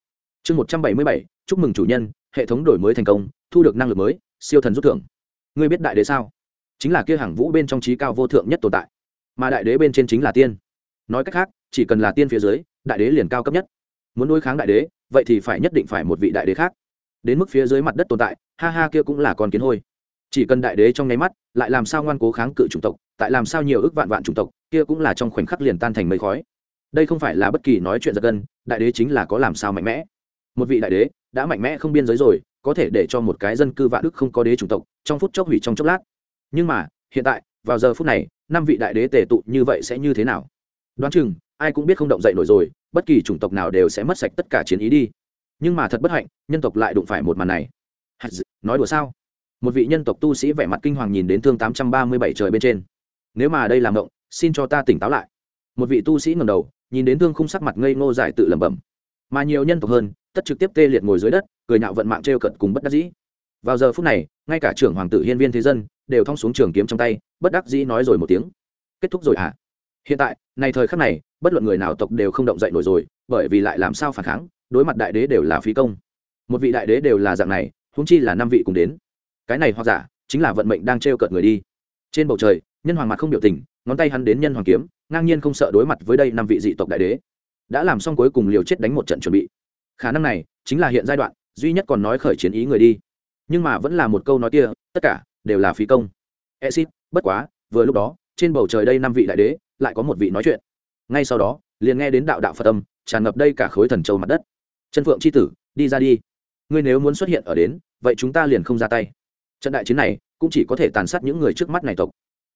Chương một trăm bảy mươi bảy, chúc mừng chủ nhân, hệ thống đổi mới thành công, thu được năng lực mới, siêu thần rút thưởng. Ngươi biết đại đế sao? Chính là kia hàng vũ bên trong trí cao vô thượng nhất tồn tại. Mà đại đế bên trên chính là tiên. Nói cách khác, chỉ cần là tiên phía dưới, đại đế liền cao cấp nhất muốn đối kháng đại đế, vậy thì phải nhất định phải một vị đại đế khác. Đến mức phía dưới mặt đất tồn tại, ha ha kia cũng là con kiến hôi. Chỉ cần đại đế trong nháy mắt, lại làm sao ngoan cố kháng cự chủng tộc, tại làm sao nhiều ước vạn vạn chủng tộc, kia cũng là trong khoảnh khắc liền tan thành mây khói. Đây không phải là bất kỳ nói chuyện giật gân, đại đế chính là có làm sao mạnh mẽ. Một vị đại đế đã mạnh mẽ không biên giới rồi, có thể để cho một cái dân cư vạn đức không có đế chủng tộc, trong phút chốc hủy trong chốc lát. Nhưng mà, hiện tại, vào giờ phút này, năm vị đại đế tề tụ như vậy sẽ như thế nào? Đoán chừng, ai cũng biết không động dậy nổi rồi bất kỳ chủng tộc nào đều sẽ mất sạch tất cả chiến ý đi. Nhưng mà thật bất hạnh, nhân tộc lại đụng phải một màn này. Nói đùa sao? Một vị nhân tộc tu sĩ vẻ mặt kinh hoàng nhìn đến thương tám trăm ba mươi bảy trời bên trên. Nếu mà đây là mộng, xin cho ta tỉnh táo lại. Một vị tu sĩ ngầm đầu, nhìn đến thương khung sắc mặt ngây ngô giải tự lẩm bẩm. Mà nhiều nhân tộc hơn, tất trực tiếp tê liệt ngồi dưới đất, cười nhạo vận mạng t r e o cận cùng bất đắc dĩ. Vào giờ phút này, ngay cả trưởng hoàng tử hiên viên thế dân, đều thong xuống trường kiếm trong tay, bất đắc dĩ nói rồi một tiếng. Kết thúc rồi à hiện tại, này thời khắc này, bất luận người nào tộc đều không động dậy nổi rồi, bởi vì lại làm sao phản kháng, đối mặt đại đế đều là phí công. Một vị đại đế đều là dạng này húng chi là năm vị cùng đến. Cái này hoặc giả, chính là vận mệnh đang t r e o cợt người đi. Trên bầu trời, nhân hoàng mặt không biểu tình, ngón tay hắn đến nhân hoàng kiếm, ngang nhiên không sợ đối mặt với đây năm vị dị tộc đại đế. Đã làm xong cuối cùng liều chết đánh một trận chuẩn bị. Khả năng này, chính là hiện giai đoạn, duy nhất còn nói khởi chiến ý người đi. Nhưng mà vẫn là một câu nói kia, tất cả đều là phí công. Exit, bất quá, vừa lúc đó, trên bầu trời đây năm vị đại đế lại có một vị nói chuyện. Ngay sau đó, liền nghe đến đạo đạo phật âm, tràn ngập đây cả khối thần châu mặt đất. Chân phượng c h i tử, đi ra đi. Ngươi nếu muốn xuất hiện ở đến, vậy chúng ta liền không ra tay. Trận đại chiến này, cũng chỉ có thể tàn sát những người trước mắt này tộc.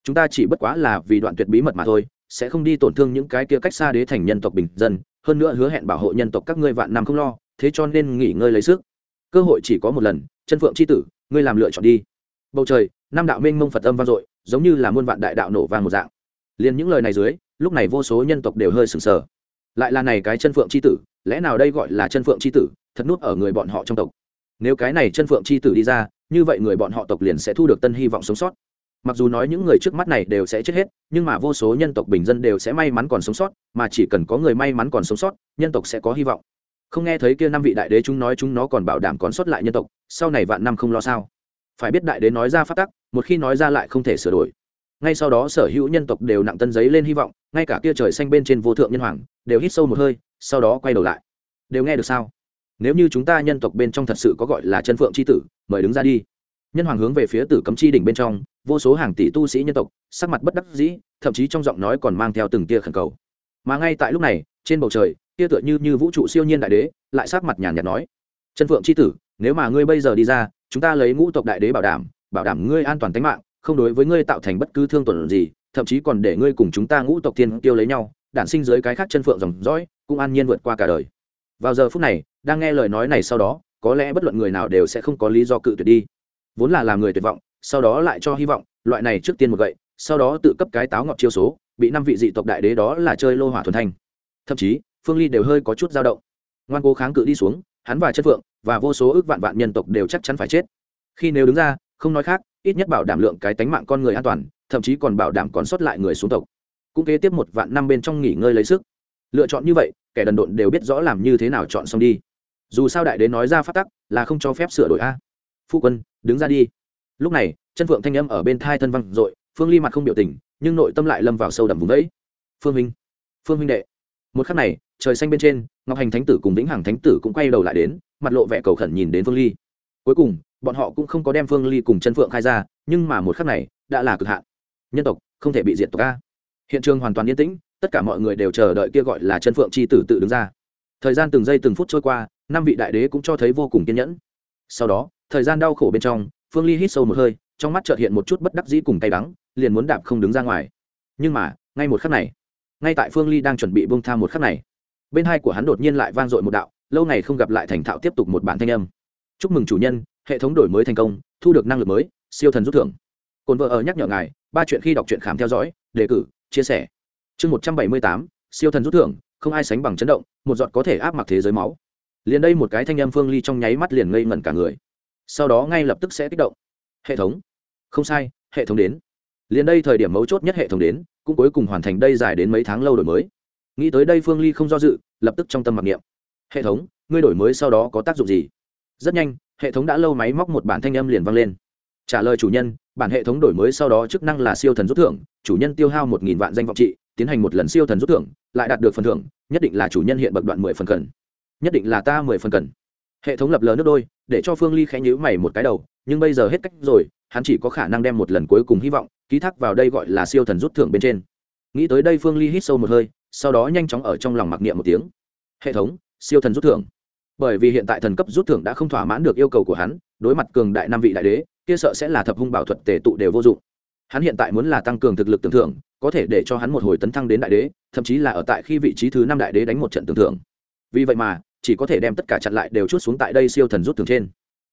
Chúng ta chỉ bất quá là vì đoạn tuyệt bí mật mà thôi, sẽ không đi tổn thương những cái kia cách xa đế thành nhân tộc bình dân, hơn nữa hứa hẹn bảo hộ nhân tộc các ngươi vạn năm không lo, thế cho nên nghỉ ngơi lấy sức. Cơ hội chỉ có một lần, chân phượng c h i tử, ngươi làm lựa chọn đi. Bầu trời, năm đạo minh mông phật âm vang dội, giống như là muôn vạn đại đạo nổ vang một dạng liền những lời này dưới, lúc này vô số nhân tộc đều hơi sừng sờ. Lại là này cái chân phượng c h i tử, lẽ nào đây gọi là chân phượng c h i tử, thật nút ở người bọn họ trong tộc? Nếu cái này chân phượng c h i tử đi ra, như vậy người bọn họ tộc liền sẽ thu được tân hy vọng sống sót. Mặc dù nói những người trước mắt này đều sẽ chết hết, nhưng mà vô số nhân tộc bình dân đều sẽ may mắn còn sống sót, mà chỉ cần có người may mắn còn sống sót, nhân tộc sẽ có hy vọng. Không nghe thấy kia năm vị đại đế chúng nói chúng nó còn bảo đảm còn sót lại nhân tộc, sau này vạn năm không lo sao. Phải biết đại đế nói ra phát tắc, một khi nói ra lại không thể sửa đổi ngay sau đó sở hữu nhân tộc đều nặng tân giấy lên hy vọng, ngay cả kia trời xanh bên trên vô thượng nhân hoàng, đều hít sâu một hơi, sau đó quay đầu lại. Đều nghe được sao? Nếu như chúng ta nhân tộc bên trong thật sự có gọi là chân phượng c h i tử, mời đứng ra đi. Nhân hoàng hướng về phía tử cấm chi đỉnh bên trong, vô số hàng tỷ tu sĩ nhân tộc, sắc mặt bất đắc dĩ, thậm chí trong giọng nói còn mang theo từng tia khẩn cầu. Mà ngay tại lúc này, trên bầu trời tia tựa như như vũ trụ siêu nhiên đại đế, lại sắc mặt nhàn nhạt nói, chân phượng c h i tử, nếu mà ngươi bây giờ đi ra, chúng ta lấy ngũ tộc đại đế bảo đảm bảo đảm ngươi an toàn tính mạng không đối với ngươi tạo thành bất cứ thương tổn gì, thậm chí còn để ngươi cùng chúng ta ngũ tộc tiên tiêu lấy nhau, đản sinh dưới cái khác chân phượng dòng dõi, cũng an nhiên vượt qua cả đời. Vào giờ phút này, đang nghe lời nói này sau đó, có lẽ bất luận người nào đều sẽ không có lý do cự tuyệt đi. Vốn là làm người tuyệt vọng, sau đó lại cho hy vọng, loại này trước tiên một gậy, sau đó tự cấp cái táo ngọt chiêu số, bị năm vị dị tộc đại đế đó là chơi lô hỏa thuần thanh. Thậm chí, phương ly đều hơi có chút dao động. Ngoan cố kháng cự đi xuống, hắn và chất phượng và vô số ước vạn vạn nhân tộc đều chắc chắn phải chết. Khi nếu đứng ra, không nói khác ít nhất bảo đảm lượng cái tánh mạng con người an toàn, thậm chí còn bảo đảm còn sót lại người xuống tộc. Cũng kế tiếp một vạn năm bên trong nghỉ ngơi lấy sức. Lựa chọn như vậy, kẻ đần độn đều biết rõ làm như thế nào chọn xong đi. Dù sao đại đế nói ra phát tắc, là không cho phép sửa đổi a. Phu quân, đứng ra đi. Lúc này, chân phượng thanh âm ở bên thai thân văng r ộ i phương ly mặt không biểu tình, nhưng nội tâm lại lâm vào sâu đậm vùng đấy phương minh phương minh đệ. Một khắc này, trời xanh bên trên, ngọc hành thánh tử cùng vĩnh hằng thánh tử cũng quay đầu lại đến, mặt lộ vẻ cầu khẩn nhìn đến phương ly. Cuối cùng bọn họ cũng không có đem phương ly cùng chân phượng khai ra, nhưng mà một khắc này, đã là cực hạn. Nhân tộc, không thể bị diệt tộc a. Hiện trường hoàn toàn yên tĩnh, tất cả mọi người đều chờ đợi kia gọi là chân phượng c h i tử tự đứng ra. Thời gian từng giây từng phút trôi qua, năm vị đại đế cũng cho thấy vô cùng kiên nhẫn. Sau đó, thời gian đau khổ bên trong, phương ly hít sâu một hơi, trong mắt trợt hiện một chút bất đắc dĩ cùng tay đắng, liền muốn đạp không đứng ra ngoài. Nhưng mà, ngay một khắc này, ngay tại phương ly đang chuẩn bị bông tha một khắc này, bên hai của hắn đột nhiên lại vang dội một đạo, lâu ngày không gặp lại thành thạo tiếp tục một bản thanh âm. Chúc mừng chủ nhân hệ thống đổi mới thành công, thu được năng lực mới, siêu thần rút thưởng. Cồn vợ ở nhắc nhở ngài, ba chuyện khi đọc truyện khám theo dõi, đề cử, chia sẻ. Chương một trăm bảy mươi tám, siêu thần rút thưởng, không ai sánh bằng chấn động, một giọt có thể áp mặc thế giới máu. Liền đây một cái thanh âm phương ly trong nháy mắt liền ngây ngẩn cả người. Sau đó ngay lập tức sẽ kích động. Hệ thống. Không sai, hệ thống đến. Liền đây thời điểm mấu chốt nhất hệ thống đến, cũng cuối cùng hoàn thành đây dài đến mấy tháng lâu đổi mới. Nghĩ tới đây phương ly không do dự, lập tức trong tâm mặc niệm. Hệ thống, ngươi đổi mới sau đó có tác dụng gì? Rất nhanh, hệ thống đã lâu máy móc một bản thanh âm liền vang lên. Trả lời chủ nhân, bản hệ thống đổi mới sau đó chức năng là siêu thần rút thưởng, chủ nhân tiêu hao một nghìn vạn danh vọng trị, tiến hành một lần siêu thần rút thưởng, lại đạt được phần thưởng, nhất định là chủ nhân hiện bậc đoạn mười phần cần. Nhất định là ta mười phần cần. Hệ thống lập lờ nước đôi, để cho phương ly khẽ nhữ mày một cái đầu, nhưng bây giờ hết cách rồi, hắn chỉ có khả năng đem một lần cuối cùng hy vọng, ký thác vào đây gọi là siêu thần rút thưởng bên trên. Nghĩ tới đây phương ly hít sâu một hơi, sau đó nhanh chóng ở trong lòng mặc niệm một tiếng. Hệ thống, siêu thần rút thưởng bởi vì hiện tại thần cấp rút thưởng đã không thỏa mãn được yêu cầu của hắn, đối mặt cường đại năm vị đại đế, kia sợ sẽ là thập hung bảo thuật tề tụ đều vô dụng. Hắn hiện tại muốn là tăng cường thực lực tưởng thưởng, có thể để cho hắn một hồi tấn thăng đến đại đế, thậm chí là ở tại khi vị trí thứ năm đại đế đánh một trận tưởng thưởng. Vì vậy mà, chỉ có thể đem tất cả chặn lại đều chút xuống tại đây siêu thần rút thưởng trên.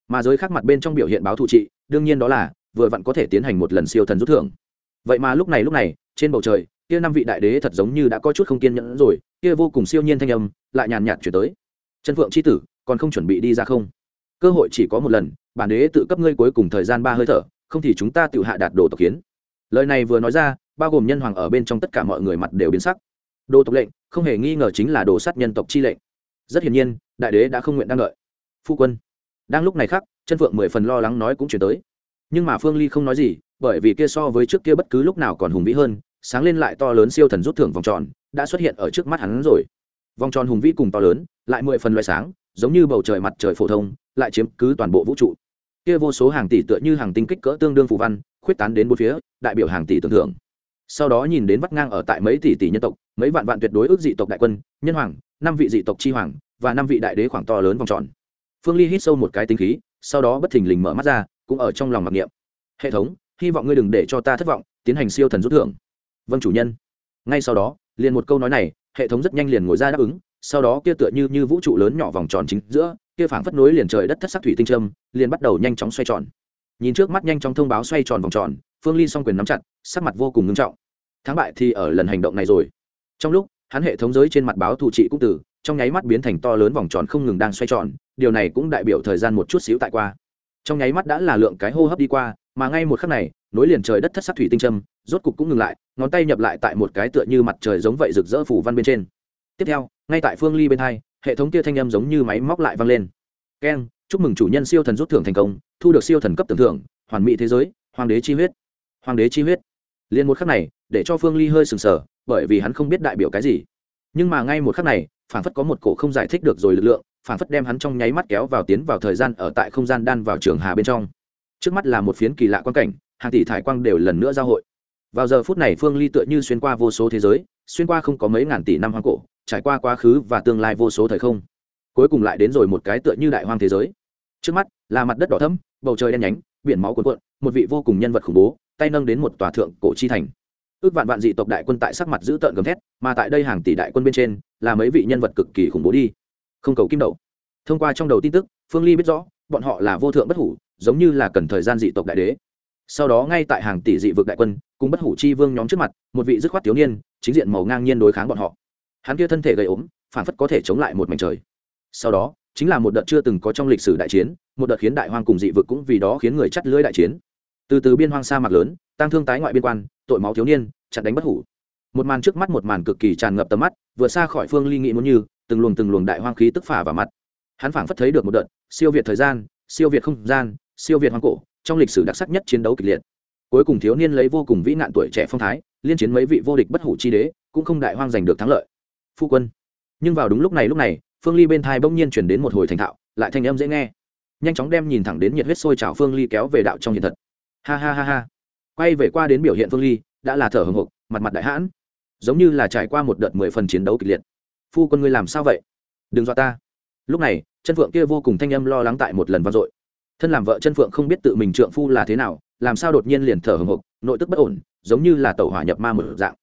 Mà giới khác mặt bên trong biểu hiện báo thụ trị, đương nhiên đó là, vừa vặn có thể tiến hành một lần siêu thần rút thưởng. Vậy mà lúc này lúc này, trên bầu trời, kia năm vị đại đế thật giống như đã có chút không kiên nhẫn rồi, kia vô cùng siêu nhiên thanh âm, lại nhàn nhạt chuyển tới chân phượng c h i tử, còn không chuẩn bị đi ra không? Cơ hội chỉ có một lần, bản đế tự cấp ngươi cuối cùng thời gian ba hơi thở, không thì chúng ta tự hạ đạt đồ tộc kiến. Lời này vừa nói ra, bao gồm nhân hoàng ở bên trong tất cả mọi người mặt đều biến sắc. Đồ tộc lệnh, không hề nghi ngờ chính là đồ sát nhân tộc chi lệnh. Rất hiển nhiên, đại đế đã không nguyện đang đợi. Phu quân, đang lúc này khác chân phượng mười phần lo lắng nói cũng chuyển tới. Nhưng mà phương ly không nói gì, bởi vì kia so với trước kia bất cứ lúc nào còn hùng vĩ hơn, sáng lên lại to lớn siêu thần rút thưởng vòng tròn, đã xuất hiện ở trước mắt hắn rồi vòng tròn hùng vĩ cùng to lớn, lại mười phần loại sáng, giống như bầu trời mặt trời phổ thông, lại chiếm cứ toàn bộ vũ trụ. Kia vô số hàng tỷ tựa như hàng tinh kích cỡ tương đương phù văn, khuyết tán đến bốn phía, đại biểu hàng tỷ tưởng thưởng sau đó nhìn đến vắt ngang ở tại mấy tỷ tỷ nhân tộc, mấy vạn vạn tuyệt đối ước dị tộc đại quân, nhân hoàng, năm vị dị tộc chi hoàng, và năm vị đại đế khoảng to lớn vòng tròn. Phương ly hít sâu một cái tính khí, sau đó bất thình lình mở mắt ra, cũng ở trong lòng mặc niệm. Hệ thống, hy vọng ngươi đừng để cho ta thất vọng, tiến hành siêu thần rút thưởng. Vâng chủ nhân. Ngay sau đó, liền một câu nói này hệ thống rất nhanh liền ngồi ra đáp ứng, sau đó kia tựa như như vũ trụ lớn nhỏ vòng tròn chính giữa, kia phảng phất nối liền trời đất thất sắc thủy tinh trâm liền bắt đầu nhanh chóng xoay tròn. Nhìn trước mắt nhanh chóng thông báo xoay tròn vòng tròn, phương ly s o n g quyền nắm chặt, sắc mặt vô cùng ngưng trọng. Thắng bại thì ở lần hành động này rồi. Trong lúc, hắn hệ thống giới trên mặt báo thủ trị cũng từ, trong nháy mắt biến thành to lớn vòng tròn không ngừng đang xoay tròn, điều này cũng đại biểu thời gian một chút xíu tại qua. Trong nháy mắt đã là lượng cái hô hấp đi qua, mà ngay một khắc này nối liền trời đất thất sắc thủy tinh châm, rốt cục cũng ngừng lại, ngón tay nhập lại tại một cái tựa như mặt trời giống vậy rực rỡ phủ văn bên trên. Tiếp theo, ngay tại phương ly bên hai, hệ thống kia thanh âm giống như máy móc lại vang lên. Keng, chúc mừng chủ nhân siêu thần rút thưởng thành công, thu được siêu thần cấp tưởng thưởng, hoàn mỹ thế giới, hoàng đế chi huyết. Hoàng đế chi huyết. Liền một khắc này, để cho phương ly hơi sừng sờ, bởi vì hắn không biết đại biểu cái gì. Nhưng mà ngay một khắc này phản phất có một cổ không giải thích được rồi lực lượng phản phất đem hắn trong nháy mắt kéo vào tiến vào thời gian ở tại không gian đan vào trường hà bên trong. Trước mắt là một phiến kỳ lạ quan cảnh hàng tỷ thải quang đều lần nữa giao hội. Vào giờ phút này phương ly tựa như xuyên qua vô số thế giới, xuyên qua không có mấy ngàn tỷ năm hoang cổ, trải qua quá khứ và tương lai vô số thời không. Cuối cùng lại đến rồi một cái tựa như đại hoang thế giới. Trước mắt là mặt đất đỏ thẫm, bầu trời đen nhánh, biển máu cuồn cuộn, một vị vô cùng nhân vật khủng bố, tay nâng đến một tòa thượng cổ chi thành. Ước vạn vạn dị tộc đại quân tại sắc mặt giữ tợn gầm thét, mà tại đây hàng tỷ đại quân bên trên là mấy vị nhân vật cực kỳ khủng bố đi. Không cầu kim đậu thông qua trong đầu tin tức, phương ly biết rõ, bọn họ là vô thượng bất hủ, giống như là cần thời gian dị tộc đại đế sau đó ngay tại hàng tỷ dị vực đại quân, cùng bất hủ chi vương nhóm trước mặt, một vị dứt khoát thiếu niên, chính diện màu ngang nhiên đối kháng bọn họ. Hắn kia thân thể gầy ốm phản phất có thể chống lại một mảnh trời. Sau đó, chính là một đợt chưa từng có trong lịch sử đại chiến, một đợt khiến đại hoang cùng dị vực cũng vì đó khiến người chắt lưỡi đại chiến. Từ từ biên hoang sa mạc lớn tăng thương tái ngoại biên quan, tội máu thiếu niên chặn đánh bất hủ. Một màn trước mắt một màn cực kỳ tràn ngập tầm mắt, vừa xa khỏi phương ly nghĩ muốn như, từng luồng từng luồng đại hoang khí tức phả vào mặt. Hắn phảng phất thấy được một đợt, siêu việt thời gian, siêu việt không gian, siêu việt hoang cổ trong lịch sử đặc sắc nhất chiến đấu kịch liệt. Cuối cùng thiếu niên lấy vô cùng vĩ nạn tuổi trẻ phong thái, liên chiến mấy vị vô địch bất hủ chi đế, cũng không đại hoang giành được thắng lợi. Phu quân. Nhưng vào đúng lúc này lúc này, phương ly bên thai bỗng nhiên chuyển đến một hồi thành thạo, lại thanh âm dễ nghe. Nhanh chóng đem nhìn thẳng đến nhiệt huyết sôi trào phương ly kéo về đạo trong hiện thật. Ha ha ha ha. Quay về qua đến biểu hiện phương ly, đã là thở hồng hộc, mặt mặt đại hãn. Giống như là trải qua một đợt mười phần chiến đấu kịch liệt. Phu quân ngươi làm sao vậy? Đừng dọa ta. Lúc này, chân phượng kia vô cùng thanh âm lo lắng tại một lần vang dội thân làm vợ chân phượng không biết tự mình trượng phu là thế nào, làm sao đột nhiên liền thở hồng hộc nội tức bất ổn, giống như là tàu hỏa nhập ma một dạng.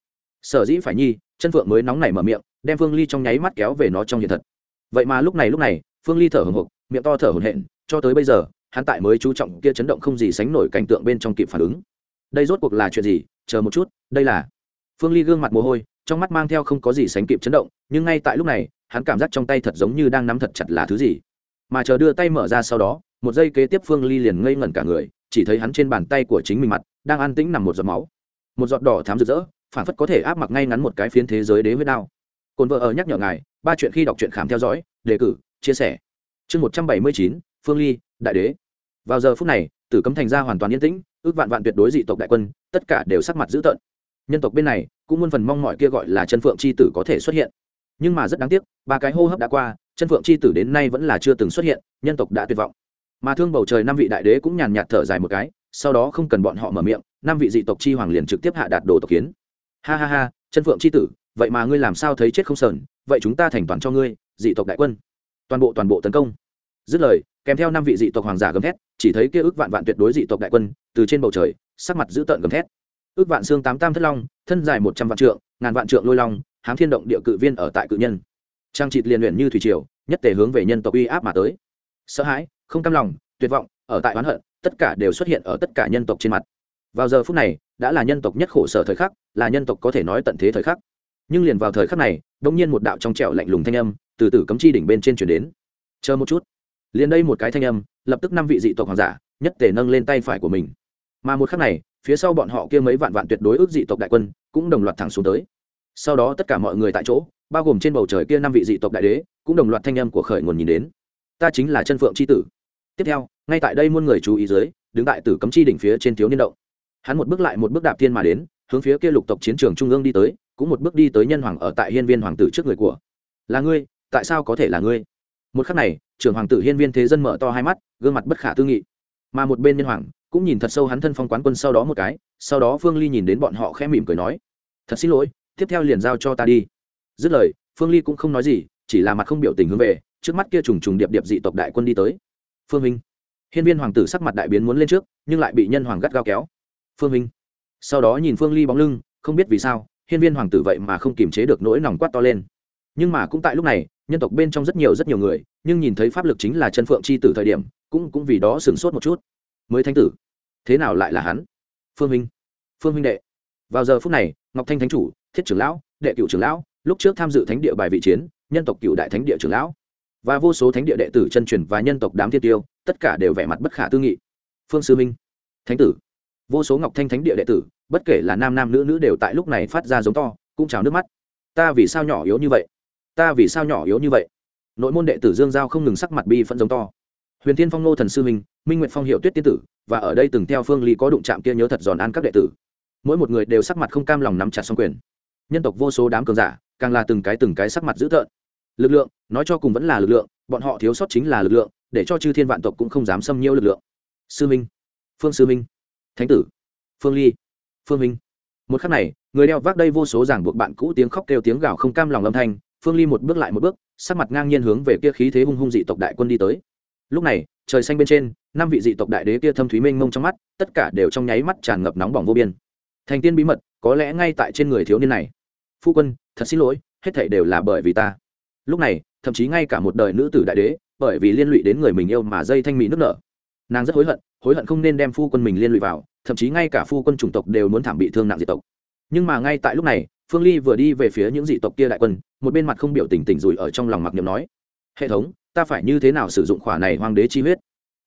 Sở dĩ phải nhi, chân phượng mới nóng nảy mở miệng, đem phương ly trong nháy mắt kéo về nó trong hiện thật. Vậy mà lúc này lúc này, phương ly thở hồng hộc miệng to thở hồn hện cho tới bây giờ, hắn tại mới chú trọng kia chấn động không gì sánh nổi cảnh tượng bên trong kịp phản ứng. Đây rốt cuộc là chuyện gì? Chờ một chút, đây là. Phương ly gương mặt mồ hôi, trong mắt mang theo không có gì sánh kịp chấn động, nhưng ngay tại lúc này, hắn cảm giác trong tay thật giống như đang nắm thật chặt là thứ gì. Mà chờ đưa tay mở ra sau đó một giây kế tiếp phương ly liền ngây ngẩn cả người, chỉ thấy hắn trên bàn tay của chính mình mặt đang an tĩnh nằm một giọt máu. Một giọt đỏ thám rực rỡ, phản phất có thể áp mặc ngay ngắn một cái phiến thế giới đế huyết đao. Cồn vợ ở nhắc nhở ngài, ba chuyện khi đọc truyện khám theo dõi, đề cử, chia sẻ. Chương một trăm bảy mươi chín, phương ly, đại đế. Vào giờ phút này, tử cấm thành ra hoàn toàn yên tĩnh, ước vạn vạn tuyệt đối dị tộc đại quân, tất cả đều sắc mặt dữ tợn. Nhân tộc bên này, cũng muôn phần mong mọi kia gọi là chân phượng c h i tử có thể xuất hiện. Nhưng mà rất đáng tiếc, ba cái hô hấp đã qua, chân phượng c h i tử đến nay vẫn là chưa từng xuất hiện, nhân tộc đã tuyệt vọng mà thương bầu trời năm vị đại đế cũng nhàn nhạt thở dài một cái, sau đó không cần bọn họ mở miệng, năm vị dị tộc chi hoàng liền trực tiếp hạ đạt đồ tộc kiến. Ha ha ha, chân phượng c h i tử, vậy mà ngươi làm sao thấy chết không sờn, vậy chúng ta thành toàn cho ngươi, dị tộc đại quân. Toàn bộ toàn bộ tấn công. Dứt lời, kèm theo năm vị dị tộc hoàng giả gầm thét, chỉ thấy kia ước vạn vạn tuyệt đối dị tộc đại quân, từ trên bầu trời, sắc mặt dữ tợn gầm thét. Ước vạn xương tám tam thất long, thân dài một trăm vạn trượng, ngàn vạn trượng lôi long, hám thiên động địa cự viên ở tại cự nhân. Trang trịt liền luyện như thủy triều, nhất tề hướng về nhân tộc uy áp mà tới. Sợ hãi không cam lòng, tuyệt vọng, ở tại oán hận, tất cả đều xuất hiện ở tất cả nhân tộc trên mặt. Vào giờ phút này, đã là nhân tộc nhất khổ sở thời khắc, là nhân tộc có thể nói tận thế thời khắc. Nhưng liền vào thời khắc này đông nhiên một đạo trong trẻo lạnh lùng thanh âm từ từ cấm chi đỉnh bên trên chuyển đến. Chờ một chút. Liền đây một cái thanh âm, lập tức năm vị dị tộc hoàng giả, nhất tề nâng lên tay phải của mình. Mà một khắc này, phía sau bọn họ kia mấy vạn vạn tuyệt đối ước dị tộc đại quân, cũng đồng loạt thẳng xuống tới. Sau đó tất cả mọi người tại chỗ, bao gồm trên bầu trời kia năm vị dị tộc đại đế, cũng đồng loạt thanh âm của khởi nguồn nhìn đến. Ta chính là chân phượng c h i tử tiếp theo, ngay tại đây muôn người chú ý dưới, đứng tại tử cấm chi đỉnh phía trên thiếu niên động. Hắn một bước lại một bước đạp thiên mà đến, hướng phía kia lục tộc chiến trường trung ương đi tới, cũng một bước đi tới nhân hoàng ở tại hiên viên hoàng tử trước người của. Là ngươi, tại sao có thể là ngươi? Một khắc này, trưởng hoàng tử hiên viên thế dân mở to hai mắt, gương mặt bất khả tư nghị. Mà một bên nhân hoàng, cũng nhìn thật sâu hắn thân phong quán quân sau đó một cái, sau đó phương ly nhìn đến bọn họ khẽ mỉm cười nói, thật xin lỗi, tiếp theo liền giao cho ta đi. Dứt lời, phương ly cũng không nói gì, chỉ là mặt không biểu tình hướng về, trước mắt kia trùng trùng điệp điệp dị tộc đại quân đi tới phương minh. Hiên viên hoàng tử sắc mặt đại biến muốn lên trước, nhưng lại bị nhân hoàng gắt gao kéo. Phương minh. Sau đó nhìn phương ly bóng lưng, không biết vì sao, hiên viên hoàng tử vậy mà không kiềm chế được nỗi nòng quát to lên. Nhưng mà cũng tại lúc này, nhân tộc bên trong rất nhiều rất nhiều người, nhưng nhìn thấy pháp lực chính là chân phượng c h i tử thời điểm, cũng cũng vì đó sửng sốt một chút. Mới thánh tử. Thế nào lại là hắn? Phương minh. Phương minh đệ. Vào giờ phút này, ngọc thanh thánh chủ, thiết trưởng lão, đệ cựu trưởng lão, lúc trước tham dự thánh địa bài vị chiến, nhân tộc cựu đại thánh địa trưởng lão và vô số thánh địa đệ tử chân truyền và nhân tộc đám thiên tiêu, tất cả đều vẻ mặt bất khả tư nghị. Phương sư minh, thánh tử. Vô số ngọc thanh thánh địa đệ tử, bất kể là nam nam nữ nữ đều tại lúc này phát ra giống to, cũng trào nước mắt. Ta vì sao nhỏ yếu như vậy? Ta vì sao nhỏ yếu như vậy? Nội môn đệ tử dương giao không ngừng sắc mặt bi phẫn giống to. Huyền thiên phong nô thần sư minh minh nguyện phong hiệu tuyết tiên tử, và ở đây từng theo phương ly có đụng chạm kia nhớ thật giòn ăn các đệ tử. Mỗi một người đều sắc mặt không cam lòng nắm chặt xong quyền. Nhân tộc vô số đám cường giả, càng là từng cái từng cái sắc mặt dữ tợn lực lượng, nói cho cùng vẫn là lực lượng, bọn họ thiếu sót chính là lực lượng, để cho chư thiên vạn tộc cũng không dám xâm nhiễu lực lượng. Sư minh, phương sư minh, thánh tử, phương ly, phương minh. Một khắc này, người đeo vác đây vô số giảng buộc bạn cũ tiếng khóc kêu tiếng gào không cam lòng âm thanh, phương ly một bước lại một bước, sắc mặt ngang nhiên hướng về kia khí thế hung hung dị tộc đại quân đi tới. Lúc này, trời xanh bên trên, năm vị dị tộc đại đế kia thâm thúy mênh mông trong mắt, tất cả đều trong nháy mắt tràn ngập nóng bỏng vô biên. Thành tiên bí mật, có lẽ ngay tại trên người thiếu niên này. Phu quân, thật xin lỗi, hết thảy đều là bởi vì ta lúc này, thậm chí ngay cả một đời nữ tử đại đế, bởi vì liên lụy đến người mình yêu mà dây thanh mỹ nước nở. Nàng rất hối hận hối hận không nên đem phu quân mình liên lụy vào, thậm chí ngay cả phu quân chủng tộc đều muốn thảm bị thương nặng dị tộc. Nhưng mà ngay tại lúc này, phương ly vừa đi về phía những dị tộc kia đại quân, một bên mặt không biểu tình tỉnh rủi ở trong lòng mặc niệm nói, hệ thống, ta phải như thế nào sử dụng khỏa này hoàng đế chi huyết?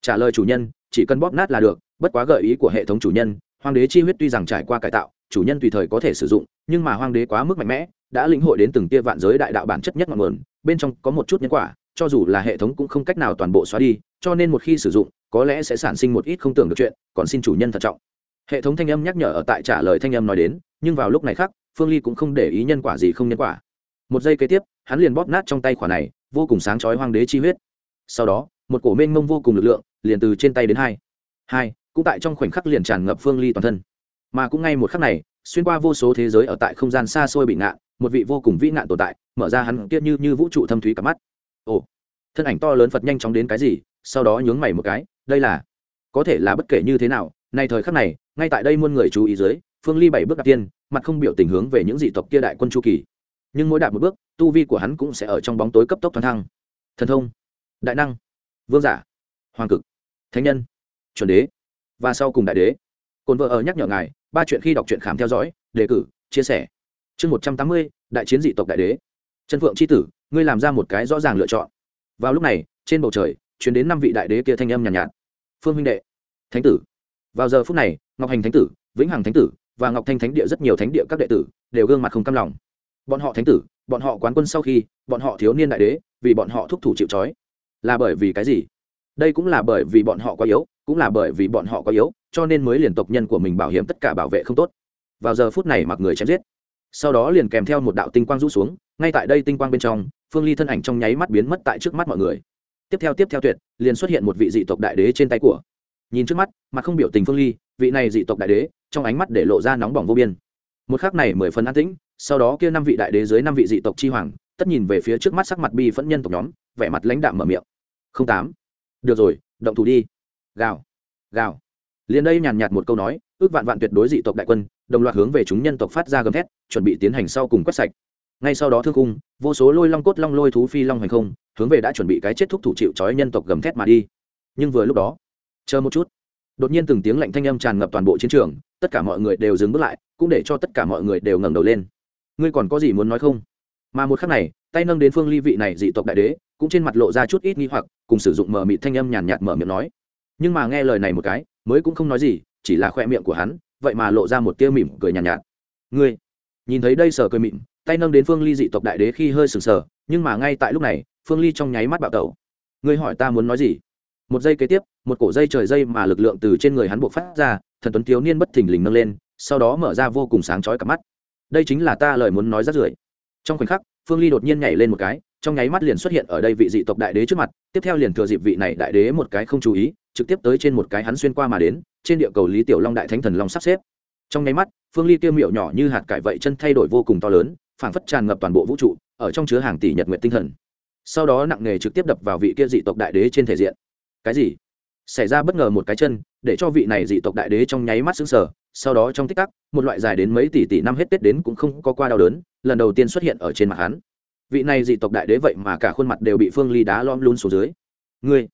Trả lời chủ nhân, chỉ cần bóp nát là được, bất quá gợi ý của hệ thống chủ nhân hoàng đế chi huyết tuy rằng trải qua cải tạo, chủ nhân tùy thời có thể sử dụng, nhưng mà hoàng đế quá mức mạnh mẽ đã lĩnh hội đến từng tia vạn giới đại đạo bản chất nhất ngọn nguồn, bên trong có một chút nhân quả, cho dù là hệ thống cũng không cách nào toàn bộ xóa đi, cho nên một khi sử dụng, có lẽ sẽ sản sinh một ít không tưởng được chuyện, còn xin chủ nhân thận trọng. Hệ thống thanh âm nhắc nhở ở tại trả lời thanh âm nói đến, nhưng vào lúc này khác, phương ly cũng không để ý nhân quả gì không nhân quả. Một giây kế tiếp, hắn liền bóp nát trong tay khỏa này, vô cùng sáng chói hoang đế chi huyết. Sau đó, một cổ mênh mông vô cùng lực lượng, liền từ trên tay đến hai. Hai, cũng tại trong khoảnh khắc liền tràn ngập phương ly toàn thân. Mà cũng ngay một khắc này, xuyên qua vô số thế giới ở tại không gian xa xôi bị ngạn một vị vô cùng vĩ nạn tồn tại, mở ra hắn kiết như như vũ trụ thâm thúy cả mắt. Ồ, thân ảnh to lớn phật nhanh chóng đến cái gì, sau đó nhướng mày một cái, đây là, có thể là bất kể như thế nào, nay thời khắc này, ngay tại đây muôn người chú ý dưới, phương ly bảy bước đặt tiên, mặt không biểu tình hướng về những dị tộc kia đại quân chu kỳ. Nhưng mỗi đạt một bước, tu vi của hắn cũng sẽ ở trong bóng tối cấp tốc toàn thăng. Thần thông, đại năng, vương giả, hoàng cực, thánh nhân, chuẩn đế, và sau cùng đại đế. Cồn vợ ở nhắc nhở ngài, ba chuyện khi đọc truyện khám theo dõi, đề cử, chia sẻ chương một trăm tám mươi đại chiến dị tộc đại đế. Trần phượng c h i tử ngươi làm ra một cái rõ ràng lựa chọn. Vào lúc này trên bầu trời chuyển đến năm vị đại đế kia thanh âm nhàn nhạt, nhạt. Phương huynh đệ thánh tử. Vào giờ phút này ngọc hành thánh tử vĩnh hằng thánh tử và ngọc thanh thánh địa rất nhiều thánh địa các đệ tử đều gương mặt không cam lòng. Bọn họ thánh tử bọn họ quán quân sau khi bọn họ thiếu niên đại đế vì bọn họ thúc thủ chịu trói. Là bởi vì cái gì? Đây cũng là bởi vì bọn họ quá yếu cũng là bởi vì bọn họ quá yếu cho nên mới liền tộc nhân của mình bảo hiểm tất cả bảo vệ không tốt. Vào giờ phút này mặc người chém giết sau đó liền kèm theo một đạo tinh quang rũ xuống, ngay tại đây tinh quang bên trong, phương ly thân ảnh trong nháy mắt biến mất tại trước mắt mọi người. Tiếp theo tiếp theo tuyệt, liền xuất hiện một vị dị tộc đại đế trên tay của. Nhìn trước mắt, mà không biểu tình phương ly, vị này dị tộc đại đế, trong ánh mắt để lộ ra nóng bỏng vô biên. Một khắc này mười phần an tĩnh, sau đó kia năm vị đại đế dưới năm vị dị tộc chi hoàng, tất nhìn về phía trước mắt sắc mặt bi phẫn nhân tộc nhóm, vẻ mặt lãnh đạm mở miệng. Không tám. Được rồi, động thủ đi. Gào. Gào. Liền đây nhàn nhạt một câu nói ước vạn vạn tuyệt đối dị tộc đại quân, đồng loạt hướng về chúng nhân tộc phát ra gầm thét, chuẩn bị tiến hành sau cùng quét sạch. Ngay sau đó thương cung, vô số lôi long cốt long lôi thú phi long hành không, hướng về đã chuẩn bị cái chết thúc thủ chịu trói nhân tộc gầm thét mà đi. Nhưng vừa lúc đó, chờ một chút, đột nhiên từng tiếng lạnh thanh âm tràn ngập toàn bộ chiến trường, tất cả mọi người đều dừng bước lại, cũng để cho tất cả mọi người đều ngẩng đầu lên. Ngươi còn có gì muốn nói không? Mà một khắc này, tay nâng đến phương ly vị này dị tộc đại đế, cũng trên mặt lộ ra chút ít nghi hoặc, cùng sử dụng mở mịt thanh âm nhàn nhạt mở miệng nói. Nhưng mà nghe lời này một cái, mới cũng không nói gì chỉ là khoe miệng của hắn vậy mà lộ ra một tia mỉm cười nhàn nhạt, nhạt ngươi nhìn thấy đây sờ cười mịn tay nâng đến phương ly dị tộc đại đế khi hơi sừng sờ nhưng mà ngay tại lúc này phương ly trong nháy mắt bạo tẩu. Ngươi hỏi ta muốn nói gì? Một giây kế tiếp một cổ dây trời dây mà lực lượng từ trên người hắn buộc phát ra thần tuấn thiếu niên bất thình lình nâng lên sau đó mở ra vô cùng sáng chói cả mắt. Đây chính là ta lời muốn nói rất rưởi. Trong khoảnh khắc phương ly đột nhiên nhảy lên một cái trong nháy mắt liền xuất hiện ở đây vị dị tộc đại đế trước mặt, tiếp theo liền thừa dịp vị này đại đế một cái không chú ý, trực tiếp tới trên một cái hắn xuyên qua mà đến, trên địa cầu lý tiểu long đại thánh thần long sắp xếp. Trong nháy mắt, phương ly tiêu miệu nhỏ như hạt cải vậy chân thay đổi vô cùng to lớn, phảng phất tràn ngập toàn bộ vũ trụ, ở trong chứa hàng tỷ nhật nguyện tinh thần. Sau đó nặng nề trực tiếp đập vào vị kia dị tộc đại đế trên thể diện. Cái gì? Xảy ra bất ngờ một cái chân, để cho vị này dị tộc đại đế trong nháy mắt xứng sở sau đó trong tích tắc, một loại dài đến mấy tỷ tỷ năm hết tết đến cũng không có qua đau đớn, lần đầu tiên xuất hiện ở trên mặt hắn vị này dị tộc đại đế vậy mà cả khuôn mặt đều bị phương ly đá lom luôn xuống dưới. Ngươi,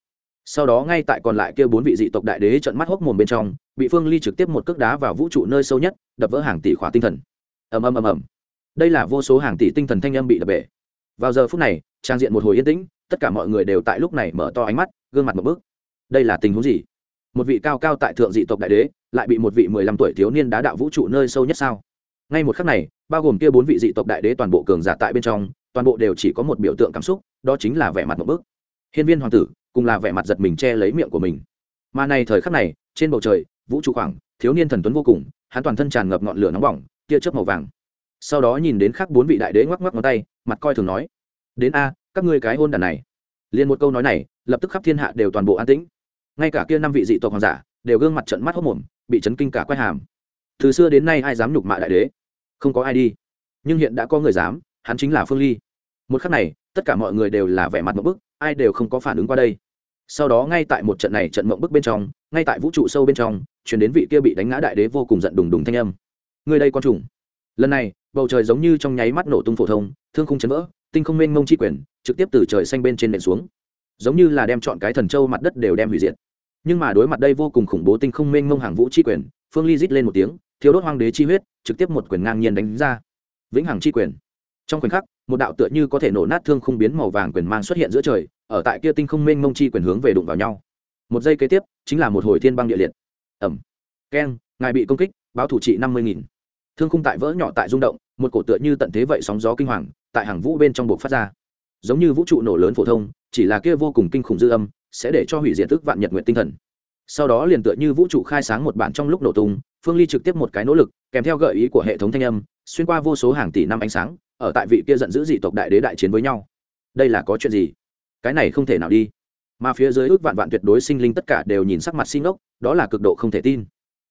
sau đó ngay tại còn lại kia bốn vị dị tộc đại đế trận mắt hốc mồm bên trong, bị phương ly trực tiếp một cước đá vào vũ trụ nơi sâu nhất, đập vỡ hàng tỷ khóa tinh thần. Ầm ầm ầm ầm. Đây là vô số hàng tỷ tinh thần thanh âm bị đập bể. Vào giờ phút này, trang diện một hồi yên tĩnh, tất cả mọi người đều tại lúc này mở to ánh mắt, gương mặt một bước. Đây là tình huống gì? Một vị cao cao tại thượng dị tộc đại đế, lại bị một vị mười lăm tuổi thiếu niên đá đạo vũ trụ nơi sâu nhất sao? Ngay một khắc này, bao gồm kia bốn vị dị tộc đại đế toàn bộ cường giả tại bên trong toàn bộ đều chỉ có một biểu tượng cảm xúc, đó chính là vẻ mặt một bước. Hiên viên hoàng tử cùng là vẻ mặt giật mình che lấy miệng của mình. Mà này thời khắc này, trên bầu trời, vũ trụ khoảng, thiếu niên thần tuấn vô cùng, hắn toàn thân tràn ngập ngọn lửa nóng bỏng, tia chớp màu vàng. Sau đó nhìn đến khác bốn vị đại đế ngoắc ngoắc ngón tay, mặt coi thường nói, đến a, các ngươi cái hôn đàn này. Liền một câu nói này, lập tức khắp thiên hạ đều toàn bộ an tĩnh. Ngay cả kia năm vị dị tộc hoàng giả, đều gương mặt trận mắt hốc mồm, bị chấn kinh cả quay hàm. Từ xưa đến nay ai dám nhục mạ đại đế? Không có ai đi. Nhưng hiện đã có người dám hắn chính là phương ly. Một khắc này, tất cả mọi người đều là vẻ mặt một bức, ai đều không có phản ứng qua đây. Sau đó ngay tại một trận này trận mộng bức bên trong, ngay tại vũ trụ sâu bên trong chuyển đến vị kia bị đánh ngã đại đế vô cùng giận đùng đùng thanh âm. Người đây con trùng. Lần này, bầu trời giống như trong nháy mắt nổ tung phổ thông, thương không chấn vỡ, tinh không mênh mông chi quyền, trực tiếp từ trời xanh bên trên nền xuống. Giống như là đem chọn cái thần châu mặt đất đều đem hủy diệt. Nhưng mà đối mặt đây vô cùng khủng bố tinh không mênh mông hàng vũ chi quyền, phương ly rít lên một tiếng thiếu đốt hoang đế chi huyết, trực tiếp một quyền ngang nhiên đánh ra. Vĩnh hằng chi quyền trong khoảnh khắc, một đạo tựa như có thể nổ nát thương không biến màu vàng quyền mang xuất hiện giữa trời, ở tại kia tinh không mênh mông chi quyền hướng về đụng vào nhau. Một giây kế tiếp, chính là một hồi thiên băng địa liệt. Ẩm keng, ngài bị công kích, báo thủ trị năm mươi nghìn. Thương khung tại vỡ nhỏ tại rung động, một cổ tựa như tận thế vậy sóng gió kinh hoàng, tại hàng vũ bên trong buộc phát ra. Giống như vũ trụ nổ lớn phổ thông, chỉ là kia vô cùng kinh khủng dư âm, sẽ để cho hủy diệt tức vạn nhật nguyện tinh thần. Sau đó liền tựa như vũ trụ khai sáng một bản trong lúc nổ tung, phương ly trực tiếp một cái nỗ lực, kèm theo gợi ý của hệ thống thanh âm, xuyên qua vô số hàng tỷ năm ánh sáng ở tại vị kia giận dữ dị tộc đại đế đại chiến với nhau. Đây là có chuyện gì? Cái này không thể nào đi. Mà phía dưới ước vạn vạn tuyệt đối sinh linh tất cả đều nhìn sắc mặt xin ốc đó là cực độ không thể tin.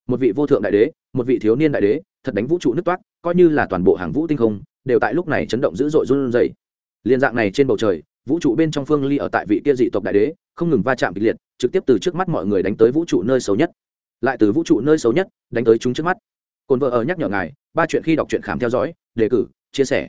Một vị vô thượng đại đế, một vị thiếu niên đại đế, thật đánh vũ trụ nứt toát coi như là toàn bộ hàng vũ tinh không, đều tại lúc này chấn động dữ dội run rẩy. Liên dạng này trên bầu trời, vũ trụ bên trong phương ly ở tại vị kia dị tộc đại đế, không ngừng va chạm kịch liệt, trực tiếp từ trước mắt mọi người đánh tới vũ trụ nơi xấu nhất. Lại từ vũ trụ nơi xấu nhất, đánh tới chúng trước mắt. Cồn vợ ở nhắc nhở ngài, ba chuyện khi đọc truyện khám theo dõi, đề cử, chia sẻ.